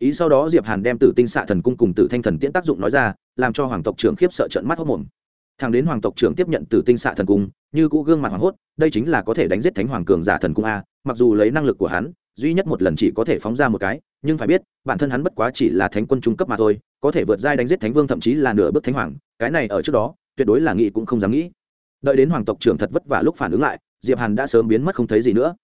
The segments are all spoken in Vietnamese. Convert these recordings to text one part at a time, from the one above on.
ý sau đó diệp hàn đem tử tinh xạ thần cung cùng tử thanh thần tiễn tác dụng nói ra, làm cho hoàng tộc trưởng khiếp sợ trận mắt hốc mồm thằng đến hoàng tộc trưởng tiếp nhận tử tinh xạ thần cung, như cũ gương mặt hoàng hốt, đây chính là có thể đánh giết thánh hoàng cường giả thần cung a, mặc dù lấy năng lực của hắn, duy nhất một lần chỉ có thể phóng ra một cái, nhưng phải biết, bản thân hắn bất quá chỉ là thánh quân trung cấp mà thôi, có thể vượt giai đánh giết thánh vương thậm chí là nửa bước thánh hoàng, cái này ở trước đó, tuyệt đối là nghĩ cũng không dám nghĩ. Đợi đến hoàng tộc trưởng thật vất vả lúc phản ứng lại, diệp hàn đã sớm biến mất không thấy gì nữa.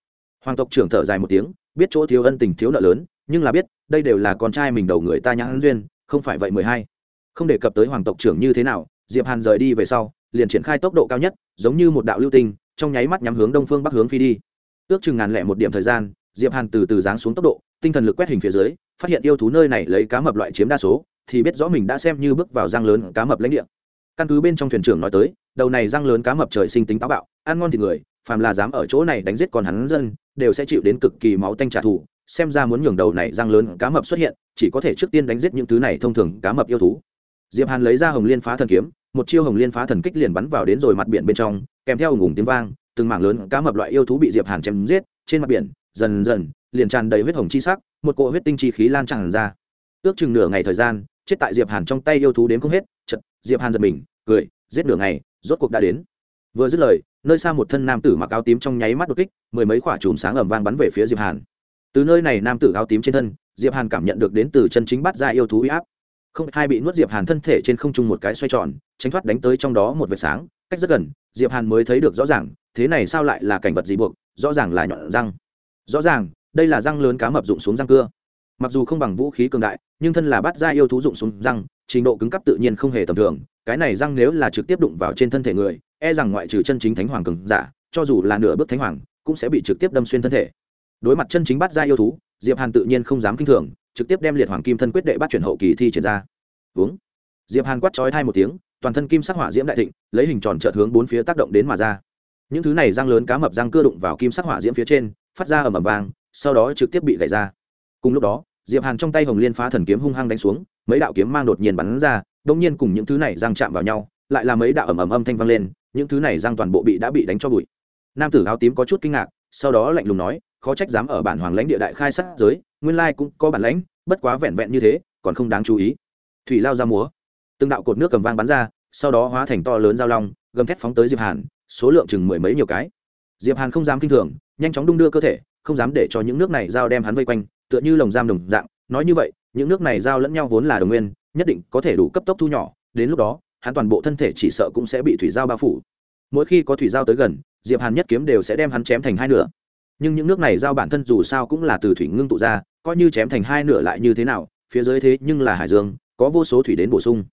Hoàng tộc trưởng thở dài một tiếng, biết chỗ thiếu ân tình thiếu nợ lớn nhưng là biết, đây đều là con trai mình đầu người ta nhãn duyên, không phải vậy mười hai. Không đề cập tới hoàng tộc trưởng như thế nào, diệp hàn rời đi về sau, liền triển khai tốc độ cao nhất, giống như một đạo lưu tinh, trong nháy mắt nhắm hướng đông phương bắc hướng phi đi. Ước chừng ngàn lẻ một điểm thời gian, diệp hàn từ từ giáng xuống tốc độ, tinh thần lực quét hình phía dưới, phát hiện yêu thú nơi này lấy cá mập loại chiếm đa số, thì biết rõ mình đã xem như bước vào răng lớn cá mập lãnh địa. Căn cứ bên trong thuyền trưởng nói tới, đầu này răng lớn cá mập trời sinh tính táo bạo, ăn ngon thì người, phàm là dám ở chỗ này đánh giết con hắn dân, đều sẽ chịu đến cực kỳ máu tanh trả thù xem ra muốn nhường đầu này răng lớn cá mập xuất hiện, chỉ có thể trước tiên đánh giết những thứ này thông thường cá mập yêu thú. Diệp hàn lấy ra hồng liên phá thần kiếm, một chiêu hồng liên phá thần kích liền bắn vào đến rồi mặt biển bên trong, kèm theo ủng tiếng vang, từng mảng lớn cá mập loại yêu thú bị diệp hàn chém giết, trên mặt biển, dần dần, liền tràn đầy huyết hồng chi sắc, một cỗ huyết tinh chi khí lan tràn ra. Ước chừng nửa ngày thời gian, chết tại diệp hàn trong tay yêu thú đến không hết chật diệp hàn giật mình, cười, giết nửa ngày, rốt cuộc đã đến. Vừa dứt lời, nơi xa một thân nam tử mặc áo tím trong nháy mắt đột kích, mười mấy quả chùm sáng ầm vang bắn về phía diệp hàn từ nơi này nam tử áo tím trên thân, diệp hàn cảm nhận được đến từ chân chính bắt ra yêu thú uy áp. Không, hai bị nuốt diệp hàn thân thể trên không trung một cái xoay tròn, tránh thoát đánh tới trong đó một vệt sáng. Cách rất gần, diệp hàn mới thấy được rõ ràng, thế này sao lại là cảnh vật gì buộc, rõ ràng là nhọn răng. Rõ ràng, đây là răng lớn cá mập dụng xuống răng cưa. Mặc dù không bằng vũ khí cường đại, nhưng thân là bắt ra yêu thú dụng xuống răng, trình độ cứng cấp tự nhiên không hề tầm thường. Cái này răng nếu là trực tiếp đụng vào trên thân thể người e rằng ngoại trừ chân chính thánh hoàng cường giả, cho dù là nửa bước thánh hoàng, cũng sẽ bị trực tiếp đâm xuyên thân thể đối mặt chân chính bắt ra yêu thú, diệp hàn tự nhiên không dám kinh thường, trực tiếp đem liệt hoàng kim thân quyết đệ bắt chuyển hậu kỳ thi triển ra. Uống diệp hàn quát chói thai một tiếng, toàn thân kim sắc hỏa diễm đại thịnh, lấy hình tròn trợ hướng bốn phía tác động đến mà ra. Những thứ này răng lớn cá mập răng cưa đụng vào kim sắc hỏa diễm phía trên, phát ra ầm ầm vang, sau đó trực tiếp bị gãy ra. Cùng lúc đó, diệp hàn trong tay hồng liên phá thần kiếm hung hăng đánh xuống, mấy đạo kiếm mang đột nhiên bắn ra đông nhiên cùng những thứ này răng chạm vào nhau, lại là mấy đạo ầm ầm âm thanh vang lên, những thứ này răng toàn bộ bị đã bị đánh cho bụi. Nam tử áo tím có chút kinh ngạc sau đó lạnh lùng nói, khó trách dám ở bản hoàng lãnh địa đại khai sát giới, nguyên lai cũng có bản lãnh, bất quá vẹn vẹn như thế, còn không đáng chú ý. Thủy lao ra múa. Từng đạo cột nước cầm vang bắn ra, sau đó hóa thành to lớn giao long, gầm thét phóng tới diệp hàn, số lượng chừng mười mấy nhiều cái. Diệp hàn không dám kinh thường, nhanh chóng đung đưa cơ thể, không dám để cho những nước này giao đem hắn vây quanh, tựa như lồng giam đồng dạng, nói như vậy, những nước này giao lẫn nhau vốn là đồng nguyên, nhất định có thể đủ cấp tốc thu nhỏ, đến lúc đó, hắn toàn bộ thân thể chỉ sợ cũng sẽ bị thủy giao bao phủ mỗi khi có thủy giao tới gần, diệp hàn nhất kiếm đều sẽ đem hắn chém thành hai nửa. Nhưng những nước này giao bản thân dù sao cũng là từ thủy ngưng tụ ra, coi như chém thành hai nửa lại như thế nào, phía dưới thế nhưng là hải dương, có vô số thủy đến bổ sung.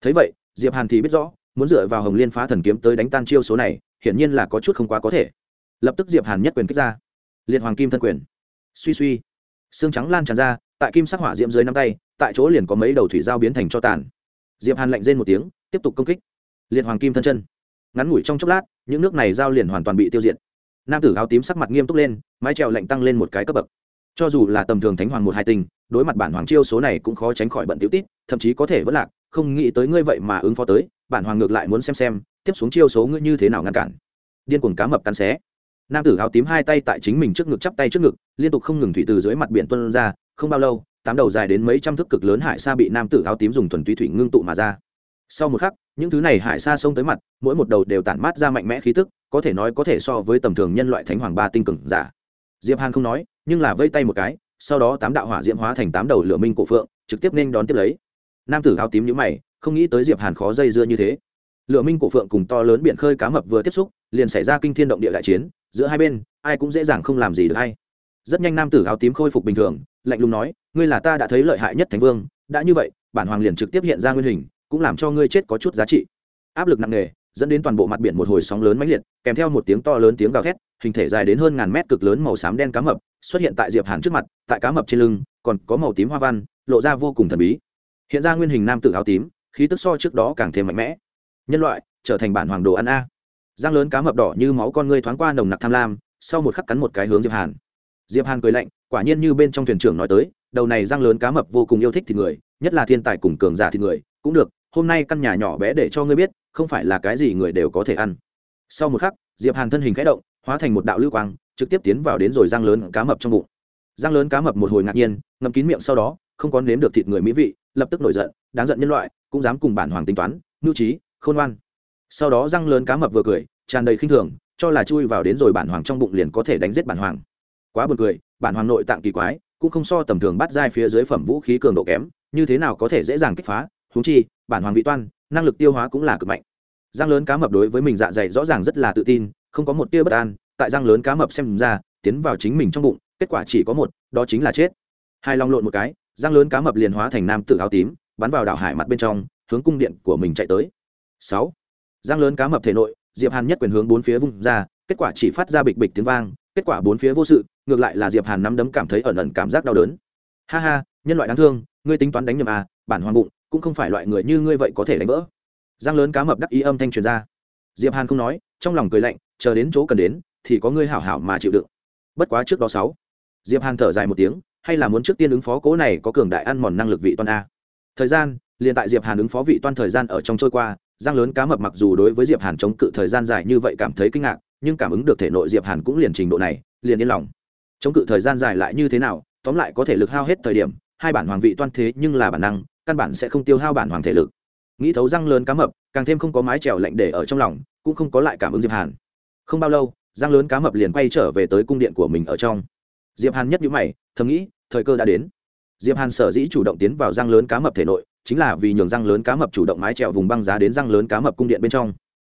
Thấy vậy, diệp hàn thì biết rõ, muốn dựa vào hồng liên phá thần kiếm tới đánh tan chiêu số này, hiển nhiên là có chút không quá có thể. Lập tức diệp hàn nhất quyền kích ra. Liệt hoàng kim thân quyền. Suy suy. Xương trắng lan tràn ra, tại kim sắc hỏa diễm dưới năm tay, tại chỗ liền có mấy đầu thủy dao biến thành cho tàn. Diệp hàn lạnh rên một tiếng, tiếp tục công kích. Liệt hoàng kim thân chân ngắn ngủi trong chốc lát, những nước này giao liền hoàn toàn bị tiêu diệt. Nam tử áo tím sắc mặt nghiêm túc lên, mái trèo lạnh tăng lên một cái cấp bậc. Cho dù là tầm thường thánh hoàng một hai tinh đối mặt bản hoàng chiêu số này cũng khó tránh khỏi bận tiểu tít, thậm chí có thể vẫn lạc, không nghĩ tới ngươi vậy mà ứng phó tới, bản hoàng ngược lại muốn xem xem, tiếp xuống chiêu số ngươi như thế nào ngăn cản. Điên cuồng cá mập cắn xé. Nam tử áo tím hai tay tại chính mình trước ngực chắp tay trước ngực, liên tục không ngừng thủy từ dưới mặt biển tuân ra, không bao lâu, tám đầu dài đến mấy trăm thước cực lớn hải xa bị nam tử áo tím dùng thuần túy thủy ngưng tụ mà ra sau một khắc, những thứ này hải xa sông tới mặt, mỗi một đầu đều tản mát ra mạnh mẽ khí tức, có thể nói có thể so với tầm thường nhân loại thánh hoàng ba tinh cường giả. Diệp hàn không nói, nhưng là vây tay một cái, sau đó tám đạo hỏa diễm hóa thành tám đầu lửa minh cổ phượng, trực tiếp nên đón tiếp lấy. Nam tử áo tím nhíu mày, không nghĩ tới diệp hàn khó dây dưa như thế. Lửa minh cổ phượng cùng to lớn biển khơi cá mập vừa tiếp xúc, liền xảy ra kinh thiên động địa đại chiến, giữa hai bên, ai cũng dễ dàng không làm gì được hay. Rất nhanh nam tử áo tím khôi phục bình thường, lạnh lùng nói, ngươi là ta đã thấy lợi hại nhất thánh vương, đã như vậy, bản hoàng liền trực tiếp hiện ra nguyên hình cũng làm cho ngươi chết có chút giá trị. Áp lực nặng nề, dẫn đến toàn bộ mặt biển một hồi sóng lớn mãnh liệt, kèm theo một tiếng to lớn tiếng gào thét, hình thể dài đến hơn ngàn mét cực lớn màu xám đen cá mập xuất hiện tại diệp hàn trước mặt, tại cá mập trên lưng, còn có màu tím hoa văn, lộ ra vô cùng thần bí. Hiện ra nguyên hình nam tử áo tím, khí tức so trước đó càng thêm mạnh mẽ. Nhân loại, trở thành bản hoàng đồ ăn a. Giang lớn cá mập đỏ như máu con ngươi thoáng qua nồng nặc tham lam, sau một khắc cắn một cái hướng diệp hàn. Diệp hàn cười lạnh, quả nhiên như bên trong thuyền trưởng nói tới, đầu này giang lớn cá mập vô cùng yêu thích thịt người, nhất là thiên tài cùng cường giả thịt người, cũng được hôm nay căn nhà nhỏ bé để cho ngươi biết, không phải là cái gì người đều có thể ăn. Sau một khắc, diệp hàn thân hình khẽ động, hóa thành một đạo lưu quang, trực tiếp tiến vào đến rồi răng lớn cá mập trong bụng. Răng lớn cá mập một hồi ngạc nhiên, ngậm kín miệng sau đó, không có nếm được thịt người mỹ vị, lập tức nổi giận, đáng giận nhân loại, cũng dám cùng bản hoàng tính toán, nhu trí, khôn ngoan. Sau đó răng lớn cá mập vừa cười, tràn đầy khinh thường, cho là chui vào đến rồi bản hoàng trong bụng liền có thể đánh giết bản hoàng. Quá buồn cười, bản hoàng nội tạng kỳ quái, cũng không so tầm thường bắt giai phía dưới phẩm vũ khí cường độ kém, như thế nào có thể dễ dàng kích phá huống chi, bản hoàng vị toan, năng lực tiêu hóa cũng là cực mạnh. Răng lớn cá mập đối với mình dạ dày rõ ràng rất là tự tin, không có một tia bất an, tại răng lớn cá mập xem ra, tiến vào chính mình trong bụng, kết quả chỉ có một, đó chính là chết. Hai long lộn một cái răng lớn cá mập liền hóa thành nam tự áo tím, bắn vào đảo hải mặt bên trong, hướng cung điện của mình chạy tới. Sáu răng lớn cá mập thể nội, diệp hàn nhất quyền hướng bốn phía vung ra, kết quả chỉ phát ra bịch bịch tiếng vang, kết quả bốn phía vô sự, ngược lại là diệp hàn nắm đấm cảm thấy ẩn ẩn cảm giác đau đớn. Ha ha, nhân loại đáng thương, ngươi tính toán đánh nhầm à bản hoàng bụng cũng không phải loại người như ngươi vậy có thể đánh vỡ. Giang lớn cá mập đắc ý âm thanh truyền ra. Diệp hàn không nói, trong lòng cười lạnh, chờ đến chỗ cần đến, thì có ngươi hảo hảo mà chịu đựng. Bất quá trước đó sáu. Diệp hàn thở dài một tiếng, hay là muốn trước tiên ứng phó cố này có cường đại ăn mòn năng lực vị toan a. Thời gian, liền tại diệp hàn ứng phó vị toan thời gian ở trong trôi qua, Giang lớn cá mập mặc dù đối với diệp hàn chống cự thời gian dài như vậy cảm thấy kinh ngạc, nhưng cảm ứng được thể nội diệp hàn cũng liền trình độ này, liền yên lòng. Chống cự thời gian dài lại như thế nào, tóm lại có thể lực hao hết thời điểm, hai bản hoàng vị toan thế nhưng là bản năng căn bản sẽ không tiêu hao bản hoàng thể lực. Nghĩ thấu răng lớn cá mập, càng thêm không có mái trèo lạnh để ở trong lòng, cũng không có lại cảm ứng diệp hàn. Không bao lâu, răng lớn cá mập liền quay trở về tới cung điện của mình ở trong. Diệp hàn nhất nhíu mày, thầm nghĩ, thời cơ đã đến. Diệp hàn sở dĩ chủ động tiến vào răng lớn cá mập thể nội, chính là vì nhường răng lớn cá mập chủ động mái trèo vùng băng giá đến răng lớn cá mập cung điện bên trong.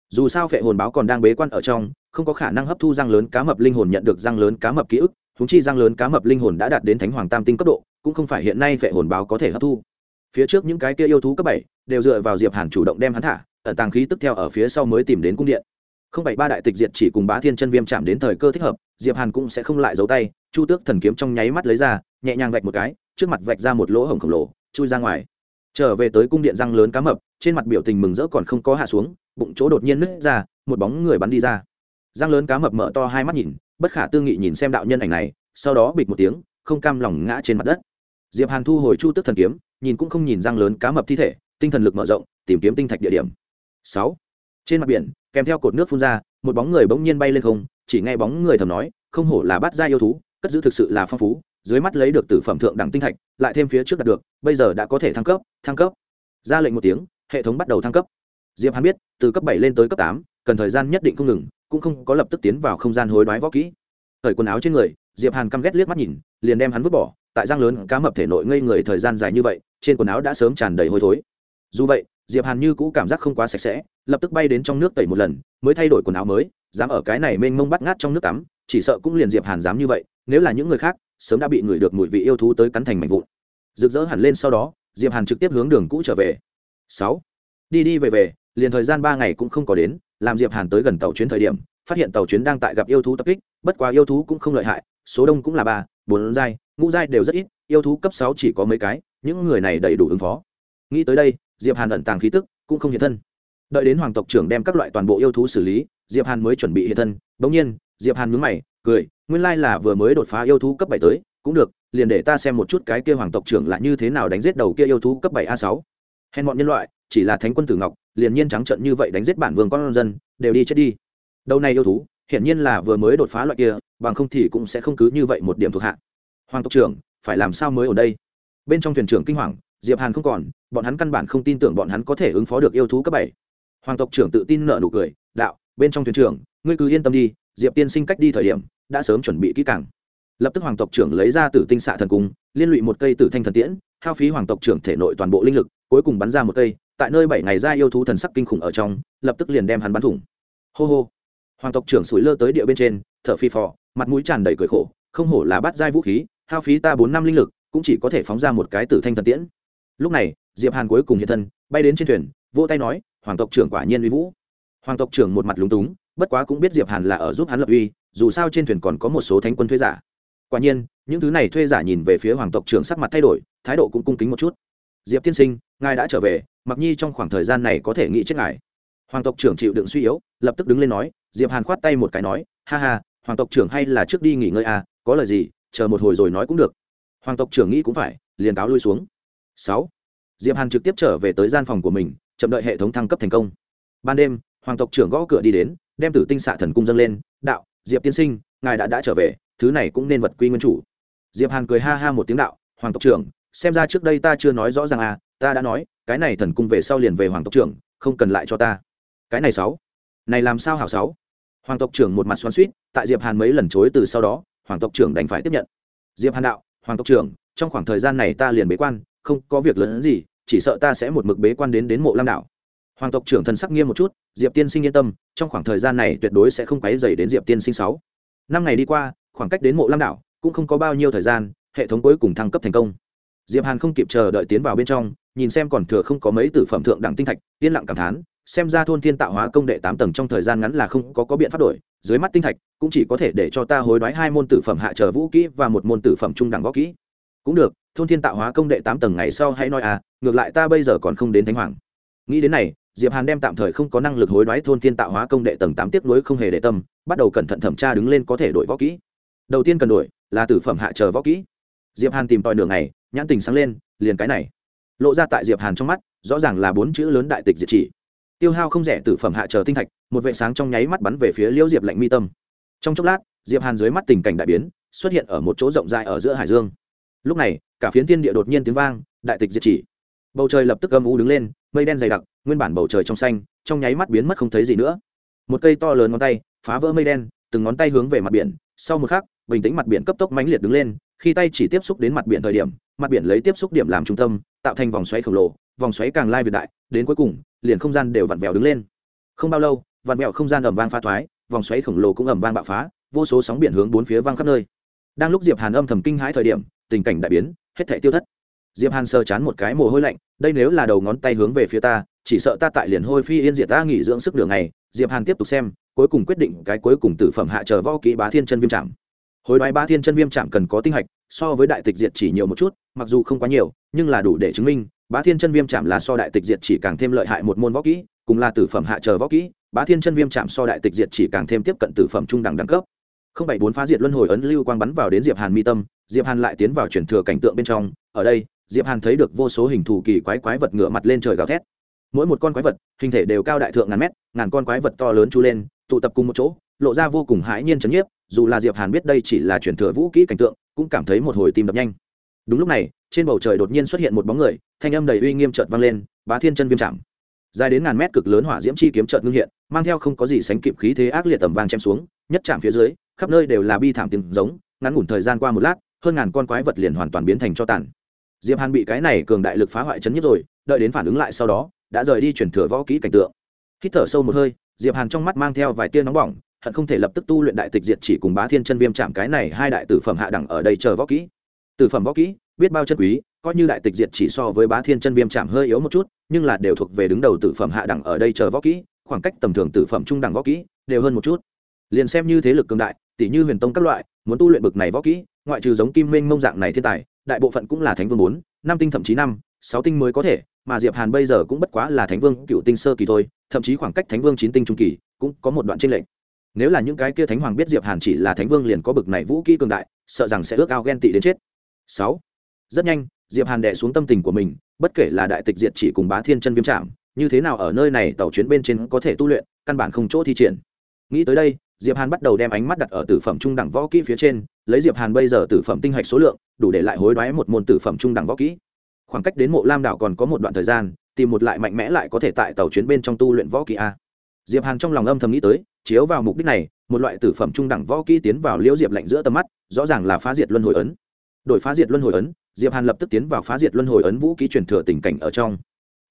Dù sao phệ hồn báo còn đang bế quan ở trong, không có khả năng hấp thu răng lớn cá mập linh hồn nhận được răng lớn cá mập ký ức chúng chi răng lớn cá mập linh hồn đã đạt đến thánh hoàng tam tinh cấp độ, cũng không phải hiện nay phệ hồn báo có thể hấp thu phía trước những cái kia yêu thú cấp bảy đều dựa vào diệp hàn chủ động đem hắn thả, ẩn tàng khí tức theo ở phía sau mới tìm đến cung điện. Không bảy ba đại tịch diệt chỉ cùng bá thiên chân viêm chạm đến thời cơ thích hợp, diệp hàn cũng sẽ không lại giấu tay, chu tước thần kiếm trong nháy mắt lấy ra, nhẹ nhàng vạch một cái, trước mặt vạch ra một lỗ hổng khổng lồ, chui ra ngoài. Trở về tới cung điện răng lớn cá mập, trên mặt biểu tình mừng rỡ còn không có hạ xuống, bụng chỗ đột nhiên nứt ra, một bóng người bắn đi ra. Răng lớn cá mập mở to hai mắt nhìn, bất khả tư nghị nhìn xem đạo nhân ảnh này, sau đó bịch một tiếng, không cam lòng ngã trên mặt đất diệp hàn thu hồi chu tức thần kiếm, nhìn cũng không nhìn răng lớn cá mập thi thể, tinh thần lực mở rộng, tìm kiếm tinh thạch địa điểm. Sáu. Trên mặt biển, kèm theo cột nước phun ra, một bóng người bỗng nhiên bay lên không, chỉ nghe bóng người thầm nói, không hổ là bắt ra yêu thú, cất giữ thực sự là phong phú, dưới mắt lấy được từ phẩm thượng đẳng tinh thạch, lại thêm phía trước đạt được, bây giờ đã có thể thăng cấp thăng cấp. Ra lệnh một tiếng, hệ thống bắt đầu thăng cấp. Diệp hàn biết, từ cấp bảy lên tới cấp tám, cần thời gian nhất định không ngừng, cũng không có lập tức tiến vào không gian hối đoái võ kỹ. Thời quần áo trên người, diệp hàn căm ghét liếc mắt nhìn, liền đem hắn vứt bỏ tại giang lớn cá mập thể nội ngây người thời gian dài như vậy, trên quần áo đã sớm tràn đầy hôi thối. Dù vậy, diệp hàn như cũ cảm giác không quá sạch sẽ, lập tức bay đến trong nước tẩy một lần, mới thay đổi quần áo mới, dám ở cái này mênh mông bắt ngát trong nước tắm, chỉ sợ cũng liền diệp hàn dám như vậy, nếu là những người khác, sớm đã bị người được mùi vị yêu thú tới cắn thành mảnh vụn. Rực rỡ hẳn lên sau đó, diệp hàn trực tiếp hướng đường cũ trở về. Sáu, đi đi về về, liền thời gian ba ngày cũng không có đến, làm diệp hàn tới gần tàu chuyến thời điểm, phát hiện tàu chuyến đang tại gặp yêu thú tập kích, bất quá yêu thú cũng không lợi hại, số đông cũng là ba, bốn giai ngũ giai đều rất ít, yêu thú cấp sáu chỉ có mấy cái, những người này đầy đủ ứng phó. Nghĩ tới đây, diệp hàn ẩn tàng khí tức, cũng không hiện thân. Đợi đến hoàng tộc trưởng đem các loại toàn bộ yêu thú xử lý, diệp hàn mới chuẩn bị hiện thân. Bỗng nhiên, diệp hàn nhướng mày, cười, nguyên lai là vừa mới đột phá yêu thú cấp bảy tới, cũng được, liền để ta xem một chút cái kia hoàng tộc trưởng là như thế nào đánh giết đầu kia yêu thú cấp bảy a sáu. Hèn bọn nhân loại, chỉ là thánh quân tử ngọc, liền nhiên trắng trận như vậy đánh giết bản vương con dân, đều đi chết đi. Đầu này yêu thú, hiển nhiên là vừa mới đột phá loại kia, bằng không thì cũng sẽ không cứ như vậy một điểm thuộc hạ hoàng tộc trưởng, phải làm sao mới ở đây? Bên trong thuyền trưởng kinh hoàng, diệp hàn không còn, bọn hắn căn bản không tin tưởng bọn hắn có thể ứng phó được yêu thú cấp bảy. Hoàng tộc trưởng tự tin nở nụ cười, đạo, bên trong thuyền trưởng, ngươi cứ yên tâm đi, diệp tiên sinh cách đi thời điểm, đã sớm chuẩn bị kỹ càng. Lập tức hoàng tộc trưởng lấy ra tử tinh xạ thần cung, liên lụy một cây tử thanh thần tiễn, hao phí hoàng tộc trưởng thể nội toàn bộ linh lực, cuối cùng bắn ra một cây, tại nơi bảy ngày ra yêu thú thần sắc kinh khủng ở trong, lập tức liền đem hắn bắn thủng. Hô hô. Hoàng tộc trưởng sủi lơ tới địa bên trên, thở phi phò, mặt mũi tràn đầy cười khổ, không hổ là bắt giai vũ khí hao phí ta bốn năm linh lực, cũng chỉ có thể phóng ra một cái tử thanh thần tiễn. Lúc này, diệp hàn cuối cùng hiện thân, bay đến trên thuyền, vỗ tay nói, hoàng tộc trưởng quả nhiên uy vũ. Hoàng tộc trưởng một mặt lúng túng, bất quá cũng biết diệp hàn là ở giúp hắn lập uy, dù sao trên thuyền còn có một số thánh quân thuê giả. Quả nhiên, những thứ này thuê giả nhìn về phía hoàng tộc trưởng sắc mặt thay đổi, thái độ cũng cung kính một chút. Diệp tiên sinh, ngài đã trở về mặc nhi trong khoảng thời gian này có thể nghĩ chết ngài. Hoàng tộc trưởng chịu đựng suy yếu, lập tức đứng lên nói, diệp hàn khoát tay một cái nói, ha ha, hoàng tộc trưởng hay là trước đi nghỉ ngơi à có lời gì chờ một hồi rồi nói cũng được. Hoàng tộc trưởng nghĩ cũng phải, liền cáo lui xuống. Sáu, diệp hàn trực tiếp trở về tới gian phòng của mình, chậm đợi hệ thống thăng cấp thành công. Ban đêm, hoàng tộc trưởng gõ cửa đi đến, đem tử tinh xạ thần cung dâng lên, đạo, diệp tiên sinh, ngài đã đã trở về, thứ này cũng nên vật quy nguyên chủ. Diệp hàn cười ha ha một tiếng đạo, hoàng tộc trưởng, xem ra trước đây ta chưa nói rõ ràng à ta đã nói, cái này thần cung về sau liền về hoàng tộc trưởng, không cần lại cho ta. Cái này sáu, này làm sao hảo sáu? Hoàng tộc trưởng một mặt xoắn suýt tại diệp hàn mấy lần chối từ sau đó hoàng tộc trưởng đành phải tiếp nhận. Diệp hàn đạo, hoàng tộc trưởng, trong khoảng thời gian này ta liền bế quan, không có việc lớn gì, chỉ sợ ta sẽ một mực bế quan đến đến mộ lam đảo. Hoàng tộc trưởng thần sắc nghiêm một chút, diệp tiên sinh yên tâm, trong khoảng thời gian này tuyệt đối sẽ không quấy dày đến diệp tiên sinh sáu. Năm ngày đi qua, khoảng cách đến mộ lam đảo cũng không có bao nhiêu thời gian, hệ thống cuối cùng thăng cấp thành công. Diệp hàn không kịp chờ đợi tiến vào bên trong, nhìn xem còn thừa không có mấy tử phẩm thượng đẳng tinh thạch, yên lặng cảm thán, xem ra thôn thiên tạo hóa công đệ tám tầng trong thời gian ngắn là không có có biện pháp đổi dưới mắt tinh thạch cũng chỉ có thể để cho ta hối đoái hai môn tử phẩm hạ trở vũ kỹ và một môn tử phẩm trung đẳng võ kỹ. Cũng được, thôn thiên tạo hóa công đệ tám tầng ngày sau hãy nói à ngược lại ta bây giờ còn không đến thánh hoàng. Nghĩ đến này, diệp hàn đem tạm thời không có năng lực hối đoái thôn thiên tạo hóa công đệ tầng tám tiếp nối không hề để tâm, bắt đầu cẩn thận thẩm tra đứng lên có thể đổi võ kỹ. Đầu tiên cần đổi là tử phẩm hạ chờ võ kỹ. Diệp hàn tìm tòi nửa ngày, nhãn tình sáng lên, liền cái này. Lộ ra tại diệp hàn trong mắt, rõ ràng là bốn chữ lớn đại tịch diệt chỉ tiêu hao không rẻ tử phẩm hạ chờ tinh thạch, một vệ sáng trong nháy mắt bắn về phía liễu diệp lạnh mi tâm. Trong chốc lát, diệp hàn dưới mắt tình cảnh đại biến, xuất hiện ở một chỗ rộng rãi ở giữa hải dương. Lúc này, cả phiến thiên địa đột nhiên tiếng vang, đại tịch diệt chỉ. Bầu trời lập tức âm u đứng lên, mây đen dày đặc, nguyên bản bầu trời trong xanh, trong nháy mắt biến mất không thấy gì nữa. Một cây to lớn ngón tay phá vỡ mây đen, từng ngón tay hướng về mặt biển, sau một khắc, bình tĩnh mặt biển cấp tốc mãnh liệt đứng lên, khi tay chỉ tiếp xúc đến mặt biển thời điểm, mặt biển lấy tiếp xúc điểm làm trung tâm, tạo thành vòng xoáy khổng lồ vòng xoáy càng lai việt đại, đến cuối cùng, liền không gian đều vặn vẹo đứng lên. Không bao lâu, vặn vẹo không gian ẩm vang pha thoái, vòng xoáy khổng lồ cũng ẩm vang bạo phá, vô số sóng biển hướng bốn phía vang khắp nơi. Đang lúc diệp hàn âm thầm kinh hãi thời điểm, tình cảnh đại biến, hết thảy tiêu thất. Diệp hàn sờ chán một cái mồ hôi lạnh, đây nếu là đầu ngón tay hướng về phía ta, chỉ sợ ta tại liền hôi phi yên diệt ta nghỉ dưỡng sức đường này diệp hàn tiếp tục xem, cuối cùng quyết định cái cuối cùng tử phẩm hạ chờ võ kỹ bá thiên chân viêm trạm. Hồi đoái bá thiên chân viêm trạm cần có tinh hạch, so với đại tịch diệt chỉ nhiều một chút, mặc dù không quá nhiều, nhưng là đủ để chứng minh bá thiên chân viêm chạm là so đại tịch diệt chỉ càng thêm lợi hại một môn võ kỹ, cùng là tử phẩm hạ chờ võ kỹ, bá thiên chân viêm chạm so đại tịch diệt chỉ càng thêm tiếp cận tử phẩm trung đẳng đẳng cấp. Không bảy bốn phá diệt luân hồi ấn lưu quang bắn vào đến diệp hàn mi tâm, diệp hàn lại tiến vào chuyển thừa cảnh tượng bên trong, ở đây, diệp hàn thấy được vô số hình thù kỳ quái quái vật ngựa mặt lên trời gào thét. Mỗi một con quái vật, hình thể đều cao đại thượng ngàn mét, ngàn con quái vật to lớn chú lên, tụ tập cùng một chỗ, lộ ra vô cùng hãi nhiên chấn nhiếp, dù là diệp hàn biết đây chỉ là chuyển thừa vũ kỹ cảnh tượng, cũng cảm thấy một hồi tim đập nhanh đúng lúc này, trên bầu trời đột nhiên xuất hiện một bóng người, thanh âm đầy uy nghiêm chợt vang lên, bá thiên chân viêm chạm. Dài đến ngàn mét cực lớn hỏa diễm chi kiếm chợt ngưng hiện, mang theo không có gì sánh kịp khí thế ác liệt tầm vang chém xuống, nhất chạm phía dưới, khắp nơi đều là bi thảm tiếng giống, ngắn ngủn thời gian qua một lát, hơn ngàn con quái vật liền hoàn toàn biến thành cho tàn. Diệp hàn bị cái này cường đại lực phá hoại chấn nhất rồi, đợi đến phản ứng lại sau đó, đã rời đi chuyển thừa võ kỹ cảnh tượng. Hít thở sâu một hơi, diệp hàn trong mắt mang theo vài tia nóng bỏng, hận không thể lập tức tu luyện đại tịch diệt chỉ cùng bá thiên chân viêm chạm cái này hai đại tử phẩm hạ đẳng ở đây chờ võ kỹ tử phẩm võ kỹ, biết bao chân quý, coi như đại tịch diệt chỉ so với bá thiên chân viêm chạm hơi yếu một chút, nhưng là đều thuộc về đứng đầu tử phẩm hạ đẳng ở đây chờ võ kỹ, khoảng cách tầm thường tử phẩm trung đẳng võ kỹ đều hơn một chút. Liền xem như thế lực cường đại tỷ như huyền tông các loại, muốn tu luyện bực này võ kỹ, ngoại trừ giống kim minh mông dạng này thiên tài, đại bộ phận cũng là thánh vương bốn năm tinh thậm chí năm, sáu tinh mới có thể, mà diệp hàn bây giờ cũng bất quá là thánh vương cựu tinh sơ kỳ thôi, thậm chí khoảng cách thánh vương chín tinh trung kỳ cũng có một đoạn trên lệch. Nếu là những cái kia thánh hoàng biết diệp hàn chỉ là thánh vương liền có bực này vũ kỹ cường đại, sợ rằng sẽ ước ao ghen tị đến chết sáu. Rất nhanh, diệp hàn đè xuống tâm tình của mình, bất kể là đại tịch diệt chỉ cùng bá thiên chân viêm trạm như thế nào ở nơi này tàu chuyến bên trên có thể tu luyện, căn bản không chỗ thi triển. Nghĩ tới đây, diệp hàn bắt đầu đem ánh mắt đặt ở tử phẩm trung đẳng võ kỹ phía trên, lấy diệp hàn bây giờ tử phẩm tinh hạch số lượng, đủ để lại hối đoái một môn tử phẩm trung đẳng võ kỹ. Khoảng cách đến mộ lam đảo còn có một đoạn thời gian, tìm một lại mạnh mẽ lại có thể tại tàu chuyến bên trong tu luyện võ kỹ a. Diệp hàn trong lòng âm thầm nghĩ tới, chiếu vào mục đích này, một loại tử phẩm trung đẳng võ kỹ tiến vào liễu diệp lạnh giữa tầm mắt, rõ ràng là phá diệt luân hồi ấn đổi phá diệt luân hồi ấn, diệp hàn lập tức tiến vào phá diệt luân hồi ấn vũ ký truyền thừa tình cảnh ở trong.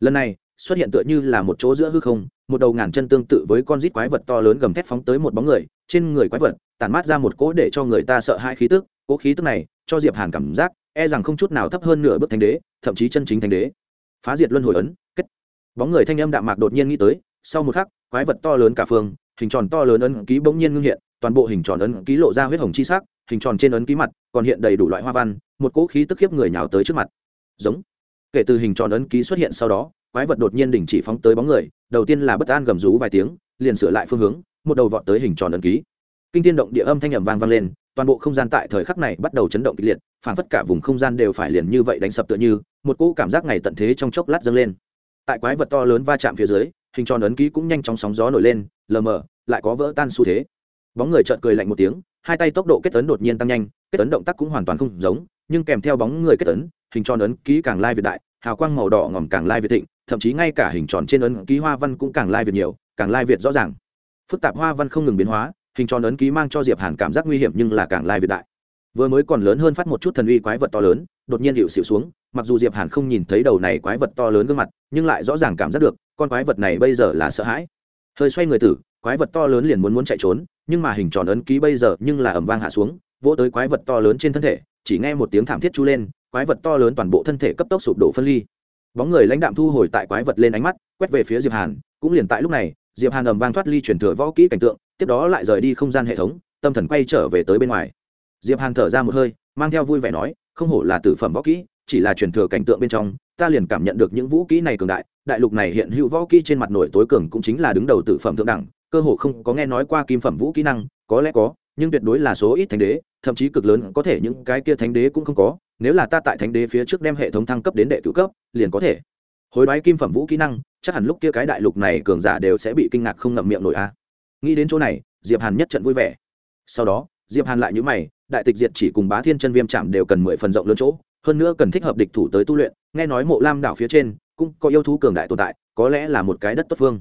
Lần này, xuất hiện tựa như là một chỗ giữa hư không, một đầu ngàn chân tương tự với con rít quái vật to lớn gầm thét phóng tới một bóng người, trên người quái vật, tản mát ra một cỗ để cho người ta sợ hãi khí tức, cỗ khí tức này cho diệp hàn cảm giác e rằng không chút nào thấp hơn nửa bước thánh đế, thậm chí chân chính thánh đế. Phá diệt luân hồi ấn, kết. Bóng người thanh âm đạm mạc đột nhiên nghĩ tới, sau một khắc, quái vật to lớn cả phương, hình tròn to lớn ấn ký bỗng nhiên ngưng hiện, toàn bộ hình tròn ấn ký lộ ra huyết hồng chi sắc hình tròn trên ấn ký mặt, còn hiện đầy đủ loại hoa văn, một cỗ khí tức khiếp người nhào tới trước mặt. Giống. Kể từ hình tròn ấn ký xuất hiện sau đó, quái vật đột nhiên đình chỉ phóng tới bóng người, đầu tiên là bất an gầm rú vài tiếng, liền sửa lại phương hướng, một đầu vọt tới hình tròn ấn ký. Kinh tiên động địa âm thanh ẩm vang vang lên, toàn bộ không gian tại thời khắc này bắt đầu chấn động kịch liệt phản phất cả vùng không gian đều phải liền như vậy đánh sập tựa như, một cỗ cảm giác ngày tận thế trong chốc lát dâng lên. Tại quái vật to lớn va chạm phía dưới, hình tròn ấn ký cũng nhanh chóng sóng gió nổi lên, lờ mờ, lại có vỡ tan xu thế. Bóng người chợt cười lạnh một tiếng hai tay tốc độ kết tấn đột nhiên tăng nhanh, kết tấn động tác cũng hoàn toàn không giống, nhưng kèm theo bóng người kết tấn, hình tròn ấn ký càng lai việt đại, hào quang màu đỏ ngòm càng lai việt thịnh, thậm chí ngay cả hình tròn trên ấn ký hoa văn cũng càng lai việt nhiều, càng lai việt rõ ràng. Phức tạp hoa văn không ngừng biến hóa, hình tròn ấn ký mang cho diệp hàn cảm giác nguy hiểm nhưng là càng lai việt đại. Vừa mới còn lớn hơn phát một chút thần uy quái vật to lớn, đột nhiên hiệu xịu xuống, mặc dù diệp hàn không nhìn thấy đầu này quái vật to lớn gương mặt, nhưng lại rõ ràng cảm giác được, con quái vật này bây giờ là sợ hãi. Hơi xoay người tử quái vật to lớn liền muốn muốn chạy trốn, nhưng mà hình tròn ấn ký bây giờ nhưng là ẩm vang hạ xuống, vỗ tới quái vật to lớn trên thân thể, chỉ nghe một tiếng thảm thiết chú lên, quái vật to lớn toàn bộ thân thể cấp tốc sụp đổ phân ly. Bóng người lãnh đạm thu hồi tại quái vật lên ánh mắt, quét về phía diệp hàn, cũng liền tại lúc này, diệp hàn ầm vang thoát ly chuyển thừa võ kỹ cảnh tượng, tiếp đó lại rời đi không gian hệ thống, tâm thần quay trở về tới bên ngoài. Diệp hàn thở ra một hơi, mang theo vui vẻ nói, không hổ là tử phẩm võ kỹ, chỉ là truyền thừa cảnh tượng bên trong, ta liền cảm nhận được những vũ kỹ này cường đại đại lục này hiện hữu võ kỹ trên mặt nổi tối cường cũng chính là đứng đầu tử phẩm thượng đẳng cơ hồ không có nghe nói qua kim phẩm vũ kỹ năng, có lẽ có, nhưng tuyệt đối là số ít thánh đế, thậm chí cực lớn có thể những cái kia thánh đế cũng không có, nếu là ta tại thánh đế phía trước đem hệ thống thăng cấp đến đệ cửu cấp, liền có thể. Hối đoái kim phẩm vũ kỹ năng, chắc hẳn lúc kia cái đại lục này cường giả đều sẽ bị kinh ngạc không ngậm miệng nổi a. Nghĩ đến chỗ này, diệp hàn nhất trận vui vẻ. Sau đó, diệp hàn lại nhíu mày, đại tịch diệt chỉ cùng bá thiên chân viêm chạm đều cần mười phần rộng lớn chỗ, hơn nữa cần thích hợp địch thủ tới tu luyện, nghe nói mộ lam đảo phía trên cũng có yêu thú cường đại tồn tại, có lẽ là một cái đất tốt phương.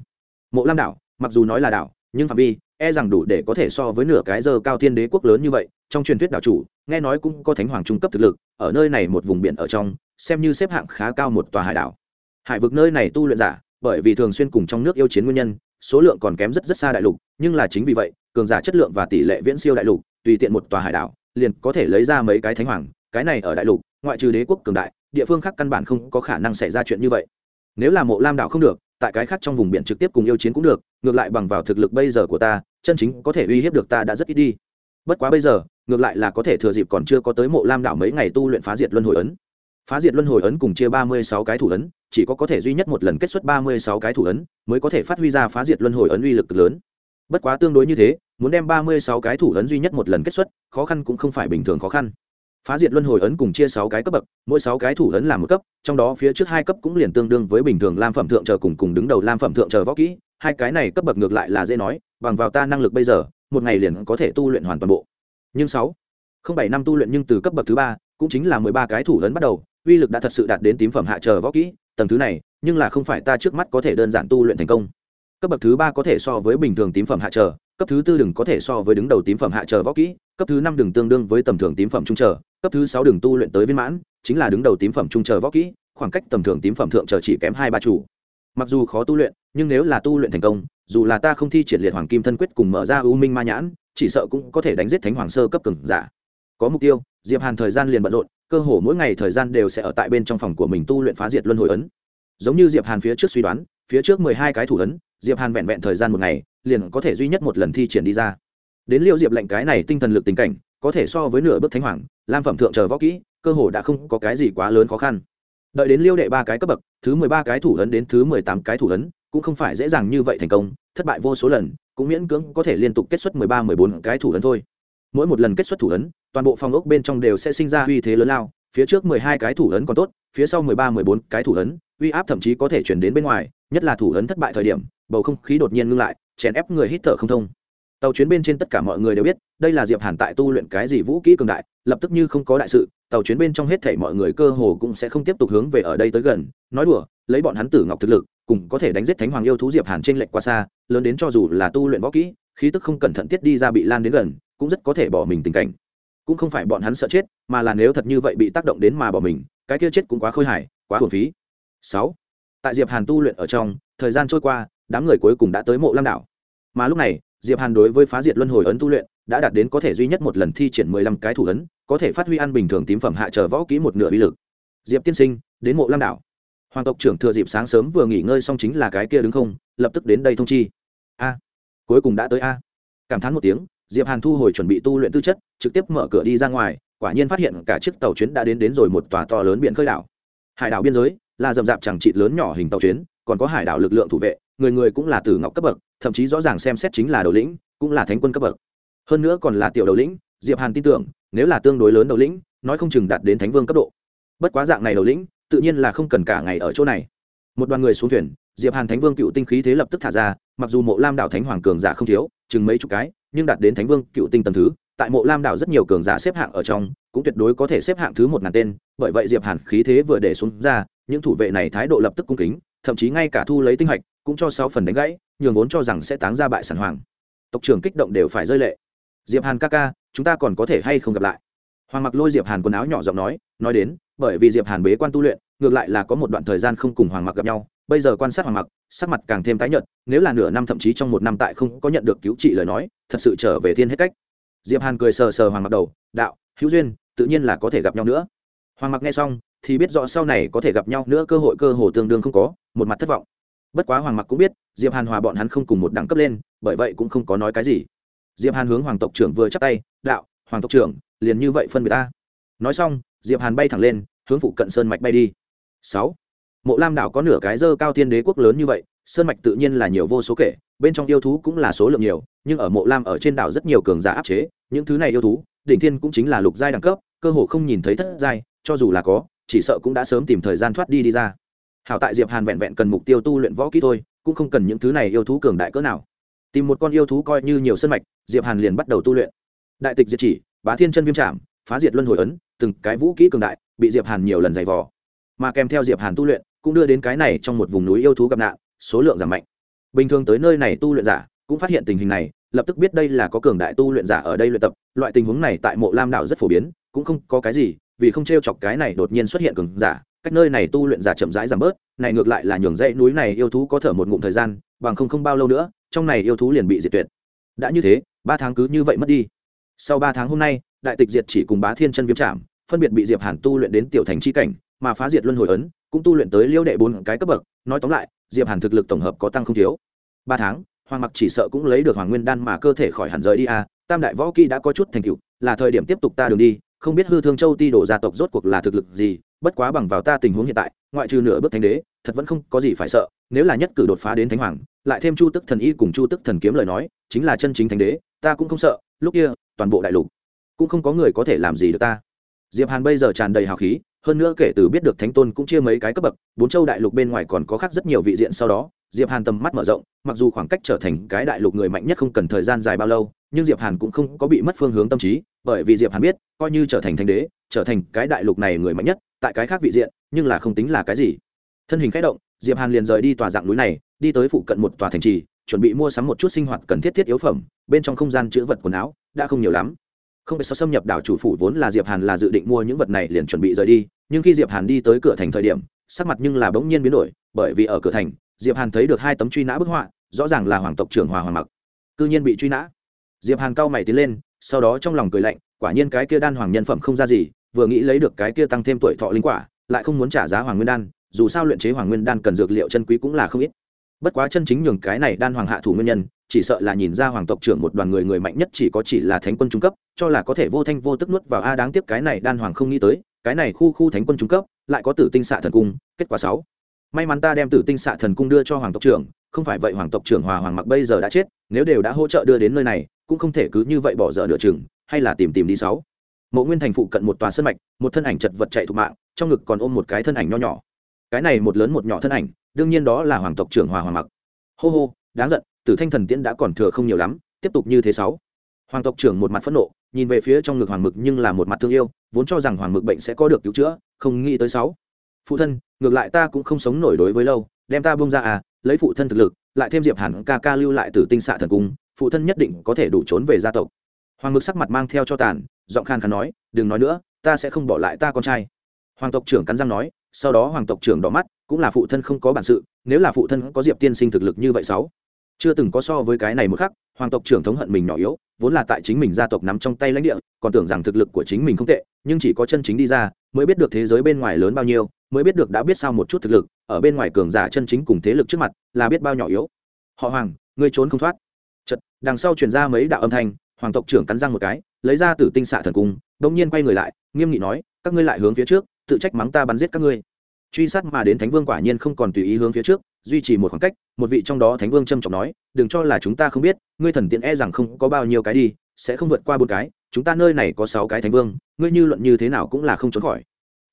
Mộ lam đảo mặc dù nói là đảo, nhưng phạm vi e rằng đủ để có thể so với nửa cái giờ cao thiên đế quốc lớn như vậy, trong truyền thuyết đảo chủ, nghe nói cũng có thánh hoàng trung cấp thực lực, ở nơi này một vùng biển ở trong, xem như xếp hạng khá cao một tòa hải đảo. Hải vực nơi này tu luyện giả, bởi vì thường xuyên cùng trong nước yêu chiến nguyên nhân, số lượng còn kém rất rất xa đại lục, nhưng là chính vì vậy, cường giả chất lượng và tỷ lệ viễn siêu đại lục, tùy tiện một tòa hải đảo, liền có thể lấy ra mấy cái thánh hoàng, cái này ở đại lục, ngoại trừ đế quốc cường đại, địa phương khác căn bản không có khả năng xảy ra chuyện như vậy. Nếu là mộ lam đảo không được tại cái khác trong vùng biển trực tiếp cùng yêu chiến cũng được, ngược lại bằng vào thực lực bây giờ của ta, chân chính có thể uy hiếp được ta đã rất ít đi. Bất quá bây giờ, ngược lại là có thể thừa dịp còn chưa có tới mộ lam đảo mấy ngày tu luyện phá diệt luân hồi ấn. Phá diệt luân hồi ấn cùng chia ba mươi sáu cái thủ ấn, chỉ có có thể duy nhất một lần kết xuất ba mươi sáu cái thủ ấn, mới có thể phát huy ra phá diệt luân hồi ấn uy lực lớn. Bất quá tương đối như thế, muốn đem ba mươi sáu cái thủ ấn duy nhất một lần kết xuất, khó khăn cũng không phải bình thường khó khăn phá diệt luân hồi ấn cùng chia sáu cái cấp bậc, mỗi sáu cái thủ ấn là một cấp, trong đó phía trước hai cấp cũng liền tương đương với bình thường lam phẩm thượng chờ cùng cùng đứng đầu lam phẩm thượng chờ võ kỹ. Hai cái này cấp bậc ngược lại là dễ nói, bằng vào ta năng lực bây giờ, một ngày liền có thể tu luyện hoàn toàn bộ. Nhưng sáu, không bảy năm tu luyện nhưng từ cấp bậc thứ ba, cũng chính là mười ba cái thủ ấn bắt đầu, uy lực đã thật sự đạt đến tím phẩm hạ chờ võ kỹ, tầng thứ này, nhưng là không phải ta trước mắt có thể đơn giản tu luyện thành công. Cấp bậc thứ ba có thể so với bình thường tím phẩm hạ chờ cấp thứ tư đừng có thể so với đứng đầu tím phẩm hạ chờ võ kỹ, cấp thứ năm đừng tương đương với tầm thường tím phẩm trung chờ cấp thứ sáu đường tu luyện tới viên mãn, chính là đứng đầu tím phẩm trung chờ võ kỹ, khoảng cách tầm thường tím phẩm thượng chờ chỉ kém hai ba chủ. Mặc dù khó tu luyện, nhưng nếu là tu luyện thành công, dù là ta không thi triển liệt hoàng kim thân quyết cùng mở ra u minh ma nhãn, chỉ sợ cũng có thể đánh giết thánh hoàng sơ cấp cường giả. Có mục tiêu, diệp hàn thời gian liền bận rộn, cơ hồ mỗi ngày thời gian đều sẽ ở tại bên trong phòng của mình tu luyện phá diệt luân hồi ấn. Giống như diệp hàn phía trước suy đoán, phía trước mười hai cái thủ ấn, diệp hàn vẹn vẹn thời gian một ngày, liền có thể duy nhất một lần thi triển đi ra. Đến liệu diệp lệnh cái này tinh thần lực tình cảnh có thể so với nửa bước thánh hoàng, lam phẩm thượng chờ võ kỹ, cơ hồ đã không có cái gì quá lớn khó khăn. Đợi đến liêu đệ ba cái cấp bậc, thứ mười ba cái thủ ấn đến thứ mười tám cái thủ ấn, cũng không phải dễ dàng như vậy thành công, thất bại vô số lần, cũng miễn cưỡng có thể liên tục kết xuất mười ba, mười bốn cái thủ ấn thôi. Mỗi một lần kết xuất thủ ấn, toàn bộ phòng ốc bên trong đều sẽ sinh ra uy thế lớn lao, phía trước mười hai cái thủ ấn còn tốt, phía sau mười ba, mười bốn cái thủ ấn, uy áp thậm chí có thể chuyển đến bên ngoài, nhất là thủ ấn thất bại thời điểm, bầu không khí đột nhiên ngưng lại, chèn ép người hít thở không thông tàu chuyến bên trên tất cả mọi người đều biết, đây là diệp hàn tại tu luyện cái gì vũ kỹ cường đại, lập tức như không có đại sự, tàu chuyến bên trong hết thảy mọi người cơ hồ cũng sẽ không tiếp tục hướng về ở đây tới gần, nói đùa, lấy bọn hắn tử ngọc thực lực, cùng có thể đánh giết thánh hoàng yêu thú diệp hàn trên lệch quá xa, lớn đến cho dù là tu luyện võ kỹ, khí tức không cẩn thận tiết đi ra bị lan đến gần, cũng rất có thể bỏ mình tình cảnh. Cũng không phải bọn hắn sợ chết, mà là nếu thật như vậy bị tác động đến mà bỏ mình, cái kia chết cũng quá khôi hài, quá hồn phí. Sáu, tại diệp hàn tu luyện ở trong, thời gian trôi qua, đám người cuối cùng đã tới mộ lam đảo. Mà lúc này diệp hàn đối với phá diệt luân hồi ấn tu luyện, đã đạt đến có thể duy nhất một lần thi triển mười lăm cái thủ ấn, có thể phát huy ăn bình thường tím phẩm hạ trở võ kỹ một nửa uy lực. Diệp tiên sinh, đến mộ lam đảo. Hoàng tộc trưởng thừa dịp sáng sớm vừa nghỉ ngơi xong chính là cái kia đứng không, lập tức đến đây thông chi. A, cuối cùng đã tới a. Cảm thán một tiếng, diệp hàn thu hồi chuẩn bị tu luyện tư chất, trực tiếp mở cửa đi ra ngoài, quả nhiên phát hiện cả chiếc tàu chuyến đã đến đến rồi một tòa to lớn biển khơi đảo. Hải đảo biên giới là rậm rạp chẳng trị lớn nhỏ hình tàu chuyến, còn có hải đảo lực lượng thủ vệ, người người cũng là tử ngọc cấp bậc thậm chí rõ ràng xem xét chính là đầu lĩnh, cũng là thánh quân cấp bậc. Hơn nữa còn là tiểu đầu lĩnh, diệp hàn tin tưởng, nếu là tương đối lớn đầu lĩnh, nói không chừng đạt đến thánh vương cấp độ. Bất quá dạng này đầu lĩnh, tự nhiên là không cần cả ngày ở chỗ này. Một đoàn người xuống thuyền, diệp hàn thánh vương cựu tinh khí thế lập tức thả ra, mặc dù mộ lam đảo thánh hoàng cường giả không thiếu, chừng mấy chục cái, nhưng đạt đến thánh vương cựu tinh tầm thứ, tại mộ lam đảo rất nhiều cường giả xếp hạng ở trong, cũng tuyệt đối có thể xếp hạng thứ một ngàn tên, bởi vậy diệp hàn khí thế vừa để xuống ra, những thủ vệ này thái độ lập tức cung kính, thậm chí ngay cả thu lấy tinh hạch, cũng cho sáu phần đánh gãy nhường vốn cho rằng sẽ táng ra bại sản hoàng. Tộc trưởng kích động đều phải rơi lệ. Diệp hàn ca ca, chúng ta còn có thể hay không gặp lại? Hoàng mặc lôi diệp hàn quần áo nhỏ giọng nói nói đến, bởi vì diệp hàn bế quan tu luyện, ngược lại là có một đoạn thời gian không cùng hoàng mặc gặp nhau, bây giờ quan sát hoàng mặc, sắc mặt càng thêm tái nhợt, nếu là nửa năm thậm chí trong một năm tại không có nhận được cứu trị lời nói, thật sự trở về thiên hết cách. Diệp hàn cười sờ sờ hoàng mặc đầu, đạo, hữu duyên, tự nhiên là có thể gặp nhau nữa. Hoàng mặc nghe xong, thì biết rõ sau này có thể gặp nhau nữa cơ hội cơ hồ tương đương không có, một mặt thất vọng bất quá hoàng mặc cũng biết, diệp hàn hòa bọn hắn không cùng một đẳng cấp lên, bởi vậy cũng không có nói cái gì. Diệp hàn hướng hoàng tộc trưởng vừa chắp tay, đạo, hoàng tộc trưởng, liền như vậy phân biệt ta. Nói xong, diệp hàn bay thẳng lên, hướng phụ cận sơn mạch bay đi. Sáu. Mộ lam đảo có nửa cái dơ cao thiên đế quốc lớn như vậy, sơn mạch tự nhiên là nhiều vô số kể, bên trong yêu thú cũng là số lượng nhiều, nhưng ở mộ lam ở trên đảo rất nhiều cường giả áp chế, những thứ này yêu thú, đỉnh thiên cũng chính là lục giai đẳng cấp, cơ hồ không nhìn thấy thất giai, cho dù là có, chỉ sợ cũng đã sớm tìm thời gian thoát đi đi ra hảo tại diệp hàn vẹn vẹn cần mục tiêu tu luyện võ kỹ thôi, cũng không cần những thứ này yêu thú cường đại cỡ nào. Tìm một con yêu thú coi như nhiều sân mạch, diệp hàn liền bắt đầu tu luyện. Đại tịch diệt chỉ, bá thiên chân viêm trảm, phá diệt luân hồi ấn, từng cái vũ kỹ cường đại, bị diệp hàn nhiều lần giày vò. Mà kèm theo diệp hàn tu luyện, cũng đưa đến cái này trong một vùng núi yêu thú gặp nạn, số lượng giảm mạnh. Bình thường tới nơi này tu luyện giả, cũng phát hiện tình hình này, lập tức biết đây là có cường đại tu luyện giả ở đây luyện tập, loại tình huống này tại mộ lam đảo rất phổ biến, cũng không có cái gì, vì không t r e o chọc cái này đột nhiên xuất hiện cường giả cách nơi này tu luyện giả chậm rãi giảm bớt, này ngược lại là nhường dãy núi này yêu thú có thở một ngụm thời gian, bằng không không bao lâu nữa, trong này yêu thú liền bị diệt tuyệt. Đã như thế, ba tháng cứ như vậy mất đi. Sau ba tháng hôm nay, đại tịch diệt chỉ cùng bá thiên chân viêm trạm phân biệt bị diệp hàn tu luyện đến tiểu thành c h i cảnh, mà phá diệt luân hồi ấn, cũng tu luyện tới liêu đệ bốn cái cấp bậc. Nói tóm lại, diệp hàn thực lực tổng hợp có tăng không thiếu. Ba tháng, hoàng mặc chỉ sợ cũng lấy được hoàng nguyên đan mà cơ thể khỏi hẳn rời đi à. tam đại võ kỹ đã có chút thành tựu, là thời điểm tiếp tục ta đường đi, không biết hư thương châu ti đổ gia tộc rốt cuộc là thực lực gì bất quá bằng vào ta tình huống hiện tại, ngoại trừ nửa bước thánh đế, thật vẫn không có gì phải sợ, nếu là nhất cử đột phá đến thánh hoàng, lại thêm chu tức thần y cùng chu tức thần kiếm lời nói, chính là chân chính thánh đế, ta cũng không sợ, lúc kia, toàn bộ đại lục, cũng không có người có thể làm gì được ta diệp hàn bây giờ tràn đầy hào khí, hơn nữa kể từ biết được thánh tôn cũng chia mấy cái cấp bậc, bốn châu đại lục bên ngoài còn có khác rất nhiều vị diện sau đó, diệp hàn tầm mắt mở rộng, mặc dù khoảng cách trở thành cái đại lục người mạnh nhất không cần thời gian dài bao lâu, nhưng diệp hàn cũng không có bị mất phương hướng tâm trí, bởi vì diệp hàn biết, coi như trở thành thánh đế, trở thành cái đại lục này người mạnh nhất, tại cái khác vị diện, nhưng là không tính là cái gì. Thân hình khẽ động, diệp hàn liền rời đi tòa dạng núi này, đi tới phụ cận một tòa thành trì, chuẩn bị mua sắm một chút sinh hoạt cần thiết thiết yếu phẩm, bên trong không gian chứa vật quần áo, đã không nhiều lắm không phải sao xâm nhập đảo chủ phủ vốn là diệp hàn là dự định mua những vật này liền chuẩn bị rời đi, nhưng khi diệp hàn đi tới cửa thành thời điểm, sắc mặt nhưng là bỗng nhiên biến đổi, bởi vì ở cửa thành, diệp hàn thấy được hai tấm truy nã bức họa, rõ ràng là hoàng tộc trưởng hòa hoàng mặc. Cư nhiên bị truy nã. Diệp hàn cao mày tiến lên, sau đó trong lòng cười lạnh, quả nhiên cái kia đan hoàng nhân phẩm không ra gì, vừa nghĩ lấy được cái kia tăng thêm tuổi thọ linh quả, lại không muốn trả giá hoàng nguyên đan, dù sao luyện chế hoàng nguyên đan cần dược liệu chân quý cũng là không ít. Bất quá chân chính nhường cái này đan hoàng hạ thủ nguyên nhân chỉ sợ là nhìn ra hoàng tộc trưởng một đoàn người người mạnh nhất chỉ có chỉ là thánh quân trung cấp, cho là có thể vô thanh vô tức nuốt vào a à đáng tiếc cái này đan hoàng không nghĩ tới, cái này khu khu thánh quân trung cấp, lại có tử tinh xạ thần cung, kết quả sáu. May mắn ta đem tử tinh xạ thần cung đưa cho hoàng tộc trưởng, không phải vậy hoàng tộc trưởng hòa hoàng mặc bây giờ đã chết, nếu đều đã hỗ trợ đưa đến nơi này, cũng không thể cứ như vậy bỏ dở nửa chừng, hay là tìm tìm đi sáu. Mộ nguyên thành phụ cận một tòa sân mạch, một thân ảnh chật vật chạy thục mạng, trong ngực còn ôm một cái thân ảnh nho nhỏ. Cái này một lớn một nhỏ thân ảnh, đương nhiên đó là hoàng tộc trưởng hòa hoàng mặc. Hô hô, đáng giận tử thanh thần tiễn đã còn thừa không nhiều lắm, tiếp tục như thế sáu. Hoàng tộc trưởng một mặt phẫn nộ, nhìn về phía trong ngực hoàng mực nhưng là một mặt thương yêu, vốn cho rằng hoàng mực bệnh sẽ có được cứu chữa, không nghĩ tới sáu. Phụ thân, ngược lại ta cũng không sống nổi đối với lâu, đem ta bông ra à lấy phụ thân thực lực, lại thêm diệp hẳn ca ca lưu lại từ tinh xạ thần cung, phụ thân nhất định có thể đủ trốn về gia tộc. Hoàng mực sắc mặt mang theo cho tàn, giọng khan khán nói, đừng nói nữa, ta sẽ không bỏ lại ta con trai. Hoàng tộc trưởng cắn răng nói, sau đó hoàng tộc trưởng đỏ mắt, cũng là phụ thân không có bản sự, nếu là phụ thân có diệp tiên sinh thực lực như vậy sáu chưa từng có so với cái này một khắc, hoàng tộc trưởng thống hận mình nhỏ yếu, vốn là tại chính mình gia tộc nắm trong tay lãnh địa, còn tưởng rằng thực lực của chính mình không tệ, nhưng chỉ có chân chính đi ra, mới biết được thế giới bên ngoài lớn bao nhiêu, mới biết được đã biết sao một chút thực lực, ở bên ngoài cường giả chân chính cùng thế lực trước mặt, là biết bao nhỏ yếu. Họ hoàng, ngươi trốn không thoát. Chật đằng sau truyền ra mấy đạo âm thanh, hoàng tộc trưởng cắn răng một cái, lấy ra tử tinh xạ thần cung, bỗng nhiên quay người lại, nghiêm nghị nói, các ngươi lại hướng phía trước, tự trách mắng ta bắn giết các ngươi. Truy sát mà đến thánh vương quả nhiên không còn tùy ý hướng phía trước duy trì một khoảng cách, một vị trong đó thánh vương trâm trọng nói, đừng cho là chúng ta không biết, ngươi thần tiện e rằng không có bao nhiêu cái đi, sẽ không vượt qua bốn cái, chúng ta nơi này có sáu cái thánh vương, ngươi như luận như thế nào cũng là không trốn khỏi.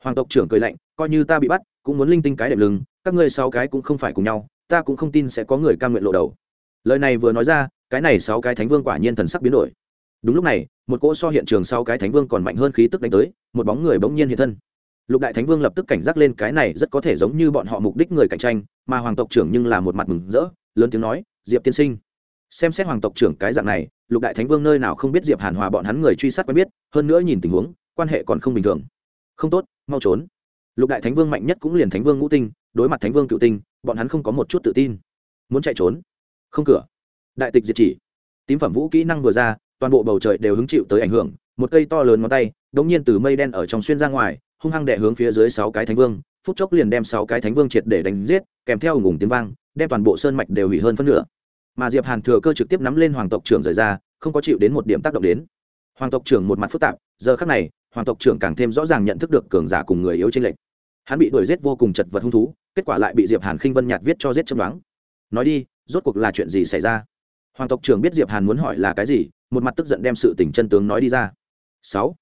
Hoàng tộc trưởng cười lạnh, coi như ta bị bắt, cũng muốn linh tinh cái đệm lưng, các ngươi sáu cái cũng không phải cùng nhau, ta cũng không tin sẽ có người cam nguyện lộ đầu. Lời này vừa nói ra, cái này sáu cái thánh vương quả nhiên thần sắc biến đổi. Đúng lúc này, một cỗ so hiện trường sau cái thánh vương còn mạnh hơn khí tức đánh tới, một bóng người bỗng nhiên hiện thân lục đại thánh vương lập tức cảnh giác lên cái này rất có thể giống như bọn họ mục đích người cạnh tranh, mà hoàng tộc trưởng nhưng là một mặt mừng rỡ, lớn tiếng nói, diệp tiên sinh. Xem xét hoàng tộc trưởng cái dạng này, lục đại thánh vương nơi nào không biết diệp hàn hòa bọn hắn người truy sát quen biết, hơn nữa nhìn tình huống, quan hệ còn không bình thường. Không tốt, mau trốn. Lục đại thánh vương mạnh nhất cũng liền thánh vương ngũ tinh, đối mặt thánh vương cựu tinh, bọn hắn không có một chút tự tin. Muốn chạy trốn? Không cửa. Đại tịch diệt chỉ. Tím phẩm vũ kỹ năng vừa ra, toàn bộ bầu trời đều hứng chịu tới ảnh hưởng, một cây to lớn ngón tay đống nhiên từ mây đen ở trong xuyên ra ngoài, hung hăng đè hướng phía dưới sáu cái thánh vương, phút chốc liền đem sáu cái thánh vương triệt để đánh giết, kèm theo ủng ủng tiếng vang, đem toàn bộ sơn mạch đều hủy hơn phân nửa. Mà diệp hàn thừa cơ trực tiếp nắm lên hoàng tộc trưởng rời ra, không có chịu đến một điểm tác động đến. Hoàng tộc trưởng một mặt phức tạp, giờ khắc này, hoàng tộc trưởng càng thêm rõ ràng nhận thức được cường giả cùng người yếu trên lệnh hắn bị đuổi giết vô cùng chật vật hung thú, kết quả lại bị diệp hàn khinh vân nhạt viết cho giết chấm đoán. Nói đi, rốt cuộc là chuyện gì xảy ra? Hoàng tộc trưởng biết diệp hàn muốn hỏi là cái gì, một mặt tức giận đem sự tình chân tướng nói đi ra. Sáu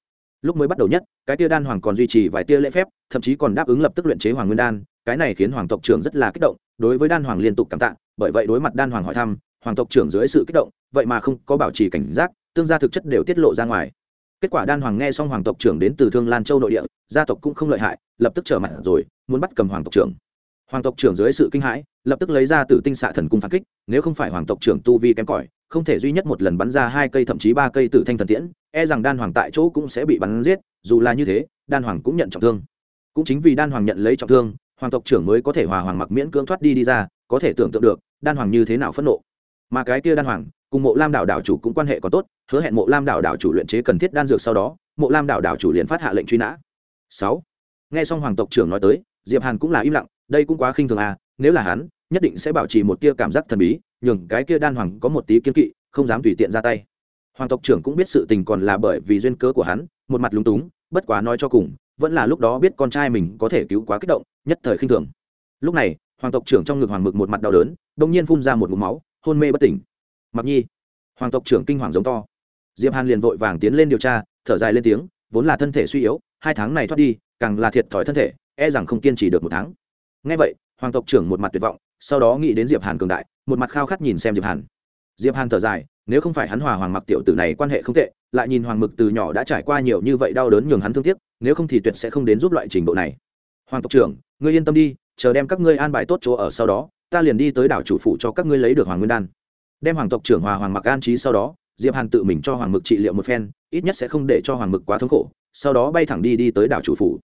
lúc mới bắt đầu nhất, cái tia đan hoàng còn duy trì vài tia lễ phép, thậm chí còn đáp ứng lập tức luyện chế hoàng nguyên đan, cái này khiến hoàng tộc trưởng rất là kích động, đối với đan hoàng liên tục cảm tạ, bởi vậy đối mặt đan hoàng hỏi thăm, hoàng tộc trưởng dưới sự kích động, vậy mà không có bảo trì cảnh giác, tương gia thực chất đều tiết lộ ra ngoài. Kết quả đan hoàng nghe xong hoàng tộc trưởng đến từ thương lan châu nội địa, gia tộc cũng không lợi hại, lập tức trở mặt rồi, muốn bắt cầm hoàng tộc trưởng. Hoàng tộc trưởng dưới sự kinh hãi, lập tức lấy ra tử tinh xạ thần cung phản kích, nếu không phải hoàng tộc trưởng tu vi kém cỏi không thể duy nhất một lần bắn ra hai cây, thậm chí ba cây tử thanh thần tiễn e rằng đan hoàng tại chỗ cũng sẽ bị bắn giết, dù là như thế, đan hoàng cũng nhận trọng thương. Cũng chính vì đan hoàng nhận lấy trọng thương, hoàng tộc trưởng mới có thể hòa hoàng mặc miễn cưỡng thoát đi đi ra, có thể tưởng tượng được, đan hoàng như thế nào phẫn nộ. Mà cái kia đan hoàng, cùng mộ lam đảo đảo chủ cũng quan hệ còn tốt, hứa hẹn mộ lam đảo đảo chủ luyện chế cần thiết đan dược sau đó, mộ lam đảo đảo chủ liền phát hạ lệnh truy nã. Sáu. Nghe xong hoàng tộc trưởng nói tới, diệp hàn cũng là im lặng, đây cũng quá khinh thường à nếu là hắn nhất định sẽ bảo trì một tia cảm giác thần bí, nhường cái kia đan hoàng có một tí kiên kỵ, không dám tùy tiện ra tay. Hoàng tộc trưởng cũng biết sự tình còn là bởi vì duyên cớ của hắn, một mặt lúng túng, bất quá nói cho cùng, vẫn là lúc đó biết con trai mình có thể cứu quá kích động, nhất thời khinh thường. Lúc này, hoàng tộc trưởng trong ngực hoàng mực một mặt đau đớn đông nhiên phun ra một ngụm máu, hôn mê bất tỉnh. Mặc nhi, hoàng tộc trưởng kinh hoàng giống to. Diệp hàn liền vội vàng tiến lên điều tra, thở dài lên tiếng, vốn là thân thể suy yếu, hai tháng này thoát đi, càng là thiệt thòi thân thể e rằng không kiên trì được một tháng. Ngay vậy, hoàng tộc trưởng một mặt tuyệt vọng sau đó nghĩ đến diệp hàn cường đại, một mặt khao khát nhìn xem diệp hàn. Diệp hàn thở dài, nếu không phải hắn hòa hoàng mặc tiểu tử này quan hệ không tệ, lại nhìn hoàng mực từ nhỏ đã trải qua nhiều như vậy đau đớn nhường hắn thương tiếc, nếu không thì tuyệt sẽ không đến giúp loại trình độ này. Hoàng tộc trưởng, ngươi yên tâm đi, chờ đem các ngươi an bài tốt chỗ ở sau đó, ta liền đi tới đảo chủ phủ cho các ngươi lấy được hoàng nguyên đan. Đem hoàng tộc trưởng hòa hoàng mặc an trí sau đó, diệp hàn tự mình cho hoàng mực trị liệu một phen, ít nhất sẽ không để cho hoàng mực quá thống khổ, sau đó bay thẳng đi đi tới đảo chủ phủ.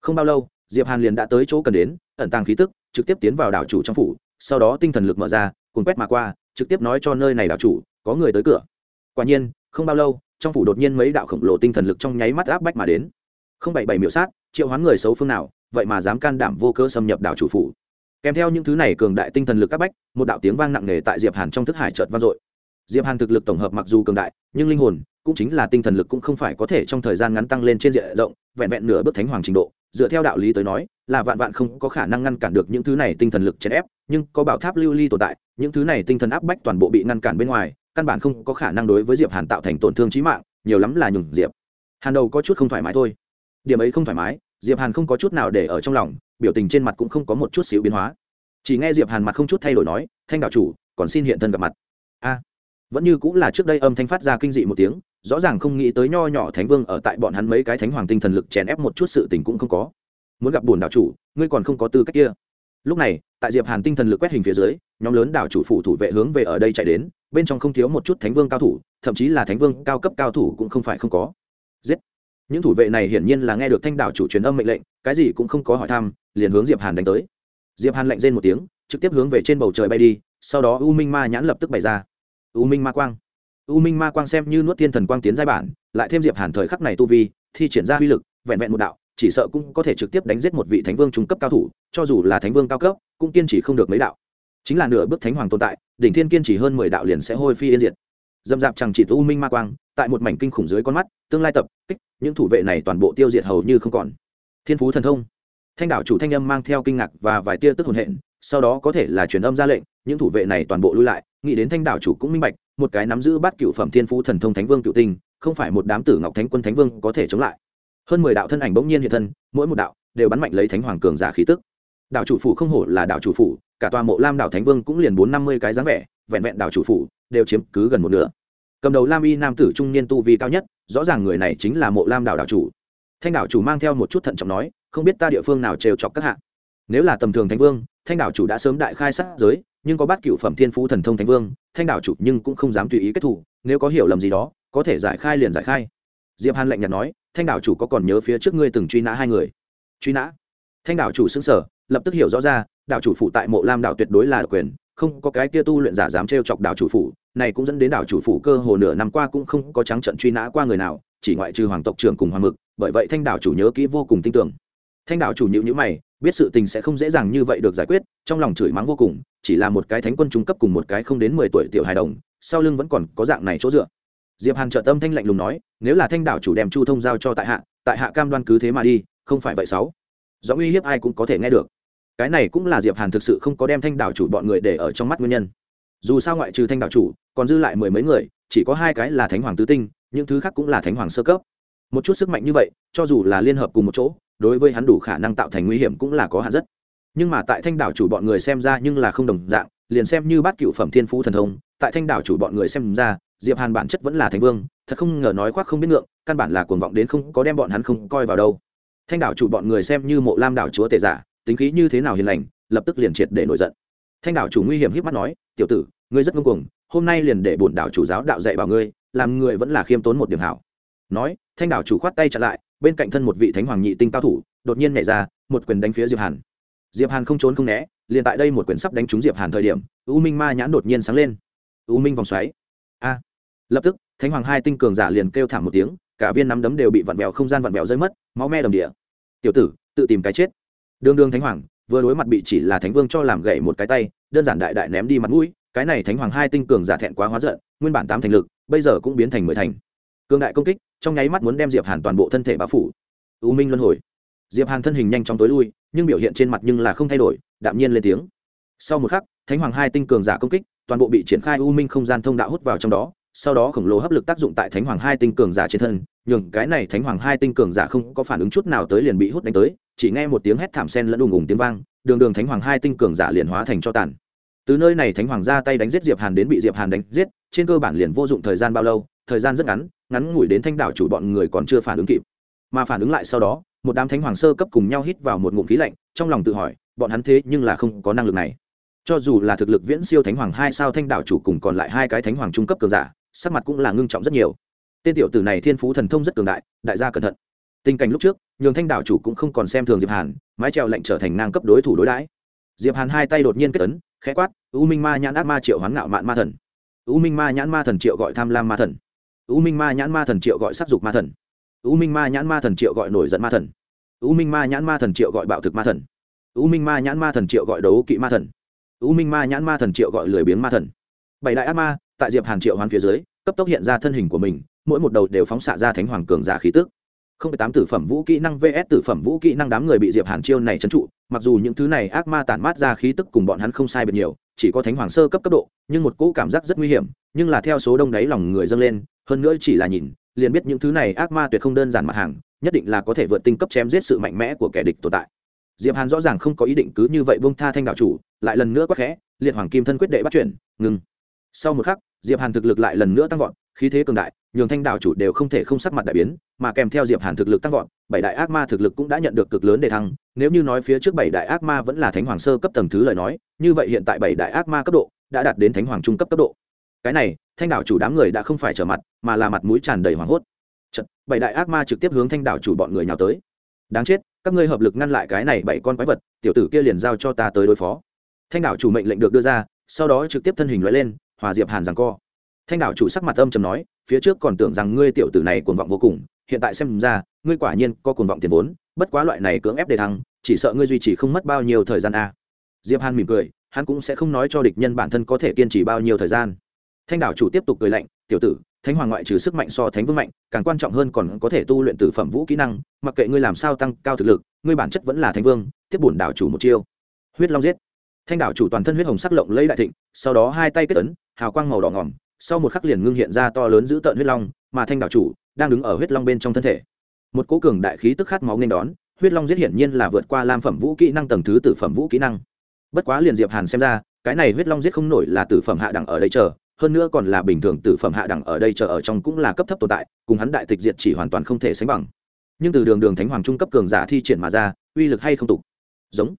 Không bao lâu diệp hàn liền đã tới chỗ cần đến, ẩn tàng khí tức, trực tiếp tiến vào đảo chủ trong phủ, sau đó tinh thần lực mở ra cuốn quét mà qua, trực tiếp nói cho nơi này đảo chủ, có người tới cửa. Quả nhiên, không bao lâu, trong phủ đột nhiên mấy đạo khổng lồ tinh thần lực trong nháy mắt áp bách mà đến. Không bảy bảy miểu sát, triệu hoán người xấu phương nào, vậy mà dám can đảm vô cơ xâm nhập đảo chủ phủ. Kèm theo những thứ này cường đại tinh thần lực áp bách, một đạo tiếng vang nặng nề tại diệp hàn trong thức hải chợt vang dội. Diệp hàn thực lực tổng hợp mặc dù cường đại, nhưng linh hồn, cũng chính là tinh thần lực cũng không phải có thể trong thời gian ngắn tăng lên trên diện rộng, vẹn vẹn nửa bước thánh hoàng trình độ dựa theo đạo lý tới nói, là vạn vạn không có khả năng ngăn cản được những thứ này tinh thần lực chèn ép, nhưng có bảo tháp lưu ly tồn tại, những thứ này tinh thần áp bách toàn bộ bị ngăn cản bên ngoài, căn bản không có khả năng đối với diệp hàn tạo thành tổn thương trí mạng, nhiều lắm là nhường diệp hàn đầu có chút không thoải mái thôi. Điểm ấy không thoải mái, diệp hàn không có chút nào để ở trong lòng, biểu tình trên mặt cũng không có một chút xíu biến hóa. Chỉ nghe diệp hàn mặt không chút thay đổi nói, thanh đạo chủ, còn xin hiện thân gặp mặt. A, vẫn như cũng là trước đây âm thanh phát ra kinh dị một tiếng rõ ràng không nghĩ tới nho nhỏ thánh vương ở tại bọn hắn mấy cái thánh hoàng tinh thần lực chèn ép một chút sự tình cũng không có. Muốn gặp bùn đảo chủ, ngươi còn không có tư cách kia. Lúc này, tại diệp hàn tinh thần lực quét hình phía dưới, nhóm lớn đảo chủ phủ thủ vệ hướng về ở đây chạy đến, bên trong không thiếu một chút thánh vương cao thủ, thậm chí là thánh vương cao cấp cao thủ cũng không phải không có. Giết! Những thủ vệ này hiển nhiên là nghe được thanh đảo chủ truyền âm mệnh lệnh, cái gì cũng không có hỏi thăm, liền hướng diệp hàn đánh tới. Diệp hàn lạnh rên một tiếng, trực tiếp hướng về trên bầu trời bay đi, sau đó u minh ma nhãn lập tức bày ra. U minh ma quang u minh ma quang xem như nuốt thiên thần quang tiến giai bản, lại thêm diệp hàn thời khắc này tu vi, thi triển ra uy lực, vẹn vẹn một đạo, chỉ sợ cũng có thể trực tiếp đánh giết một vị thánh vương trung cấp cao thủ, cho dù là thánh vương cao cấp, cũng kiên trì không được mấy đạo. Chính là nửa bước thánh hoàng tồn tại, đỉnh thiên kiên trì hơn mười đạo liền sẽ hôi phi yên diệt. Dâm dạp chẳng chỉ u minh ma quang, tại một mảnh kinh khủng dưới con mắt, tương lai tập, kích, những thủ vệ này toàn bộ tiêu diệt hầu như không còn. Thiên phú thần thông thanh đảo chủ thanh âm mang theo kinh ngạc và vài tia tức hồn hện, sau đó có thể là truyền âm ra lệnh, những thủ vệ này toàn bộ lui lại, nghĩ đến thanh đảo chủ cũng minh bạch, một cái nắm giữ bát cựu phẩm thiên phú thần thông thánh vương cựu tinh, không phải một đám tử ngọc thánh quân thánh vương có thể chống lại. Hơn mười đạo thân ảnh bỗng nhiên hiện thân, mỗi một đạo đều bắn mạnh lấy thánh hoàng cường giả khí tức. Đạo chủ phủ không hổ là đạo chủ phủ, cả tòa mộ lam đạo thánh vương cũng liền bốn năm mươi cái dáng vẻ, vẹn vẹn đạo chủ phủ đều chiếm cứ gần một nửa. Cầm đầu lam y nam tử trung niên tu vi cao nhất, rõ ràng người này chính là mộ lam đảo đảo chủ. Thanh đảo chủ mang theo một chút thận trọng nói không biết ta địa phương nào trêu chọc các hạ. Nếu là tầm thường thánh vương, thanh đảo chủ đã sớm đại khai sát giới, nhưng có bát cựu phẩm thiên phú thần thông thánh vương, thanh đảo chủ nhưng cũng không dám tùy ý kết thủ, nếu có hiểu lầm gì đó, có thể giải khai liền giải khai. Diệp hàn lạnh nhạt nói, thanh đảo chủ có còn nhớ phía trước ngươi từng truy nã hai người? Truy nã? Thanh đảo chủ xứng sở lập tức hiểu rõ ra, đảo chủ phụ tại mộ lam đảo tuyệt đối là quyền, không có cái kia tu luyện giả dám trêu chọc đảo chủ phủ, này cũng dẫn đến đảo chủ phủ cơ hồ nửa năm qua cũng không có trắng trận truy nã qua người nào, chỉ ngoại trừ hoàng tộc trưởng cùng hoàng mực, bởi vậy thanh đảo chủ nhớ kỹ vô cùng tin tưởng thanh đạo chủ nhữ nhữ mày, biết sự tình sẽ không dễ dàng như vậy được giải quyết, trong lòng chửi mắng vô cùng, chỉ là một cái thánh quân trung cấp cùng một cái không đến mười tuổi tiểu hài đồng, sau lưng vẫn còn có dạng này chỗ dựa. Diệp hàn trợ tâm thanh lạnh lùng nói, nếu là thanh đạo chủ đem chu thông giao cho tại hạ tại hạ cam đoan cứ thế mà đi, không phải vậy sáu. Do uy hiếp ai cũng có thể nghe được. Cái này cũng là diệp hàn thực sự không có đem thanh đạo chủ bọn người để ở trong mắt nguyên nhân. Dù sao ngoại trừ thanh đạo chủ, còn dư lại mười mấy người, chỉ có hai cái là thánh hoàng tứ tinh, những thứ khác cũng là thánh hoàng sơ cấp. Một chút sức mạnh như vậy, cho dù là liên hợp cùng một chỗ đối với hắn đủ khả năng tạo thành nguy hiểm cũng là có hạn rất. Nhưng mà tại thanh đảo chủ bọn người xem ra nhưng là không đồng dạng, liền xem như bát cựu phẩm thiên phú thần thông, tại thanh đảo chủ bọn người xem ra, diệp hàn bản chất vẫn là thánh vương, thật không ngờ nói khoác không biết ngượng, căn bản là cuồng vọng đến không có đem bọn hắn không coi vào đâu. Thanh đảo chủ bọn người xem như mộ lam đảo chúa tể giả, tính khí như thế nào hiền lành, lập tức liền triệt để nổi giận. Thanh đảo chủ nguy hiểm híp mắt nói, tiểu tử, ngươi rất ngông cuồng, hôm nay liền để bổn đảo chủ giáo đạo dạy bảo ngươi, làm người vẫn là khiêm tốn một điểm hảo. Nói, thanh đảo chủ khoát tay chặn lại bên cạnh thân một vị thánh hoàng nhị tinh cao thủ, đột nhiên nhảy ra, một quyền đánh phía diệp hàn. Diệp hàn không trốn không né, liền tại đây một quyền sắp đánh trúng diệp hàn thời điểm, u minh ma nhãn đột nhiên sáng lên. U minh vòng xoáy. A. Lập tức, thánh hoàng hai tinh cường giả liền kêu thảm một tiếng, cả viên nắm đấm đều bị vặn vẹo không gian vặn vẹo rơi mất, máu me đầm địa. Tiểu tử, tự tìm cái chết. Đường đường thánh hoàng, vừa đối mặt bị chỉ là thánh vương cho làm gậy một cái tay, đơn giản đại đại ném đi mặt mũi, cái này thánh hoàng hai tinh cường giả thẹn quá hóa giận, nguyên bản tám thành lực, bây giờ cũng biến thành mười thành cương đại công kích, trong nháy mắt muốn đem diệp hàn toàn bộ thân thể bao phủ. U minh luân hồi. Diệp hàn thân hình nhanh chóng tối lui, nhưng biểu hiện trên mặt nhưng là không thay đổi, đạm nhiên lên tiếng. Sau một khắc, thánh hoàng hai tinh cường giả công kích, toàn bộ bị triển khai u minh không gian thông đạo hút vào trong đó, sau đó khổng lồ hấp lực tác dụng tại thánh hoàng hai tinh cường giả trên thân, nhường cái này thánh hoàng hai tinh cường giả không có phản ứng chút nào tới liền bị hút đánh tới, chỉ nghe một tiếng hét thảm sen lẫn đùng ùng tiếng vang, đường đường thánh hoàng hai tinh cường giả liền hóa thành cho tàn từ nơi này thánh hoàng ra tay đánh giết diệp hàn đến bị diệp hàn đánh giết, trên cơ bản liền vô dụng thời gian bao lâu, thời gian rất ngắn ngắn ngủi đến thanh đảo chủ bọn người còn chưa phản ứng kịp. Mà phản ứng lại sau đó, một đám thánh hoàng sơ cấp cùng nhau hít vào một ngụm khí lạnh, trong lòng tự hỏi, bọn hắn thế nhưng là không có năng lực này. Cho dù là thực lực viễn siêu thánh hoàng hai sao thanh đảo chủ cùng còn lại hai cái thánh hoàng trung cấp cường giả, sắc mặt cũng là ngưng trọng rất nhiều. Tên tiểu tử này thiên phú thần thông rất cường đại đại gia cẩn thận. Tình cảnh lúc trước, nhường thanh đảo chủ cũng không còn xem thường diệp hàn, mái treo lệnh trở thành ngang cấp đối thủ đối đãi. Diệp hàn hai tay đột nhiên kết ấn khẽ quát, u minh ma nhãn ác ma triệu hoán ngạo mạn ma thần. U minh ma nhãn ma thần triệu gọi tham lam ma thần. U minh ma nhãn ma thần triệu gọi sắc dục ma thần. U minh ma nhãn ma thần triệu gọi nổi giận ma thần. U minh ma nhãn ma thần triệu gọi bạo thực ma thần. U minh ma nhãn ma thần triệu gọi đấu kỵ ma thần. U minh ma nhãn ma thần triệu gọi lười biếng ma thần. Bảy đại ác ma, tại diệp hàn triệu hoán phía dưới, cấp tốc hiện ra thân hình của mình, mỗi một đầu đều phóng xạ ra thánh hoàng cường giả khí tức không phải tám tử phẩm vũ kỹ năng vs tử phẩm vũ kỹ năng đám người bị diệp hàn chiêu này trấn trụ, mặc dù những thứ này ác ma tản mát ra khí tức cùng bọn hắn không sai biệt nhiều, chỉ có thánh hoàng sơ cấp cấp độ, nhưng một cỗ cảm giác rất nguy hiểm, nhưng là theo số đông đáy lòng người dâng lên, hơn nữa chỉ là nhìn, liền biết những thứ này ác ma tuyệt không đơn giản mặt hàng, nhất định là có thể vượt tinh cấp chém giết sự mạnh mẽ của kẻ địch tồn tại. Diệp hàn rõ ràng không có ý định cứ như vậy bông tha thanh đạo chủ, lại lần nữa quát khẽ, liệt hoàng kim thân quyết đệ bắt chuyển, ngừng. Sau một khắc, diệp hàn thực lực lại lần nữa tăng vọt khí thế cường đại nhường thanh đạo chủ đều không thể không sắc mặt đại biến mà kèm theo diệp hàn thực lực tăng vọt bảy đại ác ma thực lực cũng đã nhận được cực lớn để thăng. Nếu như nói phía trước bảy đại ác ma vẫn là thánh hoàng sơ cấp tầng thứ lời nói như vậy hiện tại bảy đại ác ma cấp độ đã đạt đến thánh hoàng trung cấp cấp độ. Cái này thanh đạo chủ đám người đã không phải trở mặt mà là mặt mũi tràn đầy hoảng hốt. Chật, bảy đại ác ma trực tiếp hướng thanh đạo chủ bọn người nhào tới. Đáng chết các ngươi hợp lực ngăn lại cái này bảy con quái vật tiểu tử kia liền giao cho ta tới đối phó. Thanh đạo chủ mệnh lệnh được đưa ra sau đó trực tiếp thân hình loại lên hòa diệp hàn rằng co thanh đảo chủ sắc mặt âm trầm nói, phía trước còn tưởng rằng ngươi tiểu tử này cuồng vọng vô cùng, hiện tại xem ra, ngươi quả nhiên có cuồng vọng tiền vốn, bất quá loại này cưỡng ép đề thăng, chỉ sợ ngươi duy trì không mất bao nhiêu thời gian a diệp hàn mỉm cười, hắn cũng sẽ không nói cho địch nhân bản thân có thể kiên trì bao nhiêu thời gian. Thanh đảo chủ tiếp tục cười lạnh, tiểu tử, thánh hoàng ngoại trừ sức mạnh so thánh vương mạnh, càng quan trọng hơn còn có thể tu luyện tử phẩm vũ kỹ năng, mặc kệ ngươi làm sao tăng cao thực lực, ngươi bản chất vẫn là thánh vương, tiếp bổn đảo chủ một chiêu. Huyết long giết. Thanh đảo chủ toàn thân huyết hồng sắc lộng lấy đại thịnh, sau đó hai tay kết ấn, hào quang màu đỏ ngỏm sau một khắc liền ngưng hiện ra to lớn giữ tợn huyết long, mà thanh đạo chủ đang đứng ở huyết long bên trong thân thể. Một cố cường đại khí tức khát máu nên đón, huyết long giết hiển nhiên là vượt qua lam phẩm vũ kỹ năng tầng thứ tử phẩm vũ kỹ năng. Bất quá liền diệp hàn xem ra, cái này huyết long giết không nổi là tử phẩm hạ đẳng ở đây chờ, hơn nữa còn là bình thường tử phẩm hạ đẳng ở đây chờ ở trong cũng là cấp thấp tồn tại, cùng hắn đại tịch diệt chỉ hoàn toàn không thể sánh bằng. Nhưng từ đường đường thánh hoàng trung cấp cường giả thi triển mà ra, uy lực hay không tục. Giống.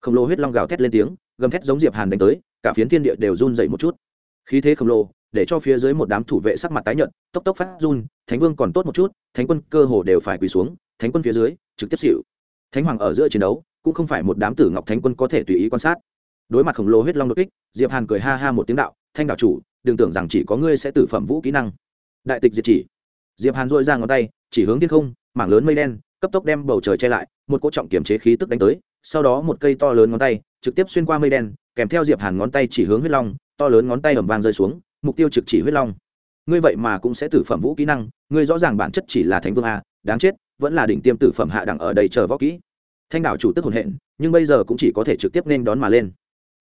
Khổng lồ huyết long gào thét lên tiếng, gầm thét giống diệp hàn đánh tới, cả phiến thiên địa đều run dậy một chút. Khí thế khổng lồ để cho phía dưới một đám thủ vệ sắc mặt tái nhợt, tốc tốc phát run, thánh vương còn tốt một chút, thánh quân cơ hồ đều phải quỳ xuống, thánh quân phía dưới, trực tiếp xỉu. Thánh hoàng ở giữa chiến đấu, cũng không phải một đám tử ngọc thánh quân có thể tùy ý quan sát. Đối mặt khổng lồ huyết long đột kích, diệp hàn cười ha ha một tiếng đạo, thanh đạo chủ, đừng tưởng rằng chỉ có ngươi sẽ tử phẩm vũ kỹ năng. Đại tịch diệt chỉ. Diệp hàn dội ra ngón tay, chỉ hướng thiên không, mảng lớn mây đen, cấp tốc đem bầu trời che lại, một cỗ trọng kiểm chế khí tức đánh tới, sau đó một cây to lớn ngón tay, trực tiếp xuyên qua mây đen, kèm theo diệp hàn ngón tay chỉ hướng huyết long, to lớn ngón tay ầm vang rơi xuống mục tiêu trực chỉ huyết long. Ngươi vậy mà cũng sẽ tử phẩm vũ kỹ năng, ngươi rõ ràng bản chất chỉ là thánh vương a, đáng chết, vẫn là đỉnh tiêm tử phẩm hạ đẳng ở đây chờ võ kỹ. Thanh đảo chủ tức hồn hện, nhưng bây giờ cũng chỉ có thể trực tiếp nên đón mà lên.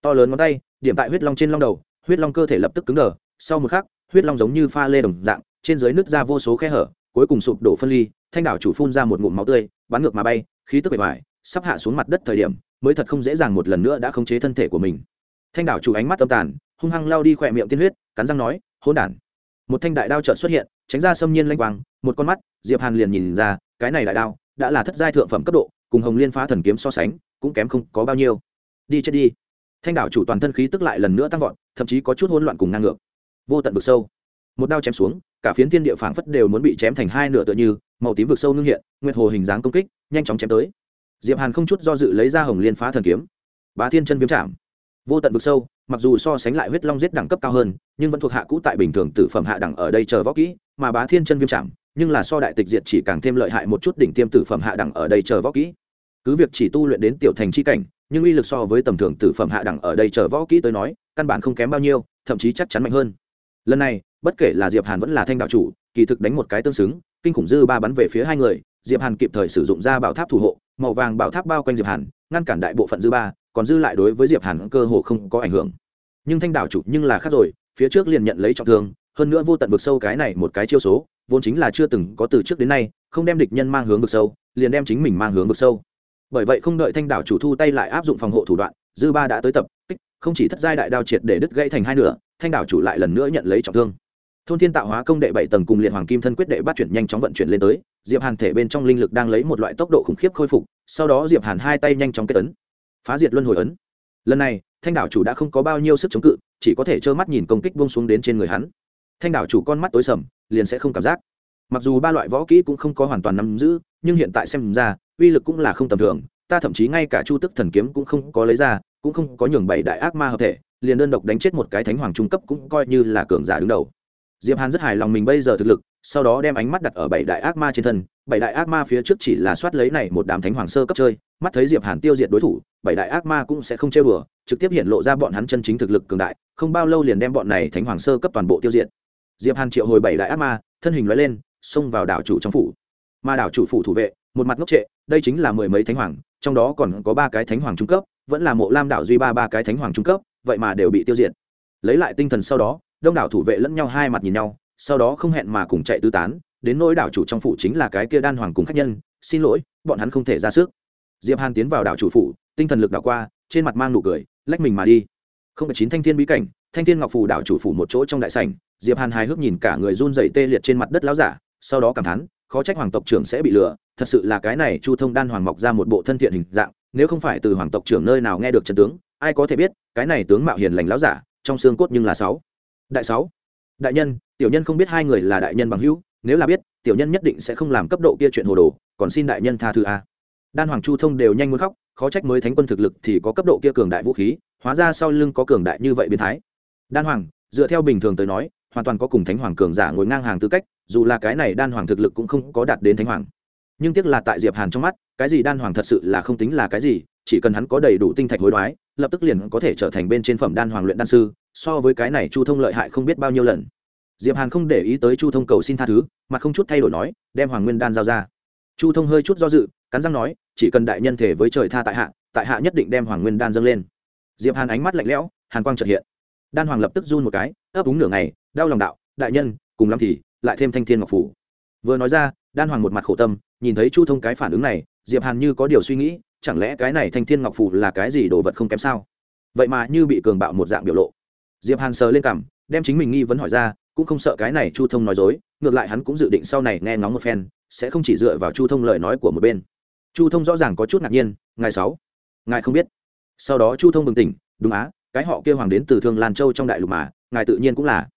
To lớn ngón tay, điểm tại huyết long trên long đầu, huyết long cơ thể lập tức cứng đờ, sau một khắc, huyết long giống như pha lê đồng dạng, trên dưới nứt ra vô số khe hở, cuối cùng sụp đổ phân ly, thanh đảo chủ phun ra một ngụm máu tươi, bắn ngược mà bay, khí tức bề ngoài, sắp hạ xuống mặt đất thời điểm, mới thật không dễ dàng một lần nữa đã khống chế thân thể của mình. Thanh đảo chủ ánh mắt tâm tàn, hung hăng lao đi khỏe miệng tiên huyết cắn răng nói hôn đản. Một thanh đại đao trợn xuất hiện, tránh ra xâm nhiên lanh quang, một con mắt, diệp hàn liền nhìn ra, cái này đại đao đã là thất giai thượng phẩm cấp độ, cùng hồng liên phá thần kiếm so sánh, cũng kém không có bao nhiêu. Đi chết đi. Thanh đảo chủ toàn thân khí tức lại lần nữa tăng vọt, thậm chí có chút hỗn loạn cùng ngang ngược. Vô tận vực sâu. Một đao chém xuống, cả phiến thiên địa phảng phất đều muốn bị chém thành hai nửa tựa như, màu tím vực sâu ngưng hiện, nguyệt hồ hình dáng công kích, nhanh chóng chém tới. Diệp hàn không chút do dự lấy ra hồng liên phá thần kiếm. Bá thiên chân viêm chạm vô tận vực sâu mặc dù so sánh lại huyết long giết đẳng cấp cao hơn, nhưng vẫn thuộc hạ cũ tại bình thường tử phẩm hạ đẳng ở đây chờ võ kỹ, mà bá thiên chân viêm chạm, nhưng là so đại tịch diệt chỉ càng thêm lợi hại một chút đỉnh tiêm tử phẩm hạ đẳng ở đây chờ võ kỹ. Cứ việc chỉ tu luyện đến tiểu thành chi cảnh, nhưng uy lực so với tầm thường tử phẩm hạ đẳng ở đây chờ võ kỹ tới nói, căn bản không kém bao nhiêu, thậm chí chắc chắn mạnh hơn. Lần này, bất kể là diệp hàn vẫn là thanh đạo chủ, kỳ thực đánh một cái tương xứng, kinh khủng dư ba bắn về phía hai người, diệp hàn kịp thời sử dụng ra bảo tháp thủ hộ, màu vàng bảo tháp bao quanh diệp hàn, ngăn cản đại bộ phận dư ba còn dư lại đối với diệp hàn cơ hồ không có ảnh hưởng. Nhưng thanh đảo chủ nhưng là khác rồi, phía trước liền nhận lấy trọng thương, hơn nữa vô tận vực sâu cái này một cái chiêu số, vốn chính là chưa từng có từ trước đến nay, không đem địch nhân mang hướng vực sâu, liền đem chính mình mang hướng vực sâu. Bởi vậy không đợi thanh đảo chủ thu tay lại áp dụng phòng hộ thủ đoạn, dư ba đã tới tập, kích, không chỉ thất giai đại đao triệt để đứt gãy thành hai nửa, thanh đảo chủ lại lần nữa nhận lấy trọng thương. Thôn thiên tạo hóa công đệ bảy tầng cùng liệt hoàng kim thân quyết đệ bắt chuyển nhanh chóng vận chuyển lên tới, diệp hàn thể bên trong linh lực đang lấy một loại tốc độ khủng khiếp khôi phục, sau đó diệp hàn hai tay nhanh chóng kết tấn phá diệt luân hồi ấn. Lần này, thanh đảo chủ đã không có bao nhiêu sức chống cự, chỉ có thể trơ mắt nhìn công kích buông xuống đến trên người hắn. Thanh đảo chủ con mắt tối sầm, liền sẽ không cảm giác. Mặc dù ba loại võ kỹ cũng không có hoàn toàn nắm giữ, nhưng hiện tại xem ra, uy lực cũng là không tầm thường, ta thậm chí ngay cả chu tức thần kiếm cũng không có lấy ra, cũng không có nhường bảy đại ác ma hợp thể, liền đơn độc đánh chết một cái thánh hoàng trung cấp cũng coi như là cường giả đứng đầu. Diệp hàn rất hài lòng mình bây giờ thực lực sau đó đem ánh mắt đặt ở bảy đại ác ma trên thân bảy đại ác ma phía trước chỉ là soát lấy này một đám thánh hoàng sơ cấp chơi mắt thấy diệp hàn tiêu diệt đối thủ bảy đại ác ma cũng sẽ không chơi đùa, trực tiếp hiện lộ ra bọn hắn chân chính thực lực cường đại không bao lâu liền đem bọn này thánh hoàng sơ cấp toàn bộ tiêu diệt. Diệp hàn triệu hồi bảy đại ác ma thân hình lóe lên xông vào đảo chủ trong phủ. Mà đảo chủ phủ thủ vệ một mặt ngốc trệ đây chính là mười mấy thánh hoàng trong đó còn có ba cái thánh hoàng trung cấp vẫn là mộ lam đảo duy ba ba cái thánh hoàng trung cấp vậy mà đều bị tiêu diệt. Lấy lại tinh thần sau đó đông đảo thủ vệ lẫn nhau hai mặt nhìn nhau sau đó không hẹn mà cùng chạy tứ tán, đến nỗi đảo chủ trong phủ chính là cái kia đan hoàng cùng khách nhân, xin lỗi, bọn hắn không thể ra sức. Diệp hàn tiến vào đảo chủ phủ, tinh thần lực đảo qua, trên mặt mang nụ cười, lách mình mà đi. Không phải chín thanh thiên bí cảnh, thanh thiên ngọc phủ đảo chủ phủ một chỗ trong đại sảnh, diệp hàn hài hước nhìn cả người run rẩy tê liệt trên mặt đất lão giả, sau đó cảm thán, khó trách hoàng tộc trưởng sẽ bị lừa, thật sự là cái này chu thông đan hoàng mọc ra một bộ thân thiện hình dạng, nếu không phải từ hoàng tộc trưởng nơi nào nghe được trận tướng, ai có thể biết, cái này tướng mạo hiền lành lão giả, trong xương cốt nhưng là sáu. Đại sáu đại nhân, tiểu nhân không biết hai người là đại nhân bằng hữu, nếu là biết, tiểu nhân nhất định sẽ không làm cấp độ kia chuyện hồ đồ, còn xin đại nhân tha thứ a. Đan hoàng chu thông đều nhanh muốn khóc, khó trách mới thánh quân thực lực thì có cấp độ kia cường đại vũ khí, hóa ra sau lưng có cường đại như vậy biến thái. Đan hoàng, dựa theo bình thường tới nói, hoàn toàn có cùng thánh hoàng cường giả ngồi ngang hàng tư cách, dù là cái này đan hoàng thực lực cũng không có đạt đến thánh hoàng. Nhưng tiếc là tại diệp hàn trong mắt, cái gì đan hoàng thật sự là không tính là cái gì, chỉ cần hắn có đầy đủ tinh thạch hối đoái, lập tức liền có thể trở thành bên trên phẩm đan hoàng luyện đan sư, so với cái này chu thông lợi hại không biết bao nhiêu lần diệp hàn không để ý tới chu thông cầu xin tha thứ, mà không chút thay đổi nói, đem hoàng nguyên đan giao ra. Chu thông hơi chút do dự, cắn răng nói, chỉ cần đại nhân thể với trời tha tại hạ tại hạ nhất định đem hoàng nguyên đan dâng lên. Diệp hàn ánh mắt lạnh lẽo, hàn quang trật hiện. Đan hoàng lập tức run một cái, ấp úng nửa ngày, đau lòng đạo, đại nhân, cùng lắm thì, lại thêm thanh thiên ngọc phủ. Vừa nói ra, đan hoàng một mặt khổ tâm, nhìn thấy chu thông cái phản ứng này, diệp hàn như có điều suy nghĩ, chẳng lẽ cái này thanh thiên ngọc phủ là cái gì đồ vật không kém sao? Vậy mà như bị cường bạo một dạng biểu lộ. Diệp hàn sờ lên cằm, đem chính mình nghi vấn hỏi ra cũng không sợ cái này chu thông nói dối, ngược lại hắn cũng dự định sau này nghe ngóng một phen, sẽ không chỉ dựa vào chu thông lời nói của một bên. Chu thông rõ ràng có chút ngạc nhiên, ngài sáu, ngài không biết. Sau đó chu thông bừng tỉnh, đúng á, cái họ kêu hoàng đến từ thương lan châu trong đại lục mà, ngài tự nhiên cũng là.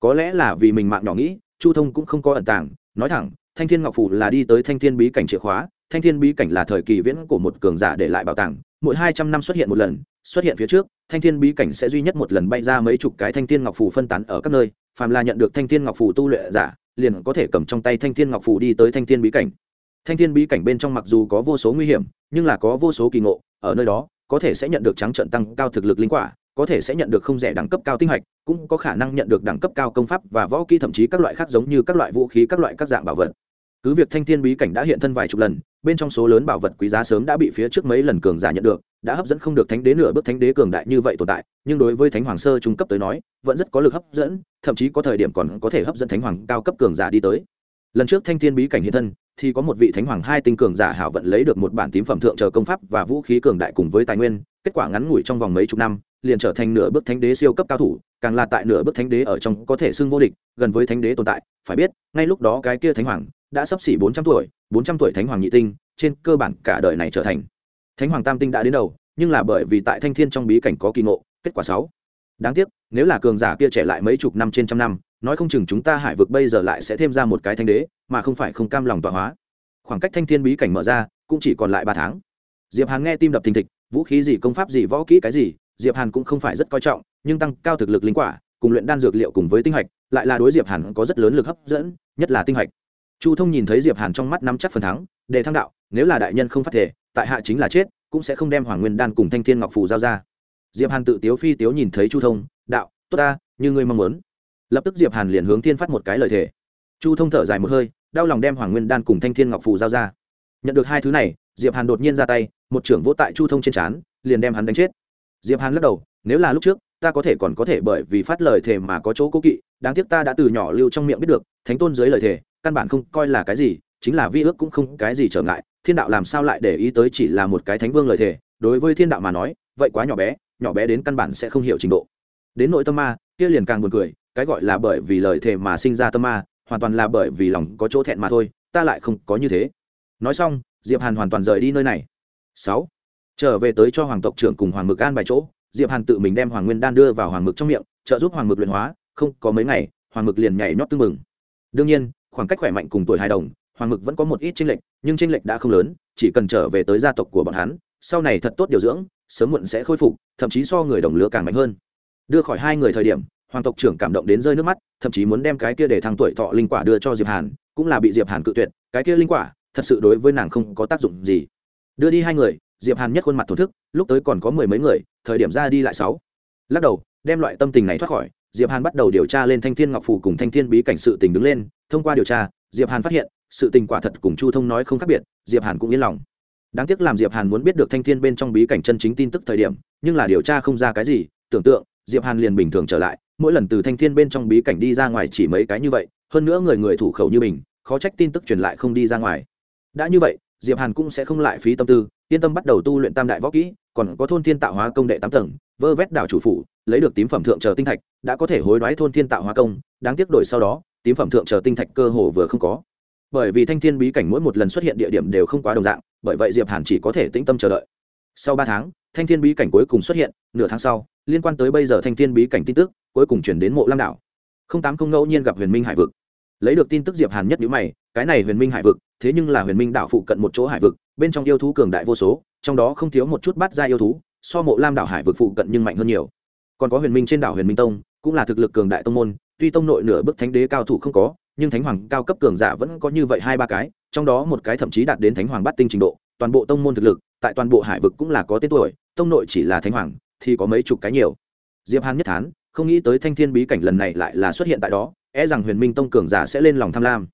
Có lẽ là vì mình mạng nhỏ nghĩ, chu thông cũng không có ẩn tàng, nói thẳng, thanh thiên ngọc phủ là đi tới thanh thiên bí cảnh chìa khóa, thanh thiên bí cảnh là thời kỳ viễn của một cường giả để lại bảo tàng, mỗi hai trăm năm xuất hiện một lần, xuất hiện phía trước, thanh thiên bí cảnh sẽ duy nhất một lần bay ra mấy chục cái thanh thiên ngọc phủ phân tán ở các nơi phàm là nhận được thanh thiên ngọc phủ tu luyện giả, liền có thể cầm trong tay thanh thiên ngọc phủ đi tới thanh thiên bí cảnh. Thanh thiên bí cảnh bên trong mặc dù có vô số nguy hiểm, nhưng là có vô số kỳ ngộ, ở nơi đó, có thể sẽ nhận được trắng trận tăng cao thực lực linh quả, có thể sẽ nhận được không rẻ đẳng cấp cao tinh hạch, cũng có khả năng nhận được đẳng cấp cao công pháp và võ kỹ, thậm chí các loại khác giống như các loại vũ khí, các loại các dạng bảo vật. Cứ việc thanh thiên bí cảnh đã hiện thân vài chục lần bên trong số lớn bảo vật quý giá sớm đã bị phía trước mấy lần cường giả nhận được, đã hấp dẫn không được thánh đế nửa bước thánh đế cường đại như vậy tồn tại, nhưng đối với thánh hoàng sơ trung cấp tới nói, vẫn rất có lực hấp dẫn, thậm chí có thời điểm còn có thể hấp dẫn thánh hoàng cao cấp cường giả đi tới. Lần trước thanh thiên bí cảnh hiện thân, thì có một vị thánh hoàng hai tinh cường giả hảo vận lấy được một bản tím phẩm thượng chờ công pháp và vũ khí cường đại cùng với tài nguyên, kết quả ngắn ngủi trong vòng mấy chục năm, liền trở thành nửa bước thánh đế siêu cấp cao thủ, càng là tại nửa bước thánh đế ở trong có thể xưng vô địch, gần với thánh đế tồn tại, phải biết, ngay lúc đó cái kia thánh hoàng đã sắp xỉ bốn trăm tuổi, bốn trăm tuổi thánh hoàng nhị tinh, trên cơ bản cả đời này trở thành. Thánh hoàng tam tinh đã đến đầu, nhưng là bởi vì tại thanh thiên trong bí cảnh có kỳ ngộ, kết quả sáu. Đáng tiếc, nếu là cường giả kia trẻ lại mấy chục năm trên trăm năm, nói không chừng chúng ta hải vực bây giờ lại sẽ thêm ra một cái thánh đế, mà không phải không cam lòng tọa hóa. Khoảng cách thanh thiên bí cảnh mở ra, cũng chỉ còn lại ba tháng. Diệp hàn nghe tim đập thình thịch, vũ khí gì công pháp gì võ kỹ cái gì, diệp hàn cũng không phải rất coi trọng, nhưng tăng cao thực lực linh quả, cùng luyện đan dược liệu cùng với tinh hạch, lại là đối diệp hàn có rất lớn lực hấp dẫn, nhất là tinh hạch chu thông nhìn thấy diệp hàn trong mắt nắm chắc phần thắng, đề thăng đạo, nếu là đại nhân không phát thể, tại hạ chính là chết, cũng sẽ không đem hoàng nguyên đan cùng thanh thiên ngọc phù giao ra. Diệp hàn tự tiếu phi tiếu nhìn thấy chu thông, đạo, tốt ta, như ngươi mong muốn. Lập tức diệp hàn liền hướng thiên phát một cái lời thề. Chu thông thở dài một hơi, đau lòng đem hoàng nguyên đan cùng thanh thiên ngọc phù giao ra. Nhận được hai thứ này, diệp hàn đột nhiên ra tay, một trưởng vỗ tại chu thông trên trán, liền đem hắn đánh chết. Diệp hàn lắc đầu, nếu là lúc trước, ta có thể còn có thể bởi vì phát lời thề mà có chỗ cố kỵ, đáng tiếc ta đã từ nhỏ lưu trong miệng biết được, thánh tôn dưới lời thề căn bản không coi là cái gì, chính là vi ước cũng không cái gì trở ngại, thiên đạo làm sao lại để ý tới chỉ là một cái thánh vương lời thề, đối với thiên đạo mà nói, vậy quá nhỏ bé nhỏ bé đến căn bản sẽ không hiểu trình độ. Đến nội tâm ma, kia liền càng buồn cười, cái gọi là bởi vì lời thề mà sinh ra tâm ma, hoàn toàn là bởi vì lòng có chỗ thẹn mà thôi, ta lại không có như thế. Nói xong, diệp hàn hoàn toàn rời đi nơi này. Sáu, trở về tới cho hoàng tộc trưởng cùng hoàng mực an bài chỗ, diệp hàn tự mình đem hoàng nguyên đan đưa vào hoàng mực trong miệng, trợ giúp hoàng mực luyện hóa, không có mấy ngày, hoàng mực liền nhảy nhót tưng mừng đương nhiên khoảng cách khỏe mạnh cùng tuổi hài đồng, hoàng mực vẫn có một ít tranh lệch, nhưng tranh lệch đã không lớn, chỉ cần trở về tới gia tộc của bọn hắn, sau này thật tốt điều dưỡng, sớm muộn sẽ khôi phục, thậm chí so người đồng lứa càng mạnh hơn. Đưa khỏi hai người thời điểm, hoàng tộc trưởng cảm động đến rơi nước mắt, thậm chí muốn đem cái kia để thăng tuổi thọ linh quả đưa cho diệp hàn, cũng là bị diệp hàn cự tuyệt, cái kia linh quả, thật sự đối với nàng không có tác dụng gì. Đưa đi hai người, diệp hàn nhất khuôn mặt thổ thức, lúc tới còn có mười mấy người, thời điểm ra đi lại sáu. Lắc đầu, đem loại tâm tình này thoát khỏi, diệp hàn bắt đầu điều tra lên thanh thiên ngọc phủ cùng thanh thiên bí cảnh sự tình đứng lên thông qua điều tra, diệp hàn phát hiện, sự tình quả thật cùng chu thông nói không khác biệt, diệp hàn cũng yên lòng. Đáng tiếc làm diệp hàn muốn biết được thanh thiên bên trong bí cảnh chân chính tin tức thời điểm, nhưng là điều tra không ra cái gì, tưởng tượng, diệp hàn liền bình thường trở lại, mỗi lần từ thanh thiên bên trong bí cảnh đi ra ngoài chỉ mấy cái như vậy, hơn nữa người người thủ khẩu như mình, khó trách tin tức truyền lại không đi ra ngoài. Đã như vậy, diệp hàn cũng sẽ không lại phí tâm tư, yên tâm bắt đầu tu luyện tam đại võ kỹ, còn có thôn thiên tạo hóa công đệ tám tầng, vơ vét đảo chủ phủ, lấy được tím phẩm thượng chờ tinh thạch, đã có thể hối đoái thôn thiên tạo hóa công, đáng tiếc đổi sau đó tím phẩm thượng chờ tinh thạch cơ hồ vừa không có. Bởi vì thanh thiên bí cảnh mỗi một lần xuất hiện địa điểm đều không quá đồng dạng, bởi vậy diệp hàn chỉ có thể tĩnh tâm chờ đợi. Sau ba tháng, thanh thiên bí cảnh cuối cùng xuất hiện, nửa tháng sau, liên quan tới bây giờ thanh thiên bí cảnh tin tức, cuối cùng chuyển đến mộ lam đảo. Không tám không ngẫu nhiên gặp huyền minh hải vực. Lấy được tin tức diệp hàn nhất nhữ mày, cái này huyền minh hải vực, thế nhưng là huyền minh đảo phụ cận một chỗ hải vực, bên trong yêu thú cường đại vô số, trong đó không thiếu một chút bắt ra yêu thú, so mộ lam đảo hải vực phụ cận nhưng mạnh hơn nhiều. Còn có huyền minh trên đảo huyền minh tông, cũng là thực lực cường đại tông môn tuy tông nội nửa bước thánh đế cao thủ không có, nhưng thánh hoàng cao cấp cường giả vẫn có như vậy hai ba cái, trong đó một cái thậm chí đạt đến thánh hoàng bắt tinh trình độ, toàn bộ tông môn thực lực, tại toàn bộ hải vực cũng là có tên tuổi, tông nội chỉ là thánh hoàng, thì có mấy chục cái nhiều. Diệp hàn nhất thán, không nghĩ tới thanh thiên bí cảnh lần này lại là xuất hiện tại đó e rằng huyền minh tông cường giả sẽ lên lòng tham lam.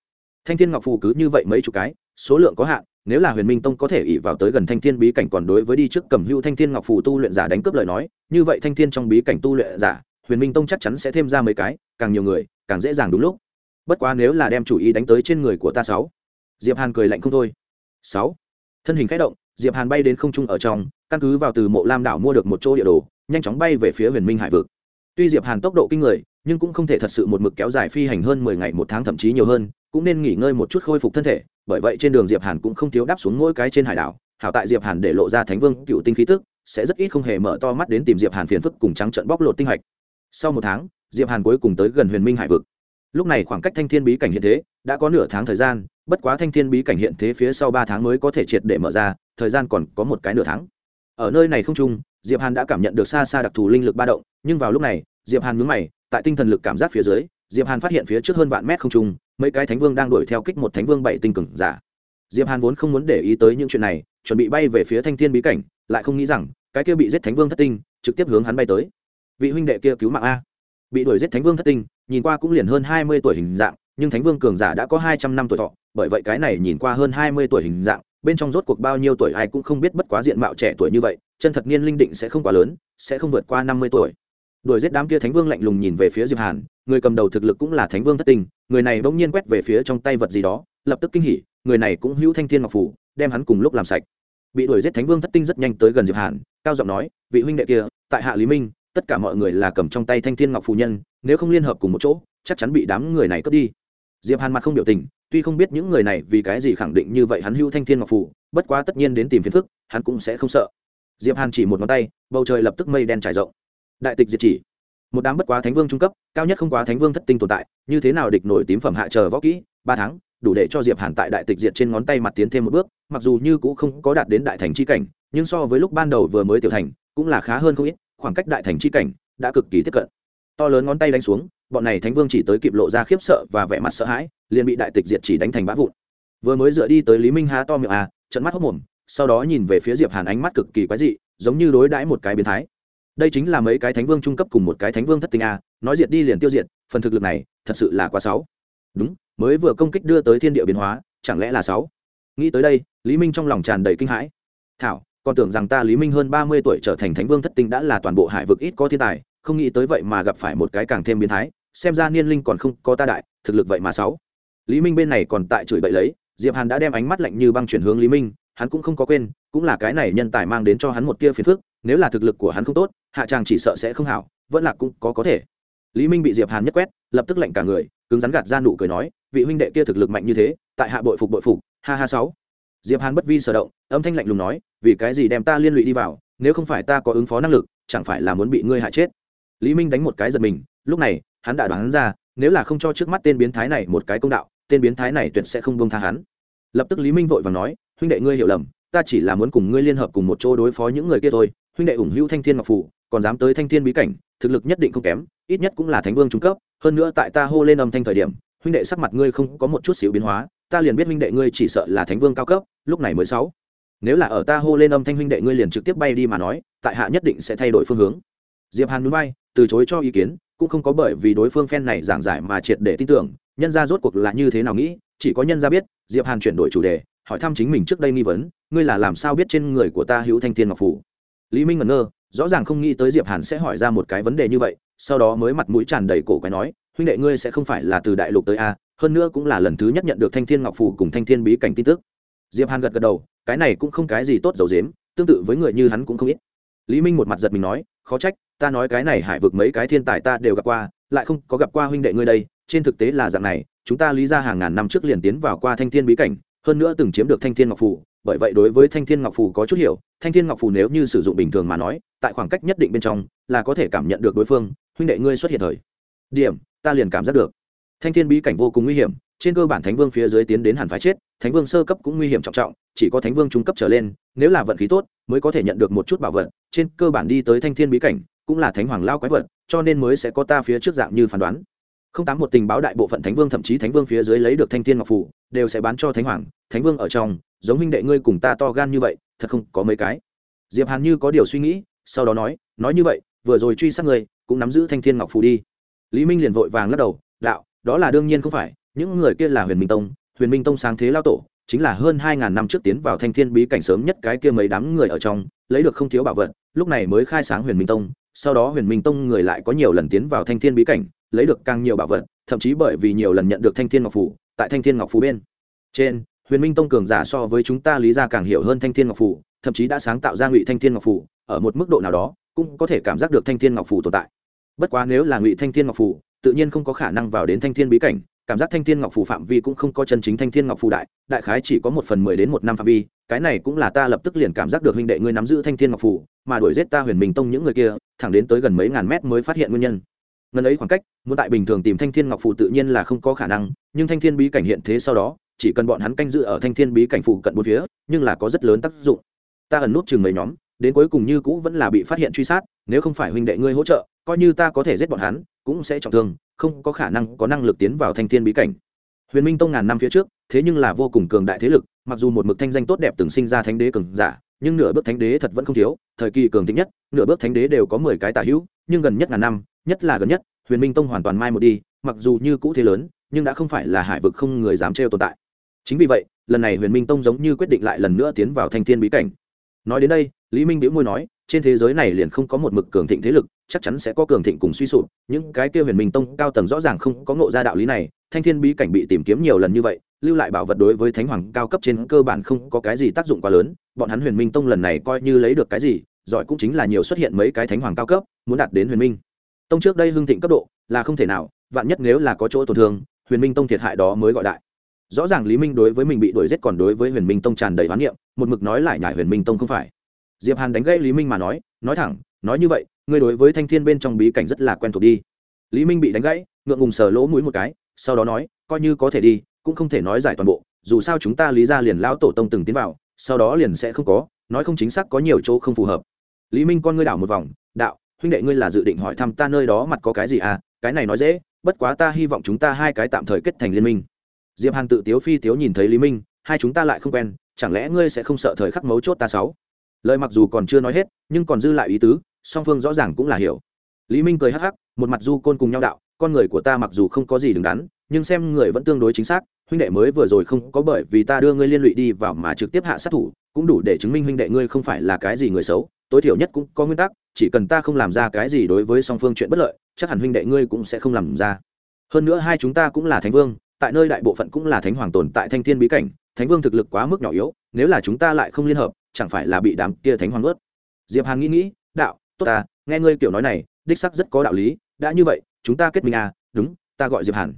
Thanh thiên ngọc phù cứ như vậy mấy chục cái, số lượng có hạn, nếu là huyền minh tông có thể ỉ vào tới gần thanh thiên bí cảnh còn đối với đi trước cầm hưu thanh thiên ngọc phù tu luyện giả đánh cướp lời nói, như vậy thanh thiên trong bí cảnh tu luyện giả huyền minh tông chắc chắn sẽ thêm ra mấy cái, càng nhiều người, càng dễ dàng đúng lúc. Bất quá nếu là đem chủ ý đánh tới trên người của ta sáu. Diệp hàn cười lạnh không thôi. Sáu. Thân hình khẽ động, diệp hàn bay đến không trung ở trong, căn cứ vào từ mộ lam đảo mua được một chỗ địa đồ, nhanh chóng bay về phía huyền minh hải vực. Tuy diệp hàn tốc độ kinh người, nhưng cũng không thể thật sự một mực kéo dài phi hành hơn mười ngày một tháng thậm chí nhiều hơn, cũng nên nghỉ ngơi một chút khôi phục thân thể, bởi vậy trên đường diệp hàn cũng không thiếu đáp xuống mỗi cái trên hải đảo. Hảo tại diệp hàn để lộ ra thánh vương cựu tinh khí tức, sẽ rất ít không hề mở to mắt đến tìm diệp hàn phiền phức cùng trắng trận bóc lột tinh hạch sau một tháng, diệp hàn cuối cùng tới gần huyền minh hải vực. Lúc này khoảng cách thanh thiên bí cảnh hiện thế, đã có nửa tháng thời gian, bất quá thanh thiên bí cảnh hiện thế phía sau ba tháng mới có thể triệt để mở ra, thời gian còn có một cái nửa tháng. Ở nơi này không trung diệp hàn đã cảm nhận được xa xa đặc thù linh lực ba động, nhưng vào lúc này, diệp hàn nhướng mày, tại tinh thần lực cảm giác phía dưới, diệp hàn phát hiện phía trước hơn vạn mét không trung mấy cái thánh vương đang đuổi theo kích một thánh vương bảy tinh cường giả. Diệp hàn vốn không muốn để ý tới những chuyện này, chuẩn bị bay về phía thanh thiên bí cảnh, lại không nghĩ rằng, cái kia bị giết thánh vương thất tinh, trực tiếp hướng hắn bay tới vị huynh đệ kia cứu mạng a. Bị đuổi giết thánh vương thất tinh, nhìn qua cũng liền hơn hai mươi tuổi hình dạng, nhưng thánh vương cường giả đã có hai trăm năm tuổi thọ, bởi vậy cái này nhìn qua hơn hai mươi tuổi hình dạng, bên trong rốt cuộc bao nhiêu tuổi ai cũng không biết bất quá diện mạo trẻ tuổi như vậy, chân thật niên linh định sẽ không quá lớn, sẽ không vượt qua năm mươi tuổi. Đuổi giết đám kia thánh vương lạnh lùng nhìn về phía diệp hàn, người cầm đầu thực lực cũng là thánh vương thất tinh, người này bỗng nhiên quét về phía trong tay vật gì đó, lập tức kinh hỉ, người này cũng hữu thanh thiên ngọc phủ, đem hắn cùng lúc làm sạch. Bị đuổi giết thánh vương thất tinh rất nhanh tới gần diệp hàn, cao giọng nói, vị huynh đệ kia, tại hạ lý minh tất cả mọi người là cầm trong tay thanh thiên ngọc phù nhân, nếu không liên hợp cùng một chỗ, chắc chắn bị đám người này cướp đi. Diệp hàn mặt không biểu tình, tuy không biết những người này vì cái gì khẳng định như vậy hắn hưu thanh thiên ngọc phù, bất quá tất nhiên đến tìm phiền phức, hắn cũng sẽ không sợ. Diệp hàn chỉ một ngón tay, bầu trời lập tức mây đen trải rộng. Đại tịch diệt chỉ. Một đám bất quá thánh vương trung cấp, cao nhất không quá thánh vương thất tinh tồn tại, như thế nào địch nổi tím phẩm hạ chờ võ kỹ, ba tháng, đủ để cho diệp hàn tại đại tịch diệt trên ngón tay mặt tiến thêm một bước, mặc dù như cũng không có đạt đến đại thành chi cảnh, nhưng so với lúc ban đầu vừa mới tiểu thành, cũng là khá hơn không ít khoảng cách đại thành chi cảnh đã cực kỳ tiếp cận. To lớn ngón tay đánh xuống bọn này thánh vương chỉ tới kịp lộ ra khiếp sợ và vẻ mặt sợ hãi liền bị đại tịch diệt chỉ đánh thành bã vụn. Vừa mới dựa đi tới lý minh há to miệng à trận mắt hốc mồm sau đó nhìn về phía diệp hàn ánh mắt cực kỳ quái dị giống như đối đãi một cái biến thái. Đây chính là mấy cái thánh vương trung cấp cùng một cái thánh vương thất tinh à, nói diệt đi liền tiêu diệt phần thực lực này thật sự là quá sáu đúng mới vừa công kích đưa tới thiên địa biến hóa chẳng lẽ là sáu nghĩ tới đây lý minh trong lòng tràn đầy kinh hãi. Thảo còn tưởng rằng ta lý minh hơn ba mươi tuổi trở thành thánh vương thất tinh đã là toàn bộ hải vực ít có thiên tài, không nghĩ tới vậy mà gặp phải một cái càng thêm biến thái, xem ra niên linh còn không có ta đại, thực lực vậy mà sáu. Lý minh bên này còn tại chửi bậy lấy, diệp hàn đã đem ánh mắt lạnh như băng chuyển hướng lý minh, hắn cũng không có quên, cũng là cái này nhân tài mang đến cho hắn một tia phiền phức, nếu là thực lực của hắn không tốt, hạ tràng chỉ sợ sẽ không hảo, vẫn là cũng có có thể. Lý minh bị diệp hàn nhất quét, lập tức lạnh cả người, cứng rắn gạt ra nụ cười nói, vị huynh đệ kia thực lực mạnh như thế, tại hạ bội phục bội phục, ha ha sáu. Diệp hàn bất vi sở động, âm thanh lạnh lùng nói vì cái gì đem ta liên lụy đi vào, nếu không phải ta có ứng phó năng lực, chẳng phải là muốn bị ngươi hại chết? Lý minh đánh một cái giật mình, lúc này, hắn đã đoán ra, nếu là không cho trước mắt tên biến thái này một cái công đạo, tên biến thái này tuyệt sẽ không buông tha hắn. Lập tức lý minh vội vàng nói, huynh đệ ngươi hiểu lầm, ta chỉ là muốn cùng ngươi liên hợp cùng một chỗ đối phó những người kia thôi. Huynh đệ ủng hữu thanh thiên ngọc phủ, còn dám tới thanh thiên bí cảnh, thực lực nhất định không kém, ít nhất cũng là thánh vương trung cấp. Hơn nữa tại ta hô lên âm thanh thời điểm, huynh đệ sắc mặt ngươi không có một chút xíu biến hóa, ta liền biết huynh đệ ngươi chỉ sợ là thánh vương cao cấp, lúc này mới sáu nếu là ở ta hô lên âm thanh huynh đệ ngươi liền trực tiếp bay đi mà nói, tại hạ nhất định sẽ thay đổi phương hướng. Diệp hàn núi bay từ chối cho ý kiến, cũng không có bởi vì đối phương phen này giảng giải mà triệt để tin tưởng, nhân ra rốt cuộc là như thế nào nghĩ, chỉ có nhân ra biết, diệp hàn chuyển đổi chủ đề, hỏi thăm chính mình trước đây nghi vấn, ngươi là làm sao biết trên người của ta hữu thanh thiên ngọc phủ? Lý minh ngẩn ngơ, rõ ràng không nghĩ tới diệp hàn sẽ hỏi ra một cái vấn đề như vậy, sau đó mới mặt mũi tràn đầy cổ quái nói, huynh đệ ngươi sẽ không phải là từ đại lục tới a, hơn nữa cũng là lần thứ nhất nhận được thanh thiên ngọc phủ cùng thanh thiên bí cảnh tin tức diệp hàn gật gật đầu, cái này cũng không cái gì tốt dầu dếm, tương tự với người như hắn cũng không ít. Lý minh một mặt giật mình nói, khó trách, ta nói cái này hải vực mấy cái thiên tài ta đều gặp qua, lại không có gặp qua huynh đệ ngươi đây, trên thực tế là dạng này, chúng ta lý ra hàng ngàn năm trước liền tiến vào qua thanh thiên bí cảnh, hơn nữa từng chiếm được thanh thiên ngọc phủ bởi vậy đối với thanh thiên ngọc phù có chút hiểu, thanh thiên ngọc phù nếu như sử dụng bình thường mà nói, tại khoảng cách nhất định bên trong, là có thể cảm nhận được đối phương, huynh đệ ngươi xuất hiện thời điểm, ta liền cảm giác được. Thanh thiên bí cảnh vô cùng nguy hiểm trên cơ bản thánh vương phía dưới tiến đến hẳn phải chết, thánh vương sơ cấp cũng nguy hiểm trọng trọng, chỉ có thánh vương trung cấp trở lên, nếu là vận khí tốt, mới có thể nhận được một chút bảo vật. Trên cơ bản đi tới thanh thiên bí cảnh, cũng là thánh hoàng lao quái vật, cho nên mới sẽ có ta phía trước dạng như phán đoán. Không tám một tình báo đại bộ phận thánh vương, thậm chí thánh vương phía dưới lấy được thanh thiên ngọc phủ, đều sẽ bán cho thánh hoàng. Thánh vương ở trong, giống huynh đệ ngươi cùng ta to gan như vậy, thật không có mấy cái. Diệp hàn như có điều suy nghĩ, sau đó nói nói như vậy, vừa rồi truy sát ngươi, cũng nắm giữ thanh thiên ngọc phù đi. Lý minh liền vội vàng lắc đầu, đạo, đó là đương nhiên không phải những người kia là huyền minh tông, huyền minh tông sáng thế lao tổ, chính là hơn hai ngàn năm trước tiến vào thanh thiên bí cảnh sớm nhất cái kia mấy đám người ở trong, lấy được không thiếu bảo vật, lúc này mới khai sáng huyền minh tông. Sau đó huyền minh tông người lại có nhiều lần tiến vào thanh thiên bí cảnh, lấy được càng nhiều bảo vật, thậm chí bởi vì nhiều lần nhận được thanh thiên ngọc phủ, tại thanh thiên ngọc phủ bên. Trên, huyền minh tông cường giả so với chúng ta lý ra càng hiểu hơn thanh thiên ngọc phủ, thậm chí đã sáng tạo ra ngụy thanh thiên ngọc phủ, ở một mức độ nào đó, cũng có thể cảm giác được thanh thiên ngọc phủ tồn tại. Bất quá nếu là ngụy thanh thiên ngọc phủ, tự nhiên không có khả năng vào đến thanh thiên bí cảnh cảm giác thanh thiên ngọc phù phạm vi cũng không có chân chính thanh thiên ngọc phù đại đại khái chỉ có một phần mười đến một năm phạm vi, cái này cũng là ta lập tức liền cảm giác được huynh đệ ngươi nắm giữ thanh thiên ngọc phù, mà đuổi giết ta huyền minh tông những người kia, thẳng đến tới gần mấy ngàn mét mới phát hiện nguyên nhân. Ngần ấy khoảng cách, muốn tại bình thường tìm thanh thiên ngọc phù tự nhiên là không có khả năng, nhưng thanh thiên bí cảnh hiện thế sau đó, chỉ cần bọn hắn canh giữ ở thanh thiên bí cảnh phụ cận bốn phía, nhưng là có rất lớn tác dụng. Ta ẩn nút chừng mấy nhóm, đến cuối cùng như cũ vẫn là bị phát hiện truy sát, nếu không phải huynh đệ ngươi hỗ trợ, coi như ta có thể giết bọn hắn cũng sẽ trọng thương, không có khả năng có năng lực tiến vào thanh thiên bí cảnh. Huyền minh tông ngàn năm phía trước, thế nhưng là vô cùng cường đại thế lực, mặc dù một mực thanh danh tốt đẹp từng sinh ra thánh đế cường giả, nhưng nửa bước thánh đế thật vẫn không thiếu, thời kỳ cường thịnh nhất, nửa bước thánh đế đều có mười cái tả hữu, nhưng gần nhất ngàn năm, nhất là gần nhất, huyền minh tông hoàn toàn mai một đi, mặc dù như cũ thế lớn, nhưng đã không phải là hải vực không người dám trêu tồn tại. Chính vì vậy, lần này huyền minh tông giống như quyết định lại lần nữa tiến vào thanh thiên bí cảnh. Nói đến đây, lý minh biễu môi nói trên thế giới này liền không có một mực cường thịnh thế lực, chắc chắn sẽ có cường thịnh cùng suy sụp. Những cái kia huyền minh tông cao tầng rõ ràng không có ngộ ra đạo lý này, thanh thiên bí cảnh bị tìm kiếm nhiều lần như vậy, lưu lại bảo vật đối với thánh hoàng cao cấp trên cơ bản không có cái gì tác dụng quá lớn. Bọn hắn huyền minh tông lần này coi như lấy được cái gì, giỏi cũng chính là nhiều xuất hiện mấy cái thánh hoàng cao cấp, muốn đạt đến huyền minh. Tông trước đây hưng thịnh cấp độ, là không thể nào, vạn nhất nếu là có chỗ tổn thương, huyền minh tông thiệt hại đó mới gọi đại. Rõ ràng lý minh đối với mình bị đuổi giết còn đối với huyền minh tông tràn đầy hoán niệm, một mực nói lại nhải huyền minh tông không phải diệp hàn đánh gãy lý minh mà nói nói thẳng, nói như vậy, ngươi đối với thanh thiên bên trong bí cảnh rất là quen thuộc đi. Lý minh bị đánh gãy, ngượng ngùng sờ lỗ mũi một cái, sau đó nói, coi như có thể đi, cũng không thể nói giải toàn bộ, dù sao chúng ta lý ra liền lão tổ tông từng tiến vào, sau đó liền sẽ không có, nói không chính xác có nhiều chỗ không phù hợp. Lý minh con ngươi đảo một vòng, đạo, huynh đệ ngươi là dự định hỏi thăm ta nơi đó mặt có cái gì à? Cái này nói dễ, bất quá ta hy vọng chúng ta hai cái tạm thời kết thành liên minh. Diệp hàn tự tiếu phi tiếu nhìn thấy lý minh, hai chúng ta lại không quen, chẳng lẽ ngươi sẽ không sợ thời khắc mấu chốt ta sáu? Lời mặc dù còn chưa nói hết, nhưng còn dư lại ý tứ, song phương rõ ràng cũng là hiểu. Lý minh cười hắc hắc, một mặt du côn cùng nhau đạo, con người của ta mặc dù không có gì đứng đắn, nhưng xem người vẫn tương đối chính xác, huynh đệ mới vừa rồi không có bởi vì ta đưa ngươi liên lụy đi vào mà trực tiếp hạ sát thủ, cũng đủ để chứng minh huynh đệ ngươi không phải là cái gì người xấu, tối thiểu nhất cũng có nguyên tắc, chỉ cần ta không làm ra cái gì đối với song phương chuyện bất lợi, chắc hẳn huynh đệ ngươi cũng sẽ không làm ra. Hơn nữa hai chúng ta cũng là thánh vương, tại nơi đại bộ phận cũng là thánh hoàng tồn tại thanh thiên bí cảnh, thánh vương thực lực quá mức nhỏ yếu, nếu là chúng ta lại không liên hợp chẳng phải là bị đám kia thánh hoàng ướt diệp hàn nghĩ nghĩ, đạo, tốt ta, nghe ngươi kiểu nói này, đích sắc rất có đạo lý, đã như vậy, chúng ta kết minh à đúng, ta gọi diệp hàn.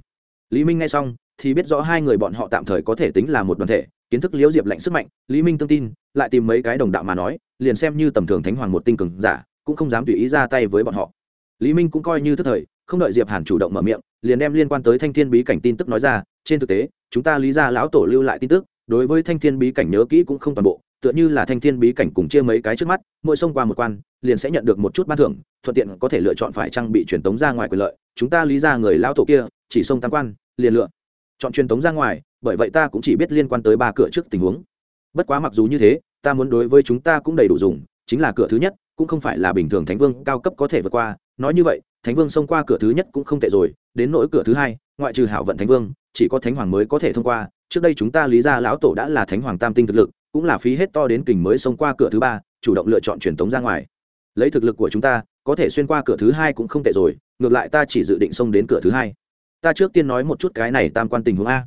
Lý minh nghe xong, thì biết rõ hai người bọn họ tạm thời có thể tính là một đoàn thể, kiến thức liễu diệp lạnh sức mạnh, lý minh tương tin, lại tìm mấy cái đồng đạo mà nói, liền xem như tầm thường thánh hoàng một tinh cường giả, cũng không dám tùy ý ra tay với bọn họ. Lý minh cũng coi như thức thời, không đợi diệp hàn chủ động mở miệng, liền đem liên quan tới thanh thiên bí cảnh tin tức nói ra, trên thực tế, chúng ta lý ra lão tổ lưu lại tin tức, đối với thanh thiên bí cảnh nhớ kỹ cũng không toàn bộ tựa như là thanh thiên bí cảnh cùng chia mấy cái trước mắt, mỗi xông qua một quan, liền sẽ nhận được một chút ban thưởng, thuận tiện có thể lựa chọn phải trang bị truyền tống ra ngoài quyền lợi. Chúng ta lý ra người lão tổ kia, chỉ xông tam quan, liền lựa. Chọn truyền tống ra ngoài, bởi vậy ta cũng chỉ biết liên quan tới ba cửa trước tình huống. Bất quá mặc dù như thế, ta muốn đối với chúng ta cũng đầy đủ dùng, chính là cửa thứ nhất, cũng không phải là bình thường thánh vương cao cấp có thể vượt qua. Nói như vậy, thánh vương xông qua cửa thứ nhất cũng không tệ rồi, đến nỗi cửa thứ hai, ngoại trừ hảo vận thánh vương, chỉ có thánh hoàng mới có thể thông qua. Trước đây chúng ta lý ra lão tổ đã là thánh hoàng tam tinh thực lực cũng là phí hết to đến kình mới xông qua cửa thứ ba, chủ động lựa chọn truyền tống ra ngoài. Lấy thực lực của chúng ta, có thể xuyên qua cửa thứ hai cũng không tệ rồi, ngược lại ta chỉ dự định xông đến cửa thứ hai. Ta trước tiên nói một chút cái này tam quan tình huống a.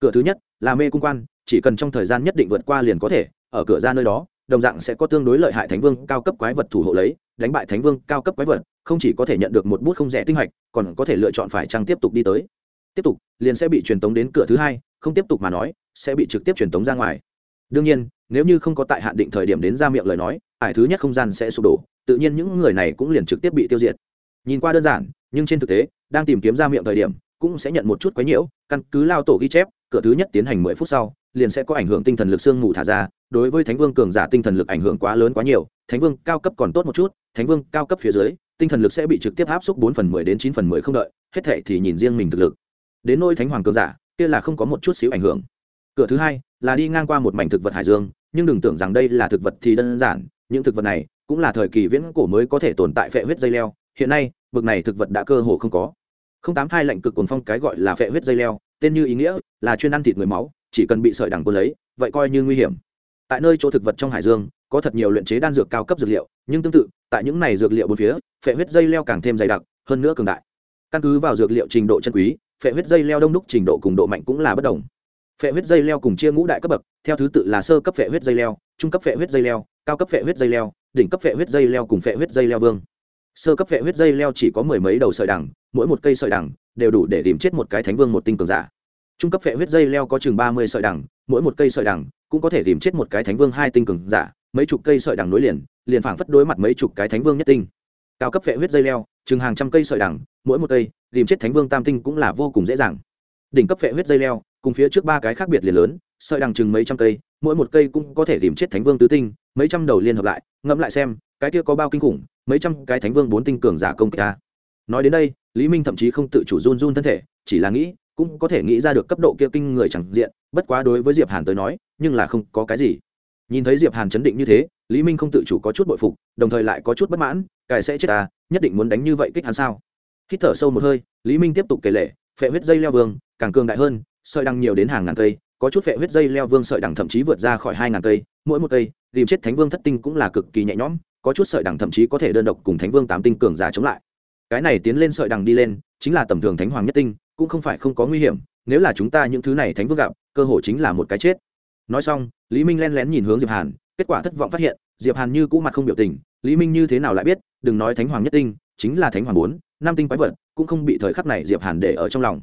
Cửa thứ nhất là mê cung quan, chỉ cần trong thời gian nhất định vượt qua liền có thể, ở cửa ra nơi đó, đồng dạng sẽ có tương đối lợi hại thánh vương, cao cấp quái vật thủ hộ lấy, đánh bại thánh vương, cao cấp quái vật, không chỉ có thể nhận được một bút không rẻ tinh hạch còn có thể lựa chọn phải chăng tiếp tục đi tới. Tiếp tục, liền sẽ bị truyền tống đến cửa thứ hai, không tiếp tục mà nói, sẽ bị trực tiếp truyền tống ra ngoài đương nhiên, nếu như không có tại hạn định thời điểm đến ra miệng lời nói, ải thứ nhất không gian sẽ sụp đổ, tự nhiên những người này cũng liền trực tiếp bị tiêu diệt. Nhìn qua đơn giản, nhưng trên thực tế, đang tìm kiếm ra miệng thời điểm, cũng sẽ nhận một chút quấy nhiễu, căn cứ lao tổ ghi chép, cửa thứ nhất tiến hành mười phút sau, liền sẽ có ảnh hưởng tinh thần lực sương mù thả ra, đối với thánh vương cường giả tinh thần lực ảnh hưởng quá lớn quá nhiều, thánh vương cao cấp còn tốt một chút, thánh vương cao cấp phía dưới, tinh thần lực sẽ bị trực tiếp áp xúc bốn phần mười đến chín phần mười không đợi, hết thệ thì nhìn riêng mình thực lực. Đến nôi thánh hoàng cường giả, kia là không có một chút xíu ảnh hưởng. Cửa thứ hai là đi ngang qua một mảnh thực vật hải dương, nhưng đừng tưởng rằng đây là thực vật thì đơn giản, những thực vật này cũng là thời kỳ viễn cổ mới có thể tồn tại phệ huyết dây leo, hiện nay, bực này thực vật đã cơ hồ không có. Không tám hai lạnh cực cuồng phong cái gọi là phệ huyết dây leo, tên như ý nghĩa là chuyên ăn thịt người máu, chỉ cần bị sợi đằng quân lấy, vậy coi như nguy hiểm. Tại nơi chỗ thực vật trong hải dương, có thật nhiều luyện chế đan dược cao cấp dược liệu, nhưng tương tự, tại những này dược liệu bốn phía, phệ huyết dây leo càng thêm dày đặc, hơn nữa cường đại. Căn cứ vào dược liệu trình độ chân quý, phệ huyết dây leo đông đúc trình độ cùng độ mạnh cũng là bất đồng phệ huyết dây leo cùng chia ngũ đại cấp bậc theo thứ tự là sơ cấp phệ huyết dây leo trung cấp phệ huyết dây leo cao cấp phệ huyết dây leo đỉnh cấp phệ huyết dây leo cùng phệ huyết dây leo vương sơ cấp phệ huyết dây leo chỉ có mười mấy đầu sợi đẳng, mỗi một cây sợi đẳng đều đủ để tìm chết một cái thánh vương một tinh cường giả trung cấp phệ huyết dây leo có chừng ba mươi sợi đẳng, mỗi một cây sợi đẳng cũng có thể tìm chết một cái thánh vương hai tinh cường giả mấy chục cây sợi đẳng nối liền liền phảng phất đối mặt mấy chục cái thánh vương nhất tinh cao cấp phệ huyết dây leo chừng hàng trăm cây sợi đẳng, mỗi một cây tìm chết thánh vương tam tinh cũng là vô cùng dễ dàng đỉnh cấp phệ huyết dây leo cùng phía trước ba cái khác biệt liền lớn, sợi đằng chừng mấy trăm cây, mỗi một cây cũng có thể tìm chết thánh vương tứ tinh, mấy trăm đầu liên hợp lại, ngẫm lại xem, cái kia có bao kinh khủng, mấy trăm cái thánh vương bốn tinh cường giả công kích ta. Nói đến đây, lý minh thậm chí không tự chủ run run thân thể, chỉ là nghĩ, cũng có thể nghĩ ra được cấp độ kia kinh người chẳng diện, bất quá đối với diệp hàn tới nói, nhưng là không có cái gì. Nhìn thấy diệp hàn chấn định như thế, lý minh không tự chủ có chút bội phục, đồng thời lại có chút bất mãn cài sẽ chết ta, nhất định muốn đánh như vậy kích hắn sao? Hít thở sâu một hơi, lý minh tiếp tục kể lệ, phệ huyết dây leo vương, càng cường đại hơn sợi đằng nhiều đến hàng ngàn cây, có chút phệ huyết dây leo vương sợi đằng thậm chí vượt ra khỏi hai ngàn cây, mỗi một cây, tìm chết thánh vương thất tinh cũng là cực kỳ nhẹ nhõm, có chút sợi đằng thậm chí có thể đơn độc cùng thánh vương tám tinh cường giả chống lại. Cái này tiến lên sợi đằng đi lên, chính là tầm thường thánh hoàng nhất tinh, cũng không phải không có nguy hiểm, nếu là chúng ta những thứ này thánh vương gặp, cơ hội chính là một cái chết. Nói xong, lý minh len lén nhìn hướng diệp hàn, kết quả thất vọng phát hiện, diệp hàn như cũ mặt không biểu tình, lý minh như thế nào lại biết, đừng nói thánh hoàng nhất tinh, chính là thánh hoàng bốn, năm tinh quái vật, cũng không bị thời khắc này diệp hàn để ở trong lòng.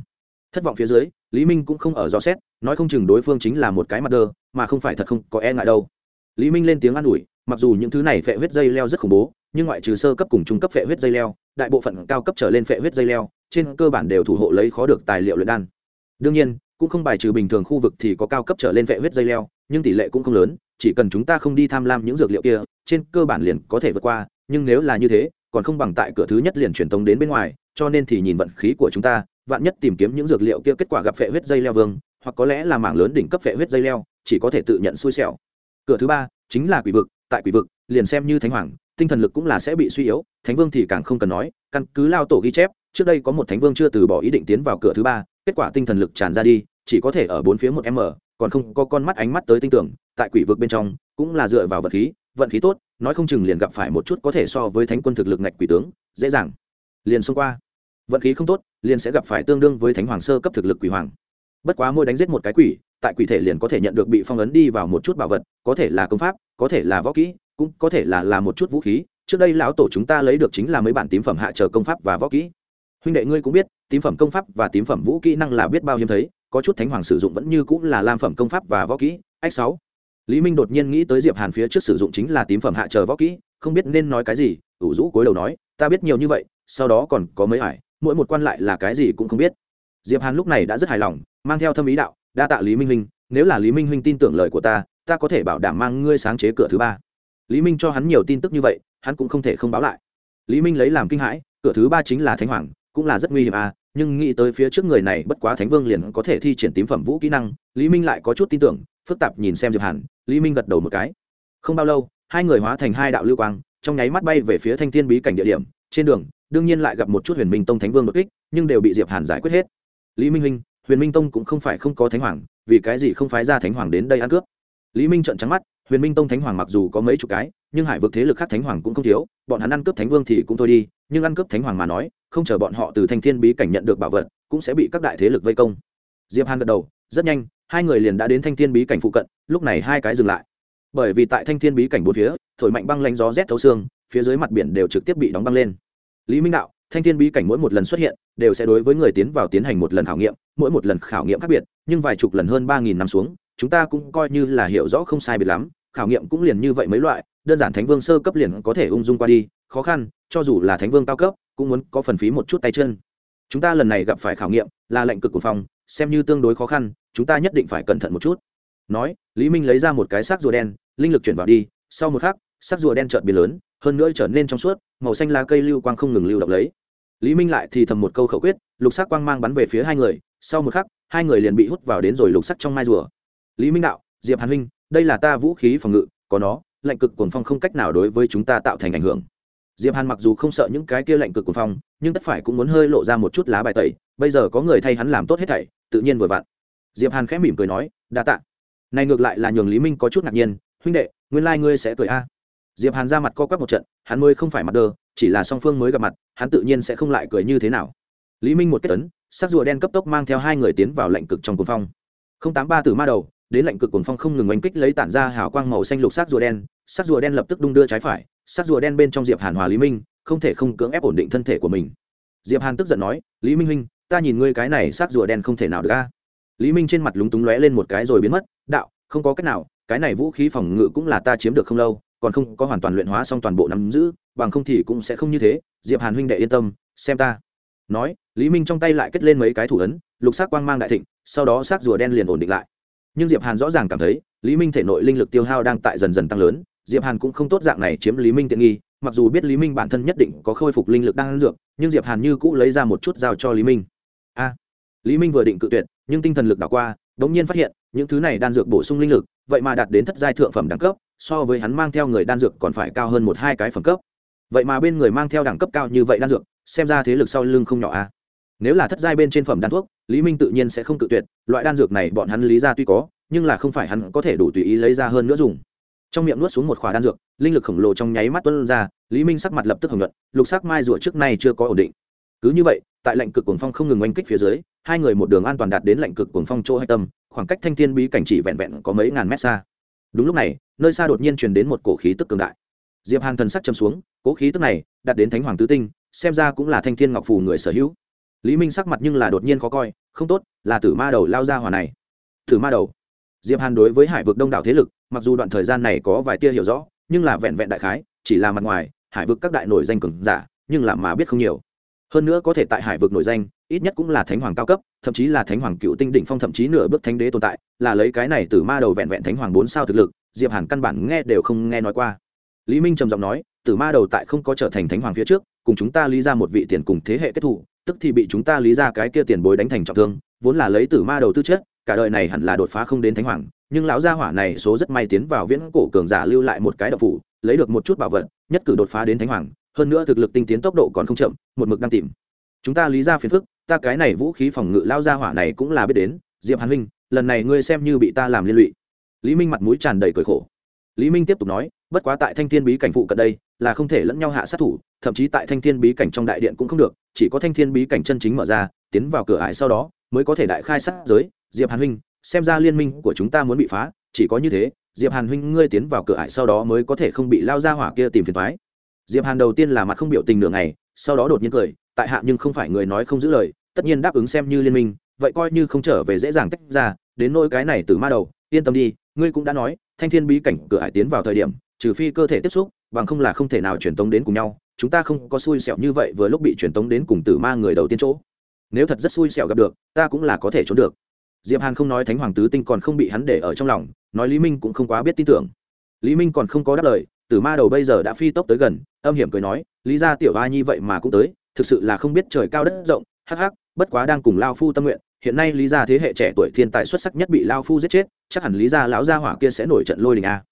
Thất vọng phía dưới lý minh cũng không ở dò xét, nói không chừng đối phương chính là một cái mặt đơ, mà không phải thật không có e ngại đâu. Lý minh lên tiếng an ủi, mặc dù những thứ này phệ huyết dây leo rất khủng bố, nhưng ngoại trừ sơ cấp cùng trung cấp phệ huyết dây leo, đại bộ phận cao cấp trở lên phệ huyết dây leo, trên cơ bản đều thủ hộ lấy khó được tài liệu luyện đan. Đương nhiên, cũng không bài trừ bình thường khu vực thì có cao cấp trở lên phệ huyết dây leo, nhưng tỷ lệ cũng không lớn, chỉ cần chúng ta không đi tham lam những dược liệu kia, trên cơ bản liền có thể vượt qua, nhưng nếu là như thế, còn không bằng tại cửa thứ nhất liền truyền tống đến bên ngoài, cho nên thì nhìn vận khí của chúng ta vạn nhất tìm kiếm những dược liệu kia kết quả gặp phệ huyết dây leo vương, hoặc có lẽ là mảng lớn đỉnh cấp phệ huyết dây leo, chỉ có thể tự nhận xui xẻo. Cửa thứ ba chính là quỷ vực, tại quỷ vực, liền xem như thánh hoàng, tinh thần lực cũng là sẽ bị suy yếu, thánh vương thì càng không cần nói, căn cứ lao tổ ghi chép, trước đây có một thánh vương chưa từ bỏ ý định tiến vào cửa thứ ba, kết quả tinh thần lực tràn ra đi, chỉ có thể ở bốn phía một m, còn không có con mắt ánh mắt tới tinh tưởng, tại quỷ vực bên trong, cũng là dựa vào vật khí, vận khí tốt, nói không chừng liền gặp phải một chút có thể so với thánh quân thực lực ngạch quỷ tướng, dễ dàng. Liền xông qua. Vận khí không tốt liền sẽ gặp phải tương đương với thánh hoàng sơ cấp thực lực quỷ hoàng. Bất quá mỗi đánh giết một cái quỷ, tại quỷ thể liền có thể nhận được bị phong ấn đi vào một chút bảo vật, có thể là công pháp, có thể là võ kỹ, cũng có thể là là một chút vũ khí. Trước đây lão tổ chúng ta lấy được chính là mấy bản tím phẩm hạ chờ công pháp và võ kỹ. Huynh đệ ngươi cũng biết, tím phẩm công pháp và tím phẩm vũ kỹ năng là biết bao hiếm thấy, có chút thánh hoàng sử dụng vẫn như cũng là lam phẩm công pháp và võ kỹ. Ách sáu. Lý minh đột nhiên nghĩ tới diệp hàn phía trước sử dụng chính là tím phẩm hạ chờ võ kỹ, không biết nên nói cái gì, ủ rũ cúi đầu nói, ta biết nhiều như vậy, sau đó còn có mấy ải mỗi một quan lại là cái gì cũng không biết. Diệp hàn lúc này đã rất hài lòng, mang theo thâm ý đạo, đa tạ lý minh huynh, nếu là lý minh huynh tin tưởng lời của ta ta có thể bảo đảm mang ngươi sáng chế cửa thứ ba. Lý minh cho hắn nhiều tin tức như vậy, hắn cũng không thể không báo lại. Lý minh lấy làm kinh hãi, cửa thứ ba chính là thánh hoàng, cũng là rất nguy hiểm à nhưng nghĩ tới phía trước người này bất quá thánh vương liền có thể thi triển tím phẩm vũ kỹ năng, lý minh lại có chút tin tưởng, phức tạp nhìn xem diệp hàn, lý minh gật đầu một cái. Không bao lâu, hai người hóa thành hai đạo lưu quang, trong nháy mắt bay về phía thanh thiên bí cảnh địa điểm, trên đường đương nhiên lại gặp một chút huyền minh tông thánh vương đột kích, nhưng đều bị diệp hàn giải quyết hết. Lý minh huynh, huyền minh tông cũng không phải không có thánh hoàng, vì cái gì không phái ra thánh hoàng đến đây ăn cướp? Lý minh trợn trắng mắt, huyền minh tông thánh hoàng mặc dù có mấy chục cái, nhưng hải vực thế lực khác thánh hoàng cũng không thiếu, bọn hắn ăn cướp thánh vương thì cũng thôi đi, nhưng ăn cướp thánh hoàng mà nói, không chờ bọn họ từ thanh thiên bí cảnh nhận được bảo vật, cũng sẽ bị các đại thế lực vây công. Diệp hàn gật đầu, rất nhanh, hai người liền đã đến thanh thiên bí cảnh phụ cận, lúc này hai cái dừng lại. Bởi vì tại thanh thiên bí cảnh bốn phía, thổi mạnh băng lanh gió rét thấu xương, phía dưới mặt biển đều trực tiếp bị đóng băng lên lý minh đạo, thanh thiên bí cảnh mỗi một lần xuất hiện, đều sẽ đối với người tiến vào tiến hành một lần khảo nghiệm, mỗi một lần khảo nghiệm khác biệt, nhưng vài chục lần hơn ba nghìn năm xuống, chúng ta cũng coi như là hiểu rõ không sai biệt lắm, khảo nghiệm cũng liền như vậy mấy loại, đơn giản thánh vương sơ cấp liền có thể ung dung qua đi, khó khăn, cho dù là thánh vương cao cấp, cũng muốn có phần phí một chút tay chân. Chúng ta lần này gặp phải khảo nghiệm, là lệnh cực của phòng, xem như tương đối khó khăn, chúng ta nhất định phải cẩn thận một chút. Nói, lý minh lấy ra một cái xác rùa đen, linh lực chuyển vào đi, sau một khắc, xác rùa đen trợn biến lớn hơn nữa trở nên trong suốt, màu xanh lá cây lưu quang không ngừng lưu động lấy. Lý minh lại thì thầm một câu khẩu quyết, lục sắc quang mang bắn về phía hai người, sau một khắc, hai người liền bị hút vào đến rồi lục sắc trong mai rùa. Lý minh đạo, diệp hàn huynh, đây là ta vũ khí phòng ngự, có nó, lạnh cực cuồng phong không cách nào đối với chúng ta tạo thành ảnh hưởng. Diệp hàn mặc dù không sợ những cái kia lạnh cực cuồng phong, nhưng tất phải cũng muốn hơi lộ ra một chút lá bài tẩy, bây giờ có người thay hắn làm tốt hết thảy, tự nhiên vừa vặn. Diệp hàn khẽ mỉm cười nói, đa tạ. Này ngược lại là nhường lý minh có chút ngạc nhiên, huynh đệ, nguyên lai ngươi sẽ cười a diệp hàn ra mặt co quắp một trận, hắn mới không phải mặt đơ chỉ là song phương mới gặp mặt, hắn tự nhiên sẽ không lại cười như thế nào. Lý minh một kết tấn sắc rùa đen cấp tốc mang theo hai người tiến vào lạnh cực trong cuồng phong. Không tám ba từ ma đầu, đến lạnh cực cuồng phong không ngừng oanh kích lấy tản ra hào quang màu xanh lục sắc rùa đen, sắc rùa đen lập tức đung đưa trái phải, sắc rùa đen bên trong diệp hàn hòa lý minh, không thể không cưỡng ép ổn định thân thể của mình. Diệp hàn tức giận nói, lý minh huynh, ta nhìn ngươi cái này sắc rùa đen không thể nào được a. Lý minh trên mặt lúng túng lóe lên một cái rồi biến mất, đạo, không có cách nào, cái này vũ khí phòng ngự cũng là ta chiếm được không lâu còn không có hoàn toàn luyện hóa xong toàn bộ nắm giữ, bằng không thì cũng sẽ không như thế. Diệp hàn huynh đệ yên tâm, xem ta. Nói, lý minh trong tay lại kết lên mấy cái thủ ấn, lục sắc quang mang đại thịnh, sau đó sắc rùa đen liền ổn định lại. Nhưng diệp hàn rõ ràng cảm thấy, lý minh thể nội linh lực tiêu hao đang tại dần dần tăng lớn, diệp hàn cũng không tốt dạng này chiếm lý minh tiện nghi, mặc dù biết lý minh bản thân nhất định có khôi phục linh lực đang ăn dược, nhưng diệp hàn như cũ lấy ra một chút giao cho lý minh. A. Lý minh vừa định cự tuyệt, nhưng tinh thần lực đảo qua đống nhiên phát hiện, những thứ này đan dược bổ sung linh lực, vậy mà đạt đến thất giai thượng phẩm đẳng cấp so với hắn mang theo người đan dược còn phải cao hơn một hai cái phẩm cấp. Vậy mà bên người mang theo đẳng cấp cao như vậy đan dược, xem ra thế lực sau lưng không nhỏ a nếu là thất giai bên trên phẩm đan thuốc, lý minh tự nhiên sẽ không tự tuyệt, loại đan dược này bọn hắn lý ra tuy có, nhưng là không phải hắn có thể đủ tùy ý lấy ra hơn nữa dùng. Trong miệng nuốt xuống một khỏa đan dược, linh lực khổng lồ trong nháy mắt tuân ra, lý minh sắc mặt lập tức hồng nhuận, lục sắc mai rùa trước nay chưa có ổn định. Cứ như vậy, tại lệnh cực cuồng phong không ngừng oanh kích phía dưới, hai người một đường an toàn đạt đến lệnh cực cuồng phong chỗ hai tâm, khoảng cách thanh thiên bí cảnh chỉ vẹn vẹn có mấy ngàn mét xa đúng lúc này, nơi xa đột nhiên truyền đến một cổ khí tức cường đại. Diệp hàn thần sắc châm xuống cố khí tức này đạt đến thánh hoàng tứ tinh, xem ra cũng là thanh thiên ngọc phù người sở hữu. Lý minh sắc mặt nhưng là đột nhiên khó coi, không tốt, là tử ma đầu lao ra hỏa này. Tử ma đầu. Diệp hàn đối với hải vực đông đảo thế lực, mặc dù đoạn thời gian này có vài tia hiểu rõ, nhưng là vẹn vẹn đại khái, chỉ là mặt ngoài, hải vực các đại nổi danh cường giả, nhưng là mà biết không nhiều hơn nữa có thể tại hải vực nổi danh, ít nhất cũng là thánh hoàng cao cấp, thậm chí là thánh hoàng cựu tinh đỉnh phong, thậm chí nửa bước thánh đế tồn tại, là lấy cái này từ ma đầu vẹn vẹn thánh hoàng bốn sao thực lực, diệp hàn căn bản nghe đều không nghe nói qua. Lý minh trầm giọng nói, từ ma đầu tại không có trở thành thánh hoàng phía trước, cùng chúng ta lý ra một vị tiền cùng thế hệ kết thủ, tức thì bị chúng ta lý ra cái kia tiền bối đánh thành trọng thương, vốn là lấy từ ma đầu tư chất, cả đời này hẳn là đột phá không đến thánh hoàng, nhưng lão gia hỏa này số rất may tiến vào viễn cổ cường giả lưu lại một cái độc phủ, lấy được một chút bảo vật, nhất cử đột phá đến thánh hoàng hơn nữa thực lực tinh tiến tốc độ còn không chậm, một mực đang tìm. Chúng ta lý ra phiền phức, ta cái này vũ khí phòng ngự lao ra hỏa này cũng là biết đến, diệp hàn huynh, lần này ngươi xem như bị ta làm liên lụy. Lý minh mặt mũi tràn đầy cười khổ. Lý minh tiếp tục nói, bất quá tại thanh thiên bí cảnh phụ cận đây, là không thể lẫn nhau hạ sát thủ, thậm chí tại thanh thiên bí cảnh trong đại điện cũng không được, chỉ có thanh thiên bí cảnh chân chính mở ra, tiến vào cửa ải sau đó, mới có thể đại khai sát giới. Diệp hàn huynh, xem ra liên minh của chúng ta muốn bị phá, chỉ có như thế, diệp hàn huynh ngươi tiến vào cửa ải sau đó mới có thể không bị lao ra hỏa kia tìm phiền thoái diệp hàn đầu tiên là mặt không biểu tình nửa ngày, sau đó đột nhiên cười, tại hạ nhưng không phải người nói không giữ lời, tất nhiên đáp ứng xem như liên minh, vậy coi như không trở về dễ dàng tách ra, đến nỗi cái này từ ma đầu, yên tâm đi, ngươi cũng đã nói, thanh thiên bí cảnh cửa hải tiến vào thời điểm, trừ phi cơ thể tiếp xúc, bằng không là không thể nào truyền tống đến cùng nhau, chúng ta không có xui xẻo như vậy vừa lúc bị truyền tống đến cùng tử ma người đầu tiên chỗ. Nếu thật rất xui xẻo gặp được, ta cũng là có thể trốn được. Diệp hàn không nói thánh hoàng tứ tinh còn không bị hắn để ở trong lòng, nói lý minh cũng không quá biết tin tưởng. Lý minh còn không có đáp lời tử ma đầu bây giờ đã phi tốc tới gần, âm hiểm cười nói, lý ra tiểu a nhi vậy mà cũng tới, thực sự là không biết trời cao đất rộng, hắc hắc, bất quá đang cùng lao phu tâm nguyện, hiện nay lý gia thế hệ trẻ tuổi thiên tài xuất sắc nhất bị lao phu giết chết, chắc hẳn lý gia lão gia hỏa kia sẽ nổi trận lôi đình a.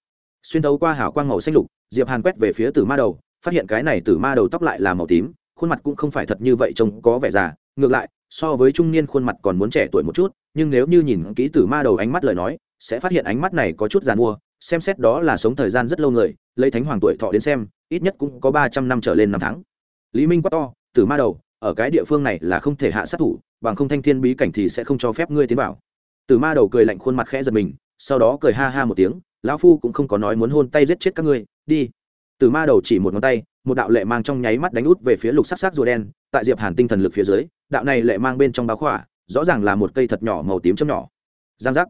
Xuyên thấu qua Hảo quang màu xanh lục, diệp hàn quét về phía tử ma đầu, phát hiện cái này tử ma đầu tóc lại là màu tím, khuôn mặt cũng không phải thật như vậy trông có vẻ già, ngược lại, so với trung niên khuôn mặt còn muốn trẻ tuổi một chút, nhưng nếu như nhìn kỹ tử ma đầu ánh mắt lời nói, sẽ phát hiện ánh mắt này có chút giàn mua xem xét đó là sống thời gian rất lâu người, lấy thánh hoàng tuổi thọ đến xem, ít nhất cũng có ba trăm năm trở lên năm tháng. Lý minh quá to, tử ma đầu, ở cái địa phương này là không thể hạ sát thủ, bằng không thanh thiên bí cảnh thì sẽ không cho phép ngươi tiến vào. Tử ma đầu cười lạnh khuôn mặt khẽ giật mình, sau đó cười ha ha một tiếng, lão phu cũng không có nói muốn hôn tay giết chết các ngươi, đi. Tử ma đầu chỉ một ngón tay, một đạo lệ mang trong nháy mắt đánh út về phía lục sắc sắc rùa đen, tại diệp hàn tinh thần lực phía dưới, đạo này lệ mang bên trong báo khỏa, rõ ràng là một cây thật nhỏ màu tím châm nhỏ. Giang giác.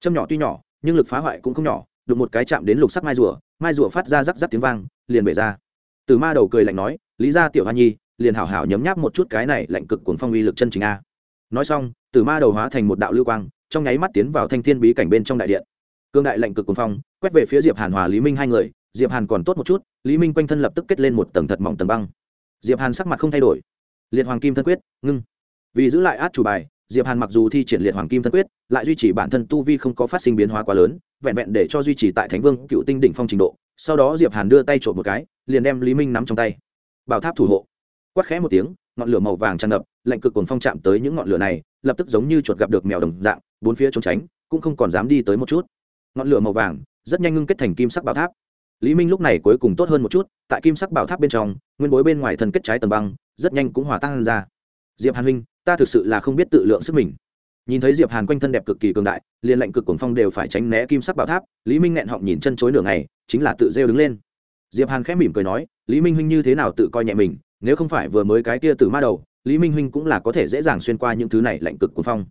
Châm nhỏ tuy nhỏ, nhưng lực phá hoại cũng không nhỏ đụng một cái chạm đến lục sắc mai rùa mai rùa phát ra rắc rắc tiếng vang, liền bể ra. Từ ma đầu cười lạnh nói, lý ra tiểu hoa nhi, liền hảo hảo nhấm nháp một chút cái này lạnh cực cuồng phong uy lực chân chính a. Nói xong, từ ma đầu hóa thành một đạo lưu quang, trong nháy mắt tiến vào thanh thiên bí cảnh bên trong đại điện. Cương đại lạnh cực cuồng phong, quét về phía diệp hàn, hòa lý minh hai người. Diệp hàn còn tốt một chút, lý minh quanh thân lập tức kết lên một tầng thật mỏng tầng băng. Diệp hàn sắc mặt không thay đổi. Liệt hoàng kim thân quyết, ngưng. Vì giữ lại át chủ bài diệp hàn mặc dù thi triển liệt hoàng kim thân quyết, lại duy trì bản thân tu vi không có phát sinh biến hóa quá lớn, vẹn vẹn để cho duy trì tại thánh vương cựu tinh đỉnh phong trình độ, sau đó diệp hàn đưa tay trộm một cái, liền đem lý minh nắm trong tay. Bảo tháp thủ hộ. Quát khẽ một tiếng, ngọn lửa màu vàng tràn ngập, lạnh cực cồn phong chạm tới những ngọn lửa này, lập tức giống như chuột gặp được mèo đồng dạng, bốn phía trốn tránh, cũng không còn dám đi tới một chút. Ngọn lửa màu vàng, rất nhanh ngưng kết thành kim sắc bảo tháp. Lý minh lúc này cuối cùng tốt hơn một chút, tại kim sắc bảo tháp bên trong, nguyên bối bên ngoài thân kết trái tầng băng, rất nhanh cũng hòa tan ra. Diệp hàn huynh ta thực sự là không biết tự lượng sức mình. Nhìn thấy diệp hàn quanh thân đẹp cực kỳ cường đại liền lệnh cực cuồng phong đều phải tránh né kim sắc bảo tháp lý minh nghẹn họng nhìn chân chối nửa ngày chính là tự rêu đứng lên. Diệp hàn khẽ mỉm cười nói lý minh huynh như thế nào tự coi nhẹ mình nếu không phải vừa mới cái kia từ ma đầu lý minh huynh cũng là có thể dễ dàng xuyên qua những thứ này lạnh cực cuồng phong.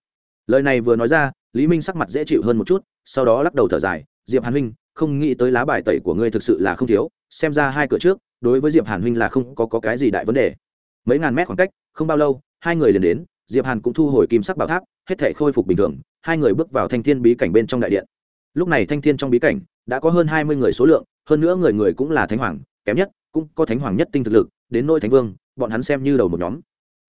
Lời này vừa nói ra lý minh sắc mặt dễ chịu hơn một chút sau đó lắc đầu thở dài diệp hàn huynh không nghĩ tới lá bài tẩy của ngươi thực sự là không thiếu xem ra hai cửa trước đối với diệp hàn huynh là không có, có cái gì đại vấn đề. Mấy ngàn mét khoảng cách không bao lâu hai người liền đến, diệp hàn cũng thu hồi kim sắc bảo tháp, hết thể khôi phục bình thường, hai người bước vào thanh thiên bí cảnh bên trong đại điện. Lúc này thanh thiên trong bí cảnh đã có hơn hai mươi người số lượng, hơn nữa người người cũng là thánh hoàng, kém nhất cũng có thánh hoàng nhất tinh thực lực, đến nôi thánh vương, bọn hắn xem như đầu một nhóm.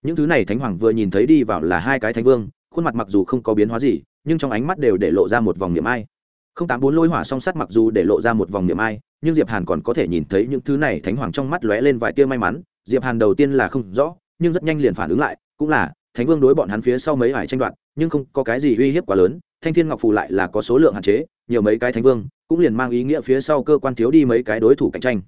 Những thứ này thánh hoàng vừa nhìn thấy đi vào là hai cái thánh vương, khuôn mặt mặc dù không có biến hóa gì, nhưng trong ánh mắt đều để lộ ra một vòng niệm ai. Không tám bốn lôi hỏa song sắt mặc dù để lộ ra một vòng niệm ai, nhưng diệp hàn còn có thể nhìn thấy những thứ này thánh hoàng trong mắt lóe lên vài tia may mắn, diệp hàn đầu tiên là không rõ nhưng rất nhanh liền phản ứng lại, cũng là, thánh vương đối bọn hắn phía sau mấy hải tranh đoạt, nhưng không có cái gì uy hiếp quá lớn, thanh thiên ngọc phù lại là có số lượng hạn chế, nhiều mấy cái thánh vương, cũng liền mang ý nghĩa phía sau cơ quan thiếu đi mấy cái đối thủ cạnh tranh.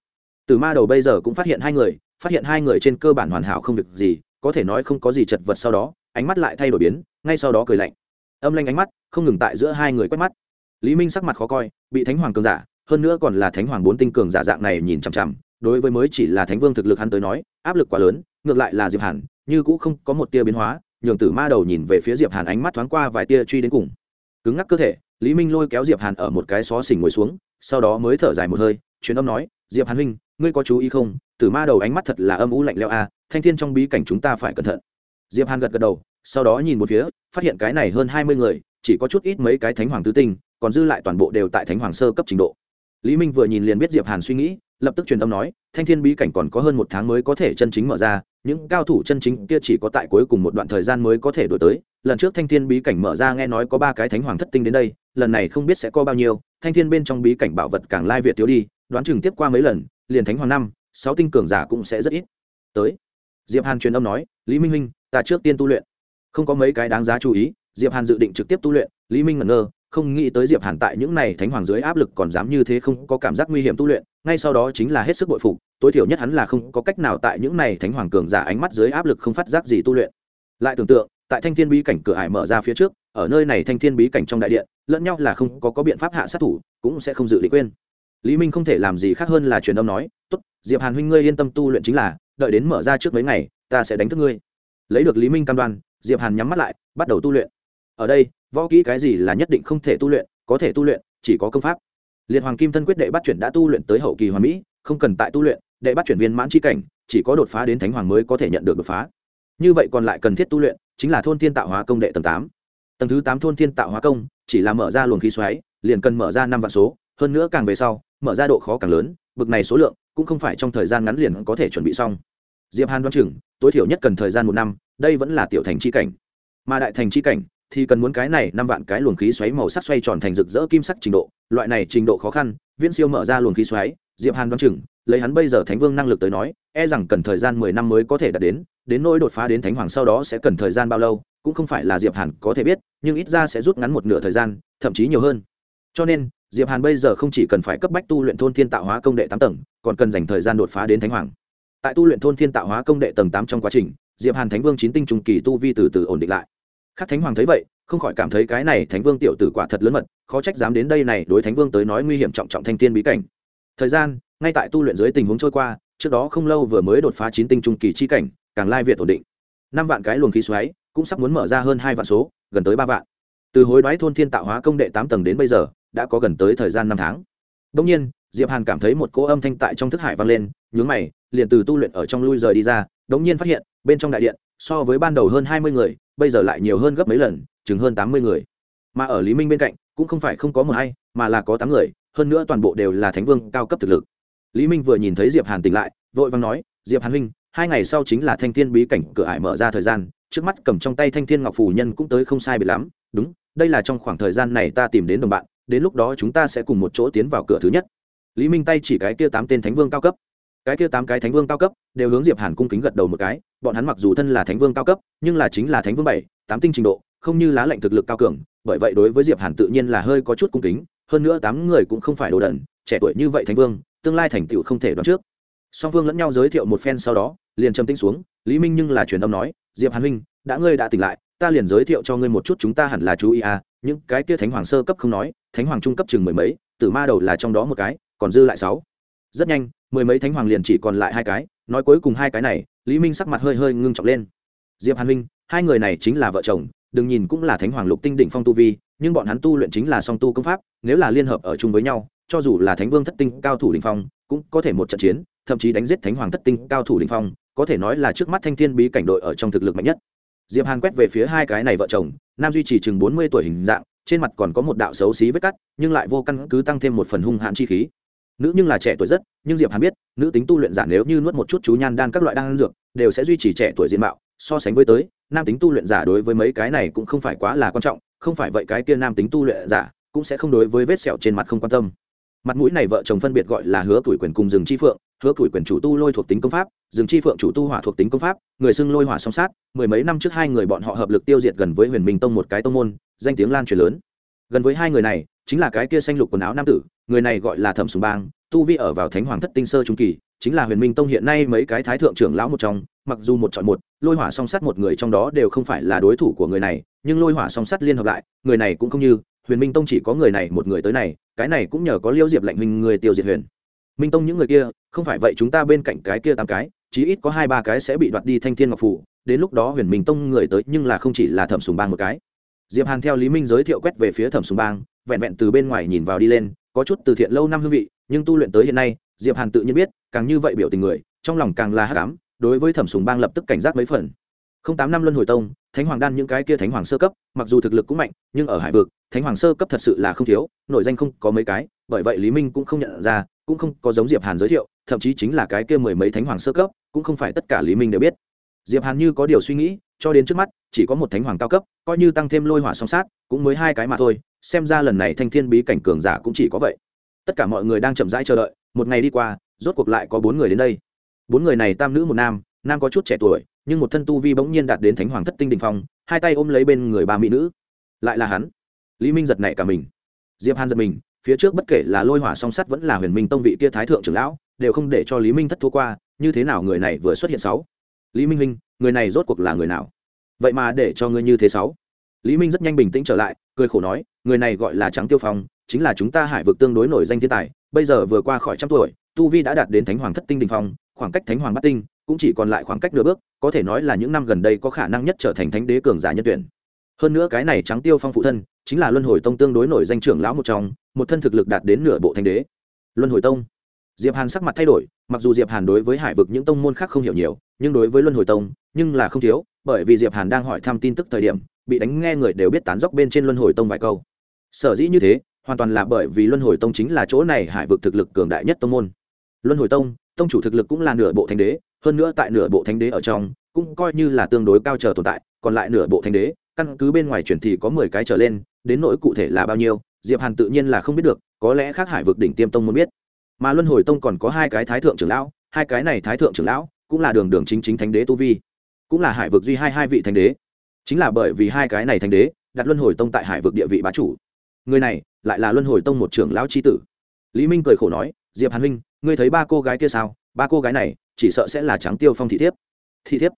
Từ ma đầu bây giờ cũng phát hiện hai người, phát hiện hai người trên cơ bản hoàn hảo không việc gì, có thể nói không có gì chật vật sau đó, ánh mắt lại thay đổi biến, ngay sau đó cười lạnh. Âm lanh ánh mắt, không ngừng tại giữa hai người quét mắt. Lý minh sắc mặt khó coi, bị thánh hoàng cường giả, hơn nữa còn là thánh hoàng bốn tinh cường giả dạng này nhìn chằm chằm, đối với mới chỉ là thánh vương thực lực hắn tới nói, áp lực quá lớn ngược lại là diệp hàn, như cũ không có một tia biến hóa, nhường tử ma đầu nhìn về phía diệp hàn ánh mắt thoáng qua vài tia truy đến cùng. Cứng ngắc cơ thể, lý minh lôi kéo diệp hàn ở một cái xó xỉnh ngồi xuống, sau đó mới thở dài một hơi, truyền âm nói, diệp hàn huynh, ngươi có chú ý không? Tử ma đầu ánh mắt thật là âm u lạnh lẽo a, thanh thiên trong bí cảnh chúng ta phải cẩn thận. Diệp hàn gật gật đầu, sau đó nhìn một phía, phát hiện cái này hơn hai mươi người, chỉ có chút ít mấy cái thánh hoàng tứ tinh, còn dư lại toàn bộ đều tại thánh hoàng sơ cấp trình độ lý minh vừa nhìn liền biết diệp hàn suy nghĩ, lập tức truyền âm nói, thanh thiên bí cảnh còn có hơn một tháng mới có thể chân chính mở ra, những cao thủ chân chính kia chỉ có tại cuối cùng một đoạn thời gian mới có thể đổi tới. Lần trước thanh thiên bí cảnh mở ra nghe nói có ba cái thánh hoàng thất tinh đến đây, lần này không biết sẽ có bao nhiêu, thanh thiên bên trong bí cảnh bảo vật càng lai việt thiếu đi, đoán chừng tiếp qua mấy lần, liền thánh hoàng năm, sáu tinh cường giả cũng sẽ rất ít tới. Diệp hàn truyền âm nói, lý minh minh ta trước tiên tu luyện. Không có mấy cái đáng giá chú ý, diệp hàn dự định trực tiếp tu luyện, lý minh ngẩn ngơ không nghĩ tới diệp hàn tại những này thánh hoàng dưới áp lực còn dám như thế không có cảm giác nguy hiểm tu luyện, ngay sau đó chính là hết sức bội phục, tối thiểu nhất hắn là không có cách nào tại những này thánh hoàng cường giả ánh mắt dưới áp lực không phát giác gì tu luyện. Lại tưởng tượng, tại thanh thiên bí cảnh cửa ải mở ra phía trước, ở nơi này thanh thiên bí cảnh trong đại điện, lẫn nhau là không có có biện pháp hạ sát thủ, cũng sẽ không dự định quên. Lý minh không thể làm gì khác hơn là truyền âm nói, tốt, diệp hàn huynh ngươi yên tâm tu luyện chính là, đợi đến mở ra trước mấy ngày, ta sẽ đánh thức ngươi. Lấy được lý minh cam đoan, diệp hàn nhắm mắt lại, bắt đầu tu luyện ở đây, võ kỹ cái gì là nhất định không thể tu luyện, có thể tu luyện, chỉ có công pháp. Liệt hoàng kim thân quyết đệ bắt chuyển đã tu luyện tới hậu kỳ hoàn mỹ, không cần tại tu luyện, đệ bắt chuyển viên mãn chi cảnh, chỉ có đột phá đến thánh hoàng mới có thể nhận được đột phá. Như vậy còn lại cần thiết tu luyện, chính là thôn thiên tạo hóa công đệ tầng tám. Tầng thứ tám thôn thiên tạo hóa công, chỉ là mở ra luồng khí xoáy, liền cần mở ra năm vạn số, hơn nữa càng về sau, mở ra độ khó càng lớn, bực này số lượng, cũng không phải trong thời gian ngắn liền có thể chuẩn bị xong. Diệp hàn đoán chừng, tối thiểu nhất cần thời gian một năm, đây vẫn là tiểu thành chi cảnh. Mà đại thành chi cảnh thì cần muốn cái này năm vạn cái luồng khí xoáy màu sắc xoay tròn thành rực rỡ kim sắc trình độ. Loại này trình độ khó khăn, viễn siêu mở ra luồng khí xoáy, diệp hàn đoán chừng, lấy hắn bây giờ thánh vương năng lực tới nói e rằng cần thời gian mười năm mới có thể đạt đến đến nỗi đột phá đến thánh hoàng sau đó sẽ cần thời gian bao lâu, cũng không phải là diệp hàn có thể biết, nhưng ít ra sẽ rút ngắn một nửa thời gian, thậm chí nhiều hơn. Cho nên, diệp hàn bây giờ không chỉ cần phải cấp bách tu luyện thôn thiên tạo hóa công đệ tám tầng, còn cần dành thời gian đột phá đến thánh hoàng. Tại tu luyện thôn thiên tạo hóa công đệ tầng tám trong quá trình, diệp hàn thánh vương chín tinh trùng kỳ tu vi từ từ ổn định lại khắc thánh hoàng thấy vậy, không khỏi cảm thấy cái này thánh vương tiểu tử quả thật lớn mật, khó trách dám đến đây này đối thánh vương tới nói nguy hiểm trọng trọng thanh thiên bí cảnh. Thời gian, ngay tại tu luyện dưới tình huống trôi qua, trước đó không lâu vừa mới đột phá chín tinh trung kỳ chi cảnh, càng lai việt ổn định. Năm vạn cái luồng khí xoáy, cũng sắp muốn mở ra hơn hai vạn số, gần tới ba vạn. Từ hối đoái thôn thiên tạo hóa công đệ tám tầng đến bây giờ, đã có gần tới thời gian năm tháng. Đông nhiên, diệp hàn cảm thấy một cỗ âm thanh tại trong thức hải vang lên, nhướng mày, liền từ tu luyện ở trong lui rời đi ra đống nhiên phát hiện, bên trong đại điện, so với ban đầu hơn hai mươi người, bây giờ lại nhiều hơn gấp mấy lần, chừng hơn tám mươi người. Mà ở lý minh bên cạnh, cũng không phải không có một hay, mà là có tám người, hơn nữa toàn bộ đều là thánh vương cao cấp thực lực. Lý minh vừa nhìn thấy diệp hàn tỉnh lại, vội vàng nói, diệp hàn huynh, hai ngày sau chính là thanh thiên bí cảnh cửa ải mở ra thời gian, trước mắt cầm trong tay thanh thiên ngọc phù nhân cũng tới không sai biệt lắm. Đúng, đây là trong khoảng thời gian này ta tìm đến đồng bạn, đến lúc đó chúng ta sẽ cùng một chỗ tiến vào cửa thứ nhất. Lý minh tay chỉ cái kia tám tên thánh vương cao cấp cái kia tám cái thánh vương cao cấp, đều hướng diệp hàn cung kính gật đầu một cái, bọn hắn mặc dù thân là thánh vương cao cấp, nhưng là chính là thánh vương bảy, tám tinh trình độ, không như lá lệnh thực lực cao cường, bởi vậy đối với diệp hàn tự nhiên là hơi có chút cung kính, hơn nữa tám người cũng không phải đồ đần, trẻ tuổi như vậy thánh vương, tương lai thành tựu không thể đoán trước. Song phương lẫn nhau giới thiệu một phen sau đó, liền trầm tinh xuống, lý minh nhưng là truyền âm nói, diệp hàn huynh, đã ngươi đã tỉnh lại, ta liền giới thiệu cho ngươi một chút chúng ta hẳn là chú ý à những cái kia thánh hoàng sơ cấp không nói, thánh hoàng trung cấp chừng mười mấy, tử ma đầu là trong đó một cái, còn dư lại sáu. Rất nhanh mười mấy thánh hoàng liền chỉ còn lại hai cái, nói cuối cùng hai cái này, lý minh sắc mặt hơi hơi ngưng trọng lên. Diệp hàn huynh hai người này chính là vợ chồng, đừng nhìn cũng là thánh hoàng lục tinh đỉnh phong tu vi, nhưng bọn hắn tu luyện chính là song tu công pháp, nếu là liên hợp ở chung với nhau, cho dù là thánh vương thất tinh cao thủ đỉnh phong, cũng có thể một trận chiến, thậm chí đánh giết thánh hoàng thất tinh cao thủ đỉnh phong, có thể nói là trước mắt thanh thiên bí cảnh đội ở trong thực lực mạnh nhất. Diệp hàn quét về phía hai cái này vợ chồng, nam duy trì chừng bốn mươi tuổi hình dạng, trên mặt còn có một đạo xấu xí vết cắt, nhưng lại vô căn cứ tăng thêm một phần hung hãn chi khí nữ nhưng là trẻ tuổi rất, nhưng diệp hàn biết, nữ tính tu luyện giả nếu như nuốt một chút chú nhan đan các loại đan dược, đều sẽ duy trì trẻ tuổi diện mạo, so sánh với tới, nam tính tu luyện giả đối với mấy cái này cũng không phải quá là quan trọng, không phải vậy cái kia nam tính tu luyện giả cũng sẽ không đối với vết sẹo trên mặt không quan tâm. Mặt mũi này vợ chồng phân biệt gọi là hứa tuổi quyền cùng rừng chi phượng, hứa tuổi quyền chủ tu lôi thuộc tính công pháp rừng chi phượng chủ tu hỏa thuộc tính công pháp, người xưng lôi hỏa song sát, mười mấy năm trước hai người bọn họ hợp lực tiêu diệt gần với huyền minh tông một cái tông môn, danh tiếng lan truyền lớn. Gần với hai người này chính là cái kia xanh lục quần áo nam tử, người này gọi là thẩm sùng bang, tu vi ở vào thánh hoàng thất tinh sơ trung kỳ, chính là huyền minh tông hiện nay mấy cái thái thượng trưởng lão một trong, mặc dù một chọn một, lôi hỏa song sắt một người trong đó đều không phải là đối thủ của người này, nhưng lôi hỏa song sắt liên hợp lại, người này cũng không như, huyền minh tông chỉ có người này một người tới này, cái này cũng nhờ có liêu diệp lạnh huynh người tiêu diệt huyền. Minh tông những người kia, không phải vậy chúng ta bên cạnh cái kia tám cái, chí ít có hai ba cái sẽ bị đoạt đi thanh thiên ngọc phủ, đến lúc đó huyền minh tông người tới nhưng là không chỉ là thẩm sùng bang một cái. Diệp hàn theo lý minh giới thiệu quét về phía thẩm sùng bang vẹn vẹn từ bên ngoài nhìn vào đi lên, có chút từ thiện lâu năm hương vị, nhưng tu luyện tới hiện nay, diệp hàn tự nhiên biết, càng như vậy biểu tình người, trong lòng càng là hắc ám, đối với thẩm sùng bang lập tức cảnh giác mấy phần. Không tám năm luân hồi tông, thánh hoàng đan những cái kia thánh hoàng sơ cấp, mặc dù thực lực cũng mạnh, nhưng ở hải vực, thánh hoàng sơ cấp thật sự là không thiếu, nội danh không có mấy cái, bởi vậy lý minh cũng không nhận ra, cũng không có giống diệp hàn giới thiệu, thậm chí chính là cái kia mười mấy thánh hoàng sơ cấp, cũng không phải tất cả lý minh đều biết. Diệp hàn như có điều suy nghĩ, cho đến trước mắt chỉ có một thánh hoàng cao cấp, coi như tăng thêm lôi hỏa song sát, cũng mới hai cái mà thôi, xem ra lần này thanh thiên bí cảnh cường giả cũng chỉ có vậy. Tất cả mọi người đang chậm rãi chờ đợi, một ngày đi qua, rốt cuộc lại có bốn người đến đây. Bốn người này tam nữ một nam nam có chút trẻ tuổi, nhưng một thân tu vi bỗng nhiên đạt đến thánh hoàng thất tinh đình phong, hai tay ôm lấy bên người ba mỹ nữ. Lại là hắn. Lý minh giật nảy cả mình. Diệp hàn giật mình, phía trước bất kể là lôi hỏa song sắt vẫn là huyền minh tông vị kia thái thượng trưởng lão, đều không để cho lý minh thất thua qua, như thế nào người này vừa xuất hiện sáu? Lý minh minh người này rốt cuộc là người nào? Vậy mà để cho ngươi như thế sáu. Lý minh rất nhanh bình tĩnh trở lại, cười khổ nói, người này gọi là trắng tiêu phong, chính là chúng ta hải vực tương đối nổi danh thiên tài, bây giờ vừa qua khỏi trăm tuổi, tu vi đã đạt đến thánh hoàng thất tinh đình phong, khoảng cách thánh hoàng bát tinh cũng chỉ còn lại khoảng cách nửa bước, có thể nói là những năm gần đây có khả năng nhất trở thành thánh đế cường giả nhân tuyển. Hơn nữa cái này trắng tiêu phong phụ thân, chính là luân hồi tông tương đối nổi danh trưởng lão một trong, một thân thực lực đạt đến nửa bộ thánh đế. Luân hồi tông. Diệp hàn sắc mặt thay đổi, mặc dù diệp hàn đối với hải vực những tông môn khác không hiểu nhiều, nhưng đối với luân hồi tông nhưng là không thiếu, bởi vì diệp hàn đang hỏi thăm tin tức thời điểm, bị đánh nghe người đều biết tán dốc bên trên luân hồi tông vài câu. Sở dĩ như thế, hoàn toàn là bởi vì luân hồi tông chính là chỗ này hải vực thực lực cường đại nhất tông môn. Luân hồi tông tông chủ thực lực cũng là nửa bộ thánh đế, hơn nữa tại nửa bộ thánh đế ở trong, cũng coi như là tương đối cao chờ tồn tại, còn lại nửa bộ thánh đế, căn cứ bên ngoài truyền thì có mười cái trở lên, đến nỗi cụ thể là bao nhiêu, diệp hàn tự nhiên là không biết được, có lẽ khác hải vực đỉnh tiêm tông muốn biết. Mà luân hồi tông còn có hai cái thái thượng trưởng lão, hai cái này thái thượng trưởng lão cũng là đường đường chính chính thánh đế tu vi cũng là hải vực duy hai hai vị thánh đế. Chính là bởi vì hai cái này thánh đế, đặt luân hồi tông tại hải vực địa vị bá chủ. Người này lại là luân hồi tông một trưởng lão tri tử. Lý minh cười khổ nói, diệp hàn huynh, ngươi thấy ba cô gái kia sao? Ba cô gái này chỉ sợ sẽ là trắng tiêu phong thị thiếp. Thị thiếp?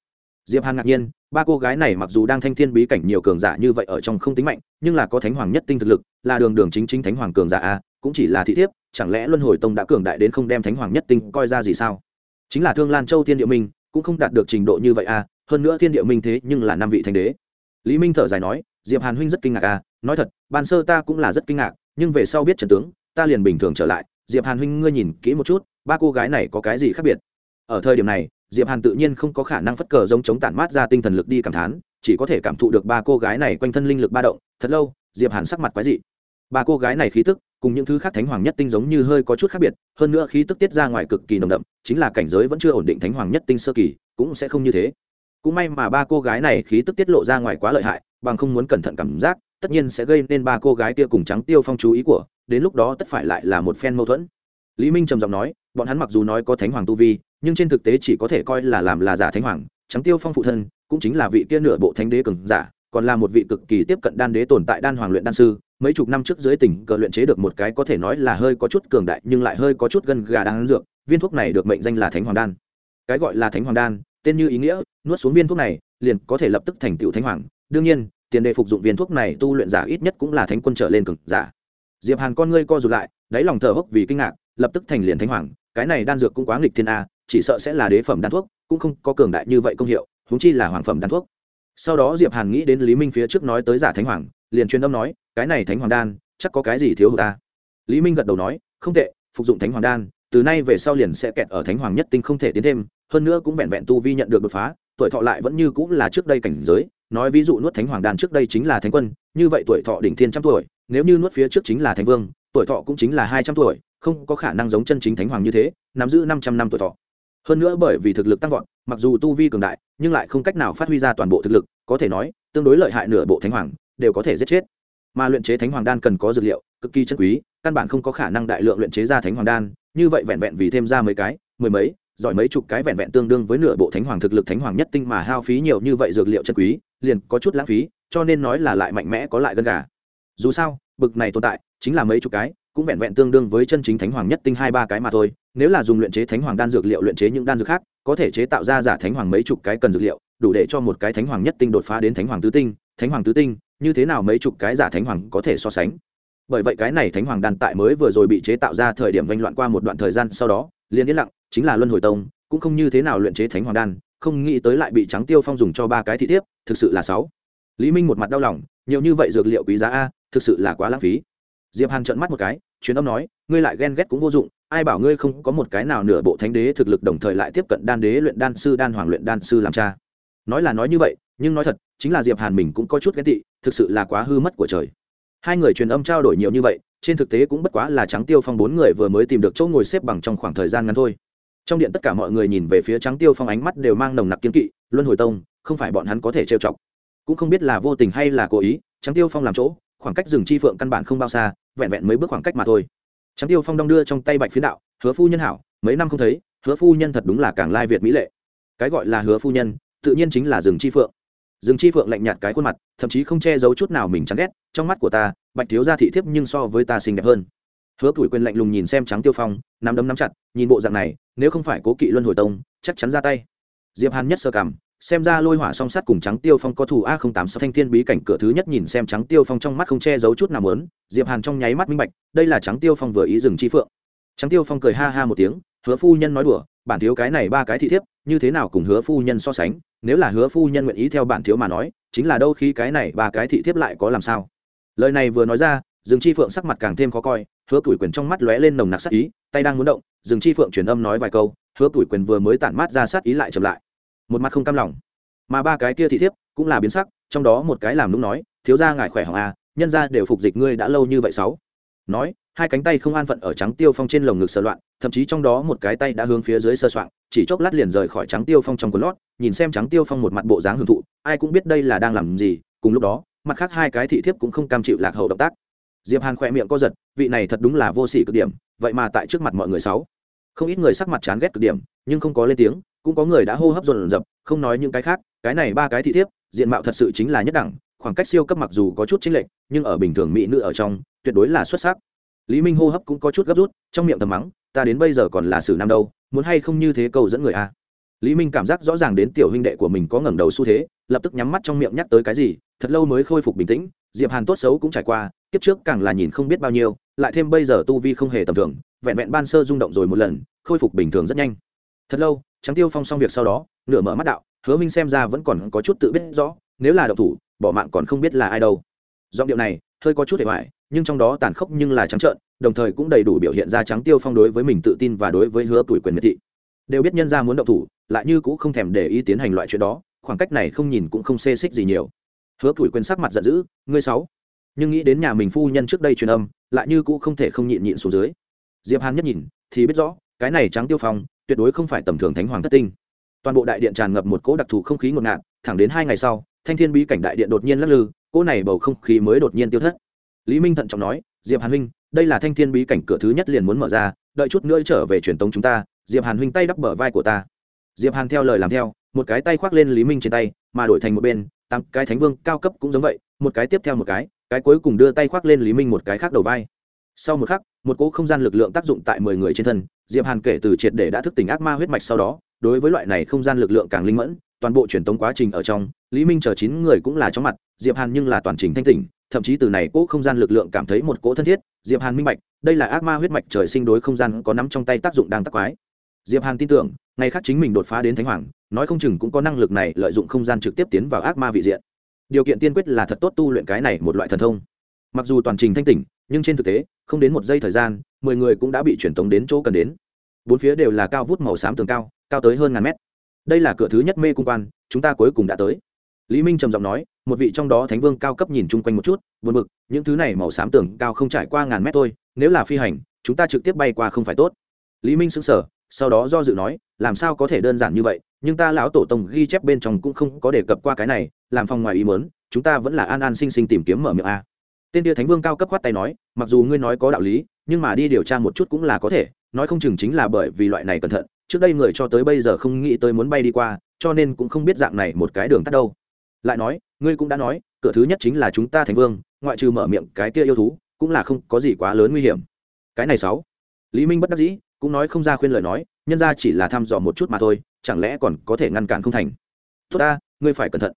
Diệp hàn ngạc nhiên, ba cô gái này mặc dù đang thanh thiên bí cảnh nhiều cường giả như vậy ở trong không tính mạnh, nhưng là có thánh hoàng nhất tinh thực lực, là đường đường chính chính thánh hoàng cường giả a, cũng chỉ là thị thiếp, chẳng lẽ luân hồi tông đã cường đại đến không đem thánh hoàng nhất tinh coi ra gì sao? Chính là thương lan châu thiên địa minh, cũng không đạt được trình độ như vậy a hơn nữa thiên địa minh thế nhưng là năm vị thánh đế. Lý minh thở dài nói, diệp hàn huynh rất kinh ngạc à nói thật, ban sơ ta cũng là rất kinh ngạc, nhưng về sau biết trần tướng, ta liền bình thường trở lại. Diệp hàn huynh ngươi nhìn kỹ một chút, ba cô gái này có cái gì khác biệt? Ở thời điểm này, diệp hàn tự nhiên không có khả năng phất cờ giống chống tản mát ra tinh thần lực đi cảm thán, chỉ có thể cảm thụ được ba cô gái này quanh thân linh lực ba động. Thật lâu, diệp hàn sắc mặt quái dị. Ba cô gái này khí tức, cùng những thứ khác thánh hoàng nhất tinh giống như hơi có chút khác biệt, hơn nữa khí tức tiết ra ngoài cực kỳ nồng đậm, chính là cảnh giới vẫn chưa ổn định thánh hoàng nhất tinh sơ kỳ, cũng sẽ không như thế cũng may mà ba cô gái này khí tức tiết lộ ra ngoài quá lợi hại, bằng không muốn cẩn thận cảm giác, tất nhiên sẽ gây nên ba cô gái kia cùng trắng tiêu phong chú ý của, đến lúc đó tất phải lại là một phen mâu thuẫn. Lý minh trầm giọng nói, bọn hắn mặc dù nói có thánh hoàng tu vi, nhưng trên thực tế chỉ có thể coi là làm là giả thánh hoàng, trắng tiêu phong phụ thân, cũng chính là vị kia nửa bộ thánh đế cường giả, còn là một vị cực kỳ tiếp cận đan đế tồn tại đan hoàng luyện đan sư, mấy chục năm trước dưới tỉnh cờ luyện chế được một cái có thể nói là hơi có chút cường đại nhưng lại hơi có chút gân gà đan dược, viên thuốc này được mệnh danh là thánh hoàng đan. Cái gọi là thánh hoàng đan tên như ý nghĩa, nuốt xuống viên thuốc này, liền có thể lập tức thành tựu thánh hoàng. Đương nhiên, tiền đề phục dụng viên thuốc này tu luyện giả ít nhất cũng là thánh quân trở lên cực giả. Diệp hàn con ngươi co rụt lại, đáy lòng thở hốc vì kinh ngạc, lập tức thành liền thánh hoàng. Cái này đan dược cũng quá nghịch thiên a, chỉ sợ sẽ là đế phẩm đan thuốc, cũng không có cường đại như vậy công hiệu, huống chi là hoàng phẩm đan thuốc. Sau đó diệp hàn nghĩ đến lý minh phía trước nói tới giả thánh hoàng, liền truyền âm nói, cái này thánh hoàng đan, chắc có cái gì thiếu hụt ta? Lý minh gật đầu nói, không tệ, phục dụng thánh hoàng đan, từ nay về sau liền sẽ kẹt ở thánh hoàng nhất tinh không thể tiến thêm hơn nữa cũng vẹn vẹn tu vi nhận được đột phá, tuổi thọ lại vẫn như cũng là trước đây cảnh giới. Nói ví dụ nuốt thánh hoàng đan trước đây chính là thánh quân, như vậy tuổi thọ đỉnh thiên trăm tuổi, nếu như nuốt phía trước chính là thánh vương, tuổi thọ cũng chính là hai trăm tuổi, không có khả năng giống chân chính thánh hoàng như thế, nắm giữ năm trăm năm tuổi thọ. Hơn nữa bởi vì thực lực tăng vọt, mặc dù tu vi cường đại, nhưng lại không cách nào phát huy ra toàn bộ thực lực, có thể nói, tương đối lợi hại nửa bộ thánh hoàng đều có thể giết chết. Mà luyện chế thánh hoàng đan cần có dược liệu, cực kỳ chân quý, căn bản không có khả năng đại lượng luyện chế ra thánh hoàng đan, như vậy vẹn vẹn vì thêm ra mấy cái, mười mấy giỏi mấy chục cái vẹn vẹn tương đương với nửa bộ thánh hoàng thực lực thánh hoàng nhất tinh mà hao phí nhiều như vậy dược liệu chân quý, liền có chút lãng phí, cho nên nói là lại mạnh mẽ có lại gân gà. Dù sao, bực này tồn tại, chính là mấy chục cái, cũng vẹn vẹn tương đương với chân chính thánh hoàng nhất tinh hai ba cái mà thôi. Nếu là dùng luyện chế thánh hoàng đan dược liệu, luyện chế những đan dược khác, có thể chế tạo ra giả thánh hoàng mấy chục cái cần dược liệu, đủ để cho một cái thánh hoàng nhất tinh đột phá đến thánh hoàng tứ tinh. Thánh hoàng tứ tinh, như thế nào mấy chục cái giả thánh hoàng có thể so sánh? Bởi vậy cái này thánh hoàng đan tại mới vừa rồi bị chế tạo ra thời điểm vanh loạn qua một đoạn thời gian sau đó, liền yên lặng chính là luân hồi tông, cũng không như thế nào luyện chế thánh hoàng đan, không nghĩ tới lại bị trắng tiêu phong dùng cho ba cái thị thiếp, thực sự là sáu. Lý minh một mặt đau lòng, nhiều như vậy dược liệu quý giá a, thực sự là quá lãng phí. Diệp hàn trợn mắt một cái, truyền âm nói, ngươi lại ghen ghét cũng vô dụng, ai bảo ngươi không có một cái nào nửa bộ thánh đế thực lực đồng thời lại tiếp cận đan đế luyện đan sư, đan hoàng luyện đan sư làm cha. Nói là nói như vậy, nhưng nói thật, chính là diệp hàn mình cũng có chút ghen tị, thực sự là quá hư mất của trời. Hai người truyền âm trao đổi nhiều như vậy, trên thực tế cũng bất quá là trắng tiêu phong bốn người vừa mới tìm được chỗ ngồi xếp bằng trong khoảng thời gian ngắn thôi trong điện tất cả mọi người nhìn về phía trắng tiêu phong ánh mắt đều mang nồng nặc kiếm kỵ, luân hồi tông, không phải bọn hắn có thể trêu chọc. Cũng không biết là vô tình hay là cố ý trắng tiêu phong làm chỗ, khoảng cách rừng chi phượng căn bản không bao xa, vẹn vẹn mấy bước khoảng cách mà thôi. Trắng tiêu phong đong đưa trong tay bạch phiến đạo, hứa phu nhân hảo, mấy năm không thấy, hứa phu nhân thật đúng là càng lai việt mỹ lệ. Cái gọi là hứa phu nhân, tự nhiên chính là rừng chi phượng. Rừng chi phượng lạnh nhạt cái khuôn mặt, thậm chí không che giấu chút nào mình chán ghét, trong mắt của ta, bạch thiếu gia thị thiếp nhưng so với ta xinh đẹp hơn hứa tuổi quyền lạnh lùng nhìn xem trắng tiêu phong, nắm đấm nắm chặt, nhìn bộ dạng này, nếu không phải cố kỵ luân hồi tông, chắc chắn ra tay. Diệp hàn nhất sơ cảm, xem ra lôi hỏa song sắt cùng trắng tiêu phong có thủ a không tám sáu thanh thiên bí cảnh cửa thứ nhất nhìn xem trắng tiêu phong trong mắt không che giấu chút nào lớn diệp hàn trong nháy mắt minh bạch, đây là trắng tiêu phong vừa ý dừng chi phượng. Trắng tiêu phong cười ha ha một tiếng, hứa phu nhân nói đùa, bản thiếu cái này ba cái thị thiếp, như thế nào cùng hứa phu nhân so sánh, nếu là hứa phu nhân nguyện ý theo bản thiếu mà nói, chính là đâu khi cái này ba cái thị thiếp lại có làm sao? Lời này vừa nói ra, dừng chi phượng sắc mặt càng thêm khó coi hứa tuổi quyền trong mắt lóe lên nồng nặc sát ý, tay đang muốn động dừng chi phượng truyền âm nói vài câu, hứa tuổi quyền vừa mới tản mát ra sát ý lại chậm lại. Một mặt không cam lòng. Mà ba cái kia thị thiếp cũng là biến sắc, trong đó một cái làm lúc nói, thiếu gia ngài khỏe hỏng à nhân gia đều phục dịch ngươi đã lâu như vậy sáu. Nói, hai cánh tay không an phận ở trắng tiêu phong trên lồng ngực sờ loạn, thậm chí trong đó một cái tay đã hướng phía dưới sơ soạn chỉ chốc lát liền rời khỏi trắng tiêu phong trong quần lót, nhìn xem trắng tiêu phong một mặt bộ dáng hưởng thụ, ai cũng biết đây là đang làm gì, cùng lúc đó, mặt khác hai cái thị thiếp cũng không cam chịu lạc hậu động tác diệp hàn khỏe miệng co giật, vị này thật đúng là vô sỉ cực điểm, vậy mà tại trước mặt mọi người sáu. Không ít người sắc mặt chán ghét cực điểm, nhưng không có lên tiếng, cũng có người đã hô hấp dồn dập, không nói những cái khác, cái này ba cái thị thiếp, diện mạo thật sự chính là nhất đẳng, khoảng cách siêu cấp mặc dù có chút chính lệch, nhưng ở bình thường mỹ nữ ở trong, tuyệt đối là xuất sắc. Lý minh hô hấp cũng có chút gấp rút, trong miệng thầm mắng, ta đến bây giờ còn là xử nam đâu, muốn hay không như thế cầu dẫn người a? Lý minh cảm giác rõ ràng đến tiểu huynh đệ của mình có ngẩng đầu xu thế, lập tức nhắm mắt trong miệng nhắc tới cái gì, thật lâu mới khôi phục bình tĩnh, diệp hàn tốt xấu cũng trải qua kiếp trước càng là nhìn không biết bao nhiêu, lại thêm bây giờ tu vi không hề tầm thường, vẹn vẹn ban sơ rung động rồi một lần, khôi phục bình thường rất nhanh. Thật lâu trắng tiêu phong xong việc sau đó, nửa mở mắt đạo, hứa minh xem ra vẫn còn có chút tự biết rõ, nếu là độc thủ, bỏ mạng còn không biết là ai đâu. Giọng điệu này, hơi có chút để hoài, nhưng trong đó tàn khốc nhưng là trắng trợn, đồng thời cũng đầy đủ biểu hiện ra trắng tiêu phong đối với mình tự tin và đối với hứa tuổi quyền miệt thị. Đều biết nhân ra muốn động thủ, lại như cũng không thèm để ý tiến hành loại chuyện đó, khoảng cách này không nhìn cũng không xê xích gì nhiều. Hứa tuổi quyền sắc mặt giận dữ, ngươi sáu nhưng nghĩ đến nhà mình phu nhân trước đây truyền âm, lại như cũng không thể không nhịn nhịn xuống dưới. Diệp hàn nhất nhìn, thì biết rõ, cái này trắng tiêu phong, tuyệt đối không phải tầm thường thánh hoàng thất tinh. Toàn bộ đại điện tràn ngập một cỗ đặc thù không khí ngột ngạt, thẳng đến hai ngày sau, thanh thiên bí cảnh đại điện đột nhiên lắc lư, cỗ này bầu không khí mới đột nhiên tiêu thất. Lý minh thận trọng nói, diệp hàn huynh, đây là thanh thiên bí cảnh cửa thứ nhất liền muốn mở ra, đợi chút nữa trở về truyền tống chúng ta, diệp hàn huynh tay đắp bờ vai của ta. Diệp hàn theo lời làm theo, một cái tay khoác lên lý minh trên tay, mà đổi thành một bên, tám cái thánh vương cao cấp cũng giống vậy, một cái tiếp theo một cái cái cuối cùng đưa tay khoác lên lý minh một cái khác đầu vai. Sau một khắc, một cỗ không gian lực lượng tác dụng tại mười người trên thân, diệp hàn kể từ triệt để đã thức tỉnh ác ma huyết mạch sau đó, đối với loại này không gian lực lượng càng linh mẫn, toàn bộ truyền tống quá trình ở trong, lý minh chờ chín người cũng là chóng mặt, diệp hàn nhưng là toàn trình thanh tỉnh, thậm chí từ này cỗ không gian lực lượng cảm thấy một cỗ thân thiết, diệp hàn minh bạch, đây là ác ma huyết mạch trời sinh đối không gian có nắm trong tay tác dụng đang tác quái. Diệp hàn tin tưởng, ngày khác chính mình đột phá đến thánh hoàng, nói không chừng cũng có năng lực này lợi dụng không gian trực tiếp tiến vào ác ma vị diện điều kiện tiên quyết là thật tốt tu luyện cái này một loại thần thông. Mặc dù toàn trình thanh tỉnh nhưng trên thực tế không đến một giây thời gian mười người cũng đã bị truyền tống đến chỗ cần đến. Bốn phía đều là cao vút màu xám tường cao cao tới hơn ngàn mét. Đây là cửa thứ nhất mê cung quan chúng ta cuối cùng đã tới. Lý minh trầm giọng nói một vị trong đó thánh vương cao cấp nhìn chung quanh một chút buồn bực những thứ này màu xám tường cao không trải qua ngàn mét thôi nếu là phi hành chúng ta trực tiếp bay qua không phải tốt. Lý minh sững sờ, sau đó do dự nói làm sao có thể đơn giản như vậy nhưng ta lão tổ tông ghi chép bên trong cũng không có đề cập qua cái này làm phòng ngoài ý mớn chúng ta vẫn là an an sinh sinh tìm kiếm mở miệng a. Tên tia thánh vương cao cấp khoát tay nói, mặc dù ngươi nói có đạo lý, nhưng mà đi điều tra một chút cũng là có thể, nói không chừng chính là bởi vì loại này cẩn thận, trước đây người cho tới bây giờ không nghĩ tới muốn bay đi qua, cho nên cũng không biết dạng này một cái đường tắt đâu. Lại nói, ngươi cũng đã nói, cửa thứ nhất chính là chúng ta thành vương, ngoại trừ mở miệng cái kia yêu thú, cũng là không có gì quá lớn nguy hiểm. Cái này sáu. Lý minh bất đắc dĩ, cũng nói không ra khuyên lời nói, nhân ra chỉ là thăm dò một chút mà thôi, chẳng lẽ còn có thể ngăn cản không thành? Tốt ta, ngươi phải cẩn thận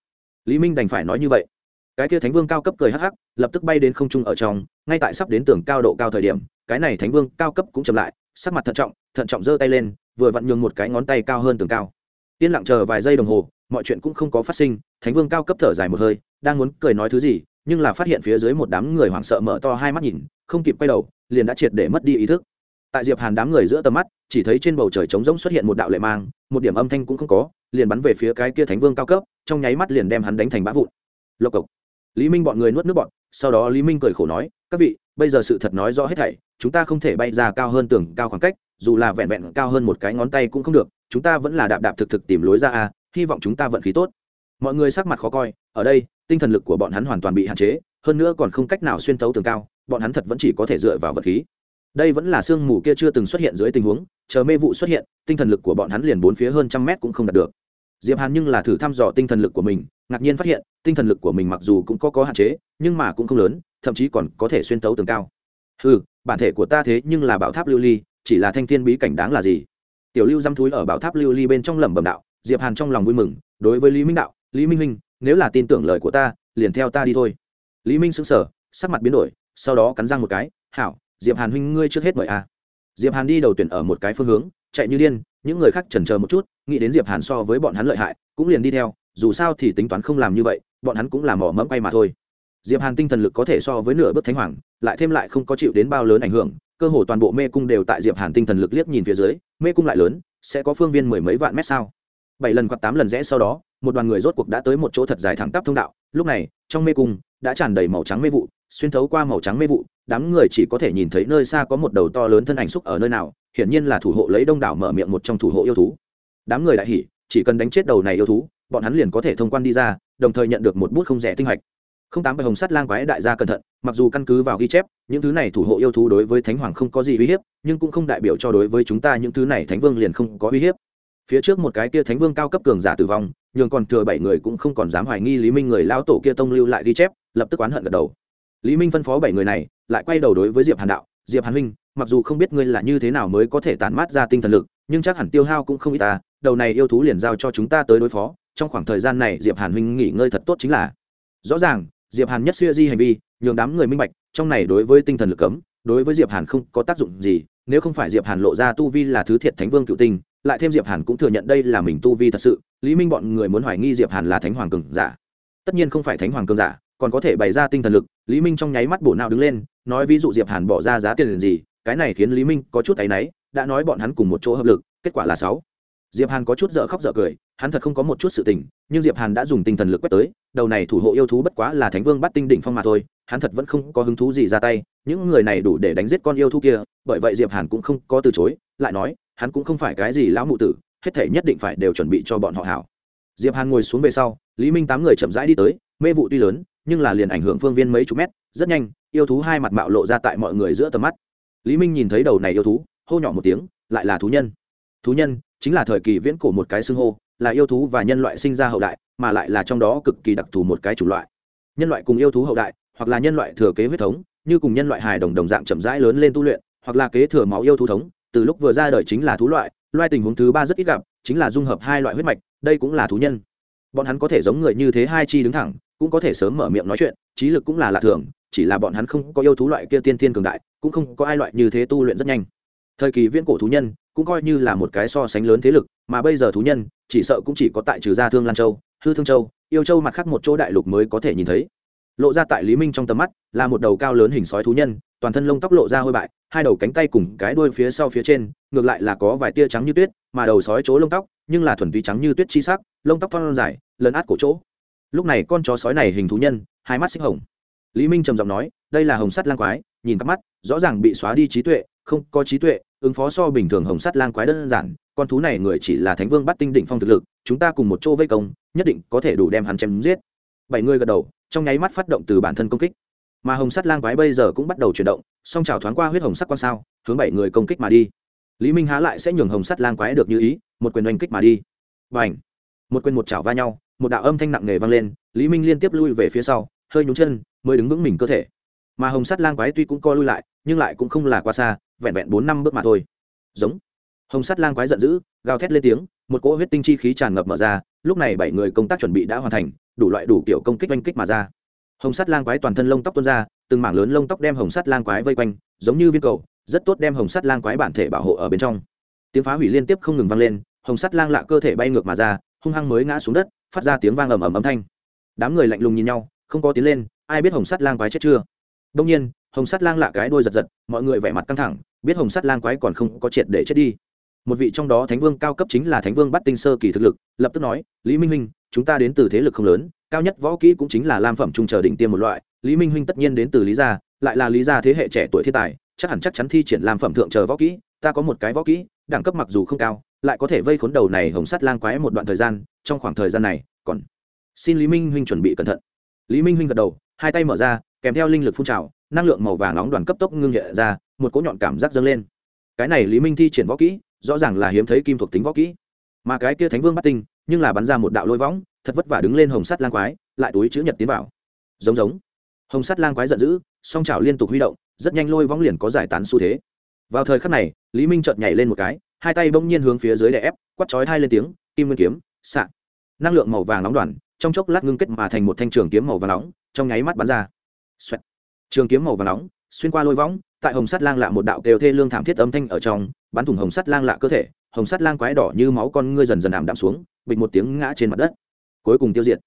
lý minh đành phải nói như vậy. Cái kia thánh vương cao cấp cười hắc hắc, lập tức bay đến không trung ở trong, ngay tại sắp đến tường cao độ cao thời điểm, cái này thánh vương cao cấp cũng chậm lại, sắc mặt thận trọng thận trọng giơ tay lên, vừa vặn nhường một cái ngón tay cao hơn tường cao. Yên lặng chờ vài giây đồng hồ, mọi chuyện cũng không có phát sinh, thánh vương cao cấp thở dài một hơi, đang muốn cười nói thứ gì, nhưng là phát hiện phía dưới một đám người hoảng sợ mở to hai mắt nhìn, không kịp quay đầu, liền đã triệt để mất đi ý thức. Tại diệp hàn đám người giữa tầm mắt, chỉ thấy trên bầu trời trống rỗng xuất hiện một đạo lệ mang, một điểm âm thanh cũng không có liền bắn về phía cái kia thánh vương cao cấp, trong nháy mắt liền đem hắn đánh thành bã vụn. Lộc cộc. Lý minh bọn người nuốt nước bọn sau đó lý minh cười khổ nói, các vị, bây giờ sự thật nói rõ hết thảy, chúng ta không thể bay ra cao hơn tường, cao khoảng cách, dù là vẹn vẹn cao hơn một cái ngón tay cũng không được, chúng ta vẫn là đạp đạp thực thực tìm lối ra a, hy vọng chúng ta vận khí tốt. Mọi người sắc mặt khó coi, ở đây, tinh thần lực của bọn hắn hoàn toàn bị hạn chế, hơn nữa còn không cách nào xuyên tấu tường cao, bọn hắn thật vẫn chỉ có thể dựa vào vật khí. Đây vẫn là sương mù kia chưa từng xuất hiện dưới tình huống, chờ mê vụ xuất hiện, tinh thần lực của bọn hắn liền bốn phía hơn trăm mét cũng không đạt được diệp hàn nhưng là thử thăm dò tinh thần lực của mình ngạc nhiên phát hiện tinh thần lực của mình mặc dù cũng có có hạn chế nhưng mà cũng không lớn thậm chí còn có thể xuyên tấu tường cao. Ừ bản thể của ta thế nhưng là bảo tháp lưu ly chỉ là thanh thiên bí cảnh đáng là gì? Tiểu lưu dăm thúi ở bảo tháp lưu ly bên trong lẩm bẩm đạo diệp hàn trong lòng vui mừng đối với lý minh đạo lý minh Minh, nếu là tin tưởng lời của ta liền theo ta đi thôi. Lý minh sững sờ sắc mặt biến đổi sau đó cắn răng một cái hảo diệp hàn huynh ngươi trước hết mời a. Diệp hàn đi đầu tuyển ở một cái phương hướng chạy như điên, những người khác chần chờ một chút, nghĩ đến diệp hàn so với bọn hắn lợi hại, cũng liền đi theo, dù sao thì tính toán không làm như vậy, bọn hắn cũng làm mỏ mẫm bay mà thôi. Diệp hàn tinh thần lực có thể so với nửa bước thánh hoàng, lại thêm lại không có chịu đến bao lớn ảnh hưởng, cơ hồ toàn bộ mê cung đều tại diệp hàn tinh thần lực liếc nhìn phía dưới, mê cung lại lớn, sẽ có phương viên mười mấy vạn mét sao? Bảy lần hoặc tám lần rẽ sau đó, một đoàn người rốt cuộc đã tới một chỗ thật dài thẳng tắp thông đạo, lúc này, trong mê cung, đã tràn đầy màu trắng mê vụ, xuyên thấu qua màu trắng mê vụ, đám người chỉ có thể nhìn thấy nơi xa có một đầu to lớn thân ảnh xúc ở nơi nào hiển nhiên là thủ hộ lấy đông đảo mở miệng một trong thủ hộ yêu thú. Đám người đại hỉ, chỉ cần đánh chết đầu này yêu thú, bọn hắn liền có thể thông quan đi ra, đồng thời nhận được một bút không rẻ tinh hạch không tám bài hồng sắt lang quái đại gia cẩn thận, mặc dù căn cứ vào ghi chép, những thứ này thủ hộ yêu thú đối với thánh hoàng không có gì uy hiếp, nhưng cũng không đại biểu cho đối với chúng ta những thứ này thánh vương liền không có uy hiếp. Phía trước một cái kia thánh vương cao cấp cường giả tử vong, nhường còn thừa bảy người cũng không còn dám hoài nghi lý minh người lao tổ kia tông lưu lại ghi chép, lập tức oán hận gật đầu. Lý minh phân phó bảy người này, lại quay đầu đối với diệp hàn đạo, diệp hàn huynh mặc dù không biết ngươi là như thế nào mới có thể tản mát ra tinh thần lực, nhưng chắc hẳn tiêu hao cũng không ít ta, đầu này yêu thú liền giao cho chúng ta tới đối phó, trong khoảng thời gian này diệp hàn huynh nghỉ ngơi thật tốt chính là. Rõ ràng, diệp hàn nhất xuya di hành vi, nhường đám người minh bạch, trong này đối với tinh thần lực cấm, đối với diệp hàn không có tác dụng gì, nếu không phải diệp hàn lộ ra tu vi là thứ thiệt thánh vương cựu tinh, lại thêm diệp hàn cũng thừa nhận đây là mình tu vi thật sự, lý minh bọn người muốn hoài nghi diệp hàn là thánh hoàng cường giả. Tất nhiên không phải thánh hoàng cường giả, còn có thể bày ra tinh thần lực, lý minh trong nháy mắt bổ nào đứng lên, nói ví dụ diệp hàn bỏ ra giá tiền gì cái này khiến lý minh có chút áy náy, đã nói bọn hắn cùng một chỗ hợp lực, kết quả là sáu. Diệp hàn có chút dở khóc dở cười, hắn thật không có một chút sự tình, nhưng diệp hàn đã dùng tinh thần lực quét tới, đầu này thủ hộ yêu thú bất quá là thánh vương bắt tinh đỉnh phong mà thôi, hắn thật vẫn không có hứng thú gì ra tay, những người này đủ để đánh giết con yêu thú kia, bởi vậy diệp hàn cũng không có từ chối, lại nói, hắn cũng không phải cái gì lão mụ tử, hết thể nhất định phải đều chuẩn bị cho bọn họ hảo. Diệp hàn ngồi xuống về sau, lý minh tám người chậm rãi đi tới, mê vụ tuy lớn, nhưng là liền ảnh hưởng phương viên mấy chục mét, rất nhanh, yêu thú hai mặt mạo lộ ra tại mọi người giữa tầm mắt lý minh nhìn thấy đầu này yêu thú, hô nhỏ một tiếng, lại là thú nhân. Thú nhân chính là thời kỳ viễn cổ một cái xưng hô, là yêu thú và nhân loại sinh ra hậu đại, mà lại là trong đó cực kỳ đặc thù một cái chủng loại. Nhân loại cùng yêu thú hậu đại, hoặc là nhân loại thừa kế huyết thống, như cùng nhân loại hài đồng đồng dạng chậm rãi lớn lên tu luyện, hoặc là kế thừa máu yêu thú thống, từ lúc vừa ra đời chính là thú loại loại tình huống thứ ba rất ít gặp, chính là dung hợp hai loại huyết mạch, đây cũng là thú nhân. Bọn hắn có thể giống người như thế hai chi đứng thẳng, cũng có thể sớm mở miệng nói chuyện, trí lực cũng là lạ thường, chỉ là bọn hắn không có yêu thú loại kia tiên tiên cường đại cũng không có ai loại như thế tu luyện rất nhanh. Thời kỳ viễn cổ thú nhân cũng coi như là một cái so sánh lớn thế lực, mà bây giờ thú nhân chỉ sợ cũng chỉ có tại trừ gia thương lan châu, hư thương châu, yêu châu mặt khác một chỗ đại lục mới có thể nhìn thấy. Lộ ra tại lý minh trong tầm mắt là một đầu cao lớn hình sói thú nhân, toàn thân lông tóc lộ ra hôi bại, hai đầu cánh tay cùng cái đuôi phía sau phía trên, ngược lại là có vài tia trắng như tuyết, mà đầu sói chỗ lông tóc nhưng là thuần túy trắng như tuyết chi sắc, lông tóc thon dài, lấn át cổ chỗ. Lúc này con chó sói này hình thú nhân, hai mắt xích hồng. Lý minh trầm giọng nói, đây là hồng sắt lang quái nhìn các mắt, rõ ràng bị xóa đi trí tuệ, không có trí tuệ, ứng phó so bình thường hồng sắt lang quái đơn giản, con thú này người chỉ là thánh vương bắt tinh đỉnh phong thực lực, chúng ta cùng một chỗ vây công, nhất định có thể đủ đem hắn chém giết. Bảy người gật đầu, trong nháy mắt phát động từ bản thân công kích. Mà hồng sắt lang quái bây giờ cũng bắt đầu chuyển động, song trào thoáng qua huyết hồng sắt quan sao, hướng bảy người công kích mà đi. Lý minh há lại sẽ nhường hồng sắt lang quái được như ý, một quyền oanh kích mà đi. Và ảnh một quyền một chảo va nhau, một đạo âm thanh nặng nề vang lên, lý minh liên tiếp lui về phía sau, hơi nhún chân, mới đứng vững mình cơ thể mà hồng sắt lang quái tuy cũng co lui lại, nhưng lại cũng không là qua xa, vẹn vẹn bốn năm bước mà thôi. Giống. Hồng sắt lang quái giận dữ, gào thét lên tiếng, một cỗ huyết tinh chi khí tràn ngập mở ra, lúc này bảy người công tác chuẩn bị đã hoàn thành, đủ loại đủ kiểu công kích oanh kích mà ra. Hồng sắt lang quái toàn thân lông tóc tuôn ra, từng mảng lớn lông tóc đem hồng sắt lang quái vây quanh, giống như viên cầu, rất tốt đem hồng sắt lang quái bản thể bảo hộ ở bên trong. Tiếng phá hủy liên tiếp không ngừng vang lên, hồng sắt lang lạ cơ thể bay ngược mà ra, hung hăng mới ngã xuống đất, phát ra tiếng vang ầm ầm âm thanh. Đám người lạnh lùng nhìn nhau, không có tiến lên, ai biết hồng sắt lang quái chết chưa? Đông nhiên, hồng sắt lang lạ cái đôi giật giật, mọi người vẻ mặt căng thẳng, biết hồng sắt lang quái còn không có triệt để chết đi. Một vị trong đó thánh vương cao cấp chính là thánh vương bắt tinh sơ kỳ thực lực, lập tức nói, lý minh huynh, chúng ta đến từ thế lực không lớn, cao nhất võ kỹ cũng chính là lam phẩm trung chờ đỉnh tiêm một loại, lý minh huynh tất nhiên đến từ lý gia, lại là lý gia thế hệ trẻ tuổi thiên tài, chắc hẳn chắc chắn thi triển lam phẩm thượng chờ võ kỹ, ta có một cái võ kỹ, đẳng cấp mặc dù không cao, lại có thể vây khốn đầu này hồng sắt lang quái một đoạn thời gian, trong khoảng thời gian này, còn xin lý minh huynh chuẩn bị cẩn thận. Lý minh huynh gật đầu, hai tay mở ra kèm theo linh lực phun trào, năng lượng màu vàng nóng đoàn cấp tốc ngưng nhẹ ra, một cỗ nhọn cảm giác dâng lên. Cái này lý minh thi triển võ kỹ, rõ ràng là hiếm thấy kim thuộc tính võ kỹ. Mà cái kia thánh vương bắt tinh, nhưng là bắn ra một đạo lôi võng, thật vất vả đứng lên hồng sắt lang quái, lại túi chữ nhật tiến vào. Giống giống. Hồng sắt lang quái giận dữ, song trào liên tục huy động, rất nhanh lôi võng liền có giải tán xu thế. Vào thời khắc này, lý minh chợt nhảy lên một cái, hai tay bỗng nhiên hướng phía dưới đè ép quắt chói hai lên tiếng, kim nguyên kiếm, xạ. Năng lượng màu vàng nóng đoàn, trong chốc lát ngưng kết mà thành một thanh trường kiếm màu vàng nóng, trong nháy mắt bắn ra. Xoẹt. trường kiếm màu vàng nóng, xuyên qua lôi võng, tại hồng sắt lang lạ một đạo kêu thê lương thảm thiết âm thanh ở trong, bắn thủng hồng sắt lang lạ cơ thể, hồng sắt lang quái đỏ như máu con ngươi dần dần ảm đạm xuống, bịch một tiếng ngã trên mặt đất. Cuối cùng tiêu diệt.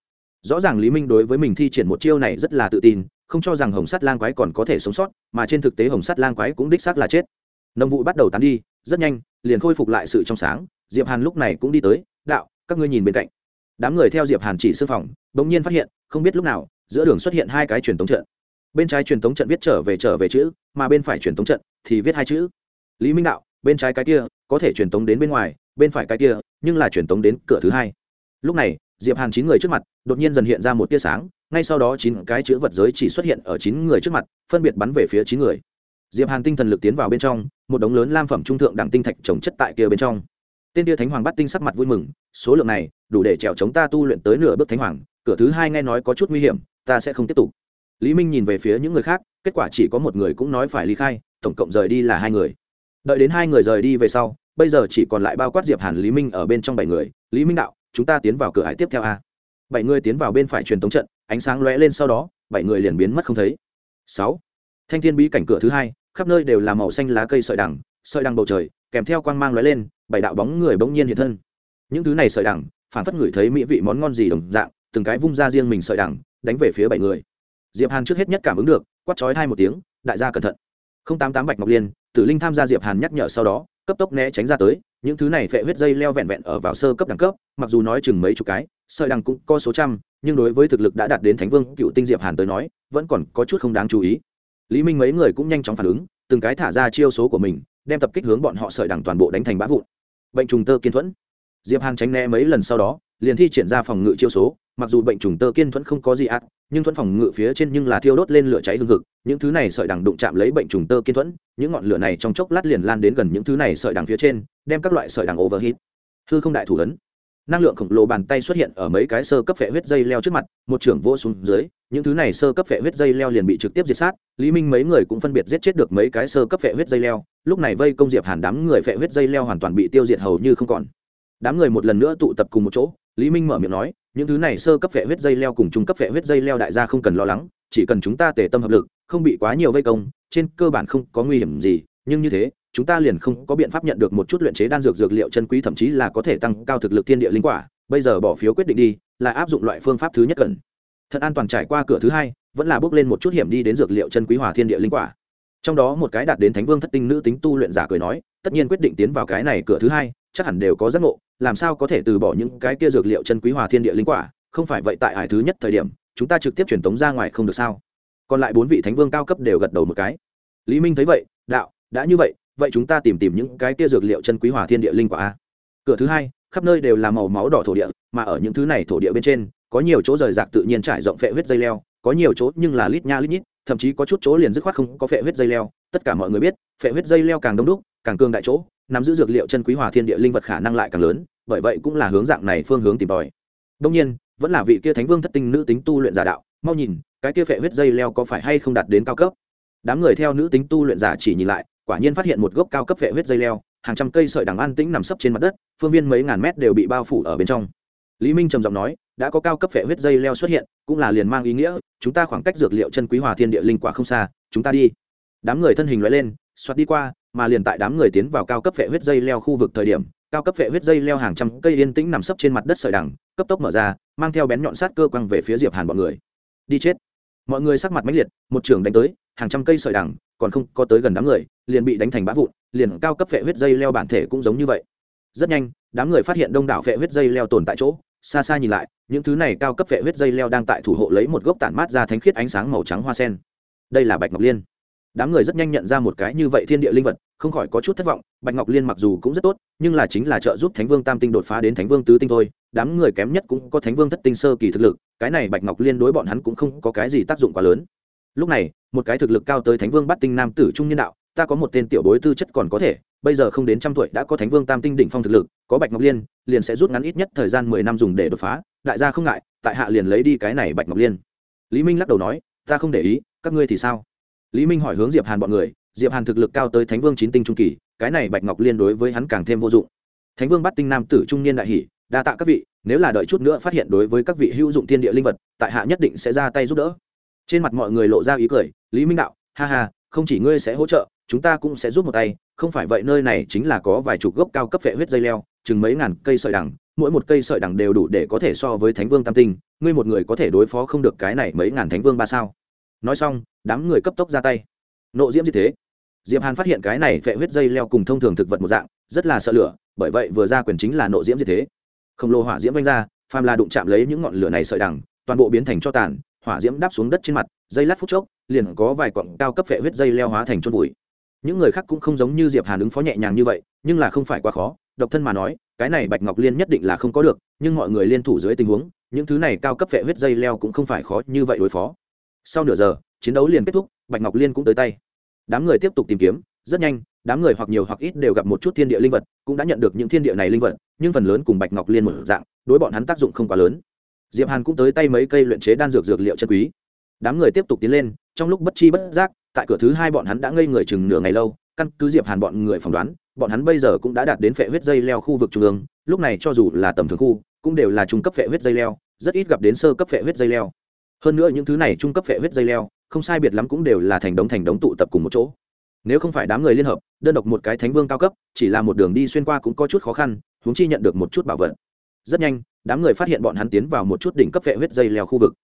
Rõ ràng lý minh đối với mình thi triển một chiêu này rất là tự tin, không cho rằng hồng sắt lang quái còn có thể sống sót, mà trên thực tế hồng sắt lang quái cũng đích xác là chết. Nông vụ bắt đầu tán đi, rất nhanh, liền khôi phục lại sự trong sáng, diệp hàn lúc này cũng đi tới, đạo, các ngươi nhìn bên cạnh. Đám người theo diệp hàn chỉ sư phòng, bỗng nhiên phát hiện, không biết lúc nào, giữa đường xuất hiện hai cái truyền tống trận bên trái truyền tống trận viết trở về trở về chữ, mà bên phải truyền tống trận thì viết hai chữ. Lý minh đạo, bên trái cái kia, có thể truyền tống đến bên ngoài, bên phải cái kia, nhưng là truyền tống đến cửa thứ hai. Lúc này, diệp hàn chín người trước mặt, đột nhiên dần hiện ra một tia sáng, ngay sau đó chín cái chữ vật giới chỉ xuất hiện ở chín người trước mặt, phân biệt bắn về phía chín người. Diệp hàn tinh thần lực tiến vào bên trong, một đống lớn lam phẩm trung thượng đẳng tinh thạch trồng chất tại kia bên trong. Tên tia thánh hoàng bắt tinh sắc mặt vui mừng, số lượng này, đủ để trèo chống ta tu luyện tới nửa bước thánh hoàng, cửa thứ hai nghe nói có chút nguy hiểm, ta sẽ không tiếp tục lý minh nhìn về phía những người khác, kết quả chỉ có một người cũng nói phải ly khai, tổng cộng rời đi là hai người. Đợi đến hai người rời đi về sau, bây giờ chỉ còn lại bao quát diệp hàn, lý minh ở bên trong bảy người. Lý minh đạo, chúng ta tiến vào cửa hải tiếp theo a. Bảy người tiến vào bên phải truyền tống trận, ánh sáng lóe lên sau đó, bảy người liền biến mất không thấy. Sáu. Thanh thiên bí cảnh cửa thứ hai, khắp nơi đều là màu xanh lá cây sợi đằng sợi đằng bầu trời, kèm theo quang mang lóe lên, bảy đạo bóng người bỗng nhiên hiện thân. Những thứ này sợi đằng, phản phất ngửi thấy mỹ vị món ngon gì đồng dạng, từng cái vung ra riêng mình sợi đằng, đánh về phía bảy người diệp hàn trước hết nhất cảm ứng được, quát chói hai một tiếng, đại gia cẩn thận. không tám tám bạch ngọc liên, tử linh tham gia diệp hàn nhắc nhở sau đó, cấp tốc né tránh ra tới, những thứ này phệ huyết dây leo vẹn vẹn ở vào sơ cấp đẳng cấp, mặc dù nói chừng mấy chục cái, sợi đằng cũng có số trăm, nhưng đối với thực lực đã đạt đến thánh vương, cựu tinh diệp hàn tới nói, vẫn còn có chút không đáng chú ý. Lý minh mấy người cũng nhanh chóng phản ứng, từng cái thả ra chiêu số của mình, đem tập kích hướng bọn họ sợi đằng toàn bộ đánh thành bã vụn. Bệnh trùng tơ kiên thuẫn. Diệp hàn tránh né mấy lần sau đó, liền thi triển ra phòng ngự chiêu số, mặc dù bệnh trùng tơ kiên thuẫn không có gì ác nhưng thuẫn phòng ngự phía trên nhưng là thiêu đốt lên lửa cháy hương thực những thứ này sợi đằng đụng chạm lấy bệnh trùng tơ kiên thuẫn, những ngọn lửa này trong chốc lát liền lan đến gần những thứ này sợi đằng phía trên, đem các loại sợi đằng overheat. Hư không đại thủ ấn. Năng lượng khổng lồ bàn tay xuất hiện ở mấy cái sơ cấp phệ huyết dây leo trước mặt, một trưởng vô xuống dưới, những thứ này sơ cấp phệ huyết dây leo liền bị trực tiếp diệt sát, lý minh mấy người cũng phân biệt giết chết được mấy cái sơ cấp phệ huyết dây leo, lúc này vây công diệp hàn đám người phệ huyết dây leo hoàn toàn bị tiêu diệt hầu như không còn. Đám người một lần nữa tụ tập cùng một chỗ lý minh mở miệng nói, những thứ này sơ cấp vệ huyết dây leo cùng trung cấp vệ huyết dây leo đại gia không cần lo lắng, chỉ cần chúng ta tề tâm hợp lực, không bị quá nhiều vây công, trên cơ bản không có nguy hiểm gì, nhưng như thế, chúng ta liền không có biện pháp nhận được một chút luyện chế đan dược dược liệu chân quý, thậm chí là có thể tăng cao thực lực thiên địa linh quả. Bây giờ bỏ phiếu quyết định đi, là áp dụng loại phương pháp thứ nhất cần. Thật an toàn trải qua cửa thứ hai, vẫn là bước lên một chút hiểm đi đến dược liệu chân quý hòa thiên địa linh quả. Trong đó một cái đạt đến thánh vương thất tinh nữ tính tu luyện giả cười nói, tất nhiên quyết định tiến vào cái này cửa thứ hai, chắc hẳn đều có giác ngộ làm sao có thể từ bỏ những cái kia dược liệu chân quý hòa thiên địa linh quả? Không phải vậy tại hải thứ nhất thời điểm, chúng ta trực tiếp truyền tống ra ngoài không được sao? Còn lại bốn vị thánh vương cao cấp đều gật đầu một cái. Lý minh thấy vậy, đạo, đã như vậy vậy chúng ta tìm tìm những cái kia dược liệu chân quý hòa thiên địa linh quả a. Cửa thứ hai, khắp nơi đều là màu máu đỏ thổ địa, mà ở những thứ này thổ địa bên trên, có nhiều chỗ rời rạc tự nhiên trải rộng phệ huyết dây leo, có nhiều chỗ nhưng là lít nha lít nhít, thậm chí có chút chỗ liền dứt khoát không có phệ huyết dây leo. Tất cả mọi người biết, phệ huyết dây leo càng đông đúc, càng cương đại chỗ nắm giữ dược liệu chân quý hòa thiên địa linh vật khả năng lại càng lớn, bởi vậy cũng là hướng dạng này phương hướng tìm tòi. Đông nhiên, vẫn là vị kia thánh vương thất tinh nữ tính tu luyện giả đạo, mau nhìn, cái kia phệ huyết dây leo có phải hay không đạt đến cao cấp? Đám người theo nữ tính tu luyện giả chỉ nhìn lại, quả nhiên phát hiện một gốc cao cấp phệ huyết dây leo, hàng trăm cây sợi đằng an tĩnh nằm sấp trên mặt đất, phương viên mấy ngàn mét đều bị bao phủ ở bên trong. Lý minh trầm giọng nói, đã có cao cấp phệ huyết dây leo xuất hiện, cũng là liền mang ý nghĩa, chúng ta khoảng cách dược liệu chân quý hòa thiên địa linh quả không xa, chúng ta đi. Đám người thân hình loại lên xoát đi qua mà liền tại đám người tiến vào cao cấp phệ huyết dây leo khu vực thời điểm, cao cấp phệ huyết dây leo hàng trăm cây yên tĩnh nằm sấp trên mặt đất sợi đằng, cấp tốc mở ra, mang theo bén nhọn sát cơ quăng về phía diệp hàn bọn người. Đi chết. Mọi người sắc mặt mãnh liệt, một trường đánh tới, hàng trăm cây sợi đằng, còn không có tới gần đám người, liền bị đánh thành bã vụn, liền cao cấp phệ huyết dây leo bản thể cũng giống như vậy. Rất nhanh, đám người phát hiện đông đảo phệ huyết dây leo tồn tại chỗ, xa xa nhìn lại, những thứ này cao cấp phệ huyết dây leo đang tại thủ hộ lấy một gốc tản mát ra thánh khiết ánh sáng màu trắng hoa sen. Đây là bạch ngọc liên đám người rất nhanh nhận ra một cái như vậy thiên địa linh vật, không khỏi có chút thất vọng, bạch ngọc liên mặc dù cũng rất tốt, nhưng là chính là trợ giúp thánh vương tam tinh đột phá đến thánh vương tứ tinh thôi. Đám người kém nhất cũng có thánh vương thất tinh sơ kỳ thực lực, cái này bạch ngọc liên đối bọn hắn cũng không có cái gì tác dụng quá lớn. Lúc này, một cái thực lực cao tới thánh vương bắt tinh nam tử trung nhân đạo, ta có một tên tiểu bối tư chất còn có thể, bây giờ không đến trăm tuổi đã có thánh vương tam tinh đỉnh phong thực lực, có bạch ngọc liên, liền sẽ rút ngắn ít nhất thời gian mười năm dùng để đột phá. Đại gia không ngại, tại hạ liền lấy đi cái này bạch ngọc liên. Lý minh lắc đầu nói, ta không để ý, các ngươi thì sao? Lý minh hỏi hướng diệp hàn bọn người, diệp hàn thực lực cao tới thánh vương chín tinh trung kỳ, cái này bạch ngọc liên đối với hắn càng thêm vô dụng. Thánh vương bắt tinh nam tử trung niên đại hỷ, đa tạ các vị, nếu là đợi chút nữa phát hiện đối với các vị hữu dụng thiên địa linh vật, tại hạ nhất định sẽ ra tay giúp đỡ. Trên mặt mọi người lộ ra ý cười, lý minh đạo, ha ha, không chỉ ngươi sẽ hỗ trợ, chúng ta cũng sẽ giúp một tay, không phải vậy nơi này chính là có vài chục gốc cao cấp vệ huyết dây leo, chừng mấy ngàn cây sợi đằng, mỗi một cây sợi đằng đều đủ để có thể so với thánh vương tam tinh, ngươi một người có thể đối phó không được cái này mấy ngàn thánh vương ba sao? Nói xong, đám người cấp tốc ra tay. Nộ diễm như thế. Diệp hàn phát hiện cái này phệ huyết dây leo cùng thông thường thực vật một dạng, rất là sợ lửa, bởi vậy vừa ra quyền chính là nộ diễm như thế. Khổng lồ hỏa diễm vanh ra, phàm là đụng chạm lấy những ngọn lửa này sợi đằng, toàn bộ biến thành cho tàn, hỏa diễm đáp xuống đất trên mặt dây lát phút chốc, liền có vài cọng cao cấp phệ huyết dây leo hóa thành chôn bụi những người khác cũng không giống như diệp hàn ứng phó nhẹ nhàng như vậy, nhưng là không phải quá khó, độc thân mà nói, cái này bạch ngọc liên nhất định là không có được, nhưng mọi người liên thủ dưới tình huống, những thứ này cao cấp phệ huyết dây leo cũng không phải khó như vậy đối phó sau nửa giờ, chiến đấu liền kết thúc, bạch ngọc liên cũng tới tay. Đám người tiếp tục tìm kiếm, rất nhanh, đám người hoặc nhiều hoặc ít đều gặp một chút thiên địa linh vật, cũng đã nhận được những thiên địa này linh vật, nhưng phần lớn cùng bạch ngọc liên một dạng, đối bọn hắn tác dụng không quá lớn. Diệp hàn cũng tới tay mấy cây luyện chế đan dược dược liệu chân quý. Đám người tiếp tục tiến lên, trong lúc bất chi bất giác, tại cửa thứ hai bọn hắn đã ngây người chừng nửa ngày lâu, căn cứ diệp hàn bọn người phỏng đoán, bọn hắn bây giờ cũng đã đạt đến phệ huyết dây leo khu vực trung ương, lúc này cho dù là tầm thường khu, cũng đều là trung cấp phệ huyết dây leo, rất ít gặp đến sơ cấp phệ huyết dây leo hơn nữa những thứ này trung cấp phệ huyết dây leo, không sai biệt lắm cũng đều là thành đống thành đống tụ tập cùng một chỗ. Nếu không phải đám người liên hợp, đơn độc một cái thánh vương cao cấp, chỉ là một đường đi xuyên qua cũng có chút khó khăn, huống chi nhận được một chút bảo vật. Rất nhanh, đám người phát hiện bọn hắn tiến vào một chút đỉnh cấp phệ huyết dây leo khu vực.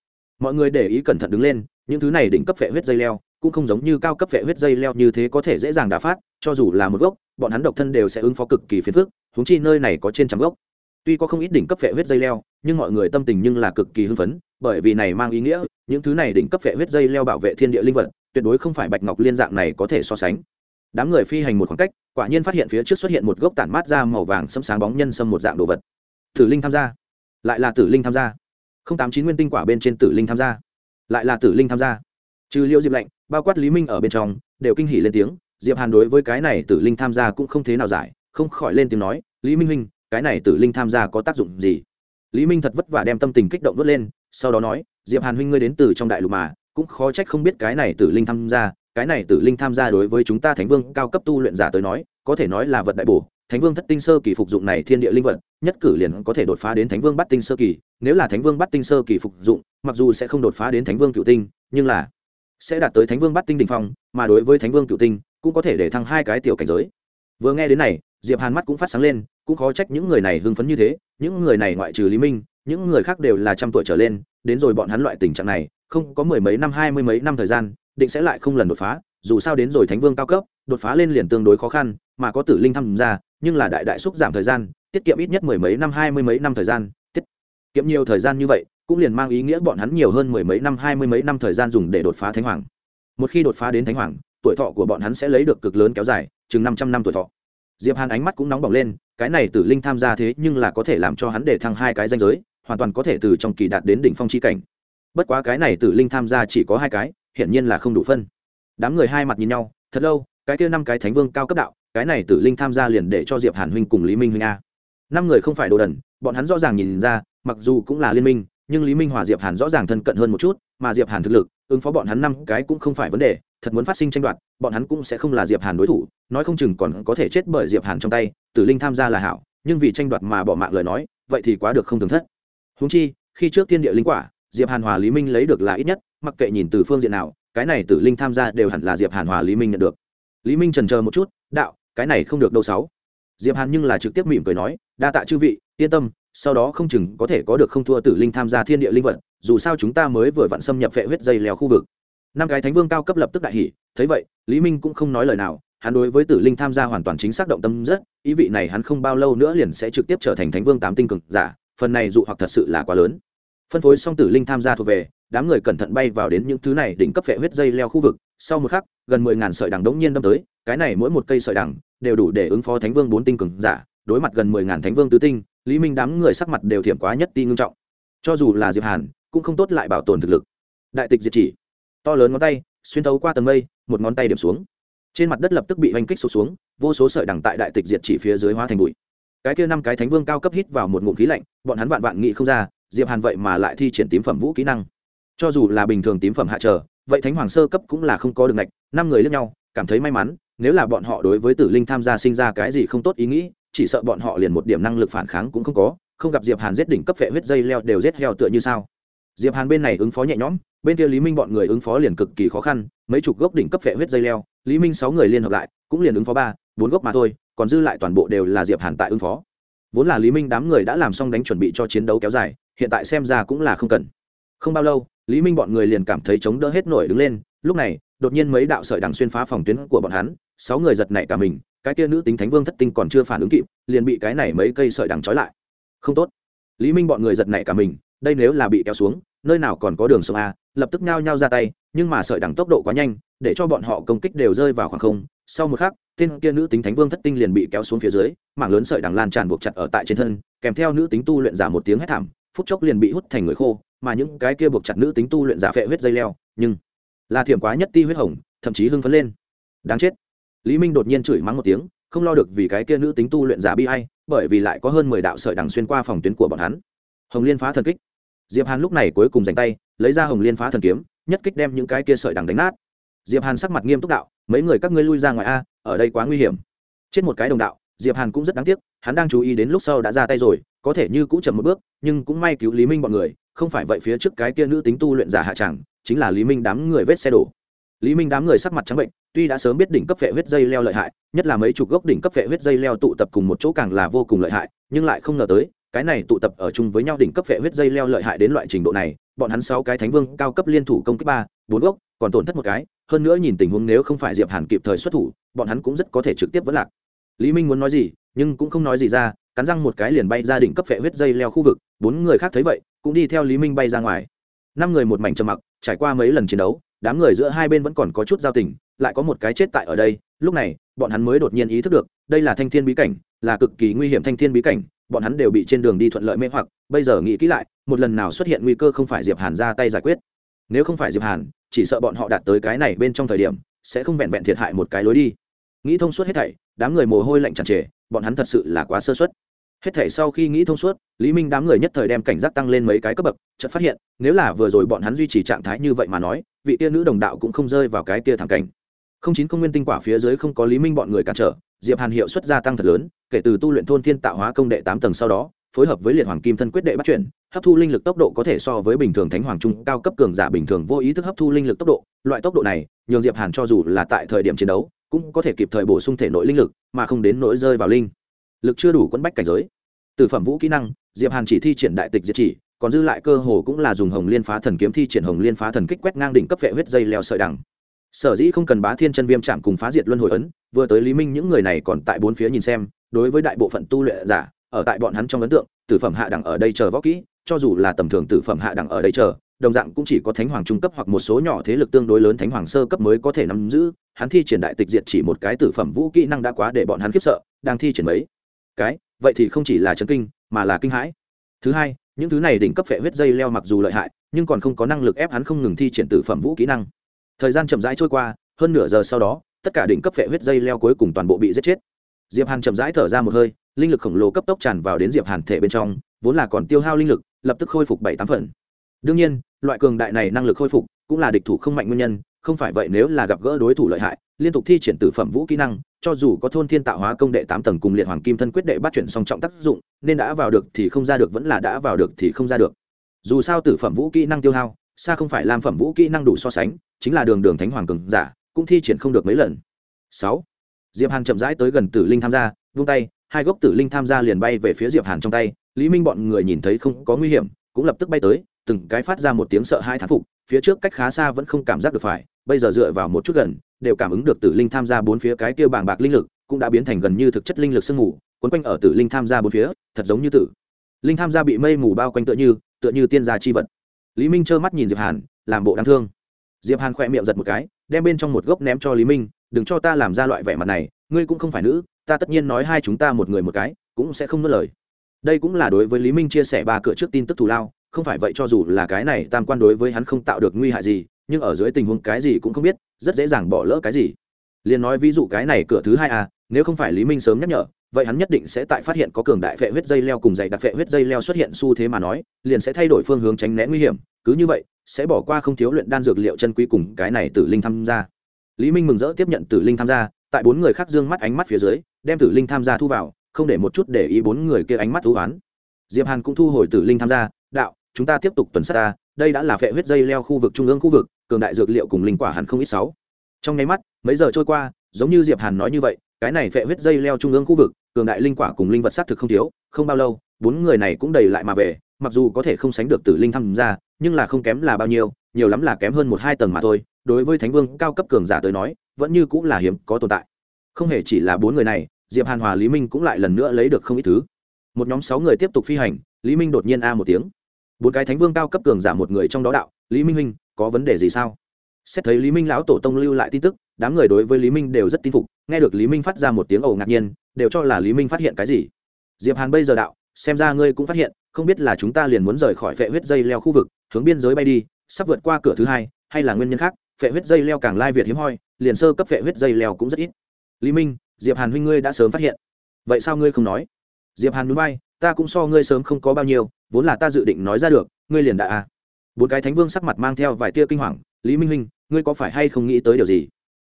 Mọi người để ý cẩn thận đứng lên, những thứ này đỉnh cấp phệ huyết dây leo cũng không giống như cao cấp phệ huyết dây leo như thế có thể dễ dàng đà phát, cho dù là một gốc, bọn hắn độc thân đều sẽ ứng phó cực kỳ phiền phức, huống chi nơi này có trên trăm gốc. Tuy có không ít đỉnh cấp phệ huyết dây leo, nhưng mọi người tâm tình nhưng là cực kỳ hưng phấn bởi vì này mang ý nghĩa, những thứ này đỉnh cấp vệ huyết dây leo bảo vệ thiên địa linh vật, tuyệt đối không phải bạch ngọc liên dạng này có thể so sánh. Đám người phi hành một khoảng cách, quả nhiên phát hiện phía trước xuất hiện một gốc tản mát ra màu vàng xâm sáng bóng nhân sâm một dạng đồ vật. Tử linh tham gia. Lại là tử linh tham gia. Không tám chín nguyên tinh quả bên trên tử linh tham gia. Lại là tử linh tham gia. Trừ liệu diệp lạnh, bao quát lý minh ở bên trong, đều kinh hỉ lên tiếng, diệp hàn đối với cái này tử linh tham gia cũng không thế nào giải, không khỏi lên tiếng nói, lý minh huynh, cái này tử linh tham gia có tác dụng gì? Lý minh thật vất vả đem tâm tình kích động vớt lên sau đó nói, diệp hàn huynh ngươi đến từ trong đại lục mà, cũng khó trách không biết cái này tử linh tham gia, cái này tử linh tham gia đối với chúng ta thánh vương cao cấp tu luyện giả tới nói, có thể nói là vật đại bổ. Thánh vương thất tinh sơ kỳ phục dụng này thiên địa linh vật, nhất cử liền có thể đột phá đến thánh vương bắt tinh sơ kỳ. Nếu là thánh vương bắt tinh sơ kỳ phục dụng, mặc dù sẽ không đột phá đến thánh vương cựu tinh, nhưng là sẽ đạt tới thánh vương bắt tinh đỉnh phong, mà đối với thánh vương cựu tinh, cũng có thể để thăng hai cái tiểu cảnh giới. Vừa nghe đến này, diệp hàn mắt cũng phát sáng lên, cũng khó trách những người này hưng phấn như thế. Những người này ngoại trừ lý minh những người khác đều là trăm tuổi trở lên, đến rồi bọn hắn loại tình trạng này, không có mười mấy năm, hai mươi mấy năm thời gian, định sẽ lại không lần đột phá, dù sao đến rồi thánh vương cao cấp, đột phá lên liền tương đối khó khăn, mà có tử linh tham gia, nhưng là đại đại xúc giảm thời gian, tiết kiệm ít nhất mười mấy năm, hai mươi mấy năm thời gian, tiết kiệm nhiều thời gian như vậy, cũng liền mang ý nghĩa bọn hắn nhiều hơn mười mấy năm, hai mươi mấy năm thời gian dùng để đột phá thánh hoàng. Một khi đột phá đến thánh hoàng, tuổi thọ của bọn hắn sẽ lấy được cực lớn kéo dài, chừng năm trăm năm tuổi thọ. Diệp hàn ánh mắt cũng nóng bỏng lên, cái này tử linh tham gia thế nhưng là có thể làm cho hắn để thăng hai cái danh giới hoàn toàn có thể từ trong kỳ đạt đến đỉnh phong chi cảnh. Bất quá cái này tử linh tham gia chỉ có hai cái, hiển nhiên là không đủ phân. Đám người hai mặt nhìn nhau, thật lâu, cái kia năm cái thánh vương cao cấp đạo, cái này tử linh tham gia liền để cho diệp hàn huynh cùng lý minh huynh a. Năm người không phải đồ đần, bọn hắn rõ ràng nhìn ra, mặc dù cũng là liên minh, nhưng lý minh hòa diệp hàn rõ ràng thân cận hơn một chút, mà diệp hàn thực lực, ứng phó bọn hắn năm cái cũng không phải vấn đề, thật muốn phát sinh tranh đoạt, bọn hắn cũng sẽ không là diệp hàn đối thủ, nói không chừng còn có thể chết bởi diệp hàn trong tay, tử linh tham gia là hảo, nhưng vì tranh đoạt mà bỏ mạng lời nói, vậy thì quá được không thường thất húng chi, khi trước tiên địa linh quả, diệp hàn hòa lý minh lấy được là ít nhất, mặc kệ nhìn từ phương diện nào, cái này tử linh tham gia đều hẳn là diệp hàn hòa lý minh nhận được. Lý minh trần chờ một chút, đạo, cái này không được đâu sáu. Diệp hàn nhưng là trực tiếp mỉm cười nói, đa tạ chư vị, yên tâm, sau đó không chừng có thể có được không thua tử linh tham gia thiên địa linh vật, dù sao chúng ta mới vừa vặn xâm nhập vệ huyết dây leo khu vực. Năm cái thánh vương cao cấp lập tức đại hỉ, thấy vậy, lý minh cũng không nói lời nào, hắn đối với tử linh tham gia hoàn toàn chính xác động tâm rất, ý vị này hắn không bao lâu nữa liền sẽ trực tiếp trở thành thánh vương tám tinh cực giả phần này dụ hoặc thật sự là quá lớn. Phân phối xong tử linh tham gia thuộc về, đám người cẩn thận bay vào đến những thứ này đỉnh cấp phệ huyết dây leo khu vực, sau một khắc, gần mười ngàn sợi đằng đống nhiên đâm tới, cái này mỗi một cây sợi đằng đều đủ để ứng phó thánh vương bốn tinh cường giả, đối mặt gần mười ngàn thánh vương tứ tinh, lý minh đám người sắc mặt đều thiểm quá nhất ti ngưng trọng. Cho dù là diệp hàn, cũng không tốt lại bảo tồn thực lực. Đại tịch diệt chỉ. To lớn ngón tay, xuyên thấu qua tầng mây, một ngón tay điểm xuống. Trên mặt đất lập tức bị oanh kích sụp xuống, vô số sợi đằng tại đại tịch diệt chỉ phía dưới hóa thành bụi cái kia năm cái thánh vương cao cấp hít vào một ngụm khí lạnh, bọn hắn vạn vạn nghị không ra, diệp hàn vậy mà lại thi triển tím phẩm vũ kỹ năng. Cho dù là bình thường tím phẩm hạ trở, vậy thánh hoàng sơ cấp cũng là không có đường ngạch, năm người lẫn nhau, cảm thấy may mắn, nếu là bọn họ đối với tử linh tham gia sinh ra cái gì không tốt ý nghĩ, chỉ sợ bọn họ liền một điểm năng lực phản kháng cũng không có, không gặp diệp hàn giết đỉnh cấp phệ huyết dây leo đều giết heo tựa như sao. Diệp hàn bên này ứng phó nhẹ nhõm, bên kia lý minh bọn người ứng phó liền cực kỳ khó khăn, mấy chục gốc đỉnh cấp phệ huyết dây leo, lý minh sáu người liên hợp lại, cũng liền ứng phó ba, bốn gốc mà thôi còn dư lại toàn bộ đều là diệp hàn tại ứng phó. Vốn là lý minh đám người đã làm xong đánh chuẩn bị cho chiến đấu kéo dài, hiện tại xem ra cũng là không cần. Không bao lâu, lý minh bọn người liền cảm thấy chống đỡ hết nổi đứng lên, lúc này, đột nhiên mấy đạo sợi đằng xuyên phá phòng tuyến của bọn hắn, sáu người giật nảy cả mình, cái kia nữ tính thánh vương thất tinh còn chưa phản ứng kịp, liền bị cái này mấy cây sợi đằng trói lại. Không tốt. Lý minh bọn người giật nảy cả mình, đây nếu là bị kéo xuống, nơi nào còn có đường sông a, lập tức nhao nhao ra tay, nhưng mà sợi đằng tốc độ quá nhanh, để cho bọn họ công kích đều rơi vào khoảng không. Sau một khắc tên kia nữ tính thánh vương thất tinh liền bị kéo xuống phía dưới, mảng lớn sợi đằng lan tràn buộc chặt ở tại trên thân, kèm theo nữ tính tu luyện giả một tiếng hét thảm, phút chốc liền bị hút thành người khô, mà những cái kia buộc chặt nữ tính tu luyện giả phệ huyết dây leo, nhưng là thiểm quá nhất ti huyết hồng, thậm chí hưng phấn lên. Đáng chết. Lý minh đột nhiên chửi mắng một tiếng, không lo được vì cái kia nữ tính tu luyện giả bi hay bởi vì lại có hơn mười đạo sợi đằng xuyên qua phòng tuyến của bọn hắn. Hồng liên phá thần kích. Diệp hàn lúc này cuối cùng giành tay, lấy ra hồng liên phá thần kiếm, nhất kích đem những cái kia sợi đằng đánh nát diệp hàn sắc mặt nghiêm túc đạo mấy người các ngươi lui ra ngoài a ở đây quá nguy hiểm. Chết một cái đồng đạo diệp hàn cũng rất đáng tiếc hắn đang chú ý đến lúc sau đã ra tay rồi có thể như cũ chậm một bước nhưng cũng may cứu lý minh bọn người không phải vậy phía trước cái kia nữ tính tu luyện giả hạ chẳng, chính là lý minh đám người vết xe đổ. Lý minh đám người sắc mặt trắng bệnh tuy đã sớm biết đỉnh cấp phệ huyết dây leo lợi hại nhất là mấy chục gốc đỉnh cấp phệ huyết dây leo tụ tập cùng một chỗ càng là vô cùng lợi hại nhưng lại không ngờ tới cái này tụ tập ở chung với nhau đỉnh cấp phệ huyết dây leo lợi hại đến loại trình độ này bọn hắn sáu cái thánh vương cao cấp liên thủ công kích ba bốn gốc còn tổn thất một cái, hơn nữa nhìn tình huống nếu không phải diệp hàn kịp thời xuất thủ, bọn hắn cũng rất có thể trực tiếp vẫn lạc. Lý minh muốn nói gì, nhưng cũng không nói gì ra, cắn răng một cái liền bay ra đỉnh cấp phệ huyết dây leo khu vực, bốn người khác thấy vậy, cũng đi theo lý minh bay ra ngoài. Năm người một mảnh trầm mặc, trải qua mấy lần chiến đấu, đám người giữa hai bên vẫn còn có chút giao tình, lại có một cái chết tại ở đây, lúc này, bọn hắn mới đột nhiên ý thức được, đây là thanh thiên bí cảnh, là cực kỳ nguy hiểm thanh thiên bí cảnh, bọn hắn đều bị trên đường đi thuận lợi mê hoặc, bây giờ nghĩ kỹ lại, một lần nào xuất hiện nguy cơ không phải diệp hàn ra tay giải quyết nếu không phải diệp hàn, chỉ sợ bọn họ đạt tới cái này bên trong thời điểm, sẽ không vẹn vẹn thiệt hại một cái lối đi. Nghĩ thông suốt hết thảy, đám người mồ hôi lạnh tràn trề, bọn hắn thật sự là quá sơ suất. Hết thảy sau khi nghĩ thông suốt, lý minh đám người nhất thời đem cảnh giác tăng lên mấy cái cấp bậc, chợt phát hiện, nếu là vừa rồi bọn hắn duy trì trạng thái như vậy mà nói, vị tia nữ đồng đạo cũng không rơi vào cái tia thẳng cảnh. Không chín không nguyên tinh quả phía dưới không có lý minh bọn người cản trở, diệp hàn hiệu suất gia tăng thật lớn, kể từ tu luyện thôn thiên tạo hóa công đệ tám tầng sau đó phối hợp với liệt hoàng kim thân quyết đệ bắt chuyển, hấp thu linh lực tốc độ có thể so với bình thường thánh hoàng trung cao cấp cường giả bình thường vô ý thức hấp thu linh lực tốc độ. Loại tốc độ này, nhường diệp hàn cho dù là tại thời điểm chiến đấu, cũng có thể kịp thời bổ sung thể nội linh lực, mà không đến nỗi rơi vào linh. Lực chưa đủ quẫn bách cảnh giới. Từ phẩm vũ kỹ năng, diệp hàn chỉ thi triển đại tịch diệt chỉ, còn dư lại cơ hồ cũng là dùng hồng liên phá thần kiếm thi triển hồng liên phá thần kích quét ngang đỉnh cấp vệ huyết dây leo sợi đằng sở dĩ không cần bá thiên chân viêm chạm cùng phá diệt luân hồi ấn, vừa tới lý minh những người này còn tại bốn phía nhìn xem, đối với đại bộ phận tu luyện giả ở tại bọn hắn trong ấn tượng, tử phẩm hạ đẳng ở đây chờ võ kỹ, cho dù là tầm thường tử phẩm hạ đẳng ở đây chờ, đồng dạng cũng chỉ có thánh hoàng trung cấp hoặc một số nhỏ thế lực tương đối lớn thánh hoàng sơ cấp mới có thể nắm giữ, hắn thi triển đại tịch diệt chỉ một cái tử phẩm vũ kỹ năng đã quá để bọn hắn khiếp sợ, đang thi triển mấy cái, vậy thì không chỉ là chấn kinh, mà là kinh hãi. Thứ hai, những thứ này đỉnh cấp phệ huyết dây leo mặc dù lợi hại, nhưng còn không có năng lực ép hắn không ngừng thi triển tử phẩm vũ kỹ năng. Thời gian chậm rãi trôi qua, hơn nửa giờ sau đó, tất cả đỉnh cấp phệ huyết dây leo cuối cùng toàn bộ bị giết chết. Diệp hàn chậm rãi thở ra một hơi linh lực khổng lồ cấp tốc tràn vào đến diệp hàn thể bên trong, vốn là còn tiêu hao linh lực, lập tức khôi phục bảy tám phần. Đương nhiên, loại cường đại này năng lực khôi phục cũng là địch thủ không mạnh nguyên nhân, không phải vậy nếu là gặp gỡ đối thủ lợi hại, liên tục thi triển tử phẩm vũ kỹ năng, cho dù có thôn thiên tạo hóa công đệ tám tầng cùng liệt hoàng kim thân quyết đệ bắt chuyển song trọng tác dụng, nên đã vào được thì không ra được, vẫn là đã vào được thì không ra được. Dù sao tử phẩm vũ kỹ năng tiêu hao, xa không phải làm phẩm vũ kỹ năng đủ so sánh, chính là đường đường thánh hoàng cường giả, cũng thi triển không được mấy lần. Sáu. Diệp hàn chậm rãi tới gần tử linh tham gia, vung tay hai gốc tử linh tham gia liền bay về phía diệp hàn trong tay, lý minh bọn người nhìn thấy không có nguy hiểm, cũng lập tức bay tới, từng cái phát ra một tiếng sợ hai thán phục, phía trước cách khá xa vẫn không cảm giác được phải, bây giờ dựa vào một chút gần, đều cảm ứng được tử linh tham gia bốn phía cái kia bàng bạc linh lực, cũng đã biến thành gần như thực chất linh lực sương mù quấn quanh ở tử linh tham gia bốn phía, thật giống như tử linh tham gia bị mây mù bao quanh tựa như tựa như tiên gia chi vật. Lý minh trơ mắt nhìn diệp hàn, làm bộ đáng thương. Diệp hàn khỏe miệng giật một cái, đem bên trong một gốc ném cho lý minh, đừng cho ta làm ra loại vẻ mặt này, ngươi cũng không phải nữ ta tất nhiên nói hai chúng ta một người một cái, cũng sẽ không nuốt lời. Đây cũng là đối với lý minh chia sẻ ba cửa trước tin tức thù lao, không phải vậy cho dù là cái này tam quan đối với hắn không tạo được nguy hại gì, nhưng ở dưới tình huống cái gì cũng không biết, rất dễ dàng bỏ lỡ cái gì. Liền nói ví dụ cái này cửa thứ hai à nếu không phải lý minh sớm nhắc nhở, vậy hắn nhất định sẽ tại phát hiện có cường đại phệ huyết dây leo cùng dày đặc phệ huyết dây leo xuất hiện xu thế mà nói, liền sẽ thay đổi phương hướng tránh né nguy hiểm, cứ như vậy, sẽ bỏ qua không thiếu luyện đan dược liệu chân quý cùng cái này tử linh tham gia. Lý minh mừng rỡ tiếp nhận tử linh tham gia, tại bốn người khác dương mắt ánh mắt phía dưới đem tử linh tham gia thu vào, không để một chút để ý bốn người kia ánh mắt thú oán. Diệp hàn cũng thu hồi tử linh tham gia, đạo, chúng ta tiếp tục tuần sát ta, đây đã là phệ huyết dây leo khu vực trung ương khu vực, cường đại dược liệu cùng linh quả hẳn không ít sáu. Trong nháy mắt, mấy giờ trôi qua, giống như diệp hàn nói như vậy, cái này phệ huyết dây leo trung ương khu vực, cường đại linh quả cùng linh vật sát thực không thiếu, không bao lâu, bốn người này cũng đầy lại mà về, mặc dù có thể không sánh được tử linh tham gia, nhưng là không kém là bao nhiêu, nhiều lắm là kém hơn một hai tầng mà thôi, đối với thánh vương cao cấp cường giả tới nói, vẫn như cũng là hiếm có tồn tại. Không hề chỉ là bốn người này diệp hàn hòa, lý minh cũng lại lần nữa lấy được không ít thứ. Một nhóm sáu người tiếp tục phi hành, lý minh đột nhiên a một tiếng. Bốn cái thánh vương cao cấp cường giả một người trong đó đạo, lý minh huynh, có vấn đề gì sao? Xét thấy lý minh lão tổ tông lưu lại tin tức, đám người đối với lý minh đều rất tin phục, nghe được lý minh phát ra một tiếng ồ ngạc nhiên, đều cho là lý minh phát hiện cái gì. Diệp hàn bây giờ đạo, xem ra ngươi cũng phát hiện, không biết là chúng ta liền muốn rời khỏi phệ huyết dây leo khu vực, hướng biên giới bay đi, sắp vượt qua cửa thứ hai, hay là nguyên nhân khác, phệ huyết dây leo càng lai việt hiếm hoi, liền sơ cấp phệ huyết dây leo cũng rất ít. Lý minh diệp hàn huynh ngươi đã sớm phát hiện. Vậy sao ngươi không nói? Diệp hàn núi bay, ta cũng so ngươi sớm không có bao nhiêu, vốn là ta dự định nói ra được, ngươi liền đã à. Bốn cái thánh vương sắc mặt mang theo vài tia kinh hoàng, lý minh huynh, ngươi có phải hay không nghĩ tới điều gì?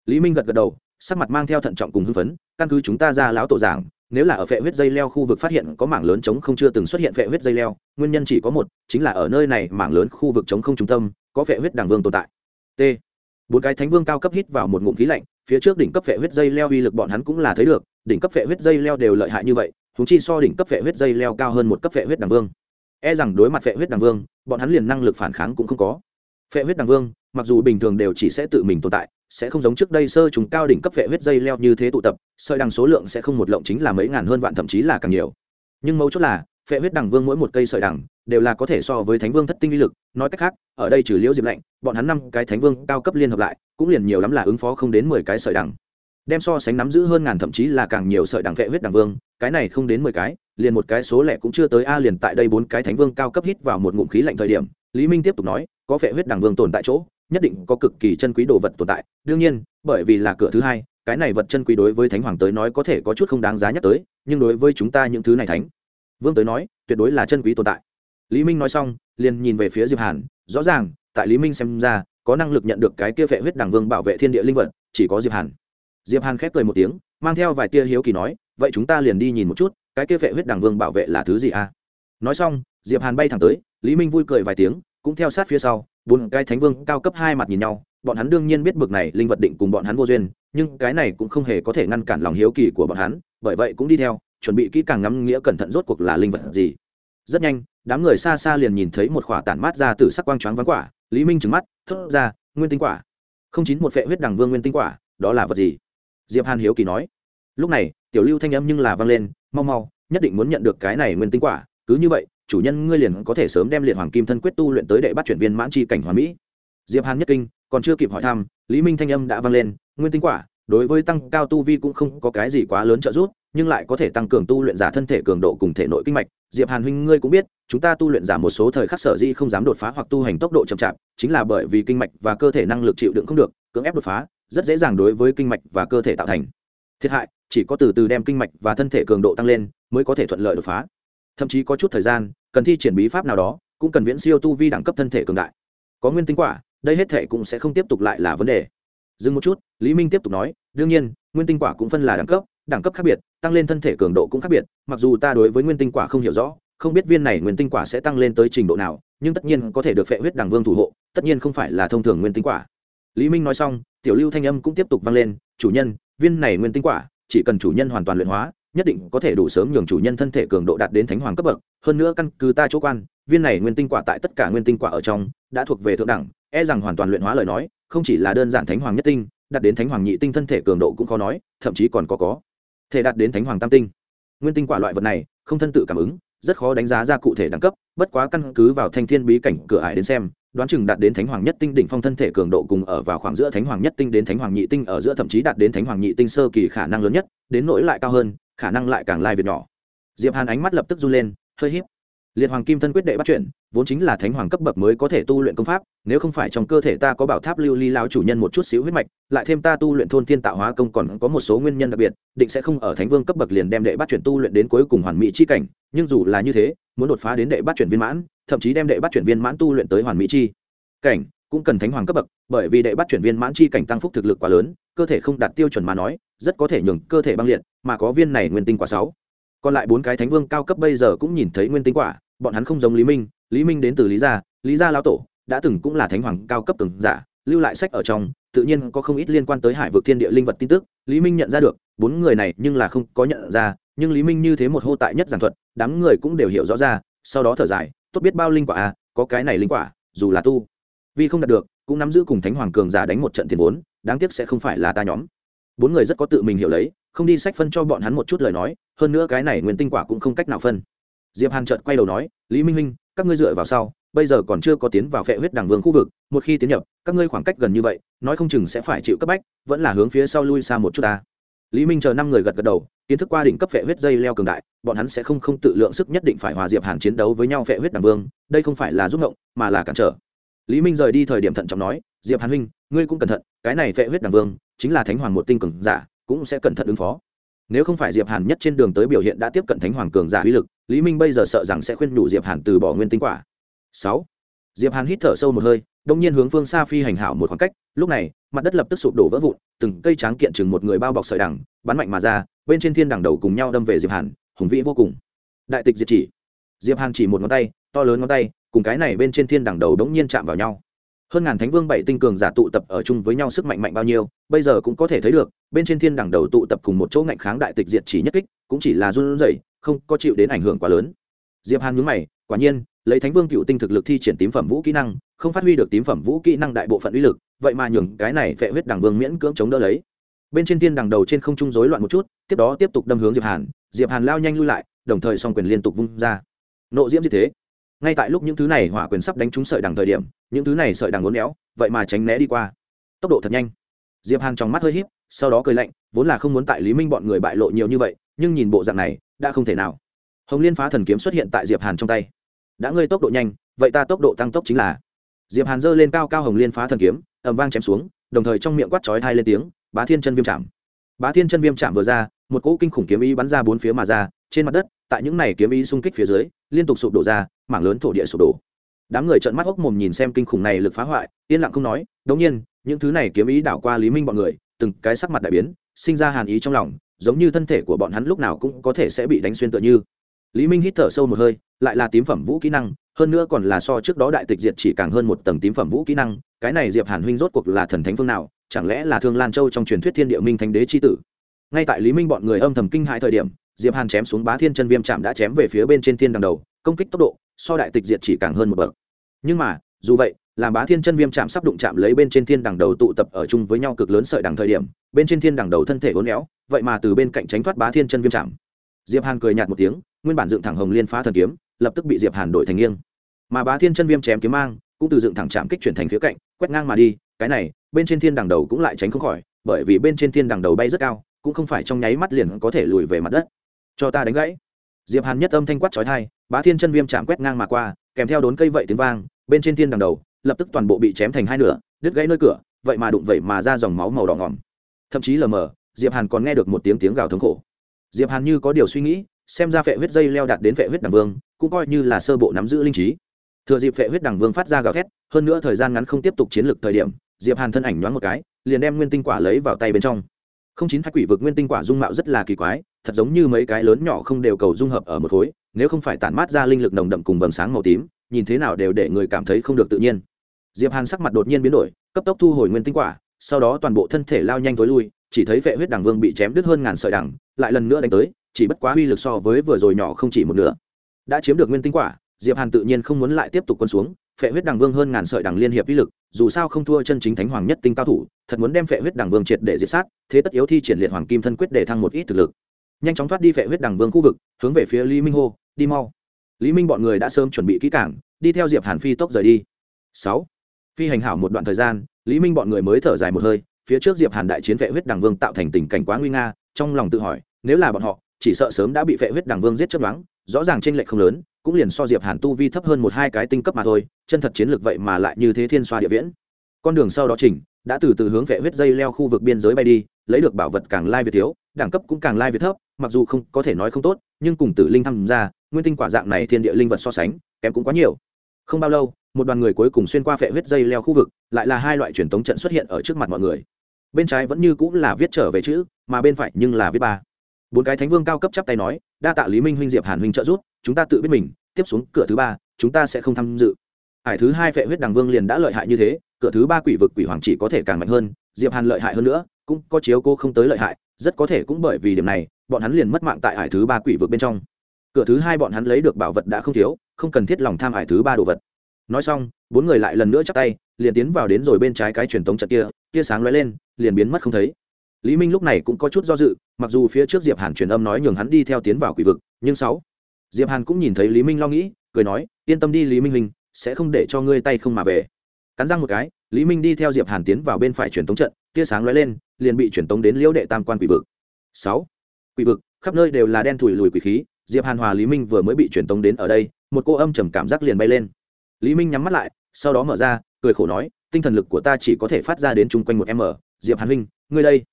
Lý minh gật gật đầu, sắc mặt mang theo thận trọng cùng hưng phấn, căn cứ chúng ta ra lão tổ giảng, nếu là ở phệ huyết dây leo khu vực phát hiện có mảng lớn chống không chưa từng xuất hiện phệ huyết dây leo, nguyên nhân chỉ có một, chính là ở nơi này mảng lớn khu vực chống không trung tâm, có phệ huyết đảng vương tồn tại. T. Bốn cái thánh vương cao cấp hít vào một ngụm khí lạnh phía trước đỉnh cấp phệ huyết dây leo uy lực bọn hắn cũng là thấy được, đỉnh cấp phệ huyết dây leo đều lợi hại như vậy chúng chi so đỉnh cấp phệ huyết dây leo cao hơn một cấp phệ huyết đằng vương. E rằng đối mặt phệ huyết đằng vương, bọn hắn liền năng lực phản kháng cũng không có. Phệ huyết đằng vương, mặc dù bình thường đều chỉ sẽ tự mình tồn tại, sẽ không giống trước đây sơ chúng cao đỉnh cấp phệ huyết dây leo như thế tụ tập, sợi đằng số lượng sẽ không một lộng chính là mấy ngàn hơn vạn, thậm chí là càng nhiều. Nhưng mấu chốt là, phệ huyết đằng vương mỗi một cây sợi đằng đều là có thể so với thánh vương thất tinh uy lực, nói cách khác, ở đây trừ liễu diệp lạnh, bọn hắn năm cái thánh vương cao cấp liên hợp lại, cũng liền nhiều lắm là ứng phó không đến mười cái sợi đằng đem so sánh nắm giữ hơn ngàn thậm chí là càng nhiều sợi đằng vệ huyết đằng vương, cái này không đến mười cái, liền một cái số lẻ cũng chưa tới a, liền tại đây bốn cái thánh vương cao cấp hít vào một ngụm khí lạnh thời điểm, lý minh tiếp tục nói, có vệ huyết đằng vương tồn tại chỗ, nhất định có cực kỳ chân quý đồ vật tồn tại. Đương nhiên, bởi vì là cửa thứ hai, cái này vật chân quý đối với thánh hoàng tới nói có thể có chút không đáng giá nhắc tới, nhưng đối với chúng ta những thứ này thánh vương tới nói, tuyệt đối là chân quý tồn tại lý minh nói xong, liền nhìn về phía diệp hàn, rõ ràng, tại lý minh xem ra, có năng lực nhận được cái kia phệ huyết đẳng vương bảo vệ thiên địa linh vật, chỉ có diệp hàn. Diệp hàn khép cười một tiếng, mang theo vài tia hiếu kỳ nói, vậy chúng ta liền đi nhìn một chút, cái kia phệ huyết đẳng vương bảo vệ là thứ gì a? Nói xong, diệp hàn bay thẳng tới, lý minh vui cười vài tiếng, cũng theo sát phía sau, bốn cái thánh vương cao cấp hai mặt nhìn nhau, bọn hắn đương nhiên biết bực này linh vật định cùng bọn hắn vô duyên, nhưng cái này cũng không hề có thể ngăn cản lòng hiếu kỳ của bọn hắn, bởi vậy cũng đi theo, chuẩn bị kỹ càng ngắm nghĩa cẩn thận rốt cuộc là linh vật gì. Rất nhanh đám người xa xa liền nhìn thấy một khỏa tản mát ra từ sắc quang choáng vắng quả, lý minh trừng mắt, thốt ra, nguyên tinh quả. Không chín một vệ huyết đằng vương nguyên tinh quả, đó là vật gì? Diệp hàn hiếu kỳ nói. Lúc này, tiểu lưu thanh âm nhưng là vang lên, mau mau, nhất định muốn nhận được cái này nguyên tinh quả, cứ như vậy, chủ nhân ngươi liền có thể sớm đem liệt hoàng kim thân quyết tu luyện tới đệ bắt chuyển viên mãn chi cảnh hoàn mỹ. Diệp hàn nhất kinh, còn chưa kịp hỏi thăm, lý minh thanh âm đã vang lên, nguyên tinh quả đối với tăng cao tu vi cũng không có cái gì quá lớn trợ giúp, nhưng lại có thể tăng cường tu luyện giả thân thể cường độ cùng thể nội kinh mạch. Diệp hàn huynh ngươi cũng biết, chúng ta tu luyện giả một số thời khắc sở di không dám đột phá hoặc tu hành tốc độ chậm chạp, chính là bởi vì kinh mạch và cơ thể năng lực chịu đựng không được, cưỡng ép đột phá, rất dễ dàng đối với kinh mạch và cơ thể tạo thành. Thiệt hại, chỉ có từ từ đem kinh mạch và thân thể cường độ tăng lên, mới có thể thuận lợi đột phá. Thậm chí có chút thời gian, cần thi triển bí pháp nào đó, cũng cần viễn siêu tu vi đẳng cấp thân thể cường đại. Có nguyên tinh quả, đây hết thể cũng sẽ không tiếp tục lại là vấn đề dừng một chút, lý minh tiếp tục nói, đương nhiên, nguyên tinh quả cũng phân là đẳng cấp đẳng cấp khác biệt, tăng lên thân thể cường độ cũng khác biệt, mặc dù ta đối với nguyên tinh quả không hiểu rõ, không biết viên này nguyên tinh quả sẽ tăng lên tới trình độ nào, nhưng tất nhiên có thể được phệ huyết đằng vương thủ hộ, tất nhiên không phải là thông thường nguyên tinh quả. Lý minh nói xong, tiểu lưu thanh âm cũng tiếp tục vang lên, chủ nhân, viên này nguyên tinh quả, chỉ cần chủ nhân hoàn toàn luyện hóa, nhất định có thể đủ sớm nhường chủ nhân thân thể cường độ đạt đến thánh hoàng cấp bậc. Hơn nữa căn cứ ta chỗ quan, viên này nguyên tinh quả tại tất cả nguyên tinh quả ở trong đã thuộc về thượng đẳng e rằng hoàn toàn luyện hóa lời nói, không chỉ là đơn giản thánh hoàng nhất tinh, đạt đến thánh hoàng nhị tinh thân thể cường độ cũng khó nói, thậm chí còn có có thể đạt đến thánh hoàng tam tinh. Nguyên tinh quả loại vật này, không thân tự cảm ứng, rất khó đánh giá ra cụ thể đẳng cấp, bất quá căn cứ vào thanh thiên bí cảnh cửa ải đến xem, đoán chừng đạt đến thánh hoàng nhất tinh đỉnh phong thân thể cường độ cùng ở vào khoảng giữa thánh hoàng nhất tinh đến thánh hoàng nhị tinh ở giữa thậm chí đạt đến thánh hoàng nhị tinh sơ kỳ khả năng lớn nhất, đến nỗi lại cao hơn, khả năng lại càng lai việt nhỏ. Diệp hàn ánh mắt lập tức run lên, hơi híp liệt hoàng kim thân quyết đệ bắt chuyển vốn chính là thánh hoàng cấp bậc mới có thể tu luyện công pháp, nếu không phải trong cơ thể ta có bảo tháp lưu ly lao chủ nhân một chút xíu huyết mạch, lại thêm ta tu luyện thôn thiên tạo hóa công còn có một số nguyên nhân đặc biệt, định sẽ không ở thánh vương cấp bậc liền đem đệ bắt chuyển tu luyện đến cuối cùng hoàn mỹ chi cảnh, nhưng dù là như thế, muốn đột phá đến đệ bắt chuyển viên mãn, thậm chí đem đệ bắt chuyển viên mãn tu luyện tới hoàn mỹ chi cảnh, cũng cần thánh hoàng cấp bậc, bởi vì đệ bắt chuyển viên mãn chi cảnh tăng phúc thực lực quá lớn, cơ thể không đạt tiêu chuẩn mà nói, rất có thể nhường cơ thể băng liệt, mà có viên này nguyên tinh quả sáu. Còn lại bốn cái thánh vương cao cấp bây giờ cũng nhìn thấy nguyên tinh quả bọn hắn không giống lý minh lý minh đến từ lý gia lý gia lao tổ, đã từng cũng là thánh hoàng cao cấp từng giả, lưu lại sách ở trong, tự nhiên có không ít liên quan tới hải vực thiên địa linh vật tin tức, lý minh nhận ra được, bốn người này nhưng là không có nhận ra, nhưng lý minh như thế một hô tại nhất giảng thuật, đám người cũng đều hiểu rõ ra, sau đó thở dài, tốt biết bao linh quả à có cái này linh quả, dù là tu vì không đạt được, cũng nắm giữ cùng thánh hoàng cường giả đánh một trận tiền vốn, đáng tiếc sẽ không phải là ta nhóm. Bốn người rất có tự mình hiểu lấy, không đi sách phân cho bọn hắn một chút lời nói, hơn nữa cái này nguyên tinh quả cũng không cách nào phân diệp hàn chợt quay đầu nói, lý minh minh, các ngươi dựa vào sau bây giờ còn chưa có tiến vào phệ huyết đằng vương khu vực, một khi tiến nhập, các ngươi khoảng cách gần như vậy, nói không chừng sẽ phải chịu cấp bách, vẫn là hướng phía sau lui xa một chút ta. Lý minh chờ năm người gật gật đầu, kiến thức qua đỉnh cấp phệ huyết dây leo cường đại, bọn hắn sẽ không không tự lượng sức nhất định phải hòa diệp hàn chiến đấu với nhau phệ huyết đằng vương, đây không phải là giúp ngộng mà là cản trở. Lý minh rời đi thời điểm thận trọng nói, diệp hàn huynh, ngươi cũng cẩn thận, cái này phệ huyết đằng vương, chính là thánh hoàng một tinh cường giả, cũng sẽ cẩn thận ứng phó. Nếu không phải diệp hàn nhất trên đường tới biểu hiện đã tiếp cận thánh hoàng cường giả uy lực lý minh bây giờ sợ rằng sẽ khuyên nhủ diệp hàn từ bỏ nguyên tinh quả. Sáu. Diệp hàn hít thở sâu một hơi, đông nhiên hướng phương xa phi hành hảo một khoảng cách, lúc này, mặt đất lập tức sụp đổ vỡ vụn, từng cây tráng kiện chừng một người bao bọc sợi đằng, bắn mạnh mà ra, bên trên thiên đằng đầu cùng nhau đâm về diệp hàn, hùng vĩ vô cùng. Đại tịch diệt chỉ. Diệp hàn chỉ một ngón tay, to lớn ngón tay, cùng cái này bên trên thiên đằng đầu đống nhiên chạm vào nhau. Hơn ngàn thánh vương bảy tinh cường giả tụ tập ở chung với nhau sức mạnh mạnh bao nhiêu, bây giờ cũng có thể thấy được, bên trên thiên đằng đầu tụ tập cùng một chỗ ngạnh kháng đại tịch diệt chỉ nhất kích, cũng chỉ là run rẩy không có chịu đến ảnh hưởng quá lớn. Diệp hàn nhướng mày, quả nhiên, lấy thánh vương cựu tinh thực lực thi triển tím phẩm vũ kỹ năng, không phát huy được tím phẩm vũ kỹ năng đại bộ phận uy lực, vậy mà nhường cái này phệ huyết đằng vương miễn cưỡng chống đỡ lấy. Bên trên thiên đằng đầu trên không trung rối loạn một chút, tiếp đó tiếp tục đâm hướng diệp hàn diệp hàn lao nhanh lui lại, đồng thời song quyền liên tục vung ra. Nộ diễm như thế, ngay tại lúc những thứ này hỏa quyền sắp đánh trúng sợi đằng thời điểm, những thứ này sợi đằng uốn éo, vậy mà tránh né đi qua. Tốc độ thật nhanh. Diệp hàn trong mắt hơi híp, sau đó cười lạnh, vốn là không muốn tại lý minh bọn người bại lộ nhiều như vậy nhưng nhìn bộ dạng này, đã không thể nào. Hồng liên phá thần kiếm xuất hiện tại diệp hàn trong tay. Đã ngươi tốc độ nhanh, vậy ta tốc độ tăng tốc chính là. Diệp hàn giơ lên cao cao hồng liên phá thần kiếm, ầm vang chém xuống, đồng thời trong miệng quát chói thai lên tiếng, bá thiên chân viêm chạm bá thiên chân viêm chạm vừa ra, một cỗ kinh khủng kiếm ý bắn ra bốn phía mà ra, trên mặt đất, tại những này kiếm ý xung kích phía dưới, liên tục sụp đổ ra, mảng lớn thổ địa sụp đổ. Đám người trợn mắt hốc mồm nhìn xem kinh khủng này lực phá hoại, yên lặng không nói, đống nhiên, những thứ này kiếm ý đảo qua lý minh bọn người, từng cái sắc mặt đại biến, sinh ra hàn ý trong lòng giống như thân thể của bọn hắn lúc nào cũng có thể sẽ bị đánh xuyên tựa như. Lý minh hít thở sâu một hơi, lại là tím phẩm vũ kỹ năng, hơn nữa còn là so trước đó đại tịch diệt chỉ càng hơn một tầng tím phẩm vũ kỹ năng, cái này diệp hàn huynh rốt cuộc là thần thánh phương nào, chẳng lẽ là thương lan châu trong truyền thuyết thiên địa minh thánh đế chi tử? Ngay tại lý minh bọn người âm thầm kinh hãi thời điểm, diệp hàn chém xuống bá thiên chân viêm chạm đã chém về phía bên trên thiên đằng đầu, công kích tốc độ so đại tịch diệt chỉ càng hơn một bậc. Nhưng mà, dù vậy làm bá thiên chân viêm chạm sắp đụng chạm lấy bên trên thiên đằng đầu tụ tập ở chung với nhau cực lớn sợi đằng thời điểm, bên trên thiên đằng đầu thân thể uốn éo, vậy mà từ bên cạnh tránh thoát bá thiên chân viêm chạm. Diệp hàn cười nhạt một tiếng, nguyên bản dựng thẳng hồng liên phá thần kiếm, lập tức bị diệp hàn đổi thành nghiêng. Mà bá thiên chân viêm chém kiếm mang, cũng từ dựng thẳng chạm kích chuyển thành phía cạnh, quét ngang mà đi, cái này, bên trên thiên đằng đầu cũng lại tránh không khỏi, bởi vì bên trên thiên đằng đầu bay rất cao, cũng không phải trong nháy mắt liền có thể lùi về mặt đất. Cho ta đánh gãy. Diệp hàn nhất âm thanh quát chói tai, bá thiên chân viêm chạm quét ngang mà qua, kèm theo đốn cây vậy tiếng vang, bên trên thiên đằng đầu lập tức toàn bộ bị chém thành hai nửa, đứt gãy nơi cửa, vậy mà đụng vậy mà ra dòng máu màu đỏ ngỏm thậm chí lờ mờ, diệp hàn còn nghe được một tiếng tiếng gào thống khổ. Diệp hàn như có điều suy nghĩ, xem ra phệ huyết dây leo đạt đến phệ huyết đằng vương, cũng coi như là sơ bộ nắm giữ linh trí. Thừa dịp phệ huyết đằng vương phát ra gào thét, hơn nữa thời gian ngắn không tiếp tục chiến lược thời điểm, diệp hàn thân ảnh nhoáng một cái, liền đem nguyên tinh quả lấy vào tay bên trong. Không chín hai quỷ vực nguyên tinh quả dung mạo rất là kỳ quái, thật giống như mấy cái lớn nhỏ không đều cầu dung hợp ở một khối, nếu không phải tản mát ra linh lực nồng đậm cùng vầng sáng màu tím, nhìn thế nào đều để người cảm thấy không được tự nhiên diệp hàn sắc mặt đột nhiên biến đổi, cấp tốc thu hồi nguyên tinh quả, sau đó toàn bộ thân thể lao nhanh tối lui, chỉ thấy vệ huyết đằng vương bị chém đứt hơn ngàn sợi đằng, lại lần nữa đánh tới, chỉ bất quá uy lực so với vừa rồi nhỏ không chỉ một nửa. Đã chiếm được nguyên tinh quả, diệp hàn tự nhiên không muốn lại tiếp tục quân xuống phệ huyết đằng vương hơn ngàn sợi đằng liên hiệp uy lực, dù sao không thua chân chính thánh hoàng nhất tinh cao thủ, thật muốn đem phệ huyết đằng vương triệt để diệt sát, thế tất yếu thi triển liệt hoàng kim thân quyết để thăng một ít thực lực. Nhanh chóng thoát đi phệ huyết đằng vương khu vực, hướng về phía lý minh hô, đi mau. Lý minh bọn người đã sớm chuẩn bị kỹ cảng đi theo diệp hàn phi tốc rời đi. Sáu phi hành hảo một đoạn thời gian, lý minh bọn người mới thở dài một hơi, phía trước diệp hàn đại chiến vệ huyết đằng vương tạo thành tình cảnh quá nguy nga, trong lòng tự hỏi, nếu là bọn họ, chỉ sợ sớm đã bị vệ huyết đằng vương giết chấp đoán rõ ràng trên lệch không lớn, cũng liền so diệp hàn tu vi thấp hơn một hai cái tinh cấp mà thôi, chân thật chiến lược vậy mà lại như thế thiên xoa địa viễn. Con đường sau đó chỉnh, đã từ từ hướng vệ huyết dây leo khu vực biên giới bay đi, lấy được bảo vật càng lai việt thiếu, đẳng cấp cũng càng lai việt thấp, mặc dù không có thể nói không tốt, nhưng cùng tử linh tham gia, nguyên tinh quả dạng này thiên địa linh vật so sánh, kém cũng quá nhiều không bao lâu, một đoàn người cuối cùng xuyên qua vệ huyết dây leo khu vực, lại là hai loại truyền thống trận xuất hiện ở trước mặt mọi người. Bên trái vẫn như cũng là viết trở về chữ, mà bên phải nhưng là viết ba. Bốn cái thánh vương cao cấp chắp tay nói, đa tạ lý minh huynh diệp hàn huynh trợ giúp, chúng ta tự biết mình, tiếp xuống cửa thứ ba, chúng ta sẽ không tham dự. Hải thứ hai vệ huyết đằng vương liền đã lợi hại như thế, cửa thứ ba quỷ vực quỷ hoàng chỉ có thể càng mạnh hơn, diệp hàn lợi hại hơn nữa, cũng có chiếu cô không tới lợi hại, rất có thể cũng bởi vì điểm này, bọn hắn liền mất mạng tại hải thứ ba quỷ vực bên trong cửa thứ hai bọn hắn lấy được bảo vật đã không thiếu, không cần thiết lòng tham hải thứ ba đồ vật. Nói xong, bốn người lại lần nữa chắp tay, liền tiến vào đến rồi bên trái cái truyền tống trận kia, tia sáng lóe lên, liền biến mất không thấy. Lý minh lúc này cũng có chút do dự, mặc dù phía trước diệp hàn truyền âm nói nhường hắn đi theo tiến vào quỷ vực, nhưng sáu, diệp hàn cũng nhìn thấy lý minh lo nghĩ, cười nói, yên tâm đi lý minh minh sẽ không để cho ngươi tay không mà về. Cắn răng một cái, lý minh đi theo diệp hàn tiến vào bên phải truyền tống trận, tia sáng lóe lên, liền bị truyền tống đến liễu đệ tam quan quỷ vực. Sáu, quỷ vực, khắp nơi đều là đen thùi lùi quỷ khí diệp hàn hòa, lý minh vừa mới bị truyền tống đến ở đây, một cô âm trầm cảm giác liền bay lên. Lý minh nhắm mắt lại, sau đó mở ra, cười khổ nói, tinh thần lực của ta chỉ có thể phát ra đến chung quanh một m diệp hàn huynh, ngươi đây.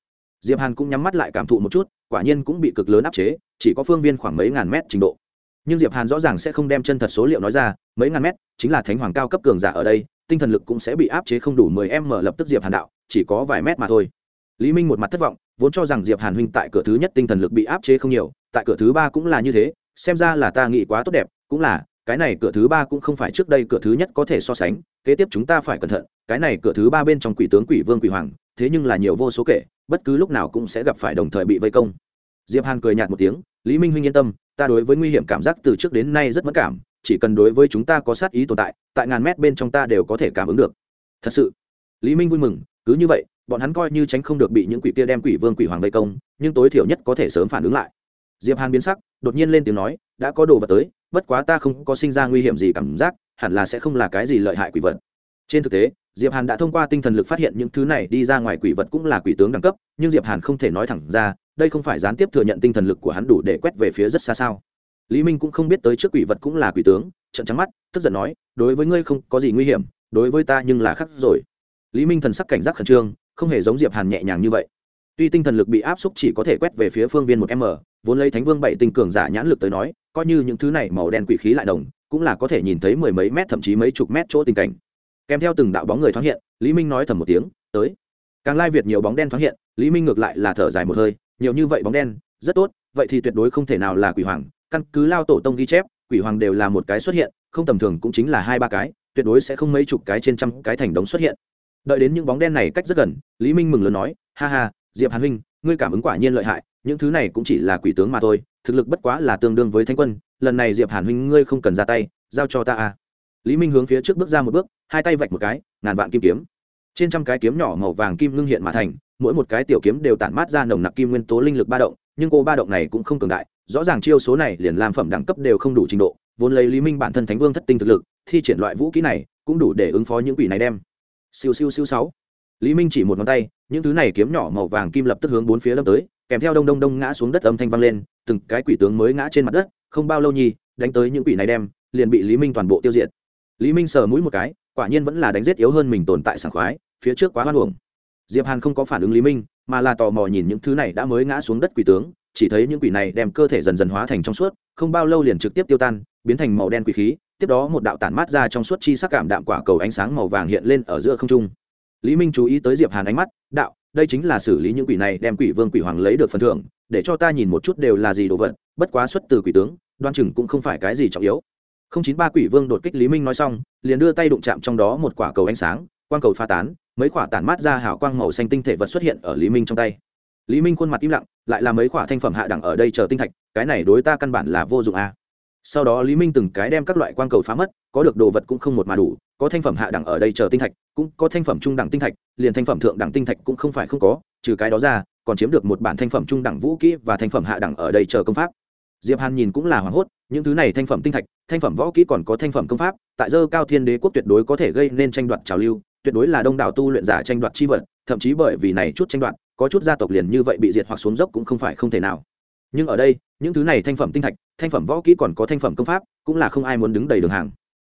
Diệp hàn cũng nhắm mắt lại cảm thụ một chút, quả nhiên cũng bị cực lớn áp chế, chỉ có phương viên khoảng mấy ngàn mét trình độ. Nhưng diệp hàn rõ ràng sẽ không đem chân thật số liệu nói ra, mấy ngàn mét chính là thánh hoàng cao cấp cường giả ở đây, tinh thần lực cũng sẽ bị áp chế không đủ mười m lập tức diệp hàn đạo, chỉ có vài mét mà thôi. Lý minh một mặt thất vọng, vốn cho rằng diệp hàn huynh tại cửa thứ nhất tinh thần lực bị áp chế không nhiều tại cửa thứ ba cũng là như thế, xem ra là ta nghĩ quá tốt đẹp, cũng là, cái này cửa thứ ba cũng không phải trước đây cửa thứ nhất có thể so sánh, kế tiếp chúng ta phải cẩn thận, cái này cửa thứ ba bên trong quỷ tướng quỷ vương quỷ hoàng, thế nhưng là nhiều vô số kể, bất cứ lúc nào cũng sẽ gặp phải đồng thời bị vây công. Diệp hàn cười nhạt một tiếng, lý minh huynh yên tâm, ta đối với nguy hiểm cảm giác từ trước đến nay rất mất cảm, chỉ cần đối với chúng ta có sát ý tồn tại tại ngàn mét bên trong ta đều có thể cảm ứng được. Thật sự, lý minh vui mừng, cứ như vậy, bọn hắn coi như tránh không được bị những quỷ kia đem quỷ vương quỷ hoàng vây công, nhưng tối thiểu nhất có thể sớm phản ứng lại diệp hàn biến sắc, đột nhiên lên tiếng nói, đã có đồ vật tới, bất quá ta không có sinh ra nguy hiểm gì cảm giác, hẳn là sẽ không là cái gì lợi hại quỷ vật. Trên thực tế, diệp hàn đã thông qua tinh thần lực phát hiện những thứ này đi ra ngoài quỷ vật cũng là quỷ tướng đẳng cấp, nhưng diệp hàn không thể nói thẳng ra, đây không phải gián tiếp thừa nhận tinh thần lực của hắn đủ để quét về phía rất xa sao. Lý minh cũng không biết tới trước quỷ vật cũng là quỷ tướng trận trắng mắt, tức giận nói, đối với ngươi không có gì nguy hiểm, đối với ta nhưng là khắc rồi. Lý minh thần sắc cảnh giác khẩn trương, không hề giống diệp hàn nhẹ nhàng như vậy tuy tinh thần lực bị áp xúc chỉ có thể quét về phía phương viên một m, vốn lấy thánh vương bảy tinh cường giả nhãn lực tới nói, coi như những thứ này màu đen quỷ khí lại đồng, cũng là có thể nhìn thấy mười mấy mét thậm chí mấy chục mét chỗ tình cảnh. Kèm theo từng đạo bóng người thoáng hiện, lý minh nói thầm một tiếng, tới. Càng lai việt nhiều bóng đen thoáng hiện, lý minh ngược lại là thở dài một hơi, nhiều như vậy bóng đen, rất tốt, vậy thì tuyệt đối không thể nào là quỷ hoàng, căn cứ lao tổ tông ghi chép, quỷ hoàng đều là một cái xuất hiện, không tầm thường cũng chính là hai ba cái, tuyệt đối sẽ không mấy chục cái trên trăm cái thành đống xuất hiện. Đợi đến những bóng đen này cách rất gần, lý minh mừng lớn nói, ha ha diệp hàn huynh, ngươi cảm ứng quả nhiên lợi hại, những thứ này cũng chỉ là quỷ tướng mà thôi, thực lực bất quá là tương đương với thanh quân, lần này diệp hàn huynh ngươi không cần ra tay, giao cho ta à. Lý minh hướng phía trước bước ra một bước, hai tay vạch một cái, ngàn vạn kim kiếm. Trên trăm cái kiếm nhỏ màu vàng kim ngưng hiện mà thành, mỗi một cái tiểu kiếm đều tản mát ra nồng nặc kim nguyên tố linh lực ba động, nhưng cô ba động này cũng không cường đại, rõ ràng chiêu số này liền làm phẩm đẳng cấp đều không đủ trình độ, vốn lấy lý minh bản thân thánh vương thất tinh thực lực, thi triển loại vũ kỹ này cũng đủ để ứng phó những quỷ này đem. Siêu siêu siêu sáu lý minh chỉ một ngón tay, những thứ này kiếm nhỏ màu vàng kim lập tức hướng bốn phía đâm tới, kèm theo đông đông đông ngã xuống đất âm thanh vang lên, từng cái quỷ tướng mới ngã trên mặt đất, không bao lâu nhi đánh tới những quỷ này đem, liền bị lý minh toàn bộ tiêu diệt. Lý minh sờ mũi một cái, quả nhiên vẫn là đánh giết yếu hơn mình tồn tại sảng khoái, phía trước quá hoan hưởng diệp hàn không có phản ứng lý minh, mà là tò mò nhìn những thứ này đã mới ngã xuống đất quỷ tướng, chỉ thấy những quỷ này đem cơ thể dần dần hóa thành trong suốt, không bao lâu liền trực tiếp tiêu tan, biến thành màu đen quỷ khí, tiếp đó một đạo tản mát ra trong suốt chi sắc cảm đạm quả cầu ánh sáng màu vàng hiện lên ở giữa không trung lý minh chú ý tới diệp hàn ánh mắt, đạo, đây chính là xử lý những quỷ này đem quỷ vương quỷ hoàng lấy được phần thưởng, để cho ta nhìn một chút đều là gì đồ vật, bất quá xuất từ quỷ tướng, đoan chừng cũng không phải cái gì trọng yếu không chín ba quỷ vương đột kích lý minh nói xong, liền đưa tay đụng chạm trong đó một quả cầu ánh sáng, quang cầu pha tán, mấy quả tản mát ra hào quang màu xanh tinh thể vật xuất hiện ở lý minh trong tay lý minh khuôn mặt im lặng, lại là mấy quả thanh phẩm hạ đẳng ở đây chờ tinh thạch, cái này đối ta căn bản là vô dụng a à sau đó lý minh từng cái đem các loại quang cầu phá mất, có được đồ vật cũng không một mà đủ, có thanh phẩm hạ đẳng ở đây chờ tinh thạch, cũng có thanh phẩm trung đẳng tinh thạch, liền thanh phẩm thượng đẳng tinh thạch cũng không phải không có, trừ cái đó ra, còn chiếm được một bản thanh phẩm trung đẳng vũ kỹ và thanh phẩm hạ đẳng ở đây chờ công pháp. Diệp hàn nhìn cũng là hoảng hốt, những thứ này thanh phẩm tinh thạch, thanh phẩm võ kỹ còn có thanh phẩm công pháp, tại dơ cao thiên đế quốc tuyệt đối có thể gây nên tranh đoạt trào lưu, tuyệt đối là đông đảo tu luyện giả tranh đoạt chi vật, thậm chí bởi vì này chút tranh đoạt, có chút gia tộc liền như vậy bị diệt hoặc xuống dốc cũng không phải không thể nào. Nhưng ở đây những thứ này thanh phẩm tinh thạch, thanh phẩm võ kỹ còn có thanh phẩm công pháp, cũng là không ai muốn đứng đầy đường hàng.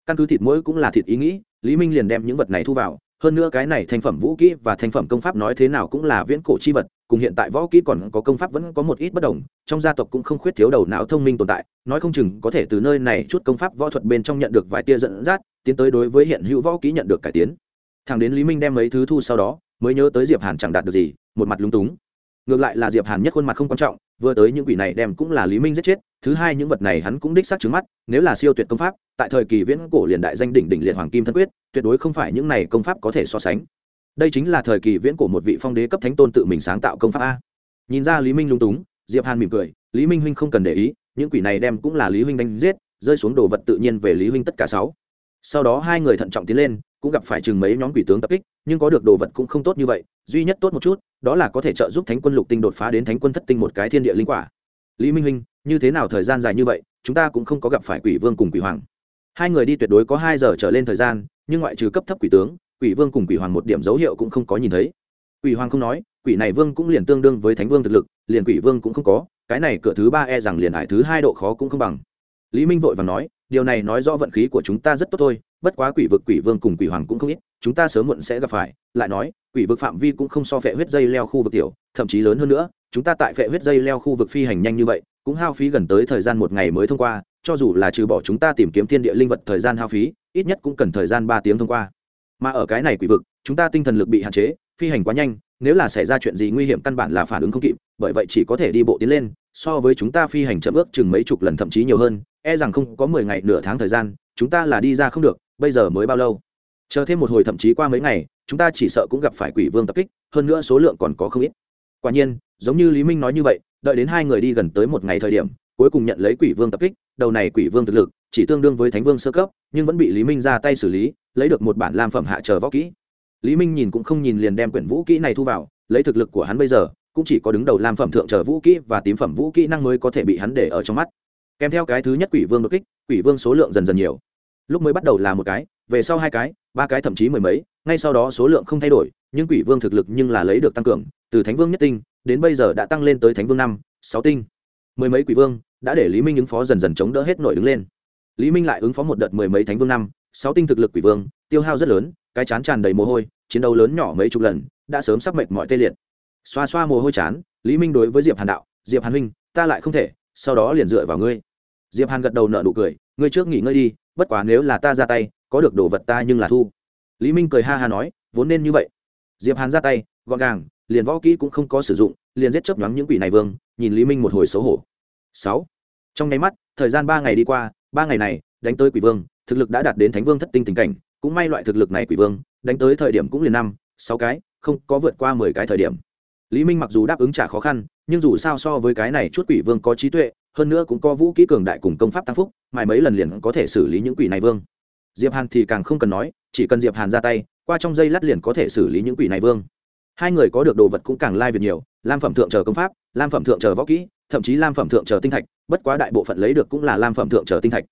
Căn cứ thịt mũi cũng là thịt ý nghĩ, lý minh liền đem những vật này thu vào. Hơn nữa cái này thanh phẩm vũ kỹ và thanh phẩm công pháp nói thế nào cũng là viễn cổ chi vật, cùng hiện tại võ kỹ còn có công pháp vẫn có một ít bất đồng, trong gia tộc cũng không khuyết thiếu đầu não thông minh tồn tại, nói không chừng có thể từ nơi này chút công pháp võ thuật bên trong nhận được vài tia dẫn dắt, tiến tới đối với hiện hữu võ kỹ nhận được cải tiến. Thằng đến lý minh đem mấy thứ thu sau đó, mới nhớ tới diệp hàn chẳng đạt được gì, một mặt lúng túng. Ngược lại là diệp hàn nhất khuôn mặt không quan trọng vừa tới những quỷ này đem cũng là lý minh giết chết, thứ hai những vật này hắn cũng đích xác trứng mắt, nếu là siêu tuyệt công pháp, tại thời kỳ viễn cổ liền đại danh đỉnh đỉnh liệt hoàng kim thân quyết, tuyệt đối không phải những này công pháp có thể so sánh. Đây chính là thời kỳ viễn cổ một vị phong đế cấp thánh tôn tự mình sáng tạo công pháp a. Nhìn ra lý minh lung túng, diệp hàn mỉm cười, lý minh huynh không cần để ý, những quỷ này đem cũng là lý huynh đánh giết, rơi xuống đồ vật tự nhiên về lý huynh tất cả sáu. Sau đó hai người thận trọng tiến lên cũng gặp phải chừng mấy nhóm quỷ tướng tập kích, nhưng có được đồ vật cũng không tốt như vậy, duy nhất tốt một chút, đó là có thể trợ giúp thánh quân lục tinh đột phá đến thánh quân thất tinh một cái thiên địa linh quả. Lý minh huynh, như thế nào thời gian dài như vậy, chúng ta cũng không có gặp phải quỷ vương cùng quỷ hoàng. Hai người đi tuyệt đối có hai giờ trở lên thời gian, nhưng ngoại trừ cấp thấp quỷ tướng, quỷ vương cùng quỷ hoàng một điểm dấu hiệu cũng không có nhìn thấy. Quỷ hoàng không nói, quỷ này vương cũng liền tương đương với thánh vương thực lực, liền quỷ vương cũng không có, cái này cửa thứ ba e rằng liền hải thứ hai độ khó cũng không bằng. Lý minh vội và nói, điều này nói rõ vận khí của chúng ta rất tốt thôi bất quá quỷ vực quỷ vương cùng quỷ hoàng cũng không ít, chúng ta sớm muộn sẽ gặp phải. Lại nói, quỷ vực phạm vi cũng không so phệ huyết dây leo khu vực tiểu, thậm chí lớn hơn nữa, chúng ta tại phệ huyết dây leo khu vực phi hành nhanh như vậy, cũng hao phí gần tới thời gian một ngày mới thông qua, cho dù là trừ bỏ chúng ta tìm kiếm thiên địa linh vật thời gian hao phí, ít nhất cũng cần thời gian ba tiếng thông qua. Mà ở cái này quỷ vực, chúng ta tinh thần lực bị hạn chế, phi hành quá nhanh, nếu là xảy ra chuyện gì nguy hiểm căn bản là phản ứng không kịp, bởi vậy chỉ có thể đi bộ tiến lên, so với chúng ta phi hành chậm ước chừng mấy chục lần thậm chí nhiều hơn e rằng không có mười ngày nửa tháng thời gian, chúng ta là đi ra không được, bây giờ mới bao lâu? Chờ thêm một hồi thậm chí qua mấy ngày, chúng ta chỉ sợ cũng gặp phải quỷ vương tập kích, hơn nữa số lượng còn có không ít. Quả nhiên, giống như lý minh nói như vậy, đợi đến hai người đi gần tới một ngày thời điểm, cuối cùng nhận lấy quỷ vương tập kích, đầu này quỷ vương thực lực, chỉ tương đương với thánh vương sơ cấp, nhưng vẫn bị lý minh ra tay xử lý, lấy được một bản lam phẩm hạ chờ võ kỹ. Lý minh nhìn cũng không nhìn liền đem quyển vũ kỹ này thu vào, lấy thực lực của hắn bây giờ, cũng chỉ có đứng đầu lam phẩm thượng trở vũ kỹ và tím phẩm vũ kỹ năng mới có thể bị hắn để ở trong mắt kèm theo cái thứ nhất quỷ vương đột kích, quỷ vương số lượng dần dần nhiều. Lúc mới bắt đầu là một cái, về sau hai cái, ba cái thậm chí mười mấy, ngay sau đó số lượng không thay đổi, nhưng quỷ vương thực lực nhưng là lấy được tăng cường, từ thánh vương nhất tinh, đến bây giờ đã tăng lên tới thánh vương năm, sáu tinh. Mười mấy quỷ vương đã để lý minh ứng phó dần dần chống đỡ hết nổi đứng lên. Lý minh lại ứng phó một đợt mười mấy thánh vương năm, sáu tinh thực lực quỷ vương, tiêu hao rất lớn, cái chán tràn đầy mồ hôi, chiến đấu lớn nhỏ mấy chục lần, đã sớm sắp mệt mọi tê liệt. Xoa xoa mồ hôi chán, lý minh đối với diệp hàn đạo, diệp hàn huynh, ta lại không thể, sau đó liền dựa vào ngươi diệp hàn gật đầu nợ nụ cười, ngươi trước nghỉ ngơi đi, bất quá nếu là ta ra tay, có được đồ vật ta nhưng là thu. Lý minh cười ha ha nói, vốn nên như vậy. Diệp hàn ra tay, gọn gàng, liền võ kỹ cũng không có sử dụng, liền giết chớp nhoáng những quỷ này vương, nhìn lý minh một hồi xấu hổ. Sáu. Trong nháy mắt, thời gian ba ngày đi qua, ba ngày này, đánh tới quỷ vương, thực lực đã đạt đến thánh vương thất tinh tình cảnh, cũng may loại thực lực này quỷ vương, đánh tới thời điểm cũng liền năm, sáu cái, không có vượt qua mười cái thời điểm lý minh mặc dù đáp ứng trả khó khăn, nhưng dù sao so với cái này chút quỷ vương có trí tuệ, hơn nữa cũng có vũ kỹ cường đại cùng công pháp tăng phúc, mài mấy lần liền có thể xử lý những quỷ này vương. Diệp hàn thì càng không cần nói, chỉ cần diệp hàn ra tay, qua trong dây lát liền có thể xử lý những quỷ này vương. Hai người có được đồ vật cũng càng lai việt nhiều, lam phẩm thượng chờ công pháp, lam phẩm thượng chờ võ kỹ, thậm chí lam phẩm thượng chờ tinh thạch, bất quá đại bộ phận lấy được cũng là lam phẩm thượng chờ tinh thạch.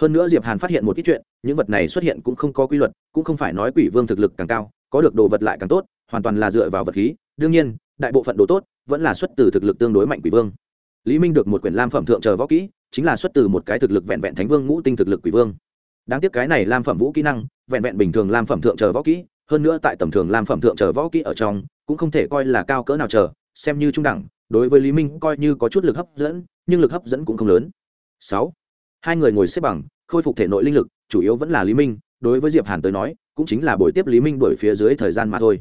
Hơn nữa diệp hàn phát hiện một ít chuyện, những vật này xuất hiện cũng không có quy luật, cũng không phải nói quỷ vương thực lực càng cao, có được đồ vật lại càng tốt, hoàn toàn là dựa vào vật khí. Đương nhiên đại bộ phận đồ tốt vẫn là xuất từ thực lực tương đối mạnh quỷ vương. Lý minh được một quyển lam phẩm thượng chờ võ kỹ, chính là xuất từ một cái thực lực vẹn vẹn thánh vương ngũ tinh thực lực quỷ vương. Đáng tiếc cái này lam phẩm vũ kỹ năng, vẹn vẹn bình thường lam phẩm thượng chờ võ kỹ, hơn nữa tại tầm thường lam phẩm thượng chờ võ kỹ ở trong, cũng không thể coi là cao cỡ nào chờ, xem như trung đẳng, đối với lý minh coi như có chút lực hấp dẫn, nhưng lực hấp dẫn cũng không lớn. Sáu, hai người ngồi xếp bằng, khôi phục thể nội linh lực, chủ yếu vẫn là lý minh, đối với diệp hàn tới nói, cũng chính là buổi tiếp lý minh đuổi phía dưới thời gian mà thôi.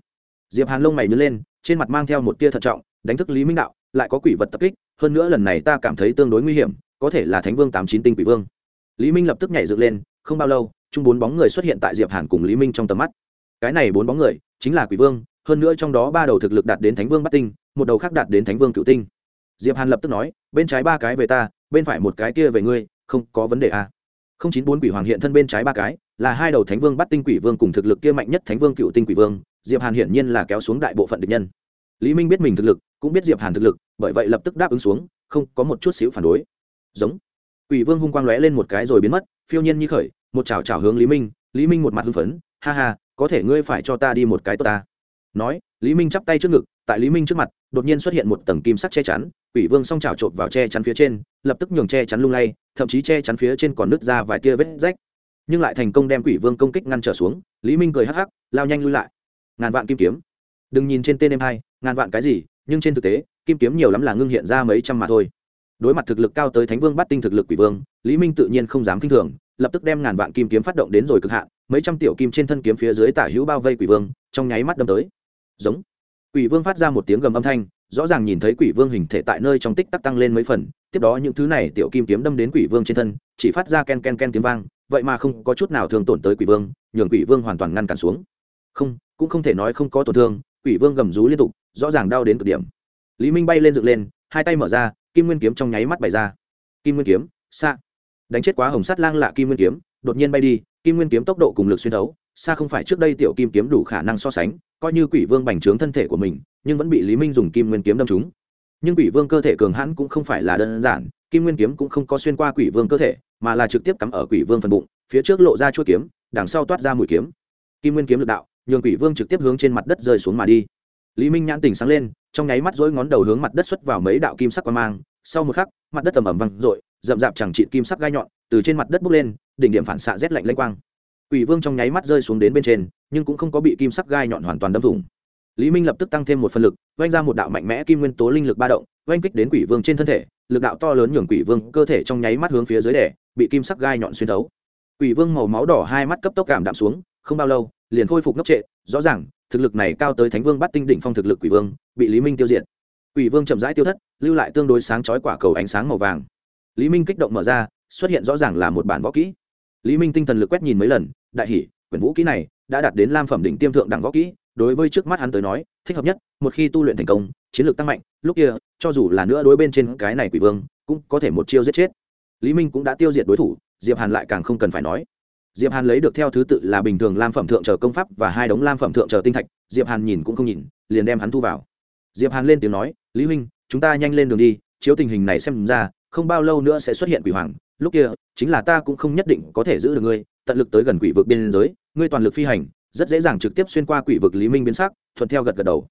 Diệp hàn lông mày nhớ lên trên mặt mang theo một tia thận trọng, đánh thức lý minh đạo, lại có quỷ vật tập kích, hơn nữa lần này ta cảm thấy tương đối nguy hiểm, có thể là thánh vương tám chín tinh quỷ vương. Lý minh lập tức nhảy dựng lên, không bao lâu, chung bốn bóng người xuất hiện tại diệp hàn cùng lý minh trong tầm mắt. Cái này bốn bóng người, chính là quỷ vương, hơn nữa trong đó ba đầu thực lực đạt đến thánh vương bát tinh, một đầu khác đạt đến thánh vương cựu tinh. Diệp hàn lập tức nói, bên trái ba cái về ta, bên phải một cái kia về ngươi, không có vấn đề à. không chín bốn quỷ hoàng hiện thân bên trái ba cái, là hai đầu thánh vương bắt tinh quỷ vương cùng thực lực kia mạnh nhất thánh vương cựu tinh quỷ vương diệp hàn hiển nhiên là kéo xuống đại bộ phận địch nhân. Lý minh biết mình thực lực, cũng biết diệp hàn thực lực, bởi vậy lập tức đáp ứng xuống, không có một chút xíu phản đối. Giống. Quỷ vương hung quang lóe lên một cái rồi biến mất, phiêu nhiên như khởi, một chảo chảo hướng lý minh lý minh một mặt hưng phấn, ha ha, có thể ngươi phải cho ta đi một cái tốt ta. Nói, lý minh chắp tay trước ngực, tại lý minh trước mặt, đột nhiên xuất hiện một tầng kim sắc che chắn, quỷ vương song chảo trộn vào che chắn phía trên, lập tức nhường che chắn lung lay, thậm chí che chắn phía trên còn nứt ra vài tia vết rách. Nhưng lại thành công đem quỷ vương công kích ngăn trở xuống, lý minh cười hắc hắc, lao nhanh lui lại ngàn vạn kim kiếm. Đừng nhìn trên tên em hai, ngàn vạn cái gì, nhưng trên thực tế, kim kiếm nhiều lắm là ngưng hiện ra mấy trăm mà thôi. Đối mặt thực lực cao tới thánh vương bắt tinh thực lực quỷ vương, lý minh tự nhiên không dám k i n h thường, lập tức đem ngàn vạn kim kiếm phát động đến rồi cực hạn, mấy trăm tiểu kim trên thân kiếm phía dưới tả hữu bao vây quỷ vương, trong nháy mắt đâm tới. Giống. Quỷ vương phát ra một tiếng gầm âm thanh, rõ ràng nhìn thấy quỷ vương hình thể tại nơi trong tích tắc tăng lên mấy phần, tiếp đó những thứ này tiểu kim kiếm đâm đến quỷ vương trên thân, chỉ phát ra ken ken ken tiếng vang, vậy mà không có chút nào thường tổn tới quỷ vương, nhường quỷ vương hoàn toàn ngăn cản xuống. Không cũng không thể nói không có tổn thương, quỷ vương gầm rú liên tục, rõ ràng đau đến cực điểm. Lý minh bay lên dựng lên, hai tay mở ra, kim nguyên kiếm trong nháy mắt bày ra. Kim nguyên kiếm xa đánh chết quá hồng sắt lang lạ kim nguyên kiếm, đột nhiên bay đi, kim nguyên kiếm tốc độ cùng lực xuyên thấu xa không phải trước đây tiểu kim kiếm đủ khả năng so sánh, coi như quỷ vương bành trướng thân thể của mình, nhưng vẫn bị lý minh dùng kim nguyên kiếm đâm trúng. Nhưng quỷ vương cơ thể cường hãn cũng không phải là đơn giản, kim nguyên kiếm cũng không có xuyên qua quỷ vương cơ thể, mà là trực tiếp cắm ở quỷ vương phần bụng, phía trước lộ ra chuỗi kiếm, đằng sau toát ra mũi kiếm. Kim nguyên kiếm lực đạo nhường quỷ vương trực tiếp hướng trên mặt đất rơi xuống mà đi. Lý minh nhãn tình sáng lên, trong nháy mắt dối ngón đầu hướng mặt đất xuất vào mấy đạo kim sắc qua mang. Sau một khắc, mặt đất ẩm ẩm văng r ộ i rậm rạp chẳng trị kim sắc gai nhọn từ trên mặt đất bốc lên, đỉnh điểm phản xạ rét lạnh lanh quang. Quỷ vương trong nháy mắt rơi xuống đến bên trên, nhưng cũng không có bị kim sắc gai nhọn hoàn toàn đâm thủng. Lý minh lập tức tăng thêm một phân lực oanh ra một đạo mạnh mẽ kim nguyên tố linh lực ba động oanh kích đến quỷ vương trên thân thể, lực đạo to lớn nhường quỷ vương cơ thể trong nháy mắt hướng phía dưới đẻ bị kim sắc gai nhọn xuyên thấu. Quỷ vương màu máu đỏ hai mắt cấp tốc cảm đạm xuống, không bao lâu liền khôi phục ngốc trệ, rõ ràng, thực lực này cao tới thánh vương bắt tinh đỉnh phong thực lực quỷ vương, bị lý minh tiêu diệt. Quỷ vương chậm rãi tiêu thất, lưu lại tương đối sáng chói quả cầu ánh sáng màu vàng. Lý minh kích động mở ra, xuất hiện rõ ràng là một bản võ kỹ. Lý minh tinh thần lực quét nhìn mấy lần, đại hỷ quyển vũ kỹ này đã đạt đến lam phẩm đỉnh tiêm thượng đẳng võ kỹ, đối với trước mắt hắn tới nói, thích hợp nhất, một khi tu luyện thành công, chiến lược tăng mạnh, lúc kia, cho dù là nữa đối bên trên cái này quỷ vương, cũng có thể một chiêu giết chết. Lý minh cũng đã tiêu diệt đối thủ, diệp hàn lại càng không cần phải nói diệp hàn lấy được theo thứ tự là bình thường lam phẩm thượng trở công pháp và hai đống lam phẩm thượng trở tinh thạch, diệp hàn nhìn cũng không nhìn, liền đem hắn thu vào. Diệp hàn lên tiếng nói, lý huynh, chúng ta nhanh lên đường đi, chiếu tình hình này xem ra, không bao lâu nữa sẽ xuất hiện quỷ hoàng. Lúc kia, chính là ta cũng không nhất định có thể giữ được ngươi, tận lực tới gần quỷ vực biên giới, ngươi toàn lực phi hành, rất dễ dàng trực tiếp xuyên qua quỷ vực lý minh biến sắc, thuận theo gật gật đầu.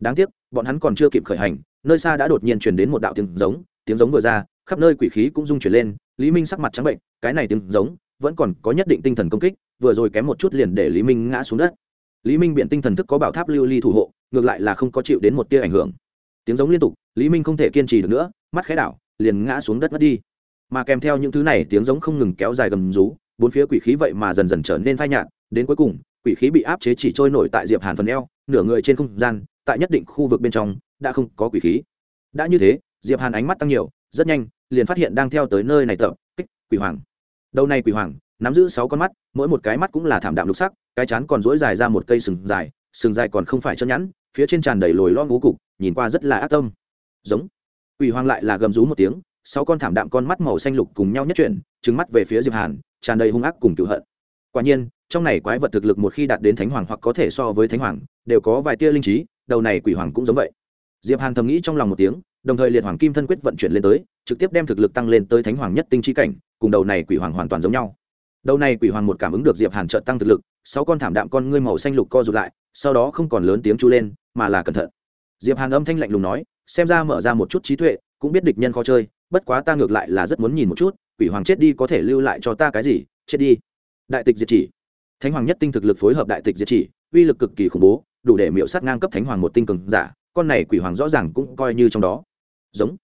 Đáng tiếc, bọn hắn còn chưa kịp khởi hành, nơi xa đã đột nhiên truyền đến một đạo tiếng giống tiếng giống vừa ra, khắp nơi quỷ khí cũng rung chuyển lên, lý minh sắc mặt trắng bệnh cái này tiếng giống vẫn còn có nhất định tinh thần công kích, vừa rồi kém một chút liền để lý minh ngã xuống đất. Lý minh biện tinh thần thức có bảo tháp lưu ly thủ hộ, ngược lại là không có chịu đến một tia ảnh hưởng. Tiếng giống liên tục, lý minh không thể kiên trì được nữa, mắt khẽ đảo, liền ngã xuống đất mất đi. Mà kèm theo những thứ này, tiếng giống không ngừng kéo dài gầm rú, bốn phía quỷ khí vậy mà dần dần trở nên phai nhạt, đến cuối cùng, quỷ khí bị áp chế chỉ trôi nổi tại diệp hàn phần eo, nửa người trên không gian, tại nhất định khu vực bên trong, đã không có quỷ khí. Đã như thế, diệp hàn ánh mắt tăng nhiều, rất nhanh, liền phát hiện đang theo tới nơi này tập, kích, quỷ hoàng đầu này quỷ hoàng, nắm giữ sáu con mắt, mỗi một cái mắt cũng là thảm đạm lục sắc, cái chán còn dỗi dài ra một cây sừng dài sừng dài còn không phải chân nhẵn, phía trên tràn đầy lồi lo ngũ cục, nhìn qua rất là ác tâm. Giống. Quỷ hoàng lại là gầm rú một tiếng, sáu con thảm đạm con mắt màu xanh lục cùng nhau nhất chuyển trứng mắt về phía diệp hàn, tràn đầy hung ác cùng cựu hận. Quả nhiên, trong này quái vật thực lực một khi đạt đến thánh hoàng hoặc có thể so với thánh hoàng, đều có vài tia linh trí, đầu này quỷ hoàng cũng giống vậy. Diệp hàn thầm nghĩ trong lòng một tiếng, đồng thời liệt hoàng kim thân quyết vận chuyển lên tới, trực tiếp đem thực lực tăng lên tới thánh hoàng nhất tinh chi cảnh cùng đầu này quỷ hoàng hoàn toàn giống nhau. Đầu này quỷ hoàng một cảm ứng được diệp hàn trợ tăng thực lực, sáu con thảm đạm con ngươi màu xanh lục co rụt lại, sau đó không còn lớn tiếng chu lên, mà là cẩn thận. Diệp hàn âm thanh lạnh lùng nói, xem ra mở ra một chút trí tuệ, cũng biết địch nhân khó chơi, bất quá ta ngược lại là rất muốn nhìn một chút, quỷ hoàng chết đi có thể lưu lại cho ta cái gì, chết đi. Đại tịch diệt chỉ. Thánh hoàng nhất tinh thực lực phối hợp đại tịch diệt chỉ, uy lực cực kỳ khủng bố, đủ để miễu sát ngang cấp thánh hoàng một tinh cường giả, con này quỷ hoàng rõ ràng cũng coi như trong đó. Giống.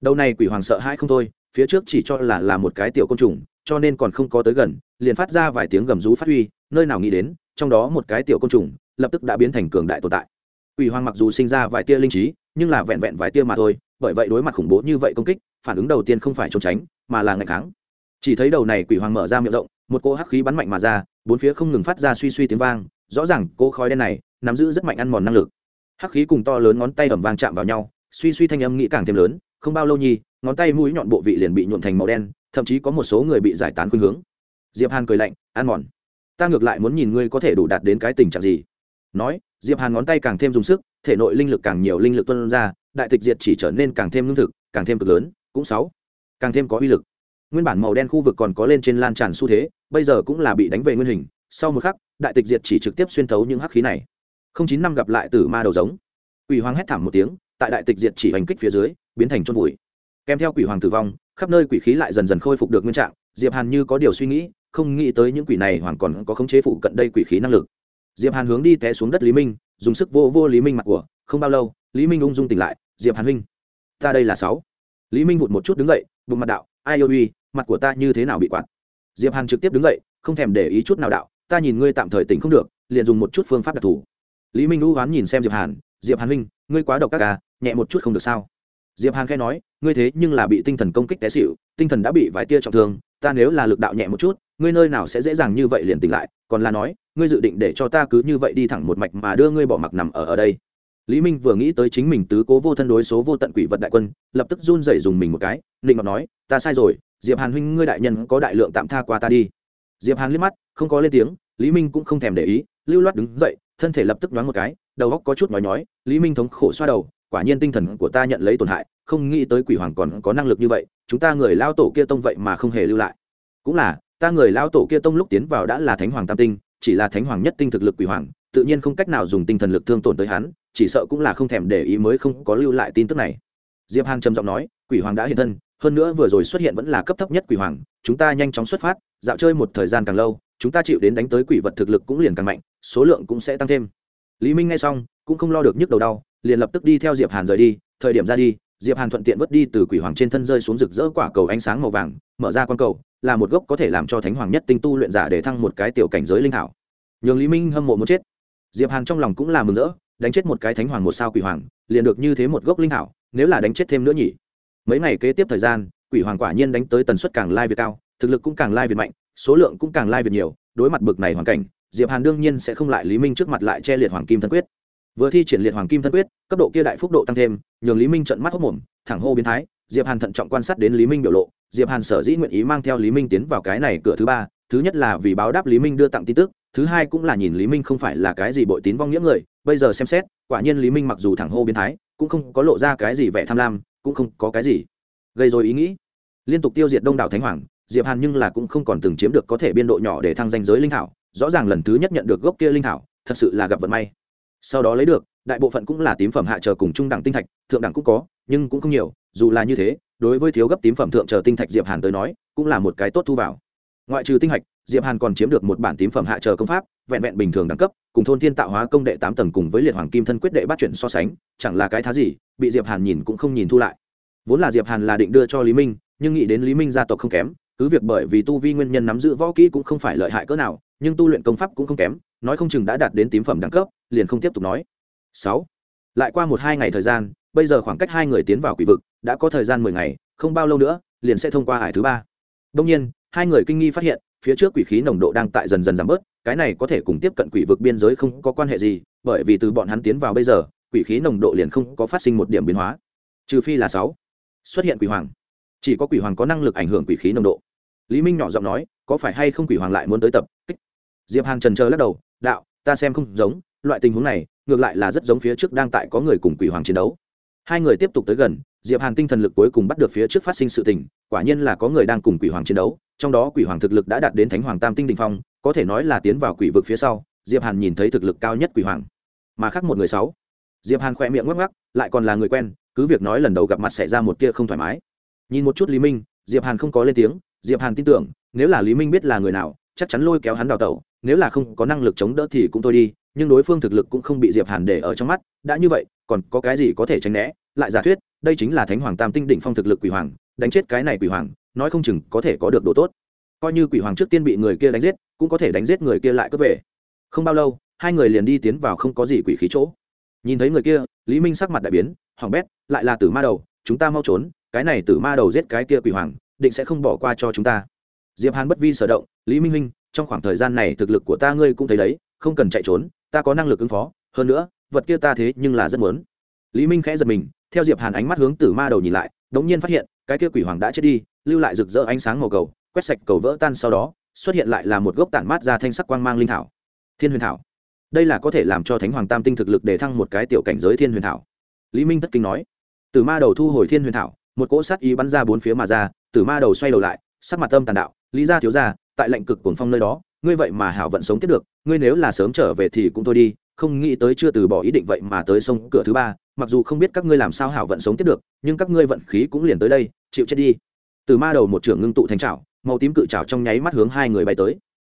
Đầu này quỷ hoàng sợ hãi không thôi phía trước chỉ cho là là một cái tiểu côn trùng, cho nên còn không có tới gần, liền phát ra vài tiếng gầm rú phát huy, nơi nào nghĩ đến, trong đó một cái tiểu côn trùng lập tức đã biến thành cường đại tồn tại. Quỷ hoàng mặc dù sinh ra vài tia linh trí, nhưng là vẹn vẹn vài tia mà thôi, bởi vậy đối mặt khủng bố như vậy công kích, phản ứng đầu tiên không phải trốn tránh, mà là ngày kháng. Chỉ thấy đầu này quỷ hoàng mở ra miệng rộng, một cỗ hắc khí bắn mạnh mà ra, bốn phía không ngừng phát ra suy suy tiếng vang, rõ ràng cỗ khói đen này nắm giữ rất mạnh ăn mòn năng lực. Hắc khí cùng to lớn ngón tay ẩm vang chạm vào nhau, suy suy thanh âm nghĩ càng thêm lớn, không bao lâu nhi ngón tay mũi nhọn bộ vị liền bị nhuộn thành màu đen, thậm chí có một số người bị giải tán khuynh hướng. Diệp hàn cười lạnh ăn mòn, ta ngược lại muốn nhìn ngươi có thể đủ đạt đến cái tình trạng gì. Nói, diệp hàn ngón tay càng thêm dùng sức, thể nội linh lực càng nhiều linh lực tuôn ra, đại tịch diệt chỉ trở nên càng thêm lương thực, càng thêm cực lớn, cũng sáu, càng thêm có uy lực. Nguyên bản màu đen khu vực còn có lên trên lan tràn xu thế, bây giờ cũng là bị đánh về nguyên hình, sau một khắc, đại tịch diệt chỉ trực tiếp xuyên thấu những hắc khí này. Không chín năm gặp lại tử ma đầu giống. Quỷ hoàng hét thảm một tiếng, tại đại tịch diệt chỉ hành kích phía dưới, biến thành chôn vùi kèm theo quỷ hoàng tử vong, khắp nơi quỷ khí lại dần dần khôi phục được nguyên trạng, diệp hàn như có điều suy nghĩ, không nghĩ tới những quỷ này hoàn còn có khống chế phụ cận đây quỷ khí năng lực. Diệp hàn hướng đi té xuống đất lý minh, dùng sức vô vô lý minh mặt của, không bao lâu, lý minh ung dung tỉnh lại, diệp hàn huynh, ta đây là sáu. Lý minh vụt một chút đứng dậy, bụng mặt đạo, ai yêu uy, mặt của ta như thế nào bị quạt? Diệp hàn trực tiếp đứng dậy, không thèm để ý chút nào đạo, ta nhìn ngươi tạm thời tỉnh không được, liền dùng một chút phương pháp đặc thù. Lý minh u hoán nhìn xem diệp hàn diệp hàn huynh, ngươi quá độc các ca à, nhẹ một chút không được sao? Diệp hàn khẽ nói, ngươi thế nhưng là bị tinh thần công kích té xịu tinh thần đã bị vài tia trọng thương, ta nếu là lực đạo nhẹ một chút, ngươi nơi nào sẽ dễ dàng như vậy liền tỉnh lại, còn là nói, ngươi dự định để cho ta cứ như vậy đi thẳng một mạch mà đưa ngươi bỏ mặc nằm ở ở đây. Lý minh vừa nghĩ tới chính mình tứ cố vô thân đối số vô tận quỷ vật đại quân, lập tức run rẩy dùng mình một cái định ngọc nói, ta sai rồi, diệp hàn huynh ngươi đại nhân có đại lượng tạm tha qua ta đi. Diệp hàn liếc mắt, không có lên tiếng, lý minh cũng không thèm để ý, lưu loát đứng dậy, thân thể lập tức nhoáng một cái, đầu óc có chút nói nhói, lý minh thống khổ xoa đầu quả nhiên tinh thần của ta nhận lấy tổn hại, không nghĩ tới quỷ hoàng còn có năng lực như vậy, chúng ta người lao tổ kia tông vậy mà không hề lưu lại. Cũng là, ta người lao tổ kia tông lúc tiến vào đã là thánh hoàng tam tinh, chỉ là thánh hoàng nhất tinh thực lực quỷ hoàng, tự nhiên không cách nào dùng tinh thần lực thương tổn tới hắn, chỉ sợ cũng là không thèm để ý mới không có lưu lại tin tức này. Diệp Hang trầm giọng nói, quỷ hoàng đã hiện thân, hơn nữa vừa rồi xuất hiện vẫn là cấp thấp nhất quỷ hoàng, chúng ta nhanh chóng xuất phát, dạo chơi một thời gian càng lâu, chúng ta chịu đến đánh tới quỷ vật thực lực cũng liền càng mạnh, số lượng cũng sẽ tăng thêm. Lý minh nghe xong, cũng không lo được nhức đầu đau liền lập tức đi theo diệp hàn rời đi. Thời điểm ra đi, diệp hàn thuận tiện vứt đi từ quỷ hoàng trên thân rơi xuống rực rỡ quả cầu ánh sáng màu vàng, mở ra quan cầu, là một gốc có thể làm cho thánh hoàng nhất tinh tu luyện giả để thăng một cái tiểu cảnh giới linh hảo nhường lý minh hâm mộ muốn chết. Diệp hàn trong lòng cũng là mừng rỡ, đánh chết một cái thánh hoàng một sao quỷ hoàng, liền được như thế một gốc linh hảo nếu là đánh chết thêm nữa nhỉ? Mấy ngày kế tiếp thời gian, quỷ hoàng quả nhiên đánh tới tần suất càng lai việt cao, thực lực cũng càng lai việt mạnh, số lượng cũng càng lai việt nhiều, đối mặt bực này hoàn cảnh, diệp hàn đương nhiên sẽ không lại lý minh trước mặt lại che liệt hoàng kim thân quyết vừa thi triển liệt hoàng kim thân quyết, cấp độ kia đại phúc độ tăng thêm, nhường lý minh trận mắt hốc mồm, thẳng hô biến thái, diệp hàn thận trọng quan sát đến lý minh biểu lộ, diệp hàn sở dĩ nguyện ý mang theo lý minh tiến vào cái này cửa thứ ba, thứ nhất là vì báo đáp lý minh đưa tặng tin tức, thứ hai cũng là nhìn lý minh không phải là cái gì bội tín vong nghĩa người, bây giờ xem xét, quả nhiên lý minh mặc dù thẳng hô biến thái, cũng không có lộ ra cái gì vẻ tham lam, cũng không có cái gì gây rồi ý nghĩ. Liên tục tiêu diệt đông đảo thánh hoàng, diệp hàn nhưng là cũng không còn từng chiếm được có thể biên độ nhỏ để thăng danh giới linh thảo, rõ ràng lần thứ nhất nhận được gốc kia linh thảo, thật sự là gặp vận may sau đó lấy được, đại bộ phận cũng là tím phẩm hạ chờ cùng trung đẳng tinh thạch, thượng đẳng cũng có, nhưng cũng không nhiều, dù là như thế, đối với thiếu gấp tím phẩm thượng chờ tinh thạch diệp hàn tới nói, cũng là một cái tốt thu vào. Ngoại trừ tinh thạch diệp hàn còn chiếm được một bản tím phẩm hạ chờ công pháp, vẹn vẹn bình thường đẳng cấp, cùng thôn thiên tạo hóa công đệ tám tầng cùng với liệt hoàng kim thân quyết đệ bắt chuyển so sánh, chẳng là cái thá gì, bị diệp hàn nhìn cũng không nhìn thu lại. Vốn là diệp hàn là định đưa cho lý minh, nhưng nghĩ đến lý minh gia tộc không kém, cứ việc bởi vì tu vi nguyên nhân nắm giữ võ kỹ cũng không phải lợi hại cỡ nào, nhưng tu luyện công pháp cũng không kém, nói không chừng đã đạt đến tím phẩm đẳng cấp liền không tiếp tục nói. Sáu. Lại qua một hai ngày thời gian, bây giờ khoảng cách hai người tiến vào quỷ vực, đã có thời gian mười ngày, không bao lâu nữa, liền sẽ thông qua hải thứ ba. Đông nhiên, hai người kinh nghi phát hiện, phía trước quỷ khí nồng độ đang tại dần dần giảm bớt, cái này có thể cùng tiếp cận quỷ vực biên giới không có quan hệ gì, bởi vì từ bọn hắn tiến vào bây giờ, quỷ khí nồng độ liền không có phát sinh một điểm biến hóa. Trừ phi là sáu. Xuất hiện quỷ hoàng. Chỉ có quỷ hoàng có năng lực ảnh hưởng quỷ khí nồng độ. Lý minh nhỏ giọng nói, có phải hay không quỷ hoàng lại muốn tới tập? Kích. Diệp hàng trần chờ lắc đầu, đạo, ta xem không giống loại tình huống này, ngược lại là rất giống phía trước đang tại có người cùng quỷ hoàng chiến đấu. Hai người tiếp tục tới gần, diệp hàn tinh thần lực cuối cùng bắt được phía trước phát sinh sự tình, quả nhiên là có người đang cùng quỷ hoàng chiến đấu, trong đó quỷ hoàng thực lực đã đạt đến thánh hoàng tam tinh đình phong, có thể nói là tiến vào quỷ vực phía sau, diệp hàn nhìn thấy thực lực cao nhất quỷ hoàng. Mà khác một người sáu, diệp hàn khoe miệng ngắc ngắc lại còn là người quen, cứ việc nói lần đầu gặp mặt xảy ra một tia không thoải mái. Nhìn một chút lý minh, diệp hàn không có lên tiếng, diệp hàn tin tưởng, nếu là lý minh biết là người nào, chắc chắn lôi kéo hắn đào tẩu, nếu là không có năng lực chống đỡ thì cũng thôi đi nhưng đối phương thực lực cũng không bị diệp hàn để ở trong mắt, đã như vậy, còn có cái gì có thể tránh né? Lại giả thuyết, đây chính là thánh hoàng tam tinh đỉnh phong thực lực quỷ hoàng, đánh chết cái này quỷ hoàng, nói không chừng có thể có được đồ tốt. Coi như quỷ hoàng trước tiên bị người kia đánh giết, cũng có thể đánh giết người kia lại cướp về. Không bao lâu, hai người liền đi tiến vào không có gì quỷ khí chỗ. Nhìn thấy người kia, lý minh sắc mặt đại biến hoàng bét, lại là tử ma đầu, chúng ta mau trốn, cái này tử ma đầu giết cái kia quỷ hoàng, định sẽ không bỏ qua cho chúng ta. Diệp hàn bất vi sở động, lý minh huynh, trong khoảng thời gian này thực lực của ta ngươi cũng thấy đấy, không cần chạy trốn ta có năng lực ứng phó, hơn nữa, vật kia ta thế nhưng là rất muốn. Lý minh khẽ giật mình, theo diệp hàn ánh mắt hướng tử ma đầu nhìn lại, đống nhiên phát hiện, cái kia quỷ hoàng đã chết đi, lưu lại rực rỡ ánh sáng màu cầu, quét sạch cầu vỡ tan sau đó, xuất hiện lại là một gốc tản mát ra thanh sắc quang mang linh thảo. Thiên huyền thảo. Đây là có thể làm cho thánh hoàng tam tinh thực lực để thăng một cái tiểu cảnh giới thiên huyền thảo. Lý minh thất kinh nói. Tử ma đầu thu hồi thiên huyền thảo, một cỗ sát ý bắn ra bốn phía mà ra, tử ma đầu xoay đầu lại, sắc mặt tâm tàn đạo, lý gia thiếu gia, tại lệnh cực cuồng phong nơi đó ngươi vậy mà hảo vận sống tiếp được, ngươi nếu là sớm trở về thì cũng thôi đi, không nghĩ tới chưa từ bỏ ý định vậy mà tới sông cửa thứ ba, mặc dù không biết các ngươi làm sao hảo vận sống tiếp được, nhưng các ngươi vận khí cũng liền tới đây, chịu chết đi. Từ ma đầu một trưởng ngưng tụ thành trảo màu tím cự trảo trong nháy mắt hướng hai người bay tới.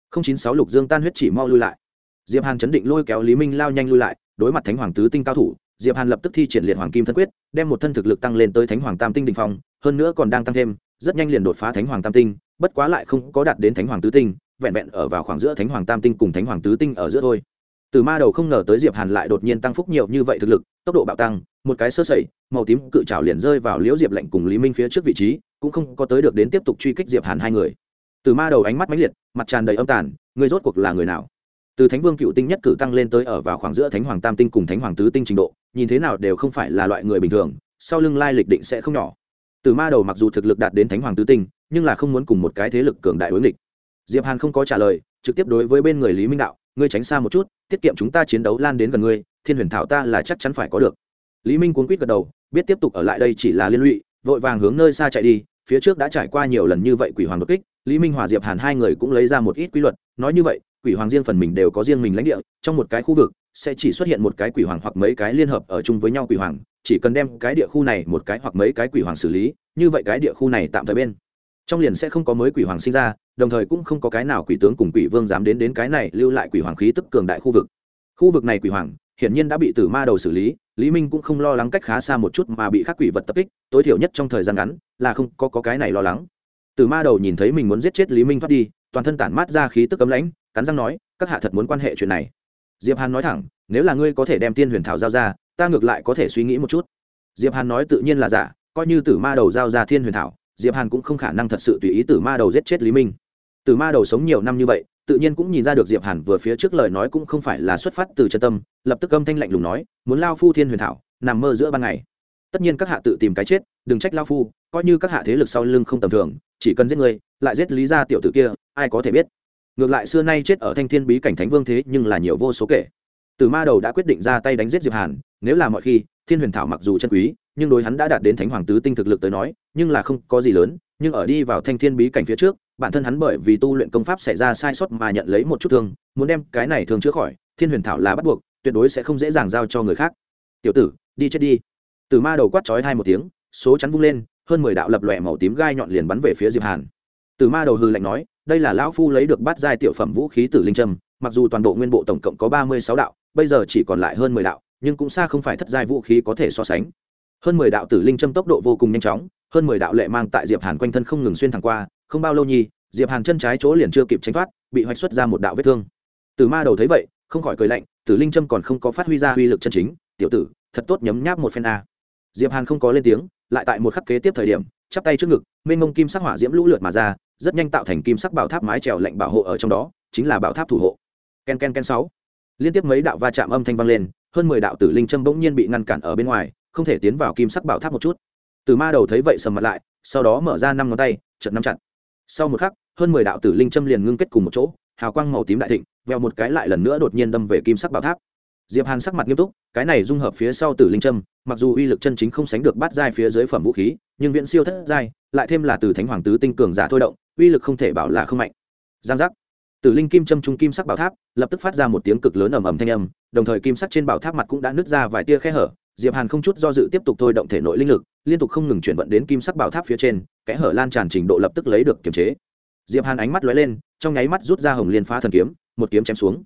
không chín sáu lục dương tan huyết chỉ mau lui lại. Diệp hàn chấn định lôi kéo lý minh lao nhanh lui lại, đối mặt thánh hoàng tứ tinh cao thủ, diệp hàn lập tức thi triển liệt hoàng kim thân quyết, đem một thân thực lực tăng lên tới thánh hoàng tam tinh đình phong, hơn nữa còn đang tăng thêm, rất nhanh liền đột phá thánh hoàng tam tinh, bất quá lại không có đạt đến thánh hoàng tứ tinh vẹn vẹn ở vào khoảng giữa thánh hoàng tam tinh cùng thánh hoàng tứ tinh ở giữa thôi. Từ ma đầu không ngờ tới diệp hàn lại đột nhiên tăng phúc nhiều như vậy thực lực, tốc độ bạo tăng, một cái sơ sẩy, màu tím cự trào liền rơi vào liễu diệp lệnh cùng lý minh phía trước vị trí, cũng không có tới được đến tiếp tục truy kích diệp hàn hai người. Từ ma đầu ánh mắt mãnh liệt, mặt tràn đầy âm tàn, người rốt cuộc là người nào? Từ thánh vương cựu tinh nhất cử tăng lên tới ở vào khoảng giữa thánh hoàng tam tinh cùng thánh hoàng tứ tinh trình độ, nhìn thế nào đều không phải là loại người bình thường, sau lưng lai lịch định sẽ không nhỏ. Từ ma đầu mặc dù thực lực đạt đến thánh hoàng tứ tinh, nhưng là không muốn cùng một cái thế lực cường đại đối nghịch diệp hàn không có trả lời, trực tiếp đối với bên người lý minh đạo, ngươi tránh xa một chút, tiết kiệm chúng ta chiến đấu lan đến gần ngươi, thiên huyền thảo ta là chắc chắn phải có được. Lý minh cuốn quýt gật đầu, biết tiếp tục ở lại đây chỉ là liên lụy, vội vàng hướng nơi xa chạy đi, phía trước đã trải qua nhiều lần như vậy quỷ hoàng đột kích, lý minh hòa diệp hàn hai người cũng lấy ra một ít quy luật, nói như vậy, quỷ hoàng riêng phần mình đều có riêng mình lãnh địa, trong một cái khu vực, sẽ chỉ xuất hiện một cái quỷ hoàng hoặc mấy cái liên hợp ở chung với nhau quỷ hoàng, chỉ cần đem cái địa khu này một cái hoặc mấy cái quỷ hoàng xử lý, như vậy cái địa khu này tạm thời bên trong liền sẽ không có mới quỷ hoàng sinh ra đồng thời cũng không có cái nào quỷ tướng cùng quỷ vương dám đến đến cái này lưu lại quỷ hoàng khí tức cường đại khu vực. Khu vực này quỷ hoàng hiển nhiên đã bị tử ma đầu xử lý lý minh cũng không lo lắng cách khá xa một chút mà bị khắc quỷ vật tập kích tối thiểu nhất trong thời gian ngắn là không có, có cái này lo lắng. Tử ma đầu nhìn thấy mình muốn giết chết lý minh thoát đi toàn thân tản mát ra khí tức cấm lãnh cắn răng nói các hạ thật muốn quan hệ chuyện này. Diệp hàn nói thẳng nếu là ngươi có thể đem tiên huyền thảo giao ra ta ngược lại có thể suy nghĩ một chút. Diệp hàn nói tự nhiên là giả coi như tử ma đầu giao ra thiên huyền thảo diệp hàn cũng không khả năng thật sự tùy ý tử ma đầu giết chết lý minh. Tử ma đầu sống nhiều năm như vậy, tự nhiên cũng nhìn ra được diệp hàn vừa phía trước lời nói cũng không phải là xuất phát từ chân tâm, lập tức âm thanh lạnh lùng nói, muốn lao phu thiên huyền thảo, nằm mơ giữa ban ngày. Tất nhiên các hạ tự tìm cái chết, đừng trách lao phu, coi như các hạ thế lực sau lưng không tầm thường, chỉ cần giết người, lại giết lý gia tiểu tử kia, ai có thể biết. Ngược lại xưa nay chết ở thanh thiên bí cảnh thánh vương thế nhưng là nhiều vô số kể. Tử ma đầu đã quyết định ra tay đánh giết diệp hàn, nếu là mọi khi, thiên huyền thảo mặc dù chân quý nhưng đối hắn đã đạt đến thánh hoàng tứ tinh thực lực tới nói, nhưng là không có gì lớn, nhưng ở đi vào thanh thiên bí cảnh phía trước, bản thân hắn bởi vì tu luyện công pháp xảy ra sai sót mà nhận lấy một chút thương, muốn đem cái này thường chữa khỏi, thiên huyền thảo là bắt buộc, tuyệt đối sẽ không dễ dàng giao cho người khác. Tiểu tử, đi chết đi. Từ ma đầu quát chói hai một tiếng, số chắn vung lên, hơn mười đạo lập lòe màu tím gai nhọn liền bắn về phía diệp hàn. Từ ma đầu hư lạnh nói, đây là lão phu lấy được bát giai tiểu phẩm vũ khí tử linh trâm, mặc dù toàn bộ nguyên bộ tổng cộng có ba mươi sáu đạo, bây giờ chỉ còn lại hơn mười đạo, nhưng cũng xa không phải thất giai vũ khí có thể so sánh hơn mười đạo tử linh châm tốc độ vô cùng nhanh chóng, hơn mười đạo lệ mang tại diệp hàn quanh thân không ngừng xuyên thẳng qua, không bao lâu nhi, diệp hàn chân trái chỗ liền chưa kịp tránh thoát, bị hoạch xuất ra một đạo vết thương. Tử ma đầu thấy vậy, không khỏi cười lạnh, tử linh châm còn không có phát huy ra uy lực chân chính, tiểu tử, thật tốt nhấm nháp một phen a. Diệp hàn không có lên tiếng, lại tại một khắc kế tiếp thời điểm, chắp tay trước ngực, mênh mông kim sắc hỏa diễm lũ lượt mà ra, rất nhanh tạo thành kim sắc bảo tháp mái trèo lạnh bảo hộ ở trong đó, chính là bảo tháp thủ hộ. Ken ken ken, sáu. Liên tiếp mấy đạo va chạm âm thanh vang lên, hơn mười đạo tử linh châm bỗng nhiên bị ngăn cản ở bên ngoài không thể tiến vào kim sắc bảo tháp một chút. Từ ma đầu thấy vậy sầm mặt lại, sau đó mở ra năm ngón tay chật nắm chặt. Sau một khắc, hơn mười đạo tử linh châm liền ngưng kết cùng một chỗ, hào quang màu tím đại thịnh veo một cái lại lần nữa đột nhiên đâm về kim sắc bảo tháp. Diệp hàn sắc mặt nghiêm túc, cái này dung hợp phía sau tử linh châm, mặc dù uy lực chân chính không sánh được bát giai phía dưới phẩm vũ khí, nhưng viễn siêu thất giai, lại thêm là từ thánh hoàng tứ tinh cường giả thôi động, uy lực không thể bảo là không mạnh. Giang giác. Tử linh kim châm trung kim sắc bảo tháp, lập tức phát ra một tiếng cực lớn ầm ầm thanh âm, đồng thời kim sắc trên bảo tháp mặt cũng đã nứt ra vài tia khe hở diệp hàn không chút do dự tiếp tục thôi động thể nội linh lực, liên tục không ngừng chuyển vận đến kim sắc bảo tháp phía trên, kẽ hở lan tràn trình độ lập tức lấy được kiềm chế. Diệp hàn ánh mắt lóe lên, trong nháy mắt rút ra hồng liên phá thần kiếm, một kiếm chém xuống.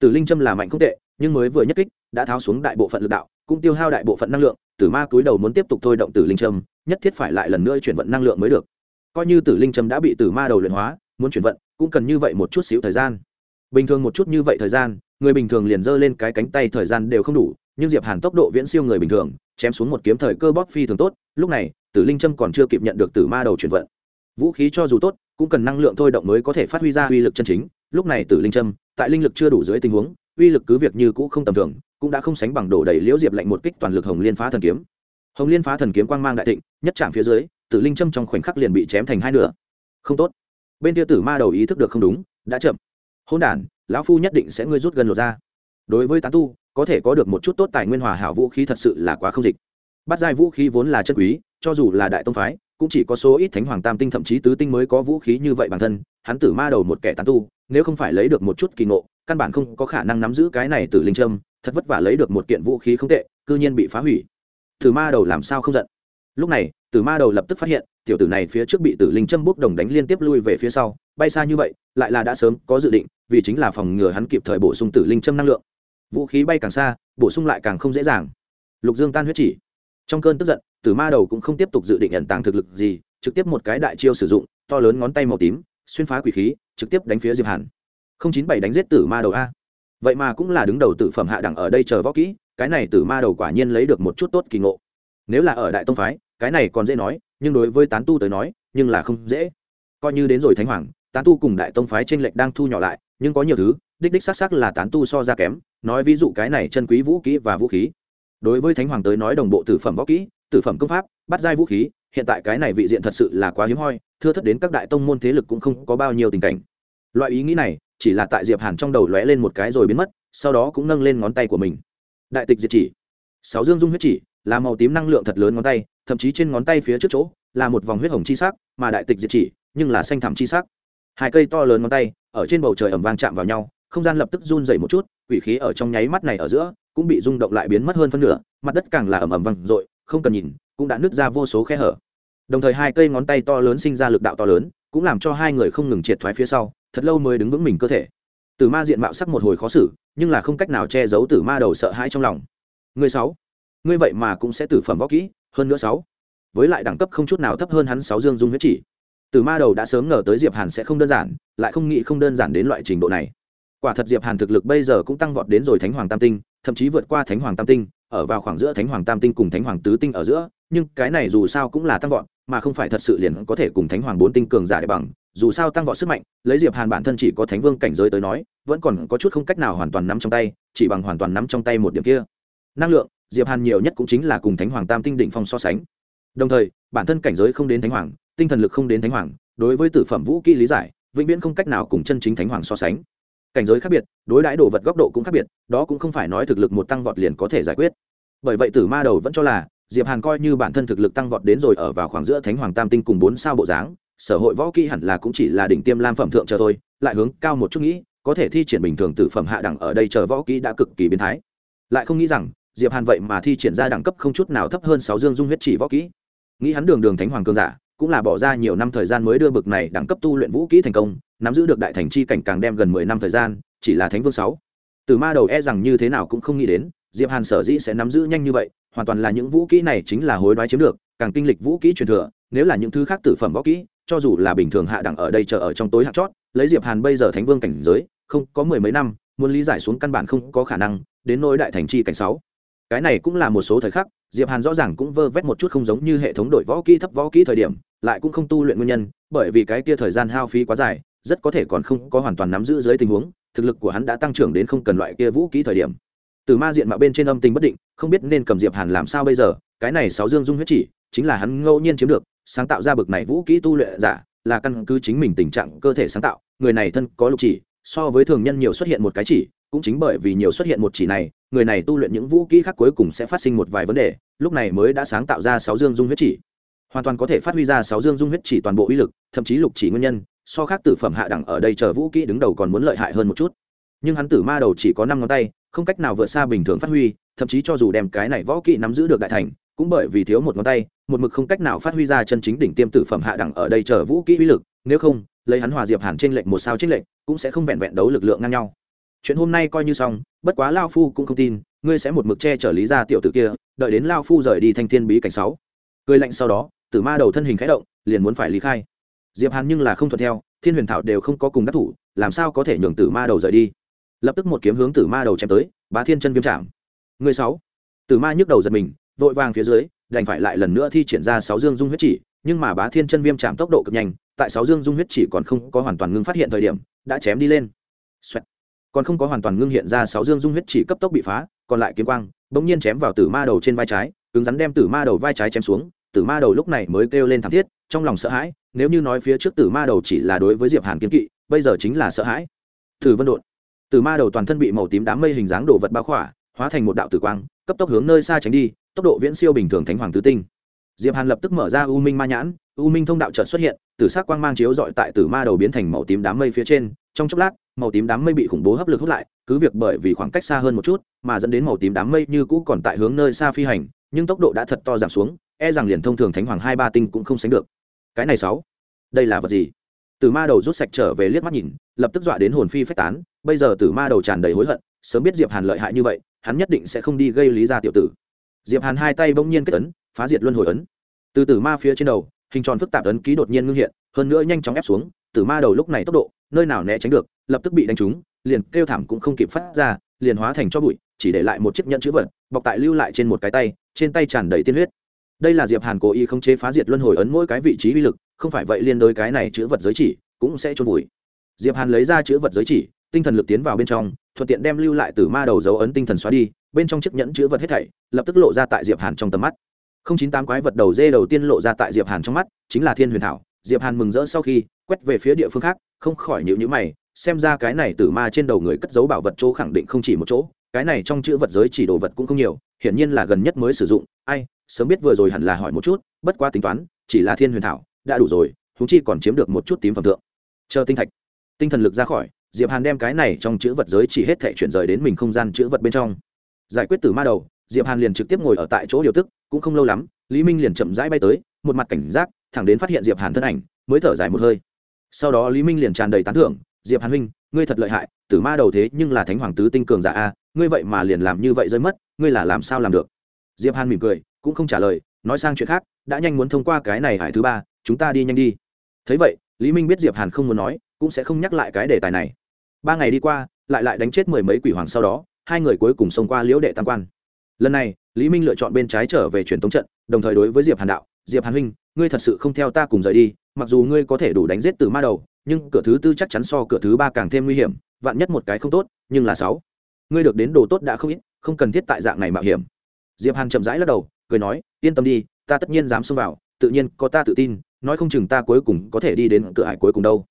Tử linh châm là mạnh không tệ, nhưng mới vừa nhất kích, đã tháo xuống đại bộ phận lực đạo, cũng tiêu hao đại bộ phận năng lượng, tử ma cúi đầu muốn tiếp tục thôi động tử linh châm, nhất thiết phải lại lần nữa chuyển vận năng lượng mới được. Coi như tử linh châm đã bị tử ma đầu luyện hóa, muốn chuyển vận, cũng cần như vậy một chút xíu thời gian. Bình thường một chút như vậy thời gian, người bình thường liền giơ lên cái cánh tay thời gian đều không đủ nhưng diệp hàn tốc độ viễn siêu người bình thường, chém xuống một kiếm thời cơ bóp phi thường tốt, lúc này, tử linh châm còn chưa kịp nhận được tử ma đầu chuyển vận. Vũ khí cho dù tốt, cũng cần năng lượng thôi động mới có thể phát huy ra uy lực chân chính, lúc này tử linh châm, tại linh lực chưa đủ dưới tình huống, uy lực cứ việc như cũ không tầm thường, cũng đã không sánh bằng đổ đầy liễu diệp lạnh một kích toàn lực hồng liên phá thần kiếm. Hồng liên phá thần kiếm quang mang đại thịnh, nhất chạm phía dưới, tử linh châm trong khoảnh khắc liền bị chém thành hai nửa. Không tốt. Bên kia tử ma đầu ý thức được không đúng, đã chậm. Hôn đản, lão phu nhất định sẽ ngươi rút gần lột ra. Đối với tán tu có thể có được một chút tốt tài nguyên hòa hảo vũ khí thật sự là quá không dịch. Bắt giai vũ khí vốn là chất quý, cho dù là đại tông phái, cũng chỉ có số ít thánh hoàng tam tinh thậm chí tứ tinh mới có vũ khí như vậy bản thân, hắn tử ma đầu một kẻ tán tu, nếu không phải lấy được một chút kỳ ngộ, căn bản không có khả năng nắm giữ cái này từ linh trâm thật vất vả lấy được một kiện vũ khí không tệ, cư nhiên bị phá hủy. Tử ma đầu làm sao không giận? Lúc này, tử ma đầu lập tức phát hiện, tiểu tử này phía trước bị tử linh châm bốc đồng đánh liên tiếp lui về phía sau, bay xa như vậy, lại là đã sớm có dự định, vì chính là phòng ngừa hắn kịp thời bổ sung tử linh châm năng lượng vũ khí bay càng xa, bổ sung lại càng không dễ dàng. Lục dương tan huyết chỉ. Trong cơn tức giận, tử ma đầu cũng không tiếp tục dự định ẩn tàng thực lực gì, trực tiếp một cái đại chiêu sử dụng, to lớn ngón tay màu tím, xuyên phá quỷ khí, trực tiếp đánh phía diệp hàn. Không chín bảy đánh giết tử ma đầu a. Vậy mà cũng là đứng đầu tử phẩm hạ đẳng ở đây chờ võ kỹ, cái này tử ma đầu quả nhiên lấy được một chút tốt kỳ ngộ. Nếu là ở đại tông phái, cái này còn dễ nói, nhưng đối với tán tu tới nói, nhưng là không dễ. Coi như đến rồi thánh hoàng, tán tu cùng đại tông phái tranh lệch đang thu nhỏ lại, nhưng có nhiều thứ đích đích xác xác là tán tu so ra kém, nói ví dụ cái này chân quý vũ kỹ và vũ khí. Đối với thánh hoàng tới nói đồng bộ tử phẩm võ kỹ, tử phẩm công pháp, bắt giai vũ khí, hiện tại cái này vị diện thật sự là quá hiếm hoi, thưa thất đến các đại tông môn thế lực cũng không có bao nhiêu tình cảnh. Loại ý nghĩ này, chỉ là tại diệp hàn trong đầu lóe lên một cái rồi biến mất, sau đó cũng nâng lên ngón tay của mình. Đại tịch diệt chỉ. Sáu dương dung huyết chỉ, là màu tím năng lượng thật lớn ngón tay, thậm chí trên ngón tay phía trước chỗ, là một vòng huyết hồng chi sắc, mà đại tịch diệt chỉ, nhưng là xanh thẳm chi sắc. Hai cây to lớn ngón tay, ở trên bầu trời ẩm vang chạm vào nhau không gian lập tức run dày một chút, quỷ khí ở trong nháy mắt này ở giữa cũng bị rung động lại biến mất hơn phân nửa, mặt đất càng là ẩm ẩm vang dội, không cần nhìn, cũng đã nứt ra vô số khe hở. Đồng thời hai cây ngón tay to lớn sinh ra lực đạo to lớn, cũng làm cho hai người không ngừng triệt thoái phía sau, thật lâu mới đứng vững mình cơ thể. Tử ma diện mạo sắc một hồi khó xử, nhưng là không cách nào che giấu Tử ma đầu sợ hãi trong lòng. Người sáu, ngươi vậy mà cũng sẽ tử phẩm võ kỹ, hơn nữa sáu, với lại đẳng cấp không chút nào thấp hơn hắn sáu dương dung huyết chỉ. Tử ma đầu đã sớm ngờ tới diệp hàn sẽ không đơn giản, lại không nghĩ không đơn giản đến loại trình độ này quả thật diệp hàn thực lực bây giờ cũng tăng vọt đến rồi thánh hoàng tam tinh, thậm chí vượt qua thánh hoàng tam tinh, ở vào khoảng giữa thánh hoàng tam tinh cùng thánh hoàng tứ tinh ở giữa, nhưng cái này dù sao cũng là tăng vọt, mà không phải thật sự liền có thể cùng thánh hoàng bốn tinh cường giả để bằng, dù sao tăng vọt sức mạnh, lấy diệp hàn bản thân chỉ có thánh vương cảnh giới tới nói, vẫn còn có chút không cách nào hoàn toàn nắm trong tay, chỉ bằng hoàn toàn nắm trong tay một điểm kia. Năng lượng, diệp hàn nhiều nhất cũng chính là cùng thánh hoàng tam tinh đỉnh phong so sánh. Đồng thời, bản thân cảnh giới không đến thánh hoàng, tinh thần lực không đến thánh hoàng, đối với tử phẩm vũ kỹ lý giải, vĩnh viễn không cách nào cùng chân chính thánh hoàng so sánh cảnh giới khác biệt, đối đãi đồ vật góc độ cũng khác biệt, đó cũng không phải nói thực lực một tăng vọt liền có thể giải quyết. Bởi vậy tử ma đầu vẫn cho là, diệp hàn coi như bản thân thực lực tăng vọt đến rồi ở vào khoảng giữa thánh hoàng tam tinh cùng bốn sao bộ dáng, sở hội võ kỹ hẳn là cũng chỉ là đỉnh tiêm lam phẩm thượng chờ thôi, lại hướng cao một chút nghĩ, có thể thi triển bình thường tử phẩm hạ đẳng ở đây chờ võ kỹ đã cực kỳ biến thái. Lại không nghĩ rằng, diệp hàn vậy mà thi triển ra đẳng cấp không chút nào thấp hơn sáu dương dung huyết chỉ võ kỹ. Nghĩ hắn đường đường thánh hoàng cương giả, cũng là bỏ ra nhiều năm thời gian mới đưa bực này đẳng cấp tu luyện vũ kỹ thành công nắm giữ được đại thành chi cảnh càng đem gần mười năm thời gian, chỉ là thánh vương sáu. Từ ma đầu e rằng như thế nào cũng không nghĩ đến, diệp hàn sở dĩ sẽ nắm giữ nhanh như vậy, hoàn toàn là những vũ kỹ này chính là hối đoái chiếm được, càng kinh lịch vũ kỹ truyền thừa, nếu là những thứ khác tử phẩm võ kỹ, cho dù là bình thường hạ đẳng ở đây chờ ở trong tối hạng chót, lấy diệp hàn bây giờ thánh vương cảnh giới, không có mười mấy năm, muốn lý giải xuống căn bản không có khả năng, đến nỗi đại thành chi cảnh sáu. Cái này cũng là một số thời khắc, diệp hàn rõ ràng cũng vơ vét một chút không giống như hệ thống đội võ kỹ thấp võ kỹ thời điểm, lại cũng không tu luyện nguyên nhân, bởi vì cái kia thời gian hao phí quá dài rất có thể còn không có hoàn toàn nắm giữ dưới tình huống, thực lực của hắn đã tăng trưởng đến không cần loại kia vũ kỹ thời điểm. Từ ma diện mạo bên trên âm tình bất định, không biết nên cầm diệp hàn làm sao bây giờ, cái này sáu dương dung huyết chỉ, chính là hắn ngẫu nhiên chiếm được, sáng tạo ra bực này vũ kỹ tu luyện giả, là căn cứ chính mình tình trạng cơ thể sáng tạo, người này thân có lục chỉ, so với thường nhân nhiều xuất hiện một cái chỉ, cũng chính bởi vì nhiều xuất hiện một chỉ này, người này tu luyện những vũ kỹ khác cuối cùng sẽ phát sinh một vài vấn đề, lúc này mới đã sáng tạo ra sáu dương dung huyết chỉ. Hoàn toàn có thể phát huy ra sáu dương dung huyết chỉ toàn bộ uy lực, thậm chí lục chỉ nguyên nhân so khác tử phẩm hạ đẳng ở đây chờ vũ kỹ đứng đầu còn muốn lợi hại hơn một chút. Nhưng hắn tử ma đầu chỉ có năm ngón tay, không cách nào vượt xa bình thường phát huy, thậm chí cho dù đem cái này võ kỹ nắm giữ được đại thành, cũng bởi vì thiếu một ngón tay, một mực không cách nào phát huy ra chân chính đỉnh tiêm tử phẩm hạ đẳng ở đây chờ vũ kỹ uy lực, nếu không, lấy hắn hòa diệp hàn trên lệnh một sao trên lệnh cũng sẽ không vẹn vẹn đấu lực lượng ngang nhau. Chuyện hôm nay coi như xong, bất quá lao phu cũng không tin, ngươi sẽ một mực che chở lý ra tiểu tử kia, đợi đến lao phu rời đi thanh thiên bí cảnh sáu. Cười lạnh sau đó, tử ma đầu thân hình khẽ động, liền muốn phải lý khai diệp hàn nhưng là không thuận theo, thiên huyền thảo đều không có cùng đắc thủ, làm sao có thể nhường tử ma đầu rời đi? Lập tức một kiếm hướng tử ma đầu chém tới, bá thiên chân viêm chạm. Người sáu. Tử ma nhức đầu giật mình, vội vàng phía dưới, đành phải lại lần nữa thi triển ra sáu dương dung huyết chỉ, nhưng mà bá thiên chân viêm chạm tốc độ cực nhanh, tại sáu dương dung huyết chỉ còn không có hoàn toàn ngưng phát hiện thời điểm, đã chém đi lên. Xoẹt. còn không có hoàn toàn ngưng hiện ra sáu dương dung huyết chỉ cấp tốc bị phá, còn lại kiếm quang, bỗng nhiên chém vào tử ma đầu trên vai trái, cứng rắn đem tử ma đầu vai trái chém xuống, tử ma đầu lúc này mới kêu lên thảm thiết, trong lòng sợ hãi nếu như nói phía trước tử ma đầu chỉ là đối với diệp hàn kiến kỵ, bây giờ chính là sợ hãi. Tử vân đột tử ma đầu toàn thân bị màu tím đám mây hình dáng đồ vật bao khỏa, hóa thành một đạo tử quang, cấp tốc hướng nơi xa tránh đi, tốc độ viễn siêu bình thường thánh hoàng tứ tinh. Diệp hàn lập tức mở ra u minh ma nhãn, u minh thông đạo chợt xuất hiện, tử sắc quang mang chiếu dọi tại tử ma đầu biến thành màu tím đám mây phía trên, trong chốc lát, màu tím đám mây bị khủng bố hấp lực hút lại, cứ việc bởi vì khoảng cách xa hơn một chút, mà dẫn đến màu tím đám mây như cũ còn tại hướng nơi xa phi hành, nhưng tốc độ đã thật to giảm xuống e rằng liền thông thường thánh hoàng hai ba tinh cũng không sánh được cái này sáu. Đây là vật gì? Tử ma đầu rút sạch trở về liếc mắt nhìn, lập tức dọa đến hồn phi phách tán. Bây giờ tử ma đầu tràn đầy hối hận, sớm biết diệp hàn lợi hại như vậy, hắn nhất định sẽ không đi gây lý ra tiểu tử. Diệp hàn hai tay bỗng nhiên kết ấn, phá diệt luân hồi ấn. Từ tử ma phía trên đầu, hình tròn phức tạp ấn ký đột nhiên ngưng hiện, hơn nữa nhanh chóng ép xuống tử ma đầu lúc này tốc độ, nơi nào né tránh được, lập tức bị đánh trúng, liền kêu thảm cũng không kịp phát ra, liền hóa thành cho bụi, chỉ để lại một chiếc nhẫn chữ vật, bọc tại lưu lại trên một cái tay, trên tay tràn đầy tiên huyết đây là diệp hàn cố ý không chế phá diệt luân hồi ấn mỗi cái vị trí uy lực, không phải vậy liên đối cái này chữ vật giới chỉ cũng sẽ trôn vùi. Diệp hàn lấy ra chữ vật giới chỉ, tinh thần lực tiến vào bên trong, thuận tiện đem lưu lại từ ma đầu dấu ấn tinh thần xóa đi, bên trong chiếc nhẫn chữ vật hết thảy lập tức lộ ra tại diệp hàn trong tầm mắt. Không chín tám quái vật đầu dê đầu tiên lộ ra tại diệp hàn trong mắt, chính là thiên huyền thảo. Diệp hàn mừng rỡ sau khi quét về phía địa phương khác, không khỏi nhịu nhữ mày, xem ra cái này tử ma trên đầu người cất giấu bảo vật chỗ khẳng định không chỉ một chỗ, cái này trong chữ vật giới chỉ đồ vật cũng không nhiều, hiển nhiên là gần nhất mới sử dụng, ai sớm biết vừa rồi hẳn là hỏi một chút, bất quá tính toán, chỉ là thiên huyền thảo, đã đủ rồi húng chi còn chiếm được một chút tím phẩm thượng. Chờ tinh thạch. Tinh thần lực ra khỏi, diệp hàn đem cái này trong chữ vật giới chỉ hết thể chuyển rời đến mình không gian chữ vật bên trong. Giải quyết tử ma đầu, diệp hàn liền trực tiếp ngồi ở tại chỗ điều tức, cũng không lâu lắm, lý minh liền chậm rãi bay tới, một mặt cảnh giác, thẳng đến phát hiện diệp hàn thân ảnh, mới thở dài một hơi. Sau đó lý minh liền tràn đầy tán thưởng, diệp hàn huynh, ngươi thật lợi hại, tử ma đầu thế nhưng là thánh hoàng tứ tinh cường giả a, ngươi vậy mà liền làm như vậy rơi mất, ngươi là làm sao làm được? Diệp hàn mỉm cười cũng không trả lời, nói sang chuyện khác, đã nhanh muốn thông qua cái này hải thứ ba, chúng ta đi nhanh đi. Thấy vậy, lý minh biết diệp hàn không muốn nói, cũng sẽ không nhắc lại cái đề tài này. Ba ngày đi qua, lại lại đánh chết mười mấy quỷ hoàng sau đó, hai người cuối cùng xông qua liễu đệ tam quan. Lần này, lý minh lựa chọn bên trái trở về truyền thống trận, đồng thời đối với diệp hàn đạo, diệp hàn huynh, ngươi thật sự không theo ta cùng rời đi, mặc dù ngươi có thể đủ đánh giết từ ma đầu, nhưng cửa thứ tư chắc chắn so cửa thứ ba càng thêm nguy hiểm, vạn nhất một cái không tốt, nhưng là sáu. Ngươi được đến đồ tốt đã không ít, không cần thiết tại dạng này mạo hiểm diệp hàn chậm rãi lắc đầu, cười nói, yên tâm đi, ta tất nhiên dám xông vào, tự nhiên có ta tự tin, nói không chừng ta cuối cùng có thể đi đến cửa hải cuối cùng đâu.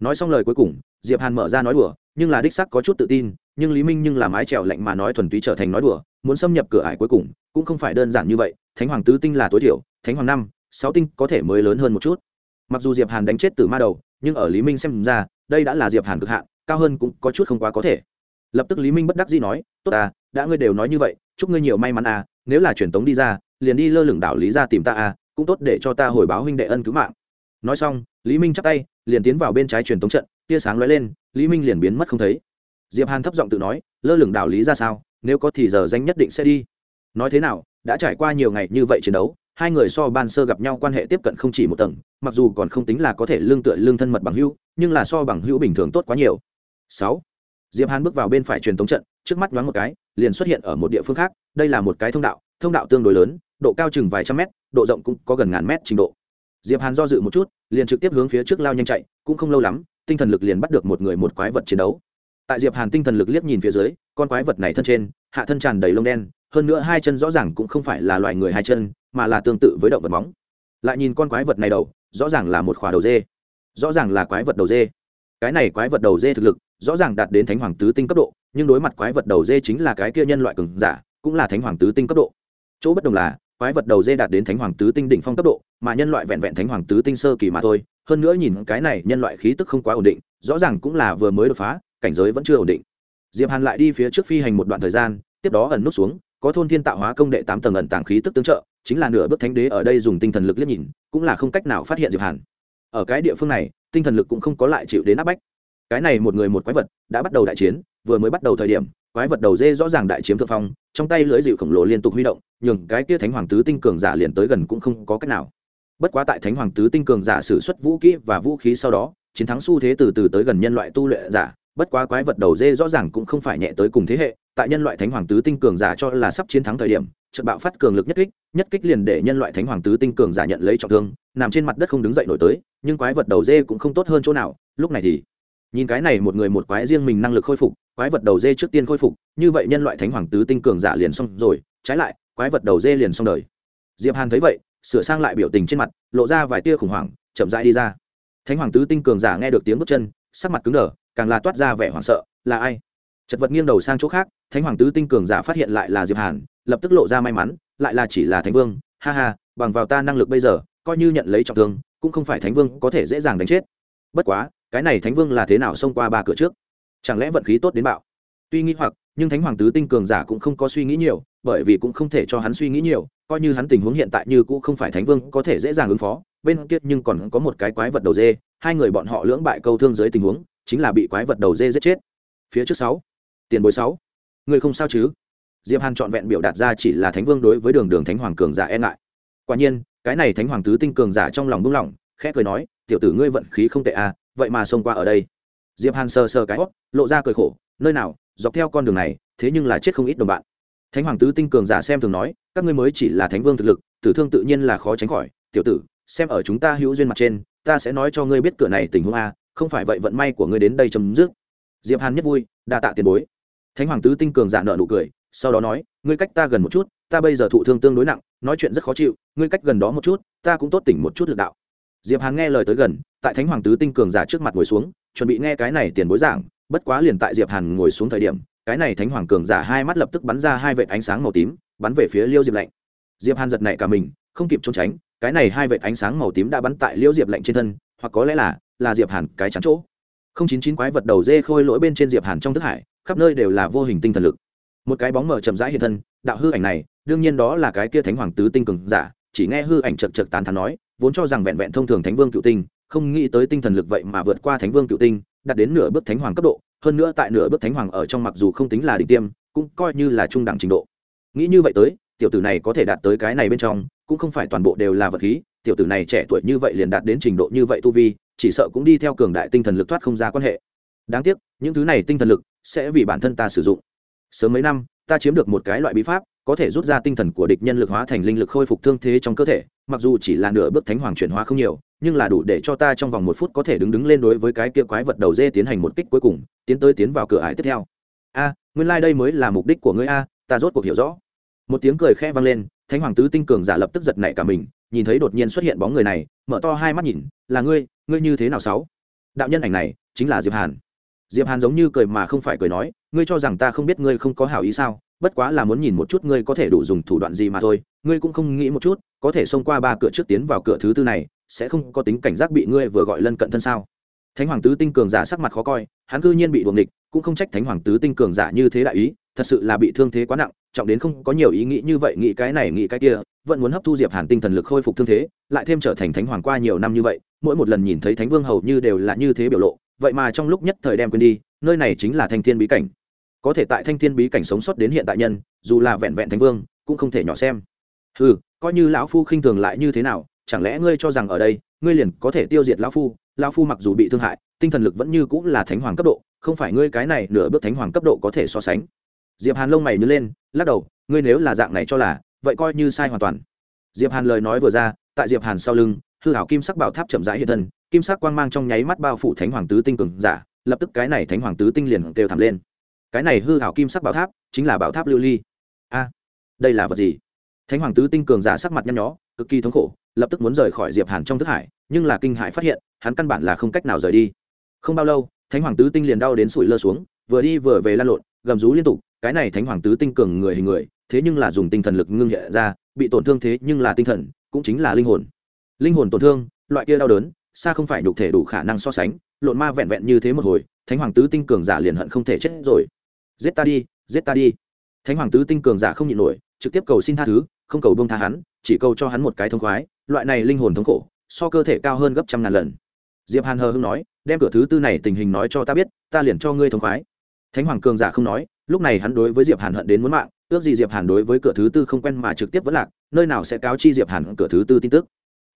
Nói xong lời cuối cùng, diệp hàn mở ra nói đùa, nhưng là đích sắc có chút tự tin, nhưng lý minh nhưng là mái trèo lạnh mà nói thuần túy trở thành nói đùa, muốn xâm nhập cửa ải cuối cùng, cũng không phải đơn giản như vậy, thánh hoàng tứ tinh là tối thiểu, thánh hoàng năm, sáu tinh có thể mới lớn hơn một chút. Mặc dù diệp hàn đánh chết từ ma đầu, nhưng ở lý minh xem ra, đây đã là diệp hàn cực hạn, cao hơn cũng có chút không quá có thể. Lập tức lý minh bất đắc dĩ nói, tốt à đã ngươi đều nói như vậy, chúc ngươi nhiều may mắn à nếu là truyền tống đi ra, liền đi lơ lửng đảo lý ra tìm ta à cũng tốt để cho ta hồi báo huynh đệ ân cứu mạng. Nói xong, lý minh chắp tay, liền tiến vào bên trái truyền tống trận, tia sáng lóe lên, lý minh liền biến mất không thấy. Diệp hàn thấp giọng tự nói, lơ lửng đảo lý ra sao, nếu có thì giờ danh nhất định sẽ đi. Nói thế nào, đã trải qua nhiều ngày như vậy chiến đấu, hai người so ban sơ gặp nhau quan hệ tiếp cận không chỉ một tầng, mặc dù còn không tính là có thể lương tựa lương thân mật bằng hữu, nhưng là so bằng hữu bình thường tốt quá nhiều. Sáu, diệp hàn bước vào bên phải truyền tống trận trước mắt nhoáng một cái, liền xuất hiện ở một địa phương khác, đây là một cái thông đạo thông đạo tương đối lớn, độ cao chừng vài trăm mét, độ rộng cũng có gần ngàn mét trình độ. Diệp hàn do dự một chút, liền trực tiếp hướng phía trước lao nhanh chạy, cũng không lâu lắm, tinh thần lực liền bắt được một người một quái vật chiến đấu. Tại diệp hàn tinh thần lực liếc nhìn phía dưới, con quái vật này thân trên, hạ thân tràn đầy lông đen, hơn nữa hai chân rõ ràng cũng không phải là loài người hai chân, mà là tương tự với động vật móng. Lại nhìn con quái vật này đầu, rõ ràng là một khỏa đầu dê. Rõ ràng là quái vật đầu dê. Cái này quái vật đầu dê thực lực, rõ ràng đạt đến thánh hoàng tứ tinh cấp độ nhưng đối mặt quái vật đầu dê chính là cái kia nhân loại cường giả, cũng là thánh hoàng tứ tinh cấp độ. Chỗ bất đồng là, quái vật đầu dê đạt đến thánh hoàng tứ tinh đỉnh phong cấp độ, mà nhân loại vẹn vẹn thánh hoàng tứ tinh sơ kỳ mà thôi. Hơn nữa nhìn cái này, nhân loại khí tức không quá ổn định, rõ ràng cũng là vừa mới đột phá, cảnh giới vẫn chưa ổn định. Diệp hàn lại đi phía trước phi hành một đoạn thời gian, tiếp đó ẩn nút xuống, có thôn thiên tạo hóa công đệ tám tầng ẩn tàng khí tức tương trợ, chính là nửa bước thánh đế ở đây dùng tinh thần lực liếc nhìn, cũng là không cách nào phát hiện diệp hàn. Ở cái địa phương này, tinh thần lực cũng không có lại chịu đến áp bách cái này một người một quái vật đã bắt đầu đại chiến, vừa mới bắt đầu thời điểm, quái vật đầu dê rõ ràng đại chiếm thượng phong, trong tay lưới dịu khổng lồ liên tục huy động, nhường cái kia thánh hoàng tứ tinh cường giả liền tới gần cũng không có cách nào. Bất quá tại thánh hoàng tứ tinh cường giả sử xuất vũ kỹ và vũ khí sau đó, chiến thắng xu thế từ từ tới gần nhân loại tu luyện giả, bất quá quái vật đầu dê rõ ràng cũng không phải nhẹ tới cùng thế hệ, tại nhân loại thánh hoàng tứ tinh cường giả cho là sắp chiến thắng thời điểm, trận bạo phát cường lực nhất kích nhất kích liền để nhân loại thánh hoàng tứ tinh cường giả nhận lấy trọng thương, nằm trên mặt đất không đứng dậy nổi tới, nhưng quái vật đầu dê cũng không tốt hơn chỗ nào, lúc này thì nhìn cái này một người một quái riêng mình năng lực khôi phục, quái vật đầu dê trước tiên khôi phục, như vậy nhân loại thánh hoàng tứ tinh cường giả liền xong rồi, trái lại, quái vật đầu dê liền xong đời. Diệp hàn thấy vậy, sửa sang lại biểu tình trên mặt, lộ ra vài tia khủng hoảng, chậm rãi đi ra. Thánh hoàng tứ tinh cường giả nghe được tiếng bước chân, sắc mặt cứng đờ, càng là toát ra vẻ hoảng sợ, là ai? Chật vật nghiêng đầu sang chỗ khác, thánh hoàng tứ tinh cường giả phát hiện lại là diệp hàn, lập tức lộ ra may mắn, lại là chỉ là thánh vương, ha ha, bằng vào ta năng lực bây giờ, coi như nhận lấy trọng thương, cũng không phải thánh vương có thể dễ dàng đánh chết. Bất quá cái này thánh vương là thế nào xông qua ba cửa trước? Chẳng lẽ vận khí tốt đến bạo? Tuy nghĩ hoặc, nhưng thánh hoàng tứ tinh cường giả cũng không có suy nghĩ nhiều, bởi vì cũng không thể cho hắn suy nghĩ nhiều, coi như hắn tình huống hiện tại như cũng không phải thánh vương có thể dễ dàng ứng phó. Bên kia nhưng còn có một cái quái vật đầu dê, hai người bọn họ lưỡng bại câu thương dưới tình huống, chính là bị quái vật đầu dê giết chết. Phía trước sáu, tiền bối sáu. Người không sao chứ? Diệp hàn trọn vẹn biểu đạt ra chỉ là thánh vương đối với đường đường thánh hoàng cường giả e ngại. Quả nhiên, cái này thánh hoàng tứ tinh cường giả trong lòng buông lỏng khẽ cười nói, tiểu tử ngươi vận khí không tệ à vậy mà xông qua ở đây. Diệp hàn sờ sờ cái hót lộ ra cười khổ, nơi nào, dọc theo con đường này, thế nhưng là chết không ít đồng bạn. Thánh hoàng tứ tinh cường giả xem thường nói, các ngươi mới chỉ là thánh vương thực lực, tử thương tự nhiên là khó tránh khỏi. Tiểu tử, xem ở chúng ta hữu duyên mặt trên, ta sẽ nói cho ngươi biết cửa này tình huống a, không phải vậy vận may của ngươi đến đây chấm dứt. Diệp hàn nhất vui, đa tạ tiền bối. Thánh hoàng tứ tinh cường giả nợ nụ cười, sau đó nói, ngươi cách ta gần một chút, ta bây giờ thụ thương tương đối nặng, nói chuyện rất khó chịu, ngươi cách gần đó một chút, ta cũng tốt tỉnh một chút lực đạo. Diệp hàn nghe lời tới gần tại thánh hoàng tứ tinh cường giả trước mặt ngồi xuống, chuẩn bị nghe cái này tiền bối giảng, bất quá liền tại diệp hàn ngồi xuống thời điểm, cái này thánh hoàng cường giả hai mắt lập tức bắn ra hai vệt ánh sáng màu tím, bắn về phía liêu diệp lạnh. Diệp hàn giật nảy cả mình, không kịp trốn tránh, cái này hai vệt ánh sáng màu tím đã bắn tại liêu diệp lạnh trên thân, hoặc có lẽ là là diệp hàn cái chắn chỗ. Không chín chín quái vật đầu dê khôi lỗi bên trên diệp hàn trong thức hải, khắp nơi đều là vô hình tinh thần lực. Một cái bóng mờ chậm rãi hiện thân, đạo hư ảnh này, đương nhiên đó là cái kia thánh hoàng tứ tinh cường giả, chỉ nghe hư ảnh chật chật tán thán nói, vốn cho rằng vẹn vẹn thông thường thánh vương cựu tinh không nghĩ tới tinh thần lực vậy mà vượt qua thánh vương cựu tinh, đạt đến nửa bước thánh hoàng cấp độ, hơn nữa tại nửa bước thánh hoàng ở trong mặc dù không tính là đỉnh tiêm, cũng coi như là trung đẳng trình độ. Nghĩ như vậy tới, tiểu tử này có thể đạt tới cái này bên trong, cũng không phải toàn bộ đều là vật khí, tiểu tử này trẻ tuổi như vậy liền đạt đến trình độ như vậy tu vi, chỉ sợ cũng đi theo cường đại tinh thần lực thoát không ra quan hệ. Đáng tiếc, những thứ này tinh thần lực sẽ vì bản thân ta sử dụng. Sớm mấy năm, ta chiếm được một cái loại bí pháp có thể rút ra tinh thần của địch nhân lực hóa thành linh lực khôi phục thương thế trong cơ thể, mặc dù chỉ là nửa bước thánh hoàng chuyển hóa không nhiều, nhưng là đủ để cho ta trong vòng một phút có thể đứng đứng lên đối với cái kia quái vật đầu dê tiến hành một kích cuối cùng, tiến tới tiến vào cửa ải tiếp theo. A, nguyên lai、like、đây mới là mục đích của ngươi a, ta rốt cuộc hiểu rõ. Một tiếng cười khẽ vang lên, thánh hoàng tứ tinh cường giả lập tức giật nảy cả mình, nhìn thấy đột nhiên xuất hiện bóng người này, mở to hai mắt nhìn, là ngươi ngươi như thế nào sáu? Đạo nhân ảnh này, chính là diệp hàn. Diệp hàn giống như cười mà không phải cười nói, ngươi cho rằng ta không biết ngươi không có hảo ý sao? Bất quá là muốn nhìn một chút ngươi có thể đủ dùng thủ đoạn gì mà thôi, ngươi cũng không nghĩ một chút, có thể xông qua ba cửa trước tiến vào cửa thứ tư này, sẽ không có tính cảnh giác bị ngươi vừa gọi lân cận thân sao? Thánh hoàng tứ tinh cường giả sắc mặt khó coi, hắn cư nhiên bị đuồng địch cũng không trách thánh hoàng tứ tinh cường giả như thế đại ý, thật sự là bị thương thế quá nặng, trọng đến không có nhiều ý nghĩ như vậy, nghĩ cái này, nghĩ cái kia, vẫn muốn hấp thu diệp hàn tinh thần lực khôi phục thương thế, lại thêm trở thành thánh hoàng qua nhiều năm như vậy, mỗi một lần nhìn thấy thánh vương hầu như đều là như thế biểu lộ, vậy mà trong lúc nhất thời đem quên đi, nơi này chính là thanh thiên bí cảnh có thể tại thanh thiên bí cảnh sống sót đến hiện tại nhân, dù là vẹn vẹn thánh vương, cũng không thể nhỏ xem. Ừ coi như lão phu khinh thường lại như thế nào, chẳng lẽ ngươi cho rằng ở đây, ngươi liền có thể tiêu diệt lão phu? Lão phu mặc dù bị thương hại, tinh thần lực vẫn như cũng là thánh hoàng cấp độ, không phải ngươi cái này nửa bước thánh hoàng cấp độ có thể so sánh. Diệp hàn lông mày nhớ lên, lắc đầu, ngươi nếu là dạng này cho là, vậy coi như sai hoàn toàn. Diệp hàn lời nói vừa ra, tại diệp hàn sau lưng, hư hảo kim sắc bảo tháp chậm rãi hiện thân, kim sắc quang mang trong nháy mắt bao phủ thánh hoàng tứ tinh cường giả, lập tức cái này thánh hoàng tứ tinh liền kêu thảm lên cái này hư hảo kim sắc bảo tháp chính là bảo tháp lưu ly. A, đây là vật gì? Thánh hoàng tứ tinh cường giả sắc mặt nhăn nhó, cực kỳ thống khổ, lập tức muốn rời khỏi diệp hàn trong thức hải, nhưng là kinh hãi phát hiện, hắn căn bản là không cách nào rời đi. Không bao lâu, thánh hoàng tứ tinh liền đau đến sủi lơ xuống, vừa đi vừa về lan lộn, gầm rú liên tục, cái này thánh hoàng tứ tinh cường người hình người, thế nhưng là dùng tinh thần lực ngưng nhẹ ra, bị tổn thương thế nhưng là tinh thần, cũng chính là linh hồn. Linh hồn tổn thương, loại kia đau đớn, xa không phải nhục thể đủ khả năng so sánh, lộn ma vẹn vẹn như thế một hồi, thánh hoàng tứ tinh cường giả liền hận không thể chết rồi giết ta đi, giết ta đi. Thánh hoàng tứ tinh cường giả không nhịn nổi, trực tiếp cầu xin tha thứ, không cầu bông tha hắn, chỉ cầu cho hắn một cái thông khoái, loại này linh hồn thống khổ, so cơ thể cao hơn gấp trăm ngàn lần. Diệp hàn hờ hưng nói, đem cửa thứ tư này tình hình nói cho ta biết, ta liền cho ngươi thông khoái. Thánh hoàng cường giả không nói, lúc này hắn đối với diệp hàn hận đến muốn mạng, ước gì diệp hàn đối với cửa thứ tư không quen mà trực tiếp vẫn lạc, nơi nào sẽ cáo chi diệp hàn cửa thứ tư tin tức.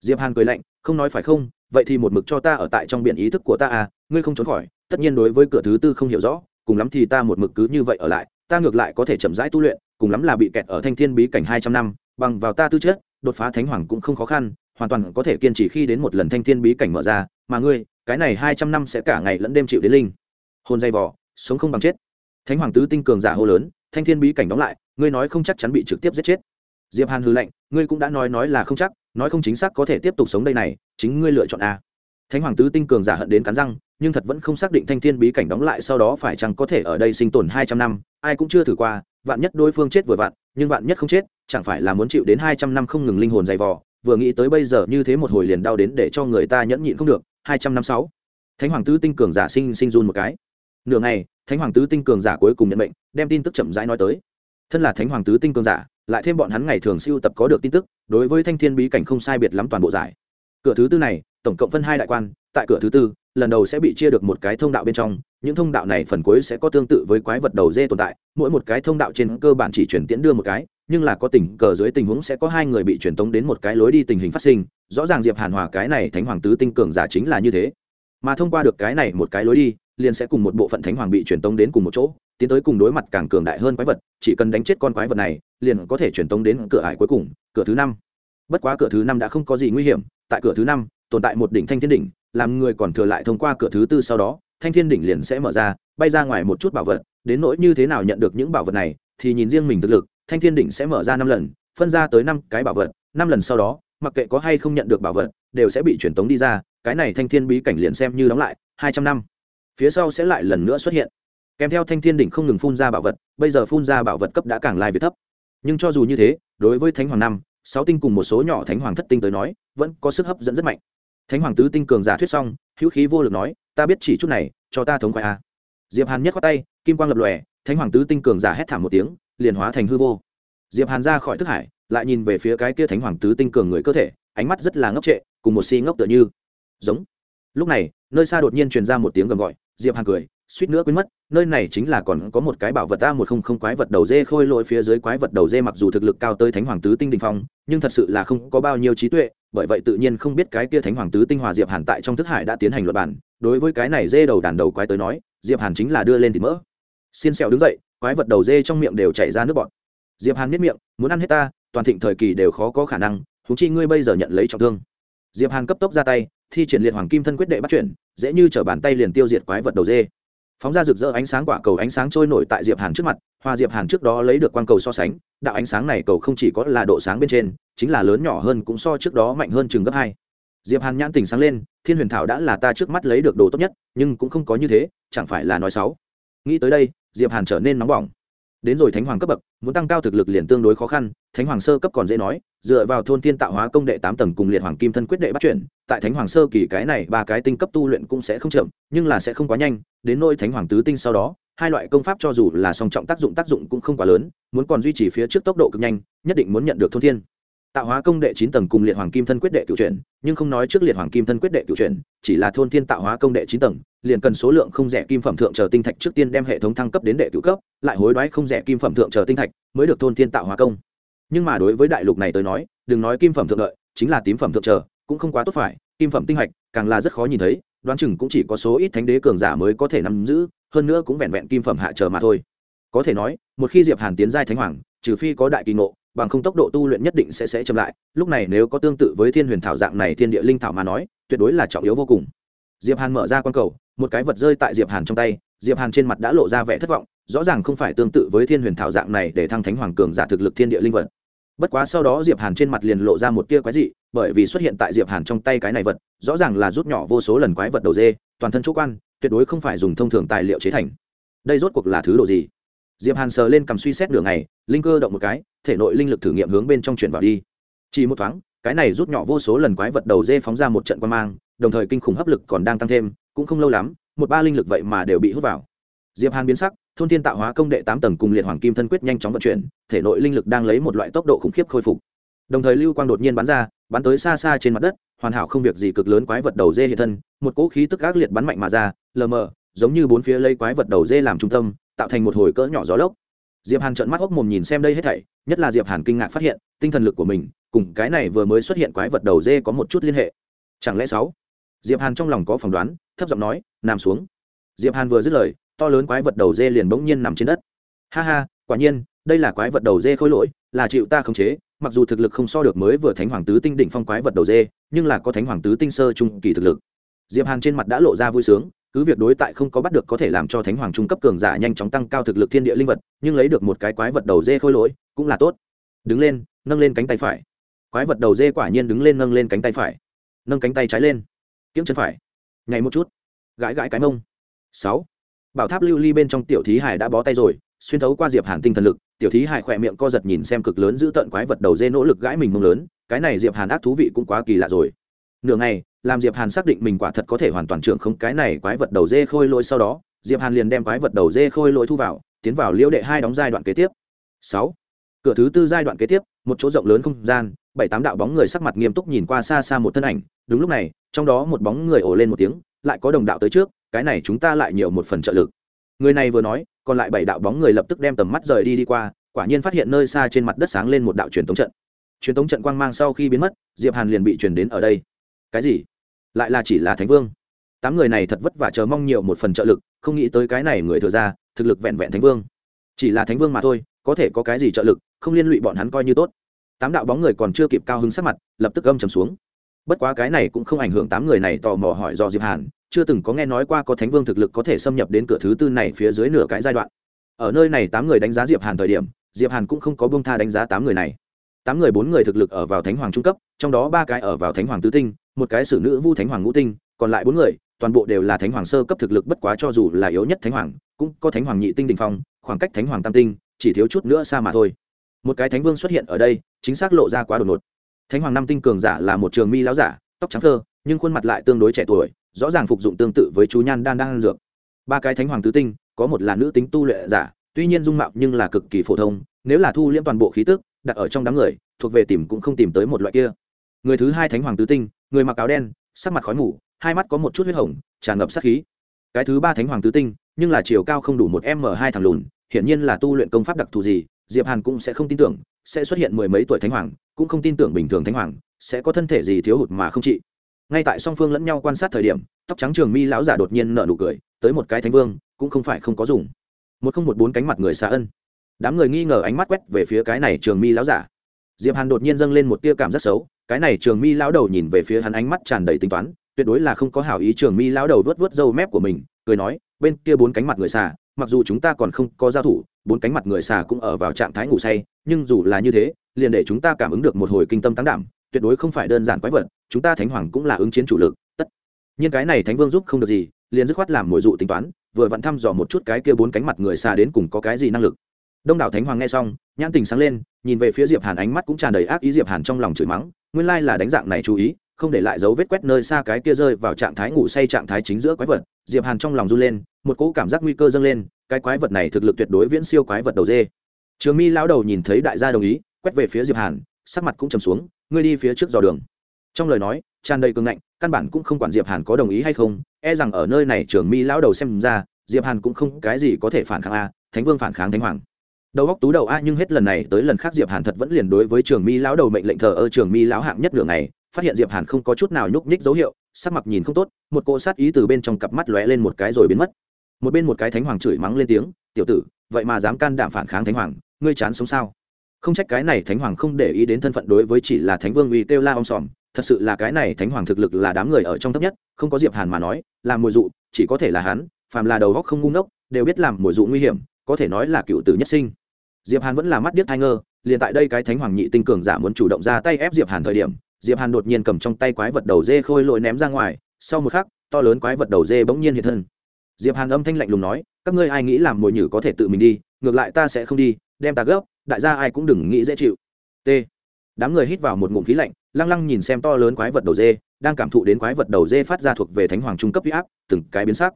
Diệp hàn cười lạnh, không nói phải không, vậy thì một mực cho ta ở tại trong biển ý thức của ta à ngươi không trốn khỏi, tất nhiên đối với cửa thứ tư không hiểu rõ cùng lắm thì ta một mực cứ như vậy ở lại, ta ngược lại có thể chậm rãi tu luyện, cùng lắm là bị kẹt ở thanh thiên bí cảnh hai trăm năm, bằng vào ta tư chất, đột phá thánh hoàng cũng không khó khăn, hoàn toàn có thể kiên trì khi đến một lần thanh thiên bí cảnh mở ra, mà ngươi, cái này hai trăm năm sẽ cả ngày lẫn đêm chịu đến linh. Hồn dây vỏ sống không bằng chết. Thánh hoàng tứ tinh cường giả hô lớn, thanh thiên bí cảnh đóng lại, ngươi nói không chắc chắn bị trực tiếp giết chết. Diệp hàn hư lệnh ngươi cũng đã nói nói là không chắc, nói không chính xác có thể tiếp tục sống đây này, chính ngươi lựa chọn a thánh hoàng tứ tinh cường giả hận đến cắn răng nhưng thật vẫn không xác định thanh thiên bí cảnh đóng lại sau đó phải chăng có thể ở đây sinh tồn hai trăm năm ai cũng chưa thử qua vạn nhất đối phương chết vừa vặn nhưng vạn nhất không chết chẳng phải là muốn chịu đến hai trăm năm không ngừng linh hồn dày vò vừa nghĩ tới bây giờ như thế một hồi liền đau đến để cho người ta nhẫn nhịn không được hai trăm năm sáu. Thánh hoàng tứ tinh cường giả sinh sinh run một cái. Nửa ngày thánh hoàng tứ tinh cường giả cuối cùng nhận bệnh, đem tin tức chậm rãi nói tới. Thân là thánh hoàng tứ tinh cường giả lại thêm bọn hắn ngày thường siêu tập có được tin tức đối với thanh thiên bí cảnh không sai biệt lắm toàn bộ giải. Cửa thứ tư này tổng cộng phân hai đại quan, tại cửa thứ tư, lần đầu sẽ bị chia được một cái thông đạo bên trong, những thông đạo này phần cuối sẽ có tương tự với quái vật đầu dê tồn tại, mỗi một cái thông đạo trên cơ bản chỉ chuyển tiễn đưa một cái, nhưng là có tình cờ dưới tình huống sẽ có hai người bị truyền tống đến một cái lối đi tình hình phát sinh, rõ ràng diệp hàn hòa cái này thánh hoàng tứ tinh cường giả chính là như thế. Mà thông qua được cái này một cái lối đi, liền sẽ cùng một bộ phận thánh hoàng bị truyền tống đến cùng một chỗ, tiến tới cùng đối mặt càng cường đại hơn quái vật, chỉ cần đánh chết con quái vật này, liền có thể truyền tống đến cửa ải cuối cùng, cửa thứ năm. Bất quá cửa thứ năm đã không có gì nguy hiểm, tại cửa thứ năm tồn tại một đỉnh thanh thiên đỉnh, làm người còn thừa lại thông qua cửa thứ tư sau đó, thanh thiên đỉnh liền sẽ mở ra, bay ra ngoài một chút bảo vật, đến nỗi như thế nào nhận được những bảo vật này, thì nhìn riêng mình thực lực, thanh thiên đỉnh sẽ mở ra năm lần, phân ra tới năm cái bảo vật, năm lần sau đó, mặc kệ có hay không nhận được bảo vật, đều sẽ bị truyền tống đi ra, cái này thanh thiên bí cảnh liền xem như đóng lại, hai trăm năm. Phía sau sẽ lại lần nữa xuất hiện. Kèm theo thanh thiên đỉnh không ngừng phun ra bảo vật, bây giờ phun ra bảo vật cấp đã càng lai việt thấp. Nhưng cho dù như thế, đối với thánh hoàng năm, sáu tinh cùng một số nhỏ thánh hoàng thất tinh tới nói, vẫn có sức hấp dẫn rất mạnh thánh hoàng tứ tinh cường giả thuyết xong, hữu khí vô lực nói, ta biết chỉ chút này, cho ta thống khoái a. Diệp hàn nhất khoát tay, kim quang lập lòe, thánh hoàng tứ tinh cường giả hét thảm một tiếng, liền hóa thành hư vô. Diệp hàn ra khỏi thức hải, lại nhìn về phía cái kia thánh hoàng tứ tinh cường người cơ thể, ánh mắt rất là ngốc trệ, cùng một si ngốc tựa như. Giống. Lúc này, nơi xa đột nhiên truyền ra một tiếng gầm gọi, diệp hàn cười, suýt nữa quên mất, nơi này chính là còn có một cái bảo vật ta một không không quái vật đầu dê khôi lỗi phía dưới quái vật đầu dê mặc dù thực lực cao tới thánh hoàng tứ tinh đình phong, nhưng thật sự là không có bao nhiêu trí tuệ bởi vậy tự nhiên không biết cái kia thánh hoàng tứ tinh hòa diệp hàn tại trong thức hải đã tiến hành luật bản đối với cái này dê đầu đàn đầu quái tới nói, diệp hàn chính là đưa lên thịt mỡ. Xiên xẹo đứng dậy, quái vật đầu dê trong miệng đều chảy ra nước bọt. Diệp hàn biết miệng, muốn ăn hết ta, toàn thịnh thời kỳ đều khó có khả năng thú chi ngươi bây giờ nhận lấy trọng thương. Diệp hàn cấp tốc ra tay, thi triển liệt hoàng kim thân quyết đệ bắt chuyển, dễ như trở bàn tay liền tiêu diệt quái vật đầu dê phóng ra rực rỡ ánh sáng quả cầu ánh sáng trôi nổi tại diệp hàn trước mặt, hoa diệp hàn trước đó lấy được quang cầu so sánh, đạo ánh sáng này cầu không chỉ có là độ sáng bên trên, chính là lớn nhỏ hơn cũng so trước đó mạnh hơn chừng gấp hai. Diệp hàn nhãn tình sáng lên, thiên huyền thảo đã là ta trước mắt lấy được đồ tốt nhất, nhưng cũng không có như thế, chẳng phải là nói xấu. Nghĩ tới đây, diệp hàn trở nên nóng bỏng đến rồi thánh hoàng cấp bậc, muốn tăng cao thực lực liền tương đối khó khăn, thánh hoàng sơ cấp còn dễ nói, dựa vào thôn thiên tạo hóa công đệ tám tầng cùng liệt hoàng kim thân quyết đệ bắt chuyển, tại thánh hoàng sơ kỳ cái này ba cái tinh cấp tu luyện cũng sẽ không chậm, nhưng là sẽ không quá nhanh, đến nôi thánh hoàng tứ tinh sau đó, hai loại công pháp cho dù là song trọng tác dụng tác dụng cũng không quá lớn, muốn còn duy trì phía trước tốc độ cực nhanh, nhất định muốn nhận được thôn thiên tạo hóa công đệ chín tầng cùng liệt hoàng kim thân quyết đệ cựu chuyển, nhưng không nói trước liệt hoàng kim thân quyết đệ cựu chuyển, chỉ là thôn thiên tạo hóa công đệ chín tầng, liền cần số lượng không rẻ kim phẩm thượng chờ tinh thạch trước tiên đem hệ thống thăng cấp đến đệ cựu cấp, lại hối đoái không rẻ kim phẩm thượng chờ tinh thạch mới được thôn thiên tạo hóa công. Nhưng mà đối với đại lục này tới nói, đừng nói kim phẩm thượng lợi, chính là tím phẩm thượng chờ cũng không quá tốt phải, kim phẩm tinh hạch, càng là rất khó nhìn thấy, đoán chừng cũng chỉ có số ít thánh đế cường giả mới có thể nắm giữ, hơn nữa cũng vẹn vẹn kim phẩm hạ chờ mà thôi. Có thể nói, một khi diệp hàn tiến giai thánh hoàng, trừ phi có đại kỳ ngộ bằng không tốc độ tu luyện nhất định sẽ sẽ chậm lại. Lúc này nếu có tương tự với thiên huyền thảo dạng này thiên địa linh thảo mà nói, tuyệt đối là trọng yếu vô cùng. Diệp hàn mở ra quan cầu, một cái vật rơi tại diệp hàn trong tay. Diệp hàn trên mặt đã lộ ra vẻ thất vọng, rõ ràng không phải tương tự với thiên huyền thảo dạng này để thăng thánh hoàng cường giả thực lực thiên địa linh vật. Bất quá sau đó diệp hàn trên mặt liền lộ ra một tia quái dị, bởi vì xuất hiện tại diệp hàn trong tay cái này vật, rõ ràng là rút nhỏ vô số lần quái vật đầu dê, toàn thân chỗ quan, tuyệt đối không phải dùng thông thường tài liệu chế thành. Đây rốt cuộc là thứ đồ gì? Diệp hàn sờ lên cầm suy xét đường này linh cơ động một cái, thể nội linh lực thử nghiệm hướng bên trong chuyển vào đi. Chỉ một thoáng, cái này rút nhỏ vô số lần quái vật đầu dê phóng ra một trận quan mang, đồng thời kinh khủng hấp lực còn đang tăng thêm, cũng không lâu lắm, một ba linh lực vậy mà đều bị hút vào. Diệp hàn biến sắc, thôn thiên tạo hóa công đệ tám tầng cùng liệt hoàng kim thân quyết nhanh chóng vận chuyển, thể nội linh lực đang lấy một loại tốc độ khủng khiếp khôi phục. Đồng thời lưu quang đột nhiên bắn ra, bắn tới xa xa trên mặt đất, hoàn hảo không việc gì cực lớn quái vật đầu dê hiện thân, một cỗ khí tức ác liệt bắn mạnh mà ra, lờ mờ, giống như bốn phía lấy quái vật đầu dê làm trung tâm tạo thành một hồi cỡ nhỏ gió lốc. Diệp hàn trợn mắt hốc mồm nhìn xem đây hết thảy, nhất là diệp hàn kinh ngạc phát hiện, tinh thần lực của mình, cùng cái này vừa mới xuất hiện quái vật đầu dê có một chút liên hệ. Chẳng lẽ sáu? Diệp hàn trong lòng có phỏng đoán, thấp giọng nói, nằm xuống. Diệp hàn vừa dứt lời, to lớn quái vật đầu dê liền bỗng nhiên nằm trên đất. Ha ha, quả nhiên, đây là quái vật đầu dê khôi lỗi, là chịu ta khống chế, mặc dù thực lực không so được mới vừa thánh hoàng tứ tinh đỉnh phong quái vật đầu dê, nhưng là có thánh hoàng tứ tinh sơ trung kỳ thực lực. Diệp hàn trên mặt đã lộ ra vui sướng cứ việc đối tại không có bắt được có thể làm cho thánh hoàng trung cấp cường giả nhanh chóng tăng cao thực lực thiên địa linh vật, nhưng lấy được một cái quái vật đầu dê khôi lỗi, cũng là tốt. Đứng lên, nâng lên cánh tay phải. Quái vật đầu dê quả nhiên đứng lên nâng lên cánh tay phải. Nâng cánh tay trái lên. Kiếm chân phải. Nhảy một chút. Gãi gãi cái mông. Sáu. Bảo tháp lưu ly bên trong tiểu thí hải đã bó tay rồi, xuyên thấu qua diệp hàn tinh thần lực, tiểu thí hải khỏe miệng co giật nhìn xem cực lớn giữ tận quái vật đầu dê nỗ lực gãi mình mông lớn, cái này diệp hàn ác thú vị cũng quá kỳ lạ rồi. Nửa ngày làm diệp hàn xác định mình quả thật có thể hoàn toàn trưởng không, cái này quái vật đầu dê khôi lỗi sau đó, diệp hàn liền đem quái vật đầu dê khôi lỗi thu vào, tiến vào liễu đệ hai đóng giai đoạn kế tiếp. Sáu, cửa thứ tư giai đoạn kế tiếp, một chỗ rộng lớn không gian, bảy tám đạo bóng người sắc mặt nghiêm túc nhìn qua xa xa một thân ảnh. Đúng lúc này, trong đó một bóng người ồ lên một tiếng, lại có đồng đạo tới trước, cái này chúng ta lại nhiều một phần trợ lực. Người này vừa nói, còn lại bảy đạo bóng người lập tức đem tầm mắt rời đi đi qua, quả nhiên phát hiện nơi xa trên mặt đất sáng lên một đạo truyền tống trận. Truyền tống trận quang mang sau khi biến mất, diệp hàn liền bị truyền đến ở đây cái gì? Lại là chỉ là thánh vương. Tám người này thật vất vả chờ mong nhiều một phần trợ lực, không nghĩ tới cái này người thừa ra, thực lực vẹn vẹn thánh vương. Chỉ là thánh vương mà thôi, có thể có cái gì trợ lực, không liên lụy bọn hắn coi như tốt. Tám đạo bóng người còn chưa kịp cao hứng sắc mặt, lập tức âm trầm xuống. Bất quá cái này cũng không ảnh hưởng tám người này tò mò hỏi do diệp hàn, chưa từng có nghe nói qua có thánh vương thực lực có thể xâm nhập đến cửa thứ tư này phía dưới nửa cái giai đoạn. Ở nơi này tám người đánh giá diệp hàn thời điểm, diệp hàn cũng không có buông tha đánh giá tám người này. Tám người bốn người thực lực ở vào thánh hoàng trung cấp, trong đó ba cái ở vào thánh hoàng tứ tinh một cái sử nữ vu thánh hoàng ngũ tinh, còn lại bốn người, toàn bộ đều là thánh hoàng sơ cấp thực lực bất quá cho dù là yếu nhất thánh hoàng, cũng có thánh hoàng nhị tinh đình phong, khoảng cách thánh hoàng tam tinh, chỉ thiếu chút nữa xa mà thôi. Một cái thánh vương xuất hiện ở đây, chính xác lộ ra quá đột ngột. Thánh hoàng năm tinh cường giả là một trường mi láo giả, tóc trắng thơ, nhưng khuôn mặt lại tương đối trẻ tuổi, rõ ràng phục dụng tương tự với chú nhan đan đang dược. Ba cái thánh hoàng tứ tinh, có một là nữ tính tu luyện giả, tuy nhiên dung mạo nhưng là cực kỳ phổ thông, nếu là thu liễm toàn bộ khí tức, đặt ở trong đám người, thuộc về tìm cũng không tìm tới một loại kia. Người thứ hai thánh hoàng tứ tinh người mặc áo đen, sắc mặt khói mù, hai mắt có một chút huyết hồng, tràn ngập sát khí. Cái thứ ba thánh hoàng tứ tinh, nhưng là chiều cao không đủ một m hai thằng lùn, hiển nhiên là tu luyện công pháp đặc thù gì, diệp hàn cũng sẽ không tin tưởng, sẽ xuất hiện mười mấy tuổi thánh hoàng, cũng không tin tưởng bình thường thánh hoàng, sẽ có thân thể gì thiếu hụt mà không trị. Ngay tại song phương lẫn nhau quan sát thời điểm, tóc trắng trường mi lão giả đột nhiên nở nụ cười, tới một cái thánh vương, cũng không phải không có dùng. Một không một bốn cánh mặt người xa ân. Đám người nghi ngờ ánh mắt quét về phía cái này trường mi lão giả. Diệp hàn đột nhiên dâng lên một tia cảm rất xấu cái này trường mi lão đầu nhìn về phía hắn ánh mắt tràn đầy tính toán, tuyệt đối là không có hảo ý trường mi lão đầu vớt vớt râu mép của mình, cười nói, bên kia bốn cánh mặt người xà, mặc dù chúng ta còn không có giao thủ, bốn cánh mặt người xà cũng ở vào trạng thái ngủ say, nhưng dù là như thế, liền để chúng ta cảm ứng được một hồi kinh tâm tăng đảm, tuyệt đối không phải đơn giản quái vật, chúng ta thánh hoàng cũng là ứng chiến chủ lực, tất nhiên cái này thánh vương giúp không được gì, liền dứt khoát làm mồi dụ tính toán, vừa vặn thăm dò một chút cái kia bốn cánh mặt người xà đến cùng có cái gì năng lực đông đảo thánh hoàng nghe xong, nhãn tình sáng lên, nhìn về phía diệp hàn ánh mắt cũng tràn đầy ác ý diệp hàn trong lòng chửi mắng, nguyên lai là đánh dạng này chú ý, không để lại dấu vết quét nơi xa cái kia rơi vào trạng thái ngủ say trạng thái chính giữa quái vật. Diệp hàn trong lòng run lên, một cỗ cảm giác nguy cơ dâng lên, cái quái vật này thực lực tuyệt đối viễn siêu quái vật đầu dê. Trường mi lão đầu nhìn thấy đại gia đồng ý, quét về phía diệp hàn, sắc mặt cũng trầm xuống, ngươi đi phía trước dò đường. Trong lời nói, tràn đầy cường ngạnh, căn bản cũng không quản diệp hàn có đồng ý hay không e rằng ở nơi này trường mi lão đầu xem ra, diệp hàn cũng không cái gì có thể phản kháng a, thánh vương phản kháng thánh hoàng đầu góc tú đầu a, nhưng hết lần này tới lần khác diệp hàn thật vẫn liền đối với trường mi lão đầu mệnh lệnh thờ ơ trường mi lão hạng nhất đường này phát hiện diệp hàn không có chút nào nhúc nhích dấu hiệu, sắc mặt nhìn không tốt, một cỗ sát ý từ bên trong cặp mắt lóe lên một cái rồi biến mất. Một bên một cái thánh hoàng chửi mắng lên tiếng, tiểu tử, vậy mà dám can đảm phản kháng thánh hoàng, ngươi chán sống sao? Không trách cái này thánh hoàng không để ý đến thân phận đối với chỉ là thánh vương uy kêu la om sòm, thật sự là cái này thánh hoàng thực lực là đám người ở trong thấp nhất, không có diệp hàn mà nói làm mùi dụ, chỉ có thể là hắn, phàm là đầu góc không ngu ngốc, đều biết làm mùi dụ nguy hiểm, có thể nói là cựu tử nhất sinh diệp hàn vẫn là mắt điếc hai ngơ, liền tại đây cái thánh hoàng nhị tinh cường giả muốn chủ động ra tay ép diệp hàn thời điểm, diệp hàn đột nhiên cầm trong tay quái vật đầu dê khôi lội ném ra ngoài, sau một khắc, to lớn quái vật đầu dê bỗng nhiên hiện thân. Diệp hàn âm thanh lạnh lùng nói, các ngươi ai nghĩ làm mồi nhử có thể tự mình đi, ngược lại ta sẽ không đi, đem ta gấp, đại gia ai cũng đừng nghĩ dễ chịu. T. Đám người hít vào một ngụm khí lạnh, lăng lăng nhìn xem to lớn quái vật đầu dê, đang cảm thụ đến quái vật đầu dê phát ra thuộc về thánh hoàng trung cấp huy áp, từng cái biến sắc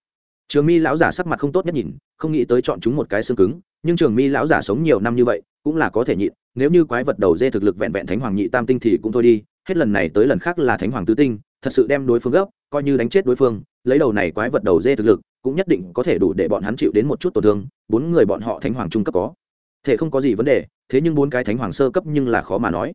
trường mi lão giả sắc mặt không tốt nhất nhìn, không nghĩ tới chọn chúng một cái xương cứng, nhưng trường mi lão giả sống nhiều năm như vậy, cũng là có thể nhịn, nếu như quái vật đầu dê thực lực vẹn vẹn thánh hoàng nhị tam tinh thì cũng thôi đi, hết lần này tới lần khác là thánh hoàng tứ tinh, thật sự đem đối phương gấp, coi như đánh chết đối phương, lấy đầu này quái vật đầu dê thực lực, cũng nhất định có thể đủ để bọn hắn chịu đến một chút tổn thương, bốn người bọn họ thánh hoàng trung cấp có. Thể không có gì vấn đề, thế nhưng bốn cái thánh hoàng sơ cấp nhưng là khó mà nói.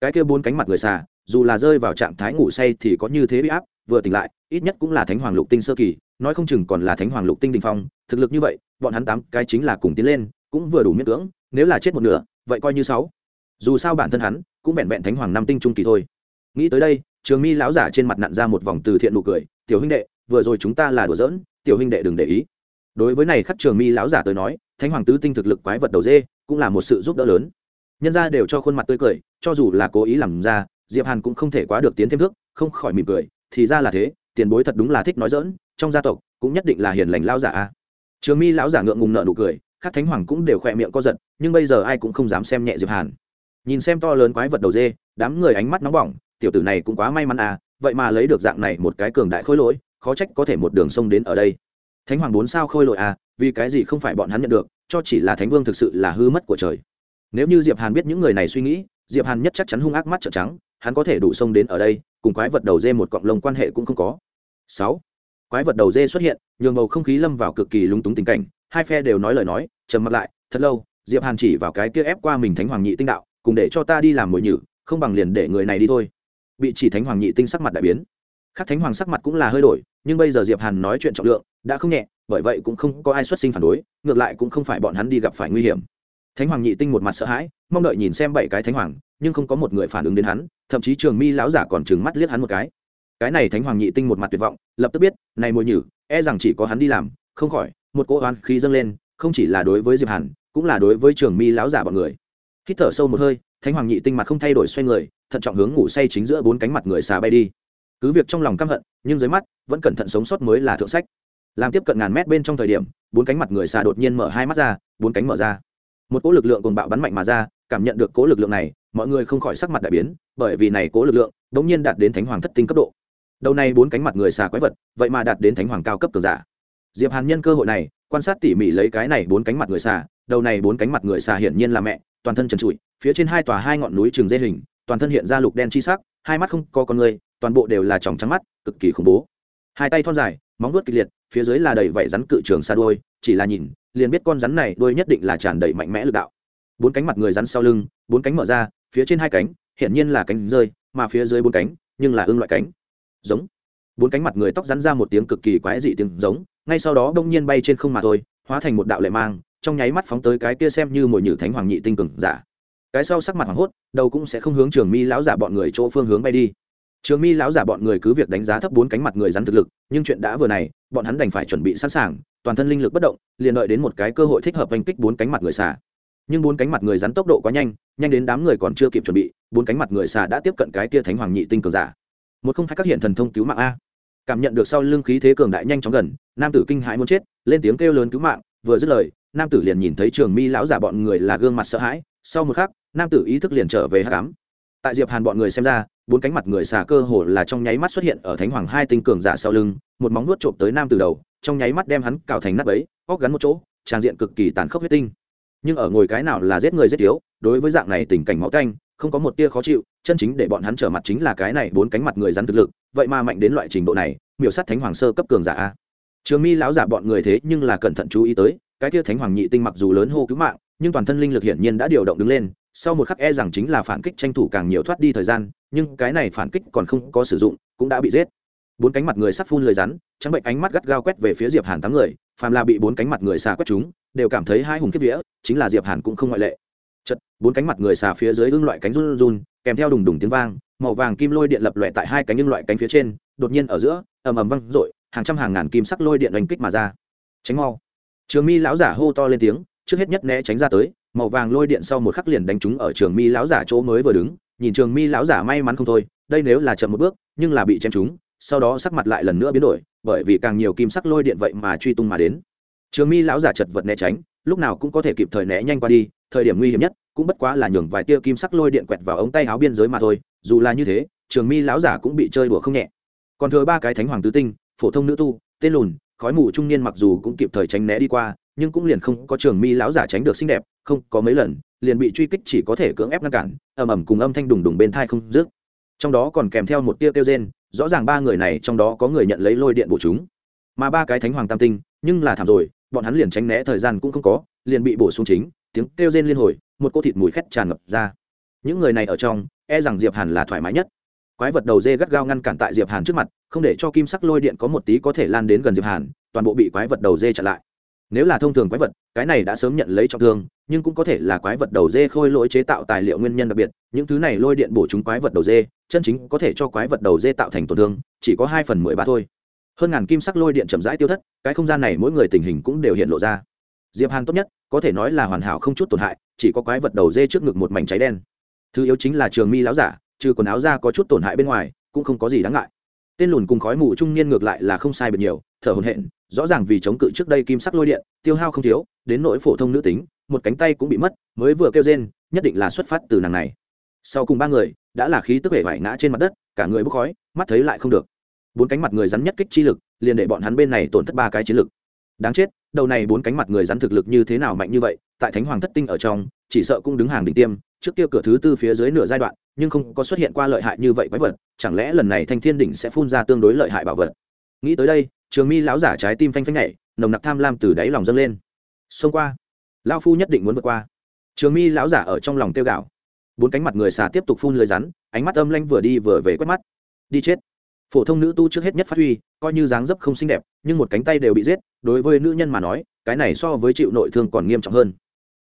Cái kia bốn cánh mặt người xà, dù là rơi vào trạng thái ngủ say thì có như thế bị áp vừa tỉnh lại, ít nhất cũng là thánh hoàng lục tinh sơ kỳ, nói không chừng còn là thánh hoàng lục tinh đình phong, thực lực như vậy, bọn hắn tám cái chính là cùng tiến lên, cũng vừa đủ miễn cưỡng, nếu là chết một nửa, vậy coi như sáu. Dù sao bản thân hắn, cũng vẹn vẹn thánh hoàng năm tinh trung kỳ thôi. Nghĩ tới đây, trường mi lão giả trên mặt nặn ra một vòng từ thiện nụ cười, tiểu huynh đệ, vừa rồi chúng ta là đùa giỡn, tiểu huynh đệ đừng để ý. Đối với này khắc trường mi lão giả tới nói, thánh hoàng tứ tinh thực lực quái vật đầu dê, cũng là một sự giúp đỡ lớn. Nhân ra đều cho khuôn mặt tươi cười, cho dù là cố ý làm ra, diệp hàn cũng không thể quá được tiến thêm thước, không khỏi mỉm cười thì ra là thế, tiền bối thật đúng là thích nói dỡn trong gia tộc cũng nhất định là hiền lành lão giả a. Trường mi lão giả ngượng ngùng nợ nụ cười, các thánh hoàng cũng đều khỏe miệng co giật, nhưng bây giờ ai cũng không dám xem nhẹ diệp hàn. Nhìn xem to lớn quái vật đầu dê, đám người ánh mắt nóng bỏng, tiểu tử này cũng quá may mắn à vậy mà lấy được dạng này một cái cường đại khôi lỗi, khó trách có thể một đường sông đến ở đây. Thánh hoàng bốn sao khôi lỗi à vì cái gì không phải bọn hắn nhận được, cho chỉ là thánh vương thực sự là hư mất của trời. Nếu như diệp hàn biết những người này suy nghĩ diệp hàn nhất chắc chắn hung ác mắt trợn trắng, hắn có thể đủ sông đến ở đây, cùng quái vật đầu dê một cọng lông quan hệ cũng không có. Sáu, quái vật đầu dê xuất hiện, nhường bầu không khí lâm vào cực kỳ lung túng tình cảnh, hai phe đều nói lời nói, trầm mặt lại, thật lâu, diệp hàn chỉ vào cái kia ép qua mình thánh hoàng nhị tinh đạo, cùng để cho ta đi làm mồi nhử, không bằng liền để người này đi thôi. Bị chỉ thánh hoàng nhị tinh sắc mặt đại biến. Khác thánh hoàng sắc mặt cũng là hơi đổi, nhưng bây giờ diệp hàn nói chuyện trọng lượng, đã không nhẹ, bởi vậy cũng không có ai xuất sinh phản đối, ngược lại cũng không phải bọn hắn đi gặp phải nguy hiểm thánh hoàng nhị tinh một mặt sợ hãi, mong đợi nhìn xem bảy cái thánh hoàng, nhưng không có một người phản ứng đến hắn, thậm chí trường mi lão giả còn trừng mắt liếc hắn một cái. Cái này thánh hoàng nhị tinh một mặt tuyệt vọng, lập tức biết, này mồi nhử e rằng chỉ có hắn đi làm, không khỏi, một cỗ oan khí dâng lên, không chỉ là đối với diệp hàn, cũng là đối với trường mi lão giả bọn người. Hít thở sâu một hơi, thánh hoàng nhị tinh mặt không thay đổi xoay người, thận trọng hướng ngủ say chính giữa bốn cánh mặt người xà bay đi. Cứ việc trong lòng căm hận, nhưng dưới mắt, vẫn cẩn thận sống sót mới là thượng sách. Làm tiếp cận ngàn mét bên trong thời điểm, bốn cánh mặt người xà đột nhiên mở hai mắt ra, bốn cánh mở ra một cỗ lực lượng cùng bạo bắn mạnh mà ra, cảm nhận được cỗ lực lượng này, mọi người không khỏi sắc mặt đại biến, bởi vì này cỗ lực lượng đ ỗ n g nhiên đạt đến thánh hoàng thất tinh cấp độ. Đầu này bốn cánh mặt người xà quái vật, vậy mà đạt đến thánh hoàng cao cấp cường giả. Diệp hàn nhân cơ hội này, quan sát tỉ mỉ lấy cái này bốn cánh mặt người xà, đầu này bốn cánh mặt người xà hiển nhiên là mẹ, toàn thân trần trụi, phía trên hai tòa hai ngọn núi trường dê hình, toàn thân hiện ra lục đen chi sắc, hai mắt không có con người, toàn bộ đều là tròng trắng mắt, cực kỳ khủng bố. Hai tay thon dài, móng vuốt kịch liệt, phía dưới là đầy vảy rắn cự trường xa đuôi, chỉ là nhìn liền biết con rắn này đuôi nhất định là tràn đầy mạnh mẽ lực đạo. Bốn cánh mặt người rắn sau lưng, bốn cánh mở ra, phía trên hai cánh, hiển nhiên là cánh rơi, mà phía dưới bốn cánh, nhưng là ương loại cánh. Giống. Bốn cánh mặt người tóc rắn ra một tiếng cực kỳ quái dị tiếng giống, ngay sau đó đông nhiên bay trên không mà thôi, hóa thành một đạo lệ mang, trong nháy mắt phóng tới cái kia xem như mồi nhử thánh hoàng nhị tinh cường giả. Cái sau sắc mặt hoàng hốt, đầu cũng sẽ không hướng trường mi lão giả bọn người chỗ phương hướng bay đi. Trường mi lão giả bọn người cứ việc đánh giá thấp bốn cánh mặt người rắn thực lực, nhưng chuyện đã vừa này, bọn hắn đành phải chuẩn bị sẵn sàng toàn thân linh lực bất động, liền đợi đến một cái cơ hội thích hợp oanh kích bốn cánh mặt người xà. Nhưng bốn cánh mặt người rắn tốc độ quá nhanh nhanh đến đám người còn chưa kịp chuẩn bị, bốn cánh mặt người xà đã tiếp cận cái kia thánh hoàng nhị tinh cường giả. Một không hai các hiện thần thông cứu mạng a. Cảm nhận được sau lưng khí thế cường đại nhanh chóng gần, nam tử kinh hãi muốn chết, lên tiếng kêu lớn cứu mạng, vừa dứt lời, nam tử liền nhìn thấy trường mi lão giả bọn người là gương mặt sợ hãi, sau một khắc, nam tử ý thức liền trở về hát cám tại diệp hàn bọn người xem ra bốn cánh mặt người xà cơ hồ là trong nháy mắt xuất hiện ở thánh hoàng hai tinh cường giả sau lưng, một móng nuốt trộm tới nam từ đầu, trong nháy mắt đem hắn cào thành nắp ấy óc gắn một chỗ trang diện cực kỳ tàn khốc huyết tinh. Nhưng ở ngồi cái nào là giết người giết yếu, đối với dạng này tình cảnh máu tanh, không có một tia khó chịu, chân chính để bọn hắn trở mặt chính là cái này bốn cánh mặt người rắn thực lực, vậy mà mạnh đến loại trình độ này, miểu sát thánh hoàng sơ cấp cường giả a. Trường mi lão giả bọn người thế nhưng là cẩn thận chú ý tới, cái tia thánh hoàng nhị tinh mặc dù lớn hô cứu mạng, nhưng toàn thân linh lực hiển nhiên đã điều động đứng lên sau một khắc e rằng chính là phản kích tranh thủ càng nhiều thoát đi thời gian, nhưng cái này phản kích còn không có sử dụng, cũng đã bị giết. Bốn cánh mặt người sắc phun lời rắn, trắng bệnh ánh mắt gắt gao quét về phía diệp hàn tám người, phàm là bị bốn cánh mặt người xà quét chúng, đều cảm thấy hai hùng kiếp vía, chính là diệp hàn cũng không ngoại lệ. Chật bốn cánh mặt người xà phía dưới ưng loại cánh run run, kèm theo đùng đùng tiếng vang, màu vàng kim lôi điện lập lòe tại hai cánh ưng loại cánh phía trên, đột nhiên ở giữa, ầm ầm vang dội, hàng trăm hàng ngàn kim sắc lôi điện đánh kích mà ra. Tránh mau. Trường mi lão giả hô to lên tiếng, trước hết nhất né tránh ra tới màu vàng lôi điện sau một khắc liền đánh trúng ở trường mi lão giả chỗ mới vừa đứng. Nhìn trường mi lão giả may mắn không thôi, đây nếu là chậm một bước, nhưng là bị chém trúng, sau đó sắc mặt lại lần nữa biến đổi, bởi vì càng nhiều kim sắc lôi điện vậy mà truy tung mà đến. Trường mi lão giả chật vật né tránh, lúc nào cũng có thể kịp thời né nhanh qua đi, thời điểm nguy hiểm nhất cũng bất quá là nhường vài tia kim sắc lôi điện quẹt vào ống tay áo biên giới mà thôi, dù là như thế, trường mi lão giả cũng bị chơi đùa không nhẹ. Còn thừa ba cái thánh hoàng tứ tinh, phổ thông nữ tu, tên lùn, khói mù trung niên mặc dù cũng kịp thời tránh né đi qua, nhưng cũng liền không có trường mi lão giả tránh được xinh đẹp không có mấy lần, liền bị truy kích chỉ có thể cưỡng ép ngăn cản, ầm ầm cùng âm thanh đùng đùng bên thai không rước trong đó còn kèm theo một tia kêu rên, rõ ràng ba người này trong đó có người nhận lấy lôi điện bổ chúng. Mà ba cái thánh hoàng tam tinh, nhưng là thảm rồi, bọn hắn liền tránh né thời gian cũng không có, liền bị bổ xuống chính, tiếng kêu rên liên hồi, một cô thịt mùi khét tràn ngập ra. Những người này ở trong e rằng diệp hàn là thoải mái nhất. Quái vật đầu dê gắt gao ngăn cản tại diệp hàn trước mặt, không để cho kim sắc lôi điện có một tí có thể lan đến gần diệp hàn, toàn bộ bị quái vật đầu dê chặn lại nếu là thông thường quái vật, cái này đã sớm nhận lấy trọng thương, nhưng cũng có thể là quái vật đầu dê khôi lỗi chế tạo tài liệu nguyên nhân đặc biệt, những thứ này lôi điện bổ chúng quái vật đầu dê, chân chính có thể cho quái vật đầu dê tạo thành tổn thương, chỉ có hai phần mười ba thôi. Hơn ngàn kim sắc lôi điện chậm rãi tiêu thất, cái không gian này mỗi người tình hình cũng đều hiện lộ ra. Diệp hàn tốt nhất, có thể nói là hoàn hảo không chút tổn hại, chỉ có quái vật đầu dê trước ngực một mảnh cháy đen. Thứ yếu chính là trường mi láo giả, trừ quần áo ra có chút tổn hại bên ngoài, cũng không có gì đáng ngại. Tên lùn cùng khói mù trung niên ngược lại là không sai biệt nhiều thở hổn hển, rõ ràng vì chống cự trước đây kim sắc lôi điện tiêu hao không thiếu đến nỗi phổ thông nữ tính một cánh tay cũng bị mất mới vừa kêu rên nhất định là xuất phát từ nàng này. Sau cùng ba người đã là khí tức vẻ vải ngã trên mặt đất cả người bốc khói mắt thấy lại không được. Bốn cánh mặt người rắn nhất kích chi lực liền để bọn hắn bên này tổn thất ba cái chiến lực. Đáng chết đầu này bốn cánh mặt người rắn thực lực như thế nào mạnh như vậy tại thánh hoàng thất tinh ở trong chỉ sợ cũng đứng hàng đỉnh tiêm trước kia cửa thứ tư phía dưới nửa giai đoạn nhưng không có xuất hiện qua lợi hại như vậy quái vật chẳng lẽ lần này thanh thiên đỉnh sẽ phun ra tương đối lợi hại bảo vật? Nghĩ tới đây trường mi lão giả trái tim phanh phanh nhảy, nồng nặc tham lam từ đáy lòng dâng lên. Xông qua. Lao phu nhất định muốn vượt qua. Trường mi lão giả ở trong lòng tiêu gạo bốn cánh mặt người xà tiếp tục phun lưới rắn, ánh mắt âm lanh vừa đi vừa về quét mắt. Đi chết. Phổ thông nữ tu trước hết nhất phát huy, coi như dáng dấp không xinh đẹp, nhưng một cánh tay đều bị giết, đối với nữ nhân mà nói, cái này so với chịu nội thương còn nghiêm trọng hơn.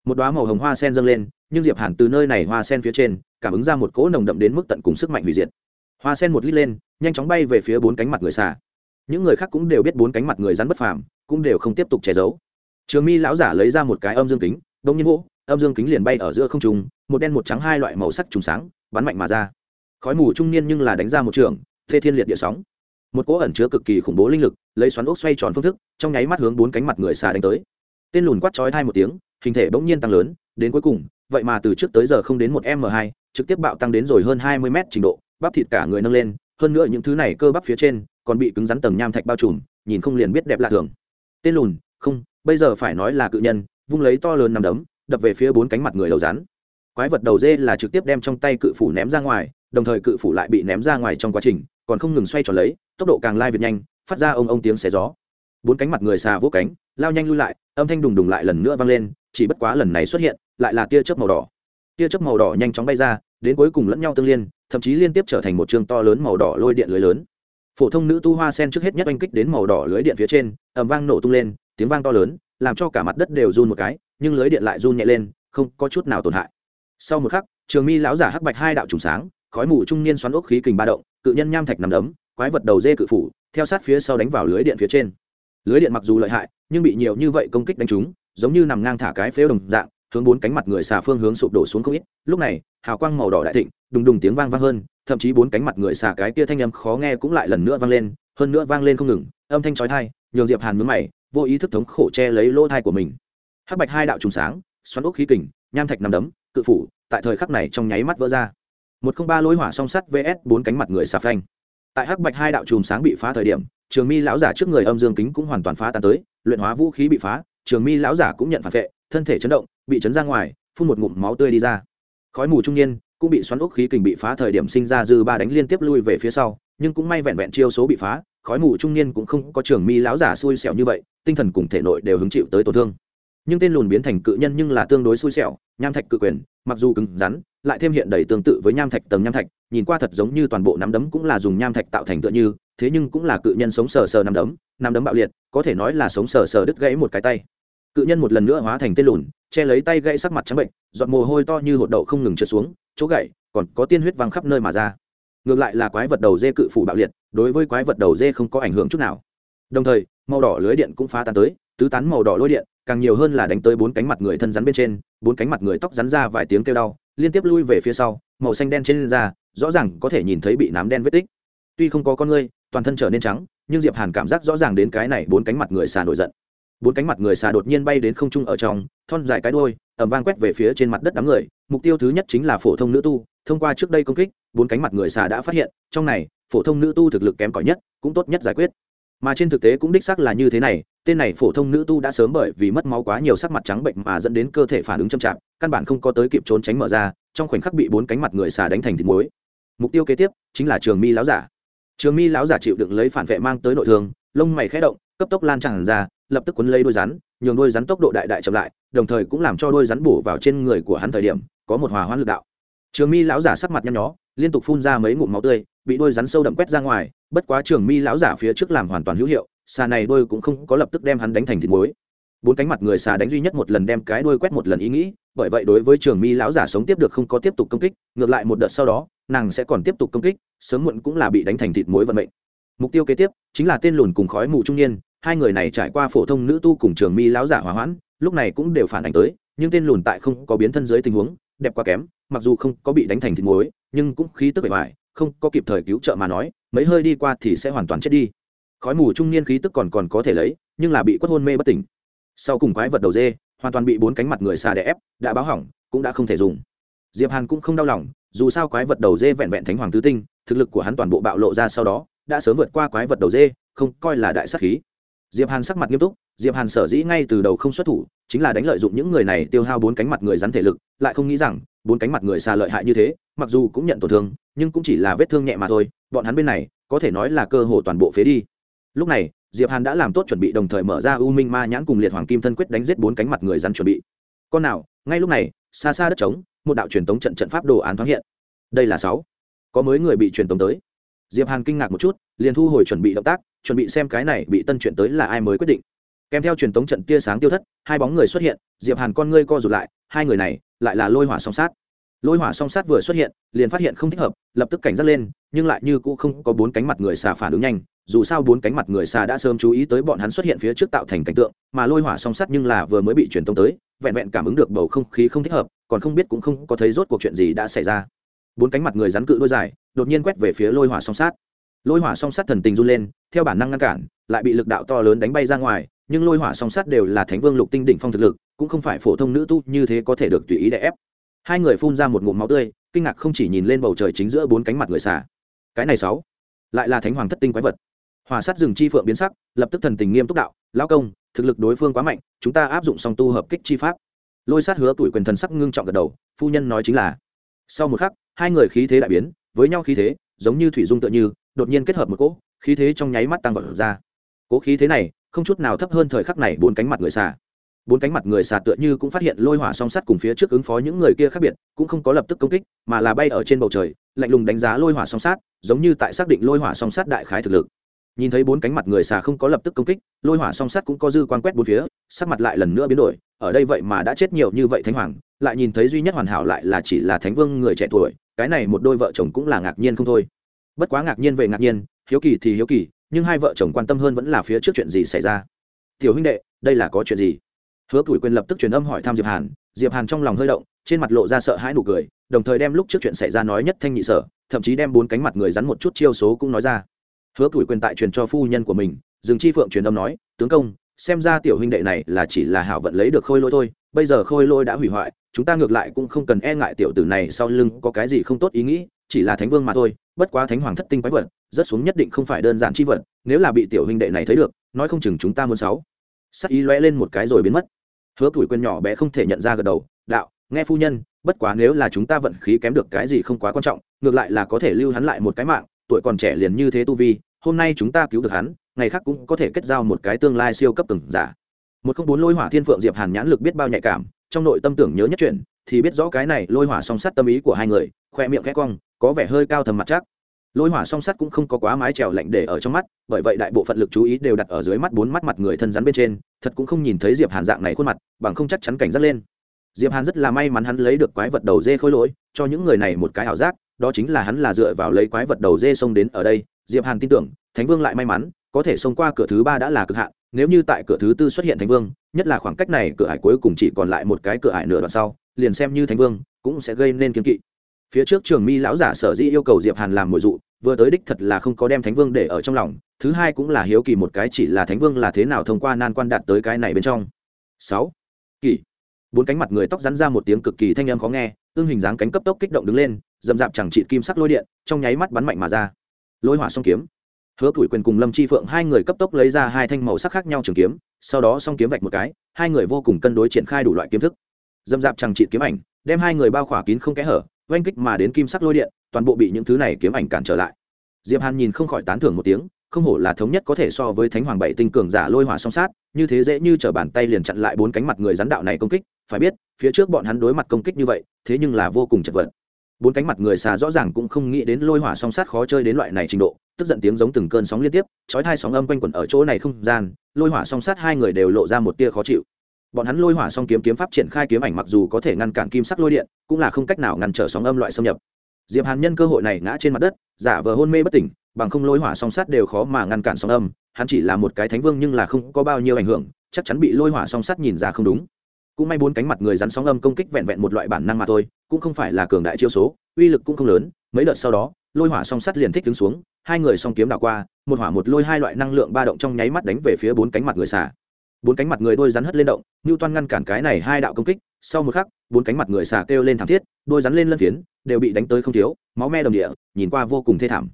Một đoá màu hồng hoa sen dâng lên, nhưng diệp hàn từ nơi này hoa sen phía trên, cảm ứng ra một cỗ nồng đậm đến mức tận cùng sức mạnh hủy diệt. Hoa sen một lít lên, nhanh chóng bay về phía bốn cánh mặt người xà những người khác cũng đều biết bốn cánh mặt người rắn bất phàm, cũng đều không tiếp tục che giấu. Trường mi lão giả lấy ra một cái âm dương kính, đông nhiên vỗ âm dương kính liền bay ở giữa không trung, một đen một trắng hai loại màu sắc trùng sáng, bắn mạnh mà ra. Khói mù trung niên nhưng là đánh ra một trường, thê thiên liệt địa sóng. Một cỗ ẩn chứa cực kỳ khủng bố linh lực, lấy xoắn ốc xoay tròn phương thức, trong nháy mắt hướng bốn cánh mặt người xà đánh tới. Tên lùn quát chói thai một tiếng, hình thể bỗng nhiên tăng lớn, đến cuối cùng, vậy mà từ trước tới giờ không đến một m hai, trực tiếp bạo tăng đến rồi hơn hai mươi m trình độ, bắp thịt cả người nâng lên, hơn nữa những thứ này cơ bắp phía trên còn bị cứng rắn tầng nham thạch bao trùm, nhìn không liền biết đẹp lạ thường. Tên lùn, không, bây giờ phải nói là cự nhân, vung lấy to lớn nằm đấm, đập về phía bốn cánh mặt người đầu rắn. Quái vật đầu dê là trực tiếp đem trong tay cự phủ ném ra ngoài, đồng thời cự phủ lại bị ném ra ngoài trong quá trình, còn không ngừng xoay tròn lấy, tốc độ càng lai việt nhanh, phát ra ông ông tiếng xé gió. Bốn cánh mặt người xà vỗ cánh, lao nhanh lui lại, âm thanh đùng đùng lại lần nữa vang lên, chỉ bất quá lần này xuất hiện, lại là tia chớp màu đỏ. Tia chớp màu đỏ nhanh chóng bay ra, đến cuối cùng lẫn nhau tương liên, thậm chí liên tiếp trở thành một chương to lớn màu đỏ lôi điện lưới lớn phổ thông nữ tu hoa sen trước hết nhất oanh kích đến màu đỏ lưới điện phía trên ẩm vang nổ tung lên, tiếng vang to lớn, làm cho cả mặt đất đều run một cái, nhưng lưới điện lại run nhẹ lên, không có chút nào tổn hại. Sau một khắc, trường mi lão giả hắc bạch hai đạo trùng sáng, khói mù trung niên xoắn ốc khí kình ba động, cự nhân nham thạch nằm đấm, quái vật đầu dê cự phủ, theo sát phía sau đánh vào lưới điện phía trên. Lưới điện mặc dù lợi hại, nhưng bị nhiều như vậy công kích đánh trúng, giống như nằm ngang thả cái phếu đồng dạng, hướng bốn cánh mặt người xà phương hướng sụp đổ xuống không ít. Lúc này, hào quang màu đỏ đại thịnh, đùng đùng tiếng vang vang hơn thậm chí bốn cánh mặt người xà cái kia thanh âm khó nghe cũng lại lần nữa vang lên, hơn nữa vang lên không ngừng, âm thanh chói tai, nhường diệp hàn nhướng mày, vô ý thức thống khổ che lấy lỗ thai của mình. Hắc bạch hai đạo trùng sáng, xoắn ốc khí kình, nham thạch nằm đấm, cự phủ, tại thời khắc này trong nháy mắt vỡ ra. Một không ba lối hỏa song sắt vs bốn cánh mặt người xà phanh. Tại hắc bạch hai đạo trùng sáng bị phá thời điểm, trường mi lão giả trước người âm dương kính cũng hoàn toàn phá tan tới, luyện hóa vũ khí bị phá, trường mi lão giả cũng nhận phản vệ, thân thể chấn động, bị chấn ra ngoài, phun một ngụm máu tươi đi ra. Khói mù trung niên cũng bị xoắn ốc khí kình bị phá thời điểm sinh ra dư ba đánh liên tiếp lui về phía sau, nhưng cũng may vẹn vẹn chiêu số bị phá, khói mù trung niên cũng không có trường mi lão giả xui xẻo như vậy, tinh thần cùng thể nội đều hứng chịu tới tổn thương. Nhưng tên lùn biến thành cự nhân nhưng là tương đối xui xẻo, nham thạch cự quyền, mặc dù cứng rắn, lại thêm hiện đầy tương tự với nham thạch tầng nham thạch, nhìn qua thật giống như toàn bộ nắm đấm cũng là dùng nham thạch tạo thành tựa như, thế nhưng cũng là cự nhân sống sờ sờ nắm đấm nắm đấm bạo liệt, có thể nói là sống sờ sờ đứt gãy một cái tay. Cự nhân một lần nữa hóa thành tên lùn, che lấy tay gãy sắc mặt trắng bệnh, giọt mồ hôi to như hột đậu không ngừng trượt xuống chỗ gậy, còn có tiên huyết văng khắp nơi mà ra. Ngược lại là quái vật đầu dê cự phủ bạo liệt, đối với quái vật đầu dê không có ảnh hưởng chút nào. Đồng thời, màu đỏ lưới điện cũng phá tan tới, tứ tán màu đỏ lôi điện, càng nhiều hơn là đánh tới bốn cánh mặt người thân rắn bên trên, bốn cánh mặt người tóc rắn ra vài tiếng kêu đau, liên tiếp lui về phía sau, màu xanh đen trên da, rõ ràng có thể nhìn thấy bị nám đen vết tích. Tuy không có con ngươi, toàn thân trở nên trắng, nhưng diệp hàn cảm giác rõ ràng đến cái này bốn cánh mặt người xà nổi giận. Bốn cánh mặt người xà đột nhiên bay đến không trung ở trong, thon dài cái đuôi, ầm vang quét về phía trên mặt đất đám người mục tiêu thứ nhất chính là phổ thông nữ tu, thông qua trước đây công kích, bốn cánh mặt người xà đã phát hiện, trong này, phổ thông nữ tu thực lực kém cỏi nhất, cũng tốt nhất giải quyết. Mà trên thực tế cũng đích xác là như thế này, tên này phổ thông nữ tu đã sớm bởi vì mất máu quá nhiều sắc mặt trắng bệnh mà dẫn đến cơ thể phản ứng chậm chạp, căn bản không có tới kịp trốn tránh mở ra, trong khoảnh khắc bị bốn cánh mặt người xà đánh thành thịt muối. Mục tiêu kế tiếp, chính là trường mi láo giả. Trường mi láo giả chịu đựng lấy phản vệ mang tới nội thương, lông mày khẽ động, cấp tốc lan tràn ra, lập tức quấn lấy đôi rắn, nhường đôi rắn tốc độ đại đại chậm lại, đồng thời cũng làm cho đôi rắn bổ vào trên người của hắn thời điểm có một hòa hoãn lực đạo. Trường mi lão giả sắc mặt nhăn nhó, liên tục phun ra mấy ngụm máu tươi, bị đôi rắn sâu đậm quét ra ngoài, bất quá trường mi lão giả phía trước làm hoàn toàn hữu hiệu, xà này đôi cũng không có lập tức đem hắn đánh thành thịt muối. Bốn cánh mặt người xà đánh duy nhất một lần đem cái đôi quét một lần ý nghĩ, bởi vậy đối với trường mi lão giả sống tiếp được không có tiếp tục công kích, ngược lại một đợt sau đó, nàng sẽ còn tiếp tục công kích, sớm muộn cũng là bị đánh thành thịt muối vận mệnh. Mục tiêu kế tiếp chính là tên lùn cùng khói mù trung niên, hai người này trải qua phổ thông nữ tu cùng trường mi lão giả hỏa hoãn, lúc này cũng đều phản ảnh tới, nhưng tên lùn tại không có biến thân dưới tình huống đẹp quá kém, mặc dù không có bị đánh thành thịt muối, nhưng cũng khí tức bề ngoài, không có kịp thời cứu trợ mà nói, mấy hơi đi qua thì sẽ hoàn toàn chết đi. Khói mù trung niên khí tức còn còn có thể lấy, nhưng là bị quất hôn mê bất tỉnh. Sau cùng quái vật đầu dê, hoàn toàn bị bốn cánh mặt người xà đè ép, đã báo hỏng, cũng đã không thể dùng. Diệp hàn cũng không đau lòng, dù sao quái vật đầu dê vẹn vẹn thánh hoàng tứ tinh, thực lực của hắn toàn bộ bạo lộ ra sau đó, đã sớm vượt qua quái vật đầu dê, không coi là đại sát khí. Diệp hàn sắc mặt nghiêm túc diệp hàn sở dĩ ngay từ đầu không xuất thủ, chính là đánh lợi dụng những người này tiêu hao bốn cánh mặt người rắn thể lực, lại không nghĩ rằng, bốn cánh mặt người xa lợi hại như thế, mặc dù cũng nhận tổn thương, nhưng cũng chỉ là vết thương nhẹ mà thôi, bọn hắn bên này, có thể nói là cơ hồ toàn bộ phế đi. Lúc này, diệp hàn đã làm tốt chuẩn bị đồng thời mở ra u minh ma nhãn cùng liệt hoàng kim thân quyết đánh giết bốn cánh mặt người rắn chuẩn bị. Con nào, ngay lúc này, xa xa đất trống, một đạo truyền tống trận trận pháp đồ án thoáng hiện. Đây là sáu. Có mới người bị truyền tống tới. Diệp hàn kinh ngạc một chút, liền thu hồi chuẩn bị động tác, chuẩn bị xem cái này bị tân chuyển tới là ai mới quyết định kèm theo truyền tống trận tia sáng tiêu thất, hai bóng người xuất hiện, diệp hàn con ngươi co rụt lại, hai người này lại là lôi hỏa song sát. Lôi hỏa song sát vừa xuất hiện, liền phát hiện không thích hợp, lập tức cảnh giác lên, nhưng lại như cũ không có bốn cánh mặt người xà phản ứng nhanh, dù sao bốn cánh mặt người xà đã sớm chú ý tới bọn hắn xuất hiện phía trước tạo thành cảnh tượng, mà lôi hỏa song sát nhưng là vừa mới bị truyền tống tới, vẹn vẹn cảm ứng được bầu không khí không thích hợp, còn không biết cũng không có thấy rốt cuộc chuyện gì đã xảy ra. Bốn cánh mặt người rắn cự đôi dài, đột nhiên quét về phía lôi hỏa song sát. Lôi hỏa song sát thần tình run lên, theo bản năng ngăn cản, lại bị lực đạo to lớn đánh bay ra ngoài nhưng lôi hỏa song sát đều là thánh vương lục tinh đỉnh phong thực lực, cũng không phải phổ thông nữ tu như thế có thể được tùy ý đè ép. Hai người phun ra một ngụm máu tươi, kinh ngạc không chỉ nhìn lên bầu trời chính giữa bốn cánh mặt người xả cái này sáu, lại là thánh hoàng thất tinh quái vật. Hỏa sát rừng chi phượng biến sắc, lập tức thần tình nghiêm túc đạo, lão công, thực lực đối phương quá mạnh, chúng ta áp dụng song tu hợp kích chi pháp. Lôi sát hứa tuổi quyền thần sắc ngưng trọng gật đầu, phu nhân nói chính là. Sau một khắc, hai người khí thế đại biến, với nhau khí thế, giống như thủy dung tựa như, đột nhiên kết hợp một cỗ, khí thế trong nháy mắt tăng vọt ra. Cố khí thế này không chút nào thấp hơn thời khắc này bốn cánh mặt người xà. Bốn cánh mặt người xà tựa như cũng phát hiện lôi hỏa song sắt cùng phía trước ứng phó những người kia khác biệt, cũng không có lập tức công kích, mà là bay ở trên bầu trời, lạnh lùng đánh giá lôi hỏa song sát giống như tại xác định lôi hỏa song sát đại khái thực lực. Nhìn thấy bốn cánh mặt người xà không có lập tức công kích, lôi hỏa song sát cũng có dư quan quét bốn phía, sắc mặt lại lần nữa biến đổi, ở đây vậy mà đã chết nhiều như vậy thánh hoàng, lại nhìn thấy duy nhất hoàn hảo lại là chỉ là thánh vương người trẻ tuổi, cái này một đôi vợ chồng cũng là ngạc nhiên không thôi. Bất quá ngạc nhiên về ngạc nhiên, hiếu kỳ thì hiếu kỳ nhưng hai vợ chồng quan tâm hơn vẫn là phía trước chuyện gì xảy ra. Tiểu huynh đệ, đây là có chuyện gì? Hứa cửi quyền lập tức truyền âm hỏi thăm diệp hàn. Diệp hàn trong lòng hơi động, trên mặt lộ ra sợ hãi nụ cười, đồng thời đem lúc trước chuyện xảy ra nói nhất thanh nhị sở, thậm chí đem bốn cánh mặt người rắn một chút chiêu số cũng nói ra. Hứa cửi quyền tại truyền cho phu nhân của mình dừng chi phượng truyền âm nói, tướng công, xem ra tiểu huynh đệ này là chỉ là hảo vận lấy được khôi lỗi thôi, bây giờ khôi lỗi đã hủy hoại, chúng ta ngược lại cũng không cần e ngại tiểu tử này sau lưng có cái gì không tốt ý nghĩ, chỉ là thánh vương mà thôi, bất quá thánh hoàng thất tinh quái vật rất xuống nhất định không phải đơn giản chi vật, nếu là bị tiểu huynh đệ này thấy được, nói không chừng chúng ta muốn sáu. Sắc ý lóe lên một cái rồi biến mất. Hứa tuổi quên nhỏ bé không thể nhận ra gật đầu, đạo, nghe phu nhân, bất quá nếu là chúng ta vận khí kém được cái gì không quá quan trọng, ngược lại là có thể lưu hắn lại một cái mạng, tuổi còn trẻ liền như thế tu vi, hôm nay chúng ta cứu được hắn, ngày khác cũng có thể kết giao một cái tương lai siêu cấp từng giả. Một không bốn lôi hỏa thiên phượng diệp hàn nhãn lực biết bao nhạy cảm, trong nội tâm tưởng nhớ nhất chuyện, thì biết rõ cái này lôi hỏa song sát tâm ý của hai người, khoe miệng khẽ cong, có vẻ hơi cao thầm mặt chắc lôi hỏa song sắt cũng không có quá mái trèo lạnh để ở trong mắt, bởi vậy đại bộ phận lực chú ý đều đặt ở dưới mắt bốn mắt mặt người thân rắn bên trên, thật cũng không nhìn thấy diệp hàn dạng này khuôn mặt, bằng không chắc chắn cảnh giác lên. Diệp hàn rất là may mắn hắn lấy được quái vật đầu dê khôi lỗi, cho những người này một cái ảo giác, đó chính là hắn là dựa vào lấy quái vật đầu dê xông đến ở đây, diệp hàn tin tưởng, thánh vương lại may mắn, có thể xông qua cửa thứ ba đã là cực hạn, nếu như tại cửa thứ tư xuất hiện thánh vương, nhất là khoảng cách này cửa ải cuối cùng chỉ còn lại một cái cửa ải nửa đoạn sau, liền xem như thánh vương cũng sẽ gây nên kiên kỵ phía trước trường mi lão giả sở dĩ yêu cầu diệp hàn làm mồi dụ, vừa tới đích thật là không có đem thánh vương để ở trong lòng, thứ hai cũng là hiếu kỳ một cái chỉ là thánh vương là thế nào thông qua nan quan đạt tới cái này bên trong. Sáu, kỳ. Bốn cánh mặt người tóc rắn ra một tiếng cực kỳ thanh âm khó nghe, ương hình dáng cánh cấp tốc kích động đứng lên dầm dạp chẳng trị kim sắc lôi điện, trong nháy mắt bắn mạnh mà ra. Lôi hỏa song kiếm. Hứa tuổi quyền cùng lâm chi phượng hai người cấp tốc lấy ra hai thanh màu sắc khác nhau trường kiếm, sau đó song kiếm vạch một cái, hai người vô cùng cân đối triển khai đủ loại kiếm thức. Dầm dạp chẳng trị kiếm ảnh, đem hai người bao khỏa kín không kẽ hở oanh kích mà đến kim sắc lôi điện, toàn bộ bị những thứ này kiếm ảnh cản trở lại. Diệp hàn nhìn không khỏi tán thưởng một tiếng, không hổ là thống nhất có thể so với thánh hoàng bảy tinh cường giả lôi hỏa song sát, như thế dễ như trở bàn tay liền chặn lại bốn cánh mặt người rắn đạo này công kích, phải biết, phía trước bọn hắn đối mặt công kích như vậy, thế nhưng là vô cùng chật vật. Bốn cánh mặt người xà rõ ràng cũng không nghĩ đến lôi hỏa song sát khó chơi đến loại này trình độ, tức giận tiếng giống từng cơn sóng liên tiếp, chói thai sóng âm quanh quẩn ở chỗ này không gian, lôi hỏa song sát hai người đều lộ ra một tia khó chịu bọn hắn lôi hỏa song kiếm kiếm pháp triển khai kiếm ảnh mặc dù có thể ngăn cản kim sắc lôi điện, cũng là không cách nào ngăn trở sóng âm loại xâm nhập. Diệp hàn nhân cơ hội này ngã trên mặt đất, giả vờ hôn mê bất tỉnh, bằng không lôi hỏa song sát đều khó mà ngăn cản sóng âm, hắn chỉ là một cái thánh vương nhưng là không có bao nhiêu ảnh hưởng, chắc chắn bị lôi hỏa song sát nhìn ra không đúng. Cũng may bốn cánh mặt người rắn sóng âm công kích vẹn vẹn một loại bản năng mà thôi, cũng không phải là cường đại chiêu số, uy lực cũng không lớn, mấy đợt sau đó, lôi hỏa song sắt liền thích đứng xuống, hai người song kiếm đảo qua, một hỏa một lôi hai loại năng lượng ba động trong nháy mắt đánh về phía bốn cánh mặt người xả bốn cánh mặt người đôi rắn hất lên động như toan ngăn cản cái này hai đạo công kích, sau một khắc, bốn cánh mặt người xà kêu lên thảm thiết, đôi rắn lên lân phiến, đều bị đánh tới không thiếu, máu me đồng địa, nhìn qua vô cùng thê thảm.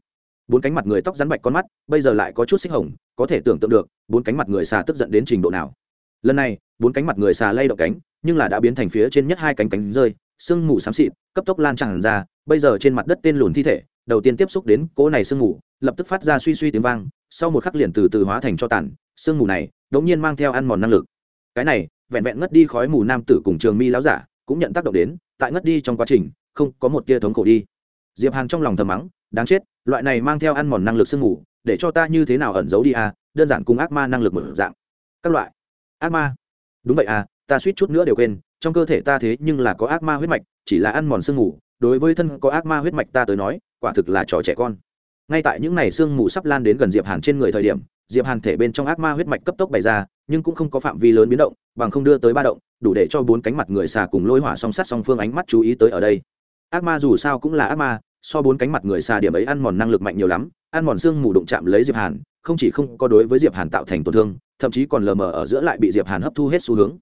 Bốn cánh mặt người tóc rắn bạch con mắt, bây giờ lại có chút xích hồng, có thể tưởng tượng được, bốn cánh mặt người xà tức giận đến trình độ nào. Lần này, bốn cánh mặt người xà lay động cánh, nhưng là đã biến thành phía trên nhất hai cánh cánh rơi, sương mù xám xịt, cấp tốc lan tràn ra, bây giờ trên mặt đất tên lùn thi thể, đầu tiên tiếp xúc đến cỗ này sương mù, lập tức phát ra suy suy tiếng vang, sau một khắc liền từ từ hóa thành cho tàn, sương mù này đống nhiên mang theo ăn mòn năng lực. Cái này, vẹn vẹn ngất đi khói mù nam tử cùng trường mi láo giả, cũng nhận tác động đến, tại ngất đi trong quá trình, không có một tia thống khổ đi. Diệp hàn trong lòng thầm mắng, đáng chết, loại này mang theo ăn mòn năng lực sương mù, để cho ta như thế nào ẩn giấu đi à đơn giản cùng ác ma năng lực một dạng. Các loại. Ác ma. Đúng vậy à ta suýt chút nữa đều quên, trong cơ thể ta thế nhưng là có ác ma huyết mạch, chỉ là ăn mòn sương mù, đối với thân có ác ma huyết mạch ta tới nói, quả thực là trò trẻ con. Ngay tại những ngày sương mù sắp lan đến gần diệp hàn trên người thời điểm diệp hàn thể bên trong ác ma huyết mạch cấp tốc bày ra, nhưng cũng không có phạm vi lớn biến động, bằng không đưa tới ba động, đủ để cho bốn cánh mặt người xà cùng lôi hỏa song sắt song phương ánh mắt chú ý tới ở đây. Ác ma dù sao cũng là ác ma, so bốn cánh mặt người xà điểm ấy ăn mòn năng lực mạnh nhiều lắm, ăn mòn xương mù đụng chạm lấy diệp hàn, không chỉ không có đối với diệp hàn tạo thành tổn thương, thậm chí còn lờ mờ ở giữa lại bị diệp hàn hấp thu hết xu hướng.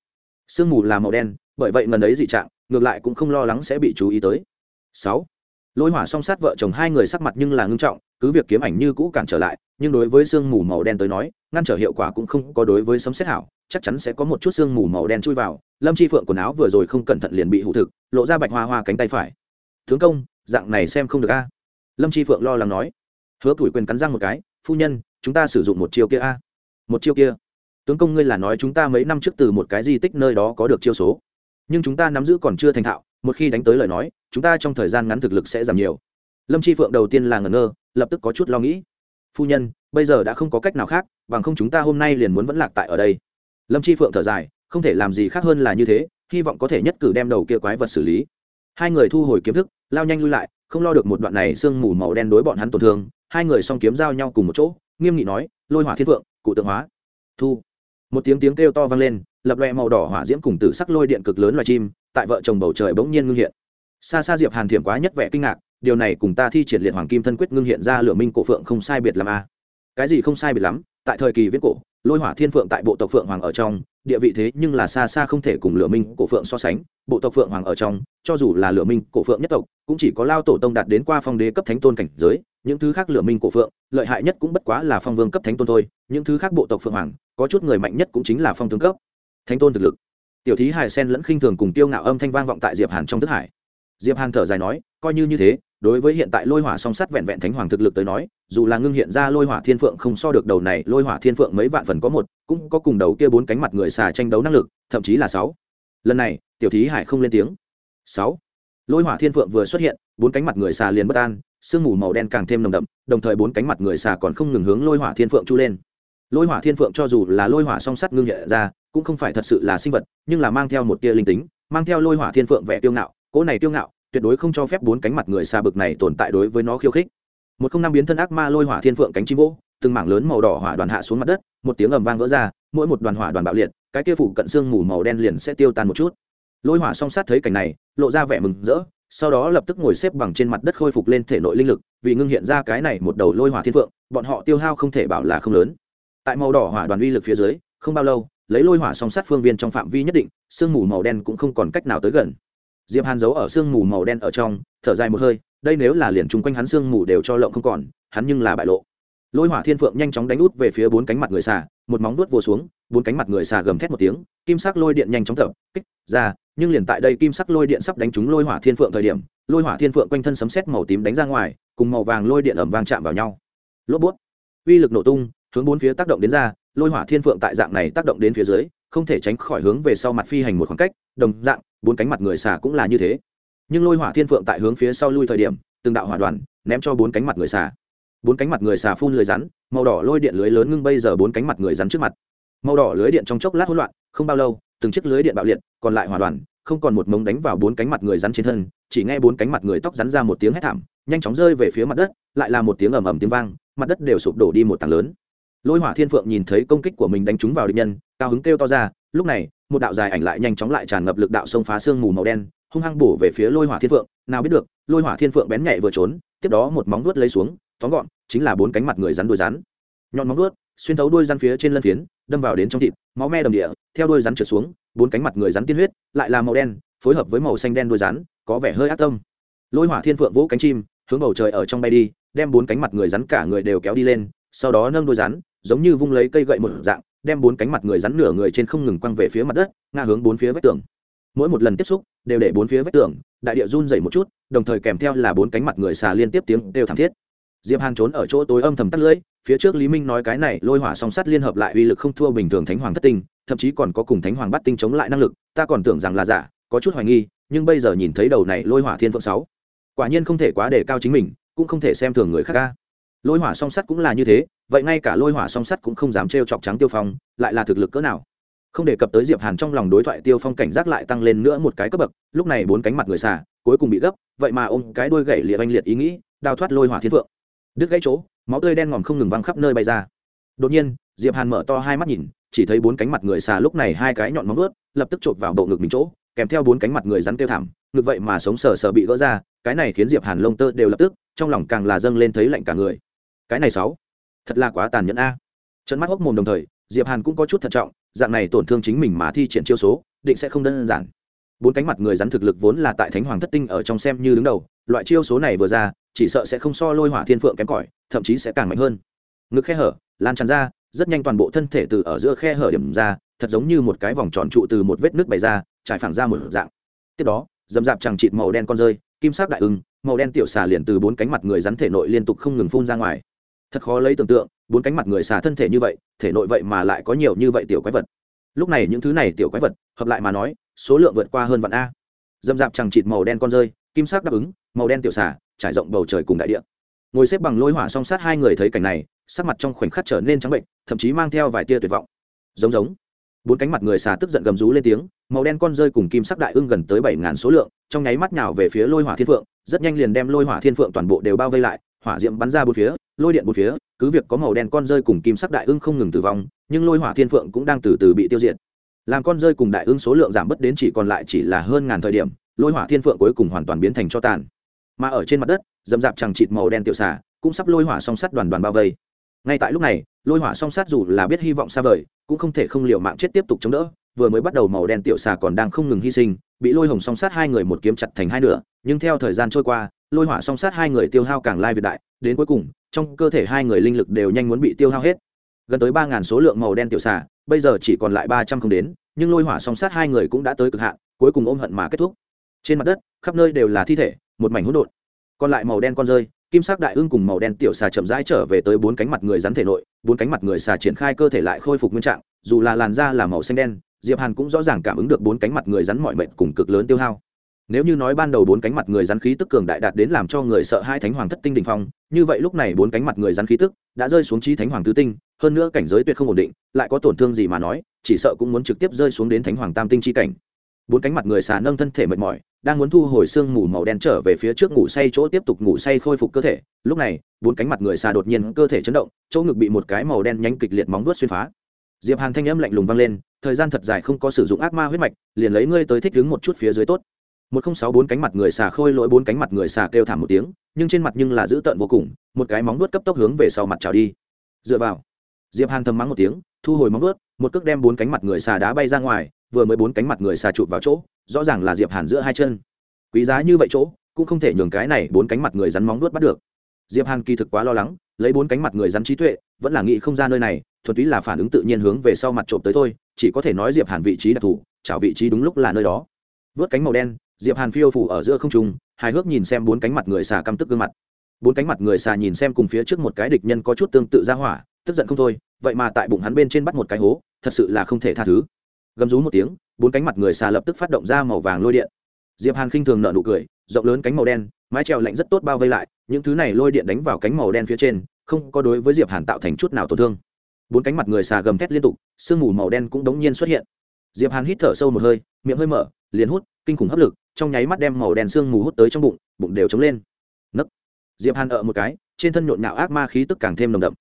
Sương mù là màu đen, bởi vậy ngần ấy dị trạng, ngược lại cũng không lo lắng sẽ bị chú ý tới. Sáu, lôi hỏa song sát vợ chồng hai người sắc mặt nhưng là ngưng trọng cứ việc kiếm ảnh như cũ cản trở lại, nhưng đối với sương mù màu đen tới nói, ngăn trở hiệu quả cũng không có đối với sấm xét hảo, chắc chắn sẽ có một chút sương mù màu đen chui vào. Lâm chi phượng quần áo vừa rồi không cẩn thận liền bị hụ thực, lộ ra bạch hoa hoa cánh tay phải. Tướng công, dạng này xem không được a. Lâm chi phượng lo lắng nói. Hứa tuổi quyền cắn răng một cái, phu nhân, chúng ta sử dụng một chiêu kia a. Một chiêu kia? Tướng công ngươi là nói chúng ta mấy năm trước từ một cái di tích nơi đó có được chiêu số. Nhưng chúng ta nắm giữ còn chưa thành thạo, một khi đánh tới lời nói, chúng ta trong thời gian ngắn thực lực sẽ giảm nhiều. Lâm chi phượng đầu tiên là ngẩn ngơ lập tức có chút lo nghĩ. Phu nhân, bây giờ đã không có cách nào khác, bằng không chúng ta hôm nay liền muốn vẫn lạc tại ở đây. Lâm chi phượng thở dài, không thể làm gì khác hơn là như thế, hy vọng có thể nhất cử đem đầu kia quái vật xử lý. Hai người thu hồi kiếm thức, lao nhanh lui lại, không lo được một đoạn này sương mù màu đen đối bọn hắn tổn thương. Hai người song kiếm giao nhau cùng một chỗ, nghiêm nghị nói, lôi hỏa thiên phượng, cụ tượng hóa. Thu. Một tiếng tiếng kêu to vang lên, lập loe màu đỏ hỏa diễm cùng tử sắc lôi điện cực lớn loài chim, tại vợ chồng bầu trời bỗng nhiên ngưng hiện. Xa xa diệp hàn thiểm quá nhất vẻ kinh ngạc điều này cùng ta thi triển liệt hoàng kim thân quyết ngưng hiện ra lửa minh cổ phượng không sai biệt lắm a à. cái gì không sai biệt lắm, tại thời kỳ viết cổ, lôi hỏa thiên phượng tại bộ tộc phượng hoàng ở trong, địa vị thế nhưng là xa xa không thể cùng lửa minh cổ phượng so sánh. Bộ tộc phượng hoàng ở trong, cho dù là lửa minh cổ phượng nhất tộc, cũng chỉ có lao tổ tông đạt đến qua phong đế cấp thánh tôn cảnh giới, những thứ khác lửa minh cổ phượng, lợi hại nhất cũng bất quá là phong vương cấp thánh tôn thôi, những thứ khác bộ tộc phượng hoàng, có chút người mạnh nhất cũng chính là phong tướng cấp. Thánh tôn thực lực. Tiểu thí hải sen lẫn khinh thường cùng tiêu ngạo âm thanh vang vọng tại diệp hàn trong thức hải. Diệp hàn thở dài nói coi như như thế, đối với hiện tại lôi hỏa song sắt vẹn vẹn thánh hoàng thực lực tới nói, dù là ngưng hiện ra lôi hỏa thiên phượng không so được đầu này, lôi hỏa thiên phượng mấy vạn phần có một, cũng có cùng đầu kia bốn cánh mặt người xà tranh đấu năng lực, thậm chí là sáu. Lần này, tiểu thí hải không lên tiếng. Sáu. Lôi hỏa thiên phượng vừa xuất hiện, bốn cánh mặt người xà liền bất an, sương mù màu đen càng thêm nồng đậm, đồng thời bốn cánh mặt người xà còn không ngừng hướng lôi hỏa thiên phượng chu lên. Lôi hỏa thiên phượng cho dù là lôi hỏa song sắt ngưng nhẹ ra, cũng không phải thật sự là sinh vật, nhưng là mang theo một tia linh tính, mang theo lôi hỏa thiên phượng vẻ tiêu ngạo, cỗ này tiêu ngạo tuyệt đối không cho phép bốn cánh mặt người xa bực này tồn tại đối với nó khiêu khích. Một không năm biến thân ác ma lôi hỏa thiên phượng cánh chim vỗ từng mảng lớn màu đỏ hỏa đoàn hạ xuống mặt đất, một tiếng ầm vang vỡ ra, mỗi một đoàn hỏa đoàn bạo liệt, cái kia phủ cận xương mù màu đen liền sẽ tiêu tan một chút. Lôi hỏa song sát thấy cảnh này, lộ ra vẻ mừng rỡ, sau đó lập tức ngồi xếp bằng trên mặt đất khôi phục lên thể nội linh lực, vì ngưng hiện ra cái này một đầu lôi hỏa thiên phượng, bọn họ tiêu hao không thể bảo là không lớn. Tại màu đỏ hỏa đoàn uy lực phía dưới, không bao lâu, lấy lôi hỏa song sát phương viên trong phạm vi nhất định sương mù màu đen cũng không còn cách nào tới gần diệp hàn giấu ở sương mù màu đen ở trong, thở dài một hơi, đây nếu là liền chung quanh hắn sương mù đều cho lộng không còn, hắn nhưng là bại lộ. Lôi hỏa thiên phượng nhanh chóng đánh út về phía bốn cánh mặt người xà, một móng vuốt vô xuống, bốn cánh mặt người xà gầm thét một tiếng, kim sắc lôi điện nhanh chóng thở kích, ra, nhưng liền tại đây kim sắc lôi điện sắp đánh trúng lôi hỏa thiên phượng thời điểm, lôi hỏa thiên phượng quanh thân sấm sét màu tím đánh ra ngoài, cùng màu vàng lôi điện ẩm vang chạm vào nhau. Lốp bút. Uy lực nổ tung, hướng bốn phía tác động đến ra, lôi hỏa thiên phượng tại dạng này tác động đến phía dưới không thể tránh khỏi hướng về sau mặt phi hành một khoảng cách, đồng dạng, bốn cánh mặt người xà cũng là như thế. Nhưng lôi hỏa thiên phượng tại hướng phía sau lui thời điểm, từng đạo hỏa đoàn ném cho bốn cánh mặt người xà. Bốn cánh mặt người xà phun lưới rắn, màu đỏ lôi điện lưới lớn ngưng bây giờ bốn cánh mặt người rắn trước mặt. Màu đỏ lưới điện trong chốc lát hỗn loạn, không bao lâu, từng chiếc lưới điện bạo liệt, còn lại hỏa đoàn không còn một mống đánh vào bốn cánh mặt người rắn trên thân, chỉ nghe bốn cánh mặt người tóc rắn ra một tiếng hét thảm, nhanh chóng rơi về phía mặt đất, lại là một tiếng ầm ầm tiếng vang, mặt đất đều sụp đổ đi một tảng lớn lôi hỏa thiên phượng nhìn thấy công kích của mình đánh trúng vào địch nhân, cao hứng kêu to ra, lúc này, một đạo dài ảnh lại nhanh chóng lại tràn ngập lực đạo sông phá xương mù màu đen, hung hăng bổ về phía lôi hỏa thiên phượng, nào biết được, lôi hỏa thiên phượng bén nhạy vừa trốn, tiếp đó một móng vuốt lấy xuống, tóm gọn, chính là bốn cánh mặt người rắn đuôi rắn. Nhọn móng vuốt, xuyên thấu đuôi rắn phía trên lân phiến, đâm vào đến trong thịt, máu me đầm địa, theo đuôi rắn trượt xuống, bốn cánh mặt người rắn tiên huyết, lại là màu đen, phối hợp với màu xanh đen đuôi rắn, có vẻ hơi ác tâm. Lôi hỏa thiên phượng vỗ cánh chim, hướng bầu trời ở trong bay đi, đem bốn cánh mặt người rắn cả người đều kéo đi lên, sau đó nâng đuôi rắn giống như vung lấy cây gậy một dạng, đem bốn cánh mặt người rắn nửa người trên không ngừng quăng về phía mặt đất, ngã hướng bốn phía vách tường. Mỗi một lần tiếp xúc, đều để bốn phía vách tường, đại địa run dày một chút, đồng thời kèm theo là bốn cánh mặt người xà liên tiếp tiếng đều thảm thiết. Diệp hàn trốn ở chỗ tối âm thầm tắt lưỡi, phía trước lý minh nói cái này, lôi hỏa song sắt liên hợp lại uy lực không thua bình thường thánh hoàng thất tinh, thậm chí còn có cùng thánh hoàng bắt tinh chống lại năng lực, ta còn tưởng rằng là giả, có chút hoài nghi, nhưng bây giờ nhìn thấy đầu này lôi hỏa thiên phượng sáu, quả nhiên không thể quá đề cao chính mình, cũng không thể xem thường người khác ca lôi hỏa song sắt cũng là như thế vậy ngay cả lôi hỏa song sắt cũng không dám trêu chọc trắng tiêu phong, lại là thực lực cỡ nào? Không đề cập tới diệp hàn trong lòng đối thoại tiêu phong cảnh giác lại tăng lên nữa một cái cấp bậc, lúc này bốn cánh mặt người xà, cuối cùng bị gấp, vậy mà ôm cái đuôi gậy liệt anh liệt ý nghĩ, đào thoát lôi hỏa thiên phượng. Đứt gãy chỗ, máu tươi đen ngòm không ngừng văng khắp nơi bay ra. Đột nhiên, diệp hàn mở to hai mắt nhìn, chỉ thấy bốn cánh mặt người xà lúc này hai cái nhọn móng ướt lập tức chộp vào bộ ngực mình chỗ, kèm theo bốn cánh mặt người rắn tiêu thảm, ngực vậy mà sống sờ sờ bị gỡ ra, cái này khiến diệp hàn lông tơ đều lập tức, trong lòng càng là dâng lên thấy lạnh cả người. Cái này sáu thật là quá tàn nhẫn a. Trận mắt hốc mồm đồng thời, diệp hàn cũng có chút thận trọng, dạng này tổn thương chính mình mà thi triển chiêu số, định sẽ không đơn giản. Bốn cánh mặt người rắn thực lực vốn là tại thánh hoàng thất tinh ở trong xem như đứng đầu, loại chiêu số này vừa ra, chỉ sợ sẽ không so lôi hỏa thiên phượng kém cỏi, thậm chí sẽ càng mạnh hơn. Ngực khe hở, lan tràn ra, rất nhanh toàn bộ thân thể từ ở giữa khe hở điểm ra, thật giống như một cái vòng tròn trụ từ một vết nước bày ra, trải phẳng ra một dạng. Tiếp đó, dầm dạp chẳng chịt màu đen con rơi, kim sắc đại ưng, màu đen tiểu xà liền từ bốn cánh mặt người rắn thể nội liên tục không ngừng phun ra ngoài thật khó lấy tưởng tượng, bốn cánh mặt người xà thân thể như vậy, thể nội vậy mà lại có nhiều như vậy tiểu quái vật. Lúc này những thứ này tiểu quái vật, hợp lại mà nói, số lượng vượt qua hơn vạn a. Dâm dạp chẳng chịt màu đen con rơi, kim sắc đáp ứng, màu đen tiểu xà, trải rộng bầu trời cùng đại địa. Ngồi xếp bằng lôi hỏa song sát hai người thấy cảnh này, sắc mặt trong khoảnh khắc trở nên trắng bệnh, thậm chí mang theo vài tia tuyệt vọng. Giống giống. Bốn cánh mặt người xà tức giận gầm rú lên tiếng, màu đen con rơi cùng kim sắc đại ưng gần tới bảy ngàn số lượng, trong nháy mắt nhào về phía lôi hỏa thiên phượng, rất nhanh liền đem lôi hỏa thiên phượng toàn bộ đều bao vây lại hỏa diệm bắn ra bốn phía, lôi điện bốn phía, cứ việc có màu đen con rơi cùng kim sắc đại ưng không ngừng tử vong, nhưng lôi hỏa thiên phượng cũng đang từ từ bị tiêu diệt. Làm con rơi cùng đại ưng số lượng giảm bớt đến chỉ còn lại chỉ là hơn ngàn thời điểm, lôi hỏa thiên phượng cuối cùng hoàn toàn biến thành cho tàn. Mà ở trên mặt đất dầm dạp chẳng chịt màu đen tiểu xà, cũng sắp lôi hỏa song sắt đoàn đoàn bao vây. Ngay tại lúc này, lôi hỏa song sát dù là biết hy vọng xa vời, cũng không thể không liều mạng chết tiếp tục chống đỡ, vừa mới bắt đầu màu đen tiểu xà còn đang không ngừng hy sinh, bị lôi hồng song sát hai người một kiếm chặt thành hai nửa, nhưng theo thời gian trôi qua lôi hỏa song sát hai người tiêu hao càng lai việt đại, đến cuối cùng, trong cơ thể hai người linh lực đều nhanh muốn bị tiêu hao hết. Gần tới ba ngàn số lượng màu đen tiểu xà, bây giờ chỉ còn lại ba trăm không đến, nhưng lôi hỏa song sát hai người cũng đã tới cực hạn, cuối cùng ôm hận mà kết thúc. Trên mặt đất, khắp nơi đều là thi thể, một mảnh hỗn độn. Còn lại màu đen con rơi, kim sắc đại ưng cùng màu đen tiểu xà chậm rãi trở về tới bốn cánh mặt người rắn thể nội, bốn cánh mặt người xà triển khai cơ thể lại khôi phục nguyên trạng, dù là làn da là màu xanh đen, diệp hàn cũng rõ ràng cảm ứng được bốn cánh mặt người rắn mọi mệnh cùng cực lớn tiêu hao nếu như nói ban đầu bốn cánh mặt người rắn khí tức cường đại đạt đến làm cho người sợ hai thánh hoàng thất tinh đình phong, như vậy lúc này bốn cánh mặt người rắn khí tức đã rơi xuống trí thánh hoàng tứ tinh, hơn nữa cảnh giới tuyệt không ổn định, lại có tổn thương gì mà nói, chỉ sợ cũng muốn trực tiếp rơi xuống đến thánh hoàng tam tinh chi cảnh. Bốn cánh mặt người xà nâng thân thể mệt mỏi, đang muốn thu hồi xương mù màu đen trở về phía trước ngủ say chỗ tiếp tục ngủ say khôi phục cơ thể. Lúc này, bốn cánh mặt người xà đột nhiên cơ thể chấn động, chỗ ngực bị một cái màu đen nhánh kịch liệt móng vuốt xuyên phá. Diệp hàn thanh âm lạnh lùng vang lên, thời gian thật dài không có sử dụng ác ma huyết mạch, liền lấy ngươi tới thích đứng một chút phía dưới tốt một không sáu bốn cánh mặt người xà khôi lỗi bốn cánh mặt người xà kêu thảm một tiếng, nhưng trên mặt nhưng là dữ tợn vô cùng, một cái móng vuốt cấp tốc hướng về sau mặt trào đi. Dựa vào, diệp hàn thầm mắng một tiếng, thu hồi móng vuốt, một cước đem bốn cánh mặt người xà đá bay ra ngoài, vừa mới bốn cánh mặt người xà chụp vào chỗ, rõ ràng là diệp hàn giữa hai chân. Quý giá như vậy chỗ, cũng không thể nhường cái này bốn cánh mặt người rắn móng vuốt bắt được. Diệp hàn kỳ thực quá lo lắng, lấy bốn cánh mặt người rắn trí tuệ, vẫn là nghĩ không ra nơi này, thuần túy là phản ứng tự nhiên hướng về sau mặt trộm tới thôi, chỉ có thể nói diệp hàn vị trí đặc thù, chảo vị trí đúng lúc là nơi đó. Vớt cánh màu đen diệp hàn phiêu phủ ở giữa không trung, hài hước nhìn xem bốn cánh mặt người xà căm tức gương mặt. Bốn cánh mặt người xà nhìn xem cùng phía trước một cái địch nhân có chút tương tự ra hỏa, tức giận không thôi, vậy mà tại bụng hắn bên trên bắt một cái hố, thật sự là không thể tha thứ. Gầm rú một tiếng, bốn cánh mặt người xà lập tức phát động ra màu vàng lôi điện. Diệp hàn khinh thường nở nụ cười, rộng lớn cánh màu đen, mái trèo lạnh rất tốt bao vây lại, những thứ này lôi điện đánh vào cánh màu đen phía trên, không có đối với diệp hàn tạo thành chút nào tổn thương. Bốn cánh mặt người xà gầm thét liên tục, sương mù màu đen cũng đống nhiên xuất hiện. Diệp hàn hít thở sâu một hơi, miệng hơi mở, liền hút, kinh khủng hấp lực trong nháy mắt đem màu đen xương mù hút tới trong bụng bụng đều trống lên. Nấc. Diệp hàn ở một cái, trên thân nhộn nhạo ác ma khí tức càng thêm nồng đậm.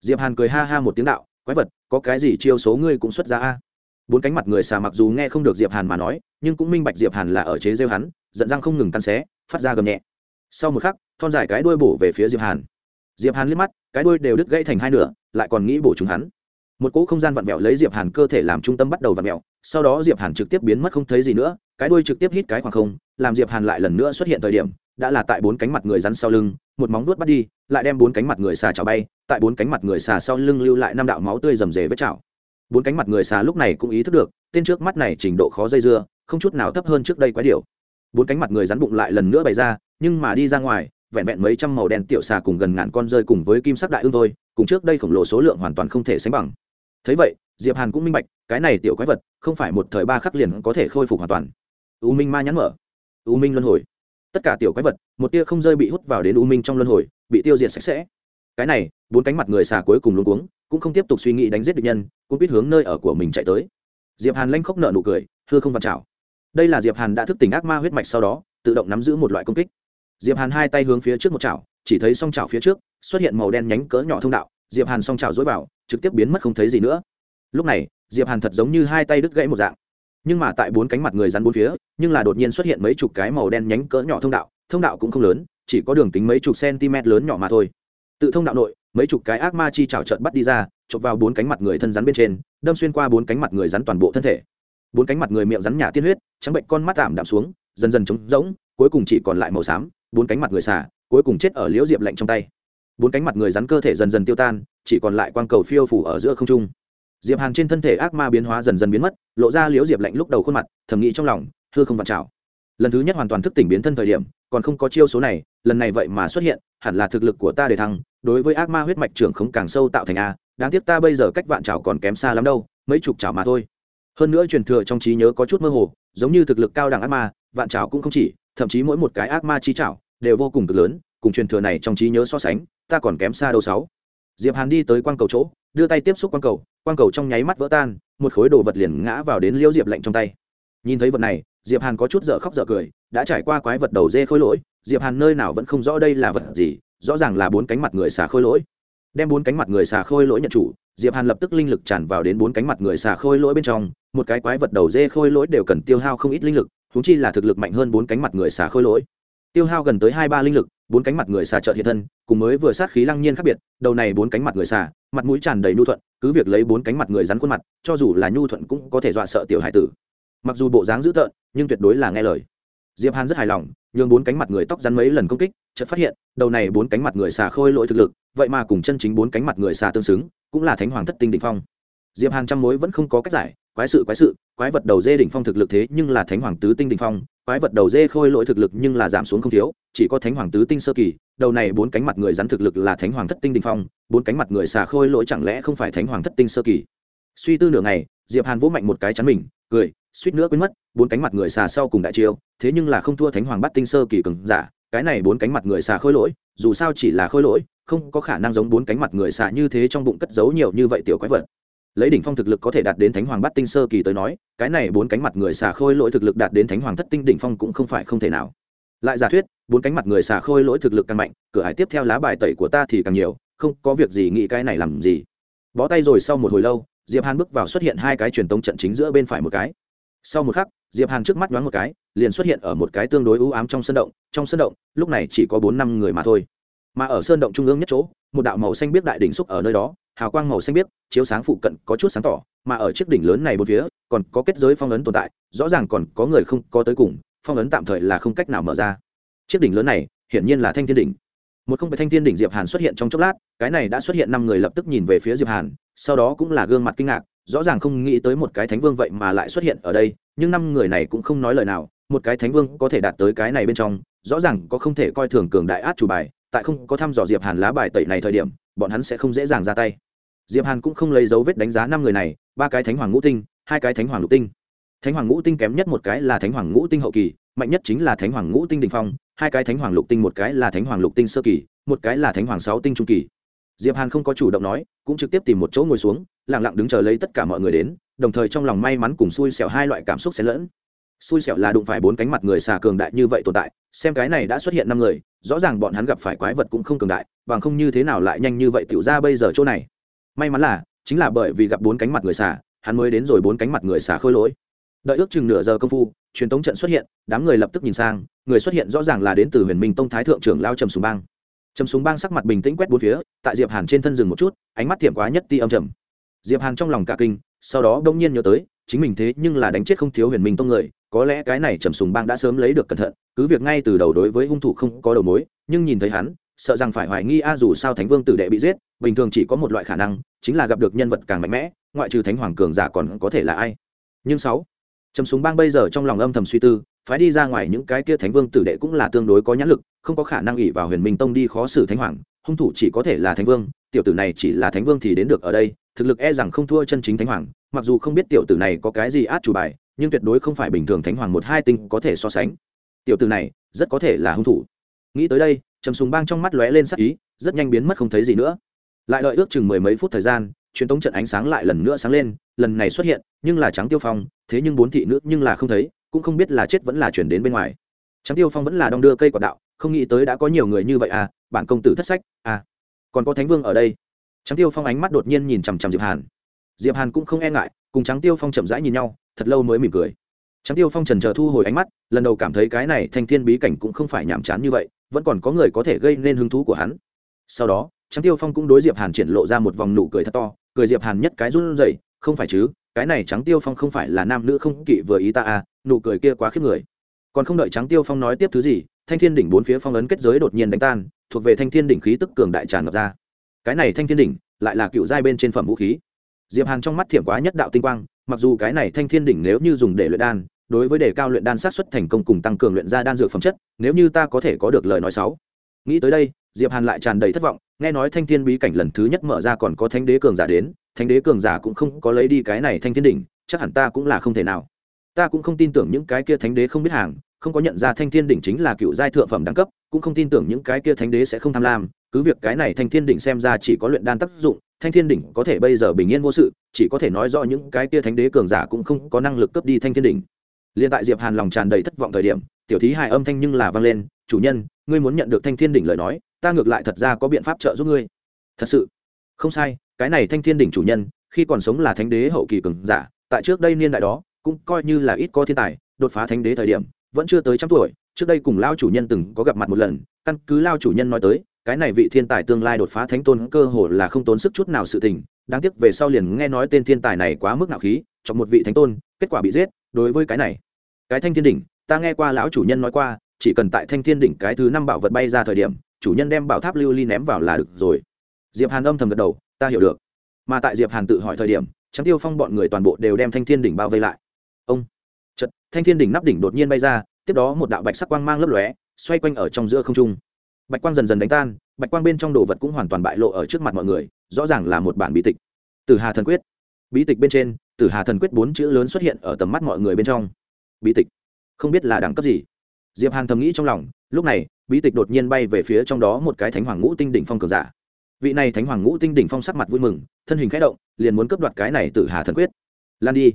Diệp hàn cười ha ha một tiếng đạo, quái vật, có cái gì chiêu số ngươi cũng xuất ra a? Bốn cánh mặt người xà mặc dù nghe không được diệp hàn mà nói, nhưng cũng minh bạch diệp hàn là ở chế rêu hắn, giận răng không ngừng tan xé, phát ra gầm nhẹ. Sau một khắc, thon dài cái đuôi bổ về phía diệp hàn. Diệp hàn liếc mắt, cái đuôi đều đứt gãy thành hai nửa, lại còn nghĩ bổ chúng hắn một cỗ không gian vặn vẹo lấy diệp hàn cơ thể làm trung tâm bắt đầu vặn vẹo sau đó diệp hàn trực tiếp biến mất không thấy gì nữa cái đuôi trực tiếp hít cái khoảng không làm diệp hàn lại lần nữa xuất hiện thời điểm đã là tại bốn cánh mặt người rắn sau lưng một móng vuốt bắt đi lại đem bốn cánh mặt người xà chảo bay tại bốn cánh mặt người xà sau lưng lưu lại năm đạo máu tươi rầm rề vết chảo bốn cánh mặt người xà lúc này cũng ý thức được tên trước mắt này trình độ khó dây dưa không chút nào thấp hơn trước đây quái điều bốn cánh mặt người rắn bụng lại lần nữa bày ra nhưng mà đi ra ngoài vẹn vẹn mấy trăm màu đen tiểu xà cùng gần ngàn con rơi cùng với kim sắc đại ương thôi cùng trước đây khổng lồ số lượng hoàn toàn không thể sánh bằng thấy vậy, diệp hàn cũng minh bạch, cái này tiểu quái vật, không phải một thời ba khắc liền có thể khôi phục hoàn toàn. U minh ma nhắn mở. U minh luân hồi. Tất cả tiểu quái vật, một tia không rơi bị hút vào đến u minh trong luân hồi, bị tiêu diệt sạch sẽ. Cái này, bốn cánh mặt người xà cuối cùng luống cuống, cũng không tiếp tục suy nghĩ đánh giết địch nhân, cũng biết hướng nơi ở của mình chạy tới. Diệp hàn lanh khóc nợ nụ cười, hư không vặn trào đây là diệp hàn đã thức tỉnh ác ma huyết mạch sau đó, tự động nắm giữ một loại công kích. Diệp hàn hai tay hướng phía trước một chảo chỉ thấy song chảo phía trước, xuất hiện màu đen nhánh cỡ nhỏ thông đạo. Diệp hàn song chảo dối vào trực tiếp biến mất không thấy gì nữa. Lúc này, diệp hàn thật giống như hai tay đứt gãy một dạng. Nhưng mà tại bốn cánh mặt người rắn bốn phía, nhưng là đột nhiên xuất hiện mấy chục cái màu đen nhánh cỡ nhỏ thông đạo. Thông đạo cũng không lớn, chỉ có đường kính mấy chục cm lớn nhỏ mà thôi. Tự thông đạo nội, mấy chục cái ác ma chi trào trợn bắt đi ra, chụp vào bốn cánh mặt người thân rắn bên trên, đâm xuyên qua bốn cánh mặt người rắn toàn bộ thân thể. Bốn cánh mặt người miệng rắn nhả tiên huyết, trắng bệnh con mắt tạm đạm xuống, dần dần trống rỗng, cuối cùng chỉ còn lại màu xám, bốn cánh mặt người xả cuối cùng chết ở liễu diệp lạnh trong tay bốn cánh mặt người rắn cơ thể dần dần tiêu tan, chỉ còn lại quang cầu phiêu phủ ở giữa không trung. Diệp hàn trên thân thể ác ma biến hóa dần dần biến mất, lộ ra liễu diệp lạnh lúc đầu khuôn mặt, thầm nghĩ trong lòng, hư không vặn trào lần thứ nhất hoàn toàn thức tỉnh biến thân thời điểm, còn không có chiêu số này, lần này vậy mà xuất hiện, hẳn là thực lực của ta để thăng, đối với ác ma huyết mạch trưởng không càng sâu tạo thành a, đáng tiếc ta bây giờ cách vạn trào còn kém xa lắm đâu, mấy chục trào mà thôi. Hơn nữa truyền thừa trong trí nhớ có chút mơ hồ, giống như thực lực cao đẳng ác ma, vạn trào cũng không chỉ, thậm chí mỗi một cái ác ma chi trào đều vô cùng cực lớn cùng truyền thừa này trong trí nhớ so sánh, ta còn kém xa đâu sáu. Diệp hàn đi tới quang cầu chỗ, đưa tay tiếp xúc quang cầu quang cầu trong nháy mắt vỡ tan, một khối đồ vật liền ngã vào đến liễu diệp lạnh trong tay. Nhìn thấy vật này, diệp hàn có chút dở khóc dở cười, đã trải qua quái vật đầu dê khôi lỗi, diệp hàn nơi nào vẫn không rõ đây là vật gì, rõ ràng là bốn cánh mặt người xà khôi lỗi. Đem bốn cánh mặt người xà khôi lỗi nhận chủ, diệp hàn lập tức linh lực tràn vào đến bốn cánh mặt người xà khôi lỗi bên trong, một cái quái vật đầu dê khôi lỗi đều cần tiêu hao không ít linh lực thúng chi là thực lực mạnh hơn bốn cánh mặt người xà khôi lỗi. Tiêu hao gần tới hai ba linh lực bốn cánh mặt người xà trợ hiện thân, cùng mới vừa sát khí lăng nhiên khác biệt, đầu này bốn cánh mặt người xà, mặt mũi tràn đầy nhu thuận, cứ việc lấy bốn cánh mặt người rắn khuôn mặt, cho dù là nhu thuận cũng có thể dọa sợ tiểu hải tử. Mặc dù bộ dáng dữ tợn, nhưng tuyệt đối là nghe lời. Diệp hàn rất hài lòng, nhường bốn cánh mặt người tóc rắn mấy lần công kích, chợt phát hiện, đầu này bốn cánh mặt người xà khôi lỗi thực lực, vậy mà cùng chân chính bốn cánh mặt người xà tương xứng, cũng là thánh hoàng thất tinh đỉnh phong. Diệp hàn trăm mối vẫn không có cách giải quái sự quái sự, quái vật đầu dê đỉnh phong thực lực thế nhưng là thánh hoàng tứ tinh đỉnh phong, quái vật đầu dê khôi lỗi thực lực nhưng là giảm xuống không thiếu, chỉ có thánh hoàng tứ tinh sơ kỳ, đầu này bốn cánh mặt người rắn thực lực là thánh hoàng thất tinh đỉnh phong, bốn cánh mặt người xà khôi lỗi chẳng lẽ không phải thánh hoàng thất tinh sơ kỳ? Suy tư nửa ngày, diệp hàn vỗ mạnh một cái chắn mình, cười, suýt nữa quên mất, bốn cánh mặt người xà sau cùng đại chiêu, thế nhưng là không thua thánh hoàng bắt tinh sơ kỳ cường giả, cái này bốn cánh mặt người xà khôi lỗi, dù sao chỉ là khôi lỗi, không có khả năng giống bốn cánh mặt người xà như thế trong bụng cất giấu nhiều như vậy tiểu quái vật lấy đỉnh phong thực lực có thể đạt đến thánh hoàng bắt tinh sơ kỳ tới nói, cái này bốn cánh mặt người xà khôi lỗi thực lực đạt đến thánh hoàng thất tinh đỉnh phong cũng không phải không thể nào. Lại giả thuyết, bốn cánh mặt người xà khôi lỗi thực lực càng mạnh, cửa hải tiếp theo lá bài tẩy của ta thì càng nhiều, không có việc gì nghĩ cái này làm gì. Bó tay rồi sau một hồi lâu, diệp hàn bước vào xuất hiện hai cái truyền tống trận chính giữa bên phải một cái. Sau một khắc, diệp hàn trước mắt nhoáng một cái, liền xuất hiện ở một cái tương đối ưu ám trong sân động, trong sân động, lúc này chỉ có bốn năm người mà thôi. Mà ở sơn động trung ương nhất chỗ, một đạo màu xanh biếc đại đỉnh xúc ở nơi đó hào quang màu xanh biếc, chiếu sáng phụ cận có chút sáng tỏ, mà ở chiếc đỉnh lớn này bốn phía, còn có kết giới phong ấn tồn tại, rõ ràng còn có người không có tới cùng, phong ấn tạm thời là không cách nào mở ra. Chiếc đỉnh lớn này, hiển nhiên là thanh thiên đỉnh. Một không phải thanh thiên đỉnh diệp hàn xuất hiện trong chốc lát, cái này đã xuất hiện năm người lập tức nhìn về phía diệp hàn, sau đó cũng là gương mặt kinh ngạc, rõ ràng không nghĩ tới một cái thánh vương vậy mà lại xuất hiện ở đây, nhưng năm người này cũng không nói lời nào, một cái thánh vương có thể đạt tới cái này bên trong, rõ ràng có không thể coi thường cường đại át chủ bài, tại không có thăm dò diệp hàn lá bài tẩy này thời điểm, bọn hắn sẽ không dễ dàng ra tay diệp hàn cũng không lấy dấu vết đánh giá năm người này, ba cái thánh hoàng ngũ tinh, hai cái thánh hoàng lục tinh. Thánh hoàng ngũ tinh kém nhất một cái là thánh hoàng ngũ tinh hậu kỳ, mạnh nhất chính là thánh hoàng ngũ tinh đình phong, hai cái thánh hoàng lục tinh một cái là thánh hoàng lục tinh sơ kỳ, một cái là thánh hoàng sáu tinh trung kỳ. Diệp hàn không có chủ động nói, cũng trực tiếp tìm một chỗ ngồi xuống, lặng lặng đứng chờ lấy tất cả mọi người đến, đồng thời trong lòng may mắn cùng xui xẻo hai loại cảm xúc xen lẫn. Xui xẻo là đụng phải bốn cánh mặt người xà cường đại như vậy tồn tại, xem cái này đã xuất hiện năm người, rõ ràng bọn hắn gặp phải quái vật cũng không cường đại, bằng không như thế nào lại nhanh như vậy tiểu ra bây giờ chỗ này may mắn là chính là bởi vì gặp bốn cánh mặt người xả, hắn mới đến rồi bốn cánh mặt người xả khôi lỗi. Đợi ước chừng nửa giờ công phu truyền tống trận xuất hiện đám người lập tức nhìn sang người xuất hiện rõ ràng là đến từ huyền minh tông thái thượng trưởng lao trầm súng bang. Trầm súng bang sắc mặt bình tĩnh quét bốn phía tại diệp hàn trên thân rừng một chút ánh mắt thiểm quá nhất ti âm trầm. Diệp hàn trong lòng cả kinh sau đó đông nhiên nhớ tới chính mình thế nhưng là đánh chết không thiếu huyền minh tông người có lẽ cái này trầm sùng bang đã sớm lấy được cẩn thận cứ việc ngay từ đầu đối với hung thủ không có đầu mối nhưng nhìn thấy hắn sợ rằng phải hoài nghi a dù sao thánh vương tử đệ bị giết, bình thường chỉ có một loại khả năng, chính là gặp được nhân vật càng mạnh mẽ, ngoại trừ thánh hoàng cường giả còn có thể là ai. Nhưng sáu chấm súng bang bây giờ trong lòng âm thầm suy tư, phái đi ra ngoài những cái kia thánh vương tử đệ cũng là tương đối có nhãn lực, không có khả năng ỉ vào huyền minh tông đi khó xử thánh hoàng, hung thủ chỉ có thể là thánh vương, tiểu tử này chỉ là thánh vương thì đến được ở đây, thực lực e rằng không thua chân chính thánh hoàng, mặc dù không biết tiểu tử này có cái gì át chủ bài, nhưng tuyệt đối không phải bình thường thánh hoàng một hai tinh có thể so sánh. Tiểu tử này rất có thể là hung thủ. Nghĩ tới đây trầm sùng bang trong mắt lóe lên sắc ý, rất nhanh biến mất không thấy gì nữa. Lại đợi ước chừng mười mấy phút thời gian, truyền tống trận ánh sáng lại lần nữa sáng lên, lần này xuất hiện, nhưng là trắng tiêu phong, thế nhưng bốn thị nữ nhưng là không thấy, cũng không biết là chết vẫn là chuyển đến bên ngoài. Trắng tiêu phong vẫn là đong đưa cây quạt đạo, không nghĩ tới đã có nhiều người như vậy à bản công tử thất sách à. Còn có thánh vương ở đây. Trắng tiêu phong ánh mắt đột nhiên nhìn chằm chằm diệp hàn. Diệp hàn cũng không e ngại, cùng trắng tiêu phong chậm rãi nhìn nhau, thật lâu mới mỉm cười. Trắng tiêu phong trần chờ thu hồi ánh mắt, lần đầu cảm thấy cái này thanh thiên bí cảnh cũng không phải nhàm chán như vậy vẫn còn có người có thể gây nên hứng thú của hắn. Sau đó trắng tiêu phong cũng đối diệp hàn triển lộ ra một vòng nụ cười thật to, cười diệp hàn nhất cái run rẩy, không phải chứ, cái này trắng tiêu phong không phải là nam nữ không kỵ vừa ý ta à nụ cười kia quá khiếp người. Còn không đợi trắng tiêu phong nói tiếp thứ gì, thanh thiên đỉnh bốn phía phong ấn kết giới đột nhiên đánh tan, thuộc về thanh thiên đỉnh khí tức cường đại tràn ngập ra. Cái này thanh thiên đỉnh lại là cựu giai bên trên phẩm vũ khí. Diệp hàn trong mắt thiểm quá nhất đạo tinh quang, mặc dù cái này thanh thiên đỉnh nếu như dùng để luyện đan đối với đề cao luyện đan sát xuất thành công cùng tăng cường luyện ra đan dược phẩm chất, nếu như ta có thể có được lời nói xấu. Nghĩ tới đây, diệp hàn lại tràn đầy thất vọng, nghe nói thanh thiên bí cảnh lần thứ nhất mở ra còn có thánh đế cường giả đến, thánh đế cường giả cũng không có lấy đi cái này thanh thiên đỉnh, chắc hẳn ta cũng là không thể nào. Ta cũng không tin tưởng những cái kia thánh đế không biết hàng, không có nhận ra thanh thiên đỉnh chính là cựu giai thượng phẩm đẳng cấp, cũng không tin tưởng những cái kia thánh đế sẽ không tham lam, cứ việc cái này thanh thiên đỉnh xem ra chỉ có luyện đan tác dụng, thanh thiên đỉnh có thể bây giờ bình yên vô sự, chỉ có thể nói rõ những cái kia thánh đế cường giả cũng không có năng lực cấp đi thanh thiên đỉnh liên tại diệp hàn lòng tràn đầy thất vọng thời điểm, tiểu thí hài âm thanh nhưng là vang lên, chủ nhân, ngươi muốn nhận được thanh thiên đỉnh lời nói, ta ngược lại thật ra có biện pháp trợ giúp ngươi. Thật sự? Không sai, cái này thanh thiên đỉnh chủ nhân, khi còn sống là thánh đế hậu kỳ cường giả, tại trước đây niên đại đó, cũng coi như là ít có thiên tài, đột phá thánh đế thời điểm, vẫn chưa tới trăm tuổi, trước đây cùng lao chủ nhân từng có gặp mặt một lần, căn cứ lao chủ nhân nói tới, cái này vị thiên tài tương lai đột phá thánh tôn cơ hồ là không tốn sức chút nào sự tình đáng tiếc về sau liền nghe nói tên thiên tài này quá mức nạo khí, chọc một vị thánh tôn, kết quả bị giết, đối với cái này. Cái thanh thiên đỉnh, ta nghe qua lão chủ nhân nói qua, chỉ cần tại thanh thiên đỉnh cái thứ năm bảo vật bay ra thời điểm, chủ nhân đem bảo tháp lưu ly ném vào là được rồi. Diệp hàn âm thầm gật đầu, ta hiểu được. Mà tại diệp hàn tự hỏi thời điểm trắng tiêu phong bọn người toàn bộ đều đem thanh thiên đỉnh bao vây lại. Ông chật thanh thiên đỉnh nắp đỉnh đột nhiên bay ra, tiếp đó một đạo bạch sắc quang mang lấp lóe, xoay quanh ở trong giữa không trung. Bạch quang dần dần đánh tan bạch quang bên trong đồ vật cũng hoàn toàn bại lộ ở trước mặt mọi người, rõ ràng là một bản bí tịch. Từ hà thần quyết. Bí tịch bên trên tử hà thần quyết bốn chữ lớn xuất hiện ở tầm mắt mọi người bên trong. Bí tịch. Không biết là đẳng cấp gì. Diệp hàn thầm nghĩ trong lòng, lúc này, bí tịch đột nhiên bay về phía trong đó một cái thánh hoàng ngũ tinh đỉnh phong cường giả. Vị này thánh hoàng ngũ tinh đỉnh phong sắc mặt vui mừng, thân hình khẽ động, liền muốn cướp đoạt cái này tử hà thần quyết. Lan đi.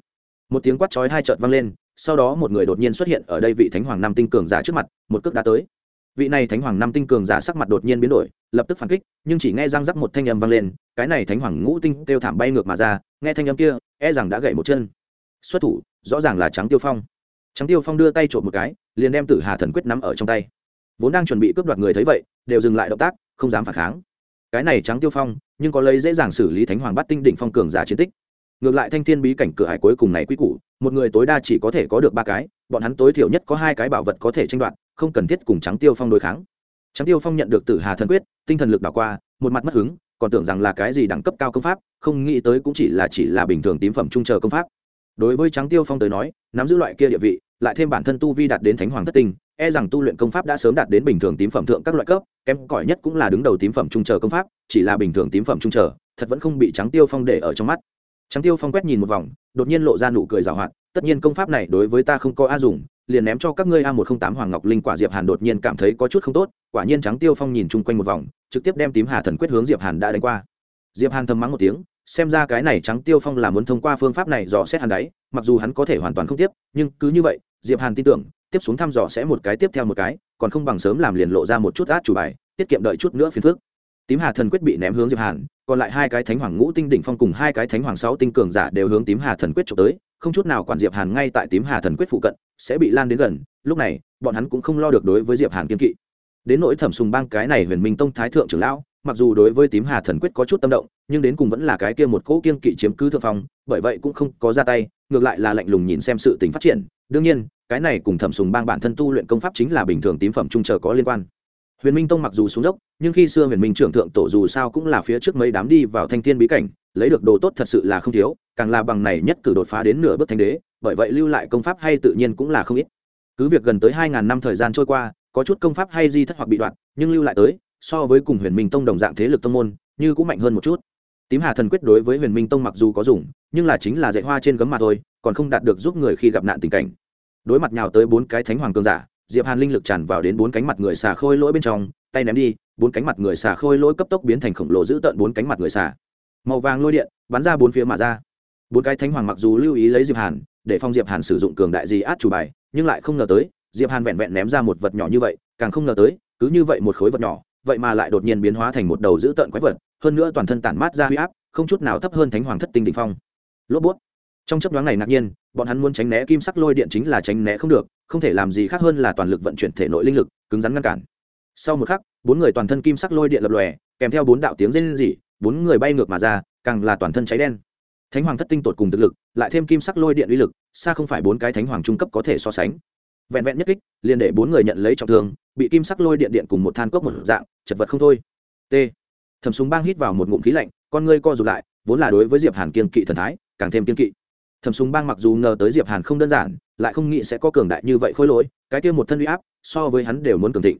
Một tiếng quát chói hai trợt vang lên, sau đó một người đột nhiên xuất hiện ở đây vị thánh hoàng Nam tinh cường giả trước mặt, một cước đã tới vị này thánh hoàng năm tinh cường giả sắc mặt đột nhiên biến đổi, lập tức phản kích, nhưng chỉ nghe răng rắc một thanh âm vang lên, cái này thánh hoàng ngũ tinh kêu thảm bay ngược mà ra, nghe thanh âm kia e rằng đã gãy một chân. Xuất thủ, rõ ràng là trắng tiêu phong. Trắng tiêu phong đưa tay trộm một cái, liền đem tử hà thần quyết nắm ở trong tay. Vốn đang chuẩn bị cướp đoạt người thấy vậy, đều dừng lại động tác, không dám phản kháng. Cái này trắng tiêu phong, nhưng có lấy dễ dàng xử lý thánh hoàng bắt tinh đỉnh phong cường giả chiến tích. Ngược lại thanh thiên bí cảnh cửa hải cuối cùng này quý củ, một người tối đa chỉ có thể có được ba cái, bọn hắn tối thiểu nhất có hai cái bảo vật có thể tranh đoạt không cần thiết cùng trắng tiêu phong đối kháng. Trắng tiêu phong nhận được tử hà thần quyết, tinh thần lực đảo qua, một mặt mất hứng, còn tưởng rằng là cái gì đẳng cấp cao công pháp, không nghĩ tới cũng chỉ là chỉ là bình thường tím phẩm trung chờ công pháp. Đối với trắng tiêu phong tới nói, nắm giữ loại kia địa vị, lại thêm bản thân tu vi đạt đến thánh hoàng thất tinh e rằng tu luyện công pháp đã sớm đạt đến bình thường tím phẩm thượng các loại cấp, kém cỏi nhất cũng là đứng đầu tím phẩm trung chờ công pháp, chỉ là bình thường tím phẩm trung chờ, thật vẫn không bị trắng tiêu phong để ở trong mắt. Trắng tiêu phong quét nhìn một vòng, đột nhiên lộ ra nụ cười rào hoạt, tất nhiên công pháp này đối với ta không có a dùng liền ném cho các ngươi a một không tám hoàng ngọc linh quả diệp hàn đột nhiên cảm thấy có chút không tốt, quả nhiên trắng tiêu phong nhìn chung quanh một vòng, trực tiếp đem tím hà thần quyết hướng diệp hàn đã đánh qua. Diệp hàn thầm mắng một tiếng, xem ra cái này trắng tiêu phong là muốn thông qua phương pháp này dò xét hàn đáy mặc dù hắn có thể hoàn toàn không tiếp, nhưng cứ như vậy, diệp hàn tin tưởng, tiếp xuống thăm dò sẽ một cái tiếp theo một cái, còn không bằng sớm làm liền lộ ra một chút át chủ bài, tiết kiệm đợi chút nữa phiền phức. Tím hà thần quyết bị ném hướng diệp hàn, còn lại hai cái thánh hoàng ngũ tinh đỉnh phong cùng hai cái thánh hoàng sáu tinh cường giả đều hướng tím hà thần quyết trộm tới không chút nào quản diệp hàn ngay tại tím hà thần quyết phụ cận, sẽ bị lan đến gần, lúc này, bọn hắn cũng không lo được đối với diệp hàn kiên kỵ. Đến nỗi thẩm sùng bang cái này huyền minh tông thái thượng trưởng lão, mặc dù đối với tím hà thần quyết có chút tâm động, nhưng đến cùng vẫn là cái kia một cỗ kiên kỵ chiếm cứ thượng phong, bởi vậy cũng không có ra tay, ngược lại là lạnh lùng nhìn xem sự tình phát triển. Đương nhiên, cái này cùng thẩm sùng bang bản thân tu luyện công pháp chính là bình thường tím phẩm trung chờ có liên quan huyền minh tông mặc dù xuống dốc, nhưng khi xưa huyền minh trưởng thượng tổ dù sao cũng là phía trước mấy đám đi vào thanh thiên bí cảnh, lấy được đồ tốt thật sự là không thiếu, càng là bằng này nhất cử đột phá đến nửa bước thanh đế, bởi vậy lưu lại công pháp hay tự nhiên cũng là không ít. Cứ việc gần tới hai ngàn năm thời gian trôi qua, có chút công pháp hay di thất hoặc bị đoạn, nhưng lưu lại tới, so với cùng huyền minh tông đồng dạng thế lực tông môn, như cũng mạnh hơn một chút. Tím hà thần quyết đối với huyền minh tông mặc dù có dùng, nhưng là chính là dạy hoa trên gấm mà thôi, còn không đạt được giúp người khi gặp nạn tình cảnh. Đối mặt nhào tới bốn cái thánh hoàng cường giả diệp hàn linh lực tràn vào đến bốn cánh mặt người xà khôi lỗi bên trong, tay ném đi, bốn cánh mặt người xà khôi lỗi cấp tốc biến thành khổng lồ giữ tận bốn cánh mặt người xà. Màu vàng lôi điện bắn ra bốn phía mà ra. Bốn cái thánh hoàng mặc dù lưu ý lấy diệp hàn, để phong diệp hàn sử dụng cường đại gì át chủ bài, nhưng lại không ngờ tới, diệp hàn vẹn vẹn ném ra một vật nhỏ như vậy, càng không ngờ tới, cứ như vậy một khối vật nhỏ, vậy mà lại đột nhiên biến hóa thành một đầu giữ tận quái vật, hơn nữa toàn thân tản mát ra huy áp, không chút nào thấp hơn thánh hoàng thất tinh đỉnh phong. Lốp bút. Trong chấp nhoáng này ngạc nhiên, bọn hắn muốn tránh né kim sắc lôi điện chính là tránh né không được không thể làm gì khác hơn là toàn lực vận chuyển thể nội linh lực, cứng rắn ngăn cản. Sau một khắc, bốn người toàn thân kim sắc lôi điện lập lòe, kèm theo bốn đạo tiếng rên rỉ, bốn người bay ngược mà ra, càng là toàn thân cháy đen. Thánh hoàng thất tinh tột cùng thực lực, lại thêm kim sắc lôi điện uy lực, xa không phải bốn cái thánh hoàng trung cấp có thể so sánh. Vẹn vẹn nhất kích, liền để bốn người nhận lấy trọng thương, bị kim sắc lôi điện điện cùng một than cốc một dạng, chật vật không thôi. T. Thầm súng bang hít vào một ngụm khí lạnh, con ngươi co rụt lại, vốn là đối với diệp hàn kiên kỵ thần thái, càng thêm kiên kỵ thẩm súng bang mặc dù ngờ tới diệp hàn không đơn giản, lại không nghĩ sẽ có cường đại như vậy khôi lỗi, cái kia một thân uy áp, so với hắn đều muốn cường thịnh.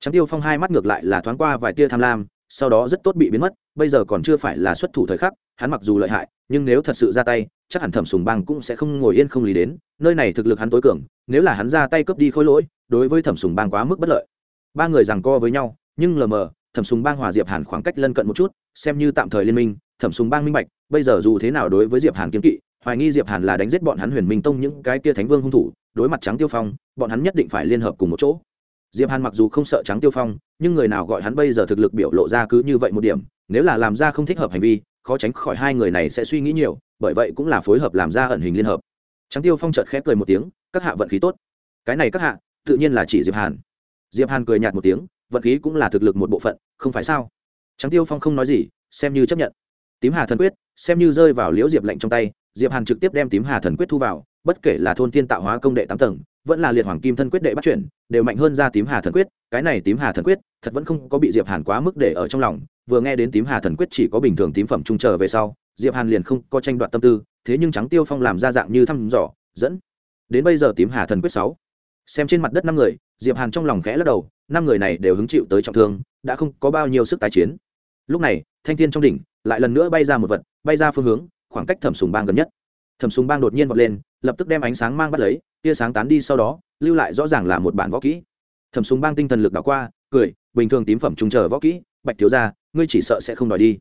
Trắng tiêu phong hai mắt ngược lại là thoáng qua vài tia tham lam, sau đó rất tốt bị biến mất, bây giờ còn chưa phải là xuất thủ thời khắc, hắn mặc dù lợi hại, nhưng nếu thật sự ra tay, chắc hẳn thẩm sùng bang cũng sẽ không ngồi yên không lý đến, nơi này thực lực hắn tối cường, nếu là hắn ra tay cướp đi khối lỗi, đối với thẩm sùng bang quá mức bất lợi. Ba người rằng co với nhau, nhưng lờ mờ, thẩm sùng bang hòa diệp hàn khoảng cách lân cận một chút, xem như tạm thời liên minh, thẩm sùng bang minh bạch, bây giờ dù thế nào đối với diệp hàn kiếm kỵ hoài nghi diệp hàn là đánh giết bọn hắn huyền minh tông những cái kia thánh vương hung thủ, đối mặt trắng tiêu phong, bọn hắn nhất định phải liên hợp cùng một chỗ. Diệp hàn mặc dù không sợ trắng tiêu phong, nhưng người nào gọi hắn bây giờ thực lực biểu lộ ra cứ như vậy một điểm, nếu là làm ra không thích hợp hành vi, khó tránh khỏi hai người này sẽ suy nghĩ nhiều, bởi vậy cũng là phối hợp làm ra ẩn hình liên hợp. Trắng tiêu phong chợt khẽ cười một tiếng, các hạ vận khí tốt. Cái này các hạ, tự nhiên là chỉ diệp hàn. Diệp hàn cười nhạt một tiếng, vận khí cũng là thực lực một bộ phận, không phải sao? Trắng tiêu phong không nói gì, xem như chấp nhận. Tím hà thần quyết, xem như rơi vào liễu diệp lệnh trong tay diệp hàn trực tiếp đem tím hà thần quyết thu vào, bất kể là thôn tiên tạo hóa công đệ tám tầng, vẫn là liệt hoàng kim thân quyết đệ bắt chuyển, đều mạnh hơn ra tím hà thần quyết, cái này tím hà thần quyết, thật vẫn không có bị diệp hàn quá mức để ở trong lòng, vừa nghe đến tím hà thần quyết chỉ có bình thường tím phẩm trung trở về sau, diệp hàn liền không có tranh đoạt tâm tư, thế nhưng trắng tiêu phong làm ra dạng như thăm dò, dẫn. Đến bây giờ tím hà thần quyết sáu. Xem trên mặt đất năm người, diệp hàn trong lòng khẽ lắc đầu, năm người này đều hứng chịu tới trọng thương, đã không có bao nhiêu sức tái chiến. Lúc này, thanh thiên trong đỉnh, lại lần nữa bay ra một vật, bay ra phương hướng khoảng cách thẩm sùng bang gần nhất. Thẩm sùng bang đột nhiên vọt lên, lập tức đem ánh sáng mang bắt lấy, tia sáng tán đi sau đó, lưu lại rõ ràng là một bản võ kỹ. Thẩm sùng bang tinh thần lực đảo qua, cười, bình thường tím phẩm trùng chờ võ kỹ, bạch thiếu ra ngươi chỉ sợ sẽ không đòi đi.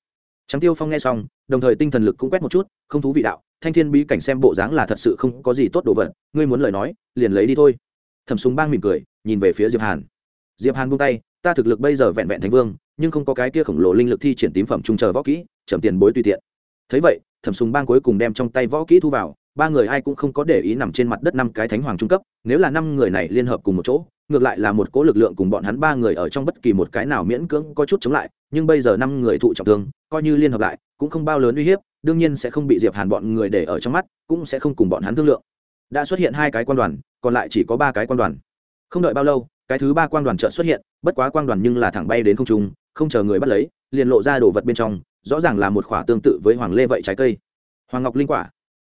Trắng tiêu phong nghe xong, đồng thời tinh thần lực cũng quét một chút, không thú vị đạo, thanh thiên bí cảnh xem bộ dáng là thật sự không có gì tốt đồ vật, ngươi muốn lời nói, liền lấy đi thôi. Thẩm súng bang mỉm cười, nhìn về phía diệp hàn. Diệp hàn buông tay, ta thực lực bây giờ vẹn vẹn thành vương, nhưng không có cái kia khổng lồ linh lực thi triển tím phẩm trung chờ võ kỹ, chậm tiền bối tùy tiện. Thấy vậy thẩm Sùng bang cuối cùng đem trong tay võ kỹ thu vào, ba người ai cũng không có để ý nằm trên mặt đất năm cái thánh hoàng trung cấp, nếu là năm người này liên hợp cùng một chỗ, ngược lại là một cố lực lượng cùng bọn hắn ba người ở trong bất kỳ một cái nào miễn cưỡng có chút chống lại, nhưng bây giờ năm người thụ trọng thương, coi như liên hợp lại, cũng không bao lớn uy hiếp, đương nhiên sẽ không bị diệp hàn bọn người để ở trong mắt, cũng sẽ không cùng bọn hắn thương lượng. Đã xuất hiện hai cái quan đoàn, còn lại chỉ có ba cái quan đoàn. Không đợi bao lâu, cái thứ ba quan đoàn chợt xuất hiện, bất quá quan đoàn nhưng là thẳng bay đến không trung, không chờ người bắt lấy, liền lộ ra đồ vật bên trong rõ ràng là một khỏa tương tự với hoàng lê vậy trái cây. Hoàng ngọc linh quả.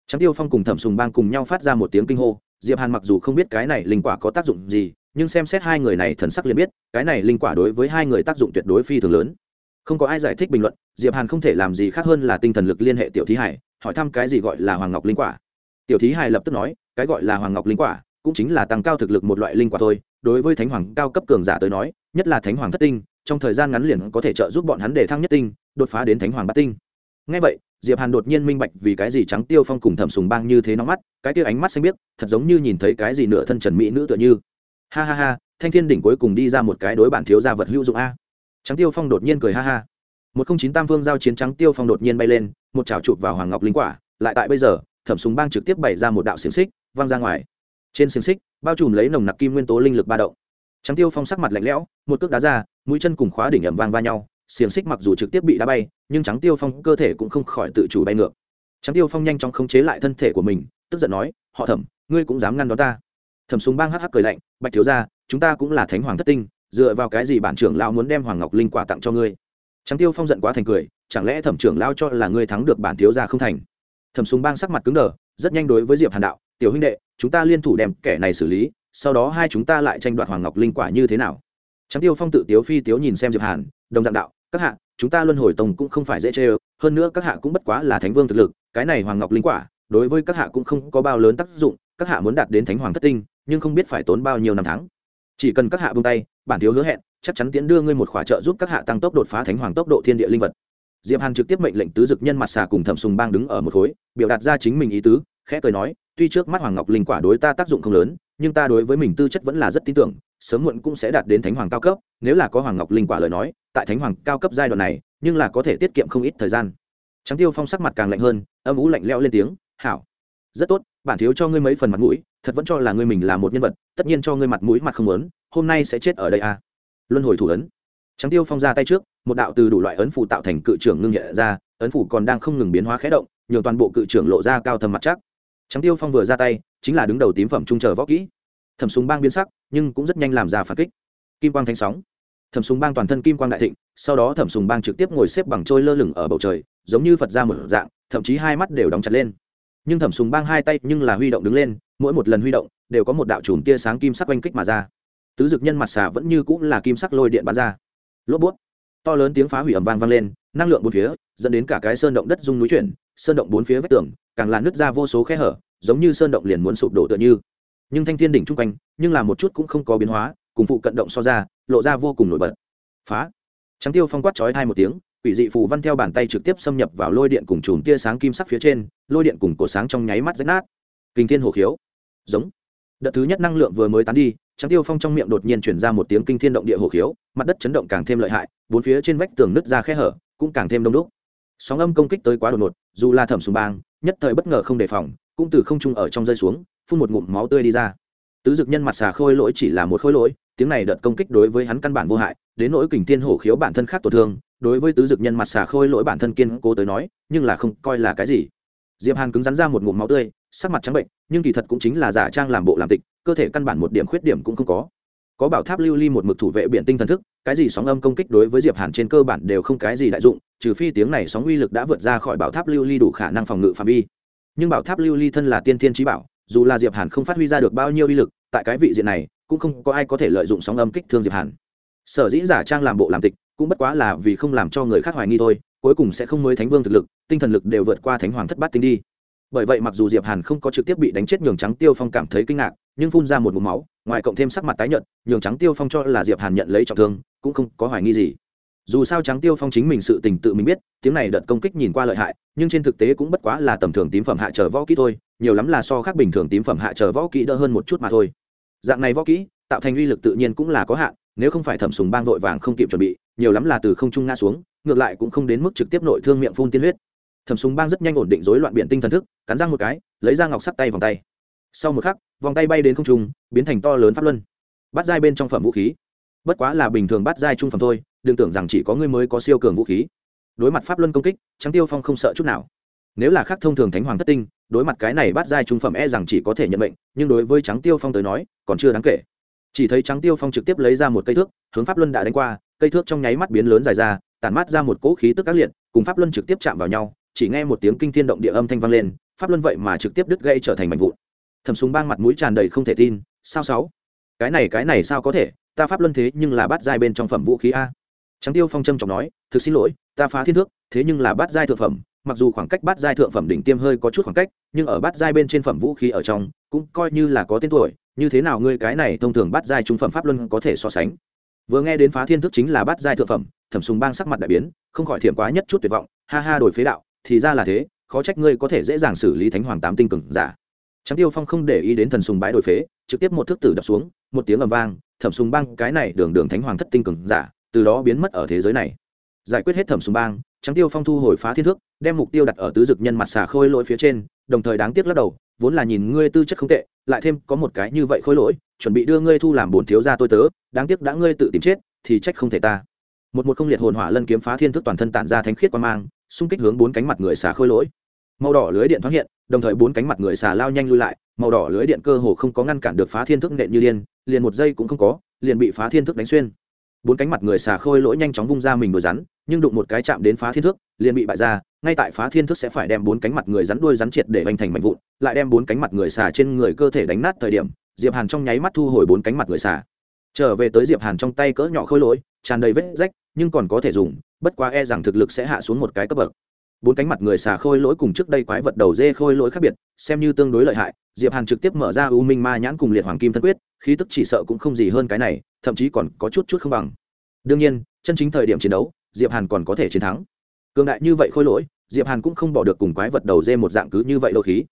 Trắng tiêu phong cùng thẩm sùng bang cùng nhau phát ra một tiếng kinh hô. Diệp hàn mặc dù không biết cái này linh quả có tác dụng gì, nhưng xem xét hai người này thần sắc liền biết, cái này linh quả đối với hai người tác dụng tuyệt đối phi thường lớn. Không có ai giải thích bình luận, diệp hàn không thể làm gì khác hơn là tinh thần lực liên hệ tiểu thí hải, hỏi thăm cái gì gọi là hoàng ngọc linh quả. Tiểu thí hải lập tức nói, cái gọi là hoàng ngọc linh quả cũng chính là tăng cao thực lực một loại linh quả thôi. Đối với thánh hoàng cao cấp cường giả tới nói, nhất là thánh hoàng thất tinh, trong thời gian ngắn liền có thể trợ giúp bọn hắn để thăng nhất tinh đột phá đến thánh hoàng bát tinh. Ngay vậy, diệp hàn đột nhiên minh bạch vì cái gì trắng tiêu phong cùng thẩm sùng bang như thế nóng mắt, cái kia ánh mắt xanh biếc, thật giống như nhìn thấy cái gì nửa thân trần mỹ nữ tựa như. Ha ha ha, thanh thiên đỉnh cuối cùng đi ra một cái đối bản thiếu gia vật hữu dụng a. Trắng tiêu phong đột nhiên cười ha ha. Một không chín tam phương giao chiến trắng tiêu phong đột nhiên bay lên, một chảo chụp vào hoàng ngọc linh quả, lại tại bây giờ, thẩm súng bang trực tiếp bày ra một đạo xiềng xích, văng ra ngoài. Trên xiềng xích, bao trùm lấy nồng nặc kim nguyên tố linh lực ba động. Trắng tiêu phong sắc mặt lạnh lẽo, một cước đá ra, mũi chân cùng khóa đỉnh ẩm vang va nhau xiềng xích mặc dù trực tiếp bị đá bay, nhưng trắng tiêu phong cơ thể cũng không khỏi tự chủ bay ngược. Trắng tiêu phong nhanh chóng khống chế lại thân thể của mình, tức giận nói, họ thẩm, ngươi cũng dám ngăn đón ta? Thẩm súng bang hắc hắc cười lạnh, bạch thiếu ra chúng ta cũng là thánh hoàng thất tinh, dựa vào cái gì bản trưởng lao muốn đem hoàng ngọc linh quả tặng cho ngươi? Trắng tiêu phong giận quá thành cười, chẳng lẽ thẩm trưởng lao cho là ngươi thắng được bản thiếu gia không thành? Thẩm súng bang sắc mặt cứng đờ, rất nhanh đối với diệp hàn đạo, tiểu huynh đệ, chúng ta liên thủ đem kẻ này xử lý, sau đó hai chúng ta lại tranh đoạt hoàng ngọc linh quả như thế nào? Trắng tiêu phong tự tiếu phi tiếu nhìn xem diệp hàn đồng dạng đạo, các hạ, chúng ta luân hồi tông cũng không phải dễ chơi hơn nữa các hạ cũng bất quá là thánh vương thực lực, cái này hoàng ngọc linh quả, đối với các hạ cũng không có bao lớn tác dụng, các hạ muốn đạt đến thánh hoàng thất tinh, nhưng không biết phải tốn bao nhiêu năm tháng. Chỉ cần các hạ buông tay, bản thiếu hứa hẹn, chắc chắn tiến đưa ngươi một khóa trợ giúp các hạ tăng tốc đột phá thánh hoàng tốc độ thiên địa linh vật. Diệp hàn trực tiếp mệnh lệnh tứ dực nhân mặt xà cùng thẩm sùng bang đứng ở một khối, biểu đạt ra chính mình ý tứ, khẽ cười nói, tuy trước mắt hoàng ngọc linh quả đối ta tác dụng không lớn nhưng ta đối với mình tư chất vẫn là rất tin tưởng, sớm muộn cũng sẽ đạt đến thánh hoàng cao cấp, nếu là có hoàng ngọc linh quả lời nói, tại thánh hoàng cao cấp giai đoạn này, nhưng là có thể tiết kiệm không ít thời gian. Trắng tiêu phong sắc mặt càng lạnh hơn, âm ú lạnh leo lên tiếng, hảo, rất tốt, bản thiếu cho ngươi mấy phần mặt mũi, thật vẫn cho là ngươi mình là một nhân vật, tất nhiên cho ngươi mặt mũi mặt không lớn, hôm nay sẽ chết ở đây à. Luân hồi thủ ấn. Trắng tiêu phong ra tay trước, một đạo từ đủ loại ấn phủ tạo thành cự trưởng ngưng nhẹ ra, ấn phủ còn đang không ngừng biến hóa khẽ động nhiều toàn bộ cự trưởng lộ ra cao thầm mặt chắc trắng tiêu phong vừa ra tay, chính là đứng đầu tím phẩm trung chờ võ kỹ. Thẩm súng bang biến sắc, nhưng cũng rất nhanh làm ra phản kích. Kim quang thanh sóng. Thẩm súng bang toàn thân kim quang đại thịnh, sau đó thẩm súng bang trực tiếp ngồi xếp bằng trôi lơ lửng ở bầu trời, giống như phật ra một dạng, thậm chí hai mắt đều đóng chặt lên. Nhưng thẩm súng bang hai tay nhưng là huy động đứng lên, mỗi một lần huy động, đều có một đạo chùm tia sáng kim sắc oanh kích mà ra. Tứ dực nhân mặt xà vẫn như cũng là kim sắc lôi điện bắn ra. Lốp bút. To lớn tiếng phá hủy ầm vang vang lên, năng lượng bốn phía, dẫn đến cả cái sơn động đất rung núi chuyển sơn động bốn phía vách tường, càng là nứt ra vô số khe hở, giống như sơn động liền muốn sụp đổ tựa như. Nhưng thanh thiên đỉnh chung quanh, nhưng là một chút cũng không có biến hóa, cùng phụ cận động so ra, lộ ra vô cùng nổi bật. Phá! Trắng tiêu phong quát chói hai một tiếng, quỷ dị phù văn theo bàn tay trực tiếp xâm nhập vào lôi điện cùng chùm tia sáng kim sắc phía trên, lôi điện cùng cổ sáng trong nháy mắt rách nát. Kinh thiên hồ khiếu! Giống! Đợt thứ nhất năng lượng vừa mới tán đi, trắng tiêu phong trong miệng đột nhiên chuyển ra một tiếng kinh thiên động địa hồ khiếu, mặt đất chấn động càng thêm lợi hại, bốn phía trên vách tường nứt ra khe hở, cũng càng thêm đông đúc sóng âm công kích tới quá đột ngột, dù là thẩm sùng bang, nhất thời bất ngờ không đề phòng, cũng từ không trung ở trong rơi xuống, phun một ngụm máu tươi đi ra. Tứ dực nhân mặt xà khôi lỗi chỉ là một khôi lỗi, tiếng này đợt công kích đối với hắn căn bản vô hại, đến nỗi kình tiên hổ khiếu bản thân khác tổn thương, đối với tứ dực nhân mặt xà khôi lỗi bản thân kiên cố tới nói, nhưng là không coi là cái gì. Diệp hàn cứng rắn ra một ngụm máu tươi, sắc mặt trắng bệnh, nhưng kỳ thật cũng chính là giả trang làm bộ làm tịch, cơ thể căn bản một điểm khuyết điểm cũng không có có bảo tháp lưu ly một mực thủ vệ biển tinh thần thức, cái gì sóng âm công kích đối với diệp hàn trên cơ bản đều không cái gì đại dụng, trừ phi tiếng này sóng uy lực đã vượt ra khỏi bảo tháp lưu ly đủ khả năng phòng ngự phạm vi. Nhưng bảo tháp lưu ly thân là tiên thiên trí bảo, dù là diệp hàn không phát huy ra được bao nhiêu uy lực, tại cái vị diện này, cũng không có ai có thể lợi dụng sóng âm kích thương diệp hàn. Sở dĩ giả trang làm bộ làm tịch, cũng bất quá là vì không làm cho người khác hoài nghi thôi, cuối cùng sẽ không mới thánh vương thực lực, tinh thần lực đều vượt qua thánh hoàng thất bát tinh đi. Bởi vậy mặc dù diệp hàn không có trực tiếp bị đánh chết nhường trắng tiêu phong cảm thấy kinh ngạc, nhưng phun ra một mũ máu ngoài cộng thêm sắc mặt tái nhợt, nhường trắng tiêu phong cho là diệp hàn nhận lấy trọng thương, cũng không có hoài nghi gì. Dù sao trắng tiêu phong chính mình sự tình tự mình biết, tiếng này đợt công kích nhìn qua lợi hại, nhưng trên thực tế cũng bất quá là tầm thường tím phẩm hạ trở võ kỹ thôi, nhiều lắm là so khác bình thường tím phẩm hạ trở võ kỹ đỡ hơn một chút mà thôi. Dạng này võ kỹ, tạo thành uy lực tự nhiên cũng là có hạn, nếu không phải thẩm sùng bang vội vàng không kịp chuẩn bị, nhiều lắm là từ không trung ngã xuống, ngược lại cũng không đến mức trực tiếp nội thương miệng phun tiên huyết. Thẩm sùng bang rất nhanh ổn định rối loạn biện tinh thần thức, cắn răng một cái, lấy ra ngọc sắc tay vòng tay sau một khắc vòng tay bay đến không trung biến thành to lớn pháp luân. Bắt dai bên trong phẩm vũ khí. Bất quá là bình thường bắt dai trung phẩm thôi đừng tưởng rằng chỉ có ngươi mới có siêu cường vũ khí. Đối mặt pháp luân công kích trắng tiêu phong không sợ chút nào. Nếu là khác thông thường thánh hoàng thất tinh đối mặt cái này bắt dai trung phẩm e rằng chỉ có thể nhận mệnh, nhưng đối với trắng tiêu phong tới nói còn chưa đáng kể. Chỉ thấy trắng tiêu phong trực tiếp lấy ra một cây thước hướng pháp luân đã đánh qua cây thước trong nháy mắt biến lớn dài ra tản mát ra một cỗ khí tức các liệt cùng pháp luân trực tiếp chạm vào nhau chỉ nghe một tiếng kinh thiên động địa âm thanh vang lên pháp luân vậy mà trực tiếp đứt gãy trở thành mảnh vụn. Thẩm súng bang mặt mũi tràn đầy không thể tin, sao sáu? Cái này cái này sao có thể? Ta pháp luân thế nhưng là bắt giai bên trong phẩm vũ khí a. Trắng tiêu phong trâm trọng nói, thực xin lỗi, ta phá thiên thước, thế nhưng là bắt giai thượng phẩm, mặc dù khoảng cách bắt giai thượng phẩm đỉnh tiêm hơi có chút khoảng cách, nhưng ở bắt giai bên trên phẩm vũ khí ở trong, cũng coi như là có tên tuổi, như thế nào ngươi cái này thông thường bắt giai trung phẩm pháp luân có thể so sánh? Vừa nghe đến phá thiên thức chính là bắt giai thượng phẩm thẩm sùng bang sắc mặt đại biến, không khỏi thiểm quá nhất chút tuyệt vọng, ha ha đổi phế đạo, thì ra là thế, khó trách ngươi có thể dễ dàng xử lý thánh hoàng tám tinh cường giả trắng tiêu phong không để ý đến thần sùng bái đổi phế, trực tiếp một thước tử đập xuống, một tiếng ầm vang, thẩm sùng bang, cái này đường đường thánh hoàng thất tinh cường giả, từ đó biến mất ở thế giới này. Giải quyết hết thẩm sùng bang trắng tiêu phong thu hồi phá thiên thước, đem mục tiêu đặt ở tứ dực nhân mặt xà khôi lỗi phía trên, đồng thời đáng tiếc lắc đầu, vốn là nhìn ngươi tư chất không tệ, lại thêm có một cái như vậy khôi lỗi, chuẩn bị đưa ngươi thu làm bổn thiếu gia tôi tớ, đáng tiếc đã ngươi tự tìm chết, thì trách không thể ta. Một một không liệt hồn hỏa lân kiếm phá thiên thức toàn thân tản ra thánh khiết quan mang, xung kích hướng bốn cánh mặt người xà khôi lỗi. Màu đỏ lưới điện thoáng hiện đồng thời bốn cánh mặt người xà lao nhanh lui lại, màu đỏ lưới điện cơ hồ không có ngăn cản được phá thiên thức nện như điên, liền một giây cũng không có, liền bị phá thiên thức đánh xuyên. Bốn cánh mặt người xà khôi lỗi nhanh chóng vung ra mình đuôi rắn, nhưng đụng một cái chạm đến phá thiên thức, liền bị bại ra, ngay tại phá thiên thức sẽ phải đem bốn cánh mặt người rắn đuôi rắn triệt để vành thành mạnh vụn, lại đem bốn cánh mặt người xà trên người cơ thể đánh nát thời điểm, diệp hàn trong nháy mắt thu hồi bốn cánh mặt người xà. Trở về tới diệp hàn trong tay cỡ nhỏ khôi lỗi, tràn đầy vết rách, nhưng còn có thể dùng, bất quá e rằng thực lực sẽ hạ xuống một cái cấp bậc bốn cánh mặt người xà khôi lỗi cùng trước đây quái vật đầu dê khôi lỗi khác biệt, xem như tương đối lợi hại, diệp hàn trực tiếp mở ra u minh ma nhãn cùng liệt hoàng kim thân quyết, khí tức chỉ sợ cũng không gì hơn cái này, thậm chí còn có chút chút không bằng. Đương nhiên, chân chính thời điểm chiến đấu, diệp hàn còn có thể chiến thắng. Cường đại như vậy khôi lỗi, diệp hàn cũng không bỏ được cùng quái vật đầu dê một dạng cứ như vậy đôi khí.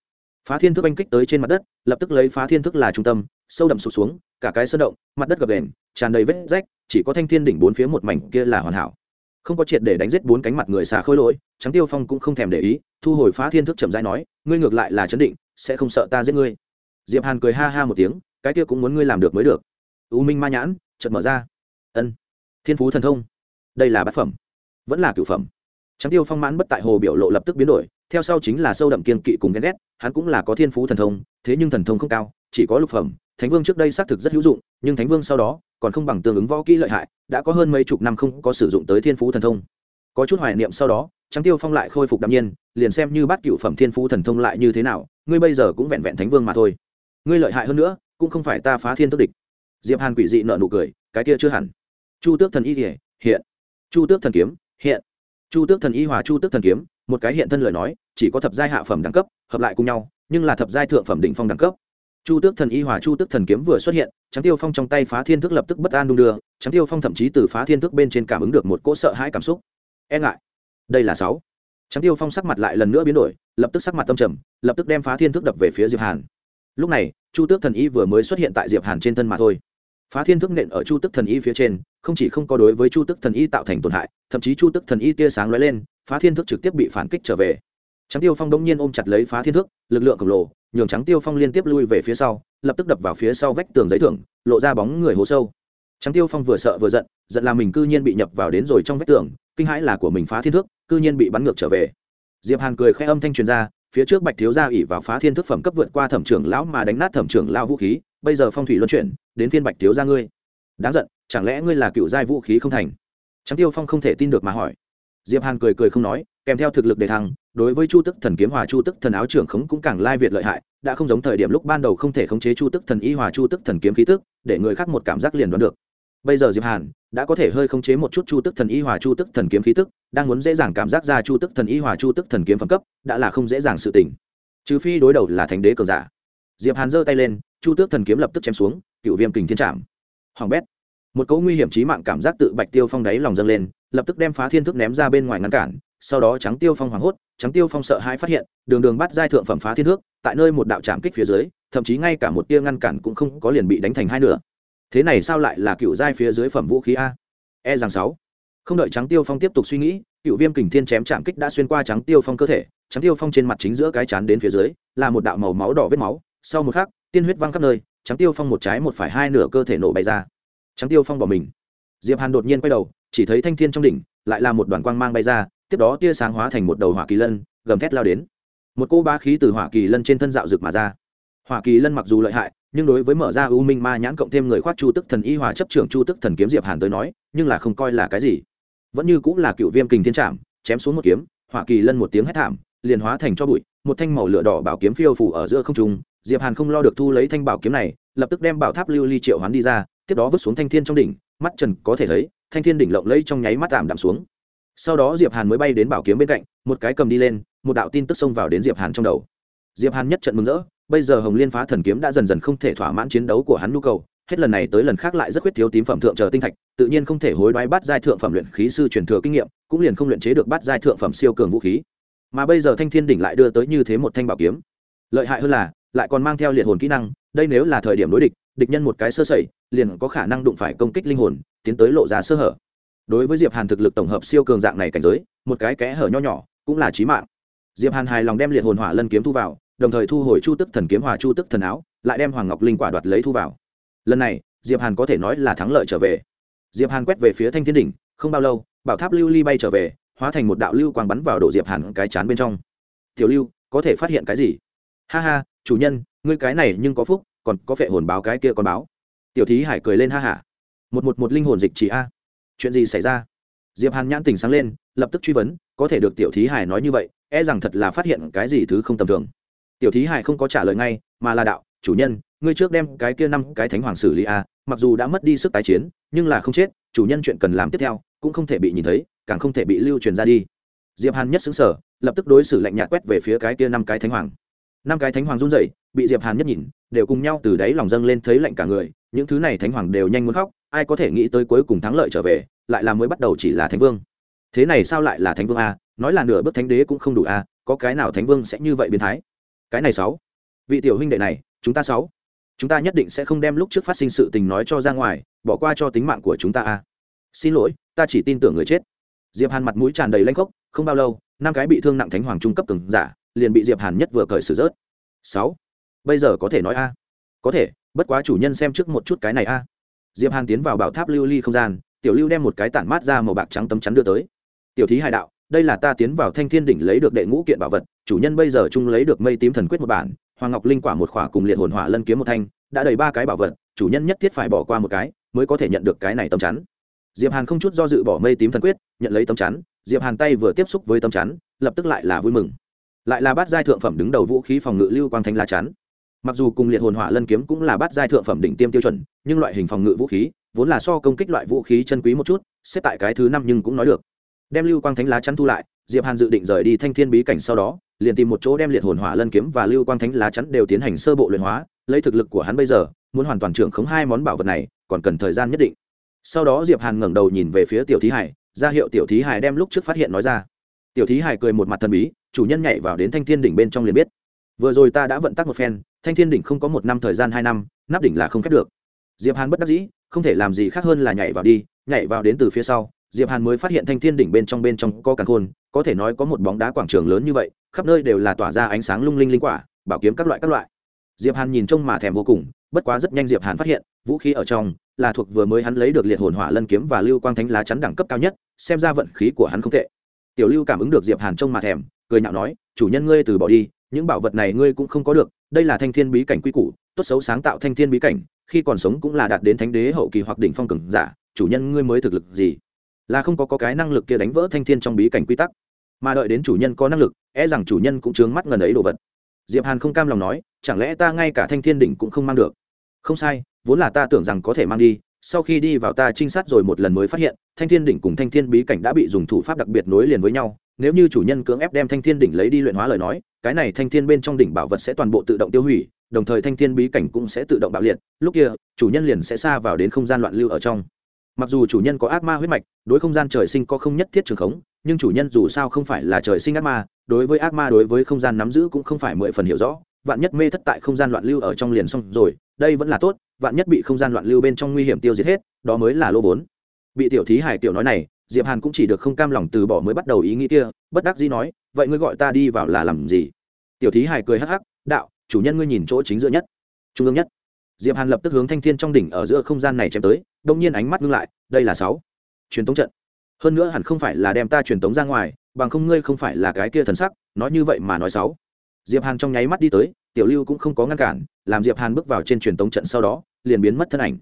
Phá thiên thức anh kích tới trên mặt đất, lập tức lấy phá thiên thức là trung tâm, sâu đậm sụt xuống, cả cái sơn động, mặt đất gập đền tràn đầy vết rách, chỉ có thanh thiên đỉnh bốn phía một mảnh kia là hoàn hảo không có triệt để đánh giết bốn cánh mặt người xà khôi lỗi trắng tiêu phong cũng không thèm để ý, thu hồi phá thiên thức chậm rãi nói, ngươi ngược lại là chấn định, sẽ không sợ ta giết ngươi. Diệp hàn cười ha ha một tiếng, cái kia cũng muốn ngươi làm được mới được. U minh ma nhãn, chợt mở ra. Ân, thiên phú thần thông, đây là bát phẩm, vẫn là cửu phẩm. Trắng tiêu phong mãn bất tại hồ biểu lộ lập tức biến đổi, theo sau chính là sâu đậm kiên kỵ cùng ghen ghét, hắn cũng là có thiên phú thần thông, thế nhưng thần thông không cao, chỉ có lục phẩm thánh vương trước đây xác thực rất hữu dụng, nhưng thánh vương sau đó còn không bằng tương ứng võ kỹ lợi hại, đã có hơn mấy chục năm không có sử dụng tới thiên phú thần thông. Có chút hoài niệm sau đó trắng tiêu phong lại khôi phục đ nhiên, liền xem như bát cựu phẩm thiên phú thần thông lại như thế nào, ngươi bây giờ cũng vẹn vẹn thánh vương mà thôi. Ngươi lợi hại hơn nữa, cũng không phải ta phá thiên tức địch. Diệp hàn quỷ dị nợ nụ cười, cái kia chưa hẳn. Chu tước thần y hiện hiện. Chu tước thần kiếm, hiện. Chu tước thần y hòa chu tước thần kiếm, một cái hiện thân lời nói, chỉ có thập giai hạ phẩm đẳng cấp, hợp lại cùng nhau, nhưng là thập giai thượng phẩm đỉnh phong đẳng cấp chu tước thần y hòa chu tước thần kiếm vừa xuất hiện trắng tiêu phong trong tay phá thiên thức lập tức bất an đung đưa trắng tiêu phong thậm chí từ phá thiên thức bên trên cảm ứng được một cỗ sợ hãi cảm xúc. E ngại. Đây là sáu. Trắng tiêu phong sắc mặt lại lần nữa biến đổi, lập tức sắc mặt tâm trầm, lập tức đem phá thiên thức đập về phía diệp hàn. Lúc này, chu tước thần y vừa mới xuất hiện tại diệp hàn trên thân mà thôi. Phá thiên thức nện ở chu tước thần y phía trên, không chỉ không có đối với chu tước thần y tạo thành tổn hại, thậm chí chu tước thần y tia sáng lóe lên, phá thiên thức trực tiếp bị phản kích trở về trắng tiêu phong đông nhiên ôm chặt lấy phá thiên thước, lực lượng khổng lồ nhường trắng tiêu phong liên tiếp lui về phía sau lập tức đập vào phía sau vách tường giấy thưởng lộ ra bóng người hố sâu. Trắng tiêu phong vừa sợ vừa giận giận là mình cư nhiên bị nhập vào đến rồi trong vách tường kinh hãi là của mình phá thiên thước, cư nhiên bị bắn ngược trở về. Diệp hàn cười khẽ âm thanh truyền ra phía trước bạch thiếu gia ỉ vào phá thiên thức phẩm cấp vượt qua thẩm trưởng lão mà đánh nát thẩm trưởng lao vũ khí bây giờ phong thủy luân chuyển đến phiên bạch thiếu gia ngươi. Đáng giận chẳng lẽ ngươi là cựu giai vũ khí không thành? Trắng tiêu phong không thể tin được mà hỏi. Diệp hàn cười cười không nói kèm theo thực lực đề thăng đối với chu tức thần kiếm hòa chu tức thần áo trưởng khống cũng càng lai việt lợi hại, đã không giống thời điểm lúc ban đầu không thể khống chế chu tức thần y hòa chu tức thần kiếm khí tức, để người khác một cảm giác liền đoán được. Bây giờ diệp hàn đã có thể hơi khống chế một chút chu tức thần y hòa chu tức thần kiếm khí tức, đang muốn dễ dàng cảm giác ra chu tức thần y hòa chu tức thần kiếm phẩm cấp, đã là không dễ dàng sự tình. Trừ phi đối đầu là thánh đế cường giả. Diệp hàn giơ tay lên, chu tước thần kiếm lập tức chém xuống, cựu viêm kình thiên trạm hoàng bét. Một cỗ nguy hiểm chí mạng cảm giác tự bạch tiêu phong đáy lòng dâng lên, lập tức đem phá thiên thức ném ra bên ngoài ngăn cản sau đó trắng tiêu phong hoảng hốt, trắng tiêu phong sợ hãi phát hiện, đường đường bắt giai thượng phẩm phá thiên thước, tại nơi một đạo trạm kích phía dưới, thậm chí ngay cả một tia ngăn cản cũng không có liền bị đánh thành hai nửa. Thế này sao lại là cựu giai phía dưới phẩm vũ khí a? E rằng sáu. Không đợi trắng tiêu phong tiếp tục suy nghĩ, cựu viêm kình thiên chém chạm kích đã xuyên qua trắng tiêu phong cơ thể, trắng tiêu phong trên mặt chính giữa cái chán đến phía dưới, là một đạo màu máu đỏ vết máu, sau một khắc, tiên huyết văng khắp nơi, trắng tiêu phong một trái một phải hai nửa cơ thể nổ bay ra. Trắng tiêu phong bỏ mình. Diệp hàn đột nhiên quay đầu, chỉ thấy thanh thiên trong đỉnh, lại là một đoàn quang mang bay ra tiếp đó tia sáng hóa thành một đầu hỏa kỳ lân, gầm thét lao đến. Một cô ba khí từ hỏa kỳ lân trên thân dạo rực mà ra. Hỏa kỳ lân mặc dù lợi hại, nhưng đối với mở ra u minh ma nhãn cộng thêm người khoát chu tức thần y hòa chấp trưởng chu tức thần kiếm diệp hàn tới nói, nhưng là không coi là cái gì. Vẫn như cũng là cựu viêm kình thiên trạm chém xuống một kiếm, hỏa kỳ lân một tiếng hét thảm, liền hóa thành cho bụi, một thanh màu lửa đỏ bảo kiếm phiêu phủ ở giữa không trung. Diệp hàn không lo được thu lấy thanh bảo kiếm này, lập tức đem bảo tháp lưu ly triệu hoán đi ra, tiếp đó vứt xuống thanh thiên trong đỉnh, mắt trần có thể thấy, thanh thiên đỉnh lộng lấy trong nháy mắt tạm đạm xuống sau đó diệp hàn mới bay đến bảo kiếm bên cạnh, một cái cầm đi lên, một đạo tin tức xông vào đến diệp hàn trong đầu. Diệp hàn nhất trận mừng rỡ, bây giờ hồng liên phá thần kiếm đã dần dần không thể thỏa mãn chiến đấu của hắn nhu cầu, hết lần này tới lần khác lại rất khuyết thiếu tím phẩm thượng chờ tinh thạch, tự nhiên không thể hối đoái bắt giai thượng phẩm luyện khí sư truyền thừa kinh nghiệm, cũng liền không luyện chế được bắt giai thượng phẩm siêu cường vũ khí. Mà bây giờ thanh thiên đỉnh lại đưa tới như thế một thanh bảo kiếm. Lợi hại hơn là, lại còn mang theo liệt hồn kỹ năng, đây nếu là thời điểm đối địch địch nhân một cái sơ sẩy, liền có khả năng đụng phải công kích linh hồn, tiến tới lộ ra sơ hở đối với diệp hàn thực lực tổng hợp siêu cường dạng này cảnh giới, một cái kẽ hở nho nhỏ cũng là chí mạng. Diệp hàn hài lòng đem liệt hồn hỏa lân kiếm thu vào, đồng thời thu hồi chu tức thần kiếm, hòa chu tức thần áo, lại đem hoàng ngọc linh quả đoạt lấy thu vào. Lần này, diệp hàn có thể nói là thắng lợi trở về. Diệp hàn quét về phía thanh thiên đỉnh, không bao lâu, bảo tháp lưu ly bay trở về, hóa thành một đạo lưu quang bắn vào đổ diệp hàn cái chán bên trong. Tiểu lưu, có thể phát hiện cái gì? Ha ha, chủ nhân, ngươi cái này nhưng có phúc, còn có phệ hồn báo cái kia còn báo. Tiểu thí hải cười lên ha hả. Một một một linh hồn dịch chỉ a chuyện gì xảy ra? Diệp hàn nhãn tỉnh sáng lên, lập tức truy vấn, có thể được tiểu thí hải nói như vậy e rằng thật là phát hiện cái gì thứ không tầm thường. Tiểu thí hải không có trả lời ngay, mà là đạo, chủ nhân, ngươi trước đem cái kia năm cái thánh hoàng xử lý a, mặc dù đã mất đi sức tái chiến, nhưng là không chết, chủ nhân chuyện cần làm tiếp theo, cũng không thể bị nhìn thấy, càng không thể bị lưu truyền ra đi. Diệp hàn nhất xứng sở lập tức đối xử lạnh nhạt quét về phía cái kia năm cái thánh hoàng. Năm cái thánh hoàng run rẩy, bị diệp hàn nhất nhìn, đều cùng nhau từ đáy lòng dâng lên thấy lạnh cả người, những thứ này thánh hoàng đều nhanh muốn khóc ai có thể nghĩ tới cuối cùng thắng lợi trở về, lại là mới bắt đầu chỉ là thánh vương. Thế này sao lại là thánh vương a? Nói là nửa bước thánh đế cũng không đủ a, có cái nào thánh vương sẽ như vậy biến thái? Cái này sáu. Vị tiểu huynh đệ này, chúng ta sáu. Chúng ta nhất định sẽ không đem lúc trước phát sinh sự tình nói cho ra ngoài, bỏ qua cho tính mạng của chúng ta a. Xin lỗi, ta chỉ tin tưởng người chết. Diệp hàn mặt mũi tràn đầy lanh khốc, không bao lâu, năm cái bị thương nặng thánh hoàng trung cấp từng giả, liền bị diệp hàn nhất vừa cởi xử rớt. Sáu. Bây giờ có thể nói a? Có thể, bất quá chủ nhân xem trước một chút cái này a diệp hàn tiến vào bảo tháp lưu ly không gian, tiểu lưu đem một cái tản mát ra màu bạc trắng tấm chắn đưa tới. Tiểu thí hải đạo, đây là ta tiến vào thanh thiên đỉnh lấy được đệ ngũ kiện bảo vật, chủ nhân bây giờ chung lấy được mây tím thần quyết một bản, hoàng ngọc linh quả một khỏa cùng liệt hồn hỏa lân kiếm một thanh, đã đầy ba cái bảo vật, chủ nhân nhất thiết phải bỏ qua một cái mới có thể nhận được cái này tấm chắn. Diệp hàn không chút do dự bỏ mây tím thần quyết, nhận lấy tấm chắn, diệp hàn tay vừa tiếp xúc với tấm chắn, lập tức lại là vui mừng. Lại là bát giai thượng phẩm đứng đầu vũ khí phòng ngự lưu quang thanh lá chắn mặc dù cùng liệt hồn hỏa lân kiếm cũng là bát giai thượng phẩm đỉnh tiêm tiêu chuẩn, nhưng loại hình phòng ngự vũ khí, vốn là so công kích loại vũ khí chân quý một chút, xếp tại cái thứ năm nhưng cũng nói được. Đem lưu quang thánh lá chắn thu lại, diệp hàn dự định rời đi thanh thiên bí cảnh sau đó, liền tìm một chỗ đem liệt hồn hỏa lân kiếm và lưu quang thánh lá chắn đều tiến hành sơ bộ luyện hóa, lấy thực lực của hắn bây giờ, muốn hoàn toàn trưởng khống hai món bảo vật này, còn cần thời gian nhất định. Sau đó diệp hàn ngẩng đầu nhìn về phía tiểu thí hải, ra hiệu tiểu thí hải đem lúc trước phát hiện nói ra. Tiểu thí hải cười một mặt thần bí, chủ nhân nhảy vào đến thanh thiên đỉnh bên trong liền biết vừa rồi ta đã vận tắc một phen, thanh thiên đỉnh không có một năm thời gian hai năm, nắp đỉnh là không khép được. Diệp hàn bất đắc dĩ, không thể làm gì khác hơn là nhảy vào đi, nhảy vào đến từ phía sau. Diệp hàn mới phát hiện thanh thiên đỉnh bên trong bên trong có càng khôn có thể nói có một bóng đá quảng trường lớn như vậy, khắp nơi đều là tỏa ra ánh sáng lung linh linh quả, bảo kiếm các loại các loại. Diệp hàn nhìn trông mà thèm vô cùng, bất quá rất nhanh diệp hàn phát hiện, vũ khí ở trong là thuộc vừa mới hắn lấy được liệt hồn hỏa lân kiếm và lưu quang thánh lá chắn đẳng cấp cao nhất, xem ra vận khí của hắn không tệ. Tiểu lưu cảm ứng được diệp hàn trông mà thèm, cười nhạo nói, chủ nhân ngươi từ bỏ đi những bảo vật này ngươi cũng không có được đây là thanh thiên bí cảnh quy củ tốt xấu sáng tạo thanh thiên bí cảnh khi còn sống cũng là đạt đến thánh đế hậu kỳ hoặc đỉnh phong cường giả chủ nhân ngươi mới thực lực gì? Là không có, có cái năng lực kia đánh vỡ thanh thiên trong bí cảnh quy tắc. Mà đợi đến chủ nhân có năng lực e rằng chủ nhân cũng chướng mắt ngần ấy đồ vật. Diệp hàn không cam lòng nói chẳng lẽ ta ngay cả thanh thiên đỉnh cũng không mang được? Không sai vốn là ta tưởng rằng có thể mang đi sau khi đi vào ta trinh sát rồi một lần mới phát hiện thanh thiên đỉnh cùng thanh thiên bí cảnh đã bị dùng thủ pháp đặc biệt nối liền với nhau nếu như chủ nhân cưỡng ép đem thanh thiên đỉnh lấy đi luyện hóa lời nói, cái này thanh thiên bên trong đỉnh bảo vật sẽ toàn bộ tự động tiêu hủy, đồng thời thanh thiên bí cảnh cũng sẽ tự động bạo liệt, lúc kia, chủ nhân liền sẽ xa vào đến không gian loạn lưu ở trong. Mặc dù chủ nhân có ác ma huyết mạch, đối không gian trời sinh có không nhất thiết trường khống, nhưng chủ nhân dù sao không phải là trời sinh ác ma, đối với ác ma đối với không gian nắm giữ cũng không phải mười phần hiểu rõ, vạn nhất mê thất tại không gian loạn lưu ở trong liền xong rồi, đây vẫn là tốt, vạn nhất bị không gian loạn lưu bên trong nguy hiểm tiêu diệt hết, đó mới là lô vốn. Bị tiểu thí hải tiểu nói này diệp hàn cũng chỉ được không cam lòng từ bỏ mới bắt đầu ý nghĩ kia, bất đắc dĩ nói, vậy ngươi gọi ta đi vào là làm gì? Tiểu thí hải cười hắc hắc, đạo, chủ nhân ngươi nhìn chỗ chính giữa nhất, trung ương nhất. Diệp hàn lập tức hướng thanh thiên trong đỉnh ở giữa không gian này chém tới, đông nhiên ánh mắt ngưng lại, đây là sáu truyền tống trận. Hơn nữa hẳn không phải là đem ta truyền tống ra ngoài, bằng không ngươi không phải là cái kia thần sắc, nói như vậy mà nói sáu. Diệp hàn trong nháy mắt đi tới, tiểu lưu cũng không có ngăn cản, làm diệp hàn bước vào trên truyền tống trận sau đó, liền biến mất thân ảnh.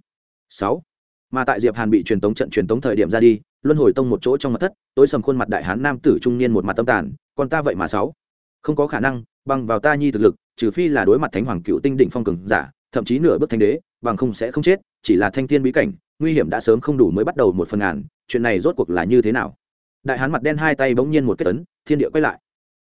Sáu. Mà tại diệp hàn bị truyền tống trận truyền tống thời điểm ra đi luân hồi tông một chỗ trong mặt thất, tối sầm khuôn mặt đại hán nam tử trung niên một mặt tâm tàn còn ta vậy mà sáu. Không có khả năng, bằng vào ta nhi thực lực, trừ phi là đối mặt thánh hoàng cựu tinh đỉnh phong cường giả, thậm chí nửa bước thanh đế, bằng không sẽ không chết, chỉ là thanh thiên bí cảnh, nguy hiểm đã sớm không đủ mới bắt đầu một phần ngàn, chuyện này rốt cuộc là như thế nào? Đại hán mặt đen hai tay bỗng nhiên một kết tấn thiên địa quay lại.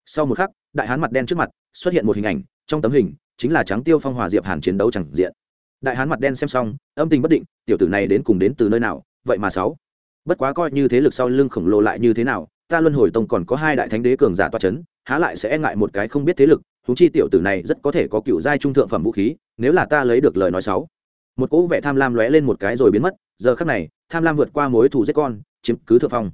Sau một khắc, đại hán mặt đen trước mặt xuất hiện một hình ảnh, trong tấm hình chính là trắng tiêu phong hòa diệp hàn chiến đấu chẳng diện. Đại hán mặt đen xem xong, âm tình bất định, tiểu tử này đến cùng đến từ nơi nào? Vậy mà sáu bất quá coi như thế lực sau lưng khổng lồ lại như thế nào, ta luân hồi tông còn có hai đại thánh đế cường giả toa chấn, há lại sẽ e ngại một cái không biết thế lực thú chi tiểu tử này rất có thể có cựu giai trung thượng phẩm vũ khí, nếu là ta lấy được lời nói sáu một cỗ vẻ tham lam lóe lên một cái rồi biến mất, giờ khắc này, tham lam vượt qua mối thù giết con, chiếm cứ thượng phong.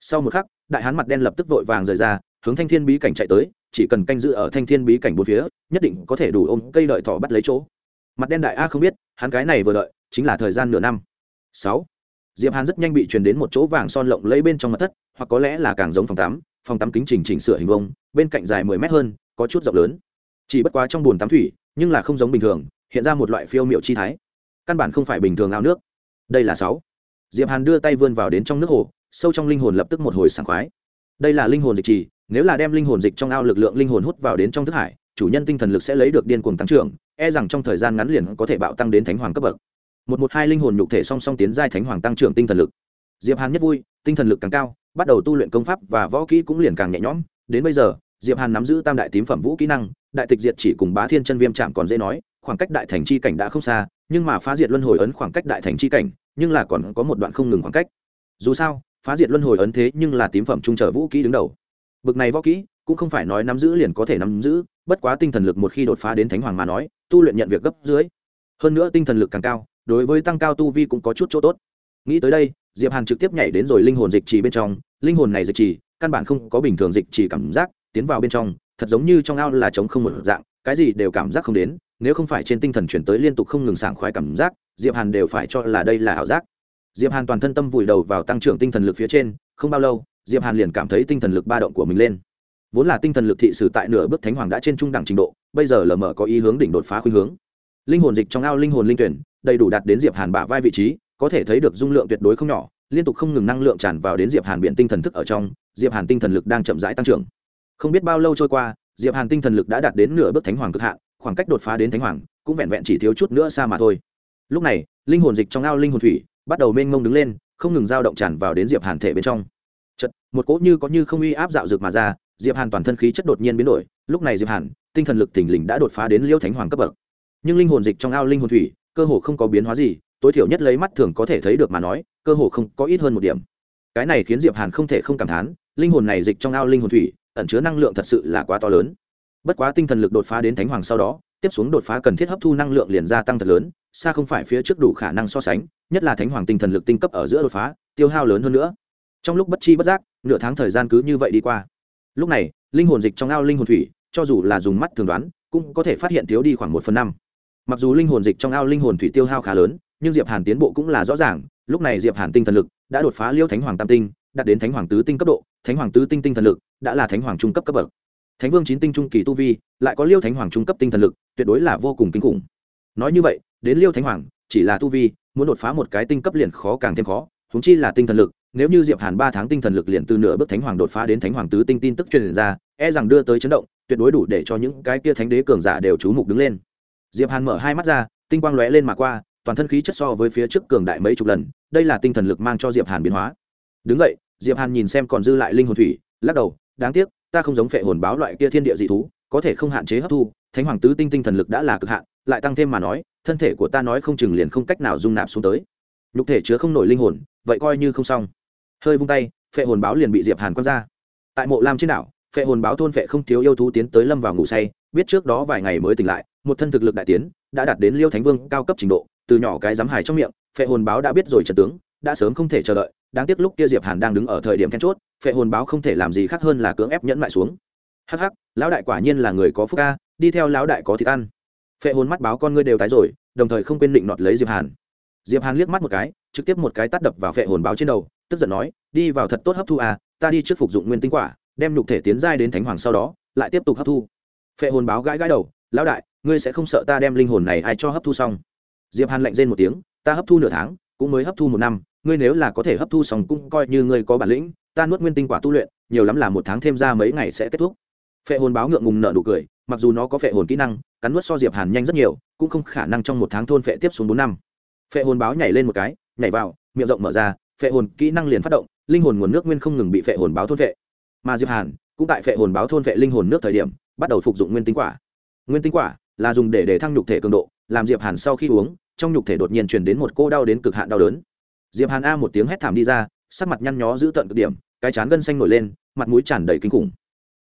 Sau một khắc, đại hán mặt đen lập tức vội vàng rời ra, hướng thanh thiên bí cảnh chạy tới, chỉ cần canh giữ ở thanh thiên bí cảnh bốn phía, nhất định có thể đủ ôm cây đợi thỏ bắt lấy chỗ. Mặt đen đại a không biết, hắn cái này vừa đợi, chính là thời gian nửa năm. Sáu diệp hàn rất nhanh bị truyền đến một chỗ vàng son lộng lấy bên trong mặt thất, hoặc có lẽ là càng giống phòng tắm phòng tắm kính chỉnh chỉnh sửa hình vông bên cạnh dài mười mét hơn, có chút rộng lớn. Chỉ bất quá trong bồn tắm thủy, nhưng là không giống bình thường, hiện ra một loại phiêu miệu chi thái. Căn bản không phải bình thường ao nước. Đây là sáu. Diệp hàn đưa tay vươn vào đến trong nước hồ, sâu trong linh hồn lập tức một hồi sảng khoái. Đây là linh hồn dịch trì, nếu là đem linh hồn dịch trong ao lực lượng linh hồn hút vào đến trong thức hải, chủ nhân tinh thần lực sẽ lấy được điên cuồng tăng trưởng e rằng trong thời gian ngắn liền có thể bạo tăng đến thánh hoàng cấp bậc một một hai linh hồn nhục thể song song tiến giai thánh hoàng tăng trưởng tinh thần lực. Diệp hàn nhất vui, tinh thần lực càng cao, bắt đầu tu luyện công pháp và võ kỹ cũng liền càng nhẹ nhõm. Đến bây giờ, diệp hàn nắm giữ tam đại tím phẩm vũ kỹ năng, đại tịch diệt chỉ cùng bá thiên chân viêm chạm còn dễ nói, khoảng cách đại thành chi cảnh đã không xa, nhưng mà phá diệt luân hồi ấn khoảng cách đại thành chi cảnh, nhưng là còn có một đoạn không ngừng khoảng cách. Dù sao, phá diệt luân hồi ấn thế nhưng là tím phẩm trung trở vũ kỹ đứng đầu. Bực này võ kỹ, cũng không phải nói nắm giữ liền có thể nắm giữ, bất quá tinh thần lực một khi đột phá đến thánh hoàng mà nói, tu luyện nhận việc gấp dưới. Hơn nữa tinh thần lực càng cao đối với tăng cao tu vi cũng có chút chỗ tốt. Nghĩ tới đây, diệp hàn trực tiếp nhảy đến rồi linh hồn dịch trì bên trong. Linh hồn này dịch trì, căn bản không có bình thường dịch trì cảm giác, tiến vào bên trong, thật giống như trong ao là trống không một dạng, cái gì đều cảm giác không đến, nếu không phải trên tinh thần chuyển tới liên tục không ngừng sảng khoái cảm giác, diệp hàn đều phải cho là đây là ảo giác. Diệp hàn toàn thân tâm vùi đầu vào tăng trưởng tinh thần lực phía trên, không bao lâu, diệp hàn liền cảm thấy tinh thần lực ba động của mình lên. Vốn là tinh thần lực thị sử tại nửa bước thánh hoàng đã trên trung đẳng trình độ, bây giờ lờ mờ có ý hướng đỉnh đột phá khuynh hướng. Linh hồn dịch trong ao linh hồn linh tuyển đầy đủ đạt đến diệp hàn bả vai vị trí, có thể thấy được dung lượng tuyệt đối không nhỏ, liên tục không ngừng năng lượng tràn vào đến diệp hàn biện tinh thần thức ở trong, diệp hàn tinh thần lực đang chậm rãi tăng trưởng. Không biết bao lâu trôi qua, diệp hàn tinh thần lực đã đạt đến nửa bước thánh hoàng cực hạn, khoảng cách đột phá đến thánh hoàng, cũng vẹn vẹn chỉ thiếu chút nữa xa mà thôi. Lúc này, linh hồn dịch trong ao linh hồn thủy bắt đầu mênh mông đứng lên, không ngừng dao động tràn vào đến diệp hàn thể bên trong. Chật một cỗ như có như không uy áp dạo dược mà ra, diệp hàn toàn thân khí chất đột nhiên biến đổi, lúc này diệp hàn, tinh thần lực thình lình đã đột phá đến liêu thánh hoàng cấp bậc. Nhưng linh hồn dịch trong ao linh hồn thủy cơ hồ không có biến hóa gì, tối thiểu nhất lấy mắt thường có thể thấy được mà nói, cơ hồ không có ít hơn một điểm. Cái này khiến diệp hàn không thể không cảm thán, linh hồn này dịch trong ao linh hồn thủy, ẩn chứa năng lượng thật sự là quá to lớn. Bất quá tinh thần lực đột phá đến thánh hoàng sau đó, tiếp xuống đột phá cần thiết hấp thu năng lượng liền gia tăng thật lớn, xa không phải phía trước đủ khả năng so sánh, nhất là thánh hoàng tinh thần lực tinh cấp ở giữa đột phá, tiêu hao lớn hơn nữa. Trong lúc bất chi bất giác, nửa tháng thời gian cứ như vậy đi qua. Lúc này, linh hồn dịch trong ao linh hồn thủy, cho dù là dùng mắt thường đoán, cũng có thể phát hiện thiếu đi khoảng một phần năm mặc dù linh hồn dịch trong ao linh hồn thủy tiêu hao khá lớn, nhưng diệp hàn tiến bộ cũng là rõ ràng, lúc này diệp hàn tinh thần lực đã đột phá liêu thánh hoàng tam tinh, đạt đến thánh hoàng tứ tinh cấp độ, thánh hoàng tứ tinh tinh thần lực đã là thánh hoàng trung cấp cấp bậc. Thánh vương chín tinh trung kỳ tu vi lại có liêu thánh hoàng trung cấp tinh thần lực, tuyệt đối là vô cùng kinh khủng. Nói như vậy, đến liêu thánh hoàng, chỉ là tu vi, muốn đột phá một cái tinh cấp liền khó càng thêm khó húng chi là tinh thần lực, nếu như diệp hàn ba tháng tinh thần lực liền từ nửa bước thánh hoàng đột phá đến thánh hoàng tứ tinh tin tức truyền ra e rằng đưa tới chấn động, tuyệt đối đủ để cho những cái kia thánh đế cường giả đều chú mục đứng lên diệp hàn mở hai mắt ra, tinh quang lóe lên mà qua, toàn thân khí chất so với phía trước cường đại mấy chục lần, đây là tinh thần lực mang cho diệp hàn biến hóa. Đứng vậy diệp hàn nhìn xem còn dư lại linh hồn thủy, lắc đầu, đáng tiếc, ta không giống phệ hồn báo loại kia thiên địa dị thú, có thể không hạn chế hấp thu, thánh hoàng tứ tinh tinh thần lực đã là cực hạn, lại tăng thêm mà nói, thân thể của ta nói không chừng liền không cách nào dung nạp xuống tới. Nhục thể chứa không nổi linh hồn, vậy coi như không xong. Hơi vung tay, phệ hồn báo liền bị diệp hàn quăng ra. Tại mộ lam trên đảo, phệ hồn báo thôn phệ không thiếu yêu thú tiến tới lâm vào ngủ say, biết trước đó vài ngày mới tỉnh lại một thân thực lực đại tiến, đã đạt đến liêu thánh vương cao cấp trình độ, từ nhỏ cái dám hài trong miệng, phệ hồn báo đã biết rồi trần tướng, đã sớm không thể chờ đợi, đáng tiếc lúc kia diệp hàn đang đứng ở thời điểm then chốt, phệ hồn báo không thể làm gì khác hơn là cưỡng ép nhẫn lại xuống. Hắc hắc, lão đại quả nhiên là người có phúc ca đi theo lão đại có thịt ăn. Phệ hồn mắt báo con ngươi đều tái rồi, đồng thời không quên định nọt lấy diệp hàn. Diệp hàn liếc mắt một cái, trực tiếp một cái tát đập vào phệ hồn báo trên đầu, tức giận nói, đi vào thật tốt hấp thu à ta đi trước phục dụng nguyên tinh quả, đem nhục thể tiến giai đến thánh hoàng sau đó, lại tiếp tục hấp thu. Phệ hồn báo gãi gãi đầu, lão đại ngươi sẽ không sợ ta đem linh hồn này ai cho hấp thu xong. Diệp hàn lạnh rên một tiếng, ta hấp thu nửa tháng, cũng mới hấp thu một năm, ngươi nếu là có thể hấp thu xong cũng coi như ngươi có bản lĩnh, ta nuốt nguyên tinh quả tu luyện, nhiều lắm là một tháng thêm ra mấy ngày sẽ kết thúc. Phệ hồn báo ngượng ngùng nợ nụ cười, mặc dù nó có phệ hồn kỹ năng, cắn nuốt so diệp hàn nhanh rất nhiều, cũng không khả năng trong một tháng thôn phệ tiếp xuống bốn năm. Phệ hồn báo nhảy lên một cái, nhảy vào, miệng rộng mở ra, phệ hồn kỹ năng liền phát động, linh hồn nguồn nước nguyên không ngừng bị phệ hồn báo thôn phệ. Mà diệp hàn, cũng tại phệ hồn báo thôn phệ linh hồn nước thời điểm, bắt đầu phục dụng nguyên tinh quả. Nguyên tinh quả là dùng để để thăng nhục thể cường độ, làm diệp hàn sau khi uống, trong nhục thể đột nhiên truyền đến một cô đau đến cực hạn đau đớn. Diệp hàn a một tiếng hét thảm đi ra, sắc mặt nhăn nhó giữ tận cực điểm, cái chán gân xanh nổi lên, mặt mũi tràn đầy kinh khủng.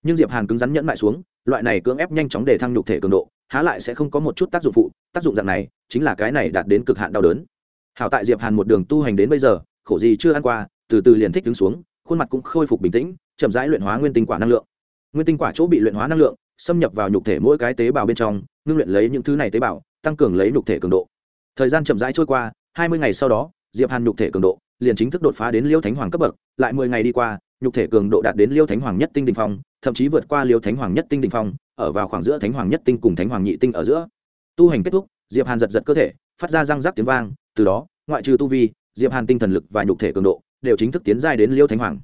Nhưng diệp hàn cứng rắn nhẫn lại xuống, loại này cưỡng ép nhanh chóng để thăng nhục thể cường độ, há lại sẽ không có một chút tác dụng phụ, tác dụng dạng này chính là cái này đạt đến cực hạn đau đớn. Hảo tại diệp hàn một đường tu hành đến bây giờ, khổ gì chưa ăn qua, từ từ liền thích đứng xuống, khuôn mặt cũng khôi phục bình tĩnh, chậm rãi luyện hóa nguyên tinh quả năng lượng. Nguyên tinh quả chỗ bị luyện hóa năng lượng xâm nhập vào nhục thể mỗi cái tế bào bên trong, ngưng luyện lấy những thứ này tế bào, tăng cường lấy nhục thể cường độ. Thời gian chậm rãi trôi qua, hai mươi ngày sau đó, diệp hàn nhục thể cường độ liền chính thức đột phá đến liêu thánh hoàng cấp bậc, lại mười ngày đi qua, nhục thể cường độ đạt đến liêu thánh hoàng nhất tinh đình phong, thậm chí vượt qua liêu thánh hoàng nhất tinh đình phong, ở vào khoảng giữa thánh hoàng nhất tinh cùng thánh hoàng nhị tinh ở giữa. Tu hành kết thúc, diệp hàn giật giật cơ thể, phát ra răng rắc tiếng vang, từ đó, ngoại trừ tu vi, diệp hàn tinh thần lực và nhục thể cường độ đều chính thức tiến giai đến liêu thánh hoàng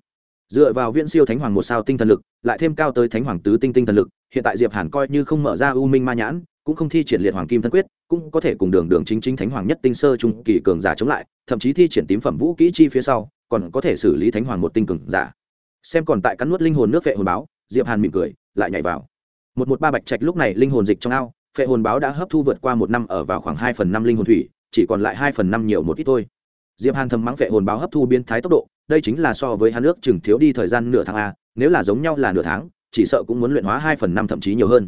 dựa vào viễn siêu thánh hoàng một sao tinh thần lực, lại thêm cao tới thánh hoàng tứ tinh tinh thần lực, hiện tại diệp hàn coi như không mở ra u minh ma nhãn, cũng không thi triển liệt hoàng kim thân quyết, cũng có thể cùng đường đường chính chính thánh hoàng nhất tinh sơ trung kỳ cường giả chống lại, thậm chí thi triển tím phẩm vũ kỹ chi phía sau, còn có thể xử lý thánh hoàng một tinh cường giả. Xem còn tại cắn nuốt linh hồn nước vệ hồn báo, diệp hàn mỉm cười, lại nhảy vào. Một một ba bạch trạch lúc này linh hồn dịch trong ao, phệ hồn báo đã hấp thu vượt qua một năm ở vào khoảng hai phần năm linh hồn thủy, chỉ còn lại hai phần năm nhiều một ít thôi. Diệp hàn thầm mắng phệ hồn báo hấp thu biến thái tốc độ đây chính là so với hắn nước chừng thiếu đi thời gian nửa tháng a, nếu là giống nhau là nửa tháng, chỉ sợ cũng muốn luyện hóa hai phần năm thậm chí nhiều hơn.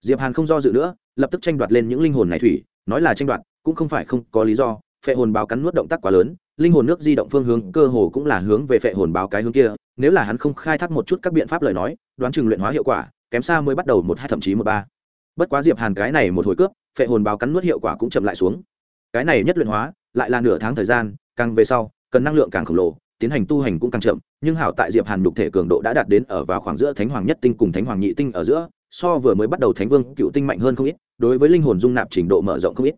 Diệp hàn không do dự nữa, lập tức tranh đoạt lên những linh hồn này thủy, nói là tranh đoạt, cũng không phải không có lý do, phệ hồn báo cắn nuốt động tác quá lớn, linh hồn nước di động phương hướng cơ hồ cũng là hướng về phệ hồn báo cái hướng kia, nếu là hắn không khai thác một chút các biện pháp lời nói, đoán chừng luyện hóa hiệu quả, kém xa mới bắt đầu một hai thậm chí một ba. Bất quá diệp hàn cái này một hồi cướp, phệ hồn báo cắn nuốt hiệu quả cũng chậm lại xuống. Cái này nhất luyện hóa, lại là nửa tháng thời gian, càng về sau, cần năng lượng càng khổng lồ tiến hành tu hành cũng càng chậm, nhưng hảo tại diệp hàn nhục thể cường độ đã đạt đến ở vào khoảng giữa thánh hoàng nhất tinh cùng thánh hoàng nhị tinh ở giữa, so vừa mới bắt đầu thánh vương cựu tinh mạnh hơn không ít, đối với linh hồn dung nạp trình độ mở rộng không ít.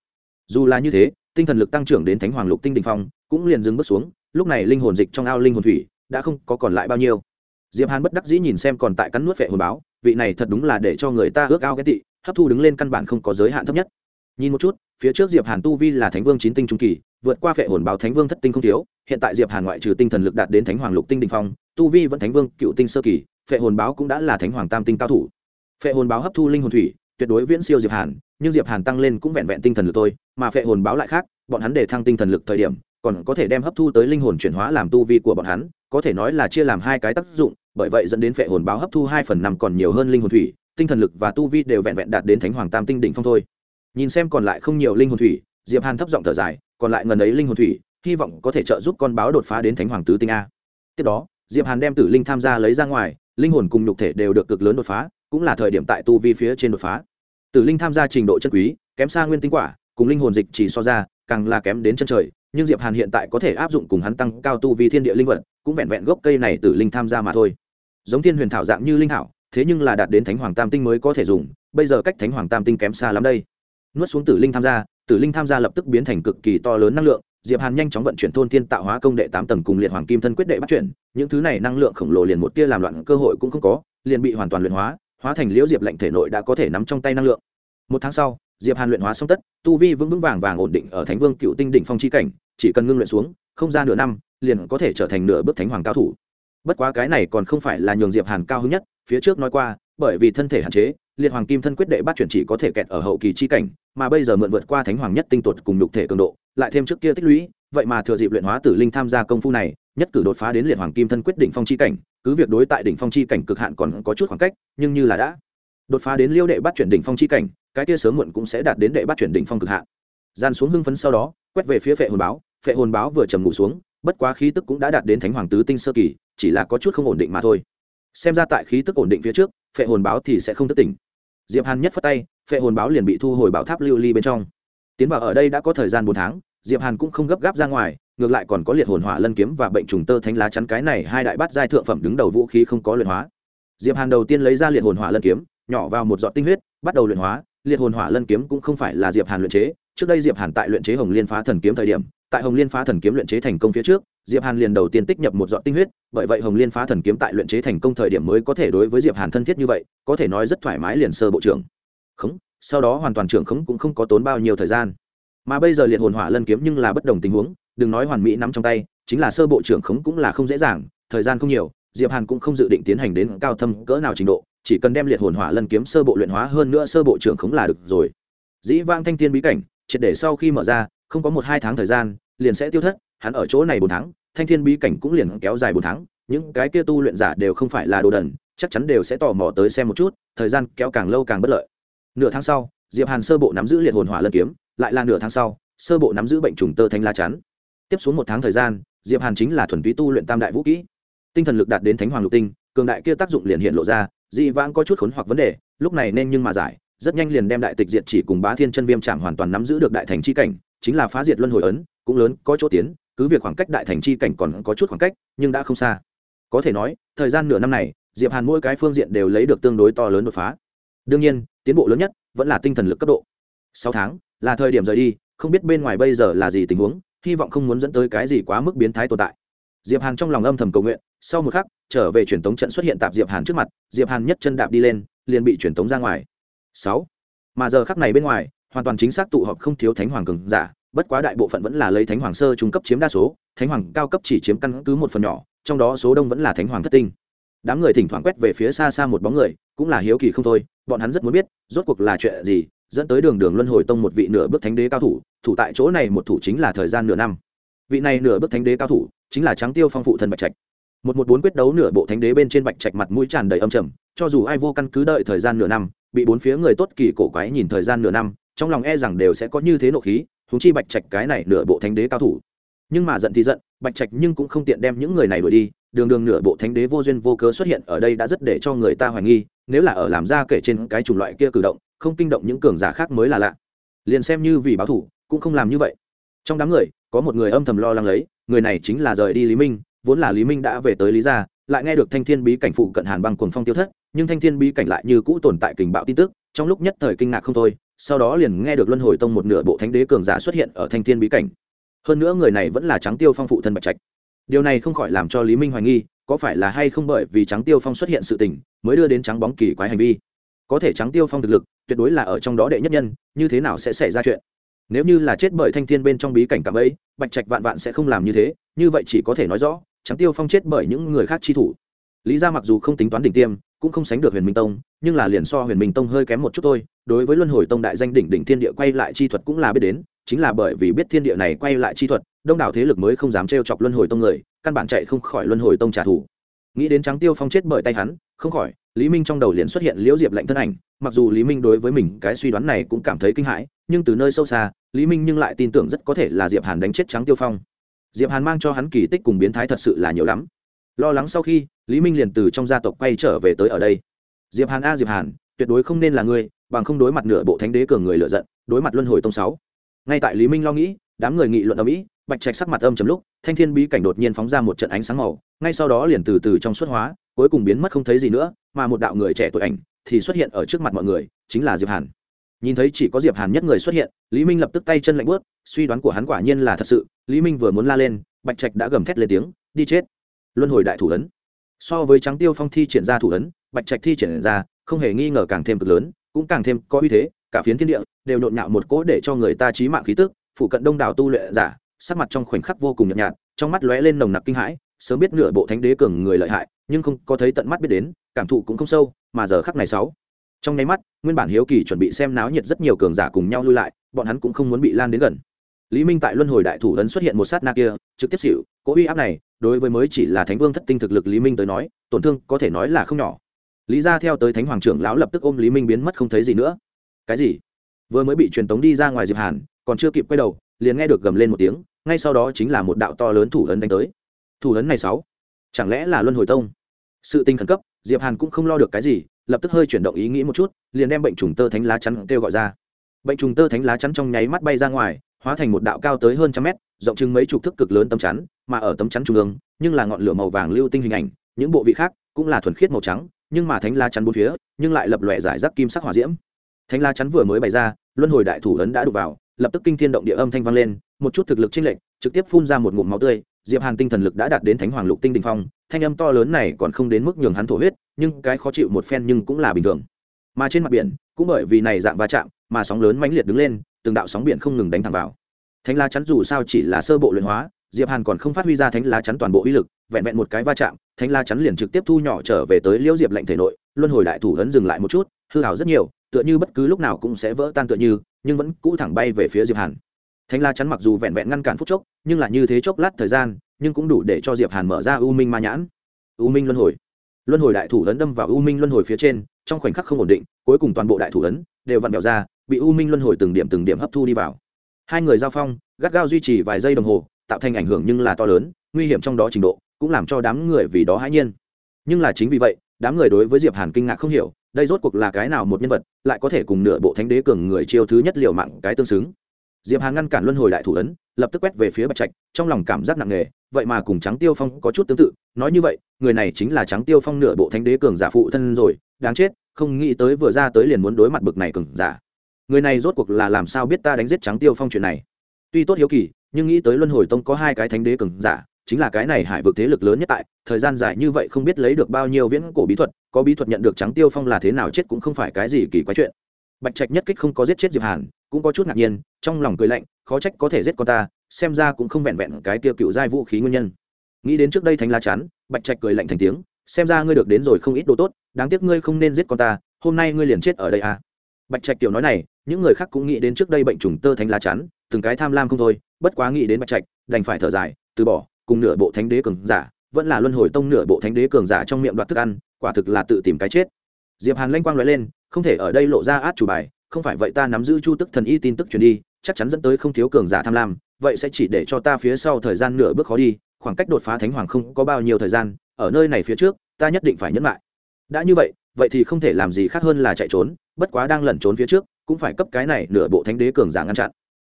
Dù là như thế, tinh thần lực tăng trưởng đến thánh hoàng lục tinh đình phong, cũng liền dừng bước xuống, lúc này linh hồn dịch trong ao linh hồn thủy đã không có còn lại bao nhiêu. Diệp hàn bất đắc dĩ nhìn xem còn tại cắn nuốt vệ hồn báo, vị này thật đúng là để cho người ta ước ao cái tị, hấp thu đứng lên căn bản không có giới hạn thấp nhất. Nhìn một chút, phía trước diệp hàn tu vi là thánh vương chín tinh trung kỳ vượt qua phệ hồn báo thánh vương thất tinh không thiếu, hiện tại diệp hàn ngoại trừ tinh thần lực đạt đến thánh hoàng lục tinh đình phong, tu vi vẫn thánh vương, cựu tinh sơ kỳ, phệ hồn báo cũng đã là thánh hoàng tam tinh cao thủ. Phệ hồn báo hấp thu linh hồn thủy, tuyệt đối viễn siêu diệp hàn, nhưng diệp hàn tăng lên cũng vẹn vẹn tinh thần lực thôi, mà phệ hồn báo lại khác, bọn hắn để thăng tinh thần lực thời điểm, còn có thể đem hấp thu tới linh hồn chuyển hóa làm tu vi của bọn hắn, có thể nói là chia làm hai cái tác dụng, bởi vậy dẫn đến phệ hồn báo hấp thu hai phần năm còn nhiều hơn linh hồn thủy, tinh thần lực và tu vi đều vẹn vẹn đạt đến thánh hoàng tam tinh đỉnh phong thôi. Nhìn xem còn lại không nhiều linh hồn thủy diệp hàn thấp giọng thở dài, còn lại ngần ấy linh hồn thủy, hy vọng có thể trợ giúp con báo đột phá đến thánh hoàng tứ tinh a. Tiếp đó, diệp hàn đem tử linh tham gia lấy ra ngoài, linh hồn cùng nhục thể đều được cực lớn đột phá, cũng là thời điểm tại tu vi phía trên đột phá. Tử linh tham gia trình độ chân quý, kém xa nguyên tinh quả, cùng linh hồn dịch chỉ so ra, càng là kém đến chân trời, nhưng diệp hàn hiện tại có thể áp dụng cùng hắn tăng cao tu vi thiên địa linh vật, cũng vẹn vẹn gốc cây này tử linh tham gia mà thôi. Giống thiên huyền thảo dạng như linh thảo, thế nhưng là đạt đến thánh hoàng tam tinh mới có thể dùng, bây giờ cách thánh hoàng tam tinh kém xa lắm đây. Nuốt xuống tử linh tham gia tử linh tham gia lập tức biến thành cực kỳ to lớn năng lượng, diệp hàn nhanh chóng vận chuyển thôn thiên tạo hóa công đệ tám tầng cùng liệt hoàng kim thân quyết đệ bắt chuyển, những thứ này năng lượng khổng lồ liền một tia làm loạn cơ hội cũng không có, liền bị hoàn toàn luyện hóa hóa thành liễu diệp lệnh thể nội đã có thể nắm trong tay năng lượng. Một tháng sau, diệp hàn luyện hóa xong tất, tu vi vững vững vàng vàng ổn định ở thánh vương cựu tinh đỉnh phong chi cảnh, chỉ cần ngưng luyện xuống, không ra nửa năm, liền có thể trở thành nửa bước thánh hoàng cao thủ. Bất quá cái này còn không phải là nhường diệp hàn cao hứng nhất, phía trước nói qua, bởi vì thân thể hạn chế liệt hoàng kim thân quyết đệ bắt chuyển chỉ có thể kẹt ở hậu kỳ chi cảnh, mà bây giờ mượn vượt qua thánh hoàng nhất tinh tuột cùng nhục thể cường độ, lại thêm trước kia tích lũy, vậy mà thừa dịp luyện hóa tử linh tham gia công phu này, nhất cử đột phá đến liệt hoàng kim thân quyết đỉnh phong chi cảnh, cứ việc đối tại đỉnh phong chi cảnh cực hạn còn có chút khoảng cách, nhưng như là đã đột phá đến liêu đệ bắt chuyển đỉnh phong chi cảnh, cái kia sớm muộn cũng sẽ đạt đến đệ bắt chuyển đỉnh phong cực hạn. Gian xuống hưng phấn sau đó, quét về phía phệ hồn báo, phệ hồn báo vừa trầm ngủ xuống, bất quá khí tức cũng đã đạt đến thánh hoàng tứ tinh sơ kỳ, chỉ là có chút không ổn định mà thôi. Xem ra tại khí tức ổn định phía trước, phệ hồn báo thì sẽ không thức tỉnh diệp hàn nhất phất tay, phệ hồn báo liền bị thu hồi bảo tháp lưu ly bên trong. Tiến vào ở đây đã có thời gian bốn tháng, diệp hàn cũng không gấp gáp ra ngoài, ngược lại còn có liệt hồn hỏa lân kiếm và bệnh trùng tơ thánh lá chắn cái này hai đại bát giai thượng phẩm đứng đầu vũ khí không có luyện hóa. Diệp hàn đầu tiên lấy ra liệt hồn hỏa lân kiếm, nhỏ vào một giọt tinh huyết, bắt đầu luyện hóa. Liệt hồn hỏa lân kiếm cũng không phải là diệp hàn luyện chế, trước đây diệp hàn tại luyện chế hồng liên phá thần kiếm thời điểm tại hồng liên phá thần kiếm luyện chế thành công phía trước, diệp hàn liền đầu tiên tích nhập một giọt tinh huyết, bởi vậy hồng liên phá thần kiếm tại luyện chế thành công thời điểm mới có thể đối với diệp hàn thân thiết như vậy, có thể nói rất thoải mái liền sơ bộ trưởng. Khống, sau đó hoàn toàn trưởng khống cũng không có tốn bao nhiêu thời gian. Mà bây giờ liệt hồn hỏa lân kiếm nhưng là bất đồng tình huống, đừng nói hoàn mỹ nắm trong tay, chính là sơ bộ trưởng khống cũng là không dễ dàng, thời gian không nhiều, diệp hàn cũng không dự định tiến hành đến cao thâm cỡ nào trình độ, chỉ cần đem liệt hồn hỏa lân kiếm sơ bộ luyện hóa hơn nữa sơ bộ trưởng khống là được rồi. Dĩ vang thanh thiên bí cảnh, triệt để sau khi mở ra không có một hai tháng thời gian, liền sẽ tiêu thất, hắn ở chỗ này bốn tháng, thanh thiên bí cảnh cũng liền kéo dài bốn tháng, những cái kia tu luyện giả đều không phải là đồ đần, chắc chắn đều sẽ tò mò tới xem một chút, thời gian kéo càng lâu càng bất lợi. Nửa tháng sau, diệp hàn sơ bộ nắm giữ liệt hồn hỏa lân kiếm, lại là nửa tháng sau, sơ bộ nắm giữ bệnh trùng tơ thanh la chắn. Tiếp xuống một tháng thời gian, diệp hàn chính là thuần túy tu luyện tam đại vũ kỹ. Tinh thần lực đạt đến thánh hoàng lục tinh, cường đại kia tác dụng liền hiện lộ ra, dị vãng có chút khốn hoặc vấn đề, lúc này nên nhưng mà giải, rất nhanh liền đem đại tịch diệt chỉ cùng bá thiên chân viêm chạm hoàn toàn nắm giữ được đại thành chi cảnh chính là phá diệt luân hồi ấn, cũng lớn, có chỗ tiến, cứ việc khoảng cách đại thành chi cảnh còn có chút khoảng cách, nhưng đã không xa. Có thể nói, thời gian nửa năm này, diệp hàn mỗi cái phương diện đều lấy được tương đối to lớn đột phá. Đương nhiên, tiến bộ lớn nhất vẫn là tinh thần lực cấp độ. Sáu tháng, là thời điểm rời đi, không biết bên ngoài bây giờ là gì tình huống, hy vọng không muốn dẫn tới cái gì quá mức biến thái tồn tại. Diệp hàn trong lòng âm thầm cầu nguyện, sau một khắc, trở về truyền tống trận xuất hiện tạp diệp hàn trước mặt, diệp hàn nhất chân đạp đi lên, liền bị truyền tống ra ngoài. Sáu, mà giờ khắc này bên ngoài hoàn toàn chính xác tụ họp không thiếu thánh hoàng cường giả, bất quá đại bộ phận vẫn là lấy thánh hoàng sơ trung cấp chiếm đa số, thánh hoàng cao cấp chỉ chiếm căn cứ một phần nhỏ, trong đó số đông vẫn là thánh hoàng thất tinh. Đám người thỉnh thoảng quét về phía xa xa một bóng người, cũng là hiếu kỳ không thôi, bọn hắn rất muốn biết, rốt cuộc là chuyện gì, dẫn tới đường đường luân hồi tông một vị nửa bước thánh đế cao thủ thủ tại chỗ này một thủ chính là thời gian nửa năm. Vị này nửa bước thánh đế cao thủ, chính là trắng tiêu phong phụ thân bạch trạch. Một một bốn quyết đấu nửa bộ thánh đế bên trên bạch trạch mặt mũi tràn đầy âm trầm, cho dù ai vô căn cứ đợi thời gian nửa năm, bị bốn phía người tốt kỳ cổ quái nhìn thời gian nửa năm trong lòng e rằng đều sẽ có như thế nộ khí húng chi bạch trạch cái này nửa bộ thánh đế cao thủ. Nhưng mà giận thì giận, bạch trạch nhưng cũng không tiện đem những người này đuổi đi, đường đường nửa bộ thánh đế vô duyên vô cớ xuất hiện ở đây đã rất để cho người ta hoài nghi, nếu là ở làm ra kể trên cái chủng loại kia cử động, không kinh động những cường giả khác mới là lạ. Liền xem như vì báo thủ, cũng không làm như vậy. Trong đám người, có một người âm thầm lo lắng lấy, người này chính là rời đi lý minh, vốn là lý minh đã về tới lý gia, lại nghe được thanh thiên bí cảnh phụ cận hàn băng cuồng phong tiêu thất, nhưng thanh thiên bí cảnh lại như cũ tồn tại kình bạo tin tức, trong lúc nhất thời kinh ngạc không thôi sau đó liền nghe được luân hồi tông một nửa bộ thánh đế cường giả xuất hiện ở thanh thiên bí cảnh. Hơn nữa người này vẫn là trắng tiêu phong phụ thân bạch trạch. Điều này không khỏi làm cho lý minh hoài nghi, có phải là hay không bởi vì trắng tiêu phong xuất hiện sự tình, mới đưa đến trắng bóng kỳ quái hành vi. Có thể trắng tiêu phong thực lực, tuyệt đối là ở trong đó đệ nhất nhân, như thế nào sẽ xảy ra chuyện? Nếu như là chết bởi thanh thiên bên trong bí cảnh cảm ấy, bạch trạch vạn vạn sẽ không làm như thế, như vậy chỉ có thể nói rõ trắng tiêu phong chết bởi những người khác chi thủ. Lý ra mặc dù không tính toán đỉnh tiêm cũng không sánh được huyền minh tông, nhưng là liền so huyền minh tông hơi kém một chút thôi. Đối với luân hồi tông đại danh đỉnh đỉnh thiên địa quay lại chi thuật cũng là biết đến, chính là bởi vì biết thiên địa này quay lại chi thuật, đông đảo thế lực mới không dám trêu chọc luân hồi tông người, căn bản chạy không khỏi luân hồi tông trả thù. Nghĩ đến trắng tiêu phong chết bởi tay hắn, không khỏi, lý minh trong đầu liền xuất hiện liễu diệp lạnh thân ảnh, mặc dù lý minh đối với mình cái suy đoán này cũng cảm thấy kinh hãi, nhưng từ nơi sâu xa, lý minh nhưng lại tin tưởng rất có thể là diệp hàn đánh chết trắng tiêu phong. Diệp hàn mang cho hắn kỳ tích cùng biến thái thật sự là nhiều lắm. Lo lắng sau khi lý minh liền từ trong gia tộc quay trở về tới ở đây. Diệp hàn a diệp hàn, tuyệt đối không nên là ngươi, bằng không đối mặt nửa bộ thánh đế cường người lựa giận, đối mặt luân hồi tông sáu. Ngay tại lý minh lo nghĩ, đám người nghị luận ở mỹ bạch trạch sắc mặt âm chấm lúc, thanh thiên bí cảnh đột nhiên phóng ra một trận ánh sáng màu, ngay sau đó liền từ từ trong suốt hóa, cuối cùng biến mất không thấy gì nữa, mà một đạo người trẻ tuổi ảnh thì xuất hiện ở trước mặt mọi người, chính là diệp hàn. Nhìn thấy chỉ có diệp hàn nhất người xuất hiện, lý minh lập tức tay chân lạnh bước. suy đoán của hắn quả nhiên là thật sự, lý minh vừa muốn la lên, bạch trạch đã gầm thét lên tiếng, đi chết. Luân hồi đại thủ ấn so với trắng tiêu phong thi triển ra thủ ấn, bạch trạch thi triển ra, không hề nghi ngờ càng thêm cực lớn, cũng càng thêm có uy thế, cả phiến thiên địa đều nhộn nhạo một cỗ để cho người ta trí mạng khí tức, phụ cận đông đảo tu luyện giả, sắc mặt trong khoảnh khắc vô cùng nhợt nhạt, trong mắt lóe lên nồng nặc kinh hãi, sớm biết nửa bộ thánh đế cường người lợi hại, nhưng không có thấy tận mắt biết đến, cảm thụ cũng không sâu, mà giờ khắc này sáu, trong nháy mắt, nguyên bản hiếu kỳ chuẩn bị xem náo nhiệt rất nhiều cường giả cùng nhau lui lại, bọn hắn cũng không muốn bị lan đến gần lý minh tại luân hồi đại thủ ấn xuất hiện một sát na kia, trực tiếp xỉu cố uy áp này, đối với mới chỉ là thánh vương thất tinh thực lực lý minh tới nói, tổn thương có thể nói là không nhỏ. Lý ra theo tới thánh hoàng trưởng lão lập tức ôm lý minh biến mất không thấy gì nữa. Cái gì? Vừa mới bị truyền tống đi ra ngoài diệp hàn, còn chưa kịp quay đầu, liền nghe được gầm lên một tiếng, ngay sau đó chính là một đạo to lớn thủ ấn đánh tới. Thủ ấn này sáu, chẳng lẽ là luân hồi tông? Sự tình khẩn cấp, diệp hàn cũng không lo được cái gì, lập tức hơi chuyển động ý nghĩ một chút, liền đem bệnh trùng tơ thánh lá chắn kêu gọi ra. Bệnh trùng tơ thánh lá chắn trong nháy mắt bay ra ngoài hóa thành một đạo cao tới hơn trăm mét, rộng chừng mấy chục thước cực lớn tấm chắn, mà ở tấm chắn trung ương, nhưng là ngọn lửa màu vàng lưu tinh hình ảnh, những bộ vị khác cũng là thuần khiết màu trắng, nhưng mà thánh la chắn bốn phía, nhưng lại lập lòe giải rác kim sắc hỏa diễm. Thánh la chắn vừa mới bày ra, luân hồi đại thủ ấn đã đục vào, lập tức kinh thiên động địa âm thanh vang lên, một chút thực lực chênh lệch, trực tiếp phun ra một ngụm máu tươi, diệp hàn tinh thần lực đã đạt đến thánh hoàng lục tinh đỉnh phong, thanh âm to lớn này còn không đến mức nhường hắn thổ huyết, nhưng cái khó chịu một phen nhưng cũng là bình thường. Mà trên mặt biển, cũng bởi vì này dạng va chạm, mà sóng lớn mãnh liệt đứng lên từng đạo sóng biển không ngừng đánh thẳng vào. Thánh lá chắn dù sao chỉ là sơ bộ luyện hóa, diệp hàn còn không phát huy ra thánh lá chắn toàn bộ uy lực, vẹn vẹn một cái va chạm, thánh lá chắn liền trực tiếp thu nhỏ trở về tới liễu diệp lệnh thể nội, luân hồi đại thủ ấn dừng lại một chút, hư hào rất nhiều, tựa như bất cứ lúc nào cũng sẽ vỡ tan tựa như, nhưng vẫn cũ thẳng bay về phía diệp hàn. Thánh la chắn mặc dù vẹn vẹn ngăn cản phút chốc, nhưng là như thế chốc lát thời gian, nhưng cũng đủ để cho diệp hàn mở ra u minh ma nhãn. U minh luân hồi. Luân hồi đại thủ ấn đâm vào u minh luân hồi phía trên, trong khoảnh khắc không ổn định, cuối cùng toàn bộ đại thủ ấn đều vặn vẹo ra bị u minh luân hồi từng điểm từng điểm hấp thu đi vào. Hai người giao phong, gắt gao duy trì vài giây đồng hồ, tạo thành ảnh hưởng nhưng là to lớn, nguy hiểm trong đó trình độ, cũng làm cho đám người vì đó hãi nhiên. Nhưng là chính vì vậy, đám người đối với diệp hàn kinh ngạc không hiểu, đây rốt cuộc là cái nào một nhân vật, lại có thể cùng nửa bộ thánh đế cường người chiêu thứ nhất liều mạng cái tương xứng. Diệp hàn ngăn cản luân hồi đại thủ ấn, lập tức quét về phía bạch trạch, trong lòng cảm giác nặng nề, vậy mà cùng trắng tiêu phong có chút tương tự, nói như vậy, người này chính là trắng tiêu phong nửa bộ thánh đế cường giả phụ thân rồi, đáng chết, không nghĩ tới vừa ra tới liền muốn đối mặt bực này cường giả người này rốt cuộc là làm sao biết ta đánh giết trắng tiêu phong chuyện này? Tuy tốt hiếu kỳ, nhưng nghĩ tới luân hồi tông có hai cái thánh đế cường giả, chính là cái này hải vực thế lực lớn nhất tại, thời gian dài như vậy không biết lấy được bao nhiêu viễn cổ bí thuật, có bí thuật nhận được trắng tiêu phong là thế nào chết cũng không phải cái gì kỳ quái chuyện. Bạch trạch nhất kích không có giết chết diệp hàn, cũng có chút ngạc nhiên, trong lòng cười lạnh, khó trách có thể giết con ta, xem ra cũng không vẹn vẹn cái tiêu cựu giai vũ khí nguyên nhân. Nghĩ đến trước đây thánh lá chắn, bạch trạch cười lạnh thành tiếng, xem ra ngươi được đến rồi không ít đồ tốt, đáng tiếc ngươi không nên giết con ta, hôm nay ngươi liền chết ở đây à bạch trạch tiểu nói này, những người khác cũng nghĩ đến trước đây bệnh trùng tơ thánh lá chắn, từng cái tham lam không thôi, bất quá nghĩ đến bạch trạch, đành phải thở dài, từ bỏ, cùng nửa bộ thánh đế cường giả, vẫn là luân hồi tông nửa bộ thánh đế cường giả trong miệng đoạt thức ăn, quả thực là tự tìm cái chết. Diệp hàn lanh quang nói lên, không thể ở đây lộ ra át chủ bài, không phải vậy ta nắm giữ chu tức thần y tin tức truyền đi, chắc chắn dẫn tới không thiếu cường giả tham lam, vậy sẽ chỉ để cho ta phía sau thời gian nửa bước khó đi, khoảng cách đột phá thánh hoàng không có bao nhiêu thời gian, ở nơi này phía trước, ta nhất định phải nhẫn lại đã như vậy vậy thì không thể làm gì khác hơn là chạy trốn, bất quá đang lẩn trốn phía trước, cũng phải cấp cái này nửa bộ thánh đế cường giả ngăn chặn.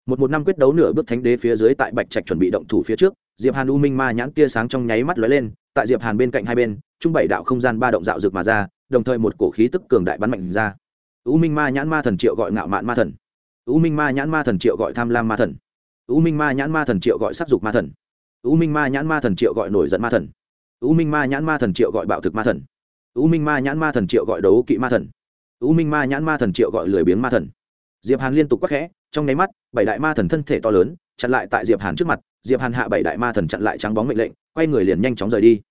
Một một năm quyết đấu nửa bước thánh đế phía dưới tại bạch trạch chuẩn bị động thủ phía trước, diệp hàn u minh ma nhãn tia sáng trong nháy mắt lóe lên, tại diệp hàn bên cạnh hai bên, trung bảy đạo không gian ba động dạo rực mà ra, đồng thời một cổ khí tức cường đại bắn mạnh ra. U minh ma nhãn ma thần triệu gọi ngạo mạn ma thần. U minh ma nhãn ma thần triệu gọi tham lam ma thần. U minh ma nhãn ma thần triệu gọi sắc dục ma thần. U minh ma nhãn ma thần triệu gọi nổi giận ma thần. U minh ma nhãn ma thần triệu gọi bạo thực ma thần u minh ma nhãn ma thần triệu gọi đấu kỵ ma thần. U minh ma nhãn ma thần triệu gọi lười biếng ma thần. Diệp hàn liên tục quắc khẽ, trong nháy mắt, bảy đại ma thần thân thể to lớn, chặn lại tại diệp hàn trước mặt, diệp hàn hạ bảy đại ma thần chặn lại trắng bóng mệnh lệnh, quay người liền nhanh chóng rời đi.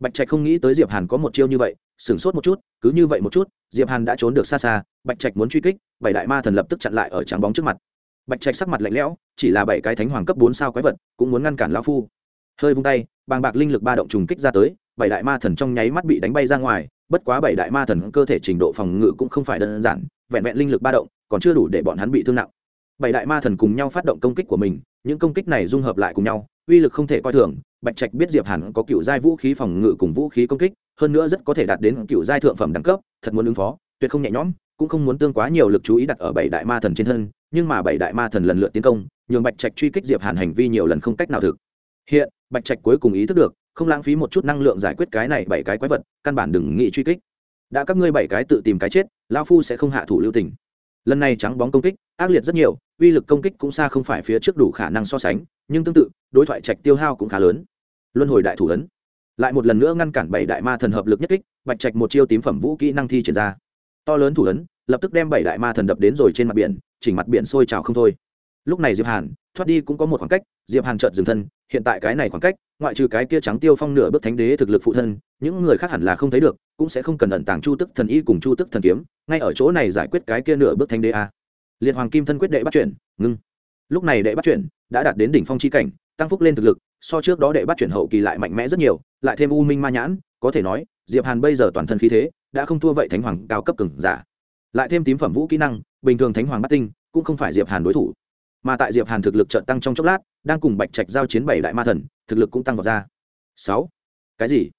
Bạch trạch không nghĩ tới diệp hàn có một chiêu như vậy, sửng sốt một chút, cứ như vậy một chút, diệp hàn đã trốn được xa xa, bạch trạch muốn truy kích, bảy đại ma thần lập tức chặn lại ở trắng bóng trước mặt. Bạch trạch sắc mặt lạnh lẽo, chỉ là bảy cái thánh hoàng cấp bốn sao quái vật, cũng muốn ngăn cản lão phu. Hơi vung tay, bàng bạc linh lực ba động trùng kích ra tới, bảy đại ma thần trong nháy mắt bị đánh bay ra ngoài bất quá bảy đại ma thần cơ thể trình độ phòng ngự cũng không phải đơn giản, vẹn vẹn linh lực ba động, còn chưa đủ để bọn hắn bị thương nặng. Bảy đại ma thần cùng nhau phát động công kích của mình, những công kích này dung hợp lại cùng nhau, uy lực không thể coi thường, bạch trạch biết diệp hàn có cựu giai vũ khí phòng ngự cùng vũ khí công kích, hơn nữa rất có thể đạt đến cựu giai thượng phẩm đẳng cấp, thật muốn ứng phó, tuyệt không nhẹ nhõm, cũng không muốn tương quá nhiều lực chú ý đặt ở bảy đại ma thần trên thân, nhưng mà bảy đại ma thần lần lượt tiến công, nhường bạch trạch truy kích diệp hàn hành vi nhiều lần không cách nào thực. Hiện, bạch trạch cuối cùng ý thức được không lãng phí một chút năng lượng giải quyết cái này bảy cái quái vật, căn bản đừng nghĩ truy kích. Đã các ngươi bảy cái tự tìm cái chết lao phu sẽ không hạ thủ lưu tình. Lần này trắng bóng công kích, ác liệt rất nhiều, uy lực công kích cũng xa không phải phía trước đủ khả năng so sánh, nhưng tương tự, đối thoại trạch tiêu hao cũng khá lớn. Luân hồi đại thủ ấn. Lại một lần nữa ngăn cản bảy đại ma thần hợp lực nhất kích, bạch trạch một chiêu tím phẩm vũ kỹ năng thi triển ra. To lớn thủ ấn, lập tức đem bảy đại ma thần đập đến rồi trên mặt biển, chỉnh mặt biển sôi trào không thôi lúc này diệp hàn, thoát đi cũng có một khoảng cách, diệp hàn chợt dừng thân, hiện tại cái này khoảng cách, ngoại trừ cái kia trắng tiêu phong nửa bước thánh đế thực lực phụ thân, những người khác hẳn là không thấy được, cũng sẽ không cần ẩn tàng chu tức thần y cùng chu tức thần kiếm, ngay ở chỗ này giải quyết cái kia nửa bước thánh đế a. Liệt hoàng kim thân quyết đệ bắt chuyển, ngưng. Lúc này đệ bắt chuyển, đã đạt đến đỉnh phong chi cảnh, tăng phúc lên thực lực, so trước đó đệ bắt chuyển hậu kỳ lại mạnh mẽ rất nhiều, lại thêm u minh ma nhãn, có thể nói, diệp hàn bây giờ toàn thân khí thế, đã không thua vậy thánh hoàng cao cấp cường giả. Lại thêm tím phẩm vũ kỹ năng, bình thường thánh hoàng bắt tinh, cũng không phải diệp hàn đối thủ mà tại diệp hàn thực lực chợt tăng trong chốc lát, đang cùng bạch trạch giao chiến bảy đại ma thần, thực lực cũng tăng vào ra. Sáu. Cái gì?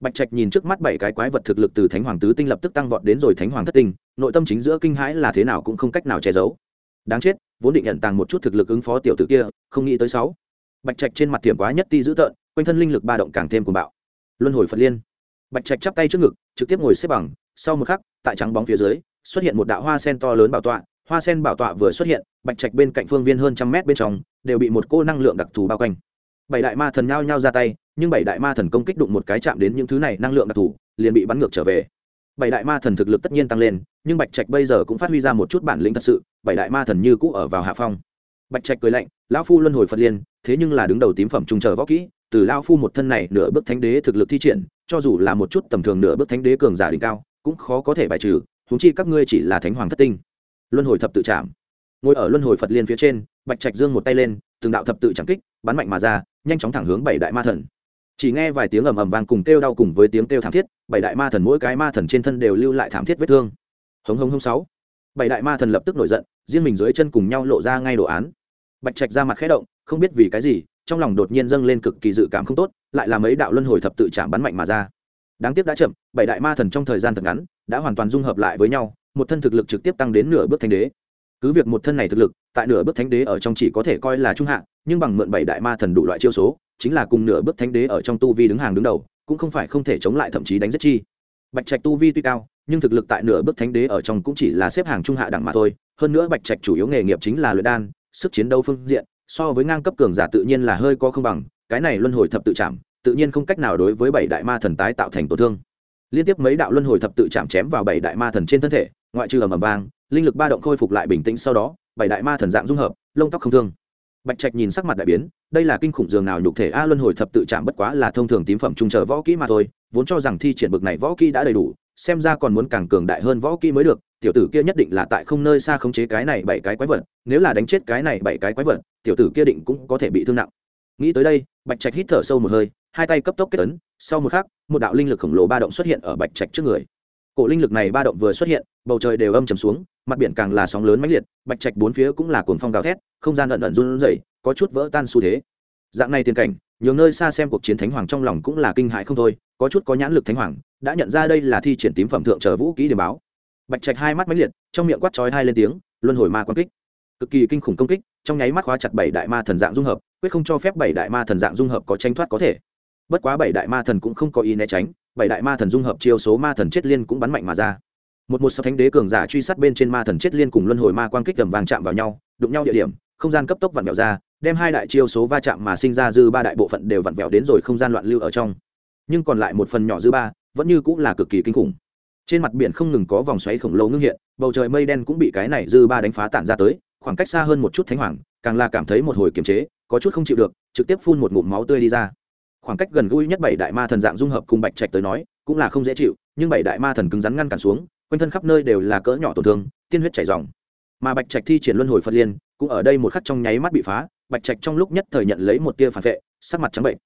Bạch trạch nhìn trước mắt bảy cái quái vật thực lực từ thánh hoàng tứ tinh lập tức tăng vọt đến rồi thánh hoàng thất tinh, nội tâm chính giữa kinh hãi là thế nào cũng không cách nào che giấu. Đáng chết, vốn định nhận tàng một chút thực lực ứng phó tiểu tử kia, không nghĩ tới sáu. Bạch trạch trên mặt tiềm quá nhất ti dữ tợn, quanh thân linh lực ba động càng thêm cuồng bạo. Luân hồi phật liên. Bạch trạch chắp tay trước ngực, trực tiếp ngồi xếp bằng, sau một khắc, tại trắng bóng phía dưới, xuất hiện một đạo hoa sen to lớn bảo tọa hoa sen bảo tọa vừa xuất hiện, bạch trạch bên cạnh phương viên hơn trăm mét bên trong, đều bị một cô năng lượng đặc thù bao quanh. Bảy đại ma thần nhao nhao ra tay, nhưng bảy đại ma thần công kích đụng một cái chạm đến những thứ này năng lượng đặc thù, liền bị bắn ngược trở về. Bảy đại ma thần thực lực tất nhiên tăng lên, nhưng bạch trạch bây giờ cũng phát huy ra một chút bản lĩnh thật sự, bảy đại ma thần như cũ ở vào hạ phong. Bạch trạch cười lạnh, lão phu luân hồi phật liên, thế nhưng là đứng đầu tím phẩm trung chờ võ kỹ, từ lao phu một thân này nửa bước thánh đế thực lực thi triển, cho dù là một chút tầm thường nửa bước thánh đế cường giả đỉnh cao, cũng khó có thể bài trừ húng chi các ngươi chỉ là thánh hoàng thất tinh luân hồi thập tự chạm. Ngồi ở luân hồi phật liên phía trên, bạch trạch dương một tay lên, từng đạo thập tự chẳng kích, bắn mạnh mà ra, nhanh chóng thẳng hướng bảy đại ma thần. Chỉ nghe vài tiếng ầm ầm vang cùng kêu đau cùng với tiếng kêu thảm thiết, bảy đại ma thần mỗi cái ma thần trên thân đều lưu lại thảm thiết vết thương. Hống hống hống sáu. Bảy đại ma thần lập tức nổi giận, riêng mình dưới chân cùng nhau lộ ra ngay đồ án. Bạch trạch ra mặt khẽ động, không biết vì cái gì, trong lòng đột nhiên dâng lên cực kỳ dự cảm không tốt, lại là mấy đạo luân hồi thập tự chạm bắn mạnh mà ra. Đáng tiếc đã chậm, bảy đại ma thần trong thời gian thật ngắn, đã hoàn toàn dung hợp lại với nhau một thân thực lực trực tiếp tăng đến nửa bước thánh đế. Cứ việc một thân này thực lực, tại nửa bước thánh đế ở trong chỉ có thể coi là trung hạ, nhưng bằng mượn bảy đại ma thần đủ loại chiêu số, chính là cùng nửa bước thánh đế ở trong tu vi đứng hàng đứng đầu, cũng không phải không thể chống lại thậm chí đánh rất chi. Bạch trạch tu vi tuy cao, nhưng thực lực tại nửa bước thánh đế ở trong cũng chỉ là xếp hàng trung hạ đẳng mà thôi. Hơn nữa bạch trạch chủ yếu nghề nghiệp chính là luyện đan, sức chiến đấu phương diện, so với ngang cấp cường giả tự nhiên là hơi có không bằng, cái này luân hồi thập tự chạm, tự nhiên không cách nào đối với bảy đại ma thần tái tạo thành tổn thương liên tiếp mấy đạo luân hồi thập tự chạm chém vào bảy đại ma thần trên thân thể, ngoại trừ ầm ầm vang, linh lực ba động khôi phục lại bình tĩnh sau đó, bảy đại ma thần dạng dung hợp, lông tóc không thương. Bạch trạch nhìn sắc mặt đại biến, đây là kinh khủng dường nào nhục thể a, luân hồi thập tự chạm bất quá là thông thường tím phẩm trung chờ võ kỹ mà thôi, vốn cho rằng thi triển bực này võ kỹ đã đầy đủ, xem ra còn muốn càng cường đại hơn võ kỹ mới được, tiểu tử kia nhất định là tại không nơi xa khống chế cái này bảy cái quái vật, nếu là đánh chết cái này bảy cái quái vật, tiểu tử kia định cũng có thể bị thương nặng. Nghĩ tới đây, bạch trạch hít thở sâu một hơi, hai tay cấp tốc kết ấn sau một khắc, một đạo linh lực khổng lồ ba động xuất hiện ở bạch trạch trước người. Cổ linh lực này ba động vừa xuất hiện, bầu trời đều âm trầm xuống, mặt biển càng là sóng lớn mãnh liệt, bạch trạch bốn phía cũng là cuồng phong gào thét, không gian ẩn ẩn run rẩy, có chút vỡ tan xu thế. Dạng này tiền cảnh nhiều nơi xa xem cuộc chiến thánh hoàng trong lòng cũng là kinh hãi không thôi, có chút có nhãn lực thánh hoàng, đã nhận ra đây là thi triển tím phẩm thượng trở vũ kỹ điểm báo. Bạch trạch hai mắt mãnh liệt, trong miệng quát chói hai lên tiếng, luân hồi ma quan kích. Cực kỳ kinh khủng công kích, trong nháy mắt khóa chặt bảy đại ma thần dạng dung hợp, quyết không cho phép bảy đại ma thần dạng dung hợp có tranh thoát có thể bất quá bảy đại ma thần cũng không có ý né tránh, bảy đại ma thần dung hợp chiêu số ma thần chết liên cũng bắn mạnh mà ra. Một một sao thánh đế cường giả truy sát bên trên ma thần chết liên cùng luân hồi ma quang kích tầm vàng chạm vào nhau, đụng nhau địa điểm, không gian cấp tốc vặn vẹo ra, đem hai đại chiêu số va chạm mà sinh ra dư ba đại bộ phận đều vặn vẹo đến rồi không gian loạn lưu ở trong. Nhưng còn lại một phần nhỏ dư ba, vẫn như cũng là cực kỳ kinh khủng. Trên mặt biển không ngừng có vòng xoáy khổng lồ ngưng hiện, bầu trời mây đen cũng bị cái này dư ba đánh phá tản ra tới, khoảng cách xa hơn một chút thánh hoàng, càng là cảm thấy một hồi kiềm chế, có chút không chịu được, trực tiếp phun một ngụm máu tươi đi ra khoảng cách gần gũi nhất bảy đại ma thần dạng dung hợp cùng bạch trạch tới nói, cũng là không dễ chịu, nhưng bảy đại ma thần cứng rắn ngăn cản xuống, quanh thân khắp nơi đều là cỡ nhỏ tổn thương, tiên huyết chảy dòng. Mà bạch trạch thi triển luân hồi phật liên, cũng ở đây một khắc trong nháy mắt bị phá, bạch trạch trong lúc nhất thời nhận lấy một tia phản vệ, sắc mặt trắng bệnh.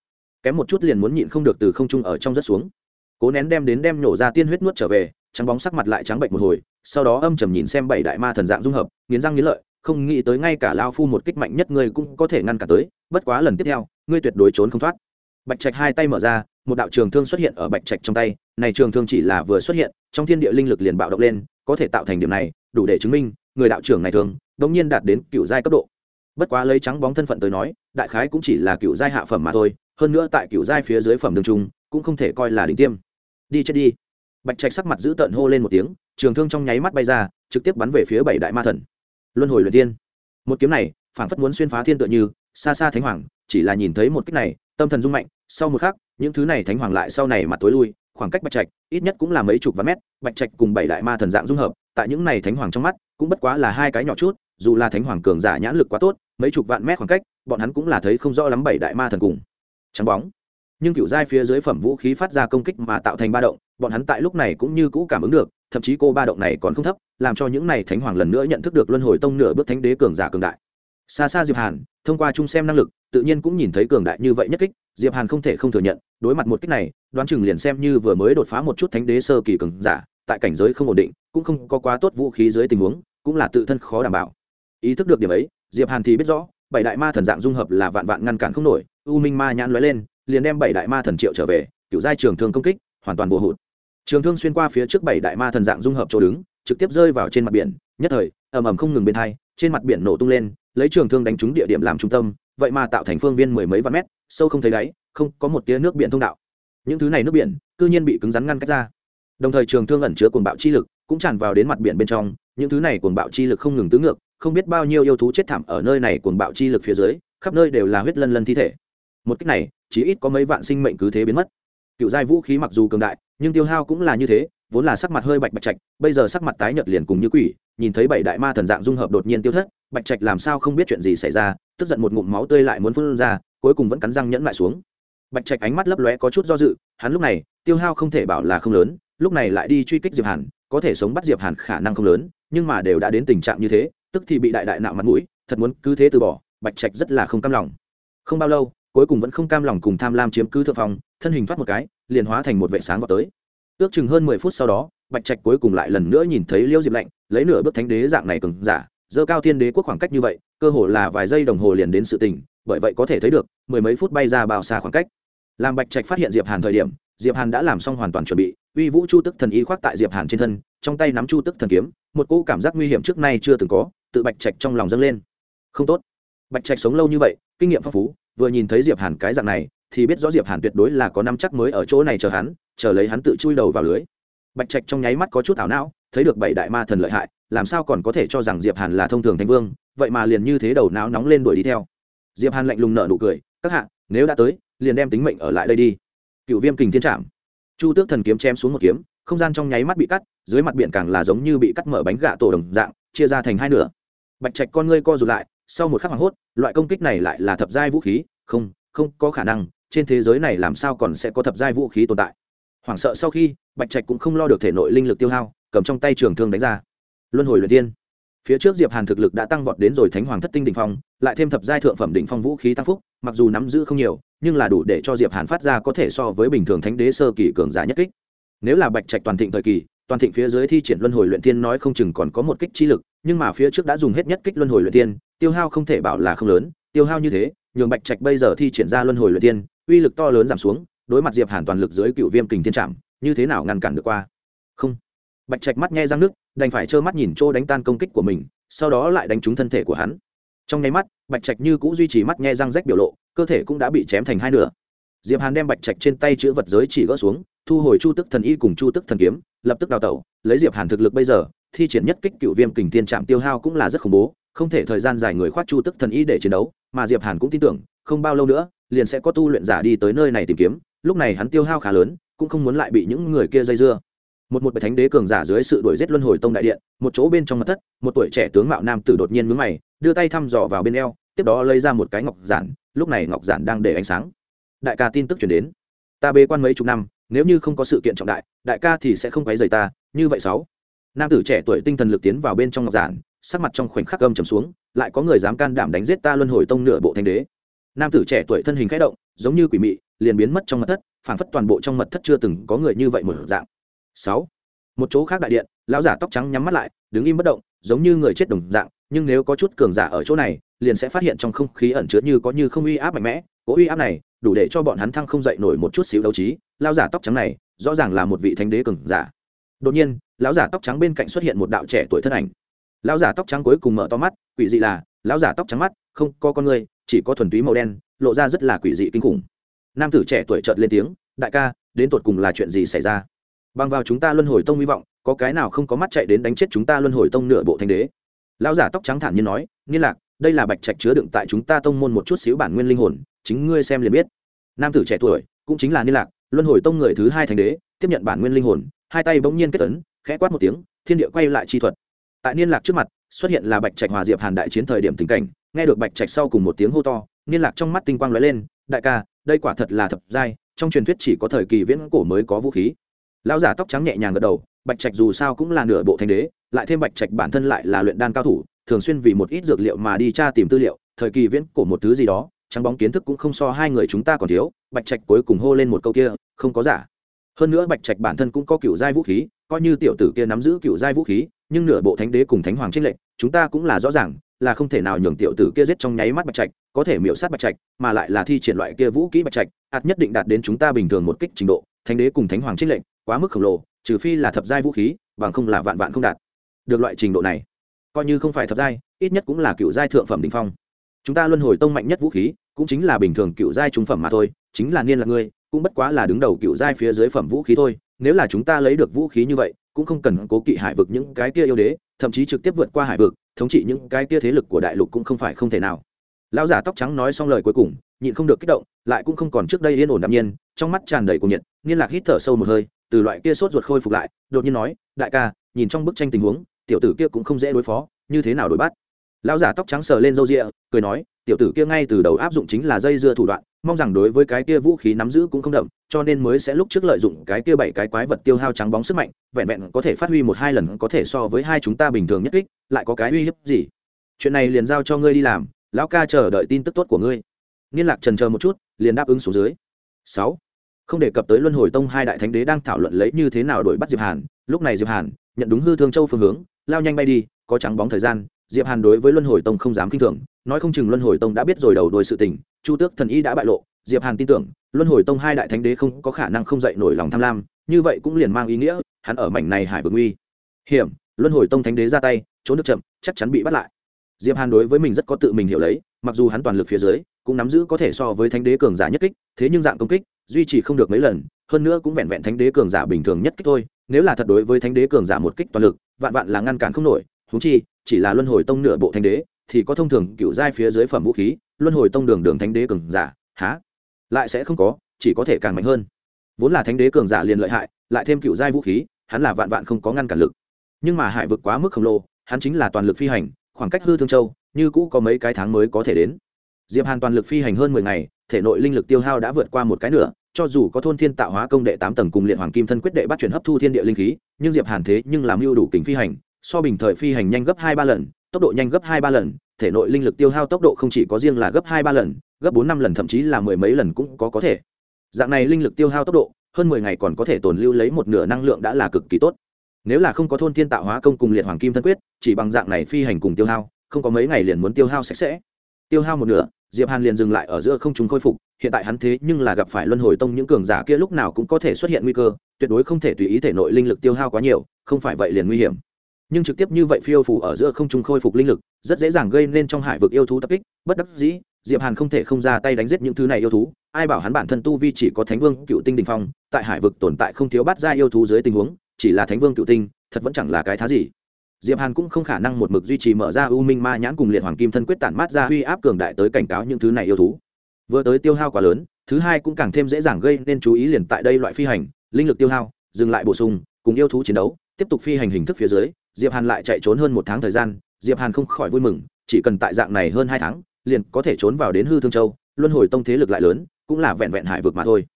Kém một chút liền muốn nhịn không được từ không trung ở trong rất xuống. Cố nén đem đến đem nhổ ra tiên huyết nuốt trở về, trắng bóng sắc mặt lại trắng bệnh một hồi, sau đó âm trầm nhìn xem bảy đại ma thần dạng dung hợp, nghiến răng nghiến lợi, không nghĩ tới ngay cả lao phu một kích mạnh nhất ngươi cũng có thể ngăn cả tới, bất quá lần tiếp theo, ngươi tuyệt đối trốn không thoát bạch trạch hai tay mở ra, một đạo trường thương xuất hiện ở bạch trạch trong tay, này trường thương chỉ là vừa xuất hiện, trong thiên địa linh lực liền bạo động lên, có thể tạo thành điểm này, đủ để chứng minh, người đạo trưởng này thường, đống nhiên đạt đến cựu giai cấp độ. Bất quá lấy trắng bóng thân phận tới nói, đại khái cũng chỉ là cựu giai hạ phẩm mà thôi, hơn nữa tại cựu giai phía dưới phẩm đường trung, cũng không thể coi là đỉnh tiêm. Đi chết đi. Bạch trạch sắc mặt giữ tợn hô lên một tiếng, trường thương trong nháy mắt bay ra, trực tiếp bắn về phía bảy đại ma thần. Luân hồi luyện tiên một kiếm này, phảng phất muốn xuyên phá thiên tựa như, xa xa thánh hoàng, chỉ là nhìn thấy một kích này, tâm thần rung mạnh sau một khắc, những thứ này thánh hoàng lại sau này mặt tối lui, khoảng cách bạch trạch, ít nhất cũng là mấy chục vạn mét, bạch trạch cùng bảy đại ma thần dạng dung hợp, tại những này thánh hoàng trong mắt, cũng bất quá là hai cái nhỏ chút, dù là thánh hoàng cường giả nhãn lực quá tốt, mấy chục vạn mét khoảng cách, bọn hắn cũng là thấy không rõ lắm bảy đại ma thần cùng. Trắng bóng. Nhưng cựu giai phía dưới phẩm vũ khí phát ra công kích mà tạo thành ba động, bọn hắn tại lúc này cũng như cũ cảm ứng được, thậm chí cô ba động này còn không thấp, làm cho những này thánh hoàng lần nữa nhận thức được luân hồi tông nửa bước thánh đế cường giả cường đại xa xa diệp hàn, thông qua chung xem năng lực, tự nhiên cũng nhìn thấy cường đại như vậy nhất kích, diệp hàn không thể không thừa nhận, đối mặt một kích này, đoán chừng liền xem như vừa mới đột phá một chút thánh đế sơ kỳ cường giả, tại cảnh giới không ổn định, cũng không có quá tốt vũ khí dưới tình huống, cũng là tự thân khó đảm bảo. Ý thức được điểm ấy, diệp hàn thì biết rõ, bảy đại ma thần dạng dung hợp là vạn vạn ngăn cản không nổi, u minh ma nhãn lóe lên, liền đem bảy đại ma thần triệu trở về cựu giai trường thương công kích, hoàn toàn vô hụt. Trường thương xuyên qua phía trước bảy đại ma thần dạng dung hợp chỗ đứng, trực tiếp rơi vào trên mặt biển, nhất thời, ầm ầm không ngừng bên hai, trên mặt biển nổ tung lên lấy trường thương đánh trúng địa điểm làm trung tâm, vậy mà tạo thành phương viên mười mấy vạn mét, sâu không thấy đáy, không có một tia nước biển thông đạo. Những thứ này nước biển, cư nhiên bị cứng rắn ngăn cách ra. Đồng thời trường thương ẩn chứa cuồng bạo chi lực cũng tràn vào đến mặt biển bên trong, những thứ này cuồng bạo chi lực không ngừng tứ ngược, không biết bao nhiêu yêu thú chết thảm ở nơi này cuồng bạo chi lực phía dưới, khắp nơi đều là huyết lân lân thi thể. Một cách này chỉ ít có mấy vạn sinh mệnh cứ thế biến mất. Cựu giai vũ khí mặc dù cường đại, nhưng tiêu hao cũng là như thế, vốn là sắc mặt hơi bạch bạch trạch, bây giờ sắc mặt tái nhợt liền cùng như quỷ, nhìn thấy bảy đại ma thần dạng dung hợp đột nhiên tiêu thất bạch trạch làm sao không biết chuyện gì xảy ra tức giận một ngụm máu tươi lại muốn phun ra cuối cùng vẫn cắn răng nhẫn lại xuống. Bạch trạch ánh mắt lấp lóe có chút do dự hắn lúc này tiêu hao không thể bảo là không lớn lúc này lại đi truy kích diệp hàn có thể sống bắt diệp hàn khả năng không lớn nhưng mà đều đã đến tình trạng như thế tức thì bị đại đại nạo mặt mũi thật muốn cứ thế từ bỏ bạch trạch rất là không cam lòng. Không bao lâu cuối cùng vẫn không cam lòng cùng tham lam chiếm cứ thượng phòng, thân hình thoát một cái liền hóa thành một vệ sáng vào tới. Ước chừng hơn mười phút sau đó bạch trạch cuối cùng lại lần nữa nhìn thấy liêu diệp lạnh lấy nửa bước thánh đế dạng này cứng giả dơ cao thiên đế quốc khoảng cách như vậy, cơ hồ là vài giây đồng hồ liền đến sự tình, bởi vậy có thể thấy được, mười mấy phút bay ra bao xa khoảng cách. Làm bạch trạch phát hiện diệp hàn thời điểm, diệp hàn đã làm xong hoàn toàn chuẩn bị, uy vũ chu tức thần y khoác tại diệp hàn trên thân, trong tay nắm chu tức thần kiếm, một cỗ cảm giác nguy hiểm trước nay chưa từng có, tự bạch trạch trong lòng dâng lên. Không tốt. Bạch trạch sống lâu như vậy, kinh nghiệm phong phú, vừa nhìn thấy diệp hàn cái dạng này, thì biết rõ diệp hàn tuyệt đối là có năm chắc mới ở chỗ này chờ hắn, chờ lấy hắn tự chui đầu vào lưới. Bạch trạch trong nháy mắt có chút ảo não thấy được bảy đại ma thần lợi hại, làm sao còn có thể cho rằng diệp hàn là thông thường thánh vương, vậy mà liền như thế đầu não nóng lên đuổi đi theo. Diệp hàn lạnh lùng nở nụ cười, các hạ, nếu đã tới, liền đem tính mệnh ở lại đây đi. Cựu viêm kình thiên trạm chu tước thần kiếm chém xuống một kiếm, không gian trong nháy mắt bị cắt, dưới mặt biển càng là giống như bị cắt mở bánh gạ tổ đồng dạng, chia ra thành hai nửa. Bạch trạch con ngươi co rụt lại, sau một khắc hoảng hốt, loại công kích này lại là thập giai vũ khí, không không có khả năng, trên thế giới này làm sao còn sẽ có thập giai vũ khí tồn tại? Hoảng sợ sau khi, bạch trạch cũng không lo được thể nội linh lực tiêu hao cầm trong tay trường thương đánh ra. Luân hồi luyện tiên phía trước diệp hàn thực lực đã tăng vọt đến rồi thánh hoàng thất tinh đỉnh phong, lại thêm thập giai thượng phẩm đỉnh phong vũ khí tăng phúc, mặc dù nắm giữ không nhiều, nhưng là đủ để cho diệp hàn phát ra có thể so với bình thường thánh đế sơ kỳ cường giả nhất kích. Nếu là bạch trạch toàn thịnh thời kỳ, toàn thịnh phía dưới thi triển luân hồi luyện tiên nói không chừng còn có một kích chi lực, nhưng mà phía trước đã dùng hết nhất kích luân hồi luyện tiên tiêu hao không thể bảo là không lớn, tiêu hao như thế, nhường bạch trạch bây giờ thi triển ra luân hồi luyện tiên uy lực to lớn giảm xuống, đối mặt diệp hàn toàn lực dưới cựu viêm kình thiên trạm như thế nào ngăn cản được qua? Không bạch trạch mắt nghe răng nước đành phải trơ mắt nhìn chỗ đánh tan công kích của mình, sau đó lại đánh trúng thân thể của hắn. Trong nháy mắt, bạch trạch như cũng duy trì mắt nghe răng rách biểu lộ, cơ thể cũng đã bị chém thành hai nửa. Diệp hàn đem bạch trạch trên tay chữ vật giới chỉ gỡ xuống, thu hồi chu tức thần y cùng chu tức thần kiếm, lập tức đào tẩu, lấy diệp hàn thực lực bây giờ, thi triển nhất kích cựu viêm kình thiên trạm tiêu hao cũng là rất khủng bố, không thể thời gian dài người khoát chu tức thần y để chiến đấu, mà diệp hàn cũng tin tưởng, không bao lâu nữa, liền sẽ có tu luyện giả đi tới nơi này tìm kiếm, lúc này hắn tiêu hao khá lớn, cũng không muốn lại bị những người kia dây dưa một một bệ thánh đế cường giả dưới sự đuổi giết luân hồi tông đại điện, một chỗ bên trong mặt thất, một tuổi trẻ tướng mạo nam tử đột nhiên mướn mày, đưa tay thăm dò vào bên eo, tiếp đó lấy ra một cái ngọc giản, lúc này ngọc giản đang để ánh sáng. Đại ca tin tức chuyển đến. Ta bế quan mấy chục năm, nếu như không có sự kiện trọng đại đại ca thì sẽ không quấy rầy ta, như vậy sáu. Nam tử trẻ tuổi tinh thần lực tiến vào bên trong ngọc giản, sắc mặt trong khoảnh khắc gầm trầm xuống, lại có người dám can đảm đánh giết ta luân hồi tông nửa bộ thánh đế. Nam tử trẻ tuổi thân hình khẽ động, giống như quỷ mị, liền biến mất trong mật thất, phảng phất toàn bộ trong mật thất chưa từng có người như vậy một dạng sáu. Một chỗ khác đại điện, lão giả tóc trắng nhắm mắt lại, đứng im bất động, giống như người chết đồng dạng, nhưng nếu có chút cường giả ở chỗ này, liền sẽ phát hiện trong không khí ẩn chứa như có như không uy áp mạnh mẽ. Cố uy áp này, đủ để cho bọn hắn thăng không dậy nổi một chút xíu đấu trí. Lão giả tóc trắng này, rõ ràng là một vị thánh đế cường giả. Đột nhiên, lão giả tóc trắng bên cạnh xuất hiện một đạo trẻ tuổi thân ảnh. Lão giả tóc trắng cuối cùng mở to mắt, quỷ dị là, lão giả tóc trắng mắt, không có con người, chỉ có thuần túy màu đen, lộ ra rất là quỷ dị kinh khủng. Nam tử trẻ tuổi chợt lên tiếng, đại ca, đến tột cùng là chuyện gì xảy ra? Bằng vào chúng ta luân hồi tông hy vọng, có cái nào không có mắt chạy đến đánh chết chúng ta luân hồi tông nửa bộ thanh đế? Lão giả tóc trắng thản nhiên nói, nghiên lạc, đây là bạch trạch chứa đựng tại chúng ta tông môn một chút xíu bản nguyên linh hồn, chính ngươi xem liền biết. Nam tử trẻ tuổi, cũng chính là niên lạc, luân hồi tông người thứ hai thành đế, tiếp nhận bản nguyên linh hồn, hai tay bỗng nhiên kết tấn khẽ quát một tiếng, thiên địa quay lại chi thuật. Tại niên lạc trước mặt, xuất hiện là bạch trạch hòa diệp hàn đại chiến thời điểm tình cảnh, nghe được bạch trạch sau cùng một tiếng hô to niên lạc trong mắt tinh quang lóe lên, đại ca, đây quả thật là thập giai, trong truyền thuyết chỉ có thời kỳ viễn cổ mới có vũ khí lão giả tóc trắng nhẹ nhàng gật đầu, bạch trạch dù sao cũng là nửa bộ thanh đế, lại thêm bạch trạch bản thân lại là luyện đan cao thủ, thường xuyên vì một ít dược liệu mà đi tra tìm tư liệu, thời kỳ viễn cổ một thứ gì đó, trắng bóng kiến thức cũng không so hai người chúng ta còn thiếu, bạch trạch cuối cùng hô lên một câu kia, không có giả. Hơn nữa bạch trạch bản thân cũng có cựu giai vũ khí, coi như tiểu tử kia nắm giữ cựu giai vũ khí, nhưng nửa bộ thánh đế cùng thánh hoàng trinh lệnh chúng ta cũng là rõ ràng, là không thể nào nhường tiểu tử kia giết trong nháy mắt bạch trạch, có thể miễu sát bạch trạch, mà lại là thi triển loại kia vũ kỹ bạch trạch, ạt nhất định đạt đến chúng ta bình thường một kích trình độ, thánh đế cùng thánh hoàng trinh lệnh quá mức khổng lồ, trừ phi là thập giai vũ khí, bằng không là vạn vạn không đạt. Được loại trình độ này, coi như không phải thập giai, ít nhất cũng là cựu giai thượng phẩm đình phong. Chúng ta luân hồi tông mạnh nhất vũ khí, cũng chính là bình thường cựu giai trung phẩm mà thôi, chính là niên là ngươi, cũng bất quá là đứng đầu cựu giai phía dưới phẩm vũ khí thôi. Nếu là chúng ta lấy được vũ khí như vậy, cũng không cần cố kỵ hải vực những cái kia yêu đế, thậm chí trực tiếp vượt qua hải vực, thống trị những cái kia thế lực của đại lục cũng không phải không thể nào. Lão giả tóc trắng nói xong lời cuối cùng, nhịn không được kích động, lại cũng không còn trước đây yên ổn đạm nhiên, trong mắt tràn đầy cuồng nhiệt, niên lạc hít thở sâu một hơi từ loại kia sốt ruột khôi phục lại, đột nhiên nói, đại ca, nhìn trong bức tranh tình huống, tiểu tử kia cũng không dễ đối phó, như thế nào đối bắt? Lão giả tóc trắng sờ lên râu rịa cười nói, tiểu tử kia ngay từ đầu áp dụng chính là dây dưa thủ đoạn, mong rằng đối với cái kia vũ khí nắm giữ cũng không đậm, cho nên mới sẽ lúc trước lợi dụng cái kia bảy cái quái vật tiêu hao trắng bóng sức mạnh, vẹn vẹn có thể phát huy một hai lần có thể so với hai chúng ta bình thường nhất kích, lại có cái uy hiếp gì? Chuyện này liền giao cho ngươi đi làm, lão ca chờ đợi tin tức tốt của ngươi. Niên lạc trần chờ một chút, liền đáp ứng xuống dưới. Sáu không đề cập tới luân hồi tông hai đại thánh đế đang thảo luận lấy như thế nào đổi bắt diệp hàn. Lúc này diệp hàn nhận đúng hư thương châu phương hướng, lao nhanh bay đi, có trắng bóng thời gian, diệp hàn đối với luân hồi tông không dám kinh thường, nói không chừng luân hồi tông đã biết rồi đầu đuôi sự tình, chu tước thần y đã bại lộ, diệp hàn tin tưởng, luân hồi tông hai đại thánh đế không có khả năng không dậy nổi lòng tham lam, như vậy cũng liền mang ý nghĩa, hắn ở mảnh này hải vực nguy hiểm, luân hồi tông thánh đế ra tay, trốn được chậm, chắc chắn bị bắt lại. Diệp hàn đối với mình rất có tự mình hiểu lấy, mặc dù hắn toàn lực phía dưới, cũng nắm giữ có thể so với thánh đế cường giả nhất kích, thế nhưng dạng công kích duy trì không được mấy lần, hơn nữa cũng vẹn vẹn thánh đế cường giả bình thường nhất kích thôi, nếu là thật đối với thánh đế cường giả một kích toàn lực, vạn vạn là ngăn cản không nổi húng chi, chỉ là luân hồi tông nửa bộ thánh đế, thì có thông thường cựu giai phía dưới phẩm vũ khí, luân hồi tông đường đường thánh đế cường giả, há? Lại sẽ không có, chỉ có thể càng mạnh hơn. Vốn là thánh đế cường giả liền lợi hại, lại thêm cựu giai vũ khí, hắn là vạn vạn không có ngăn cản lực. Nhưng mà hải vực quá mức khổng lồ, hắn chính là toàn lực phi hành, khoảng cách hư thương châu, như cũ có mấy cái tháng mới có thể đến. Diệp hàn toàn lực phi hành hơn mười ngày, thể nội linh lực tiêu hao đã vượt qua một cái nửa cho dù có thôn thiên tạo hóa công đệ tám tầng cùng liệt hoàng kim thân quyết đệ bắt chuyển hấp thu thiên địa linh khí, nhưng diệp hàn thế nhưng làm mưu đủ kính phi hành, so bình thời phi hành nhanh gấp hai ba lần, tốc độ nhanh gấp hai ba lần, thể nội linh lực tiêu hao tốc độ không chỉ có riêng là gấp hai ba lần, gấp bốn năm lần, thậm chí là mười mấy lần cũng có có thể. Dạng này linh lực tiêu hao tốc độ, hơn mười ngày còn có thể tồn lưu lấy một nửa năng lượng đã là cực kỳ tốt. Nếu là không có thôn thiên tạo hóa công cùng liệt hoàng kim thân quyết, chỉ bằng dạng này phi hành cùng tiêu hao, không có mấy ngày liền muốn tiêu hao sạch sẽ. Tiêu hao một nửa, diệp hàn liền dừng lại ở giữa không chúng khôi phục hiện tại hắn thế nhưng là gặp phải luân hồi tông những cường giả kia lúc nào cũng có thể xuất hiện nguy cơ, tuyệt đối không thể tùy ý thể nội linh lực tiêu hao quá nhiều, không phải vậy liền nguy hiểm. Nhưng trực tiếp như vậy phiêu phủ ở giữa không trung khôi phục linh lực, rất dễ dàng gây nên trong hải vực yêu thú tập kích, bất đắc dĩ, diệp hàn không thể không ra tay đánh giết những thứ này yêu thú, ai bảo hắn bản thân tu vi chỉ có thánh vương cựu tinh đình phong, tại hải vực tồn tại không thiếu bát gia yêu thú dưới tình huống, chỉ là thánh vương cựu tinh, thật vẫn chẳng là cái thá gì. Diệp hàn cũng không khả năng một mực duy trì mở ra u minh ma nhãn cùng liệt hoàng kim thân quyết tản mát ra huy áp cường đại tới cảnh cáo những thứ này yêu thú vừa tới tiêu hao quá lớn, thứ hai cũng càng thêm dễ dàng gây nên chú ý liền tại đây loại phi hành, linh lực tiêu hao, dừng lại bổ sung, cùng yêu thú chiến đấu, tiếp tục phi hành hình thức phía dưới, diệp hàn lại chạy trốn hơn một tháng thời gian, diệp hàn không khỏi vui mừng, chỉ cần tại dạng này hơn hai tháng, liền có thể trốn vào đến hư thương châu, luân hồi tông thế lực lại lớn, cũng là vẹn vẹn hải vực mà thôi.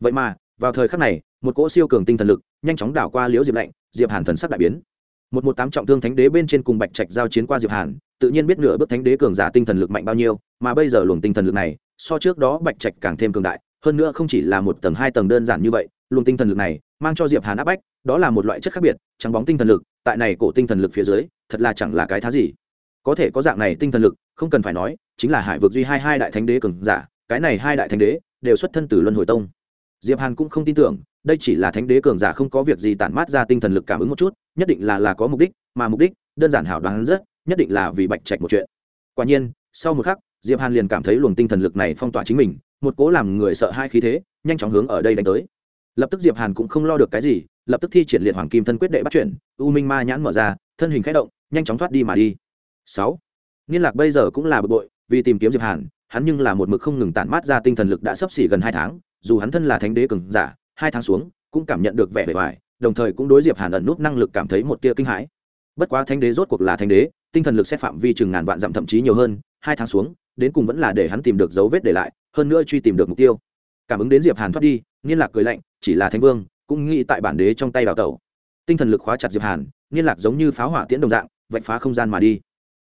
Vậy mà, vào thời khắc này, một cỗ siêu cường tinh thần lực, nhanh chóng đảo qua liễu diệp lạnh, diệp hàn thần sắc đại biến. Một một tám trọng thương thánh đế bên trên cùng bạch trạch giao chiến qua diệp hàn, tự nhiên biết nửa bước thánh đế cường giả tinh thần lực mạnh bao nhiêu, mà bây giờ luồng tinh thần lực này so trước đó bạch trạch càng thêm cường đại, hơn nữa không chỉ là một tầng hai tầng đơn giản như vậy, luồng tinh thần lực này mang cho diệp hàn áp bách, đó là một loại chất khác biệt, trắng bóng tinh thần lực, tại này cổ tinh thần lực phía dưới, thật là chẳng là cái thá gì. Có thể có dạng này tinh thần lực, không cần phải nói, chính là hải vực duy hai hai đại thánh đế cường giả, cái này hai đại thánh đế đều xuất thân từ luân hồi tông. Diệp hàn cũng không tin tưởng, đây chỉ là thánh đế cường giả không có việc gì tản mát ra tinh thần lực cảm ứng một chút, nhất định là là có mục đích, mà mục đích đơn giản hảo đoán rất, nhất định là vì bạch trạch một chuyện. Quả nhiên, sau một khắc diệp hàn liền cảm thấy luồng tinh thần lực này phong tỏa chính mình, một cố làm người sợ hai khí thế, nhanh chóng hướng ở đây đánh tới. Lập tức diệp hàn cũng không lo được cái gì, lập tức thi triển liệt hoàng kim thân quyết đệ bắt chuyển, u minh ma nhãn mở ra, thân hình khẽ động, nhanh chóng thoát đi mà đi. Sáu. Niên lạc bây giờ cũng là bực bội, vì tìm kiếm diệp hàn, hắn nhưng là một mực không ngừng tản mát ra tinh thần lực đã sắp xỉ gần hai tháng, dù hắn thân là thánh đế cường giả, hai tháng xuống, cũng cảm nhận được vẻ bề ngoài, đồng thời cũng đối diệp hàn ẩn nút năng lực cảm thấy một tia kinh hãi. Bất quá thánh đế rốt cuộc là thánh đế, tinh thần lực xét phạm vi chừng ngàn vạn dặm thậm chí nhiều hơn, hai tháng xuống đến cùng vẫn là để hắn tìm được dấu vết để lại, hơn nữa truy tìm được mục tiêu. Cảm ứng đến diệp hàn thoát đi niên lạc cười lạnh, chỉ là thánh vương, cũng nghĩ tại bản đế trong tay đào tẩu. Tinh thần lực khóa chặt diệp hàn niên lạc giống như pháo hỏa tiễn đồng dạng, vạch phá không gian mà đi.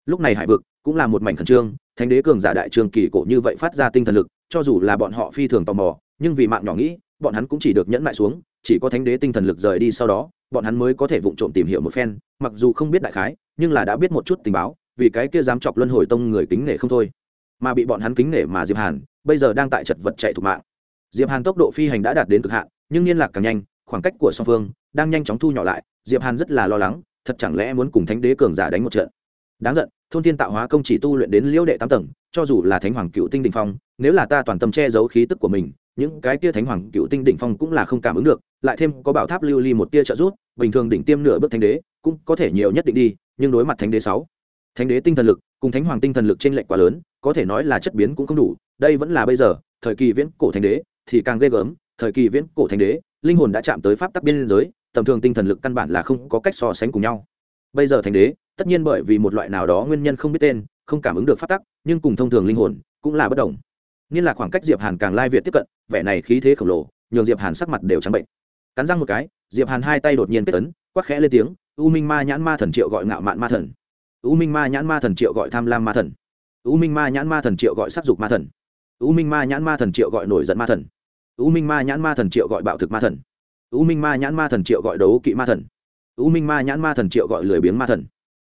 Lúc này hải vực cũng là một mảnh khẩn trương, thánh đế cường giả đại trường kỳ cổ như vậy phát ra tinh thần lực, cho dù là bọn họ phi thường tò mò, nhưng vì mạng nhỏ nghĩ, bọn hắn cũng chỉ được nhẫn lại xuống, chỉ có thánh đế tinh thần lực rời đi sau đó, bọn hắn mới có thể vụng trộm tìm hiểu một phen, mặc dù không biết đại khái, nhưng là đã biết một chút tình báo, vì cái kia dám chọc luân hồi tông người kính nể không thôi mà bị bọn hắn kính nể mà diệp hàn, bây giờ đang tại chật vật chạy thủ mạng. Diệp hàn tốc độ phi hành đã đạt đến cực hạn, nhưng liên lạc càng nhanh, khoảng cách của song phương đang nhanh chóng thu nhỏ lại. Diệp hàn rất là lo lắng, thật chẳng lẽ muốn cùng thánh đế cường giả đánh một trận. Đáng giận, thôn thiên tạo hóa công chỉ tu luyện đến liễu đệ tám tầng, cho dù là thánh hoàng cựu tinh đỉnh phong, nếu là ta toàn tâm che giấu khí tức của mình, những cái tia thánh hoàng cựu tinh đỉnh phong cũng là không cảm ứng được, lại thêm có bảo tháp lưu ly một tia trợ rút bình thường đỉnh tiêm nửa bước thánh đế cũng có thể nhiều nhất định đi, nhưng đối mặt thánh đế sáu, thánh đế tinh thần lực cùng thánh hoàng tinh thần lực trên lệch quá lớn có thể nói là chất biến cũng không đủ, đây vẫn là bây giờ, thời kỳ viễn cổ thánh đế, thì càng ghê gớm, thời kỳ viễn cổ thánh đế, linh hồn đã chạm tới pháp tắc biên giới, tầm thường tinh thần lực căn bản là không có cách so sánh cùng nhau. Bây giờ thánh đế, tất nhiên bởi vì một loại nào đó nguyên nhân không biết tên, không cảm ứng được pháp tắc, nhưng cùng thông thường linh hồn, cũng là bất đồng. Nên là khoảng cách diệp hàn càng lai việt tiếp cận, vẻ này khí thế khổng lồ, nhường diệp hàn sắc mặt đều trắng bệnh. Cắn răng một cái, diệp hàn hai tay đột nhiên kết tấn quắc khẽ lên tiếng, u minh ma nhãn ma thần triệu gọi ngạo mạn ma thần. U minh ma nhãn ma thần triệu gọi tham lam ma thần u minh ma nhãn ma thần triệu gọi sắc dục ma thần. U minh ma nhãn ma thần triệu gọi nổi giận ma thần. U minh ma nhãn ma thần triệu gọi bạo thực ma thần. U minh ma nhãn ma thần triệu gọi đấu kỵ ma thần. U minh ma nhãn ma thần triệu gọi lười biếng ma thần.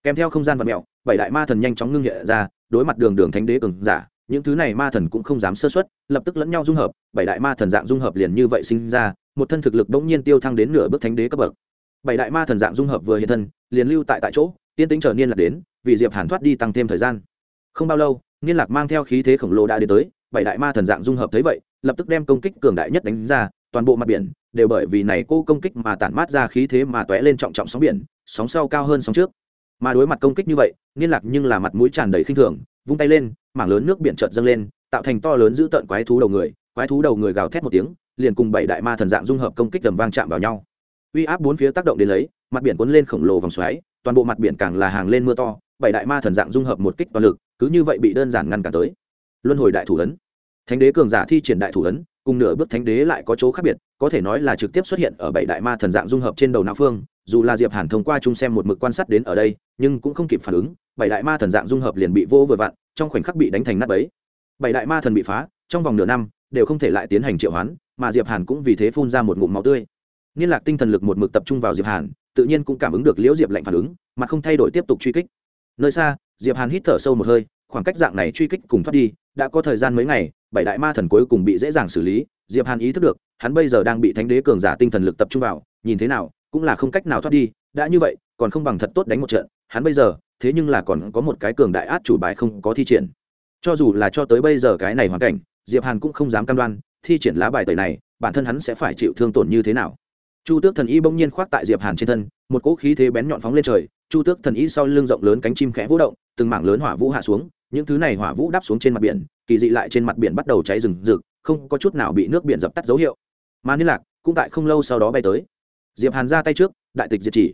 Kèm theo không gian vật mẹo, bảy đại ma thần nhanh chóng ngưng nhẹ ra, đối mặt đường đường thánh đế cường giả, những thứ này ma thần cũng không dám sơ xuất lập tức lẫn nhau dung hợp, bảy đại ma thần dạng dung hợp liền như vậy sinh ra, một thân thực lực bỗng nhiên tiêu thăng đến nửa bước thánh đế cấp bậc. Bảy đại ma thần dạng dung hợp vừa hiện thân, liền lưu tại tại chỗ tiên tính trở niên lạc đến, vì diệp hàn thoát đi tăng thêm thời gian không bao lâu, niên lạc mang theo khí thế khổng lồ đã đến tới, bảy đại ma thần dạng dung hợp thấy vậy, lập tức đem công kích cường đại nhất đánh ra, toàn bộ mặt biển đều bởi vì này cô công kích mà tản mát ra khí thế mà tóe lên trọng trọng sóng biển, sóng sau cao hơn sóng trước. Mà đối mặt công kích như vậy, niên lạc nhưng là mặt mũi tràn đầy khinh thường, vung tay lên, mảng lớn nước biển trợt dâng lên, tạo thành to lớn giữ tợn quái thú đầu người, quái thú đầu người gào thét một tiếng, liền cùng bảy đại ma thần dạng dung hợp công kích tầm vang chạm vào nhau. Uy áp bốn phía tác động đến lấy, mặt biển cuốn lên khổng lồ vòng xoáy, toàn bộ mặt biển càng là hàng lên mưa to bảy đại ma thần dạng dung hợp một kích toàn lực, cứ như vậy bị đơn giản ngăn cản tới. Luân hồi đại thủ ấn. Thánh đế cường giả thi triển đại thủ ấn, cùng nửa bước thánh đế lại có chỗ khác biệt, có thể nói là trực tiếp xuất hiện ở bảy đại ma thần dạng dung hợp trên đầu não phương, dù là diệp hàn thông qua chung xem một mực quan sát đến ở đây, nhưng cũng không kịp phản ứng, bảy đại ma thần dạng dung hợp liền bị vô vừa vặn, trong khoảnh khắc bị đánh thành nát bấy. Bảy đại ma thần bị phá, trong vòng nửa năm, đều không thể lại tiến hành triệu hoán, mà diệp hàn cũng vì thế phun ra một ngụm máu tươi. Liên lạc tinh thần lực một mực tập trung vào diệp hàn, tự nhiên cũng cảm ứng được liễu diệp lạnh phản ứng, mà không thay đổi tiếp tục truy kích nơi xa, diệp hàn hít thở sâu một hơi, khoảng cách dạng này truy kích cùng thoát đi, đã có thời gian mấy ngày, bảy đại ma thần cuối cùng bị dễ dàng xử lý, diệp hàn ý thức được, hắn bây giờ đang bị thánh đế cường giả tinh thần lực tập trung vào, nhìn thế nào, cũng là không cách nào thoát đi, đã như vậy, còn không bằng thật tốt đánh một trận, hắn bây giờ, thế nhưng là còn có một cái cường đại át chủ bài không có thi triển. Cho dù là cho tới bây giờ cái này hoàn cảnh, diệp hàn cũng không dám cam đoan, thi triển lá bài tẩy này, bản thân hắn sẽ phải chịu thương tổn như thế nào. Chu tước thần y bỗng nhiên khoác tại diệp hàn trên thân, một cỗ khí thế bén nhọn phóng lên trời chu tước thần ý sau lưng rộng lớn cánh chim khẽ vũ động, từng mảng lớn hỏa vũ hạ xuống, những thứ này hỏa vũ đáp xuống trên mặt biển, kỳ dị lại trên mặt biển bắt đầu cháy rừng rực, không có chút nào bị nước biển dập tắt dấu hiệu. Mà liên lạc cũng tại không lâu sau đó bay tới. Diệp hàn ra tay trước, đại tịch diệt chỉ.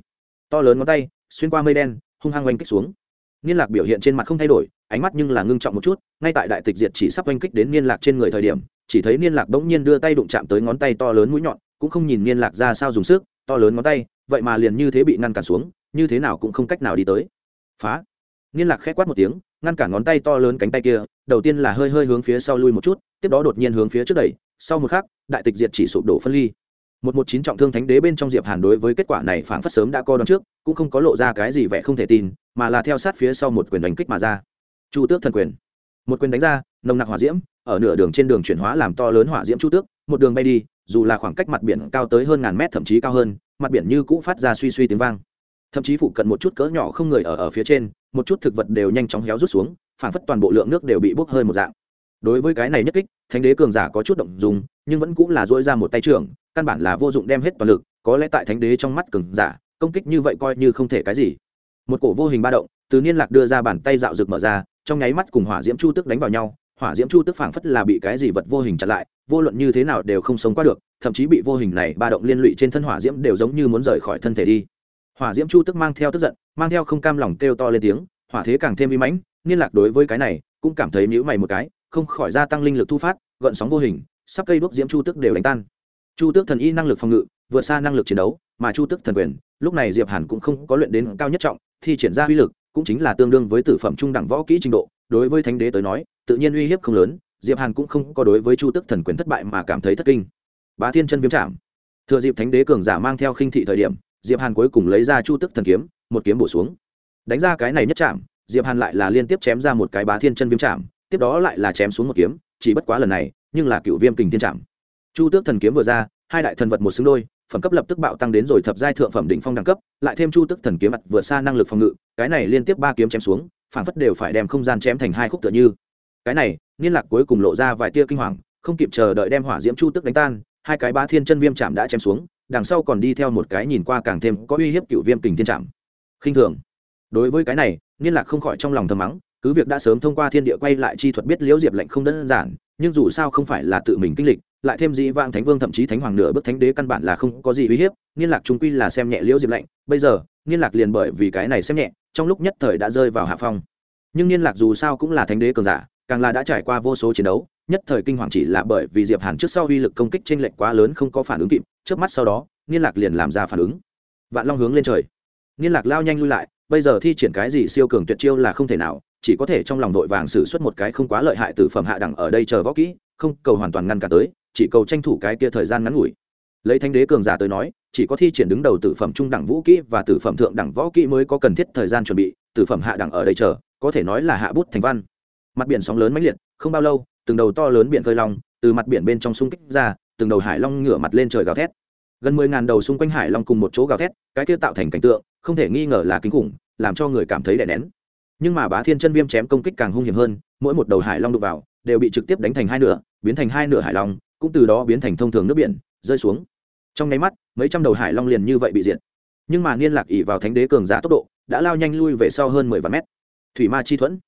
To lớn ngón tay, xuyên qua mây đen, hung hăng oanh kích xuống. Niên lạc biểu hiện trên mặt không thay đổi, ánh mắt nhưng là ngưng trọng một chút, ngay tại đại tịch diệt chỉ sắp oanh kích đến niên lạc trên người thời điểm, chỉ thấy niên lạc bỗng nhiên đưa tay đụng chạm tới ngón tay to lớn mũi nhọn, cũng không nhìn niên lạc ra sao dùng sức, to lớn ngón tay, vậy mà liền như thế bị ngăn cản xuống như thế nào cũng không cách nào đi tới. Phá. Niên lạc khẽ quát một tiếng, ngăn cả ngón tay to lớn cánh tay kia, đầu tiên là hơi hơi hướng phía sau lui một chút, tiếp đó đột nhiên hướng phía trước đẩy, sau một khắc, đại tịch diệt chỉ sụp đổ phân ly. Một một chín trọng thương thánh đế bên trong diệp hàn đối với kết quả này phảng phất sớm đã co đón trước, cũng không có lộ ra cái gì vẻ không thể tin, mà là theo sát phía sau một quyền đánh kích mà ra. Chu tước thần quyền. Một quyền đánh ra, nồng nặc hỏa diễm, ở nửa đường trên đường chuyển hóa làm to lớn hỏa diễm chu tước, một đường bay đi, dù là khoảng cách mặt biển cao tới hơn ngàn mét thậm chí cao hơn, mặt biển như cũ phát ra suy suy tiếng vang thậm chí phụ cận một chút cỡ nhỏ không người ở ở phía trên, một chút thực vật đều nhanh chóng héo rút xuống, phảng phất toàn bộ lượng nước đều bị bốc hơi một dạng. Đối với cái này nhất kích, thánh đế cường giả có chút động dùng nhưng vẫn cũng là dỗi ra một tay trưởng, căn bản là vô dụng đem hết toàn lực, có lẽ tại thánh đế trong mắt cường giả, công kích như vậy coi như không thể cái gì. Một cổ vô hình ba động, từ niên lạc đưa ra bàn tay dạo rực mở ra, trong nháy mắt cùng hỏa diễm chu tức đánh vào nhau, hỏa diễm chu tức phảng phất là bị cái gì vật vô hình chặn lại, vô luận như thế nào đều không sống qua được, thậm chí bị vô hình này ba động liên lụy trên thân hỏa diễm đều giống như muốn rời khỏi thân thể đi hỏa diễm chu tức mang theo tức giận, mang theo không cam lòng kêu to lên tiếng, hỏa thế càng thêm uy mãnh, niên lạc đối với cái này, cũng cảm thấy nhữ mày một cái, không khỏi gia tăng linh lực thu phát, gợn sóng vô hình, sắp cây đuốc diễm chu tước đều đánh tan. Chu tước thần y năng lực phòng ngự, vượt xa năng lực chiến đấu, mà chu tước thần quyền, lúc này diệp hàn cũng không có luyện đến cao nhất trọng thì triển ra uy lực, cũng chính là tương đương với tử phẩm trung đẳng võ kỹ trình độ, đối với thánh đế tới nói, tự nhiên uy hiếp không lớn, diệp hàn cũng không có đối với chu tước thần quyền thất bại mà cảm thấy thất kinh. Bá thiên chân viêm chạm thừa dịp thánh đế cường giả mang theo khinh thị thời điểm diệp hàn cuối cùng lấy ra chu tước thần kiếm, một kiếm bổ xuống. Đánh ra cái này nhất chạm, diệp hàn lại là liên tiếp chém ra một cái bá thiên chân viêm chạm, tiếp đó lại là chém xuống một kiếm, chỉ bất quá lần này, nhưng là cựu viêm kình thiên chạm. Chu tước thần kiếm vừa ra, hai đại thần vật một xứng đôi, phẩm cấp lập tức bạo tăng đến rồi thập giai thượng phẩm đỉnh phong đẳng cấp, lại thêm chu tước thần kiếm mặt vượt xa năng lực phòng ngự, cái này liên tiếp ba kiếm chém xuống, phản phất đều phải đem không gian chém thành hai khúc tựa như. Cái này, niên lạc cuối cùng lộ ra vài tia kinh hoàng, không kịp chờ đợi đem hỏa diễm chu tước đánh tan, hai cái bá thiên chân viêm chạm đã chém xuống đằng sau còn đi theo một cái nhìn qua càng thêm có uy hiếp cựu viêm kình thiên trạm. Khinh thường. Đối với cái này, niên lạc không khỏi trong lòng thầm mắng, cứ việc đã sớm thông qua thiên địa quay lại chi thuật biết liễu diệp lệnh không đơn giản, nhưng dù sao không phải là tự mình kinh lịch, lại thêm dĩ vang thánh vương thậm chí thánh hoàng nửa bước thánh đế căn bản là không có gì uy hiếp, niên lạc trung quy là xem nhẹ liễu diệp lệnh, bây giờ, niên lạc liền bởi vì cái này xem nhẹ, trong lúc nhất thời đã rơi vào hạ phong. Nhưng niên lạc dù sao cũng là thánh đế cường giả, càng là đã trải qua vô số chiến đấu nhất thời kinh hoàng chỉ là bởi vì diệp hàn trước sau uy lực công kích trên lệnh quá lớn không có phản ứng kịp trước mắt sau đó niên lạc liền làm ra phản ứng. Vạn long hướng lên trời. Niên lạc lao nhanh lui lại, bây giờ thi triển cái gì siêu cường tuyệt chiêu là không thể nào, chỉ có thể trong lòng vội vàng xử suất một cái không quá lợi hại từ phẩm hạ đẳng ở đây chờ võ kỹ, không cầu hoàn toàn ngăn cả tới, chỉ cầu tranh thủ cái kia thời gian ngắn ngủi. Lấy thanh đế cường giả tới nói, chỉ có thi triển đứng đầu tử phẩm trung đẳng vũ kỹ và tử phẩm thượng đẳng võ kỹ mới có cần thiết thời gian chuẩn bị, tử phẩm hạ đẳng ở đây chờ, có thể nói là hạ bút thành văn. Mặt biển sóng lớn mãnh liệt, không bao lâu từng đầu to lớn biển khơi long từ mặt biển bên trong xung kích ra, từng đầu hải long ngửa mặt lên trời gào thét. Gần mười ngàn đầu xung quanh hải long cùng một chỗ gào thét, cái kia tạo thành cảnh tượng, không thể nghi ngờ là kinh khủng, làm cho người cảm thấy đè nén. Nhưng mà bá thiên chân viêm chém công kích càng hung hiểm hơn, mỗi một đầu hải long đục vào, đều bị trực tiếp đánh thành hai nửa, biến thành hai nửa hải long, cũng từ đó biến thành thông thường nước biển, rơi xuống. Trong nháy mắt, mấy trăm đầu hải long liền như vậy bị diệt. Nhưng mà niên lạc ỉ vào thánh đế cường giả tốc độ, đã lao nhanh lui về sau hơn mười vạn mét. Thủy ma chi thuẫn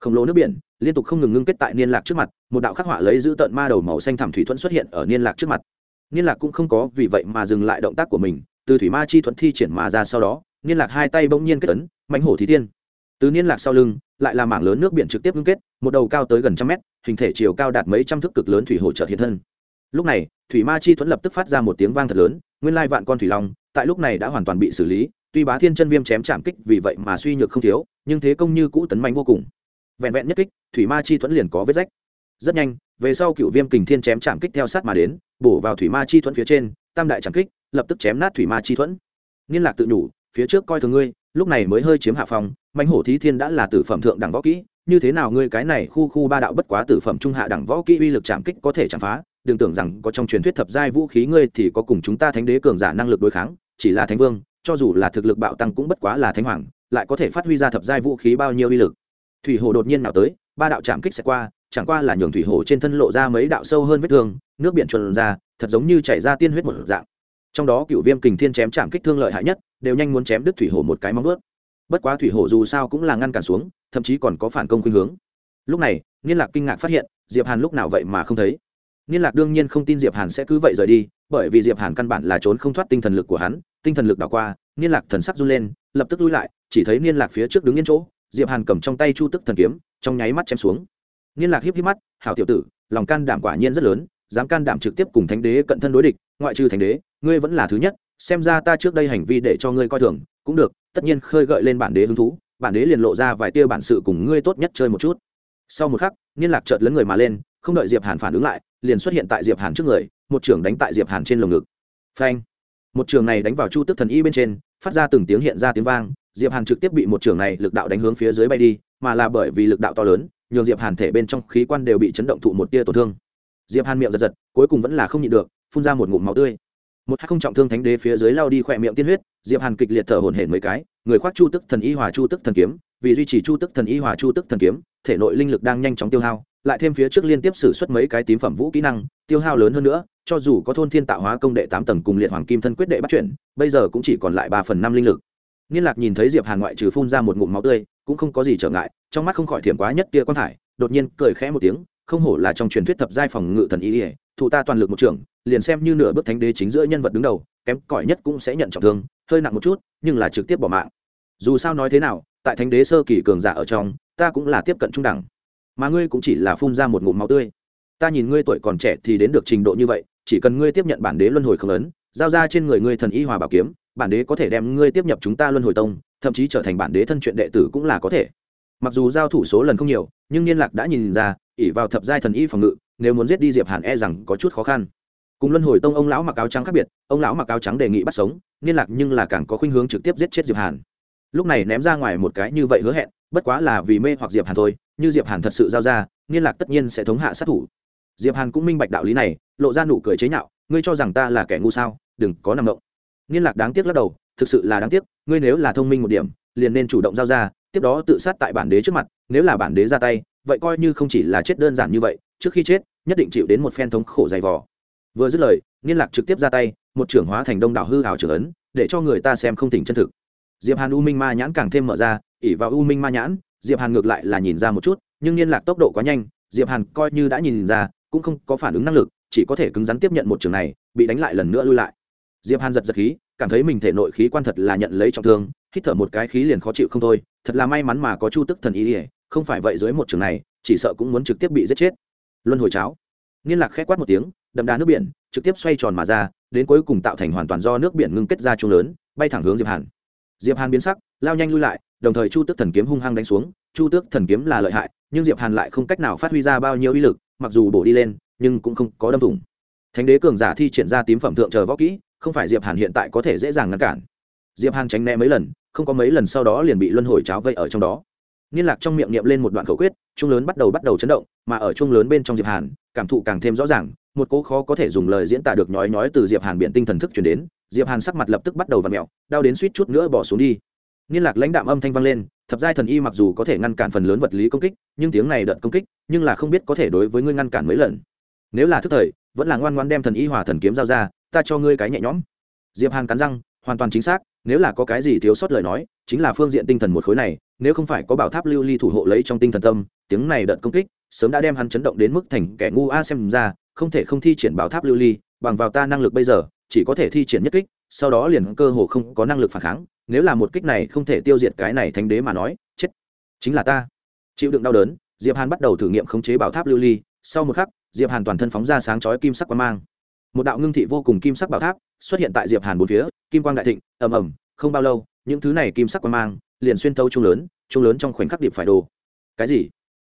khổng lồ nước biển liên tục không ngừng ngưng kết tại niên lạc trước mặt, một đạo khắc họa lấy giữ tận ma đầu màu xanh thảm thủy thuẫn xuất hiện ở niên lạc trước mặt. Niên lạc cũng không có vì vậy mà dừng lại động tác của mình, từ thủy ma chi thuẫn thi triển mà ra sau đó, niên lạc hai tay bỗng nhiên kết tấn mãnh hổ thí thiên. từ niên lạc sau lưng, lại là mảng lớn nước biển trực tiếp ngưng kết, một đầu cao tới gần trăm mét, hình thể chiều cao đạt mấy trăm thước cực lớn thủy hổ trợ hiện thân. Lúc này, thủy ma chi thuẫn lập tức phát ra một tiếng vang thật lớn, nguyên lai vạn con thủy long, tại lúc này đã hoàn toàn bị xử lý, tuy bá thiên chân viêm chém chạm kích vì vậy mà suy nhược không thiếu, nhưng thế công như cũ tấn mạnh vô cùng vẹn vẹn nhất kích, thủy ma chi thuẫn liền có vết rách. Rất nhanh, về sau cựu viêm kình thiên chém chạm kích theo sát mà đến, bổ vào thủy ma chi thuẫn phía trên, tam đại chạm kích, lập tức chém nát thủy ma chi thuẫn. Niên lạc tự nhủ, phía trước coi thường ngươi, lúc này mới hơi chiếm hạ phòng mãnh hổ thí thiên đã là tử phẩm thượng đẳng võ kỹ, như thế nào ngươi cái này khu khu ba đạo bất quá tử phẩm trung hạ đẳng võ kỹ uy lực chạm kích có thể chạm phá? Đừng tưởng rằng có trong truyền thuyết thập giai vũ khí ngươi thì có cùng chúng ta thánh đế cường giả năng lực đối kháng, chỉ là thánh vương, cho dù là thực lực bạo tăng cũng bất quá là thánh hoàng, lại có thể phát huy ra thập giai vũ khí bao nhiêu uy lực thủy hồ đột nhiên nào tới, ba đạo chạm kích sẽ qua, chẳng qua là nhường thủy hồ trên thân lộ ra mấy đạo sâu hơn vết thương, nước biển chuẩn ra, thật giống như chảy ra tiên huyết một dạng. Trong đó cựu viêm kình thiên chém chạm kích thương lợi hại nhất, đều nhanh muốn chém đứt thủy hồ một cái móng ướt bất quá thủy hồ dù sao cũng là ngăn cản xuống, thậm chí còn có phản công khuynh hướng. Lúc này, niên lạc kinh ngạc phát hiện, diệp hàn lúc nào vậy mà không thấy. Niên lạc đương nhiên không tin diệp hàn sẽ cứ vậy rời đi, bởi vì diệp hàn căn bản là trốn không thoát tinh thần lực của hắn, tinh thần lực đảo qua, niên lạc thần sắc run lên, lập tức lui lại, chỉ thấy niên lạc phía trước đứng yên chỗ diệp hàn cầm trong tay chu tức thần kiếm, trong nháy mắt chém xuống. Niên lạc hiếp hiếp mắt, hảo tiểu tử, lòng can đảm quả nhiên rất lớn, dám can đảm trực tiếp cùng thánh đế cận thân đối địch, ngoại trừ thánh đế, ngươi vẫn là thứ nhất, xem ra ta trước đây hành vi để cho ngươi coi thường, cũng được, tất nhiên khơi gợi lên bản đế hứng thú, bản đế liền lộ ra vài tia bản sự cùng ngươi tốt nhất chơi một chút. Sau một khắc, niên lạc chợt lấn người mà lên, không đợi diệp hàn phản ứng lại, liền xuất hiện tại diệp hàn trước người, một trường đánh tại diệp hàn trên lồng ngực. Phanh! Một trường này đánh vào chu tức thần y bên trên, phát ra từng tiếng hiện ra tiếng vang diệp hàn trực tiếp bị một trường này lực đạo đánh hướng phía dưới bay đi, mà là bởi vì lực đạo to lớn, nhường diệp hàn thể bên trong khí quan đều bị chấn động thụ một tia tổn thương. Diệp hàn miệng giật giật, cuối cùng vẫn là không nhịn được, phun ra một ngụm máu tươi. Một hai không trọng thương thánh đế phía dưới lao đi khỏe miệng tiên huyết, diệp hàn kịch liệt thở hổn hển mấy cái, người khoác chu tức thần y hòa chu tức thần kiếm, vì duy trì chu tức thần y hòa chu tức thần kiếm, thể nội linh lực đang nhanh chóng tiêu hao, lại thêm phía trước liên tiếp sử xuất mấy cái tím phẩm vũ kỹ năng, tiêu hao lớn hơn nữa, cho dù có thôn thiên tạo hóa công đệ tám tầng cùng liệt hoàng kim thân quyết đệ bắt chuyển, bây giờ cũng chỉ còn lại ba phần năm linh lực niên lạc nhìn thấy diệp hàn ngoại trừ phun ra một ngụm máu tươi, cũng không có gì trở ngại, trong mắt không khỏi thiểm quá nhất tia quan thải, đột nhiên cười khẽ một tiếng, không hổ là trong truyền thuyết thập giai phòng ngự thần y ỉa thụ ta toàn lực một trường, liền xem như nửa bước thánh đế chính giữa nhân vật đứng đầu, kém cỏi nhất cũng sẽ nhận trọng thương, hơi nặng một chút, nhưng là trực tiếp bỏ mạng. Dù sao nói thế nào, tại thánh đế sơ kỳ cường giả ở trong, ta cũng là tiếp cận trung đẳng. Mà ngươi cũng chỉ là phun ra một ngụm máu tươi. Ta nhìn ngươi tuổi còn trẻ thì đến được trình độ như vậy, chỉ cần ngươi tiếp nhận bản đế luân hồi không ấn, giao ra trên người ngươi thần y hòa bảo kiếm bản đế có thể đem ngươi tiếp nhập chúng ta luân hồi tông, thậm chí trở thành bản đế thân chuyện đệ tử cũng là có thể. Mặc dù giao thủ số lần không nhiều, nhưng niên lạc đã nhìn ra ỉ vào thập giai thần y phòng ngự, nếu muốn giết đi diệp hàn e rằng có chút khó khăn. Cùng luân hồi tông ông lão mặc áo trắng khác biệt, ông lão mặc áo trắng đề nghị bắt sống, niên lạc nhưng là càng có khuynh hướng trực tiếp giết chết diệp hàn. Lúc này ném ra ngoài một cái như vậy hứa hẹn, bất quá là vì mê hoặc diệp hàn thôi, như diệp hàn thật sự giao ra, niên lạc tất nhiên sẽ thống hạ sát thủ. Diệp hàn cũng minh bạch đạo lý này, lộ ra nụ cười chế nhạo, ngươi cho rằng ta là kẻ ngu sao? Đừng có nằm động niên lạc đáng tiếc lắc đầu, thực sự là đáng tiếc, ngươi nếu là thông minh một điểm, liền nên chủ động giao ra, tiếp đó tự sát tại bản đế trước mặt, nếu là bản đế ra tay, vậy coi như không chỉ là chết đơn giản như vậy, trước khi chết, nhất định chịu đến một phen thống khổ dày vò. Vừa dứt lời, niên lạc trực tiếp ra tay, một trưởng hóa thành đông đảo hư hào trưởng ấn, để cho người ta xem không tỉnh chân thực. Diệp hàn u minh ma nhãn càng thêm mở ra ỉ vào u minh ma nhãn, diệp hàn ngược lại là nhìn ra một chút, nhưng niên lạc tốc độ quá nhanh, diệp hàn coi như đã nhìn ra, cũng không có phản ứng năng lực, chỉ có thể cứng rắn tiếp nhận một trường này, bị đánh lại lần nữa lui lại diệp hàn giật giật khí, cảm thấy mình thể nội khí quan thật là nhận lấy trọng thương, hít thở một cái khí liền khó chịu không thôi, thật là may mắn mà có chu tức thần ý ỉa không phải vậy dưới một trường này, chỉ sợ cũng muốn trực tiếp bị giết chết. Luân hồi cháo. Niên lạc khẽ quát một tiếng, đậm đá nước biển, trực tiếp xoay tròn mà ra, đến cuối cùng tạo thành hoàn toàn do nước biển ngưng kết ra chung lớn, bay thẳng hướng diệp hàn. Diệp hàn biến sắc, lao nhanh lui lại, đồng thời chu tước thần kiếm hung hăng đánh xuống. Chu tước thần kiếm là lợi hại, nhưng diệp hàn lại không cách nào phát huy ra bao nhiêu uy lực, mặc dù bổ đi lên, nhưng cũng không có đâm thủng. Thánh đế cường giả thi triển ra tím phẩm thượng chờ võ kỹ không phải diệp hàn hiện tại có thể dễ dàng ngăn cản. Diệp hàn tránh né mấy lần không có mấy lần sau đó liền bị luân hồi cháo vây ở trong đó. Niên lạc trong miệng niệm lên một đoạn khẩu quyết trung lớn bắt đầu bắt đầu chấn động mà ở trung lớn bên trong diệp hàn cảm thụ càng thêm rõ ràng một cố khó có thể dùng lời diễn tả được nhói nhói từ diệp hàn biển tinh thần thức truyền đến diệp hàn sắc mặt lập tức bắt đầu vặn mèo, đau đến suýt chút nữa bỏ xuống đi. Niên lạc lãnh đạm âm thanh vang lên thập giai thần y mặc dù có thể ngăn cản phần lớn vật lý công kích nhưng tiếng này đợt công kích nhưng là không biết có thể đối với ngươi ngăn cản mấy lần. Nếu là thức thời vẫn là ngoan ngoan đem thần y hòa thần kiếm giao ra ta cho ngươi cái nhẹ nhõm. Diệp hàn cắn răng, hoàn toàn chính xác, nếu là có cái gì thiếu sót lời nói, chính là phương diện tinh thần một khối này, nếu không phải có bảo tháp lưu ly thủ hộ lấy trong tinh thần tâm, tiếng này đợt công kích, sớm đã đem hắn chấn động đến mức thành kẻ ngu a xem ra, không thể không thi triển bảo tháp lưu ly, bằng vào ta năng lực bây giờ, chỉ có thể thi triển nhất kích, sau đó liền cơ hồ không có năng lực phản kháng, nếu là một kích này không thể tiêu diệt cái này thánh đế mà nói, chết. Chính là ta. Chịu đựng đau đớn, diệp hàn bắt đầu thử nghiệm khống chế bảo tháp lưu ly, sau một khắc, diệp hàn toàn thân phóng ra sáng chói kim sắc quang mang một đạo ngưng thị vô cùng kim sắc bảo tháp xuất hiện tại diệp hàn bốn phía kim quang đại thịnh ầm ầm không bao lâu những thứ này kim sắc quang mang liền xuyên thấu trung lớn trung lớn trong khoảnh khắc điệp phải đồ cái gì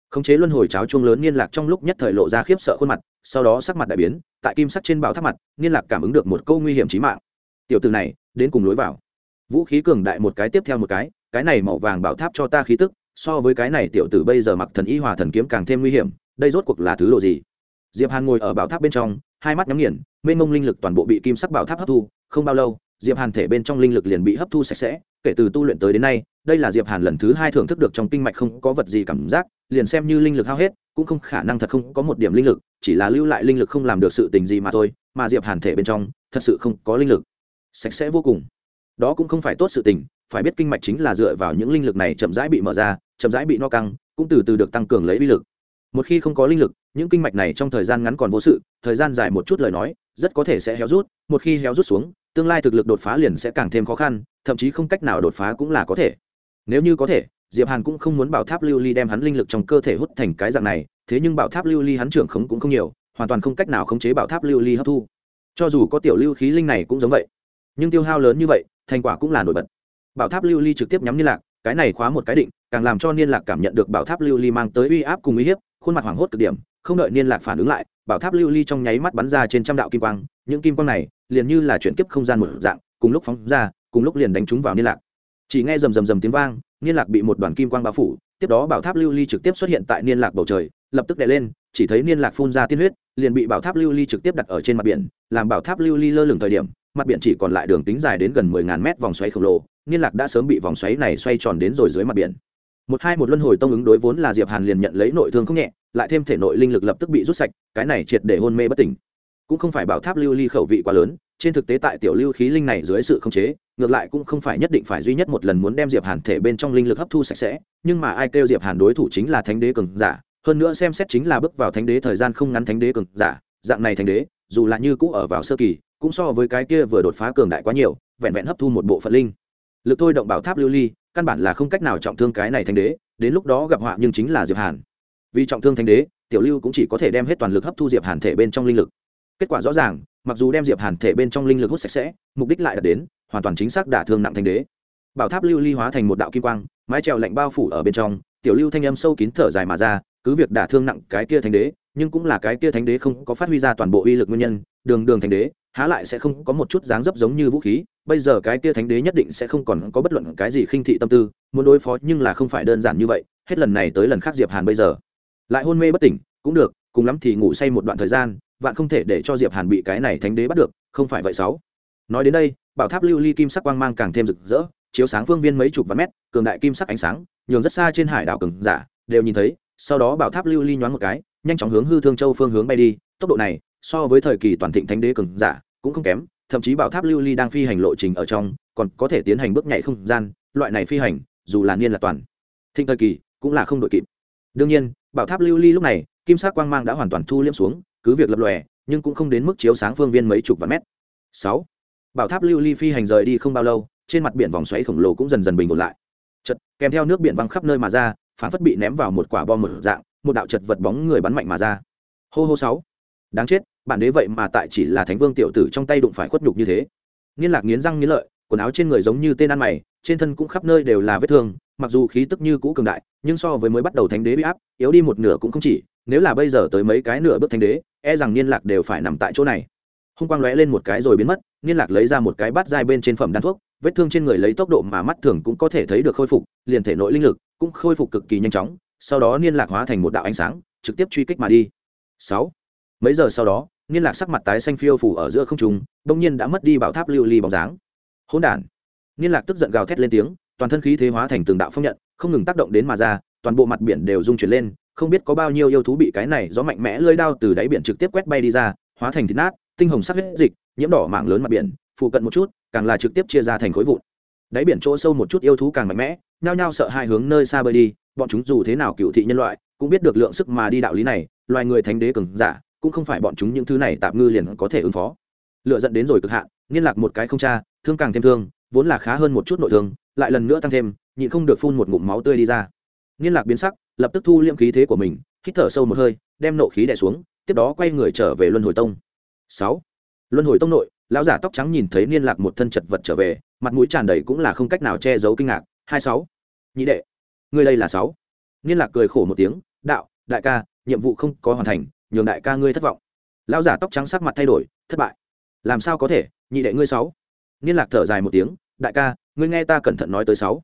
khống chế luân hồi cháo trung lớn niên lạc trong lúc nhất thời lộ ra khiếp sợ khuôn mặt sau đó sắc mặt đại biến tại kim sắc trên bảo tháp mặt niên lạc cảm ứng được một câu nguy hiểm chí mạng tiểu từ này đến cùng lối vào vũ khí cường đại một cái tiếp theo một cái cái này màu vàng bảo tháp cho ta khí tức so với cái này tiểu tử bây giờ mặc thần y hòa thần kiếm càng thêm nguy hiểm đây rốt cuộc là thứ đồ gì diệp hàn ngồi ở bảo tháp bên trong hai mắt nhắm nghiền, mênh mông linh lực toàn bộ bị kim sắc bảo tháp hấp thu, không bao lâu, diệp hàn thể bên trong linh lực liền bị hấp thu sạch sẽ. Kể từ tu luyện tới đến nay, đây là diệp hàn lần thứ hai thưởng thức được trong kinh mạch không có vật gì cảm giác, liền xem như linh lực hao hết, cũng không khả năng thật không có một điểm linh lực, chỉ là lưu lại linh lực không làm được sự tình gì mà thôi, mà diệp hàn thể bên trong, thật sự không có linh lực. Sạch sẽ vô cùng. Đó cũng không phải tốt sự tình, phải biết kinh mạch chính là dựa vào những linh lực này chậm rãi bị mở ra, chậm rãi bị no căng, cũng từ từ được tăng cường lấy uy lực một khi không có linh lực, những kinh mạch này trong thời gian ngắn còn vô sự, thời gian dài một chút lời nói, rất có thể sẽ héo rút, một khi héo rút xuống, tương lai thực lực đột phá liền sẽ càng thêm khó khăn, thậm chí không cách nào đột phá cũng là có thể. Nếu như có thể, diệp hàn cũng không muốn bảo tháp lưu ly đem hắn linh lực trong cơ thể hút thành cái dạng này, thế nhưng bảo tháp lưu ly hắn trưởng khống cũng không nhiều, hoàn toàn không cách nào khống chế bảo tháp lưu ly hấp thu. Cho dù có tiểu lưu khí linh này cũng giống vậy. Nhưng tiêu hao lớn như vậy, thành quả cũng là nổi bật. Bảo tháp lưu ly trực tiếp nhắm niên lạc, cái này khóa một cái định, càng làm cho niên lạc cảm nhận được bảo tháp lưu ly mang tới uy áp cùng uy hiếp khuôn mặt hoảng hốt cực điểm, không đợi niên lạc phản ứng lại, bảo tháp lưu ly trong nháy mắt bắn ra trên trăm đạo kim quang, những kim quang này liền như là chuyển kiếp không gian một dạng, cùng lúc phóng ra, cùng lúc liền đánh trúng vào niên lạc. Chỉ nghe rầm rầm rầm tiếng vang, niên lạc bị một đoàn kim quang bao phủ, tiếp đó bảo tháp lưu ly trực tiếp xuất hiện tại niên lạc bầu trời, lập tức đè lên, chỉ thấy niên lạc phun ra tiên huyết, liền bị bảo tháp lưu ly trực tiếp đặt ở trên mặt biển, làm bảo tháp lưu ly lơ lửng thời điểm, mặt biển chỉ còn lại đường tính dài đến gần mười ngàn mét vòng xoáy khổng lồ, niên lạc đã sớm bị vòng xoáy này xoay tròn đến rồi dưới mặt biển một hai một luân hồi tông ứng đối vốn là diệp hàn liền nhận lấy nội thương không nhẹ, lại thêm thể nội linh lực lập tức bị rút sạch, cái này triệt để hôn mê bất tỉnh. Cũng không phải bảo tháp lưu ly khẩu vị quá lớn, trên thực tế tại tiểu lưu khí linh này dưới sự khống chế, ngược lại cũng không phải nhất định phải duy nhất một lần muốn đem diệp hàn thể bên trong linh lực hấp thu sạch sẽ, nhưng mà ai kêu diệp hàn đối thủ chính là thánh đế cường giả, hơn nữa xem xét chính là bước vào thánh đế thời gian không ngắn thánh đế cường giả, dạng này thánh đế, dù là như cũ ở vào sơ kỳ, cũng so với cái kia vừa đột phá cường đại quá nhiều, vẹn vẹn hấp thu một bộ phận linh lực thôi động bảo tháp lưu ly căn bản là không cách nào trọng thương cái này thánh đế, đến lúc đó gặp họa nhưng chính là diệp hàn. Vì trọng thương thánh đế, tiểu lưu cũng chỉ có thể đem hết toàn lực hấp thu diệp hàn thể bên trong linh lực. Kết quả rõ ràng, mặc dù đem diệp hàn thể bên trong linh lực hút sạch sẽ, mục đích lại đạt đến, hoàn toàn chính xác đả thương nặng thánh đế. Bảo tháp lưu ly hóa thành một đạo kim quang, mái trèo lạnh bao phủ ở bên trong, tiểu lưu thanh âm sâu kín thở dài mà ra, cứ việc đả thương nặng cái kia thánh đế, nhưng cũng là cái kia thánh đế không có phát huy ra toàn bộ uy lực nguyên nhân, đường đường thánh đế, há lại sẽ không có một chút dáng dấp giống như vũ khí bây giờ cái kia thánh đế nhất định sẽ không còn có bất luận cái gì khinh thị tâm tư, muốn đối phó nhưng là không phải đơn giản như vậy, hết lần này tới lần khác diệp hàn bây giờ. Lại hôn mê bất tỉnh, cũng được, cùng lắm thì ngủ say một đoạn thời gian, vạn không thể để cho diệp hàn bị cái này thánh đế bắt được, không phải vậy sáu. Nói đến đây, bảo tháp lưu ly kim sắc quang mang càng thêm rực rỡ, chiếu sáng phương viên mấy chục vạn mét, cường đại kim sắc ánh sáng, nhường rất xa trên hải đảo cường giả, đều nhìn thấy, sau đó bảo tháp lưu ly nhoáng một cái, nhanh chóng hướng hư thương châu phương hướng bay đi, tốc độ này, so với thời kỳ toàn thịnh thánh đế cường giả, cũng không kém thậm chí bảo tháp lưu ly đang phi hành lộ trình ở trong, còn có thể tiến hành bước nhảy không gian, loại này phi hành, dù là niên là toàn. Thịnh thời kỳ, cũng là không đội kịp. Đương nhiên, bảo tháp lưu ly lúc này, kim sắc quang mang đã hoàn toàn thu liễm xuống, cứ việc lập lòe, nhưng cũng không đến mức chiếu sáng phương viên mấy chục vạn mét. Sáu, bảo tháp lưu ly phi hành rời đi không bao lâu, trên mặt biển vòng xoáy khổng lồ cũng dần dần bình ổn lại. Chật kèm theo nước biển văng khắp nơi mà ra phản phất bị ném vào một quả bom một dạng, một đạo chật vật bóng người bắn mạnh mà ra. Hô hô sáu đáng chết, bản đế vậy mà tại chỉ là thánh vương tiểu tử trong tay đụng phải khuất nhục như thế. Nghiên lạc nghiến răng nghiến lợi, quần áo trên người giống như tên ăn mày, trên thân cũng khắp nơi đều là vết thương, mặc dù khí tức như cũ cường đại, nhưng so với mới bắt đầu thánh đế bị áp, yếu đi một nửa cũng không chỉ, nếu là bây giờ tới mấy cái nửa bước thánh đế e rằng niên lạc đều phải nằm tại chỗ này. Hung quang lóe lên một cái rồi biến mất niên lạc lấy ra một cái bát dai bên trên phẩm đan thuốc, vết thương trên người lấy tốc độ mà mắt thường cũng có thể thấy được khôi phục, liền thể nội linh lực cũng khôi phục cực kỳ nhanh chóng, sau đó niên lạc hóa thành một đạo ánh sáng, trực tiếp truy kích mà đi. Sáu mấy giờ sau đó niên lạc sắc mặt tái xanh phiêu phủ ở giữa không trung, bỗng nhiên đã mất đi bảo tháp lưu ly bóng dáng. Hỗn đản! Niên lạc tức giận gào thét lên tiếng, toàn thân khí thế hóa thành từng đạo phong nhận, không ngừng tác động đến mà ra, toàn bộ mặt biển đều rung chuyển lên, không biết có bao nhiêu yêu thú bị cái này gió mạnh mẽ lơi đao từ đáy biển trực tiếp quét bay đi ra, hóa thành thịt nát, tinh hồng sắc huyết dịch, nhiễm đỏ mạng lớn mặt biển, phụ cận một chút, càng là trực tiếp chia ra thành khối vụn. Đáy biển chỗ sâu một chút yêu thú càng mạnh mẽ, nhao nhao sợ hai hướng nơi xa bơi đi, bọn chúng dù thế nào cựu thị nhân loại, cũng biết được lượng sức mà đi đạo lý này, loài người thánh đế cường giả cũng không phải bọn chúng những thứ này tạm ngư liền có thể ứng phó. Lựa dẫn đến rồi cực hạn, nghiên lạc một cái không cha thương càng thêm thương, vốn là khá hơn một chút nội thương, lại lần nữa tăng thêm, nhịn không được phun một ngụm máu tươi đi ra. Nghiên lạc biến sắc, lập tức thu liêm khí thế của mình, hít thở sâu một hơi, đem nộ khí đè xuống, tiếp đó quay người trở về luân hồi tông. Sáu. Luân hồi tông nội, lão giả tóc trắng nhìn thấy niên lạc một thân chật vật trở về, mặt mũi tràn đầy cũng là không cách nào che giấu kinh ngạc. Hai sáu. Nhị đệ, ngươi đây là sáu. Niên lạc cười khổ một tiếng, đạo, đại ca, nhiệm vụ không có hoàn thành nhường đại ca ngươi thất vọng. Lão giả tóc trắng sắc mặt thay đổi, thất bại. Làm sao có thể, nhị đệ ngươi sáu? Niên lạc thở dài một tiếng, đại ca, ngươi nghe ta cẩn thận nói tới sáu.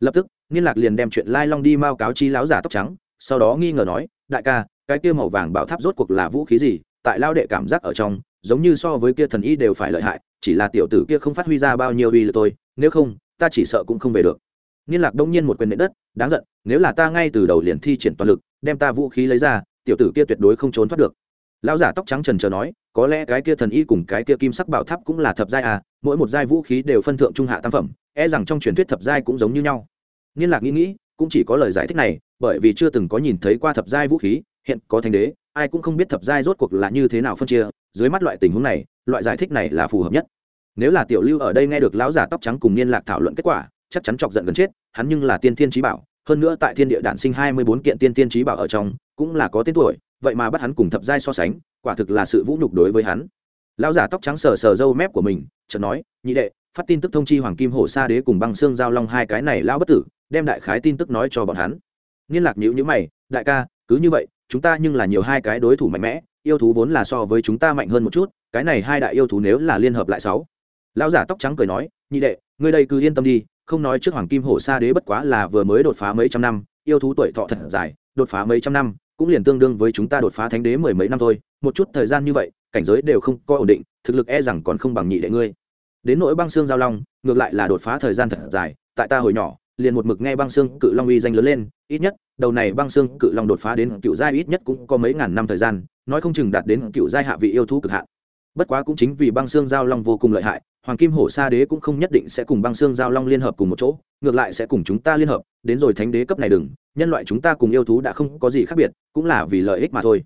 Lập tức, Niên lạc liền đem chuyện lai long đi mau cáo chi lão giả tóc trắng, sau đó nghi ngờ nói, đại ca, cái kia màu vàng bảo tháp rốt cuộc là vũ khí gì? Tại lao đệ cảm giác ở trong, giống như so với kia thần y đều phải lợi hại, chỉ là tiểu tử kia không phát huy ra bao nhiêu uy lực tôi nếu không, ta chỉ sợ cũng không về được. Niên lạc đông nhiên một quyền nệ đất, đáng giận, nếu là ta ngay từ đầu liền thi triển toàn lực, đem ta vũ khí lấy ra tiểu tử kia tuyệt đối không trốn thoát được. Lão giả tóc trắng trần trờ nói, có lẽ cái kia thần y cùng cái kia kim sắc bảo tháp cũng là thập giai à mỗi một giai vũ khí đều phân thượng trung hạ tam phẩm e rằng trong truyền thuyết thập giai cũng giống như nhau. Niên lạc nghĩ nghĩ, cũng chỉ có lời giải thích này, bởi vì chưa từng có nhìn thấy qua thập giai vũ khí, hiện có thành đế, ai cũng không biết thập giai rốt cuộc là như thế nào phân chia, dưới mắt loại tình huống này, loại giải thích này là phù hợp nhất. Nếu là tiểu lưu ở đây nghe được lão giả tóc trắng cùng niên lạc thảo luận kết quả, chắc chắn chọc giận gần chết, hắn nhưng là tiên thiên trí bảo hơn nữa tại thiên địa đản sinh hai mươi bốn kiện tiên tiên trí bảo ở trong, cũng là có tên tuổi, vậy mà bắt hắn cùng thập giai so sánh, quả thực là sự vũ nhục đối với hắn. Lão giả tóc trắng sờ sờ râu mép của mình, chợt nói, nhị đệ, phát tin tức thông chi hoàng kim hổ sa đế cùng băng xương giao long hai cái này lão bất tử, đem đại khái tin tức nói cho bọn hắn. Liên lạc nhữ nhữ mày, đại ca, cứ như vậy, chúng ta nhưng là nhiều hai cái đối thủ mạnh mẽ, yêu thú vốn là so với chúng ta mạnh hơn một chút, cái này hai đại yêu thú nếu là liên hợp lại sáu. Lão giả tóc trắng cười nói, nhị đệ, ngươi đây cứ yên tâm đi không nói trước hoàng kim hổ sa đế bất quá là vừa mới đột phá mấy trăm năm, yêu thú tuổi thọ thật dài, đột phá mấy trăm năm, cũng liền tương đương với chúng ta đột phá thánh đế mười mấy năm thôi, một chút thời gian như vậy, cảnh giới đều không có ổn định, thực lực e rằng còn không bằng nhị đệ ngươi. Đến nỗi băng xương giao long, ngược lại là đột phá thời gian thật dài, tại ta hồi nhỏ, liền một mực nghe băng xương cự long uy danh lớn lên, ít nhất, đầu này băng xương cự long đột phá đến cựu giai ít nhất cũng có mấy ngàn năm thời gian, nói không chừng đạt đến cựu giai hạ vị yêu thú cực hạn bất quá cũng chính vì băng xương giao long vô cùng lợi hại, hoàng kim hổ sa đế cũng không nhất định sẽ cùng băng xương giao long liên hợp cùng một chỗ, ngược lại sẽ cùng chúng ta liên hợp, đến rồi thánh đế cấp này đừng, nhân loại chúng ta cùng yêu thú đã không có gì khác biệt, cũng là vì lợi ích mà thôi.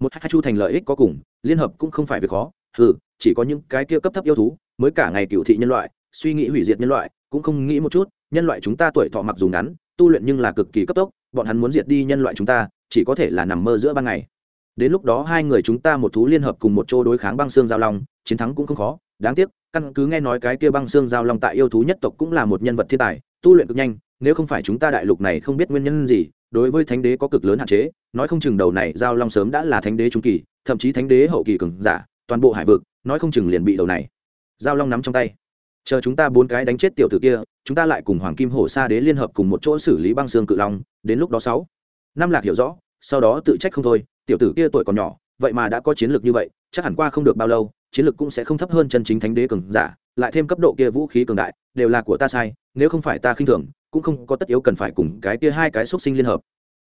Một hai chu thành lợi ích có cùng, liên hợp cũng không phải việc khó ừ chỉ có những cái kia cấp thấp yêu thú, mới cả ngày cựu thị nhân loại, suy nghĩ hủy diệt nhân loại, cũng không nghĩ một chút, nhân loại chúng ta tuổi thọ mặc dù ngắn, tu luyện nhưng là cực kỳ cấp tốc, bọn hắn muốn diệt đi nhân loại chúng ta, chỉ có thể là nằm mơ giữa ban ngày đến lúc đó hai người chúng ta một thú liên hợp cùng một chỗ đối kháng băng xương giao long, chiến thắng cũng không khó. Đáng tiếc, căn cứ nghe nói cái kia băng xương giao long tại yêu thú nhất tộc cũng là một nhân vật thiên tài, tu luyện cực nhanh, nếu không phải chúng ta đại lục này không biết nguyên nhân gì, đối với thánh đế có cực lớn hạn chế, nói không chừng đầu này giao long sớm đã là thánh đế trung kỳ, thậm chí thánh đế hậu kỳ cường giả, toàn bộ hải vực, nói không chừng liền bị đầu này giao long nắm trong tay. Chờ chúng ta bốn cái đánh chết tiểu tử kia, chúng ta lại cùng hoàng kim hổ sa đế liên hợp cùng một chỗ xử lý băng xương cự long, đến lúc đó sáu, năm lạc hiểu rõ, sau đó tự trách không thôi tiểu tử kia tuổi còn nhỏ, vậy mà đã có chiến lược như vậy, chắc hẳn qua không được bao lâu, chiến lược cũng sẽ không thấp hơn chân chính thánh đế cường giả, lại thêm cấp độ kia vũ khí cường đại, đều là của ta sai, nếu không phải ta khinh thường, cũng không có tất yếu cần phải cùng cái kia hai cái xúc sinh liên hợp.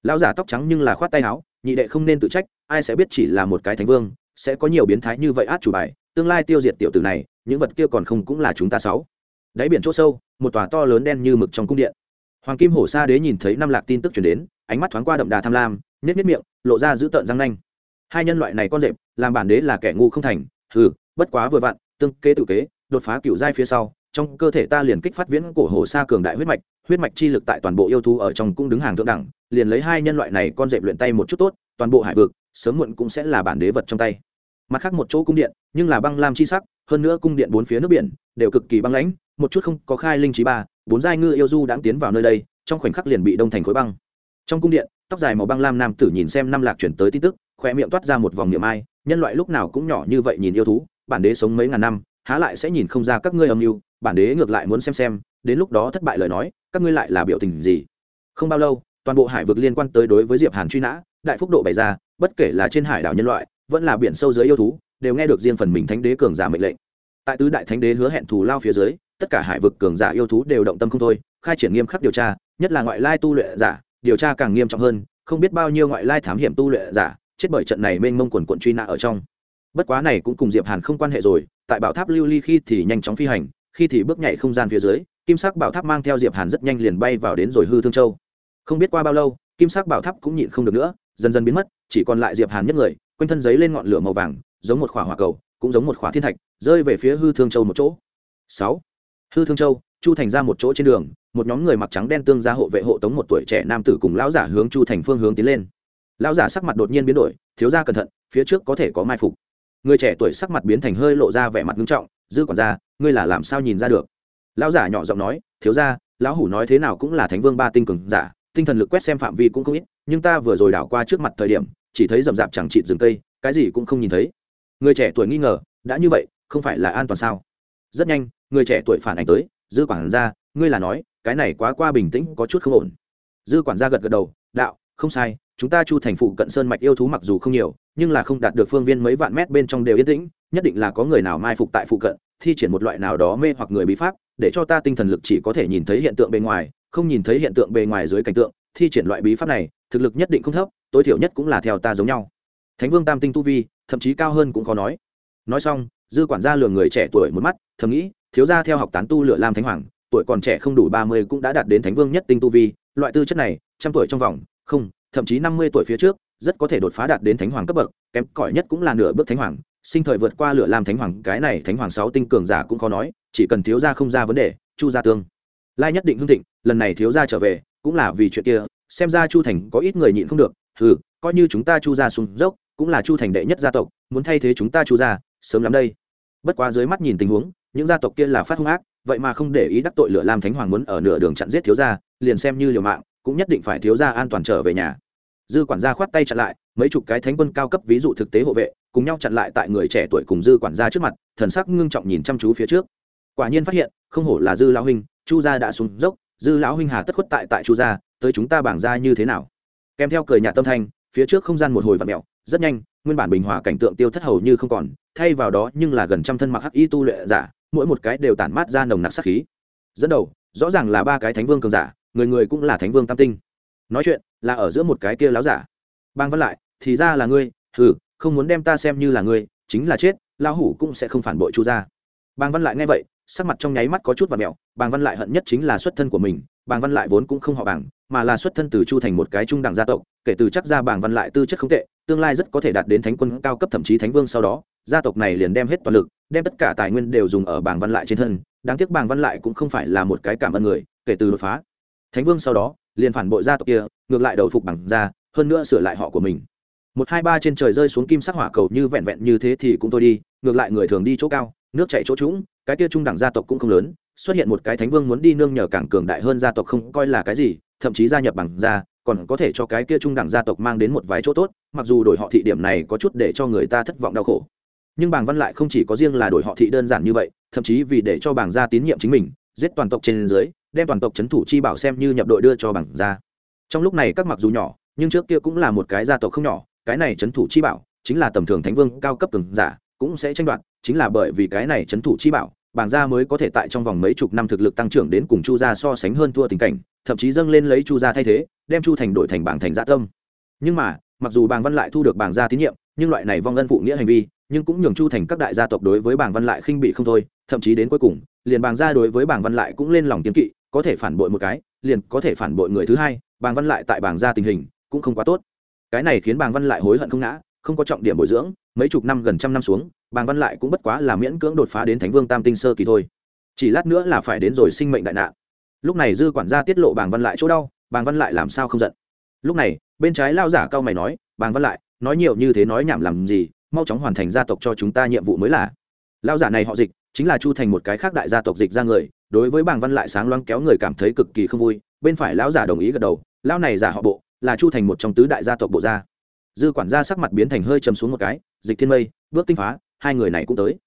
Lão giả tóc trắng nhưng là khoát tay áo, nhị đệ không nên tự trách, ai sẽ biết chỉ là một cái thánh vương, sẽ có nhiều biến thái như vậy át chủ bài, tương lai tiêu diệt tiểu tử này, những vật kia còn không cũng là chúng ta sáu. Đáy biển chỗ sâu, một tòa to lớn đen như mực trong cung điện. Hoàng kim hổ sa đế nhìn thấy năm lạc tin tức chuyển đến, ánh mắt thoáng qua đậm đà tham lam nhét nhét miệng, lộ ra giữ tợn răng nanh. Hai nhân loại này con rệp, làm bản đế là kẻ ngu không thành. Hừ, bất quá vừa vặn, tương kế tự kế, đột phá cựu giai phía sau, trong cơ thể ta liền kích phát viễn cổ hồ sa cường đại huyết mạch huyết mạch chi lực tại toàn bộ yêu thú ở trong cũng đứng hàng thượng đẳng, liền lấy hai nhân loại này con dẹp luyện tay một chút tốt, toàn bộ hải vực, sớm muộn cũng sẽ là bản đế vật trong tay. Mặt khác một chỗ cung điện, nhưng là băng lam chi sắc, hơn nữa cung điện bốn phía nước biển, đều cực kỳ băng lãnh, một chút không có khai linh trí ba, bốn giai ngư yêu du đã tiến vào nơi đây, trong khoảnh khắc liền bị đông thành khối băng. Trong cung điện tóc dài màu băng lam nam tử nhìn xem năm lạc chuyển tới tin tức khoe miệng toát ra một vòng niệm ai, nhân loại lúc nào cũng nhỏ như vậy nhìn yêu thú, bản đế sống mấy ngàn năm, há lại sẽ nhìn không ra các ngươi âm mưu, bản đế ngược lại muốn xem xem, đến lúc đó thất bại lời nói, các ngươi lại là biểu tình gì? Không bao lâu, toàn bộ hải vực liên quan tới đối với diệp hàn truy nã, đại phúc độ bày ra, bất kể là trên hải đảo nhân loại, vẫn là biển sâu dưới yêu thú, đều nghe được riêng phần mình thánh đế cường giả mệnh lệnh. Tại tứ đại thánh đế hứa hẹn thù lao phía dưới, tất cả hải vực cường giả yêu thú đều động tâm không thôi, khai triển nghiêm khắc điều tra, nhất là ngoại lai tu luyện giả điều tra càng nghiêm trọng hơn, không biết bao nhiêu ngoại lai thám hiểm tu luyện giả chết bởi trận này mênh mông quần quận truy nã ở trong. Bất quá này cũng cùng diệp hàn không quan hệ rồi, tại bảo tháp lưu ly khi thì nhanh chóng phi hành, khi thì bước nhảy không gian phía dưới, kim sắc bảo tháp mang theo diệp hàn rất nhanh liền bay vào đến rồi hư thương châu. Không biết qua bao lâu, kim sắc bảo tháp cũng nhịn không được nữa, dần dần biến mất, chỉ còn lại diệp hàn nhất người, quanh thân giấy lên ngọn lửa màu vàng, giống một khỏa hỏa cầu, cũng giống một khỏa thiên thạch, rơi về phía hư thương châu một chỗ. Sáu. Hư thương châu, chu thành ra một chỗ trên đường một nhóm người mặc trắng đen tương gia hộ vệ hộ tống một tuổi trẻ nam tử cùng lão giả hướng chu thành phương hướng tiến lên. Lão giả sắc mặt đột nhiên biến đổi, thiếu gia cẩn thận, phía trước có thể có mai phục. Người trẻ tuổi sắc mặt biến thành hơi lộ ra vẻ mặt nghiêm trọng, dư quản gia, ngươi là làm sao nhìn ra được? Lão giả nhỏ giọng nói, thiếu gia, lão hủ nói thế nào cũng là thánh vương ba tinh cường giả, tinh thần lực quét xem phạm vi cũng không ít, nhưng ta vừa rồi đảo qua trước mặt thời điểm, chỉ thấy rậm rạp chẳng chịt rừng cây, cái gì cũng không nhìn thấy. Người trẻ tuổi nghi ngờ, đã như vậy, không phải là an toàn sao? Rất nhanh, người trẻ tuổi phản ảnh tới, dư quản gia, ngươi là nói cái này quá qua bình tĩnh, có chút không ổn. Dư quản gia gật gật đầu, đạo, không sai, chúng ta chu thành phụ cận sơn mạch yêu thú mặc dù không nhiều, nhưng là không đạt được phương viên mấy vạn mét bên trong đều yên tĩnh, nhất định là có người nào mai phục tại phụ cận, thi triển một loại nào đó mê hoặc người bí pháp, để cho ta tinh thần lực chỉ có thể nhìn thấy hiện tượng bề ngoài, không nhìn thấy hiện tượng bề ngoài dưới cảnh tượng, thi triển loại bí pháp này, thực lực nhất định không thấp, tối thiểu nhất cũng là theo ta giống nhau. Thánh vương tam tinh tu vi, thậm chí cao hơn cũng khó nói. Nói xong, dư quản gia lường người trẻ tuổi một mắt, thầm nghĩ, thiếu gia theo học tán tu lựa lam thánh hoàng tuổi còn trẻ không đủ ba mươi cũng đã đạt đến thánh vương nhất tinh tu vi, loại tư chất này, trăm tuổi trong vòng, không, thậm chí năm mươi tuổi phía trước, rất có thể đột phá đạt đến thánh hoàng cấp bậc, kém cỏi nhất cũng là nửa bước thánh hoàng, sinh thời vượt qua lửa lam thánh hoàng, cái này thánh hoàng sáu tinh cường giả cũng khó nói, chỉ cần thiếu gia không ra vấn đề, chu gia tương lai nhất định hưng thịnh, lần này thiếu gia trở về, cũng là vì chuyện kia, xem ra chu thành có ít người nhịn không được, hừ, coi như chúng ta chu gia xuống dốc, cũng là chu thành đệ nhất gia tộc, muốn thay thế chúng ta chu gia, sớm lắm đây. Bất quá dưới mắt nhìn tình huống, những gia tộc kia là phát hung ác vậy mà không để ý đắc tội lửa lam thánh hoàng muốn ở nửa đường chặn giết thiếu gia, liền xem như liều mạng, cũng nhất định phải thiếu gia an toàn trở về nhà. Dư quản gia khoát tay chặn lại, mấy chục cái thánh quân cao cấp ví dụ thực tế hộ vệ, cùng nhau chặn lại tại người trẻ tuổi cùng dư quản gia trước mặt, thần sắc ngưng trọng nhìn chăm chú phía trước. Quả nhiên phát hiện, không hổ là dư lão huynh, chu gia đã xuống dốc, dư lão huynh hà tất khuất tại tại chu gia, tới chúng ta bảng ra như thế nào? Kèm theo cười nhạt tâm thanh, phía trước không gian một hồi vặn mẹo rất nhanh, nguyên bản bình hòa cảnh tượng tiêu thất hầu như không còn, thay vào đó nhưng là gần trăm thân mặc hắc y tu luyện giả mỗi một cái đều tản mát ra nồng nặc sát khí. Dẫn đầu, rõ ràng là ba cái thánh vương cường giả, người người cũng là thánh vương tam tinh. Nói chuyện, là ở giữa một cái kia láo giả. Bang văn lại, thì ra là ngươi ừ không muốn đem ta xem như là ngươi, chính là chết, lão hủ cũng sẽ không phản bội chu gia. Bang văn lại nghe vậy, sắc mặt trong nháy mắt có chút và mẹo bang văn lại hận nhất chính là xuất thân của mình bang văn lại vốn cũng không họ bảng mà là xuất thân từ chu thành một cái trung đẳng gia tộc, kể từ chắc ra bang văn lại tư chất không tệ tương lai rất có thể đạt đến thánh quân cao cấp thậm chí thánh vương sau đó, gia tộc này liền đem hết toàn lực, đem tất cả tài nguyên đều dùng ở bảng văn lại trên thân, đáng tiếc bảng văn lại cũng không phải là một cái cảm ơn người, kể từ đột phá. Thánh vương sau đó, liền phản bội gia tộc kia, ngược lại đầu phục bằng ra hơn nữa sửa lại họ của mình. Một, hai, ba trên trời rơi xuống kim sắc hỏa cầu như vẹn vẹn như thế thì cũng thôi đi, ngược lại người thường đi chỗ cao, nước chạy chỗ trũng, cái kia trung đẳng gia tộc cũng không lớn, xuất hiện một cái thánh vương muốn đi nương nhờ càng cường đại hơn gia tộc không coi là cái gì thậm chí gia nhập bằng gia còn có thể cho cái kia trung đẳng gia tộc mang đến một vài chỗ tốt, mặc dù đổi họ thị điểm này có chút để cho người ta thất vọng đau khổ. Nhưng bàng văn lại không chỉ có riêng là đổi họ thị đơn giản như vậy, thậm chí vì để cho bàng gia tín nhiệm chính mình, giết toàn tộc trên dưới, đem toàn tộc c h ấ n thủ chi bảo xem như nhập đội đưa cho bàng gia. Trong lúc này các mặc dù nhỏ, nhưng trước kia cũng là một cái gia tộc không nhỏ, cái này c h ấ n thủ chi bảo chính là tầm thường thánh vương cao cấp từng giả, cũng sẽ tranh đoạt, chính là bởi vì cái này c h ấ n thủ chi bảo bàng gia mới có thể tại trong vòng mấy chục năm thực lực tăng trưởng đến cùng chu gia so sánh hơn thua tình cảnh, thậm chí dâng lên lấy chu gia thay thế, đem chu thành đổi thành bảng thành gia tâm. Nhưng mà, mặc dù bàng văn lại thu được bàng gia tín nhiệm, nhưng loại này vong ân phụ nghĩa hành vi, nhưng cũng nhường chu thành các đại gia tộc đối với bàng văn lại khinh bị không thôi, thậm chí đến cuối cùng, liền bàng gia đối với bàng văn lại cũng lên lòng kiến kỵ, có thể phản bội một cái, liền có thể phản bội người thứ hai bàng văn lại tại bàng gia tình hình cũng không quá tốt. Cái này khiến bàng văn lại hối hận không ngã, không có trọng điểm bồi dưỡng, mấy chục năm gần trăm năm xuống bàng văn lại cũng bất quá là miễn cưỡng đột phá đến thánh vương tam tinh sơ kỳ thôi. Chỉ lát nữa là phải đến rồi sinh mệnh đại nạn. Lúc này dư quản gia tiết lộ bàng văn lại chỗ đau, bàng văn lại làm sao không giận. Lúc này, bên trái lao giả cao mày nói, bàng văn lại, nói nhiều như thế nói nhảm làm gì, mau chóng hoàn thành gia tộc cho chúng ta nhiệm vụ mới là. Lao giả này họ dịch, chính là chu thành một cái khác đại gia tộc dịch ra người, đối với bàng văn lại sáng loáng kéo người cảm thấy cực kỳ không vui, bên phải lão giả đồng ý gật đầu, lão này giả họ bộ, là chu thành một trong tứ đại gia tộc bộ gia. Dư quản gia sắc mặt biến thành hơi chầm xuống một cái, dịch thiên mây, bước tinh phá hai người này cũng tới.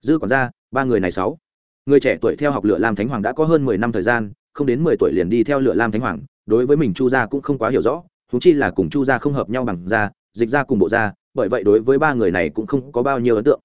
Dư quản gia ba người này sáu. Người trẻ tuổi theo học lựa lam thánh hoàng đã có hơn mười năm thời gian, không đến mười tuổi liền đi theo lựa lam thánh hoàng, đối với mình chu gia cũng không quá hiểu rõ thú chi là cùng chu gia không hợp nhau bằng gia dịch gia cùng bộ gia bởi vậy đối với ba người này cũng không có bao nhiêu ấn tượng.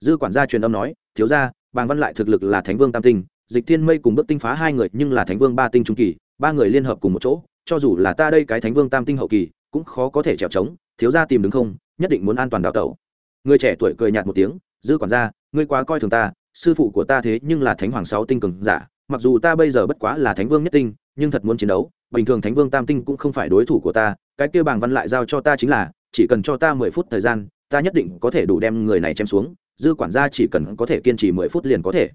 Dư quản gia truyền âm nói, thiếu gia, bàng văn lại thực lực là thánh vương tam tinh, dịch thiên mây cùng bước tinh phá hai người nhưng là thánh vương ba tinh trung kỳ, ba người liên hợp cùng một chỗ, cho dù là ta đây cái thánh vương tam tinh hậu kỳ, cũng khó có thể trèo trống, thiếu gia tìm đứng không, nhất định muốn an toàn đào tẩu người trẻ tuổi cười nhạt một tiếng, dư quản gia, ngươi quá coi thường ta, sư phụ của ta thế nhưng là thánh hoàng sáu tinh cường giả, mặc dù ta bây giờ bất quá là thánh vương nhất tinh, nhưng thật muốn chiến đấu, bình thường thánh vương tam tinh cũng không phải đối thủ của ta, cái kia bảng văn lại giao cho ta chính là, chỉ cần cho ta mười phút thời gian, ta nhất định có thể đủ đem người này chém xuống, dư quản gia chỉ cần có thể kiên trì mười phút liền có thể.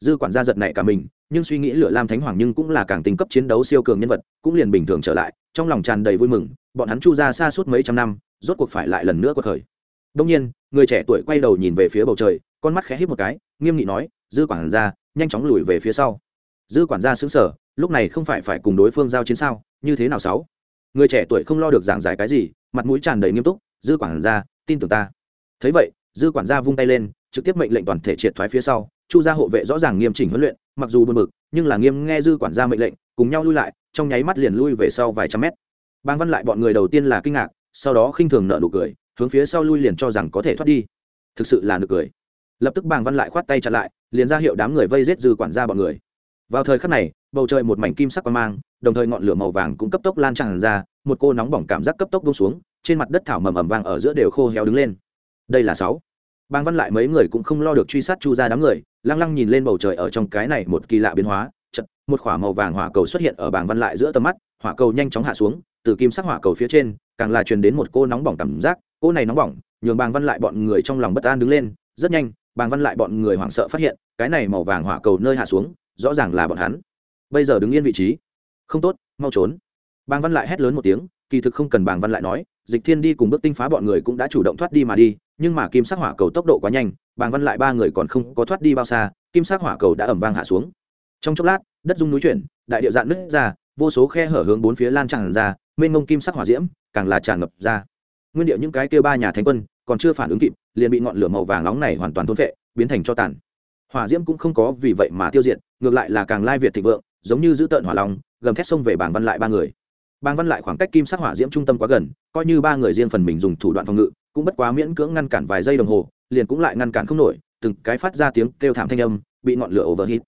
Dư quản gia giật này cả mình, nhưng suy nghĩ lựa lam thánh hoàng nhưng cũng là càng tính cấp chiến đấu siêu cường nhân vật, cũng liền bình thường trở lại, trong lòng tràn đầy vui mừng, bọn hắn chu ra xa suốt mấy trăm năm, rốt cuộc phải lại lần nữa cuộc thời đông nhiên, người trẻ tuổi quay đầu nhìn về phía bầu trời, con mắt khẽ hít một cái, nghiêm nghị nói, dư quản gia, nhanh chóng lùi về phía sau. Dư quản gia xứng sở lúc này không phải phải cùng đối phương giao chiến sao? Như thế nào sáu? Người trẻ tuổi không lo được giảng giải cái gì, mặt mũi tràn đầy nghiêm túc, dư quản gia, tin tưởng ta. Thấy vậy, dư quản gia vung tay lên, trực tiếp mệnh lệnh toàn thể triệt thoái phía sau, chu gia hộ vệ rõ ràng nghiêm chỉnh huấn luyện, mặc dù buồn bực, nhưng là nghiêm nghe dư quản gia mệnh lệnh, cùng nhau lui lại, trong nháy mắt liền lui về sau vài trăm mét. Bang văn lại bọn người đầu tiên là kinh ngạc, sau đó khinh thường nợ nụ cười hướng phía sau lui liền cho rằng có thể thoát đi. Thực sự là nực cười. Lập tức bàng văn lại khoát tay chặn lại, liền ra hiệu đám người vây giết dư quản gia bọn người. Vào thời khắc này, bầu trời một mảnh kim sắc qua mang, đồng thời ngọn lửa màu vàng cũng cấp tốc lan tràn ra, một cô nóng bỏng cảm giác cấp tốc bông xuống, trên mặt đất thảo mầm ầm vàng ở giữa đều khô héo đứng lên. Đây là sáu. Bang văn lại mấy người cũng không lo được truy sát chu ra đám người, lăng lăng nhìn lên bầu trời ở trong cái này một kỳ lạ biến hóa chật một khỏa màu vàng hỏa cầu xuất hiện ở bàng văn lại giữa tầm mắt, hỏa cầu nhanh chóng hạ xuống, từ kim sắc hỏa cầu phía trên, càng là truyền đến một cô nóng bỏng cảm giác cô này nóng bỏng, nhường bàng văn lại bọn người trong lòng bất an đứng lên, rất nhanh, bàng văn lại bọn người hoảng sợ phát hiện, cái này màu vàng hỏa cầu nơi hạ xuống, rõ ràng là bọn hắn. Bây giờ đứng yên vị trí. Không tốt, mau trốn. Bàng văn lại hét lớn một tiếng, kỳ thực không cần bàng văn lại nói, dịch thiên đi cùng bước tinh phá bọn người cũng đã chủ động thoát đi mà đi, nhưng mà kim sắc hỏa cầu tốc độ quá nhanh, bàng văn lại ba người còn không có thoát đi bao xa, kim sắc hỏa cầu đã ẩm vang hạ xuống. Trong chốc lát, đất dung núi chuyển, đại điệu dạn nứt ra, vô số khe hở hướng bốn phía lan tràn ra, mênh mông kim sắc hỏa diễm càng là tràn ngập ra nguyên điệu những cái kia ba nhà thánh quân còn chưa phản ứng kịp, liền bị ngọn lửa màu vàng nóng này hoàn toàn thôn vệ biến thành cho tàn. Hỏa diễm cũng không có vì vậy mà tiêu diệt, ngược lại là càng lai việt thịnh vượng, giống như giữ tợn hỏa long, gầm thét xông về bảng văn lại ba người. Bang văn lại khoảng cách kim sắc hỏa diễm trung tâm quá gần, coi như ba người riêng phần mình dùng thủ đoạn phòng ngự, cũng bất quá miễn cưỡng ngăn cản vài giây đồng hồ, liền cũng lại ngăn cản không nổi, từng cái phát ra tiếng kêu thảm thanh âm, bị ngọn lửa overheat.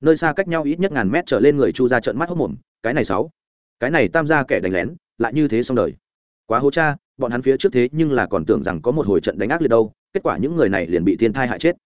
Nơi xa cách nhau ít nhất ngàn mét trở lên người chu ra trận mắt hốc mồm, cái này sáu, cái này tam gia kẻ đánh lén, lại như thế xong đời. Quá hố cha bọn hắn phía trước thế nhưng là còn tưởng rằng có một hồi trận đánh ác liệt đâu, kết quả những người này liền bị thiên thai hại chết.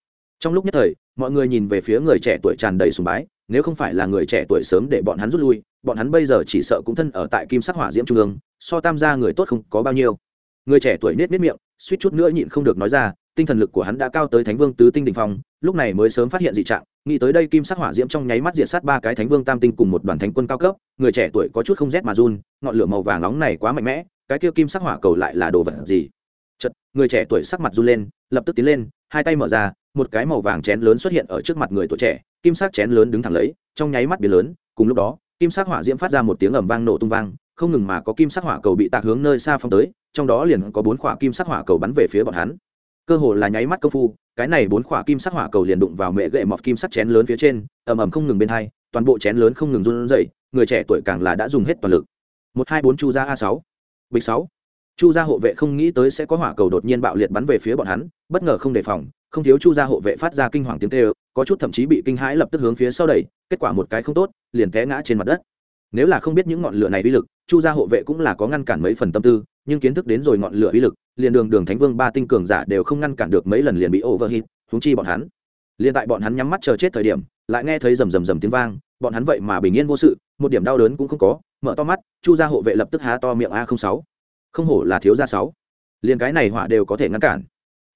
Trong lúc nhất thời, mọi người nhìn về phía người trẻ tuổi tràn đầy sùng bái, nếu không phải là người trẻ tuổi sớm để bọn hắn rút lui, bọn hắn bây giờ chỉ sợ cũng thân ở tại kim sắc hỏa diễm trung ương, so tam gia người tốt không có bao nhiêu. Người trẻ tuổi nết nết miệng, suýt chút nữa nhịn không được nói ra, tinh thần lực của hắn đã cao tới thánh vương tứ tinh đình phong, lúc này mới sớm phát hiện dị trạng, nghĩ tới đây kim sắc hỏa diễm trong nháy mắt diệt sát ba cái thánh vương tam tinh cùng một đoàn thánh quân cao cấp, người trẻ tuổi có chút không rét mà run, ngọn lửa màu vàng nóng này quá mạnh mẽ cái kia kim sắc hỏa cầu lại là đồ vật gì? Chật người trẻ tuổi sắc mặt run lên, lập tức tiến lên, hai tay mở ra, một cái màu vàng chén lớn xuất hiện ở trước mặt người tuổi trẻ, kim sắc chén lớn đứng thẳng lấy, trong nháy mắt biến lớn, cùng lúc đó, kim sắc hỏa diễm phát ra một tiếng ầm vang nổ tung vang, không ngừng mà có kim sắc hỏa cầu bị tạc hướng nơi xa phong tới, trong đó liền có bốn khỏa kim sắc hỏa cầu bắn về phía bọn hắn. Cơ hồ là nháy mắt công phu, cái này bốn khỏa kim sắc hỏa cầu liền đụng vào mẹ gậy mọc kim sắc chén lớn phía trên, ầm ầm không ngừng bên hai, toàn bộ chén lớn không ngừng run rẩy, người trẻ tuổi càng là đã dùng hết toàn lực. Một hai bốn chu ra a sáu bịch sáu. Chu gia hộ vệ không nghĩ tới sẽ có hỏa cầu đột nhiên bạo liệt bắn về phía bọn hắn, bất ngờ không đề phòng, không thiếu chu gia hộ vệ phát ra kinh hoàng tiếng kêu, có chút thậm chí bị kinh hãi lập tức hướng phía sau đẩy, kết quả một cái không tốt, liền té ngã trên mặt đất. Nếu là không biết những ngọn lửa này uy lực, chu gia hộ vệ cũng là có ngăn cản mấy phần tâm tư, nhưng kiến thức đến rồi ngọn lửa uy lực, liền đường đường thánh vương ba tinh cường giả đều không ngăn cản được mấy lần liền bị overheat húng chi bọn hắn. Liền tại bọn hắn nhắm mắt chờ chết thời điểm, lại nghe thấy rầm rầm rầm tiếng vang, bọn hắn vậy mà bình yên vô sự, một điểm đau đớn cũng không có mở to mắt, chu gia hộ vệ lập tức há to miệng a sáu. Không hổ là thiếu gia sáu. Liền cái này hỏa đều có thể ngăn cản.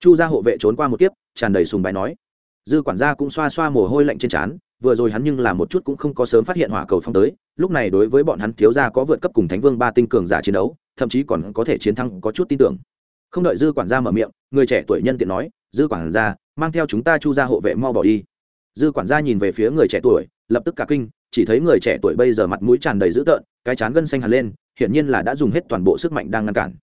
Chu gia hộ vệ trốn qua một kiếp, tràn đầy sùng bài nói. Dư quản gia cũng xoa xoa mồ hôi lạnh trên trán, vừa rồi hắn nhưng là một chút cũng không có sớm phát hiện hỏa cầu phong tới, lúc này đối với bọn hắn thiếu gia có vượt cấp cùng thánh vương ba tinh cường giả chiến đấu, thậm chí còn có thể chiến thắng có chút tin tưởng. Không đợi dư quản gia mở miệng, người trẻ tuổi nhân tiện nói, dư quản gia, mang theo chúng ta chu gia hộ vệ mau bỏ đi dư quản gia nhìn về phía người trẻ tuổi, lập tức cả kinh, chỉ thấy người trẻ tuổi bây giờ mặt mũi tràn đầy dữ tợn, cái chán gân xanh hẳn lên, hiển nhiên là đã dùng hết toàn bộ sức mạnh đang ngăn cản.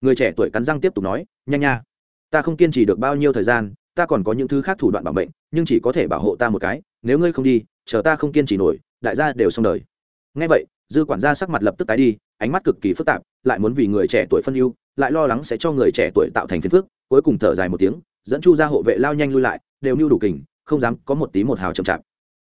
Người trẻ tuổi cắn răng tiếp tục nói, nhanh nha, ta không kiên trì được bao nhiêu thời gian, ta còn có những thứ khác thủ đoạn bảo mệnh, nhưng chỉ có thể bảo hộ ta một cái, nếu ngươi không đi, chờ ta không kiên trì nổi, đại gia đều xong đời. Ngay vậy, dư quản gia sắc mặt lập tức tái đi, ánh mắt cực kỳ phức tạp, lại muốn vì người trẻ tuổi phân ưu, lại lo lắng sẽ cho người trẻ tuổi tạo thành phiền phức, cuối cùng thở dài một tiếng, dẫn chu gia hộ vệ lao nhanh lui lại, đều nưu đủ kình không dám có một tí một hào chậm chạp.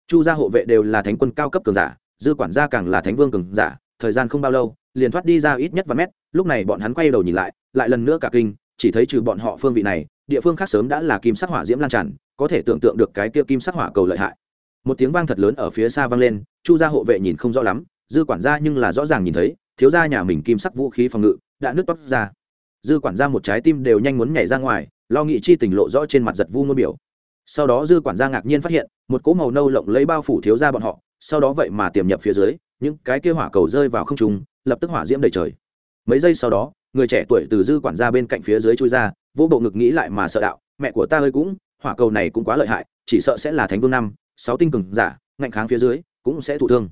Chu gia hộ vệ đều là thánh quân cao cấp cường giả, dư quản gia càng là thánh vương cường giả, thời gian không bao lâu, liền thoát đi ra ít nhất vài mét, lúc này bọn hắn quay đầu nhìn lại lại lần nữa cả kinh, chỉ thấy trừ bọn họ phương vị này, địa phương khác sớm đã là kim sắc hỏa diễm lan tràn, có thể tưởng tượng được cái kia kim sắc hỏa cầu lợi hại. Một tiếng vang thật lớn ở phía xa vang lên, chu gia hộ vệ nhìn không rõ lắm, dư quản gia nhưng là rõ ràng nhìn thấy, thiếu gia nhà mình kim sắc vũ khí phòng ngự, đã nứt toát ra. Dư quản gia một trái tim đều nhanh muốn nhảy ra ngoài, lo nghị chi tình lộ rõ trên mặt giật vu ngôn biểu sau đó dư quản gia ngạc nhiên phát hiện, một cỗ màu nâu lộng lấy bao phủ thiếu gia bọn họ, sau đó vậy mà tiềm nhập phía dưới, những cái kia hỏa cầu rơi vào không trung, lập tức hỏa diễm đầy trời. Mấy giây sau đó, người trẻ tuổi từ dư quản gia bên cạnh phía dưới chui ra vỗ bộ ngực nghĩ lại mà sợ đạo, mẹ của ta ơi cũng, hỏa cầu này cũng quá lợi hại, chỉ sợ sẽ là thánh vương năm, sáu tinh cường giả, ngạnh kháng phía dưới, cũng sẽ thụ thương.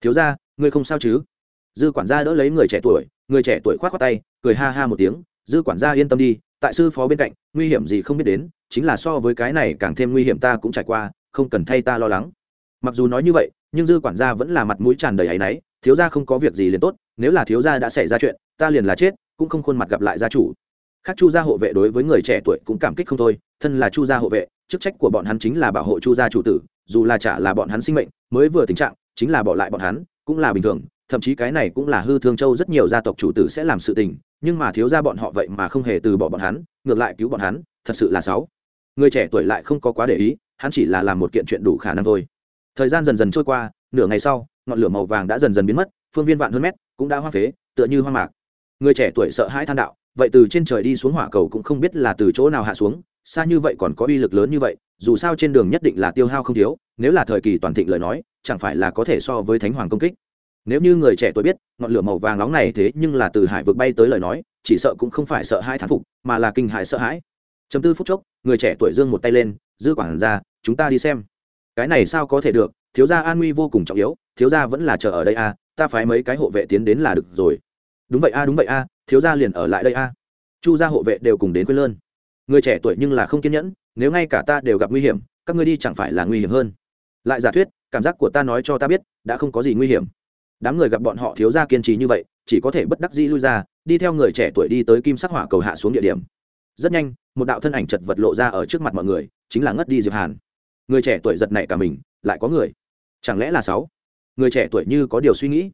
Thiếu ra ngươi không sao chứ? Dư quản gia đỡ lấy người trẻ tuổi, người trẻ tuổi k h o á t khoác tay, cười ha ha một tiếng, dư quản gia yên tâm đi, tại sư phó bên cạnh, nguy hiểm gì không biết đến chính là so với cái này càng thêm nguy hiểm ta cũng trải qua, không cần thay ta lo lắng. Mặc dù nói như vậy, nhưng dư quản gia vẫn là mặt mũi tràn đầy áy náy, thiếu gia không có việc gì liền tốt, nếu là thiếu gia đã xảy ra chuyện, ta liền là chết, cũng không khuôn mặt gặp lại gia chủ. Khác chu gia hộ vệ đối với người trẻ tuổi cũng cảm kích không thôi, thân là chu gia hộ vệ, chức trách của bọn hắn chính là bảo hộ chu gia chủ tử, dù là trả là bọn hắn sinh mệnh, mới vừa tình trạng, chính là bỏ lại bọn hắn, cũng là bình thường, thậm chí cái này cũng là hư thương châu rất nhiều gia tộc chủ tử sẽ làm sự tình, nhưng mà thiếu gia bọn họ vậy mà không hề từ bỏ bọn hắn, ngược lại cứu bọn hắn, thật sự là sáu người trẻ tuổi lại không có quá để ý, hắn chỉ là làm một kiện chuyện đủ khả năng thôi. Thời gian dần dần trôi qua, nửa ngày sau, ngọn lửa màu vàng đã dần dần biến mất, phương viên vạn hơn mét, cũng đã hoa phế, tựa như hoa mạc. Người trẻ tuổi sợ hãi than đạo, vậy từ trên trời đi xuống hỏa cầu cũng không biết là từ chỗ nào hạ xuống, xa như vậy còn có uy lực lớn như vậy, dù sao trên đường nhất định là tiêu hao không thiếu, nếu là thời kỳ toàn thịnh lời nói, chẳng phải là có thể so với thánh hoàng công kích. Nếu như người trẻ tuổi biết, ngọn lửa màu vàng nóng này thế nhưng là từ hải vực bay tới lời nói, chỉ sợ cũng không phải sợ hãi thán phục, mà là kinh hại sợ hãi. Chấm tư phút chốc người trẻ tuổi dương một tay lên dư quản ra chúng ta đi xem. Cái này sao có thể được? Thiếu gia an nguy vô cùng trọng yếu thiếu gia vẫn là chờ ở đây a à, ta phái mấy cái hộ vệ tiến đến là được rồi. Đúng vậy a đúng vậy a thiếu gia liền ở lại đây a. Chu gia hộ vệ đều cùng đến quê lơn. Người trẻ tuổi nhưng là không kiên nhẫn nếu ngay cả ta đều gặp nguy hiểm các ngươi đi chẳng phải là nguy hiểm hơn. Lại giả thuyết cảm giác của ta nói cho ta biết đã không có gì nguy hiểm. Đám người gặp bọn họ thiếu gia kiên trì như vậy chỉ có thể bất đắc dĩ lui ra đi theo người trẻ tuổi đi tới kim sắc hỏa cầu hạ xuống địa điểm. Rất nhanh một đạo thân ảnh chật vật lộ ra ở trước mặt mọi người, chính là ngất đi diệp hàn. Người trẻ tuổi giật nảy cả mình, lại có người. Chẳng lẽ là sáu? Người trẻ tuổi như có điều suy nghĩ.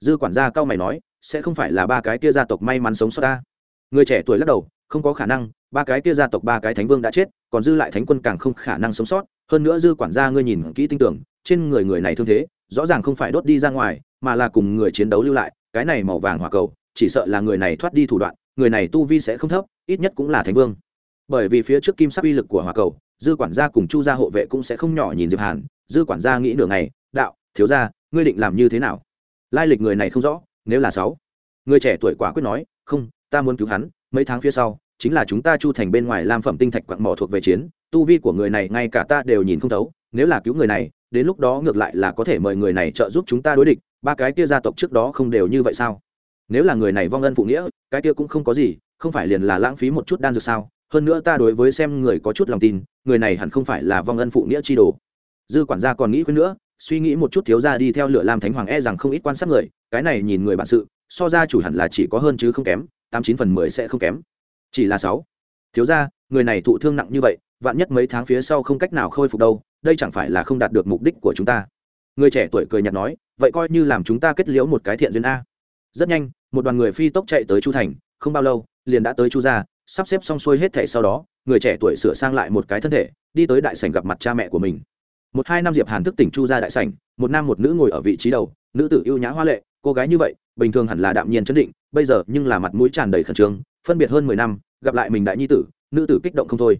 Dư quản gia cao mày nói, sẽ không phải là ba cái kia gia tộc may mắn sống sót ta. Người trẻ tuổi lắc đầu, không có khả năng, ba cái kia gia tộc ba cái thánh vương đã chết, còn dư lại thánh quân càng không khả năng sống sót. Hơn nữa dư quản gia ngươi nhìn kỹ tinh tưởng, trên người người này thương thế, rõ ràng không phải đốt đi ra ngoài, mà là cùng người chiến đấu lưu lại, cái này màu vàng hỏa cầu, chỉ sợ là người này thoát đi thủ đoạn, người này tu vi sẽ không thấp, ít nhất cũng là thánh vương bởi vì phía trước kim sắc uy lực của hỏa cầu, dư quản gia cùng chu gia hộ vệ cũng sẽ không nhỏ nhìn diệp hàn. Dư quản gia nghĩ nửa ngày, đạo, thiếu gia, ngươi định làm như thế nào? Lai lịch người này không rõ, nếu là sáu, người trẻ tuổi quả quyết nói, không, ta muốn cứu hắn, mấy tháng phía sau, chính là chúng ta chu thành bên ngoài lam phẩm tinh thạch quặng mỏ thuộc về chiến, tu vi của người này ngay cả ta đều nhìn không thấu, nếu là cứu người này, đến lúc đó ngược lại là có thể mời người này trợ giúp chúng ta đối địch, ba cái kia gia tộc trước đó không đều như vậy sao? Nếu là người này vong ân phụ nghĩa, cái kia cũng không có gì, không phải liền là lãng phí một chút đan dược sao? Hơn nữa ta đối với xem người có chút lòng tin, người này hẳn không phải là vong ân phụ nghĩa chi đồ. Dư quản gia còn nghĩ khuyên nữa, suy nghĩ một chút thiếu ra đi theo lửa lam thánh hoàng e rằng không ít quan sát người, cái này nhìn người bản sự, so ra chủ hẳn là chỉ có hơn chứ không kém, tám chín phần mười sẽ không kém. Chỉ là sáu. Thiếu ra người này thụ thương nặng như vậy, vạn nhất mấy tháng phía sau không cách nào khôi phục đâu, đây chẳng phải là không đạt được mục đích của chúng ta. Người trẻ tuổi cười nhạt nói, vậy coi như làm chúng ta kết liễu một cái thiện duyên a. Rất nhanh, một đoàn người phi tốc chạy tới chu thành, không bao lâu, liền đã tới chu gia sắp xếp xong xuôi hết thảy sau đó, người trẻ tuổi sửa sang lại một cái thân thể, đi tới đại sảnh gặp mặt cha mẹ của mình. Một hai năm diệp hàn thức tỉnh chu gia đại sảnh, một nam một nữ ngồi ở vị trí đầu, nữ tử yêu nhã hoa lệ, cô gái như vậy, bình thường hẳn là đạm nhiên chấn định, bây giờ nhưng là mặt mũi tràn đầy khẩn trương, phân biệt hơn mười năm, gặp lại mình đại nhi tử, nữ tử kích động không thôi.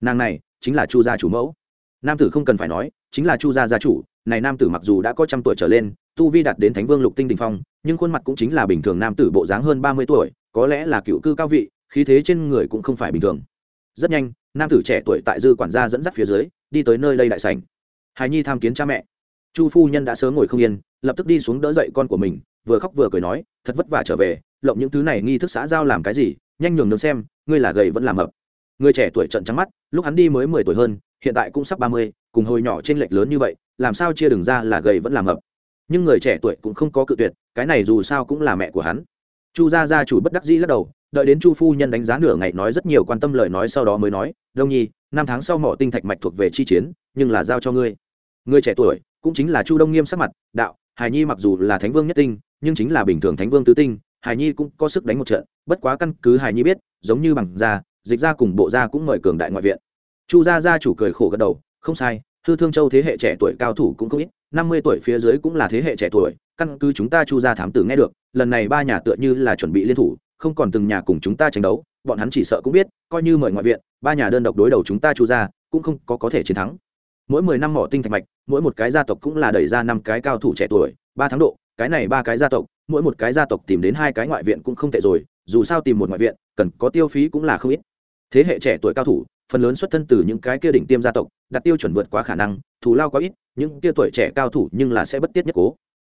Nàng này, chính là chu gia chủ mẫu. Nam tử không cần phải nói, chính là chu gia gia chủ, này nam tử mặc dù đã có trăm tuổi trở lên, tu vi đạt đến thánh vương lục tinh đình phong, nhưng khuôn mặt cũng chính là bình thường nam tử bộ dáng hơn ba mươi tuổi, có lẽ là cựu cư cao vị khí thế trên người cũng không phải bình thường. Rất nhanh, nam tử trẻ tuổi tại dư quản gia dẫn dắt phía dưới, đi tới nơi đây đại sảnh. Hài nhi tham kiến cha mẹ. Chu phu nhân đã sớm ngồi không yên, lập tức đi xuống đỡ dậy con của mình, vừa khóc vừa cười nói, thật vất vả trở về, lộng những thứ này nghi thức xã giao làm cái gì, nhanh nhường nương xem, ngươi là gầy vẫn làm mập. Người trẻ tuổi trận trắng mắt, lúc hắn đi mới mười tuổi hơn, hiện tại cũng sắp ba mươi, cùng hồi nhỏ trên lệch lớn như vậy, làm sao chia đường ra là gầy vẫn làm mập? Nhưng người trẻ tuổi cũng không có cự tuyệt, cái này dù sao cũng là mẹ của hắn. Chu gia gia chủ bất đắc dĩ lắc đầu đợi đến chu phu nhân đánh giá nửa ngày nói rất nhiều quan tâm lời nói sau đó mới nói, đông nhi, năm tháng sau mỏ tinh thạch mạch thuộc về chi chiến, nhưng là giao cho ngươi. Ngươi trẻ tuổi, cũng chính là chu đông nghiêm sắc mặt, đạo hài nhi mặc dù là thánh vương nhất tinh, nhưng chính là bình thường thánh vương tứ tinh hài nhi cũng có sức đánh một trận, bất quá căn cứ hài nhi biết, giống như bằng gia dịch gia cùng bộ gia cũng mời cường đại ngoại viện. Chu gia gia chủ cười khổ gật đầu, không sai, hư thương châu thế hệ trẻ tuổi cao thủ cũng không ít, năm mươi tuổi phía dưới cũng là thế hệ trẻ tuổi, căn cứ chúng ta chu gia thám tử nghe được, lần này ba nhà tựa như là chuẩn bị liên thủ không còn từng nhà cùng chúng ta tranh đấu, bọn hắn chỉ sợ cũng biết, coi như mời ngoại viện, ba nhà đơn độc đối đầu chúng ta chu gia, cũng không có có thể chiến thắng. Mỗi mười năm mỏ tinh thạch mạch, mỗi một cái gia tộc cũng là đẩy ra năm cái cao thủ trẻ tuổi, ba tháng độ, cái này ba cái gia tộc, mỗi một cái gia tộc tìm đến hai cái ngoại viện cũng không tệ rồi, dù sao tìm một ngoại viện, cần có tiêu phí cũng là không ít. Thế hệ trẻ tuổi cao thủ, phần lớn xuất thân từ những cái kia đỉnh tiêm gia tộc, đặt tiêu chuẩn vượt quá khả năng, thù lao quá ít, những kia tuổi trẻ cao thủ nhưng là sẽ bất tiết nhất cố.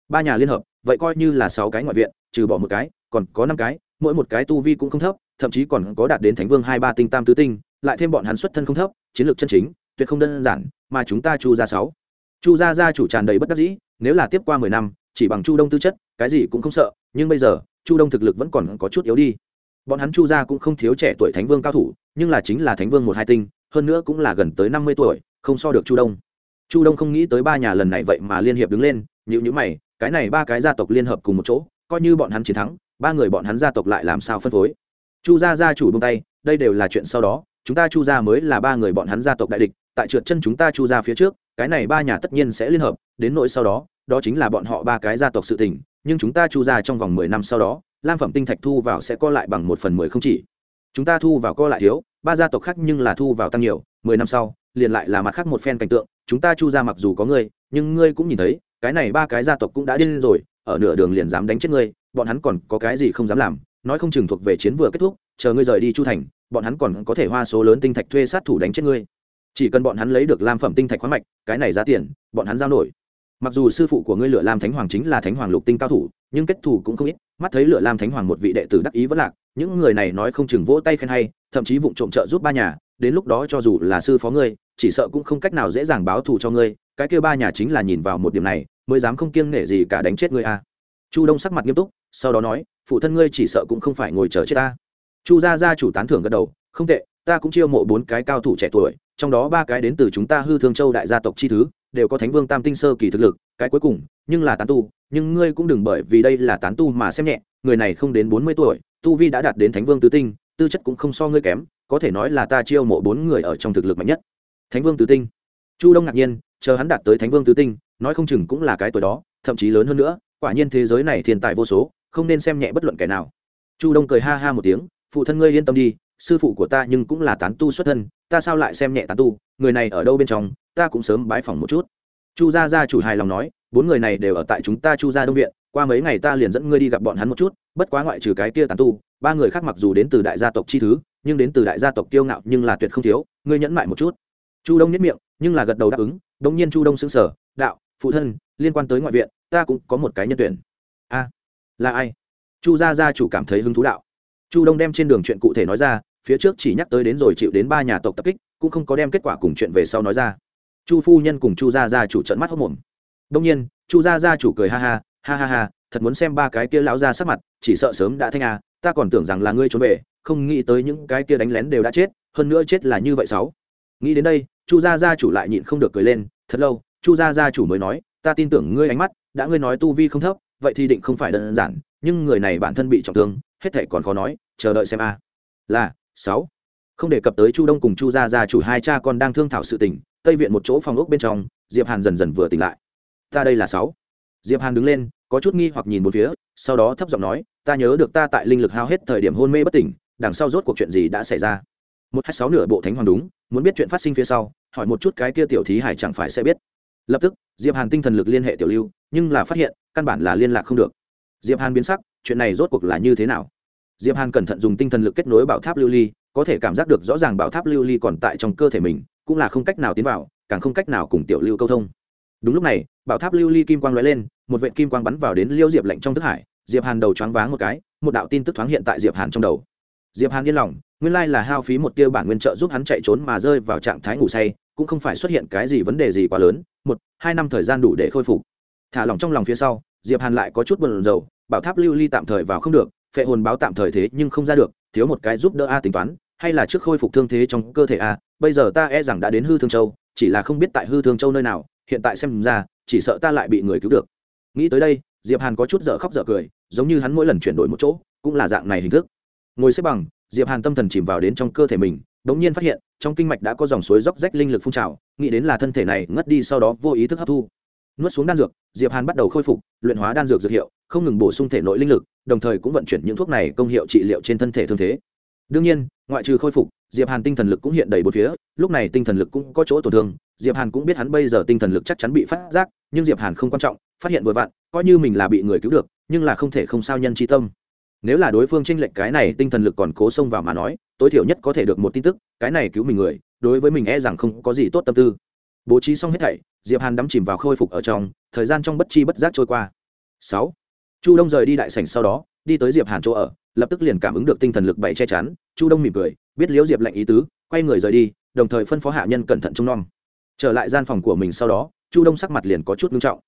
Ba nhà liên hợp, vậy coi như là sáu cái ngoại viện, trừ bỏ một cái, còn có năm cái mỗi một cái tu vi cũng không thấp, thậm chí còn có đạt đến thánh vương hai ba tinh tam tứ tinh, lại thêm bọn hắn xuất thân không thấp, chiến lược chân chính, tuyệt không đơn giản, mà chúng ta chu ra sáu. Chu gia gia chủ tràn đầy bất đắc dĩ, nếu là tiếp qua mười năm, chỉ bằng chu đông tư chất, cái gì cũng không sợ, nhưng bây giờ, chu đông thực lực vẫn còn có chút yếu đi. Bọn hắn chu gia cũng không thiếu trẻ tuổi thánh vương cao thủ, nhưng là chính là thánh vương một hai tinh, hơn nữa cũng là gần tới năm mươi tuổi, không so được chu đông. Chu đông không nghĩ tới ba nhà lần này vậy mà liên hiệp đứng lên nhữ nhữ mày, cái này ba cái gia tộc liên hợp cùng một chỗ, coi như bọn hắn chiến thắng ba người bọn hắn gia tộc lại làm sao phân phối? Chu gia gia chủ buông tay, đây đều là chuyện sau đó, chúng ta chu gia mới là ba người bọn hắn gia tộc đại địch, tại trượt chân chúng ta chu gia phía trước, cái này ba nhà tất nhiên sẽ liên hợp, đến nỗi sau đó đó chính là bọn họ ba cái gia tộc sự tình, nhưng chúng ta chu gia trong vòng mười năm sau đó, lam phẩm tinh thạch thu vào sẽ co lại bằng một phần mười không chỉ. Chúng ta thu vào co lại thiếu, ba gia tộc khác nhưng là thu vào tăng nhiều, mười năm sau, liền lại là mặt khác một phen cảnh tượng, chúng ta chu ra mặc dù có ngươi, nhưng ngươi cũng nhìn thấy, cái này ba cái gia tộc cũng đã điên rồi, ở nửa đường liền dám đánh chết ngươi bọn hắn còn có cái gì không dám làm, nói không chừng thuộc về chiến vừa kết thúc, chờ ngươi rời đi chu thành, bọn hắn còn có thể hoa số lớn tinh thạch thuê sát thủ đánh chết ngươi chỉ cần bọn hắn lấy được lam phẩm tinh thạch khoáng mạch, cái này giá tiền, bọn hắn giao nổi mặc dù sư phụ của ngươi lựa lam thánh hoàng chính là thánh hoàng lục tinh cao thủ, nhưng kết thủ cũng không ít, mắt thấy lựa lam thánh hoàng một vị đệ tử đắc ý vẫn lạc, những người này nói không chừng vỗ tay khen hay, thậm chí vụ trộm trợ giúp ba nhà, đến lúc đó cho dù là sư phó ngươi, chỉ sợ cũng không cách nào dễ dàng báo thù cho ngươi, cái kêu ba nhà chính là nhìn vào một điểm này, mới dám không kiêng nể gì cả đánh chết ngươi a à. chu đông sắc mặt nghiêm túc sau đó nói, phụ thân ngươi chỉ sợ cũng không phải ngồi chờ chết ta. Chu gia gia chủ tán thưởng gật đầu, không tệ, ta cũng chiêu mộ bốn cái cao thủ trẻ tuổi, trong đó ba cái đến từ chúng ta hư thương châu đại gia tộc chi thứ, đều có thánh vương tam tinh sơ kỳ thực lực, cái cuối cùng, nhưng là tán tu, nhưng ngươi cũng đừng bởi vì đây là tán tu mà xem nhẹ, người này không đến bốn mươi tuổi, tu vi đã đạt đến thánh vương tứ tinh, tư chất cũng không so ngươi kém, có thể nói là ta chiêu mộ bốn người ở trong thực lực mạnh nhất. Thánh vương tứ tinh. Chu đông ngạc nhiên, chờ hắn đạt tới thánh vương tứ tinh, nói không chừng cũng là cái tuổi đó, thậm chí lớn hơn nữa quả nhiên thế giới này thiên tài vô số, không nên xem nhẹ bất luận kẻ nào. Chu đông cười ha ha một tiếng, phụ thân ngươi yên tâm đi, sư phụ của ta nhưng cũng là tán tu xuất thân, ta sao lại xem nhẹ tán tu, người này ở đâu bên trong, ta cũng sớm bái phỏng một chút. Chu gia gia chủ hài lòng nói, bốn người này đều ở tại chúng ta chu gia đông viện, qua mấy ngày ta liền dẫn ngươi đi gặp bọn hắn một chút, bất quá ngoại trừ cái kia tán tu, ba người khác mặc dù đến từ đại gia tộc chi thứ, nhưng đến từ đại gia tộc kiêu ngạo nhưng là tuyệt không thiếu, ngươi nhẫn mại một chút. Chu đông nhất miệng, nhưng là gật đầu đáp ứng đông nhiên chu đông xứng sở đạo, phụ thân, liên quan tới ngoại viện ta cũng có một cái nhân tuyển. A, là ai? Chu gia gia chủ cảm thấy hứng thú đạo. Chu đông đem trên đường chuyện cụ thể nói ra, phía trước chỉ nhắc tới đến rồi chịu đến ba nhà tộc tập kích, cũng không có đem kết quả cùng chuyện về sau nói ra. Chu phu nhân cùng chu gia gia chủ trận mắt hốc mồm. Đông nhiên, chu gia gia chủ cười ha ha ha ha ha, thật muốn xem ba cái kia lão ra sắc mặt, chỉ sợ sớm đã thanh à ta còn tưởng rằng là ngươi trốn về, không nghĩ tới những cái kia đánh lén đều đã chết, hơn nữa chết là như vậy sáu. Nghĩ đến đây, chu gia gia chủ lại nhịn không được cười lên, thật lâu, chu gia gia chủ mới nói, ta tin tưởng ngươi ánh mắt đã ngươi nói tu vi không thấp, vậy thì định không phải đơn giản, nhưng người này bản thân bị trọng thương, hết thể còn khó nói, chờ đợi xem a. Là, sáu. Không đề cập tới chu đông cùng chu gia gia chủ hai cha con đang thương thảo sự tình, tây viện một chỗ phòng ốc bên trong, diệp hàn dần dần vừa tỉnh lại. Ta đây là sáu. Diệp hàn đứng lên, có chút nghi hoặc nhìn một phía, sau đó thấp giọng nói, ta nhớ được ta tại linh lực hao hết thời điểm hôn mê bất tỉnh, đằng sau rốt cuộc chuyện gì đã xảy ra? Một hai sáu nửa bộ thánh hoàng đúng, muốn biết chuyện phát sinh phía sau, hỏi một chút cái kia tiểu thí hải chẳng phải sẽ biết lập tức, diệp hàn tinh thần lực liên hệ tiểu lưu, nhưng là phát hiện, căn bản là liên lạc không được. Diệp hàn biến sắc, chuyện này rốt cuộc là như thế nào? Diệp hàn cẩn thận dùng tinh thần lực kết nối bảo tháp lưu ly, có thể cảm giác được rõ ràng bảo tháp lưu ly còn tại trong cơ thể mình, cũng là không cách nào tiến vào, càng không cách nào cùng tiểu lưu câu thông. Đúng lúc này, bảo tháp lưu ly kim quang lóe lên, một vệ kim quang bắn vào đến liêu diệp lạnh trong thức hải. Diệp hàn đầu choáng váng một cái, một đạo tin tức thoáng hiện tại diệp hàn trong đầu. Diệp hàn yên lòng nguyên lai là hao phí một tiêu bản nguyên trợ giúp hắn chạy trốn mà rơi vào trạng thái ngủ say, cũng không phải xuất hiện cái gì vấn đề gì quá lớn, một, hai năm thời gian đủ để khôi phục. Thả lỏng trong lòng phía sau, diệp hàn lại có chút buồn rầu, bảo tháp lưu ly tạm thời vào không được, phệ hồn báo tạm thời thế nhưng không ra được, thiếu một cái giúp đỡ a tính toán, hay là trước khôi phục thương thế trong cơ thể a, bây giờ ta e rằng đã đến hư thương châu, chỉ là không biết tại hư thương châu nơi nào, hiện tại xem ra, chỉ sợ ta lại bị người cứu được. Nghĩ tới đây, diệp hàn có chút dở khóc dở cười, giống như hắn mỗi lần chuyển đổi một chỗ, cũng là dạng này hình thức. Ngồi xếp bằng diệp hàn tâm thần chìm vào đến trong cơ thể mình đống nhiên phát hiện, trong kinh mạch đã có dòng suối róc rách linh lực phun trào, nghĩ đến là thân thể này ngất đi sau đó vô ý thức hấp thu. Nuốt xuống đan dược, diệp hàn bắt đầu khôi phục, luyện hóa đan dược dược hiệu, không ngừng bổ sung thể nội linh lực, đồng thời cũng vận chuyển những thuốc này công hiệu trị liệu trên thân thể thương thế. Đương nhiên, ngoại trừ khôi phục, diệp hàn tinh thần lực cũng hiện đầy bốn phía, lúc này tinh thần lực cũng có chỗ tổn thương, diệp hàn cũng biết hắn bây giờ tinh thần lực chắc chắn bị phát giác, nhưng diệp hàn không quan trọng, phát hiện vừa vặn, coi như mình là bị người cứu được, nhưng là không thể không sao nhân chi tâm nếu là đối phương tranh lệch cái này tinh thần lực còn cố xông vào mà nói, tối thiểu nhất có thể được một tin tức, cái này cứu mình người, đối với mình e rằng không có gì tốt tâm tư. Bố trí xong hết thảy, diệp hàn đắm chìm vào khôi phục ở trong, thời gian trong bất chi bất giác trôi qua. Sáu. Chu đông rời đi đại sảnh sau đó, đi tới diệp hàn chỗ ở, lập tức liền cảm ứng được tinh thần lực bảy che chắn, chu đông mỉm cười, biết liễu diệp lệnh ý tứ, quay người rời đi, đồng thời phân phó hạ nhân cẩn thận trông nom. Trở lại gian phòng của mình sau đó, chu đông sắc mặt liền có chút nghiêm trọng.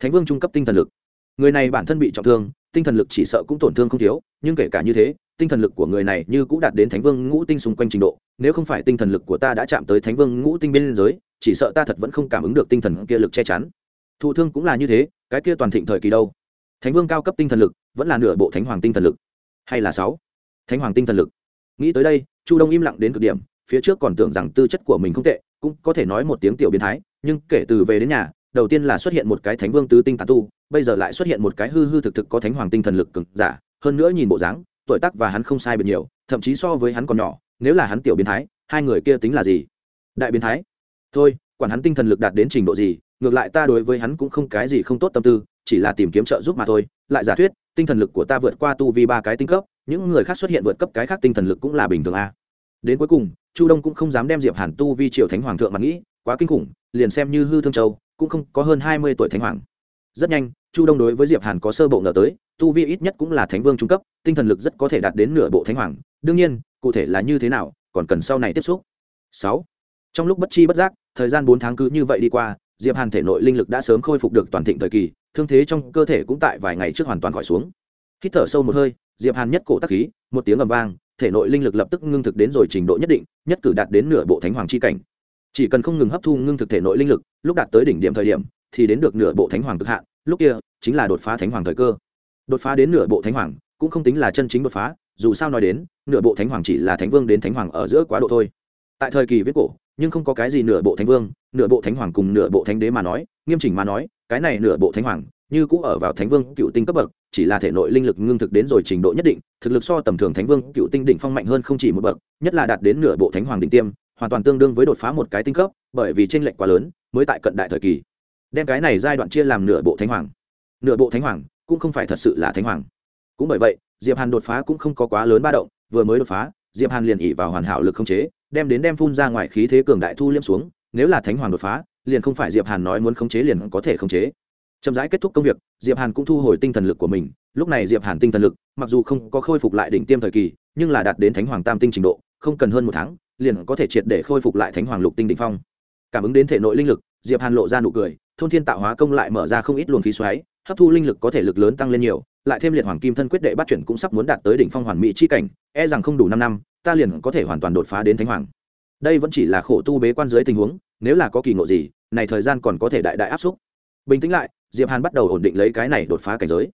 Thánh vương trung cấp tinh thần lực người này bản thân bị trọng thương, tinh thần lực chỉ sợ cũng tổn thương không thiếu, nhưng kể cả như thế, tinh thần lực của người này như cũng đạt đến thánh vương ngũ tinh xung quanh trình độ, nếu không phải tinh thần lực của ta đã chạm tới thánh vương ngũ tinh bên giới chỉ sợ ta thật vẫn không cảm ứng được tinh thần kia lực che chắn. Thụ thương cũng là như thế, cái kia toàn thịnh thời kỳ đâu? Thánh vương cao cấp tinh thần lực, vẫn là nửa bộ thánh hoàng tinh thần lực. Hay là sáu? Thánh hoàng tinh thần lực. Nghĩ tới đây, chu đông im lặng đến cực điểm, phía trước còn tưởng rằng tư chất của mình không tệ, cũng có thể nói một tiếng tiểu biến thái, nhưng kể từ về đến nhà đầu tiên là xuất hiện một cái thánh vương tứ tinh tán tu, bây giờ lại xuất hiện một cái hư hư thực thực có thánh hoàng tinh thần lực cực giả, hơn nữa nhìn bộ dáng, tuổi tác và hắn không sai biệt nhiều, thậm chí so với hắn còn nhỏ, nếu là hắn tiểu biến thái, hai người kia tính là gì? Đại biến thái. Thôi, quản hắn tinh thần lực đạt đến trình độ gì, ngược lại ta đối với hắn cũng không cái gì không tốt tâm tư, chỉ là tìm kiếm trợ giúp mà thôi. Lại giả thuyết, tinh thần lực của ta vượt qua tu vi ba cái tinh cấp, những người khác xuất hiện vượt cấp cái khác tinh thần lực cũng là bình thường a. Đến cuối cùng, chu đông cũng không dám đem diệp hàn tu vi triều thánh hoàng thượng mà nghĩ, quá kinh khủng, liền xem như hư thương châu cũng không có hơn hai mươi tuổi thánh hoàng. Rất nhanh, chu đông đối với diệp hàn có sơ bộ ngờ tới, tu vi ít nhất cũng là thánh vương trung cấp, tinh thần lực rất có thể đạt đến nửa bộ thánh hoàng. Đương nhiên, cụ thể là như thế nào, còn cần sau này tiếp xúc. Sáu, trong lúc bất chi bất giác, thời gian bốn tháng cứ như vậy đi qua, diệp hàn thể nội linh lực đã sớm khôi phục được toàn thịnh thời kỳ, thương thế trong cơ thể cũng tại vài ngày trước hoàn toàn khỏi xuống. Hít thở sâu một hơi, diệp hàn nhất cổ tắc khí, một tiếng ầm vang, thể nội linh lực lập tức ngưng thực đến rồi trình độ nhất định, nhất cử đạt đến nửa bộ thánh hoàng chi cảnh chỉ cần không ngừng hấp thu ngưng thực thể nội linh lực, lúc đạt tới đỉnh điểm thời điểm, thì đến được nửa bộ thánh hoàng cực hạn, lúc kia, chính là đột phá thánh hoàng thời cơ. Đột phá đến nửa bộ thánh hoàng, cũng không tính là chân chính đột phá, dù sao nói đến, nửa bộ thánh hoàng chỉ là thánh vương đến thánh hoàng ở giữa quá độ thôi. Tại thời kỳ viết cổ, nhưng không có cái gì nửa bộ thánh vương, nửa bộ thánh hoàng cùng nửa bộ thánh đế mà nói, nghiêm chỉnh mà nói, cái này nửa bộ thánh hoàng, như cũng ở vào thánh vương cựu tinh cấp bậc, chỉ là thể nội linh lực ngưng thực đến rồi trình độ nhất định, thực lực so tầm thường thánh vương cựu tinh đỉnh phong mạnh hơn không chỉ một bậc, nhất là đạt đến nửa bộ thánh hoàng đỉnh tiêm hoàn toàn tương đương với đột phá một cái tinh cấp, bởi vì tranh lệch quá lớn, mới tại cận đại thời kỳ. Đem cái này giai đoạn chia làm nửa bộ thánh hoàng. Nửa bộ thánh hoàng, cũng không phải thật sự là thánh hoàng. Cũng bởi vậy, diệp hàn đột phá cũng không có quá lớn ba động, vừa mới đột phá, diệp hàn liền ỉ vào hoàn hảo lực không chế, đem đến đem phun ra ngoài khí thế cường đại thu liêm xuống, nếu là thánh hoàng đột phá, liền không phải diệp hàn nói muốn khống chế liền có thể khống chế. Chậm rãi kết thúc công việc, diệp hàn cũng thu hồi tinh thần lực của mình, lúc này diệp hàn tinh thần lực, mặc dù không có khôi phục lại đỉnh tiêm thời kỳ, nhưng là đạt đến thánh hoàng tam tinh trình độ, không cần hơn một tháng liền có thể triệt để khôi phục lại thánh hoàng lục tinh đỉnh phong. Cảm ứng đến thể nội linh lực, diệp hàn lộ ra nụ cười, thôn thiên tạo hóa công lại mở ra không ít luồng khí xoáy, hấp thu linh lực có thể lực lớn tăng lên nhiều, lại thêm liệt hoàng kim thân quyết đệ bắt chuyển cũng sắp muốn đạt tới đỉnh phong hoàn mỹ chi cảnh e rằng không đủ năm năm, ta liền có thể hoàn toàn đột phá đến thánh hoàng. Đây vẫn chỉ là khổ tu bế quan dưới tình huống, nếu là có kỳ ngộ gì, này thời gian còn có thể đại đại áp xúc. Bình tĩnh lại, diệp hàn bắt đầu ổn định lấy cái này đột phá cảnh giới.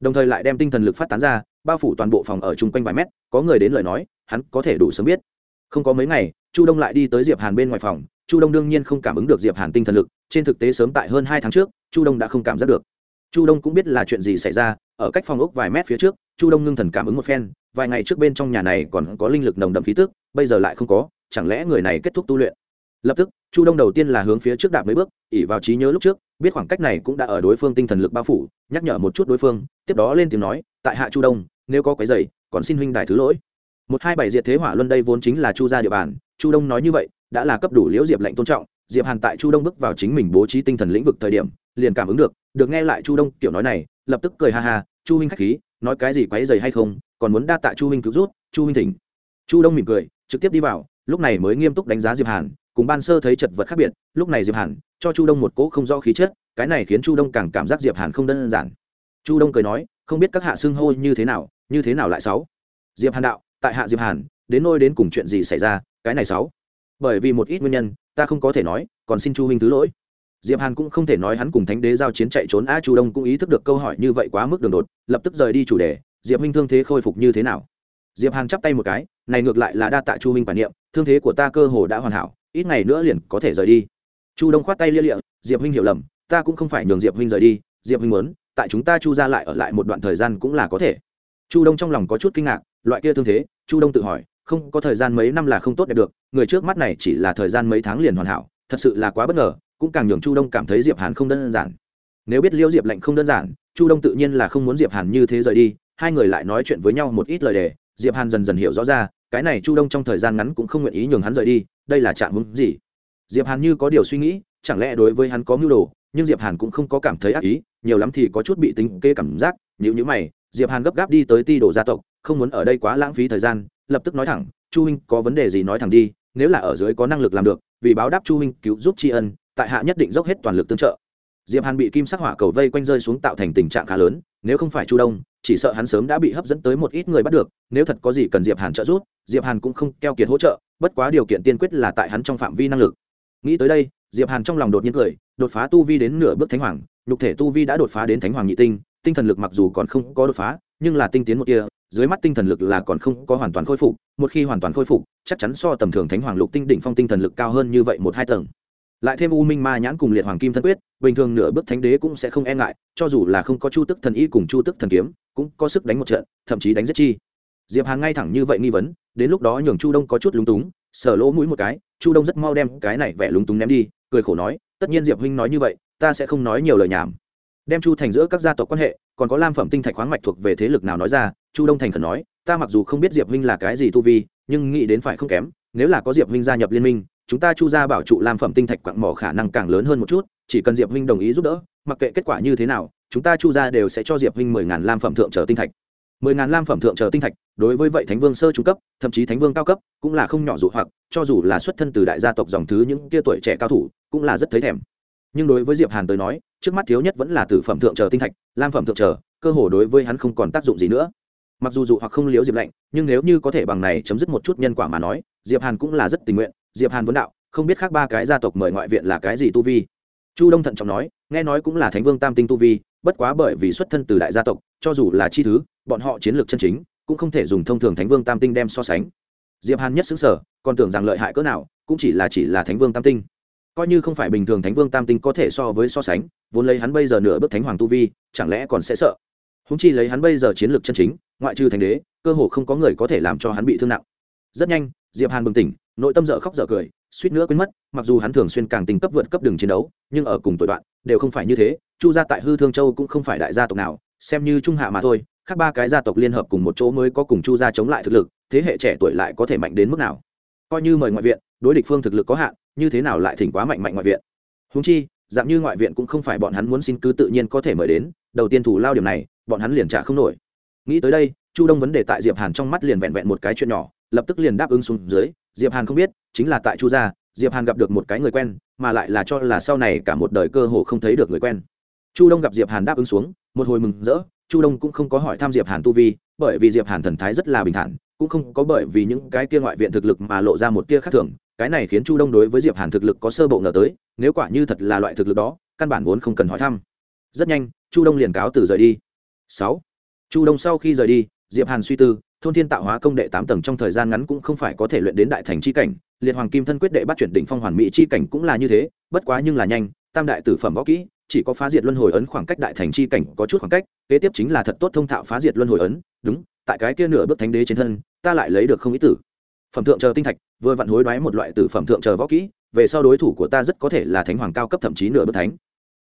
Đồng thời lại đem tinh thần lực phát tán ra, bao phủ toàn bộ phòng ở chung quanh vài mét, có người đến lời nói, hắn có thể đủ sớm biết không có mấy ngày, chu đông lại đi tới diệp hàn bên ngoài phòng. Chu đông đương nhiên không cảm ứng được diệp hàn tinh thần lực. Trên thực tế sớm tại hơn hai tháng trước, chu đông đã không cảm giác được. Chu đông cũng biết là chuyện gì xảy ra. Ở cách phòng ốc vài mét phía trước, chu đông ngưng thần cảm ứng một phen. Vài ngày trước bên trong nhà này còn có linh lực nồng đậm khí tức, bây giờ lại không có. Chẳng lẽ người này kết thúc tu luyện? Lập tức, chu đông đầu tiên là hướng phía trước đạp mấy bước ỉ vào trí nhớ lúc trước, biết khoảng cách này cũng đã ở đối phương tinh thần lực bao phủ, nhắc nhở một chút đối phương, tiếp đó lên tiếng nói, tại hạ chu đông, nếu có quấy giày còn xin huynh đài thứ lỗi một hai bảy diệt thế hỏa luân đây vốn chính là chu gia địa bàn, chu đông nói như vậy, đã là cấp đủ liễu diệp lệnh tôn trọng, diệp hàn tại chu đông bước vào chính mình bố trí tinh thần lĩnh vực thời điểm, liền cảm ứng được được nghe lại chu đông kiểu nói này, lập tức cười ha ha, chu huynh khách khí, nói cái gì quấy dày hay không, còn muốn đa tạ chu huynh cứu rút chu huynh thỉnh. Chu đông mỉm cười, trực tiếp đi vào, lúc này mới nghiêm túc đánh giá diệp hàn, cùng ban sơ thấy chật vật khác biệt, lúc này diệp hàn, cho chu đông một cỗ không rõ khí chất, cái này khiến chu đông càng cảm giác diệp hàn không đơn giản. Chu đông cười nói, không biết các hạ xưng hô như thế nào, như thế nào lại sáu? Diệp hàn đạo tại hạ diệp hàn, đến nôi đến cùng chuyện gì xảy ra, cái này sáu. Bởi vì một ít nguyên nhân, ta không có thể nói, còn xin chu huynh thứ lỗi. Diệp hàn cũng không thể nói hắn cùng thánh đế giao chiến chạy trốn, a chu đông cũng ý thức được câu hỏi như vậy quá mức đường đột, lập tức rời đi chủ đề, diệp huynh thương thế khôi phục như thế nào? Diệp hàn chắp tay một cái, này ngược lại là đa tạ chu huynh quản niệm, thương thế của ta cơ hồ đã hoàn hảo, ít ngày nữa liền có thể rời đi. Chu đông khoát tay lia lịa, diệp huynh hiểu lầm, ta cũng không phải nhường diệp huynh rời đi, diệp huynh muốn, tại chúng ta chu ra lại ở lại một đoạn thời gian cũng là có thể. Chu đông trong lòng có chút kinh ngạc loại kia thương thế, chu đông tự hỏi, không có thời gian mấy năm là không tốt đẹp được, người trước mắt này chỉ là thời gian mấy tháng liền hoàn hảo, thật sự là quá bất ngờ, cũng càng nhường chu đông cảm thấy diệp hàn không đơn giản. Nếu biết liễu diệp lệnh không đơn giản, chu đông tự nhiên là không muốn diệp hàn như thế rời đi, hai người lại nói chuyện với nhau một ít lời đề diệp hàn dần dần hiểu rõ ra, cái này chu đông trong thời gian ngắn cũng không nguyện ý nhường hắn rời đi, đây là trạng hướng gì? Diệp hàn như có điều suy nghĩ, chẳng lẽ đối với hắn có mưu đồ, nhưng diệp hàn cũng không có cảm thấy ác ý, nhiều lắm thì có chút bị tính kê cảm giác nhữ nhữ mày, diệp hàn gấp gáp đi tới ti đồ gia tộc không muốn ở đây quá lãng phí thời gian, lập tức nói thẳng, chu huynh, có vấn đề gì nói thẳng đi, nếu là ở dưới có năng lực làm được, vì báo đáp chu huynh cứu giúp tri ân, tại hạ nhất định dốc hết toàn lực tương trợ. Diệp hàn bị kim sắc hỏa cầu vây quanh rơi xuống tạo thành tình trạng khá lớn, nếu không phải chu đông, chỉ sợ hắn sớm đã bị hấp dẫn tới một ít người bắt được, nếu thật có gì cần diệp hàn trợ giúp, diệp hàn cũng không keo kiệt hỗ trợ, bất quá điều kiện tiên quyết là tại hắn trong phạm vi năng lực. Nghĩ tới đây, diệp hàn trong lòng đột nhiên cười, đột phá tu vi đến nửa bước thánh hoàng, nhục thể tu vi đã đột phá đến thánh hoàng nhị tinh tinh thần lực mặc dù còn không có đột phá, nhưng là tinh tiến một kia dưới mắt tinh thần lực là còn không có hoàn toàn khôi phục, một khi hoàn toàn khôi phục, chắc chắn so tầm thường thánh hoàng lục tinh đỉnh phong tinh thần lực cao hơn như vậy một hai tầng. Lại thêm u minh ma nhãn cùng liệt hoàng kim thân quyết, bình thường nửa bước thánh đế cũng sẽ không e ngại, cho dù là không có chu tức thần y cùng chu tức thần kiếm, cũng có sức đánh một trận, thậm chí đánh giết chi. Diệp hàn ngay thẳng như vậy nghi vấn, đến lúc đó nhường chu đông có chút lúng túng, sờ lỗ mũi một cái, chu đông rất mau đem cái này vẻ lúng túng ném đi, cười khổ nói, tất nhiên diệp huynh nói như vậy, ta sẽ không nói nhiều lời nhảm. Đem chu thành giữa các gia tộc quan hệ, còn có lam phẩm tinh thạch khoáng mạch thuộc về thế lực nào nói ra chu đông thành khẩn nói, ta mặc dù không biết diệp huynh là cái gì tu vi, nhưng nghĩ đến phải không kém, nếu là có diệp huynh gia nhập liên minh, chúng ta chu ra bảo trụ lam phẩm tinh thạch quặng mỏ khả năng càng lớn hơn một chút, chỉ cần diệp huynh đồng ý giúp đỡ, mặc kệ kết quả như thế nào, chúng ta chu ra đều sẽ cho diệp huynh mười ngàn lam phẩm thượng trở tinh thạch. Mười ngàn lam phẩm thượng trở tinh thạch, đối với vậy thánh vương sơ trung cấp, thậm chí thánh vương cao cấp, cũng là không nhỏ dụ hoặc, cho dù là xuất thân từ đại gia tộc dòng thứ những kia tuổi trẻ cao thủ, cũng là rất thấy thèm. Nhưng đối với diệp hàn tới nói, trước mắt thiếu nhất vẫn là tử phẩm thượng trở tinh thạch, lam phẩm thượng trở, cơ hồ đối với hắn không còn tác dụng gì nữa mặc dù dụ hoặc không liếu diệp lạnh nhưng nếu như có thể bằng này chấm dứt một chút nhân quả mà nói, diệp hàn cũng là rất tình nguyện. Diệp hàn vấn đạo, không biết khác ba cái gia tộc mời ngoại viện là cái gì tu vi. Chu đông thận trọng nói, nghe nói cũng là thánh vương tam tinh tu vi, bất quá bởi vì xuất thân từ đại gia tộc, cho dù là chi thứ, bọn họ chiến lược chân chính, cũng không thể dùng thông thường thánh vương tam tinh đem so sánh. Diệp hàn nhất xứng sở, còn tưởng rằng lợi hại cỡ nào, cũng chỉ là chỉ là thánh vương tam tinh. Coi như không phải bình thường thánh vương tam tinh có thể so với so sánh, vốn lấy hắn bây giờ nửa bước thánh hoàng tu vi, chẳng lẽ còn sẽ sợ? Húng chi lấy hắn bây giờ chiến lược chân chính, ngoại trừ thành đế, cơ hồ không có người có thể làm cho hắn bị thương nặng. Rất nhanh, diệp hàn bừng tỉnh, nội tâm dở khóc dở cười, suýt nữa quên mất, mặc dù hắn thường xuyên càng tình cấp vượt cấp đường chiến đấu, nhưng ở cùng tuổi đoạn, đều không phải như thế. Chu gia tại hư thương châu cũng không phải đại gia tộc nào, xem như trung hạ mà thôi, khác ba cái gia tộc liên hợp cùng một chỗ mới có cùng chu gia chống lại thực lực, thế hệ trẻ tuổi lại có thể mạnh đến mức nào? Coi như mời ngoại viện, đối địch phương thực lực có hạn, như thế nào lại thỉnh quá mạnh mạnh ngoại viện? Húng chi, dạng như ngoại viện cũng không phải bọn hắn muốn xin cứ tự nhiên có thể mời đến, đầu tiên thủ lao điểm này bọn hắn liền trả không nổi. Nghĩ tới đây, chu đông vấn đề tại diệp hàn trong mắt liền vẹn vẹn một cái chuyện nhỏ, lập tức liền đáp ứng xuống dưới, diệp hàn không biết, chính là tại chu gia, diệp hàn gặp được một cái người quen, mà lại là cho là sau này cả một đời cơ hồ không thấy được người quen. Chu đông gặp diệp hàn đáp ứng xuống, một hồi mừng rỡ, chu đông cũng không có hỏi thăm diệp hàn tu vi, bởi vì diệp hàn thần thái rất là bình thản, cũng không có bởi vì những cái kia ngoại viện thực lực mà lộ ra một tia khác thường, cái này khiến chu đông đối với diệp hàn thực lực có sơ bộ ngờ tới, nếu quả như thật là loại thực lực đó, căn bản vốn không cần hỏi thăm. Rất nhanh, chu đông liền cáo từ rời đi sáu. Chu đông sau khi rời đi, diệp hàn suy tư, thôn thiên tạo hóa công đệ tám tầng trong thời gian ngắn cũng không phải có thể luyện đến đại thành chi cảnh, liệt hoàng kim thân quyết đệ bắt chuyển đỉnh phong hoàn mỹ chi cảnh cũng là như thế, bất quá nhưng là nhanh, tam đại tử phẩm võ kỹ, chỉ có phá diệt luân hồi ấn khoảng cách đại thành chi cảnh có chút khoảng cách, kế tiếp chính là thật tốt thông thạo phá diệt luân hồi ấn, đúng, tại cái kia nửa bước thánh đế trên thân, ta lại lấy được không ý tử. Phẩm thượng chờ tinh thạch, vừa vặn hối đoái một loại tử phẩm thượng chờ võ kỹ, về sau đối thủ của ta rất có thể là thánh hoàng cao cấp thậm chí nửa bước thánh.